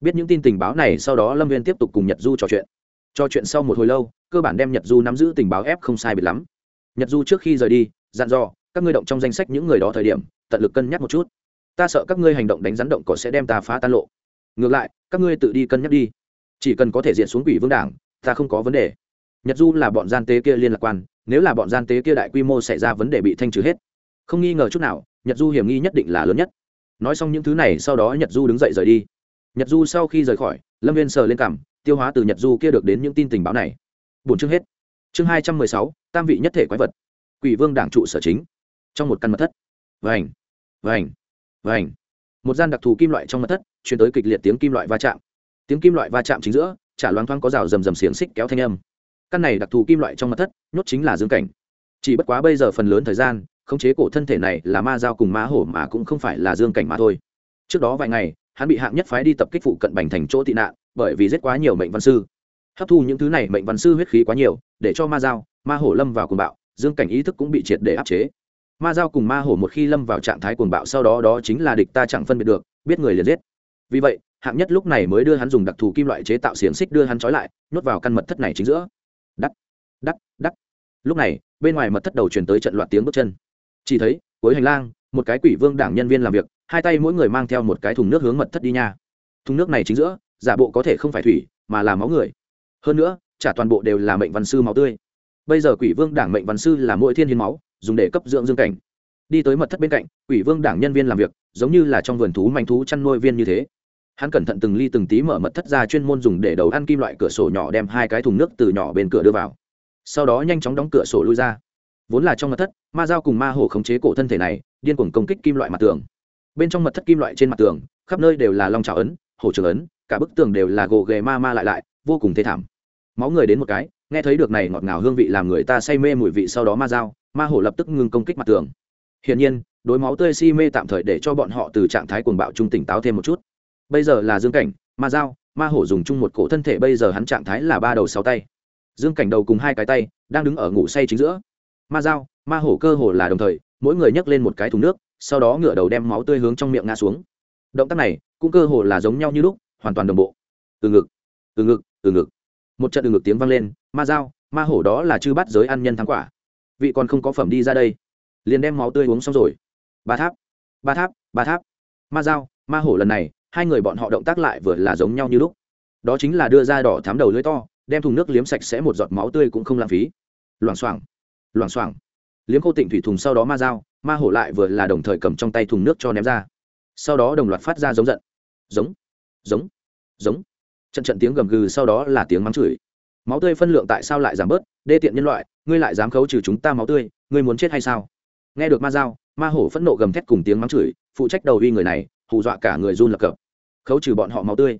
Biết những tin tình báo này, sau đó lâm viên tiếp tục cùng nhật du trò chuyện. Trò chuyện sau một hồi lâu cơ bản đem nhật du nắm giữ tình báo ép không sai biệt lắm. Nhật du trước khi rời đi, dặn dò, các ngươi động trong danh sách những người đó thời điểm, tận lực cân nhắc một chút. Ta sợ các ngươi hành động đánh rắn động cỏ sẽ đem ta phá tan lộ. Ngược lại, các ngươi tự đi cân nhắc đi. Chỉ cần có thể diện xuống quỷ vương đảng, ta không có vấn đề. Nhật du là bọn gian tế kia liên lạc quan, nếu là bọn gian tế kia đại quy mô xảy ra vấn đề bị thanh trừ hết. Không nghi ngờ chút nào, nhật du hiểm nghi nhất định là lớn nhất. Nói xong những thứ này, sau đó nhật du đứng dậy rời đi. Nhật du sau khi rời khỏi, lâm viên sờ lên cảm, tiêu hóa từ nhật du kia được đến những tin tình báo này bốn chương hết. Chương hai trăm mười sáu, tam vị nhất thể quái vật. Quỷ vương đảng trụ sở chính. Trong một căn mật thất. Vành vành vành. Một gian đặc thù kim loại trong mật thất chuyển tới kịch liệt tiếng kim loại va chạm. Tiếng kim loại va chạm chính giữa, chả loáng thoáng có rào rầm rầm xiềng xích kéo thanh âm. Căn này đặc thù kim loại trong mật thất, nhốt chính là dương cảnh. Chỉ bất quá bây giờ phần lớn thời gian, khống chế cổ thân thể này là ma giao cùng ma hổ mà cũng không phải là dương cảnh mà thôi. Trước đó vài ngày, hắn bị hạng nhất phái đi tập kích phụ cận bành thành chỗ tị nạn, bởi vì giết quá nhiều mệnh văn sư hấp thu những thứ này, mệnh văn sư huyết khí quá nhiều, để cho ma dao, ma hổ lâm vào cuồng bạo, dương cảnh ý thức cũng bị triệt để áp chế. Ma dao cùng ma hổ một khi lâm vào trạng thái cuồng bạo, sau đó đó chính là địch ta chẳng phân biệt được, biết người liền giết. Vì vậy, hạng nhất lúc này mới đưa hắn dùng đặc thù kim loại chế tạo xiềng xích đưa hắn trói lại, nhốt vào căn mật thất này chính giữa. Đắt đắt đắt lúc này, bên ngoài mật thất đầu truyền tới trận loạt tiếng bước chân. Chỉ thấy, cuối hành lang, một cái quỷ vương đảng nhân viên làm việc, hai tay mỗi người mang theo một cái thùng nước hướng mật thất đi nha. Thùng nước này chính giữa, giả bộ có thể không phải thủy, mà là máu người hơn nữa, trả toàn bộ đều là mệnh văn sư máu tươi. Bây giờ quỷ vương đảng mệnh văn sư là mỗi thiên hiến máu, dùng để cấp dưỡng dương cảnh. Đi tới mật thất bên cạnh, quỷ vương đảng nhân viên làm việc, giống như là trong vườn thú manh thú chăn nuôi viên như thế. Hắn cẩn thận từng ly từng tí mở mật thất ra chuyên môn dùng để đầu ăn kim loại cửa sổ nhỏ đem hai cái thùng nước từ nhỏ bên cửa đưa vào. Sau đó nhanh chóng đóng cửa sổ lui ra. Vốn là trong mật thất, ma dao cùng ma hổ khống chế cổ thân thể này, điên cuồng công kích kim loại mặt tường. Bên trong mật thất kim loại trên mặt tường, khắp nơi đều là long trào ấn, hổ trường ấn, cả bức tường đều là gồ ghề ma ma lại lại vô cùng thê thảm. Máu người đến một cái, nghe thấy được này ngọt ngào hương vị làm người ta say mê mùi vị sau đó ma dao, ma hổ lập tức ngưng công kích mặt tường. Hiển nhiên, đối máu tươi si mê tạm thời để cho bọn họ từ trạng thái cuồng bạo trung tỉnh táo thêm một chút. Bây giờ là dương cảnh, ma dao, ma hổ dùng chung một cổ thân thể bây giờ hắn trạng thái là ba đầu sáu tay. Dương cảnh đầu cùng hai cái tay, đang đứng ở ngủ say chính giữa. Ma dao, ma hổ cơ hồ là đồng thời, mỗi người nhấc lên một cái thùng nước, sau đó ngửa đầu đem máu tươi hướng trong miệng ngã xuống. Động tác này, cũng cơ hồ là giống nhau như lúc, hoàn toàn đồng bộ. Từ ngực từ ngực từ ngực. Một trận từ ngực tiếng vang lên, ma dao, ma hổ đó là chư bắt giới ăn nhân thắng quả. Vị còn không có phẩm đi ra đây. Liền đem máu tươi uống xong rồi. Ba tháp ba tháp ba tháp. Ma dao, ma hổ lần này, hai người bọn họ động tác lại vừa là giống nhau như lúc. Đó chính là đưa ra đỏ thám đầu lưới to, đem thùng nước liếm sạch sẽ một giọt máu tươi cũng không lãng phí. Loảng xoảng loảng xoảng. Liếm khô tịnh thủy thùng sau đó ma dao, ma hổ lại vừa là đồng thời cầm trong tay thùng nước cho ném ra. Sau đó đồng loạt phát ra giống giận. Giống giống giống trận trận tiếng gầm gừ sau đó là tiếng mắng chửi. Máu tươi phân lượng tại sao lại giảm bớt? Đê tiện nhân loại, ngươi lại dám khấu trừ chúng ta máu tươi, ngươi muốn chết hay sao? Nghe được ma dao, ma hổ phẫn nộ gầm thét cùng tiếng mắng chửi, phụ trách đầu uy người này, hù dọa cả người run lập cập. Khấu trừ bọn họ máu tươi.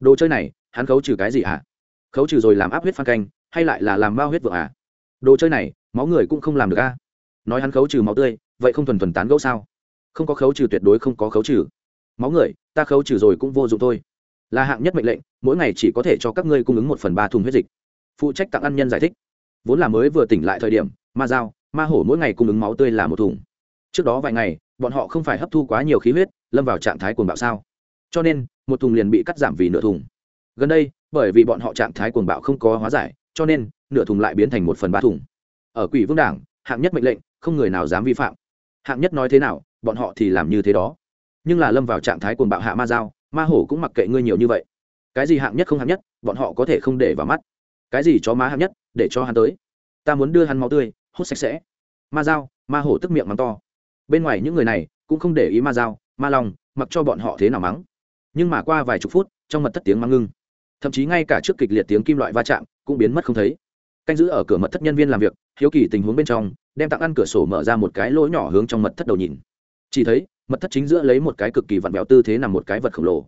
Đồ chơi này, hắn khấu trừ cái gì hả? Khấu trừ rồi làm áp huyết phan canh, hay lại là làm bao huyết vợ à? Đồ chơi này, máu người cũng không làm được a nói hắn khấu trừ máu tươi, vậy không thuần thuần tán gẫu sao? Không có khấu trừ tuyệt đối không có khấu trừ. Máu người, ta khấu trừ rồi cũng vô dụng thôi là hạng nhất mệnh lệnh, mỗi ngày chỉ có thể cho các ngươi cung ứng một phần ba thùng huyết dịch. Phụ trách tặng ăn nhân giải thích. Vốn là mới vừa tỉnh lại thời điểm, ma dao, ma hổ mỗi ngày cung ứng máu tươi là một thùng. Trước đó vài ngày, bọn họ không phải hấp thu quá nhiều khí huyết, lâm vào trạng thái cuồng bạo sao. Cho nên, một thùng liền bị cắt giảm vì nửa thùng. Gần đây, bởi vì bọn họ trạng thái cuồng bạo không có hóa giải, cho nên, nửa thùng lại biến thành một phần ba thùng. Ở quỷ vương đảng, hạng nhất mệnh lệnh, không người nào dám vi phạm. Hạng nhất nói thế nào, bọn họ thì làm như thế đó. Nhưng là lâm vào trạng thái cuồng bạo hạ ma dao ma hổ cũng mặc kệ ngươi nhiều như vậy. Cái gì hạng nhất không hạng nhất, bọn họ có thể không để vào mắt. Cái gì chó má hạng nhất, để cho hắn tới. Ta muốn đưa hắn máu tươi, hút sạch sẽ. Ma dao, ma hổ tức miệng mắng to. Bên ngoài những người này cũng không để ý ma dao, ma long, mặc cho bọn họ thế nào mắng. Nhưng mà qua vài chục phút, trong mật thất tiếng mắng ngưng. Thậm chí ngay cả trước kịch liệt tiếng kim loại va chạm cũng biến mất không thấy. Canh giữ ở cửa mật thất nhân viên làm việc, hiếu kỳ tình huống bên trong, đem tặng ăn cửa sổ mở ra một cái lỗ nhỏ hướng trong mật thất đầu nhìn. Chỉ thấy mật thất chính giữa lấy một cái cực kỳ vặn vẹo tư thế nằm một cái vật khổng lồ.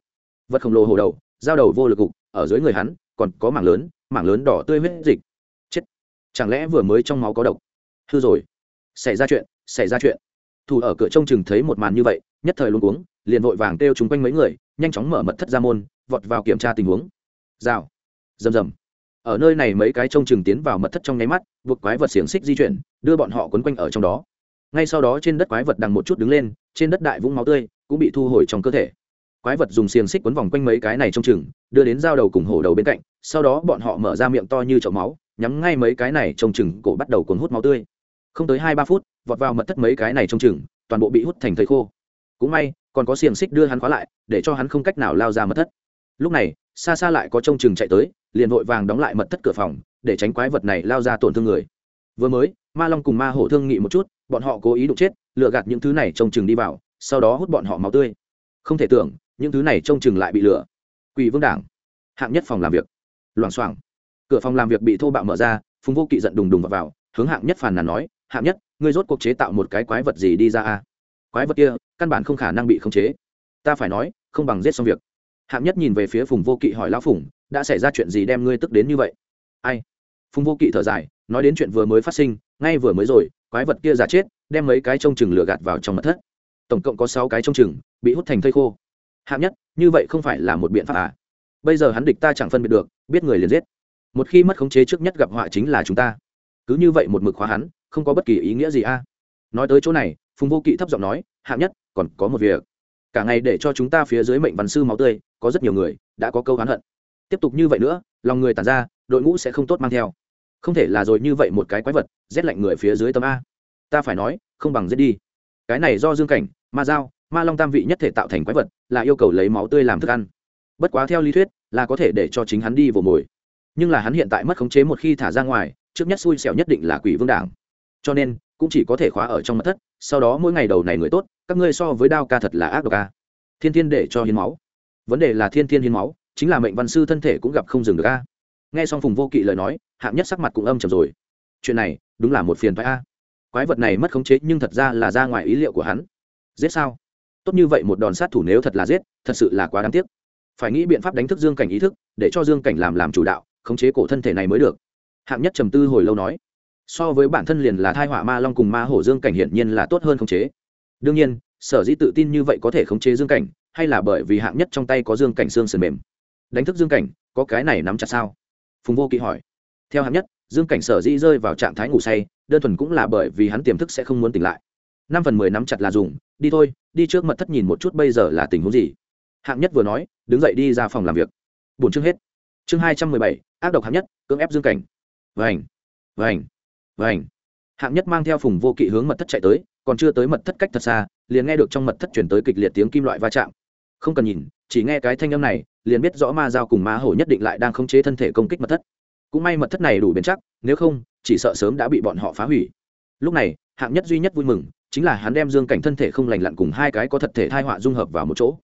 Vật khổng lồ hồ đầu, dao đầu vô lực cục, ở dưới người hắn, còn có mảng lớn mảng lớn đỏ tươi huyết dịch. Chết! Chẳng lẽ vừa mới trong máu có độc? Hư rồi! Xảy ra chuyện, xảy ra chuyện! Thủ ở cửa trông chừng thấy một màn như vậy, nhất thời luôn cuống, liền vội vàng kêu chung quanh mấy người, nhanh chóng mở mật thất ra môn, vọt vào kiểm tra tình huống. Rào! Rầm rầm! Ở nơi này mấy cái trông chừng tiến vào mật thất trong nháy mắt, buộc quái vật xiềng xích di chuyển, đưa bọn họ quấn quanh ở trong đó ngay sau đó trên đất quái vật đằng một chút đứng lên, trên đất đại vũng máu tươi cũng bị thu hồi trong cơ thể. Quái vật dùng xiềng xích quấn vòng quanh mấy cái này trong chừng, đưa đến dao đầu cùng hổ đầu bên cạnh, sau đó bọn họ mở ra miệng to như chậu máu, nhắm ngay mấy cái này trong chừng cổ bắt đầu cuốn hút máu tươi. Không tới hai ba phút, vọt vào mật thất mấy cái này trong chừng, toàn bộ bị hút thành thây khô. Cũng may, còn có xiềng xích đưa hắn khóa lại, để cho hắn không cách nào lao ra mật thất. Lúc này, xa xa lại có trông chừng chạy tới, liền vội vàng đóng lại mật thất cửa phòng, để tránh quái vật này lao ra tổn thương người. Vừa mới ma long cùng ma hổ thương nghị một chút bọn họ cố ý đụng chết lựa gạt những thứ này trông chừng đi vào sau đó hút bọn họ máu tươi. Không thể tưởng những thứ này trông chừng lại bị lửa quỷ vương đảng. Hạng nhất phòng làm việc. Loảng xoảng. Cửa phòng làm việc bị thô bạo mở ra phùng vô kỵ giận đùng đùng vào, vào hướng hạng nhất phàn nàn nói hạng nhất ngươi rốt cuộc chế tạo một cái quái vật gì đi ra a? Quái vật kia căn bản không khả năng bị khống chế. Ta phải nói không bằng giết xong việc. Hạng nhất nhìn về phía phùng vô kỵ hỏi lão phùng đã xảy ra chuyện gì đem ngươi tức đến như vậy? Ai? Phùng vô kỵ thở dài nói đến chuyện vừa mới phát sinh ngay vừa mới rồi, quái vật kia giả chết, đem mấy cái trông chừng lửa gạt vào trong mặt thất. Tổng cộng có sáu cái trông chừng, bị hút thành thây khô. Hạng nhất, như vậy không phải là một biện pháp à? Bây giờ hắn địch ta chẳng phân biệt được, biết người liền giết. Một khi mất khống chế trước nhất gặp họa chính là chúng ta. Cứ như vậy một mực khóa hắn, không có bất kỳ ý nghĩa gì a à? nói tới chỗ này, phùng vô kỵ thấp giọng nói, hạng nhất, còn có một việc. Cả ngày để cho chúng ta phía dưới mệnh văn sư máu tươi, có rất nhiều người, đã có câu hắn hận. Tiếp tục như vậy nữa, lòng người tàn ra, đội ngũ sẽ không tốt mang theo không thể là rồi như vậy một cái quái vật, rét lạnh người phía dưới tâm a. Ta phải nói, không bằng giết đi. Cái này do dương cảnh, ma dao ma long tam vị nhất thể tạo thành quái vật, là yêu cầu lấy máu tươi làm thức ăn. Bất quá theo lý thuyết, là có thể để cho chính hắn đi vồ mồi. Nhưng là hắn hiện tại mất khống chế một khi thả ra ngoài, trước nhất xui xẻo nhất định là quỷ vương đảng. Cho nên, cũng chỉ có thể khóa ở trong mật thất, sau đó mỗi ngày đầu này người tốt, các ngươi so với đao ca thật là ác độc ca thiên thiên để cho hiến máu. Vấn đề là thiên thiên hiến máu, chính là mệnh văn sư thân thể cũng gặp không dừng được a nghe xong phùng vô kỵ lời nói, hạng nhất sắc mặt cũng âm trầm rồi. Chuyện này, đúng là một phiền phái a. Quái vật này mất khống chế nhưng thật ra là ra ngoài ý liệu của hắn. Giết sao? Tốt như vậy một đòn sát thủ nếu thật là giết, thật sự là quá đáng tiếc. Phải nghĩ biện pháp đánh thức dương cảnh ý thức, để cho dương cảnh làm làm chủ đạo, khống chế cổ thân thể này mới được. Hạng nhất trầm tư hồi lâu nói, so với bản thân liền là thai họa ma long cùng ma hổ dương cảnh hiển nhiên là tốt hơn khống chế. Đương nhiên, sở dĩ tự tin như vậy có thể khống chế dương cảnh, hay là bởi vì hạng nhất trong tay có dương cảnh xương sườn mềm. Đánh thức dương cảnh, có cái này nắm chặt sao? Phùng vô kỵ hỏi. Theo hạng nhất, dương cảnh sở dĩ rơi vào trạng thái ngủ say, đơn thuần cũng là bởi vì hắn tiềm thức sẽ không muốn tỉnh lại. Năm phần mười nắm chặt là dùng, đi thôi, đi trước mật thất nhìn một chút bây giờ là tình huống gì. Hạng nhất vừa nói, đứng dậy đi ra phòng làm việc. Bốn chương hết. Chương hai trăm mười bảy, ác độc hạng nhất, cưỡng ép dương cảnh. Vành vành vành. Hạng nhất mang theo phùng vô kỵ hướng mật thất chạy tới, còn chưa tới mật thất cách thật xa, liền nghe được trong mật thất chuyển tới kịch liệt tiếng kim loại va chạm. Không cần nhìn chỉ nghe cái thanh âm này, liền biết rõ ma dao cùng ma hổ nhất định lại đang khống chế thân thể công kích mật thất. Cũng may mật thất này đủ bền chắc, nếu không, chỉ sợ sớm đã bị bọn họ phá hủy. Lúc này, hạng nhất duy nhất vui mừng, chính là hắn đem dương cảnh thân thể không lành lặn cùng hai cái có thật thể thai họa dung hợp vào một chỗ.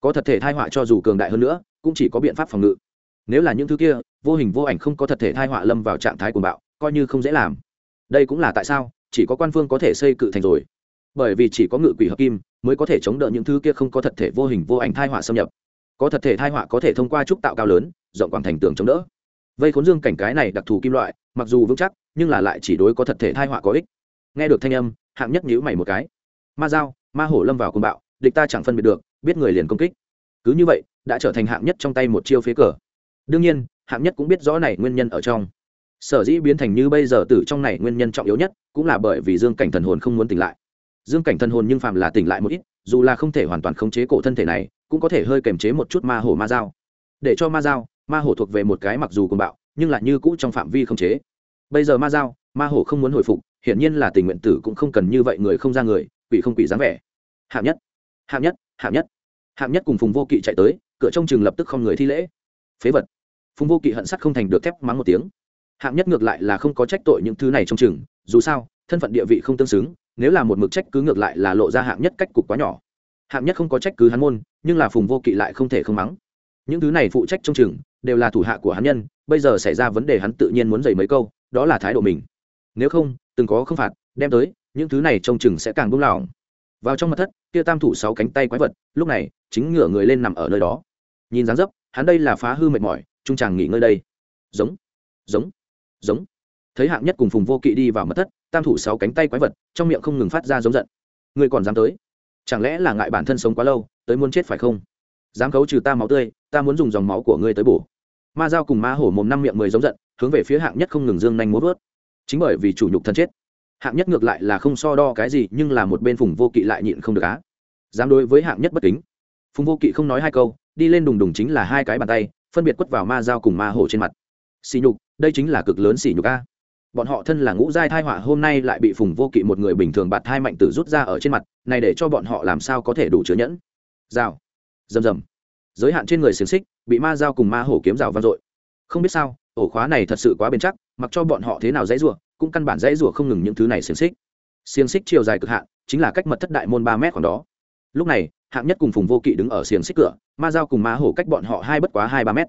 Có thật thể thai họa cho dù cường đại hơn nữa, cũng chỉ có biện pháp phòng ngự. Nếu là những thứ kia, vô hình vô ảnh không có thật thể thai họa lâm vào trạng thái cuồng bạo, coi như không dễ làm. Đây cũng là tại sao, chỉ có quan phương có thể xây cự thành rồi. Bởi vì chỉ có ngự quỷ hợp kim mới có thể chống đỡ những thứ kia không có thật thể vô hình vô ảnh thai họa xâm nhập. Có thật thể thai họa có thể thông qua trúc tạo cao lớn, rộng quảng thành tường chống đỡ. Vây khốn dương cảnh cái này đặc thù kim loại, mặc dù vững chắc, nhưng là lại chỉ đối có thật thể thai họa có ích. Nghe được thanh âm, hạng nhất nhữ mày một cái. Ma dao ma hổ lâm vào côn bạo, địch ta chẳng phân biệt được, biết người liền công kích. Cứ như vậy, đã trở thành hạng nhất trong tay một chiêu phế cờ. Đương nhiên, hạng nhất cũng biết rõ này nguyên nhân ở trong. Sở dĩ biến thành như bây giờ tử trong này nguyên nhân trọng yếu nhất, cũng là bởi vì dương cảnh thần hồn không muốn tỉnh lại dương cảnh thân hồn nhưng phàm là tỉnh lại một ít, dù là không thể hoàn toàn khống chế cổ thân thể này, cũng có thể hơi kềm chế một chút ma hổ ma dao. Để cho ma dao, ma hổ thuộc về một cái mặc dù cùng bạo, nhưng lại như cũ trong phạm vi khống chế. Bây giờ ma dao, ma hổ không muốn hồi phục, hiển nhiên là tình nguyện tử cũng không cần như vậy người không ra người, quỷ không quỷ dáng vẻ. Hạng nhất hạng nhất hạng nhất. Hạng nhất cùng phùng vô kỵ chạy tới, cửa trong trường lập tức không người thi lễ. Phế vật. Phùng vô kỵ hận sắt không thành được thép mắng một tiếng. Hạng nhất ngược lại là không có trách tội những thứ này trong trường, dù sao, thân phận địa vị không tương xứng nếu là một mực trách cứ ngược lại là lộ ra hạng nhất cách cục quá nhỏ. Hạng nhất không có trách cứ hắn môn, nhưng là phùng vô kỵ lại không thể không mắng. Những thứ này phụ trách trong trường, đều là thủ hạ của hắn nhân, bây giờ xảy ra vấn đề hắn tự nhiên muốn dày mấy câu, đó là thái độ mình. Nếu không, từng có không phạt, đem tới, những thứ này trông chừng sẽ càng buông lỏng. Vào trong mặt thất, kia tam thủ sáu cánh tay quái vật, lúc này, chính ngửa người lên nằm ở nơi đó. Nhìn dáng dấp, hắn đây là phá hư mệt mỏi, trung chàng nghỉ ngơi đây. Giống giống giống thấy hạng nhất cùng phùng vô kỵ đi vào mật thất, tam thủ sáu cánh tay quái vật, trong miệng không ngừng phát ra giống giận. Ngươi còn dám tới? Chẳng lẽ là ngại bản thân sống quá lâu, tới muốn chết phải không? Dám khấu trừ ta máu tươi, ta muốn dùng dòng máu của ngươi tới bổ. Ma dao cùng ma hổ mồm năm miệng mười giống giận, hướng về phía hạng nhất không ngừng dương nhanh múa vớt chính bởi vì chủ nhục thân chết. Hạng nhất ngược lại là không so đo cái gì, nhưng là một bên phùng vô kỵ lại nhịn không được á. Dám đối với hạng nhất bất kính. Phùng vô kỵ không nói hai câu, đi lên đùng đùng chính là hai cái bàn tay, phân biệt quất vào ma dao cùng ma hổ trên mặt. Xỉ nhục, đây chính là cực lớn xỉ nhục a bọn họ thân là ngũ giai thai họa, hôm nay lại bị phùng vô kỵ một người bình thường bạt thai mạnh tử rút ra ở trên mặt, này để cho bọn họ làm sao có thể đủ chứa nhẫn? Rào. Rầm rầm. Giới hạn trên người xiềng xích, bị ma dao cùng ma hổ kiếm rào vang dội. Không biết sao, ổ khóa này thật sự quá bền chắc, mặc cho bọn họ thế nào dãy rủa, cũng căn bản dãy rủa không ngừng những thứ này xiềng xích. Xiềng xích chiều dài cực hạn, chính là cách mật thất đại môn ba mét còn đó. Lúc này, hạng nhất cùng phùng vô kỵ đứng ở xiềng xích cửa, ma dao cùng ma hổ cách bọn họ hai bất quá hai ba mét.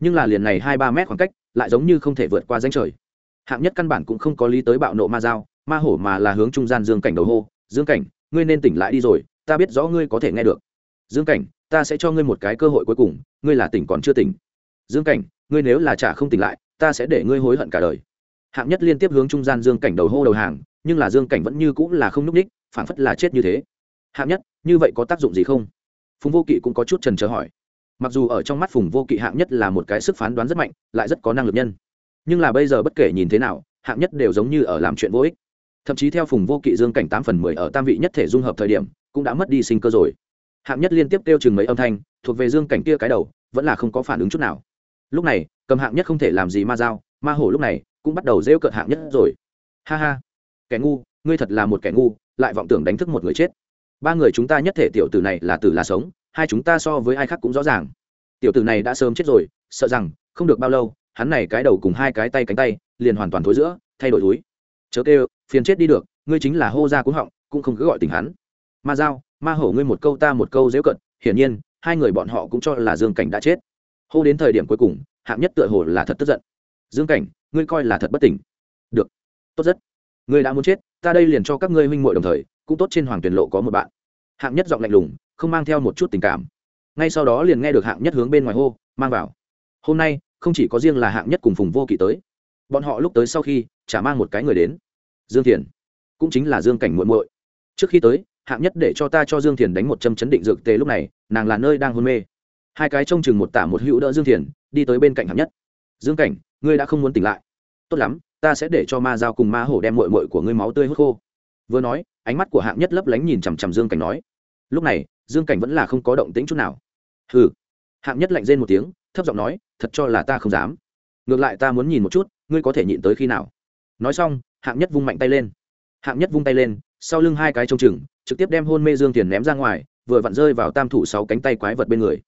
Nhưng là liền này hai ba mét khoảng cách, lại giống như không thể vượt qua danh trời hạng nhất căn bản cũng không có lý tới bạo nộ ma dao, ma hổ mà là hướng trung gian dương cảnh đầu hô, dương cảnh, ngươi nên tỉnh lại đi rồi, ta biết rõ ngươi có thể nghe được. Dương cảnh, ta sẽ cho ngươi một cái cơ hội cuối cùng, ngươi là tỉnh còn chưa tỉnh. Dương cảnh, ngươi nếu là trả không tỉnh lại, ta sẽ để ngươi hối hận cả đời. Hạng nhất liên tiếp hướng trung gian dương cảnh đầu hô đầu hàng, nhưng là dương cảnh vẫn như cũng là không n ú c ních phản phất là chết như thế. Hạng nhất, như vậy có tác dụng gì không? Phùng vô kỵ cũng có chút trần trờ hỏi. Mặc dù ở trong mắt phùng vô kỵ hạng nhất là một cái sức phán đoán rất mạnh, lại rất có năng lực nhân nhưng là bây giờ bất kể nhìn thế nào, hạng nhất đều giống như ở làm chuyện vô ích. Thậm chí theo phùng vô kỵ dương cảnh tám phần mười ở tam vị nhất thể dung hợp thời điểm, cũng đã mất đi sinh cơ rồi. Hạng nhất liên tiếp kêu chừng mấy âm thanh, thuộc về dương cảnh kia cái đầu, vẫn là không có phản ứng chút nào. Lúc này, cầm hạng nhất không thể làm gì ma dao ma hổ lúc này cũng bắt đầu rêu cợt hạng nhất rồi. Ha ha, kẻ ngu, ngươi thật là một kẻ ngu, lại vọng tưởng đánh thức một người chết. Ba người chúng ta nhất thể tiểu tử này là tử là sống, hai chúng ta so với ai khác cũng rõ ràng. Tiểu tử này đã sớm chết rồi, sợ rằng, không được bao lâu hắn này cái đầu cùng hai cái tay cánh tay, liền hoàn toàn thối giữa, thay đổi túi. Chớ kêu, phiền chết đi được, ngươi chính là hô ra cúng họng, cũng không cứ gọi tình hắn. Ma dao ma hổ ngươi một câu ta một câu dễu cận, hiển nhiên, hai người bọn họ cũng cho là dương cảnh đã chết. Hô đến thời điểm cuối cùng, hạng nhất tựa hồ là thật tức giận. Dương cảnh, ngươi coi là thật bất tỉnh. Được. Tốt rất. Ngươi đã muốn chết, ta đây liền cho các ngươi huynh muội đồng thời, cũng tốt trên hoàng tuyển lộ có một bạn. Hạng nhất giọng lạnh lùng, không mang theo một chút tình cảm. Ngay sau đó liền nghe được hạng nhất hướng bên ngoài hô, mang vào. Hôm nay không chỉ có riêng là hạng nhất cùng phùng vô kỵ tới. Bọn họ lúc tới sau khi, chả mang một cái người đến. Dương thiền, cũng chính là dương cảnh muội muội. Trước khi tới, hạng nhất để cho ta cho dương thiền đánh một châm chấn định dược tế lúc này, nàng là nơi đang hôn mê. Hai cái trông chừng một tả một hữu đỡ dương thiền, đi tới bên cạnh hạng nhất. Dương cảnh, ngươi đã không muốn tỉnh lại. Tốt lắm, ta sẽ để cho ma dao cùng ma hổ đem mội mội của ngươi máu tươi hút khô. Vừa nói, ánh mắt của hạng nhất lấp lánh nhìn chằm chằm dương cảnh nói. Lúc này, dương cảnh vẫn là không có động tĩnh chút nào. Hừ. Hạng nhất lạnh rên một tiếng thấp giọng nói, thật cho là ta không dám. Ngược lại ta muốn nhìn một chút, ngươi có thể nhịn tới khi nào. Nói xong, hạng nhất vung mạnh tay lên. Hạng nhất vung tay lên, sau lưng hai cái trông chừng, trực tiếp đem hôn mê dương tiền ném ra ngoài, vừa vặn rơi vào tam thủ sáu cánh tay quái vật bên người.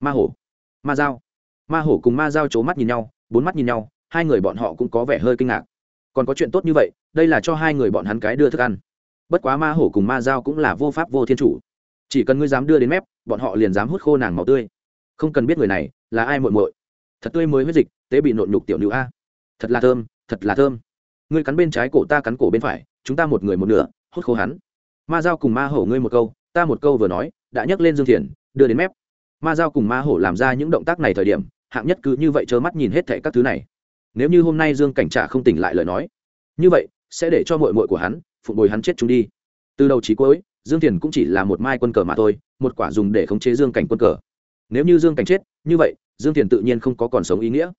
Ma hổ, ma dao. Ma hổ cùng ma dao c h ố mắt nhìn nhau, bốn mắt nhìn nhau, hai người bọn họ cũng có vẻ hơi kinh ngạc. Còn có chuyện tốt như vậy, đây là cho hai người bọn hắn cái đưa thức ăn. Bất quá ma hổ cùng ma dao cũng là vô pháp vô thiên chủ. Chỉ cần ngươi dám đưa đến mép, bọn họ liền dám hút khô nàng màu tươi không cần biết người này là ai muội muội. Thật tươi mới huyết dịch, tế bị nộn nhục tiểu nữ a. Thật là thơm, thật là thơm. Ngươi cắn bên trái cổ ta cắn cổ bên phải, chúng ta một người một nửa, hút khô hắn. Ma giao cùng ma hổ ngươi một câu, ta một câu vừa nói, đã nhấc lên dương thiền đưa đến mép. Ma giao cùng ma hổ làm ra những động tác này thời điểm, hạng nhất cứ như vậy trơ mắt nhìn hết thệ các thứ này. Nếu như hôm nay dương cảnh trả không tỉnh lại lời nói, như vậy, sẽ để cho mội mội của hắn, phụng bồi hắn chết chúng đi. Từ đầu trí cuối, dương thiền cũng chỉ là một mai quân cờ mà thôi, một quả dùng để khống chế dương cảnh quân cờ nếu như dương cảnh chết, như vậy, dương thiền tự nhiên không có còn sống ý nghĩa.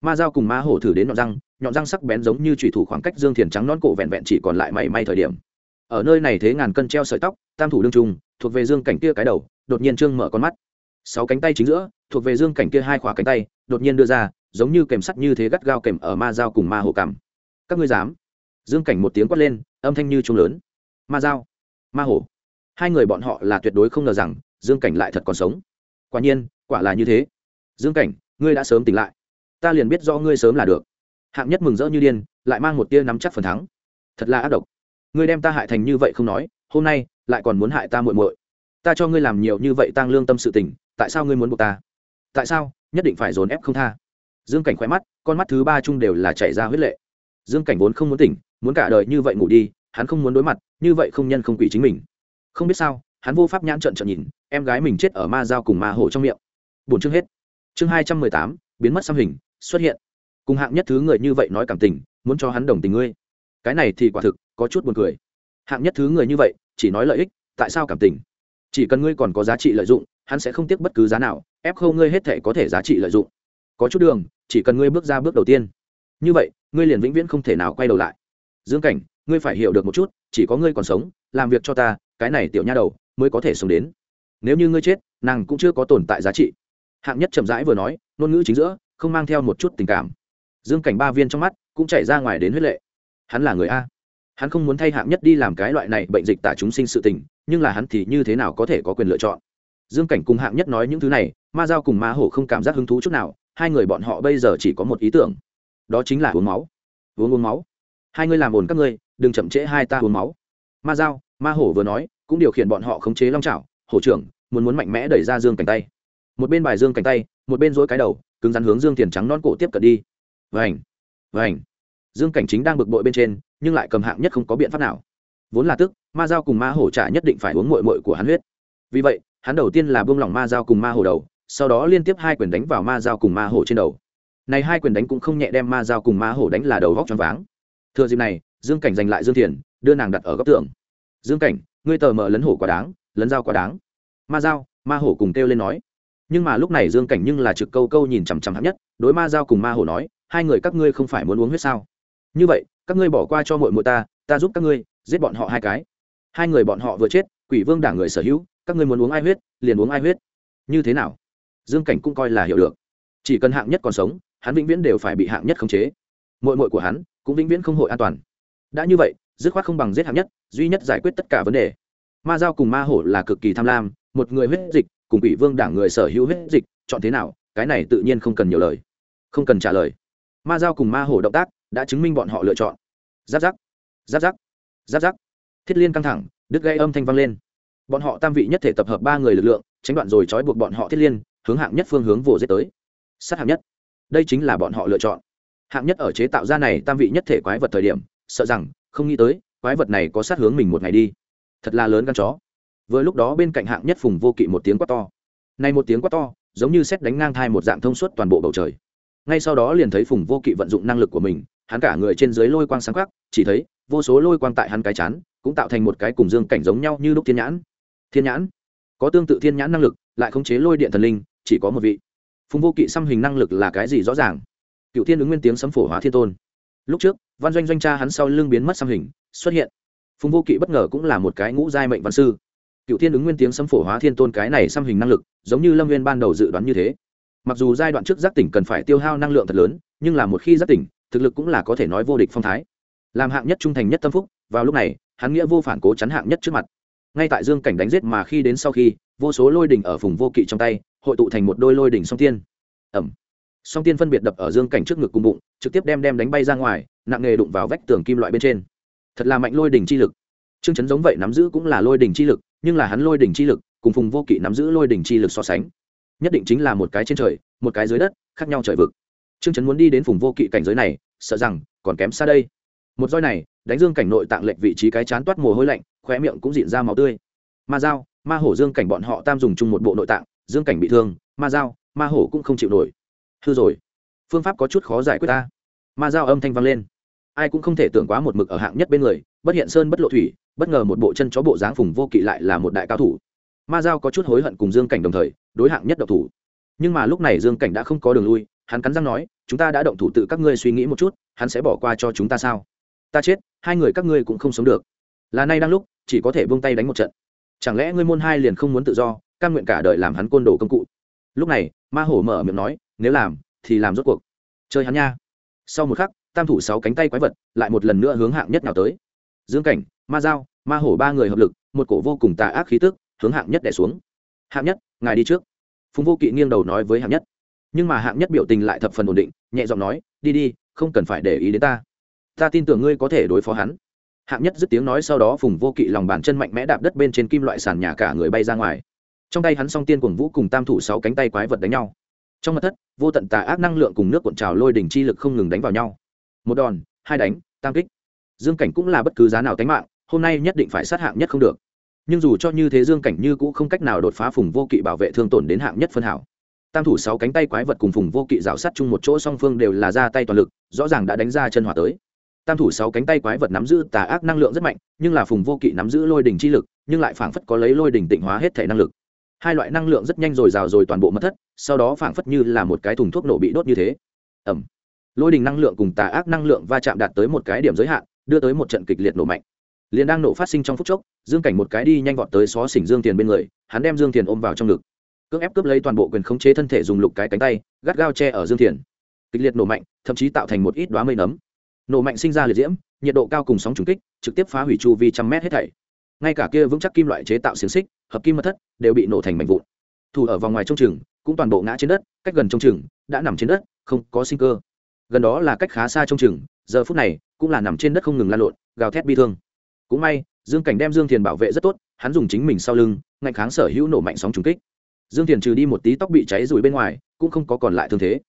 Ma dao cùng ma hổ thử đến nhọn răng nhọn răng sắc bén giống như thủy thủ khoảng cách dương thiền trắng non cổ vẹn vẹn chỉ còn lại mảy may thời điểm. Ở nơi này thế ngàn cân treo sợi tóc, tam thủ đương trung, thuộc về dương cảnh kia cái đầu, đột nhiên trương mở con mắt. Sáu cánh tay chính giữa, thuộc về dương cảnh kia hai khỏa cánh tay, đột nhiên đưa ra, giống như kèm sắt như thế gắt gao kèm ở ma dao cùng ma hổ cằm. Các ngươi dám? Dương cảnh một tiếng quát lên, âm thanh như trung lớn. Ma dao ma hổ. Hai người bọn họ là tuyệt đối không ngờ rằng dương cảnh lại thật còn sống quả nhiên, quả là như thế. Dương cảnh, ngươi đã sớm tỉnh lại. Ta liền biết do ngươi sớm là được. Hạng nhất mừng rỡ như điên, lại mang một tia nắm chắc phần thắng. Thật là ác độc. Ngươi đem ta hại thành như vậy không nói, hôm nay lại còn muốn hại ta muội muội. Ta cho ngươi làm nhiều như vậy tăng lương tâm sự tình, tại sao ngươi muốn buộc ta? Tại sao nhất định phải dồn ép không tha? Dương cảnh khỏe mắt, con mắt thứ ba chung đều là chảy ra huyết lệ. Dương cảnh vốn không muốn tỉnh, muốn cả đời như vậy ngủ đi, hắn không muốn đối mặt, như vậy không nhân không quỷ chính mình. Không biết sao hắn vô pháp nhãn trận trận nhìn, em gái mình chết ở ma dao cùng ma hổ trong miệng. Bốn chương hết. Chương hai trăm mười tám, biến mất xăm hình, xuất hiện. Cùng hạng nhất thứ người như vậy nói cảm tình, muốn cho hắn đồng tình ngươi. Cái này thì quả thực có chút buồn cười. Hạng nhất thứ người như vậy, chỉ nói lợi ích, tại sao cảm tình? Chỉ cần ngươi còn có giá trị lợi dụng, hắn sẽ không tiếc bất cứ giá nào, ép không ngươi hết thể có thể giá trị lợi dụng. Có chút đường, chỉ cần ngươi bước ra bước đầu tiên. Như vậy, ngươi liền vĩnh viễn không thể nào quay đầu lại. Dương cảnh, ngươi phải hiểu được một chút, chỉ có ngươi còn sống, làm việc cho ta, cái này tiểu nha đầu mới có thể sống đến. Nếu như ngươi chết, nàng cũng chưa có tồn tại giá trị. Hạng nhất chậm rãi vừa nói, ngôn ngữ chính giữa, không mang theo một chút tình cảm. Dương cảnh ba viên trong mắt cũng chảy ra ngoài đến huyết lệ. Hắn là người a. Hắn không muốn thay hạng nhất đi làm cái loại này bệnh dịch tả chúng sinh sự tình, nhưng là hắn thì như thế nào có thể có quyền lựa chọn? Dương cảnh cùng hạng nhất nói những thứ này, ma giao cùng ma hổ không cảm giác hứng thú chút nào, hai người bọn họ bây giờ chỉ có một ý tưởng. Đó chính là uống máu. Uống uống máu. Hai ngươi làm ồn các ngươi, đừng chậm trễ hai ta uống máu. Ma giao ma hổ vừa nói cũng điều khiển bọn họ khống chế long trảo, hổ trưởng muốn muốn mạnh mẽ đẩy ra dương cảnh tay. Một bên bài dương cảnh tay một bên dối cái đầu cứng rắn hướng dương tiền trắng non cổ tiếp cận đi. Vành vành. Dương cảnh chính đang bực bội bên trên nhưng lại cầm hạng nhất không có biện pháp nào. Vốn là tức ma giao cùng ma hổ trả nhất định phải uống mội mội của hắn huyết. Vì vậy hắn đầu tiên là buông lỏng ma giao cùng ma hổ đầu sau đó liên tiếp hai quyền đánh vào ma giao cùng ma hổ trên đầu. Này hai quyền đánh cũng không nhẹ đem ma giao cùng ma hổ đánh là đầu vóc choáng váng. Thừa dịp này dương cảnh giành lại dương thiền đưa nàng đặt ở góc tường. Dương cảnh ngươi tờ mờ lấn hổ quá đáng, lấn dao quá đáng. Ma dao, ma hổ cùng kêu lên nói. Nhưng mà lúc này dương cảnh nhưng là trực câu câu nhìn chằm chằm hắn nhất, đối ma dao cùng ma hổ nói, hai người các ngươi không phải muốn uống huyết sao? Như vậy, các ngươi bỏ qua cho mội mội ta ta giúp các ngươi, giết bọn họ hai cái. Hai người bọn họ vừa chết, quỷ vương đảng người sở hữu, các ngươi muốn uống ai huyết, liền uống ai huyết. Như thế nào? Dương cảnh cũng coi là hiểu được. Chỉ cần hạng nhất còn sống, hắn vĩnh viễn đều phải bị hạng nhất khống chế. Mội mội của hắn cũng vĩnh viễn không hội an toàn. Đã như vậy dứt khoát không bằng giết hạng nhất, duy nhất giải quyết tất cả vấn đề. Ma giao cùng ma hổ là cực kỳ tham lam, một người huyết dịch cùng ủy vương đảng người sở hữu huyết dịch, chọn thế nào, cái này tự nhiên không cần nhiều lời. Không cần trả lời. Ma giao cùng ma hổ động tác đã chứng minh bọn họ lựa chọn. Giáp giáp giáp giáp giáp giáp. Thiết liên căng thẳng, đứt gây âm thanh vang lên. Bọn họ tam vị nhất thể tập hợp ba người lực lượng, tránh đoạn rồi trói buộc bọn họ thiết liên, hướng hạng nhất phương hướng vồ giết tới. Sát hạng nhất. Đây chính là bọn họ lựa chọn. Hạng nhất ở chế tạo ra này tam vị nhất thể quái vật thời điểm, sợ rằng không nghĩ tới, quái vật này có sát hướng mình một ngày đi. Thật là lớn gan chó. Vừa lúc đó bên cạnh hạng nhất phùng vô kỵ một tiếng quát to. Này một tiếng quát to, giống như xét đánh ngang thai một dạng thông suốt toàn bộ bầu trời. Ngay sau đó liền thấy phùng vô kỵ vận dụng năng lực của mình, hắn cả người trên dưới lôi quang sáng khắc, chỉ thấy, vô số lôi quang tại hắn cái chán, cũng tạo thành một cái cùng dương cảnh giống nhau như lúc thiên nhãn. Thiên nhãn? Có tương tự thiên nhãn năng lực, lại khống chế lôi điện thần linh, chỉ có một vị. Phùng vô kỵ xăm hình năng lực là cái gì rõ ràng? Cựu thiên ứng nguyên tiếng sấm phổ hóa thiên tôn lúc trước, văn doanh doanh cha hắn sau lưng biến mất xăm hình, xuất hiện. Phùng vô kỵ bất ngờ cũng là một cái ngũ giai mệnh văn sư. Cựu thiên ứng nguyên tiếng xâm phổ hóa thiên tôn cái này xăm hình năng lực, giống như lâm viên ban đầu dự đoán như thế. Mặc dù giai đoạn trước giác tỉnh cần phải tiêu hao năng lượng thật lớn, nhưng là một khi giác tỉnh, thực lực cũng là có thể nói vô địch phong thái. Làm hạng nhất trung thành nhất tâm phúc, vào lúc này, hắn nghĩa vô phản cố chắn hạng nhất trước mặt. Ngay tại dương cảnh đánh giết mà khi đến sau khi, vô số lôi đỉnh ở vùng vô kỵ trong tay, hội tụ thành một đôi lôi đỉnh song tiên ẩm song tiên phân biệt đập ở dương cảnh trước ngực cùng bụng, trực tiếp đem đem đánh bay ra ngoài, nặng nghề đụng vào vách tường kim loại bên trên. Thật là mạnh lôi đỉnh chi lực. Trương chấn giống vậy nắm giữ cũng là lôi đỉnh chi lực, nhưng là hắn lôi đỉnh chi lực cùng phùng vô kỵ nắm giữ lôi đỉnh chi lực so sánh, nhất định chính là một cái trên trời, một cái dưới đất, khác nhau trời vực. Trương chấn muốn đi đến phùng vô kỵ cảnh giới này, sợ rằng còn kém xa đây. Một roi này, đánh dương cảnh nội tạng lệnh vị trí cái chán toát mồ hôi lạnh, khóe miệng cũng dịn ra máu tươi. Ma dao ma hổ dương cảnh bọn họ tam dùng chung một bộ nội tạng, dương cảnh bị thương, ma dao ma hổ cũng không chịu nổi hư rồi. Phương pháp có chút khó giải quyết ta. Ma dao âm thanh vang lên. Ai cũng không thể tưởng quá một mực ở hạng nhất bên người, bất hiện sơn bất lộ thủy, bất ngờ một bộ chân chó bộ dáng phùng vô kỵ lại là một đại cao thủ. Ma giao có chút hối hận cùng dương cảnh đồng thời, đối hạng nhất độc thủ. Nhưng mà lúc này dương cảnh đã không có đường lui, hắn cắn răng nói, chúng ta đã động thủ tự các ngươi suy nghĩ một chút, hắn sẽ bỏ qua cho chúng ta sao? Ta chết, hai người các ngươi cũng không sống được. Là nay đang lúc, chỉ có thể buông tay đánh một trận. Chẳng lẽ ngươi môn hai liền không muốn tự do căn nguyện cả đời làm hắn côn đồ công cụ? Lúc này ma hổ mở miệng nói, nếu làm, thì làm rốt cuộc. Chơi hắn nha. Sau một khắc, tam thủ sáu cánh tay quái vật lại một lần nữa hướng hạng nhất nào tới. Dương cảnh, ma dao ma hổ ba người hợp lực, một cổ vô cùng tà ác khí tức hướng hạng nhất đẻ xuống. Hạng nhất, ngài đi trước. Phùng vô kỵ nghiêng đầu nói với hạng nhất. Nhưng mà hạng nhất biểu tình lại thập phần ổn định, nhẹ giọng nói, đi đi, không cần phải để ý đến ta. Ta tin tưởng ngươi có thể đối phó hắn. Hạng nhất dứt tiếng nói, sau đó phùng vô kỵ lòng bàn chân mạnh mẽ đạp đất bên trên kim loại sàn nhà cả người bay ra ngoài trong tay hắn song tiên cuồng vũ cùng tam thủ sáu cánh tay quái vật đánh nhau. Trong mặt thất, vô tận tà ác năng lượng cùng nước cuộn trào lôi đỉnh chi lực không ngừng đánh vào nhau. Một đòn, hai đánh, tam kích. Dương cảnh cũng là bất cứ giá nào tánh mạng, hôm nay nhất định phải sát hạng nhất không được. Nhưng dù cho như thế dương cảnh như cũng không cách nào đột phá phùng vô kỵ bảo vệ thương tổn đến hạng nhất phân hảo. Tam thủ sáu cánh tay quái vật cùng phùng vô kỵ rào sát chung một chỗ song phương đều là ra tay toàn lực, rõ ràng đã đánh ra chân hỏa tới. Tam thủ sáu cánh tay quái vật nắm giữ tà ác năng lượng rất mạnh, nhưng là phùng vô kỵ nắm giữ lôi đình chi lực, nhưng lại phảng phất có lấy lôi đình tịnh hóa hết thể năng lực hai loại năng lượng rất nhanh rồi rào rồi toàn bộ mất thất, sau đó phảng phất như là một cái thùng thuốc nổ bị đốt như thế. Ẩm lôi đình năng lượng cùng tà ác năng lượng va chạm đạt tới một cái điểm giới hạn, đưa tới một trận kịch liệt nổ mạnh. Liền đang nổ phát sinh trong phút chốc, dương cảnh một cái đi nhanh vọt tới xó xỉnh dương tiền bên người, hắn đem dương tiền ôm vào trong ngực. Cưỡng ép cướp lấy toàn bộ quyền khống chế thân thể dùng lục cái cánh tay, gắt gao che ở dương tiền. Kịch liệt nổ mạnh, thậm chí tạo thành một ít đoá mây nấm. Nổ mạnh sinh ra liệt diễm, nhiệt độ cao cùng sóng trùng kích, trực tiếp phá hủy chu vi trăm mét hết thảy ngay cả kia vững chắc kim loại chế tạo xiềng xích, hợp kim mật thất đều bị nổ thành mảnh vụn. Thủ ở vòng ngoài trong trường cũng toàn bộ ngã trên đất, cách gần trong trường đã nằm trên đất, không có sinh cơ. Gần đó là cách khá xa trong trường giờ phút này cũng là nằm trên đất không ngừng lan lộn, gào thét bi thương. Cũng may, dương cảnh đem dương thiền bảo vệ rất tốt, hắn dùng chính mình sau lưng ngạnh kháng sở hữu nổ mạnh sóng trùng kích. Dương thiền trừ đi một tí tóc bị cháy rùi bên ngoài, cũng không có còn lại thương thế.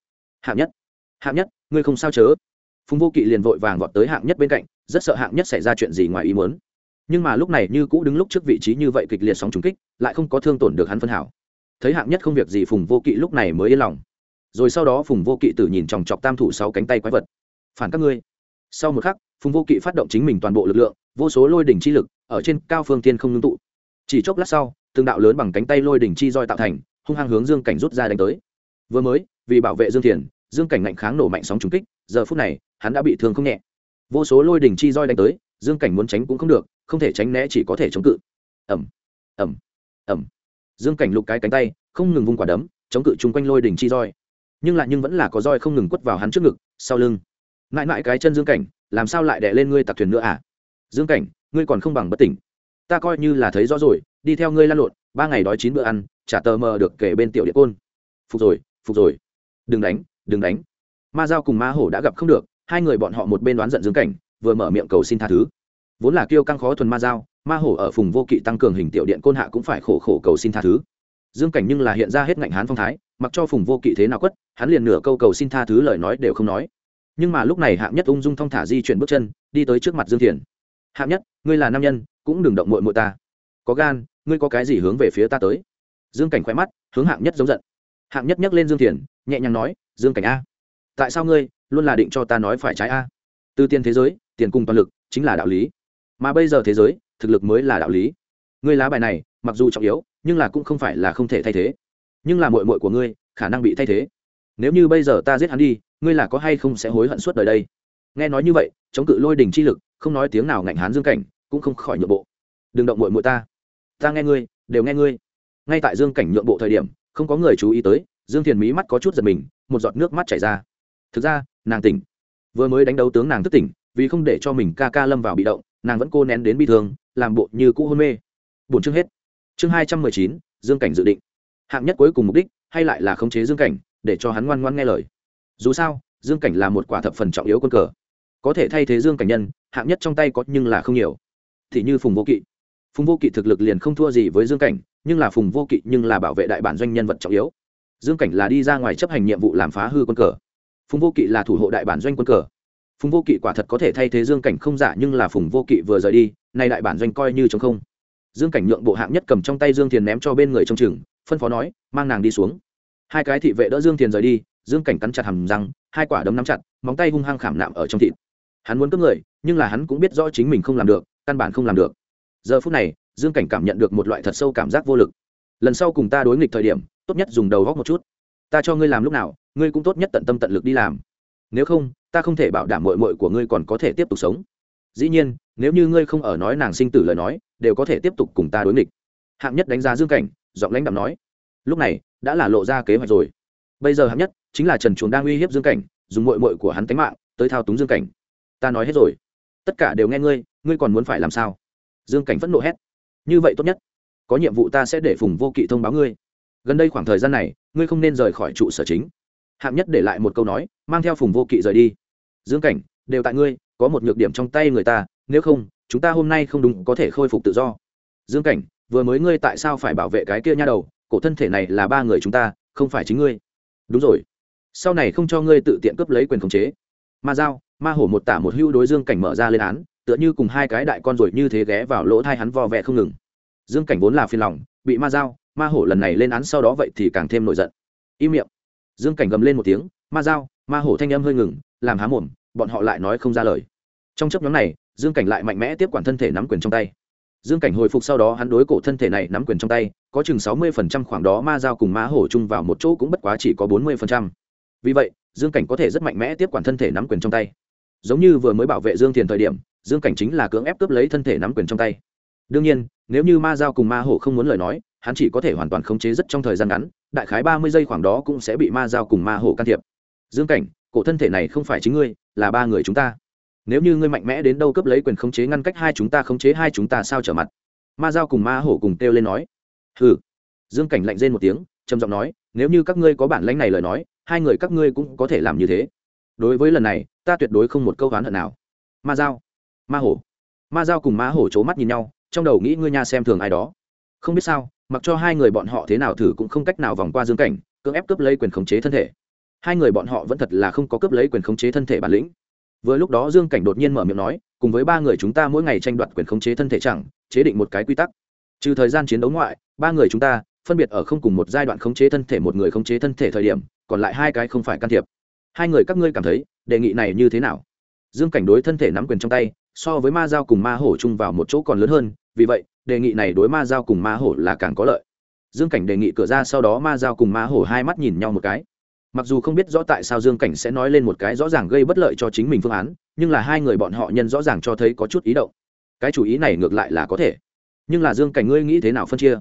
Hạng nhất. Hạng nhất, ngươi không sao chớ. Phùng vô kỵ liền vội vàng vọt tới hạng nhất bên cạnh, rất sợ hạng nhất xảy ra chuyện gì ngoài ý muốn nhưng mà lúc này như cũ đứng lúc trước vị trí như vậy kịch liệt sóng trùng kích, lại không có thương tổn được hắn phân hảo. Thấy hạng nhất không việc gì phùng vô kỵ lúc này mới yên lòng. Rồi sau đó phùng vô kỵ tử nhìn chòng chọc tam thủ sáu cánh tay quái vật. Phản các ngươi. Sau một khắc, phùng vô kỵ phát động chính mình toàn bộ lực lượng, vô số lôi đỉnh chi lực ở trên cao phương tiên không ngưng tụ. Chỉ chốc lát sau tương đạo lớn bằng cánh tay lôi đỉnh chi roi tạo thành, hung hăng hướng dương cảnh rút ra đánh tới. Vừa mới, vì bảo vệ dương thiền, dương cảnh ngạnh kháng nổ mạnh sóng trùng kích, giờ phút này, hắn đã bị thương không nhẹ. Vô số lôi đỉnh chi roi đánh tới dương cảnh muốn tránh cũng không được, không thể tránh né chỉ có thể chống cự. Ẩm ẩm ẩm dương cảnh lục cái cánh tay, không ngừng vung quả đấm, chống cự chung quanh lôi đỉnh chi roi. Nhưng lại nhưng vẫn là có roi không ngừng quất vào hắn trước ngực, sau lưng. Mãi mãi cái chân dương cảnh, làm sao lại đè lên ngươi tặc thuyền nữa à? Dương cảnh, ngươi còn không bằng bất tỉnh. Ta coi như là thấy rõ rồi, đi theo ngươi lan lộn, ba ngày đói chín bữa ăn trả tờ mờ được kể bên tiểu địa côn. Phục rồi phục rồi. Đừng đánh đừng đánh. Ma giao cùng ma hổ đã gặp không được, hai người bọn họ một bên đoán giận dương cảnh vừa mở miệng cầu xin tha thứ. Vốn là kiêu căng khó thuần ma giao ma hổ ở phùng vô kỵ tăng cường hình tiểu điện côn hạ cũng phải khổ khổ cầu xin tha thứ. Dương cảnh nhưng là hiện ra hết ngạnh hán phong thái, mặc cho phùng vô kỵ thế nào quất, hắn liền nửa câu cầu xin tha thứ lời nói đều không nói. Nhưng mà lúc này hạng nhất ung dung thong thả di chuyển bước chân, đi tới trước mặt dương thiền. Hạng nhất, ngươi là nam nhân, cũng đừng động mội mội ta. Có gan, ngươi có cái gì hướng về phía ta tới? Dương cảnh khoe mắt, hướng hạng nhất giống giận. Hạng nhất nhắc lên dương thiền, nhẹ nhàng nói, dương cảnh a, tại sao ngươi luôn là định cho ta nói phải trái a? Từ tiền thế giới, tiền cùng toàn lực, chính là đạo lý. Mà bây giờ thế giới, thực lực mới là đạo lý. Ngươi lá bài này, mặc dù trọng yếu, nhưng là cũng không phải là không thể thay thế. Nhưng là mội mội của ngươi, khả năng bị thay thế. Nếu như bây giờ ta giết hắn đi, ngươi là có hay không sẽ hối hận suốt đời đây? Nghe nói như vậy, chống cự lôi đình chi lực, không nói tiếng nào ngạnh hán dương cảnh, cũng không khỏi nhượng bộ. Đừng động mội mội ta. Ta nghe ngươi, đều nghe ngươi. Ngay tại dương cảnh nhượng bộ thời điểm, không có người chú ý tới, dương thiền mí mắt có chút giật mình, một giọt nước mắt chảy ra. Thực ra, nàng tỉnh vừa mới đánh đấu tướng nàng thức tỉnh, vì không để cho mình ca ca lâm vào bị động, nàng vẫn cô nén đến bi thương, làm bộ như cũ hôn mê. Bốn chương hết. Chương hai trăm mười chín, dương cảnh dự định. Hạng nhất cuối cùng mục đích, hay lại là khống chế dương cảnh, để cho hắn ngoan ngoan nghe lời. Dù sao, dương cảnh là một quả thập phần trọng yếu quân cờ. Có thể thay thế dương cảnh nhân, hạng nhất trong tay có nhưng là không nhiều. Thì như phùng vô kỵ. Phùng vô kỵ thực lực liền không thua gì với dương cảnh, nhưng là phùng vô kỵ nhưng là bảo vệ đại bản doanh nhân vật trọng yếu. Dương cảnh là đi ra ngoài chấp hành nhiệm vụ làm phá hư quân cờ phùng vô kỵ là thủ hộ đại bản doanh quân cờ. Phùng vô kỵ quả thật có thể thay thế dương cảnh không giả, nhưng là phùng vô kỵ vừa rời đi, nay đại bản doanh coi như chống không. Dương cảnh nhượng bộ hạng nhất cầm trong tay dương thiền ném cho bên người trong chừng, phân phó nói, mang nàng đi xuống. Hai cái thị vệ đỡ dương thiền rời đi, dương cảnh cắn chặt hầm răng, hai quả đấm nắm chặt, móng tay hung hăng khảm nạm ở trong thịt. Hắn muốn cướp người, nhưng là hắn cũng biết rõ chính mình không làm được, căn bản không làm được. Giờ phút này, dương cảnh cảm nhận được một loại thật sâu cảm giác vô lực. Lần sau cùng ta đối nghịch thời điểm, tốt nhất dùng đầu góc một chút. Ta cho ngươi làm lúc nào ngươi cũng tốt nhất tận tâm tận lực đi làm. Nếu không, ta không thể bảo đảm mội mội của ngươi còn có thể tiếp tục sống. Dĩ nhiên, nếu như ngươi không ở nói nàng sinh tử lời nói, đều có thể tiếp tục cùng ta đối nghịch. Hạng nhất đánh giá dương cảnh, giọng lãnh đạm nói, lúc này, đã là lộ ra kế hoạch rồi. Bây giờ hạng nhất chính là trần chuồng đang uy hiếp dương cảnh, dùng mội mội của hắn tánh mạng tới thao túng dương cảnh. Ta nói hết rồi. Tất cả đều nghe ngươi ngươi còn muốn phải làm sao? Dương cảnh phẫn nộ hét, như vậy tốt nhất. Có nhiệm vụ ta sẽ để phùng vô kỵ thông báo ngươi. Gần đây khoảng thời gian này, ngươi không nên rời khỏi trụ sở chính hạng nhất để lại một câu nói, mang theo phùng vô kỵ rời đi. Dương cảnh, đều tại ngươi, có một nhược điểm trong tay người ta, nếu không, chúng ta hôm nay không đúng có thể khôi phục tự do. Dương cảnh, vừa mới ngươi tại sao phải bảo vệ cái kia nha đầu, cổ thân thể này là ba người chúng ta, không phải chính ngươi. Đúng rồi. Sau này không cho ngươi tự tiện cướp lấy quyền khống chế. Ma giao, ma hổ một tả một hưu đối dương cảnh mở ra lên án, tựa như cùng hai cái đại con rồi như thế ghé vào lỗ thai hắn vò vẹ không ngừng. Dương cảnh vốn là phiền lòng, bị ma giao, ma hổ lần này lên án sau đó vậy thì càng thêm nổi giận. Im miệng dương cảnh gầm lên một tiếng, ma dao, ma hổ thanh âm hơi ngừng, làm há mồm, bọn họ lại nói không ra lời. Trong chấp nhóm này, dương cảnh lại mạnh mẽ tiếp quản thân thể nắm quyền trong tay. Dương cảnh hồi phục sau đó hắn đối cổ thân thể này nắm quyền trong tay, có chừng sáu mươi phần trăm khoảng đó ma dao cùng ma hổ chung vào một chỗ cũng bất quá chỉ có bốn mươi phần trăm. Vì vậy, dương cảnh có thể rất mạnh mẽ tiếp quản thân thể nắm quyền trong tay. Giống như vừa mới bảo vệ dương tiền thời điểm, dương cảnh chính là cưỡng ép cướp lấy thân thể nắm quyền trong tay. Đương nhiên, nếu như ma giao cùng ma hổ không muốn lời nói hắn chỉ có thể hoàn toàn khống chế rất trong thời gian ngắn, đại khái ba mươi giây khoảng đó cũng sẽ bị ma giao cùng ma hổ can thiệp. Dương cảnh, cổ thân thể này không phải chính ngươi, là ba người chúng ta. Nếu như ngươi mạnh mẽ đến đâu cướp lấy quyền khống chế ngăn cách hai chúng ta khống chế hai chúng ta sao trở mặt? Ma giao cùng ma hổ cùng kêu lên nói. Hừ. Dương cảnh lạnh rên một tiếng, trầm giọng nói, nếu như các ngươi có bản lãnh này lời nói, hai người các ngươi cũng có thể làm như thế. Đối với lần này, ta tuyệt đối không một câu oán hận nào. Ma giao, ma hổ. Ma giao cùng ma hổ c h ố mắt nhìn nhau, trong đầu nghĩ ngươi nha xem thường ai đó. Không biết sao mặc cho hai người bọn họ thế nào thử cũng không cách nào vòng qua dương cảnh, cưỡng ép cướp lấy quyền khống chế thân thể. Hai người bọn họ vẫn thật là không có cướp lấy quyền khống chế thân thể bản lĩnh. Vừa lúc đó dương cảnh đột nhiên mở miệng nói, cùng với ba người chúng ta mỗi ngày tranh đoạt quyền khống chế thân thể chẳng, chế định một cái quy tắc. Trừ thời gian chiến đấu ngoại, ba người chúng ta phân biệt ở không cùng một giai đoạn khống chế thân thể một người khống chế thân thể thời điểm, còn lại hai cái không phải can thiệp. Hai người các ngươi cảm thấy, đề nghị này như thế nào? Dương cảnh đối thân thể nắm quyền trong tay, so với ma giao cùng ma hổ chung vào một chỗ còn lớn hơn vì vậy, đề nghị này đối ma giao cùng ma hổ là càng có lợi. Dương cảnh đề nghị cửa ra sau đó ma giao cùng ma hổ hai mắt nhìn nhau một cái. Mặc dù không biết rõ tại sao dương cảnh sẽ nói lên một cái rõ ràng gây bất lợi cho chính mình phương án, nhưng là hai người bọn họ nhân rõ ràng cho thấy có chút ý động. Cái chủ ý này ngược lại là có thể. Nhưng là dương cảnh ngươi nghĩ thế nào phân chia?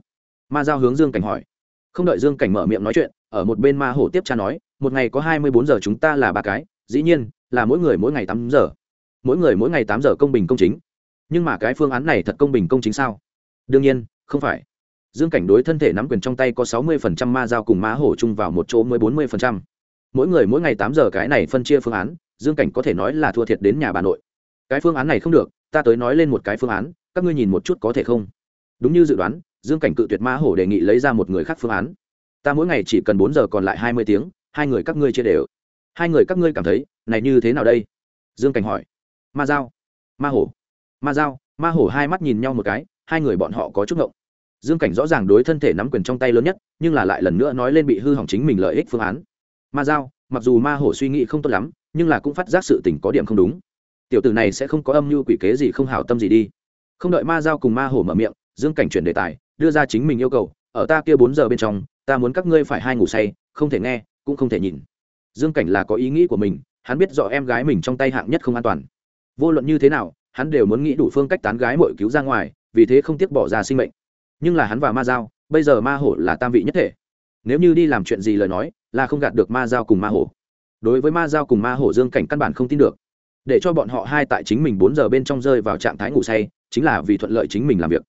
Ma giao hướng dương cảnh hỏi. Không đợi dương cảnh mở miệng nói chuyện, ở một bên ma hổ tiếp cha nói, một ngày có hai mươi bốn giờ chúng ta là ba cái, dĩ nhiên, là mỗi người mỗi ngày tám giờ. Mỗi người mỗi ngày tám giờ công bình công chính nhưng mà cái phương án này thật công bình công chính sao? Đương nhiên, không phải. Dương cảnh đối thân thể nắm quyền trong tay có sáu mươi phần trăm ma giao cùng má hổ chung vào một chỗ mới bốn mươi phần trăm. Mỗi người mỗi ngày tám giờ cái này phân chia phương án, dương cảnh có thể nói là thua thiệt đến nhà bà nội. Cái phương án này không được, ta tới nói lên một cái phương án, các ngươi nhìn một chút có thể không? Đúng như dự đoán, dương cảnh cự tuyệt ma hổ đề nghị lấy ra một người khác phương án. Ta mỗi ngày chỉ cần bốn giờ còn lại hai mươi tiếng, hai người các ngươi chia đều. Hai người các ngươi cảm thấy, này như thế nào đây? Dương cảnh hỏi. Ma giao ma hổ ma giao ma hổ hai mắt nhìn nhau một cái, hai người bọn họ có chút ngộng. Dương cảnh rõ ràng đối thân thể nắm quyền trong tay lớn nhất, nhưng là lại lần nữa nói lên bị hư hỏng chính mình lợi ích phương án. Ma giao mặc dù ma hổ suy nghĩ không tốt lắm, nhưng là cũng phát giác sự tình có điểm không đúng. Tiểu tử này sẽ không có âm mưu quỷ kế gì không hảo tâm gì đi. Không đợi ma giao cùng ma hổ mở miệng, dương cảnh chuyển đề tài, đưa ra chính mình yêu cầu, ở ta kia bốn giờ bên trong, ta muốn các ngươi phải hai ngủ say, không thể nghe, cũng không thể nhìn. Dương cảnh là có ý nghĩ của mình, hắn biết rõ em gái mình trong tay hạng nhất không an toàn. Vô luận như thế nào hắn đều muốn nghĩ đủ phương cách tán gái mội cứu ra ngoài, vì thế không tiếc bỏ ra sinh mệnh. Nhưng là hắn và ma giao bây giờ ma hổ là tam vị nhất thể. Nếu như đi làm chuyện gì lời nói, là không gạt được ma giao cùng ma hổ. Đối với ma giao cùng ma hổ dương cảnh căn bản không tin được. Để cho bọn họ hai tại chính mình bốn giờ bên trong rơi vào trạng thái ngủ say, chính là vì thuận lợi chính mình làm việc.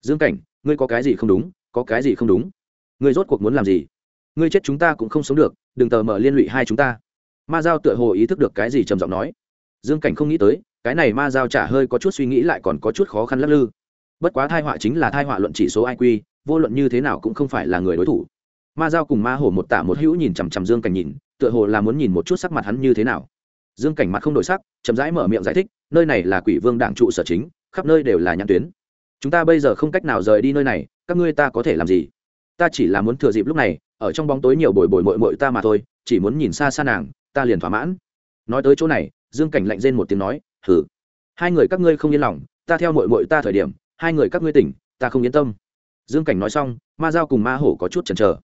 Dương cảnh, ngươi có cái gì không đúng, có cái gì không đúng? Ngươi rốt cuộc muốn làm gì? Ngươi chết chúng ta cũng không sống được, đừng tờ mở liên lụy hai chúng ta. Ma giao tựa hồ ý thức được cái gì trầm giọng nói. Dương cảnh không nghĩ tới cái này ma giao trả hơi có chút suy nghĩ lại còn có chút khó khăn lắc lư. Bất quá thai họa chính là thai họa luận chỉ số iq vô luận như thế nào cũng không phải là người đối thủ. Ma giao cùng ma hổ một tả một hữu nhìn chằm chằm dương cảnh nhìn, tựa hồ là muốn nhìn một chút sắc mặt hắn như thế nào. Dương cảnh mặt không đổi sắc, chậm rãi mở miệng giải thích, nơi này là quỷ vương đảng trụ sở chính, khắp nơi đều là nhãn tuyến. Chúng ta bây giờ không cách nào rời đi nơi này, các ngươi ta có thể làm gì? Ta chỉ là muốn thừa dịp lúc này, ở trong bóng tối nhiều bồi bồi mội mội ta mà thôi, chỉ muốn nhìn xa xa nàng, ta liền thỏa mãn. Nói tới chỗ này, dương cảnh lạnh rên một tiếng nói hử hai người các ngươi không yên lòng, ta theo mội mội ta thời điểm, hai người các ngươi tỉnh, ta không yên tâm. Dương cảnh nói xong, ma giao cùng ma hổ có chút chần chờ.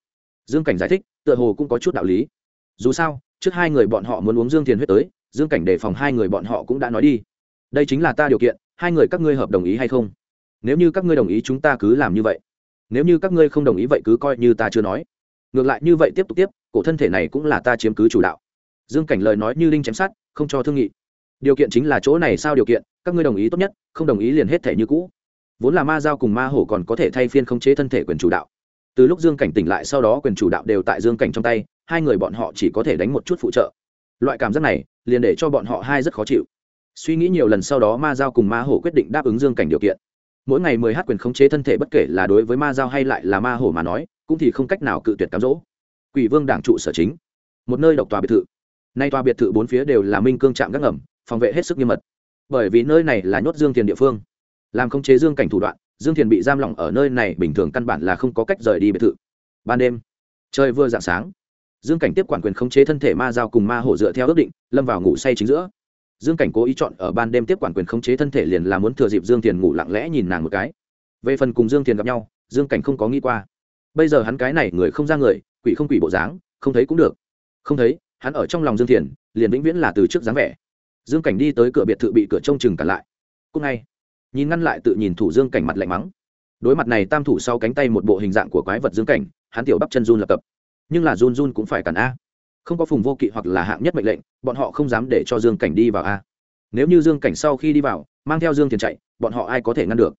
Dương cảnh giải thích, tựa hồ cũng có chút đạo lý. Dù sao, trước hai người bọn họ muốn uống dương thiền huyết tới, dương cảnh đề phòng hai người bọn họ cũng đã nói đi. Đây chính là ta điều kiện, hai người các ngươi hợp đồng ý hay không? Nếu như các ngươi đồng ý chúng ta cứ làm như vậy. Nếu như các ngươi không đồng ý vậy cứ coi như ta chưa nói. Ngược lại như vậy tiếp tục tiếp, cổ thân thể này cũng là ta chiếm cứ chủ đạo. Dương cảnh lời nói như linh chém sát không cho thương nghị điều kiện chính là chỗ này sao điều kiện, các ngươi đồng ý tốt nhất, không đồng ý liền hết thể như cũ. Vốn là ma giao cùng ma hổ còn có thể thay phiên khống chế thân thể quyền chủ đạo. Từ lúc dương cảnh tỉnh lại sau đó quyền chủ đạo đều tại dương cảnh trong tay, hai người bọn họ chỉ có thể đánh một chút phụ trợ. Loại cảm giác này, liền để cho bọn họ hai rất khó chịu. Suy nghĩ nhiều lần sau đó ma giao cùng ma hổ quyết định đáp ứng dương cảnh điều kiện. Mỗi ngày mười h quyền khống chế thân thể bất kể là đối với ma giao hay lại là ma hổ mà nói, cũng thì không cách nào cự tuyệt cám dỗ. Quỷ vương đảng trụ sở chính. Một nơi độc tòa biệt thự. Nay tòa biệt thự bốn phía đều là minh cương trạm gác ngầm phòng vệ hết sức nghiêm mật. Bởi vì nơi này là nhốt dương thiền địa phương. Làm khống chế dương cảnh thủ đoạn, dương thiền bị giam lỏng ở nơi này bình thường căn bản là không có cách rời đi biệt thự. Ban đêm, trời vừa dạng sáng, dương cảnh tiếp quản quyền khống chế thân thể ma giao cùng ma hổ dựa theo ước định, lâm vào ngủ say chính giữa. Dương cảnh cố ý chọn ở ban đêm tiếp quản quyền khống chế thân thể liền là muốn thừa dịp dương thiền ngủ lặng lẽ nhìn nàng một cái. Về phần cùng dương thiền gặp nhau, dương cảnh không có nghĩ qua. Bây giờ hắn cái này người không ra người, quỷ không quỷ bộ dáng, không thấy cũng được. Không thấy, hắn ở trong lòng dương thiền, liền vĩnh viễn là từ trước dáng vẻ dương cảnh đi tới cửa biệt thự bị cửa trông chừng cản lại. Cúc ngay, nhìn ngăn lại tự nhìn thủ dương cảnh mặt lạnh mắng. Đối mặt này tam thủ sau cánh tay một bộ hình dạng của quái vật dương cảnh, hắn tiểu bắp chân run lập cập. Nhưng là run run cũng phải cản a. Không có phùng vô kỵ hoặc là hạng nhất mệnh lệnh, bọn họ không dám để cho dương cảnh đi vào a. Nếu như dương cảnh sau khi đi vào, mang theo dương thiền chạy, bọn họ ai có thể ngăn được?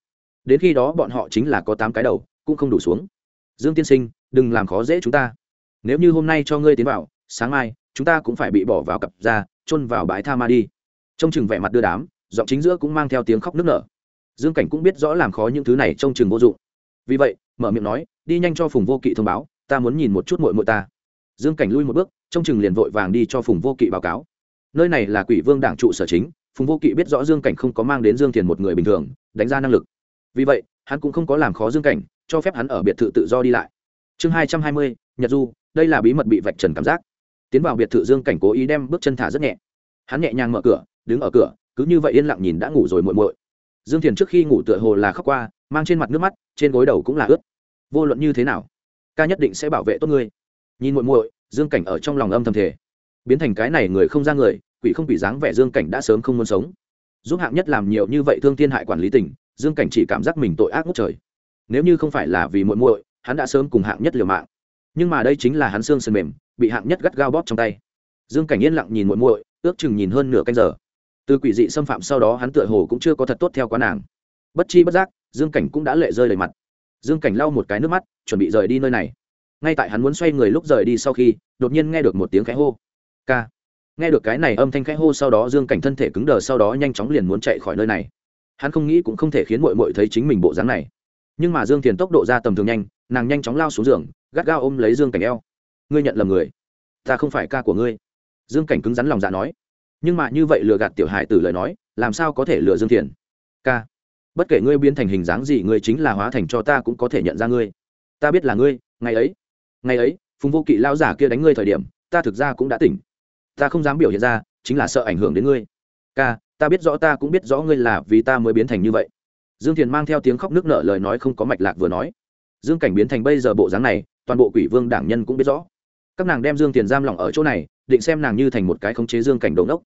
Đến khi đó bọn họ chính là có tám cái đầu, cũng không đủ xuống. Dương tiên sinh, đừng làm khó dễ chúng ta. Nếu như hôm nay cho ngươi tiến vào, sáng mai, chúng ta cũng phải bị bỏ vào cặp ra chôn vào bãi tha ma đi. Trông chừng vẻ mặt đưa đám, giọng chính giữa cũng mang theo tiếng khóc nức nở. Dương cảnh cũng biết rõ làm khó những thứ này trông chừng vô dụng. Vì vậy, mở miệng nói, đi nhanh cho phùng vô kỵ thông báo, ta muốn nhìn một chút mội mội ta. Dương cảnh lui một bước, trông chừng liền vội vàng đi cho phùng vô kỵ báo cáo. Nơi này là quỷ vương đảng trụ sở chính, phùng vô kỵ biết rõ dương cảnh không có mang đến dương thiền một người bình thường, đánh ra năng lực. Vì vậy, hắn cũng không có làm khó dương cảnh, cho phép hắn ở biệt thự tự do đi lại. Chương hai trăm hai mươi, nhật du, đây là bí mật bị vạch trần cảm giác tiến vào biệt thự dương cảnh cố ý đem bước chân thả rất nhẹ. Hắn nhẹ nhàng mở cửa, đứng ở cửa, cứ như vậy yên lặng nhìn đã ngủ rồi muội muội. Dương thiền trước khi ngủ tựa hồ là khóc qua, mang trên mặt nước mắt, trên gối đầu cũng là ướt. Vô luận như thế nào, ca nhất định sẽ bảo vệ tốt ngươi. Nhìn muội muội, dương cảnh ở trong lòng âm thầm thể biến thành cái này người không ra người, quỷ không quỷ dáng vẻ dương cảnh đã sớm không muốn sống. Giúp hạng nhất làm nhiều như vậy thương thiên hại quản lý tỉnh dương cảnh chỉ cảm giác mình tội ác ngút trời. Nếu như không phải là vì muội muội, hắn đã sớm cùng hạng nhất liều mạng. Nhưng mà đây chính là hắn xương sườn mềm bị hạng nhất gắt gao bóp trong tay. Dương cảnh yên lặng nhìn muội muội, ước chừng nhìn hơn nửa canh giờ. Từ quỷ dị xâm phạm sau đó hắn tựa hồ cũng chưa có thật tốt theo quá nàng. Bất chi bất giác, dương cảnh cũng đã lệ rơi đầy mặt. Dương cảnh lau một cái nước mắt, chuẩn bị rời đi nơi này. Ngay tại hắn muốn xoay người lúc rời đi sau khi, đột nhiên nghe được một tiếng khẽ hô. K nghe được cái này âm thanh khẽ hô sau đó dương cảnh thân thể cứng đờ sau đó nhanh chóng liền muốn chạy khỏi nơi này. Hắn không nghĩ cũng không thể khiến mội mội thấy chính mình bộ dáng này. Nhưng mà dương thiền tốc độ ra tầm thường nhanh, nàng nhanh chóng lao xuống giường, gắt gao ôm lấy dương cảnh eo ngươi nhận lầm người. Ta không phải ca của ngươi. Dương cảnh cứng rắn lòng dạ nói. Nhưng mà như vậy lừa gạt tiểu hải tử lời nói, làm sao có thể lừa dương thiền ca, bất kể ngươi biến thành hình dáng gì, ngươi chính là hóa thành cho ta cũng có thể nhận ra ngươi. Ta biết là ngươi, ngày ấy ngày ấy, phùng vô kỵ lao giả kia đánh ngươi thời điểm, ta thực ra cũng đã tỉnh. Ta không dám biểu hiện ra, chính là sợ ảnh hưởng đến ngươi. Ca, ta biết rõ ta cũng biết rõ ngươi là vì ta mới biến thành như vậy. Dương thiền mang theo tiếng khóc nước nở lời nói không có mạch lạc vừa nói. Dương cảnh biến thành bây giờ bộ dáng này, toàn bộ quỷ vương đảng nhân cũng biết rõ các nàng đem dương tiền giam lỏng ở chỗ này, định xem nàng như thành một cái khống chế dương cảnh đồn đốc.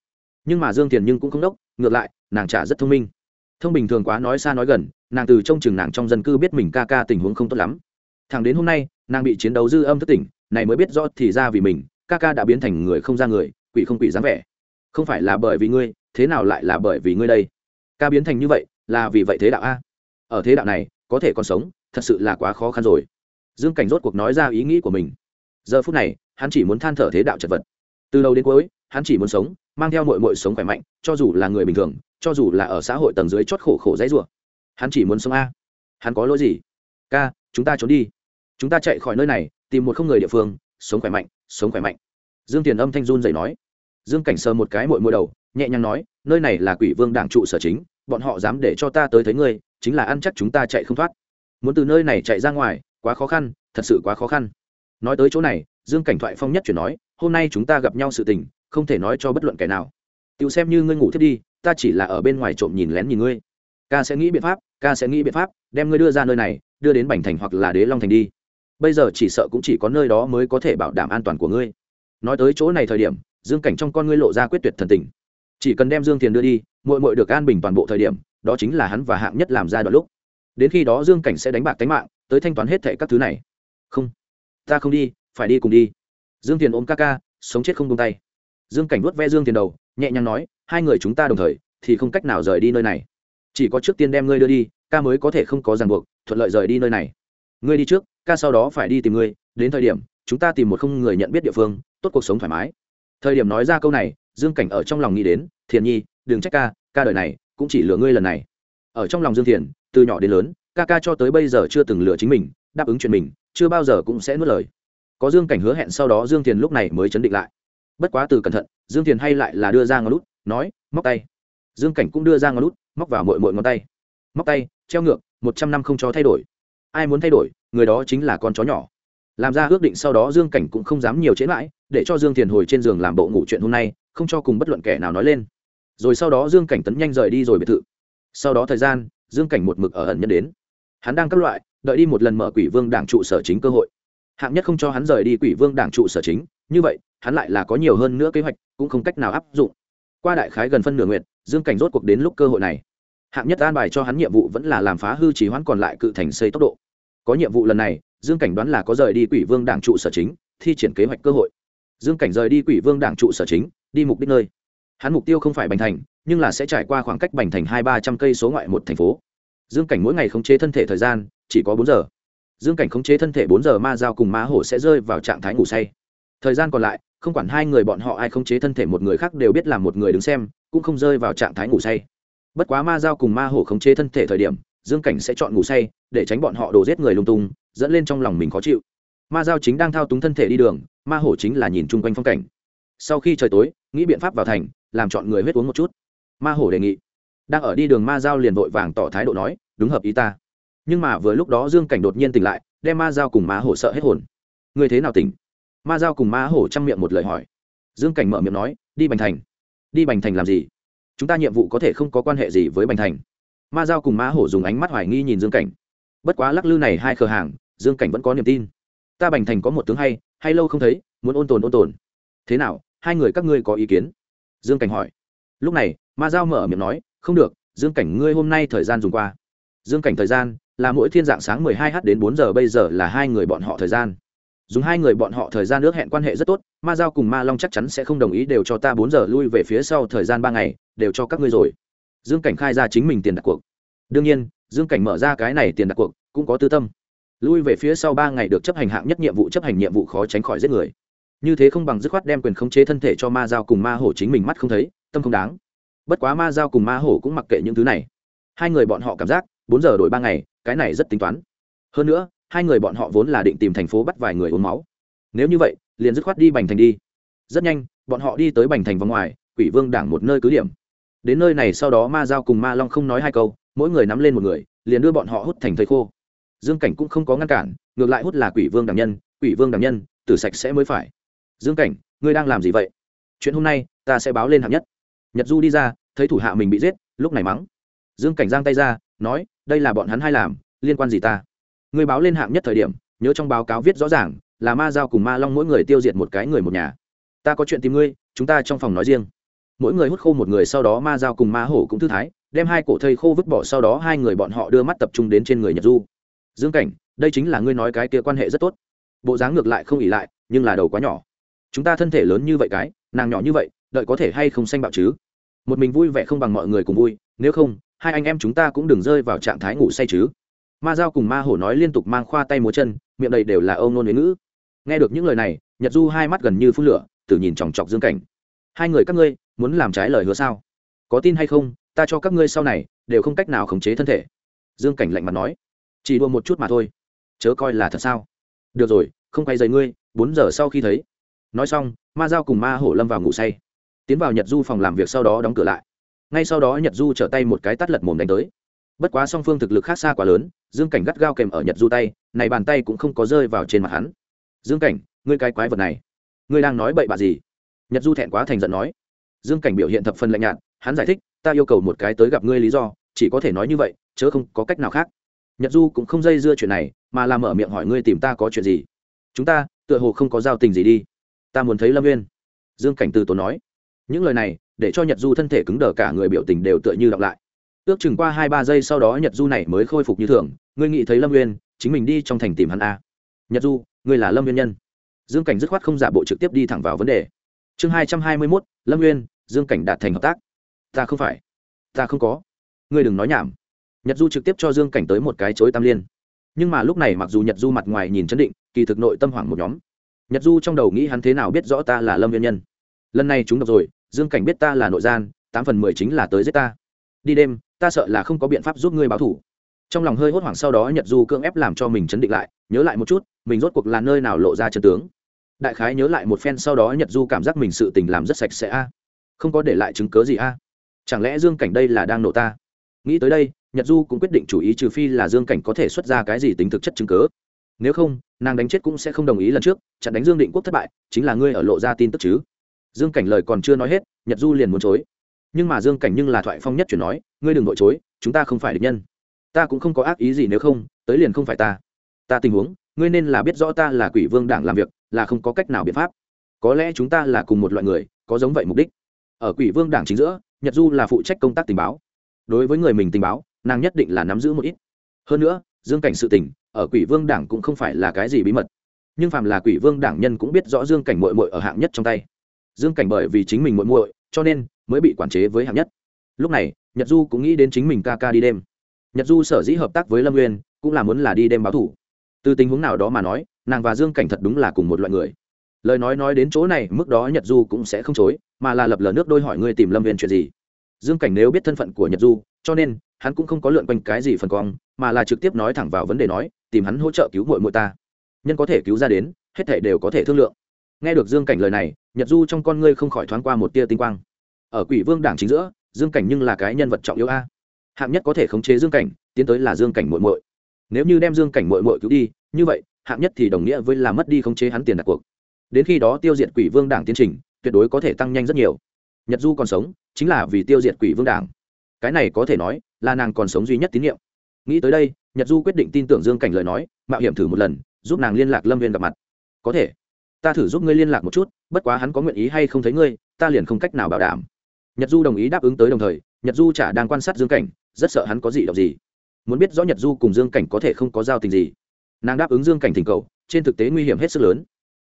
Nhưng mà dương tiền nhưng cũng không đốc, ngược lại, nàng trả rất thông minh. Thông bình thường quá nói xa nói gần, nàng từ trong chừng nàng trong dân cư biết mình ca ca tình huống không tốt lắm. Thẳng đến hôm nay, nàng bị chiến đấu dư âm thất tỉnh, này mới biết rõ thì ra vì mình, ca ca đã biến thành người không ra người, quỷ không quỷ dáng vẻ. Không phải là bởi vì ngươi, thế nào lại là bởi vì ngươi đây? Ca biến thành như vậy, là vì vậy thế đạo a? Ở thế đạo này, có thể còn sống, thật sự là quá khó khăn rồi. Dương cảnh rốt cuộc nói ra ý nghĩ của mình. Giờ phút này hắn chỉ muốn than thở thế đạo chật vật. Từ đầu đến cuối, hắn chỉ muốn sống, mang theo mội mội sống khỏe mạnh, cho dù là người bình thường, cho dù là ở xã hội tầng dưới chót khổ khổ dãy rủa. Hắn chỉ muốn sống a. Hắn có lỗi gì? Ca, chúng ta trốn đi. Chúng ta chạy khỏi nơi này, tìm một không người địa phương, sống khỏe mạnh, sống khỏe mạnh. Dương tiền âm thanh run dậy nói. Dương cảnh sờ một cái mội mội đầu, nhẹ nhàng nói, nơi này là quỷ vương đảng trụ sở chính, bọn họ dám để cho ta tới thấy ngươi, chính là ăn chắc chúng ta chạy không thoát. Muốn từ nơi này chạy ra ngoài, quá khó khăn, thật sự quá khó khăn. Nói tới chỗ này dương cảnh thoại phong nhất chuyển nói, hôm nay chúng ta gặp nhau sự tình, không thể nói cho bất luận kẻ nào. Tự xem như ngươi ngủ thiết đi, ta chỉ là ở bên ngoài trộm nhìn lén nhìn ngươi. Ca sẽ nghĩ biện pháp, ca sẽ nghĩ biện pháp, đem ngươi đưa ra nơi này, đưa đến bành thành hoặc là đế long thành đi. Bây giờ chỉ sợ cũng chỉ có nơi đó mới có thể bảo đảm an toàn của ngươi. Nói tới chỗ này thời điểm, dương cảnh trong con ngươi lộ ra quyết tuyệt thần tình. Chỉ cần đem dương tiền đưa đi mội mội được an bình toàn bộ thời điểm, đó chính là hắn và hạng nhất làm ra đoạn lúc. Đến khi đó dương cảnh sẽ đánh bạc tánh mạng, tới thanh toán hết thệ các thứ này. Không, ta không đi phải đi cùng đi. Dương tiền ôm ca ca, sống chết không tung tay. Dương cảnh vuốt ve dương tiền đầu, nhẹ nhàng nói, hai người chúng ta đồng thời, thì không cách nào rời đi nơi này. Chỉ có trước tiên đem ngươi đưa đi, ca mới có thể không có ràng buộc, thuận lợi rời đi nơi này. Ngươi đi trước, ca sau đó phải đi tìm ngươi, đến thời điểm, chúng ta tìm một không người nhận biết địa phương, tốt cuộc sống thoải mái. Thời điểm nói ra câu này, dương cảnh ở trong lòng nghĩ đến, thiền nhi, đừng trách ca ca đời này, cũng chỉ lừa ngươi lần này. Ở trong lòng dương thiền, từ nhỏ đến lớn, ca ca cho tới bây giờ chưa từng lừa chính mình, đáp ứng chuyện mình, chưa bao giờ cũng sẽ nuốt lời có dương cảnh hứa hẹn sau đó dương thiền lúc này mới chấn định lại. Bất quá từ cẩn thận, dương thiền hay lại là đưa ra ngón lút nói, móc tay. Dương cảnh cũng đưa ra ngón lút móc vào mội mội ngón tay. Móc tay, treo ngược, một trăm năm không cho thay đổi. Ai muốn thay đổi, người đó chính là con chó nhỏ. Làm ra ước định sau đó dương cảnh cũng không dám nhiều chế mãi, để cho dương thiền hồi trên giường làm bộ ngủ chuyện hôm nay, không cho cùng bất luận kẻ nào nói lên. Rồi sau đó dương cảnh tấn nhanh rời đi rồi biệt thự. Sau đó thời gian, dương cảnh một mực ở ẩn nhân đến. Hắn đang các loại, đợi đi một lần mở quỷ vương đảng trụ sở chính cơ hội hạng nhất không cho hắn rời đi quỷ vương đảng trụ sở chính, như vậy, hắn lại là có nhiều hơn nữa kế hoạch, cũng không cách nào áp dụng. Qua đại khái gần phân nửa nguyện dương cảnh rốt cuộc đến lúc cơ hội này. Hạng nhất an bài cho hắn nhiệm vụ vẫn là làm phá hư chỉ hoãn còn lại cự thành xây tốc độ. Có nhiệm vụ lần này, dương cảnh đoán là có rời đi quỷ vương đảng trụ sở chính, thi triển kế hoạch cơ hội. Dương cảnh rời đi quỷ vương đảng trụ sở chính, đi mục đích nơi. Hắn mục tiêu không phải bành thành, nhưng là sẽ trải qua khoảng cách bành thành hai ba trăm cây số ngoại một thành phố. Dương cảnh mỗi ngày khống chế thân thể thời gian, chỉ có bốn giờ dương cảnh khống chế thân thể bốn giờ ma giao cùng ma hổ sẽ rơi vào trạng thái ngủ say. Thời gian còn lại, không quản hai người bọn họ ai khống chế thân thể một người khác đều biết là một người đứng xem, cũng không rơi vào trạng thái ngủ say. Bất quá ma giao cùng ma hổ khống chế thân thể thời điểm, dương cảnh sẽ chọn ngủ say, để tránh bọn họ đổ giết người lung tung, dẫn lên trong lòng mình khó chịu. Ma giao chính đang thao túng thân thể đi đường, ma hổ chính là nhìn chung quanh phong cảnh. Sau khi trời tối, nghĩ biện pháp vào thành, làm chọn người huyết uống một chút. Ma hổ đề nghị. Đang ở đi đường ma giao liền vội vàng tỏ thái độ nói, đúng hợp ý ta nhưng mà vừa lúc đó dương cảnh đột nhiên tỉnh lại, đem ma giao cùng ma hổ sợ hết hồn. Người thế nào tỉnh? Ma giao cùng ma hổ chăm miệng một lời hỏi. Dương cảnh mở miệng nói, đi bành thành. Đi bành thành làm gì? Chúng ta nhiệm vụ có thể không có quan hệ gì với bành thành. Ma giao cùng ma hổ dùng ánh mắt hoài nghi nhìn dương cảnh. Bất quá lắc lư này hai khờ hàng, dương cảnh vẫn có niềm tin. Ta bành thành có một tướng hay hay lâu không thấy, muốn ôn tồn ôn tồn. Thế nào, hai người các ngươi có ý kiến? Dương cảnh hỏi. Lúc này, ma giao mở miệng nói, không được, dương cảnh ngươi hôm nay thời gian dùng qua. Dương cảnh thời gian là mỗi thiên dạng sáng 12 h đến 4 giờ, bây giờ là hai người bọn họ thời gian. Dùng hai người bọn họ thời gian nước hẹn quan hệ rất tốt, ma giao cùng ma long chắc chắn sẽ không đồng ý đều cho ta bốn giờ lui về phía sau thời gian ba ngày, đều cho các ngươi rồi. Dương cảnh khai ra chính mình tiền đặt cuộc. Đương nhiên, dương cảnh mở ra cái này tiền đặt cuộc, cũng có tư tâm. Lui về phía sau ba ngày được chấp hành hạng nhất nhiệm vụ chấp hành nhiệm vụ khó tránh khỏi giết người. Như thế không bằng dứt khoát đem quyền khống chế thân thể cho ma giao cùng ma hổ chính mình mắt không thấy, tâm không đáng. Bất quá ma giao cùng ma hổ cũng mặc kệ những thứ này. Hai người bọn họ cảm giác, bốn giờ đổi ba ngày cái này rất tính toán. Hơn nữa, hai người bọn họ vốn là định tìm thành phố bắt vài người uống máu. Nếu như vậy, liền dứt khoát đi bành thành đi. Rất nhanh, bọn họ đi tới bành thành vòng ngoài, quỷ vương đảng một nơi cứ điểm. Đến nơi này sau đó ma giao cùng ma long không nói hai câu, mỗi người nắm lên một người, liền đưa bọn họ hút thành thời khô. Dương cảnh cũng không có ngăn cản, ngược lại hút là quỷ vương đảng nhân, quỷ vương đảng nhân, tử sạch sẽ mới phải. Dương cảnh, ngươi đang làm gì vậy? Chuyện hôm nay, ta sẽ báo lên hạng nhất. Nhật du đi ra, thấy thủ hạ mình bị giết, lúc này mắng. Dương cảnh giang tay ra, nói đây là bọn hắn hay làm, liên quan gì ta? Ngươi báo lên hạng nhất thời điểm, nhớ trong báo cáo viết rõ ràng, là ma giao cùng ma long mỗi người tiêu diệt một cái người một nhà. Ta có chuyện tìm ngươi, chúng ta trong phòng nói riêng. Mỗi người hút khô một người sau đó ma giao cùng ma hổ cũng thư thái, đem hai cổ thây khô vứt bỏ sau đó hai người bọn họ đưa mắt tập trung đến trên người nhật du. Dương cảnh, đây chính là ngươi nói cái kia quan hệ rất tốt. Bộ dáng ngược lại không ỉ lại, nhưng là đầu quá nhỏ. Chúng ta thân thể lớn như vậy cái, nàng nhỏ như vậy, đợi có thể hay không xanh bạo chứ? Một mình vui vẻ không bằng mọi người cùng vui, nếu không hai anh em chúng ta cũng đừng rơi vào trạng thái ngủ say chứ. Ma giao cùng ma hổ nói liên tục mang khoa tay múa chân, miệng đầy đều là âu nôn huế ngữ. Nghe được những lời này, nhật du hai mắt gần như phun lửa tự nhìn chòng chọc dương cảnh. Hai người các ngươi, muốn làm trái lời hứa sao? Có tin hay không, ta cho các ngươi sau này, đều không cách nào khống chế thân thể. Dương cảnh lạnh mặt nói. Chỉ đua một chút mà thôi. Chớ coi là thật sao? Được rồi, không quay dày ngươi, bốn giờ sau khi thấy. Nói xong, ma giao cùng ma hổ lâm vào ngủ say. Tiến vào nhật du phòng làm việc sau đó đóng cửa lại ngay sau đó nhật du trở tay một cái tắt lật mồm đánh tới. Bất quá song phương thực lực khác xa quá lớn, dương cảnh gắt gao kèm ở nhật du tay, này bàn tay cũng không có rơi vào trên mặt hắn. Dương cảnh, ngươi cái quái vật này, ngươi đang nói bậy bạ gì? Nhật du thẹn quá thành giận nói. Dương cảnh biểu hiện thập phần lạnh nhạt, hắn giải thích, ta yêu cầu một cái tới gặp ngươi lý do, chỉ có thể nói như vậy, chớ không có cách nào khác. Nhật du cũng không dây dưa chuyện này, mà làm mở miệng hỏi ngươi tìm ta có chuyện gì. Chúng ta, tựa hồ không có giao tình gì đi. Ta muốn thấy lâm nguyên dương cảnh từ tốn nói. Những lời này để cho nhật du thân thể cứng đờ cả người biểu tình đều tựa như đọc lại. Ước chừng qua hai ba giây sau đó nhật du này mới khôi phục như thường, ngươi nghĩ thấy lâm nguyên chính mình đi trong thành tìm hắn a nhật du, ngươi là lâm nguyên nhân. Dương cảnh dứt khoát không giả bộ trực tiếp đi thẳng vào vấn đề. Chương hai trăm hai mươi mốt, lâm nguyên dương cảnh đạt thành hợp tác. Ta không phải. Ta không có. Ngươi đừng nói nhảm. Nhật du trực tiếp cho dương cảnh tới một cái chối tam liên. Nhưng mà lúc này mặc dù nhật du mặt ngoài nhìn chấn định, kỳ thực nội tâm hoảng một nhóm. Nhật du trong đầu nghĩ hắn thế nào biết rõ ta là lâm Nguyên nhân. Lần này chúng đọc rồi dương cảnh biết ta là nội gian, tám phần mười chính là tới giết ta. Đi đêm, ta sợ là không có biện pháp giúp ngươi báo thủ. Trong lòng hơi hốt hoảng sau đó nhật du cưỡng ép làm cho mình chấn định lại, nhớ lại một chút, mình rốt cuộc là nơi nào lộ ra chân tướng. Đại khái nhớ lại một phen sau đó nhật du cảm giác mình sự tình làm rất sạch sẽ a. Không có để lại chứng cớ gì a. Chẳng lẽ dương cảnh đây là đang nổ ta? Nghĩ tới đây, nhật du cũng quyết định chủ ý trừ phi là dương cảnh có thể xuất ra cái gì tính thực chất chứng cớ nếu không, nàng đánh chết cũng sẽ không đồng ý lần trước, chặn đánh dương định quốc thất bại, chính là ngươi ở lộ ra tin tức chứ dương cảnh lời còn chưa nói hết, nhật du liền muốn chối. Nhưng mà dương cảnh nhưng là thoại phong nhất chuyển nói, ngươi đừng nội chối, chúng ta không phải địch nhân. Ta cũng không có ác ý gì nếu không, tới liền không phải ta. Ta tình huống, ngươi nên là biết rõ ta là quỷ vương đảng làm việc, là không có cách nào biện pháp. Có lẽ chúng ta là cùng một loại người, có giống vậy mục đích. Ở quỷ vương đảng chính giữa, nhật du là phụ trách công tác tình báo. Đối với người mình tình báo, nàng nhất định là nắm giữ một ít. Hơn nữa, dương cảnh sự tình, ở quỷ vương đảng cũng không phải là cái gì bí mật. Nhưng phàm là quỷ vương đảng nhân cũng biết rõ dương cảnh mội mội ở hạng nhất trong tay dương cảnh bởi vì chính mình muội muội, cho nên mới bị quản chế với hạng nhất. Lúc này nhật du cũng nghĩ đến chính mình ca ca đi đêm. Nhật du sở dĩ hợp tác với lâm nguyên cũng là muốn là đi đêm báo thủ. Từ tình huống nào đó mà nói nàng và dương cảnh thật đúng là cùng một loại người. Lời nói nói đến chỗ này mức đó nhật du cũng sẽ không chối mà là lập lờ nước đôi hỏi ngươi tìm lâm viên chuyện gì. Dương cảnh nếu biết thân phận của nhật du cho nên hắn cũng không có lượn quanh cái gì phần cong mà là trực tiếp nói thẳng vào vấn đề nói tìm hắn hỗ trợ cứu mội mội ta. Nhân có thể cứu ra đến hết thể đều có thể thương lượng nghe được dương cảnh lời này, nhật du trong con ngươi không khỏi thoáng qua một tia tinh quang. Ở quỷ vương đảng chính giữa, dương cảnh nhưng là cái nhân vật trọng yếu a. Hạng nhất có thể khống chế dương cảnh, tiến tới là dương cảnh mội mội nếu như đem dương cảnh mội mội cứu đi, như vậy, hạng nhất thì đồng nghĩa với là mất đi khống chế hắn tiền đặt cuộc. Đến khi đó tiêu diệt quỷ vương đảng tiến trình, tuyệt đối có thể tăng nhanh rất nhiều. Nhật du còn sống, chính là vì tiêu diệt quỷ vương đảng. Cái này có thể nói, là nàng còn sống duy nhất tín nhiệm. Nghĩ tới đây, nhật du quyết định tin tưởng dương cảnh lời nói, mạo hiểm thử một lần, giúp nàng liên lạc lâm viên gặp mặt. Có thể ta thử giúp ngươi liên lạc một chút, bất quá hắn có nguyện ý hay không thấy ngươi, ta liền không cách nào bảo đảm. Nhật du đồng ý đáp ứng tới đồng thời, nhật du chả đang quan sát dương cảnh, rất sợ hắn có gì đọc gì. Muốn biết rõ nhật du cùng dương cảnh có thể không có giao tình gì. Nàng đáp ứng dương cảnh thỉnh cầu, trên thực tế nguy hiểm hết sức lớn.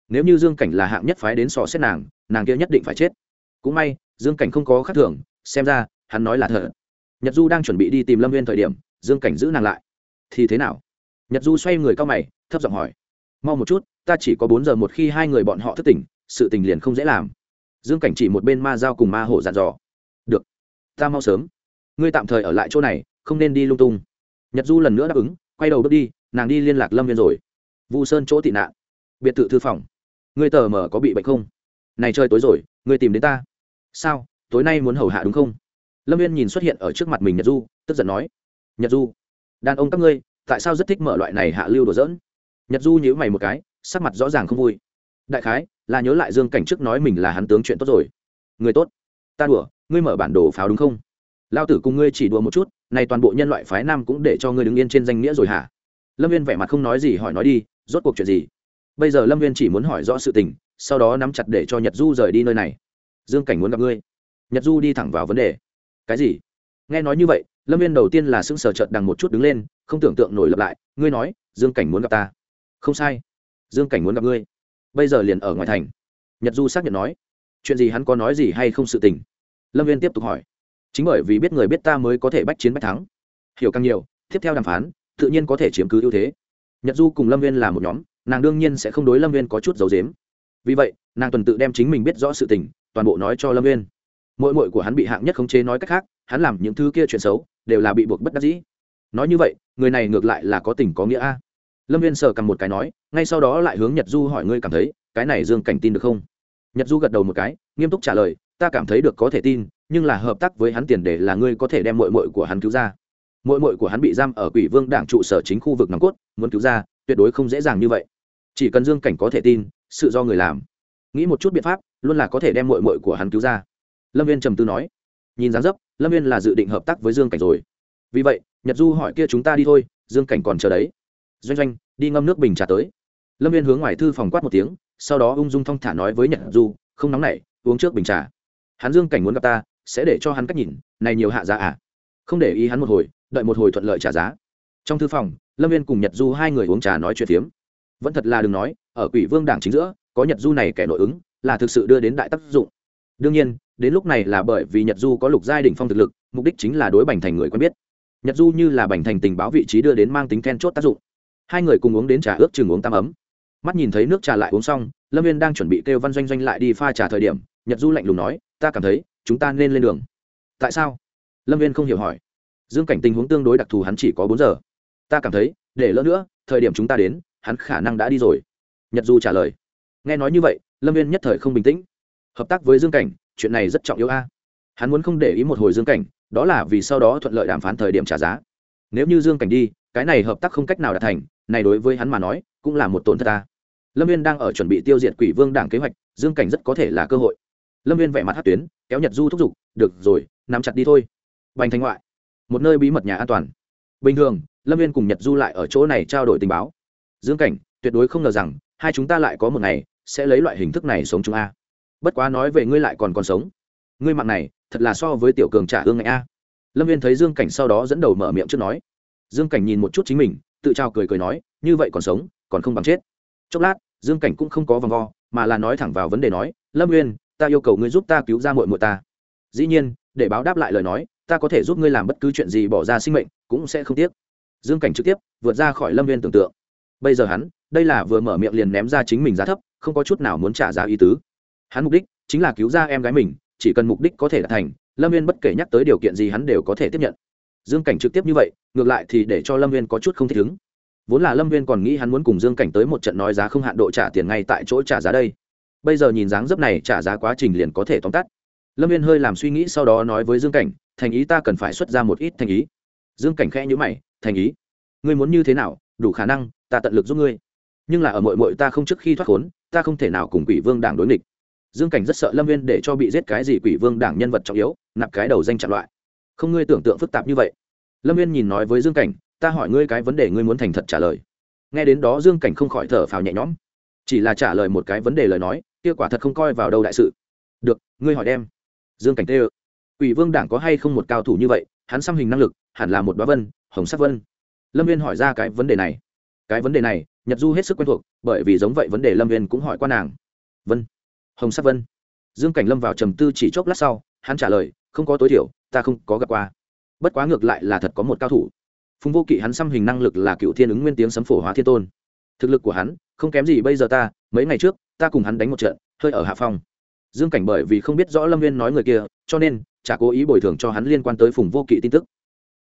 Nếu như dương cảnh là hạng nhất phái đến sò xét nàng nàng kia nhất định phải chết. Cũng may, dương cảnh không có khắc thưởng xem ra, hắn nói là thật. Nhật du đang chuẩn bị đi tìm lâm viên thời điểm, dương cảnh giữ nàng lại. Thì thế nào? Nhật du xoay người cao mày, thấp giọng hỏi mau một chút, ta chỉ có bốn giờ một khi hai người bọn họ thất tỉnh, sự tình liền không dễ làm. Dương cảnh chỉ một bên ma giao cùng ma hổ dặn dò. Được, ta mau sớm. Ngươi tạm thời ở lại chỗ này, không nên đi lung tung. Nhật du lần nữa đáp ứng, quay đầu bước đi, nàng đi liên lạc lâm viên rồi. Vu sơn chỗ tị nạn. Biệt thự thư phòng. Ngươi tờ mờ có bị bệnh không? Này trời tối rồi, ngươi tìm đến ta. Sao, tối nay muốn hầu hạ đúng không? Lâm viên nhìn xuất hiện ở trước mặt mình nhật du, tức giận nói. Nhật du, đàn ông các ngươi, tại sao rất thích mở loại này hạ lưu đồ dỡn nhật du nhíu mày một cái, sắc mặt rõ ràng không vui. Đại khái là nhớ lại dương cảnh trước nói mình là hắn tướng chuyện tốt rồi. Người tốt. Ta đùa, ngươi mở bản đồ pháo đúng không? Lao tử cùng ngươi chỉ đùa một chút, này toàn bộ nhân loại phái nam cũng để cho ngươi đứng yên trên danh nghĩa rồi hả? Lâm viên vẻ mặt không nói gì hỏi nói đi, rốt cuộc chuyện gì? Bây giờ lâm viên chỉ muốn hỏi rõ sự tình, sau đó nắm chặt để cho nhật du rời đi nơi này. Dương cảnh muốn gặp ngươi. Nhật du đi thẳng vào vấn đề. Cái gì? Nghe nói như vậy, lâm viên đầu tiên là sững sờ trợt đằng một chút đứng lên, không tưởng tượng nổi lập lại, ngươi nói, dương cảnh muốn gặp ta không sai. Dương cảnh muốn gặp ngươi. Bây giờ liền ở ngoài thành. Nhật du xác nhận nói. Chuyện gì hắn có nói gì hay không sự tình? Lâm viên tiếp tục hỏi. Chính bởi vì biết người biết ta mới có thể bách chiến bách thắng. Hiểu càng nhiều, tiếp theo đàm phán, tự nhiên có thể chiếm cứ ưu thế. Nhật du cùng lâm viên là một nhóm, nàng đương nhiên sẽ không đối lâm viên có chút dấu dếm. Vì vậy, nàng tuần tự đem chính mình biết rõ sự tình, toàn bộ nói cho lâm viên. Mỗi mội của hắn bị hạng nhất khống chế nói cách khác, hắn làm những thứ kia chuyện xấu, đều là bị buộc bất đắc dĩ. Nói như vậy, người này ngược lại là có tình có nghĩa a lâm viên sờ cầm một cái nói, ngay sau đó lại hướng nhật du hỏi ngươi cảm thấy, cái này dương cảnh tin được không? Nhật du gật đầu một cái, nghiêm túc trả lời, ta cảm thấy được có thể tin, nhưng là hợp tác với hắn tiền để là ngươi có thể đem mội mội của hắn cứu ra. Mội mội của hắn bị giam ở quỷ vương đảng trụ sở chính khu vực nòng cốt, muốn cứu ra, tuyệt đối không dễ dàng như vậy. Chỉ cần dương cảnh có thể tin, sự do người làm. Nghĩ một chút biện pháp, luôn là có thể đem mội mội của hắn cứu ra. Lâm viên trầm tư nói, nhìn dáng dấp, lâm viên là dự định hợp tác với dương cảnh rồi. Vì vậy, nhật du hỏi kia chúng ta đi thôi, dương cảnh còn chờ đấy doanh doanh, đi ngâm nước bình trà tới. Lâm viên hướng ngoài thư phòng quát một tiếng, sau đó ung dung thong thả nói với nhật du, không nóng nảy uống trước bình trà. Hắn dương cảnh muốn gặp ta, sẽ để cho hắn cách nhìn, này nhiều hạ giá à? Không để ý hắn một hồi, đợi một hồi thuận lợi trả giá. Trong thư phòng, lâm viên cùng nhật du hai người uống trà nói chuyện phiếm. Vẫn thật là đừng nói, ở quỷ vương đảng chính giữa, có nhật du này kẻ nội ứng, là thực sự đưa đến đại tác dụng. Đương nhiên, đến lúc này là bởi vì nhật du có lục giai đ ỉ n h phong thực lực, mục đích chính là đối bành thành người quen biết. Nhật du như là bành thành tình báo vị trí đưa đến mang tính then chốt tác dụng hai người cùng uống đến trà ước chừng uống tam ấm. Mắt nhìn thấy nước trà lại uống xong, lâm viên đang chuẩn bị kêu văn doanh doanh lại đi pha trà thời điểm, nhật du lạnh lùng nói, ta cảm thấy, chúng ta nên lên đường. Tại sao? Lâm viên không hiểu hỏi. Dương cảnh tình huống tương đối đặc thù hắn chỉ có bốn giờ. Ta cảm thấy, để lỡ nữa, thời điểm chúng ta đến, hắn khả năng đã đi rồi. Nhật du trả lời. Nghe nói như vậy, lâm viên nhất thời không bình tĩnh. Hợp tác với dương cảnh, chuyện này rất trọng yếu a. Hắn muốn không để ý một hồi dương cảnh, đó là vì sau đó thuận lợi đàm phán thời điểm trả giá. Nếu như dương cảnh đi, cái này hợp tác không cách nào đạt thành này đối với hắn mà nói, cũng là một tổn thất ta. Lâm viên đang ở chuẩn bị tiêu diệt quỷ vương đảng kế hoạch, dương cảnh rất có thể là cơ hội. Lâm viên vẻ mặt hát tuyến, kéo nhật du thúc giục, được rồi, nắm chặt đi thôi. Bành Thanh ngoại, một nơi bí mật nhà an toàn. Bình thường, lâm viên cùng nhật du lại ở chỗ này trao đổi tình báo. Dương cảnh, tuyệt đối không ngờ rằng, hai chúng ta lại có một ngày sẽ lấy loại hình thức này sống chúng a. Bất quá nói về ngươi lại còn còn sống. Ngươi mạng này, thật là so với tiểu cường trả hương ngạnh a. Lâm viên thấy dương cảnh sau đó dẫn đầu mở miệng trước nói. Dương cảnh nhìn một chút chính mình tự trao cười cười nói, như vậy còn sống, còn không bằng chết. Chốc lát, dương cảnh cũng không có vòng vo, mà là nói thẳng vào vấn đề nói, lâm nguyên ta yêu cầu ngươi giúp ta cứu ra mội mội ta. Dĩ nhiên, để báo đáp lại lời nói, ta có thể giúp ngươi làm bất cứ chuyện gì bỏ ra sinh mệnh, cũng sẽ không tiếc. Dương cảnh trực tiếp vượt ra khỏi lâm viên tưởng tượng. Bây giờ hắn, đây là vừa mở miệng liền ném ra chính mình giá thấp, không có chút nào muốn trả giá ý tứ. Hắn mục đích chính là cứu ra em gái mình, chỉ cần mục đích có thể đạt thành, lâm viên bất kể nhắc tới điều kiện gì hắn đều có thể tiếp nhận dương cảnh trực tiếp như vậy, ngược lại thì để cho lâm viên có chút không thích ứng. Vốn là lâm viên còn nghĩ hắn muốn cùng dương cảnh tới một trận nói giá không hạn độ trả tiền ngay tại chỗ trả giá đây. Bây giờ nhìn dáng dấp này, trả giá quá trình liền có thể tóm tắt. Lâm viên hơi làm suy nghĩ sau đó nói với dương cảnh, thành ý ta cần phải xuất ra một ít thành ý. Dương cảnh khẽ nhữ mày, thành ý? Ngươi muốn như thế nào? Đủ khả năng, ta tận lực giúp ngươi. Nhưng là ở mội mội ta không trước khi thoát khốn, ta không thể nào cùng quỷ vương đảng đối nghịch. Dương cảnh rất sợ lâm viên để cho bị giết cái gì quỷ vương đảng nhân vật trọng yếu, nạp cái đầu danh chặn loại không ngươi tưởng tượng phức tạp như vậy lâm viên nhìn nói với dương cảnh ta hỏi ngươi cái vấn đề ngươi muốn thành thật trả lời nghe đến đó dương cảnh không khỏi thở phào nhẹ nhõm chỉ là trả lời một cái vấn đề lời nói kia quả thật không coi vào đâu đại sự được ngươi hỏi đem dương cảnh tê ơ Quỷ Vương Đảng có hay không một cao thủ như vậy, hắn xăm hình năng lực, hẳn là một đóa vân, hồng sắc vân. Lâm Viên hỏi ra cái vấn đề này. Cái vấn đề này, Nhật Du hết sức quen thuộc, bởi vì giống vậy vấn đề Lâm Viên cũng hỏi qua nàng. Vân, hồng sắc vân. Dương Cảnh lâm vào trầm tư chỉ chốc lát sau, hắn trả lời, không có tối thiểu, ta không có gặp qua. Bất quá ngược lại là thật có một cao thủ. Phùng Vô Kỵ hắn xăm hình năng lực là cựu thiên ứng nguyên tiếng sấm phổ hóa thiên tôn. Thực lực của hắn, không kém gì bây giờ ta, mấy ngày trước, ta cùng hắn đánh một trận, hơi ở hạ phong. Dương Cảnh bởi vì không biết rõ Lâm Viên nói người kia, cho nên chả cố ý bồi thường cho hắn liên quan tới phùng vô kỵ tin tức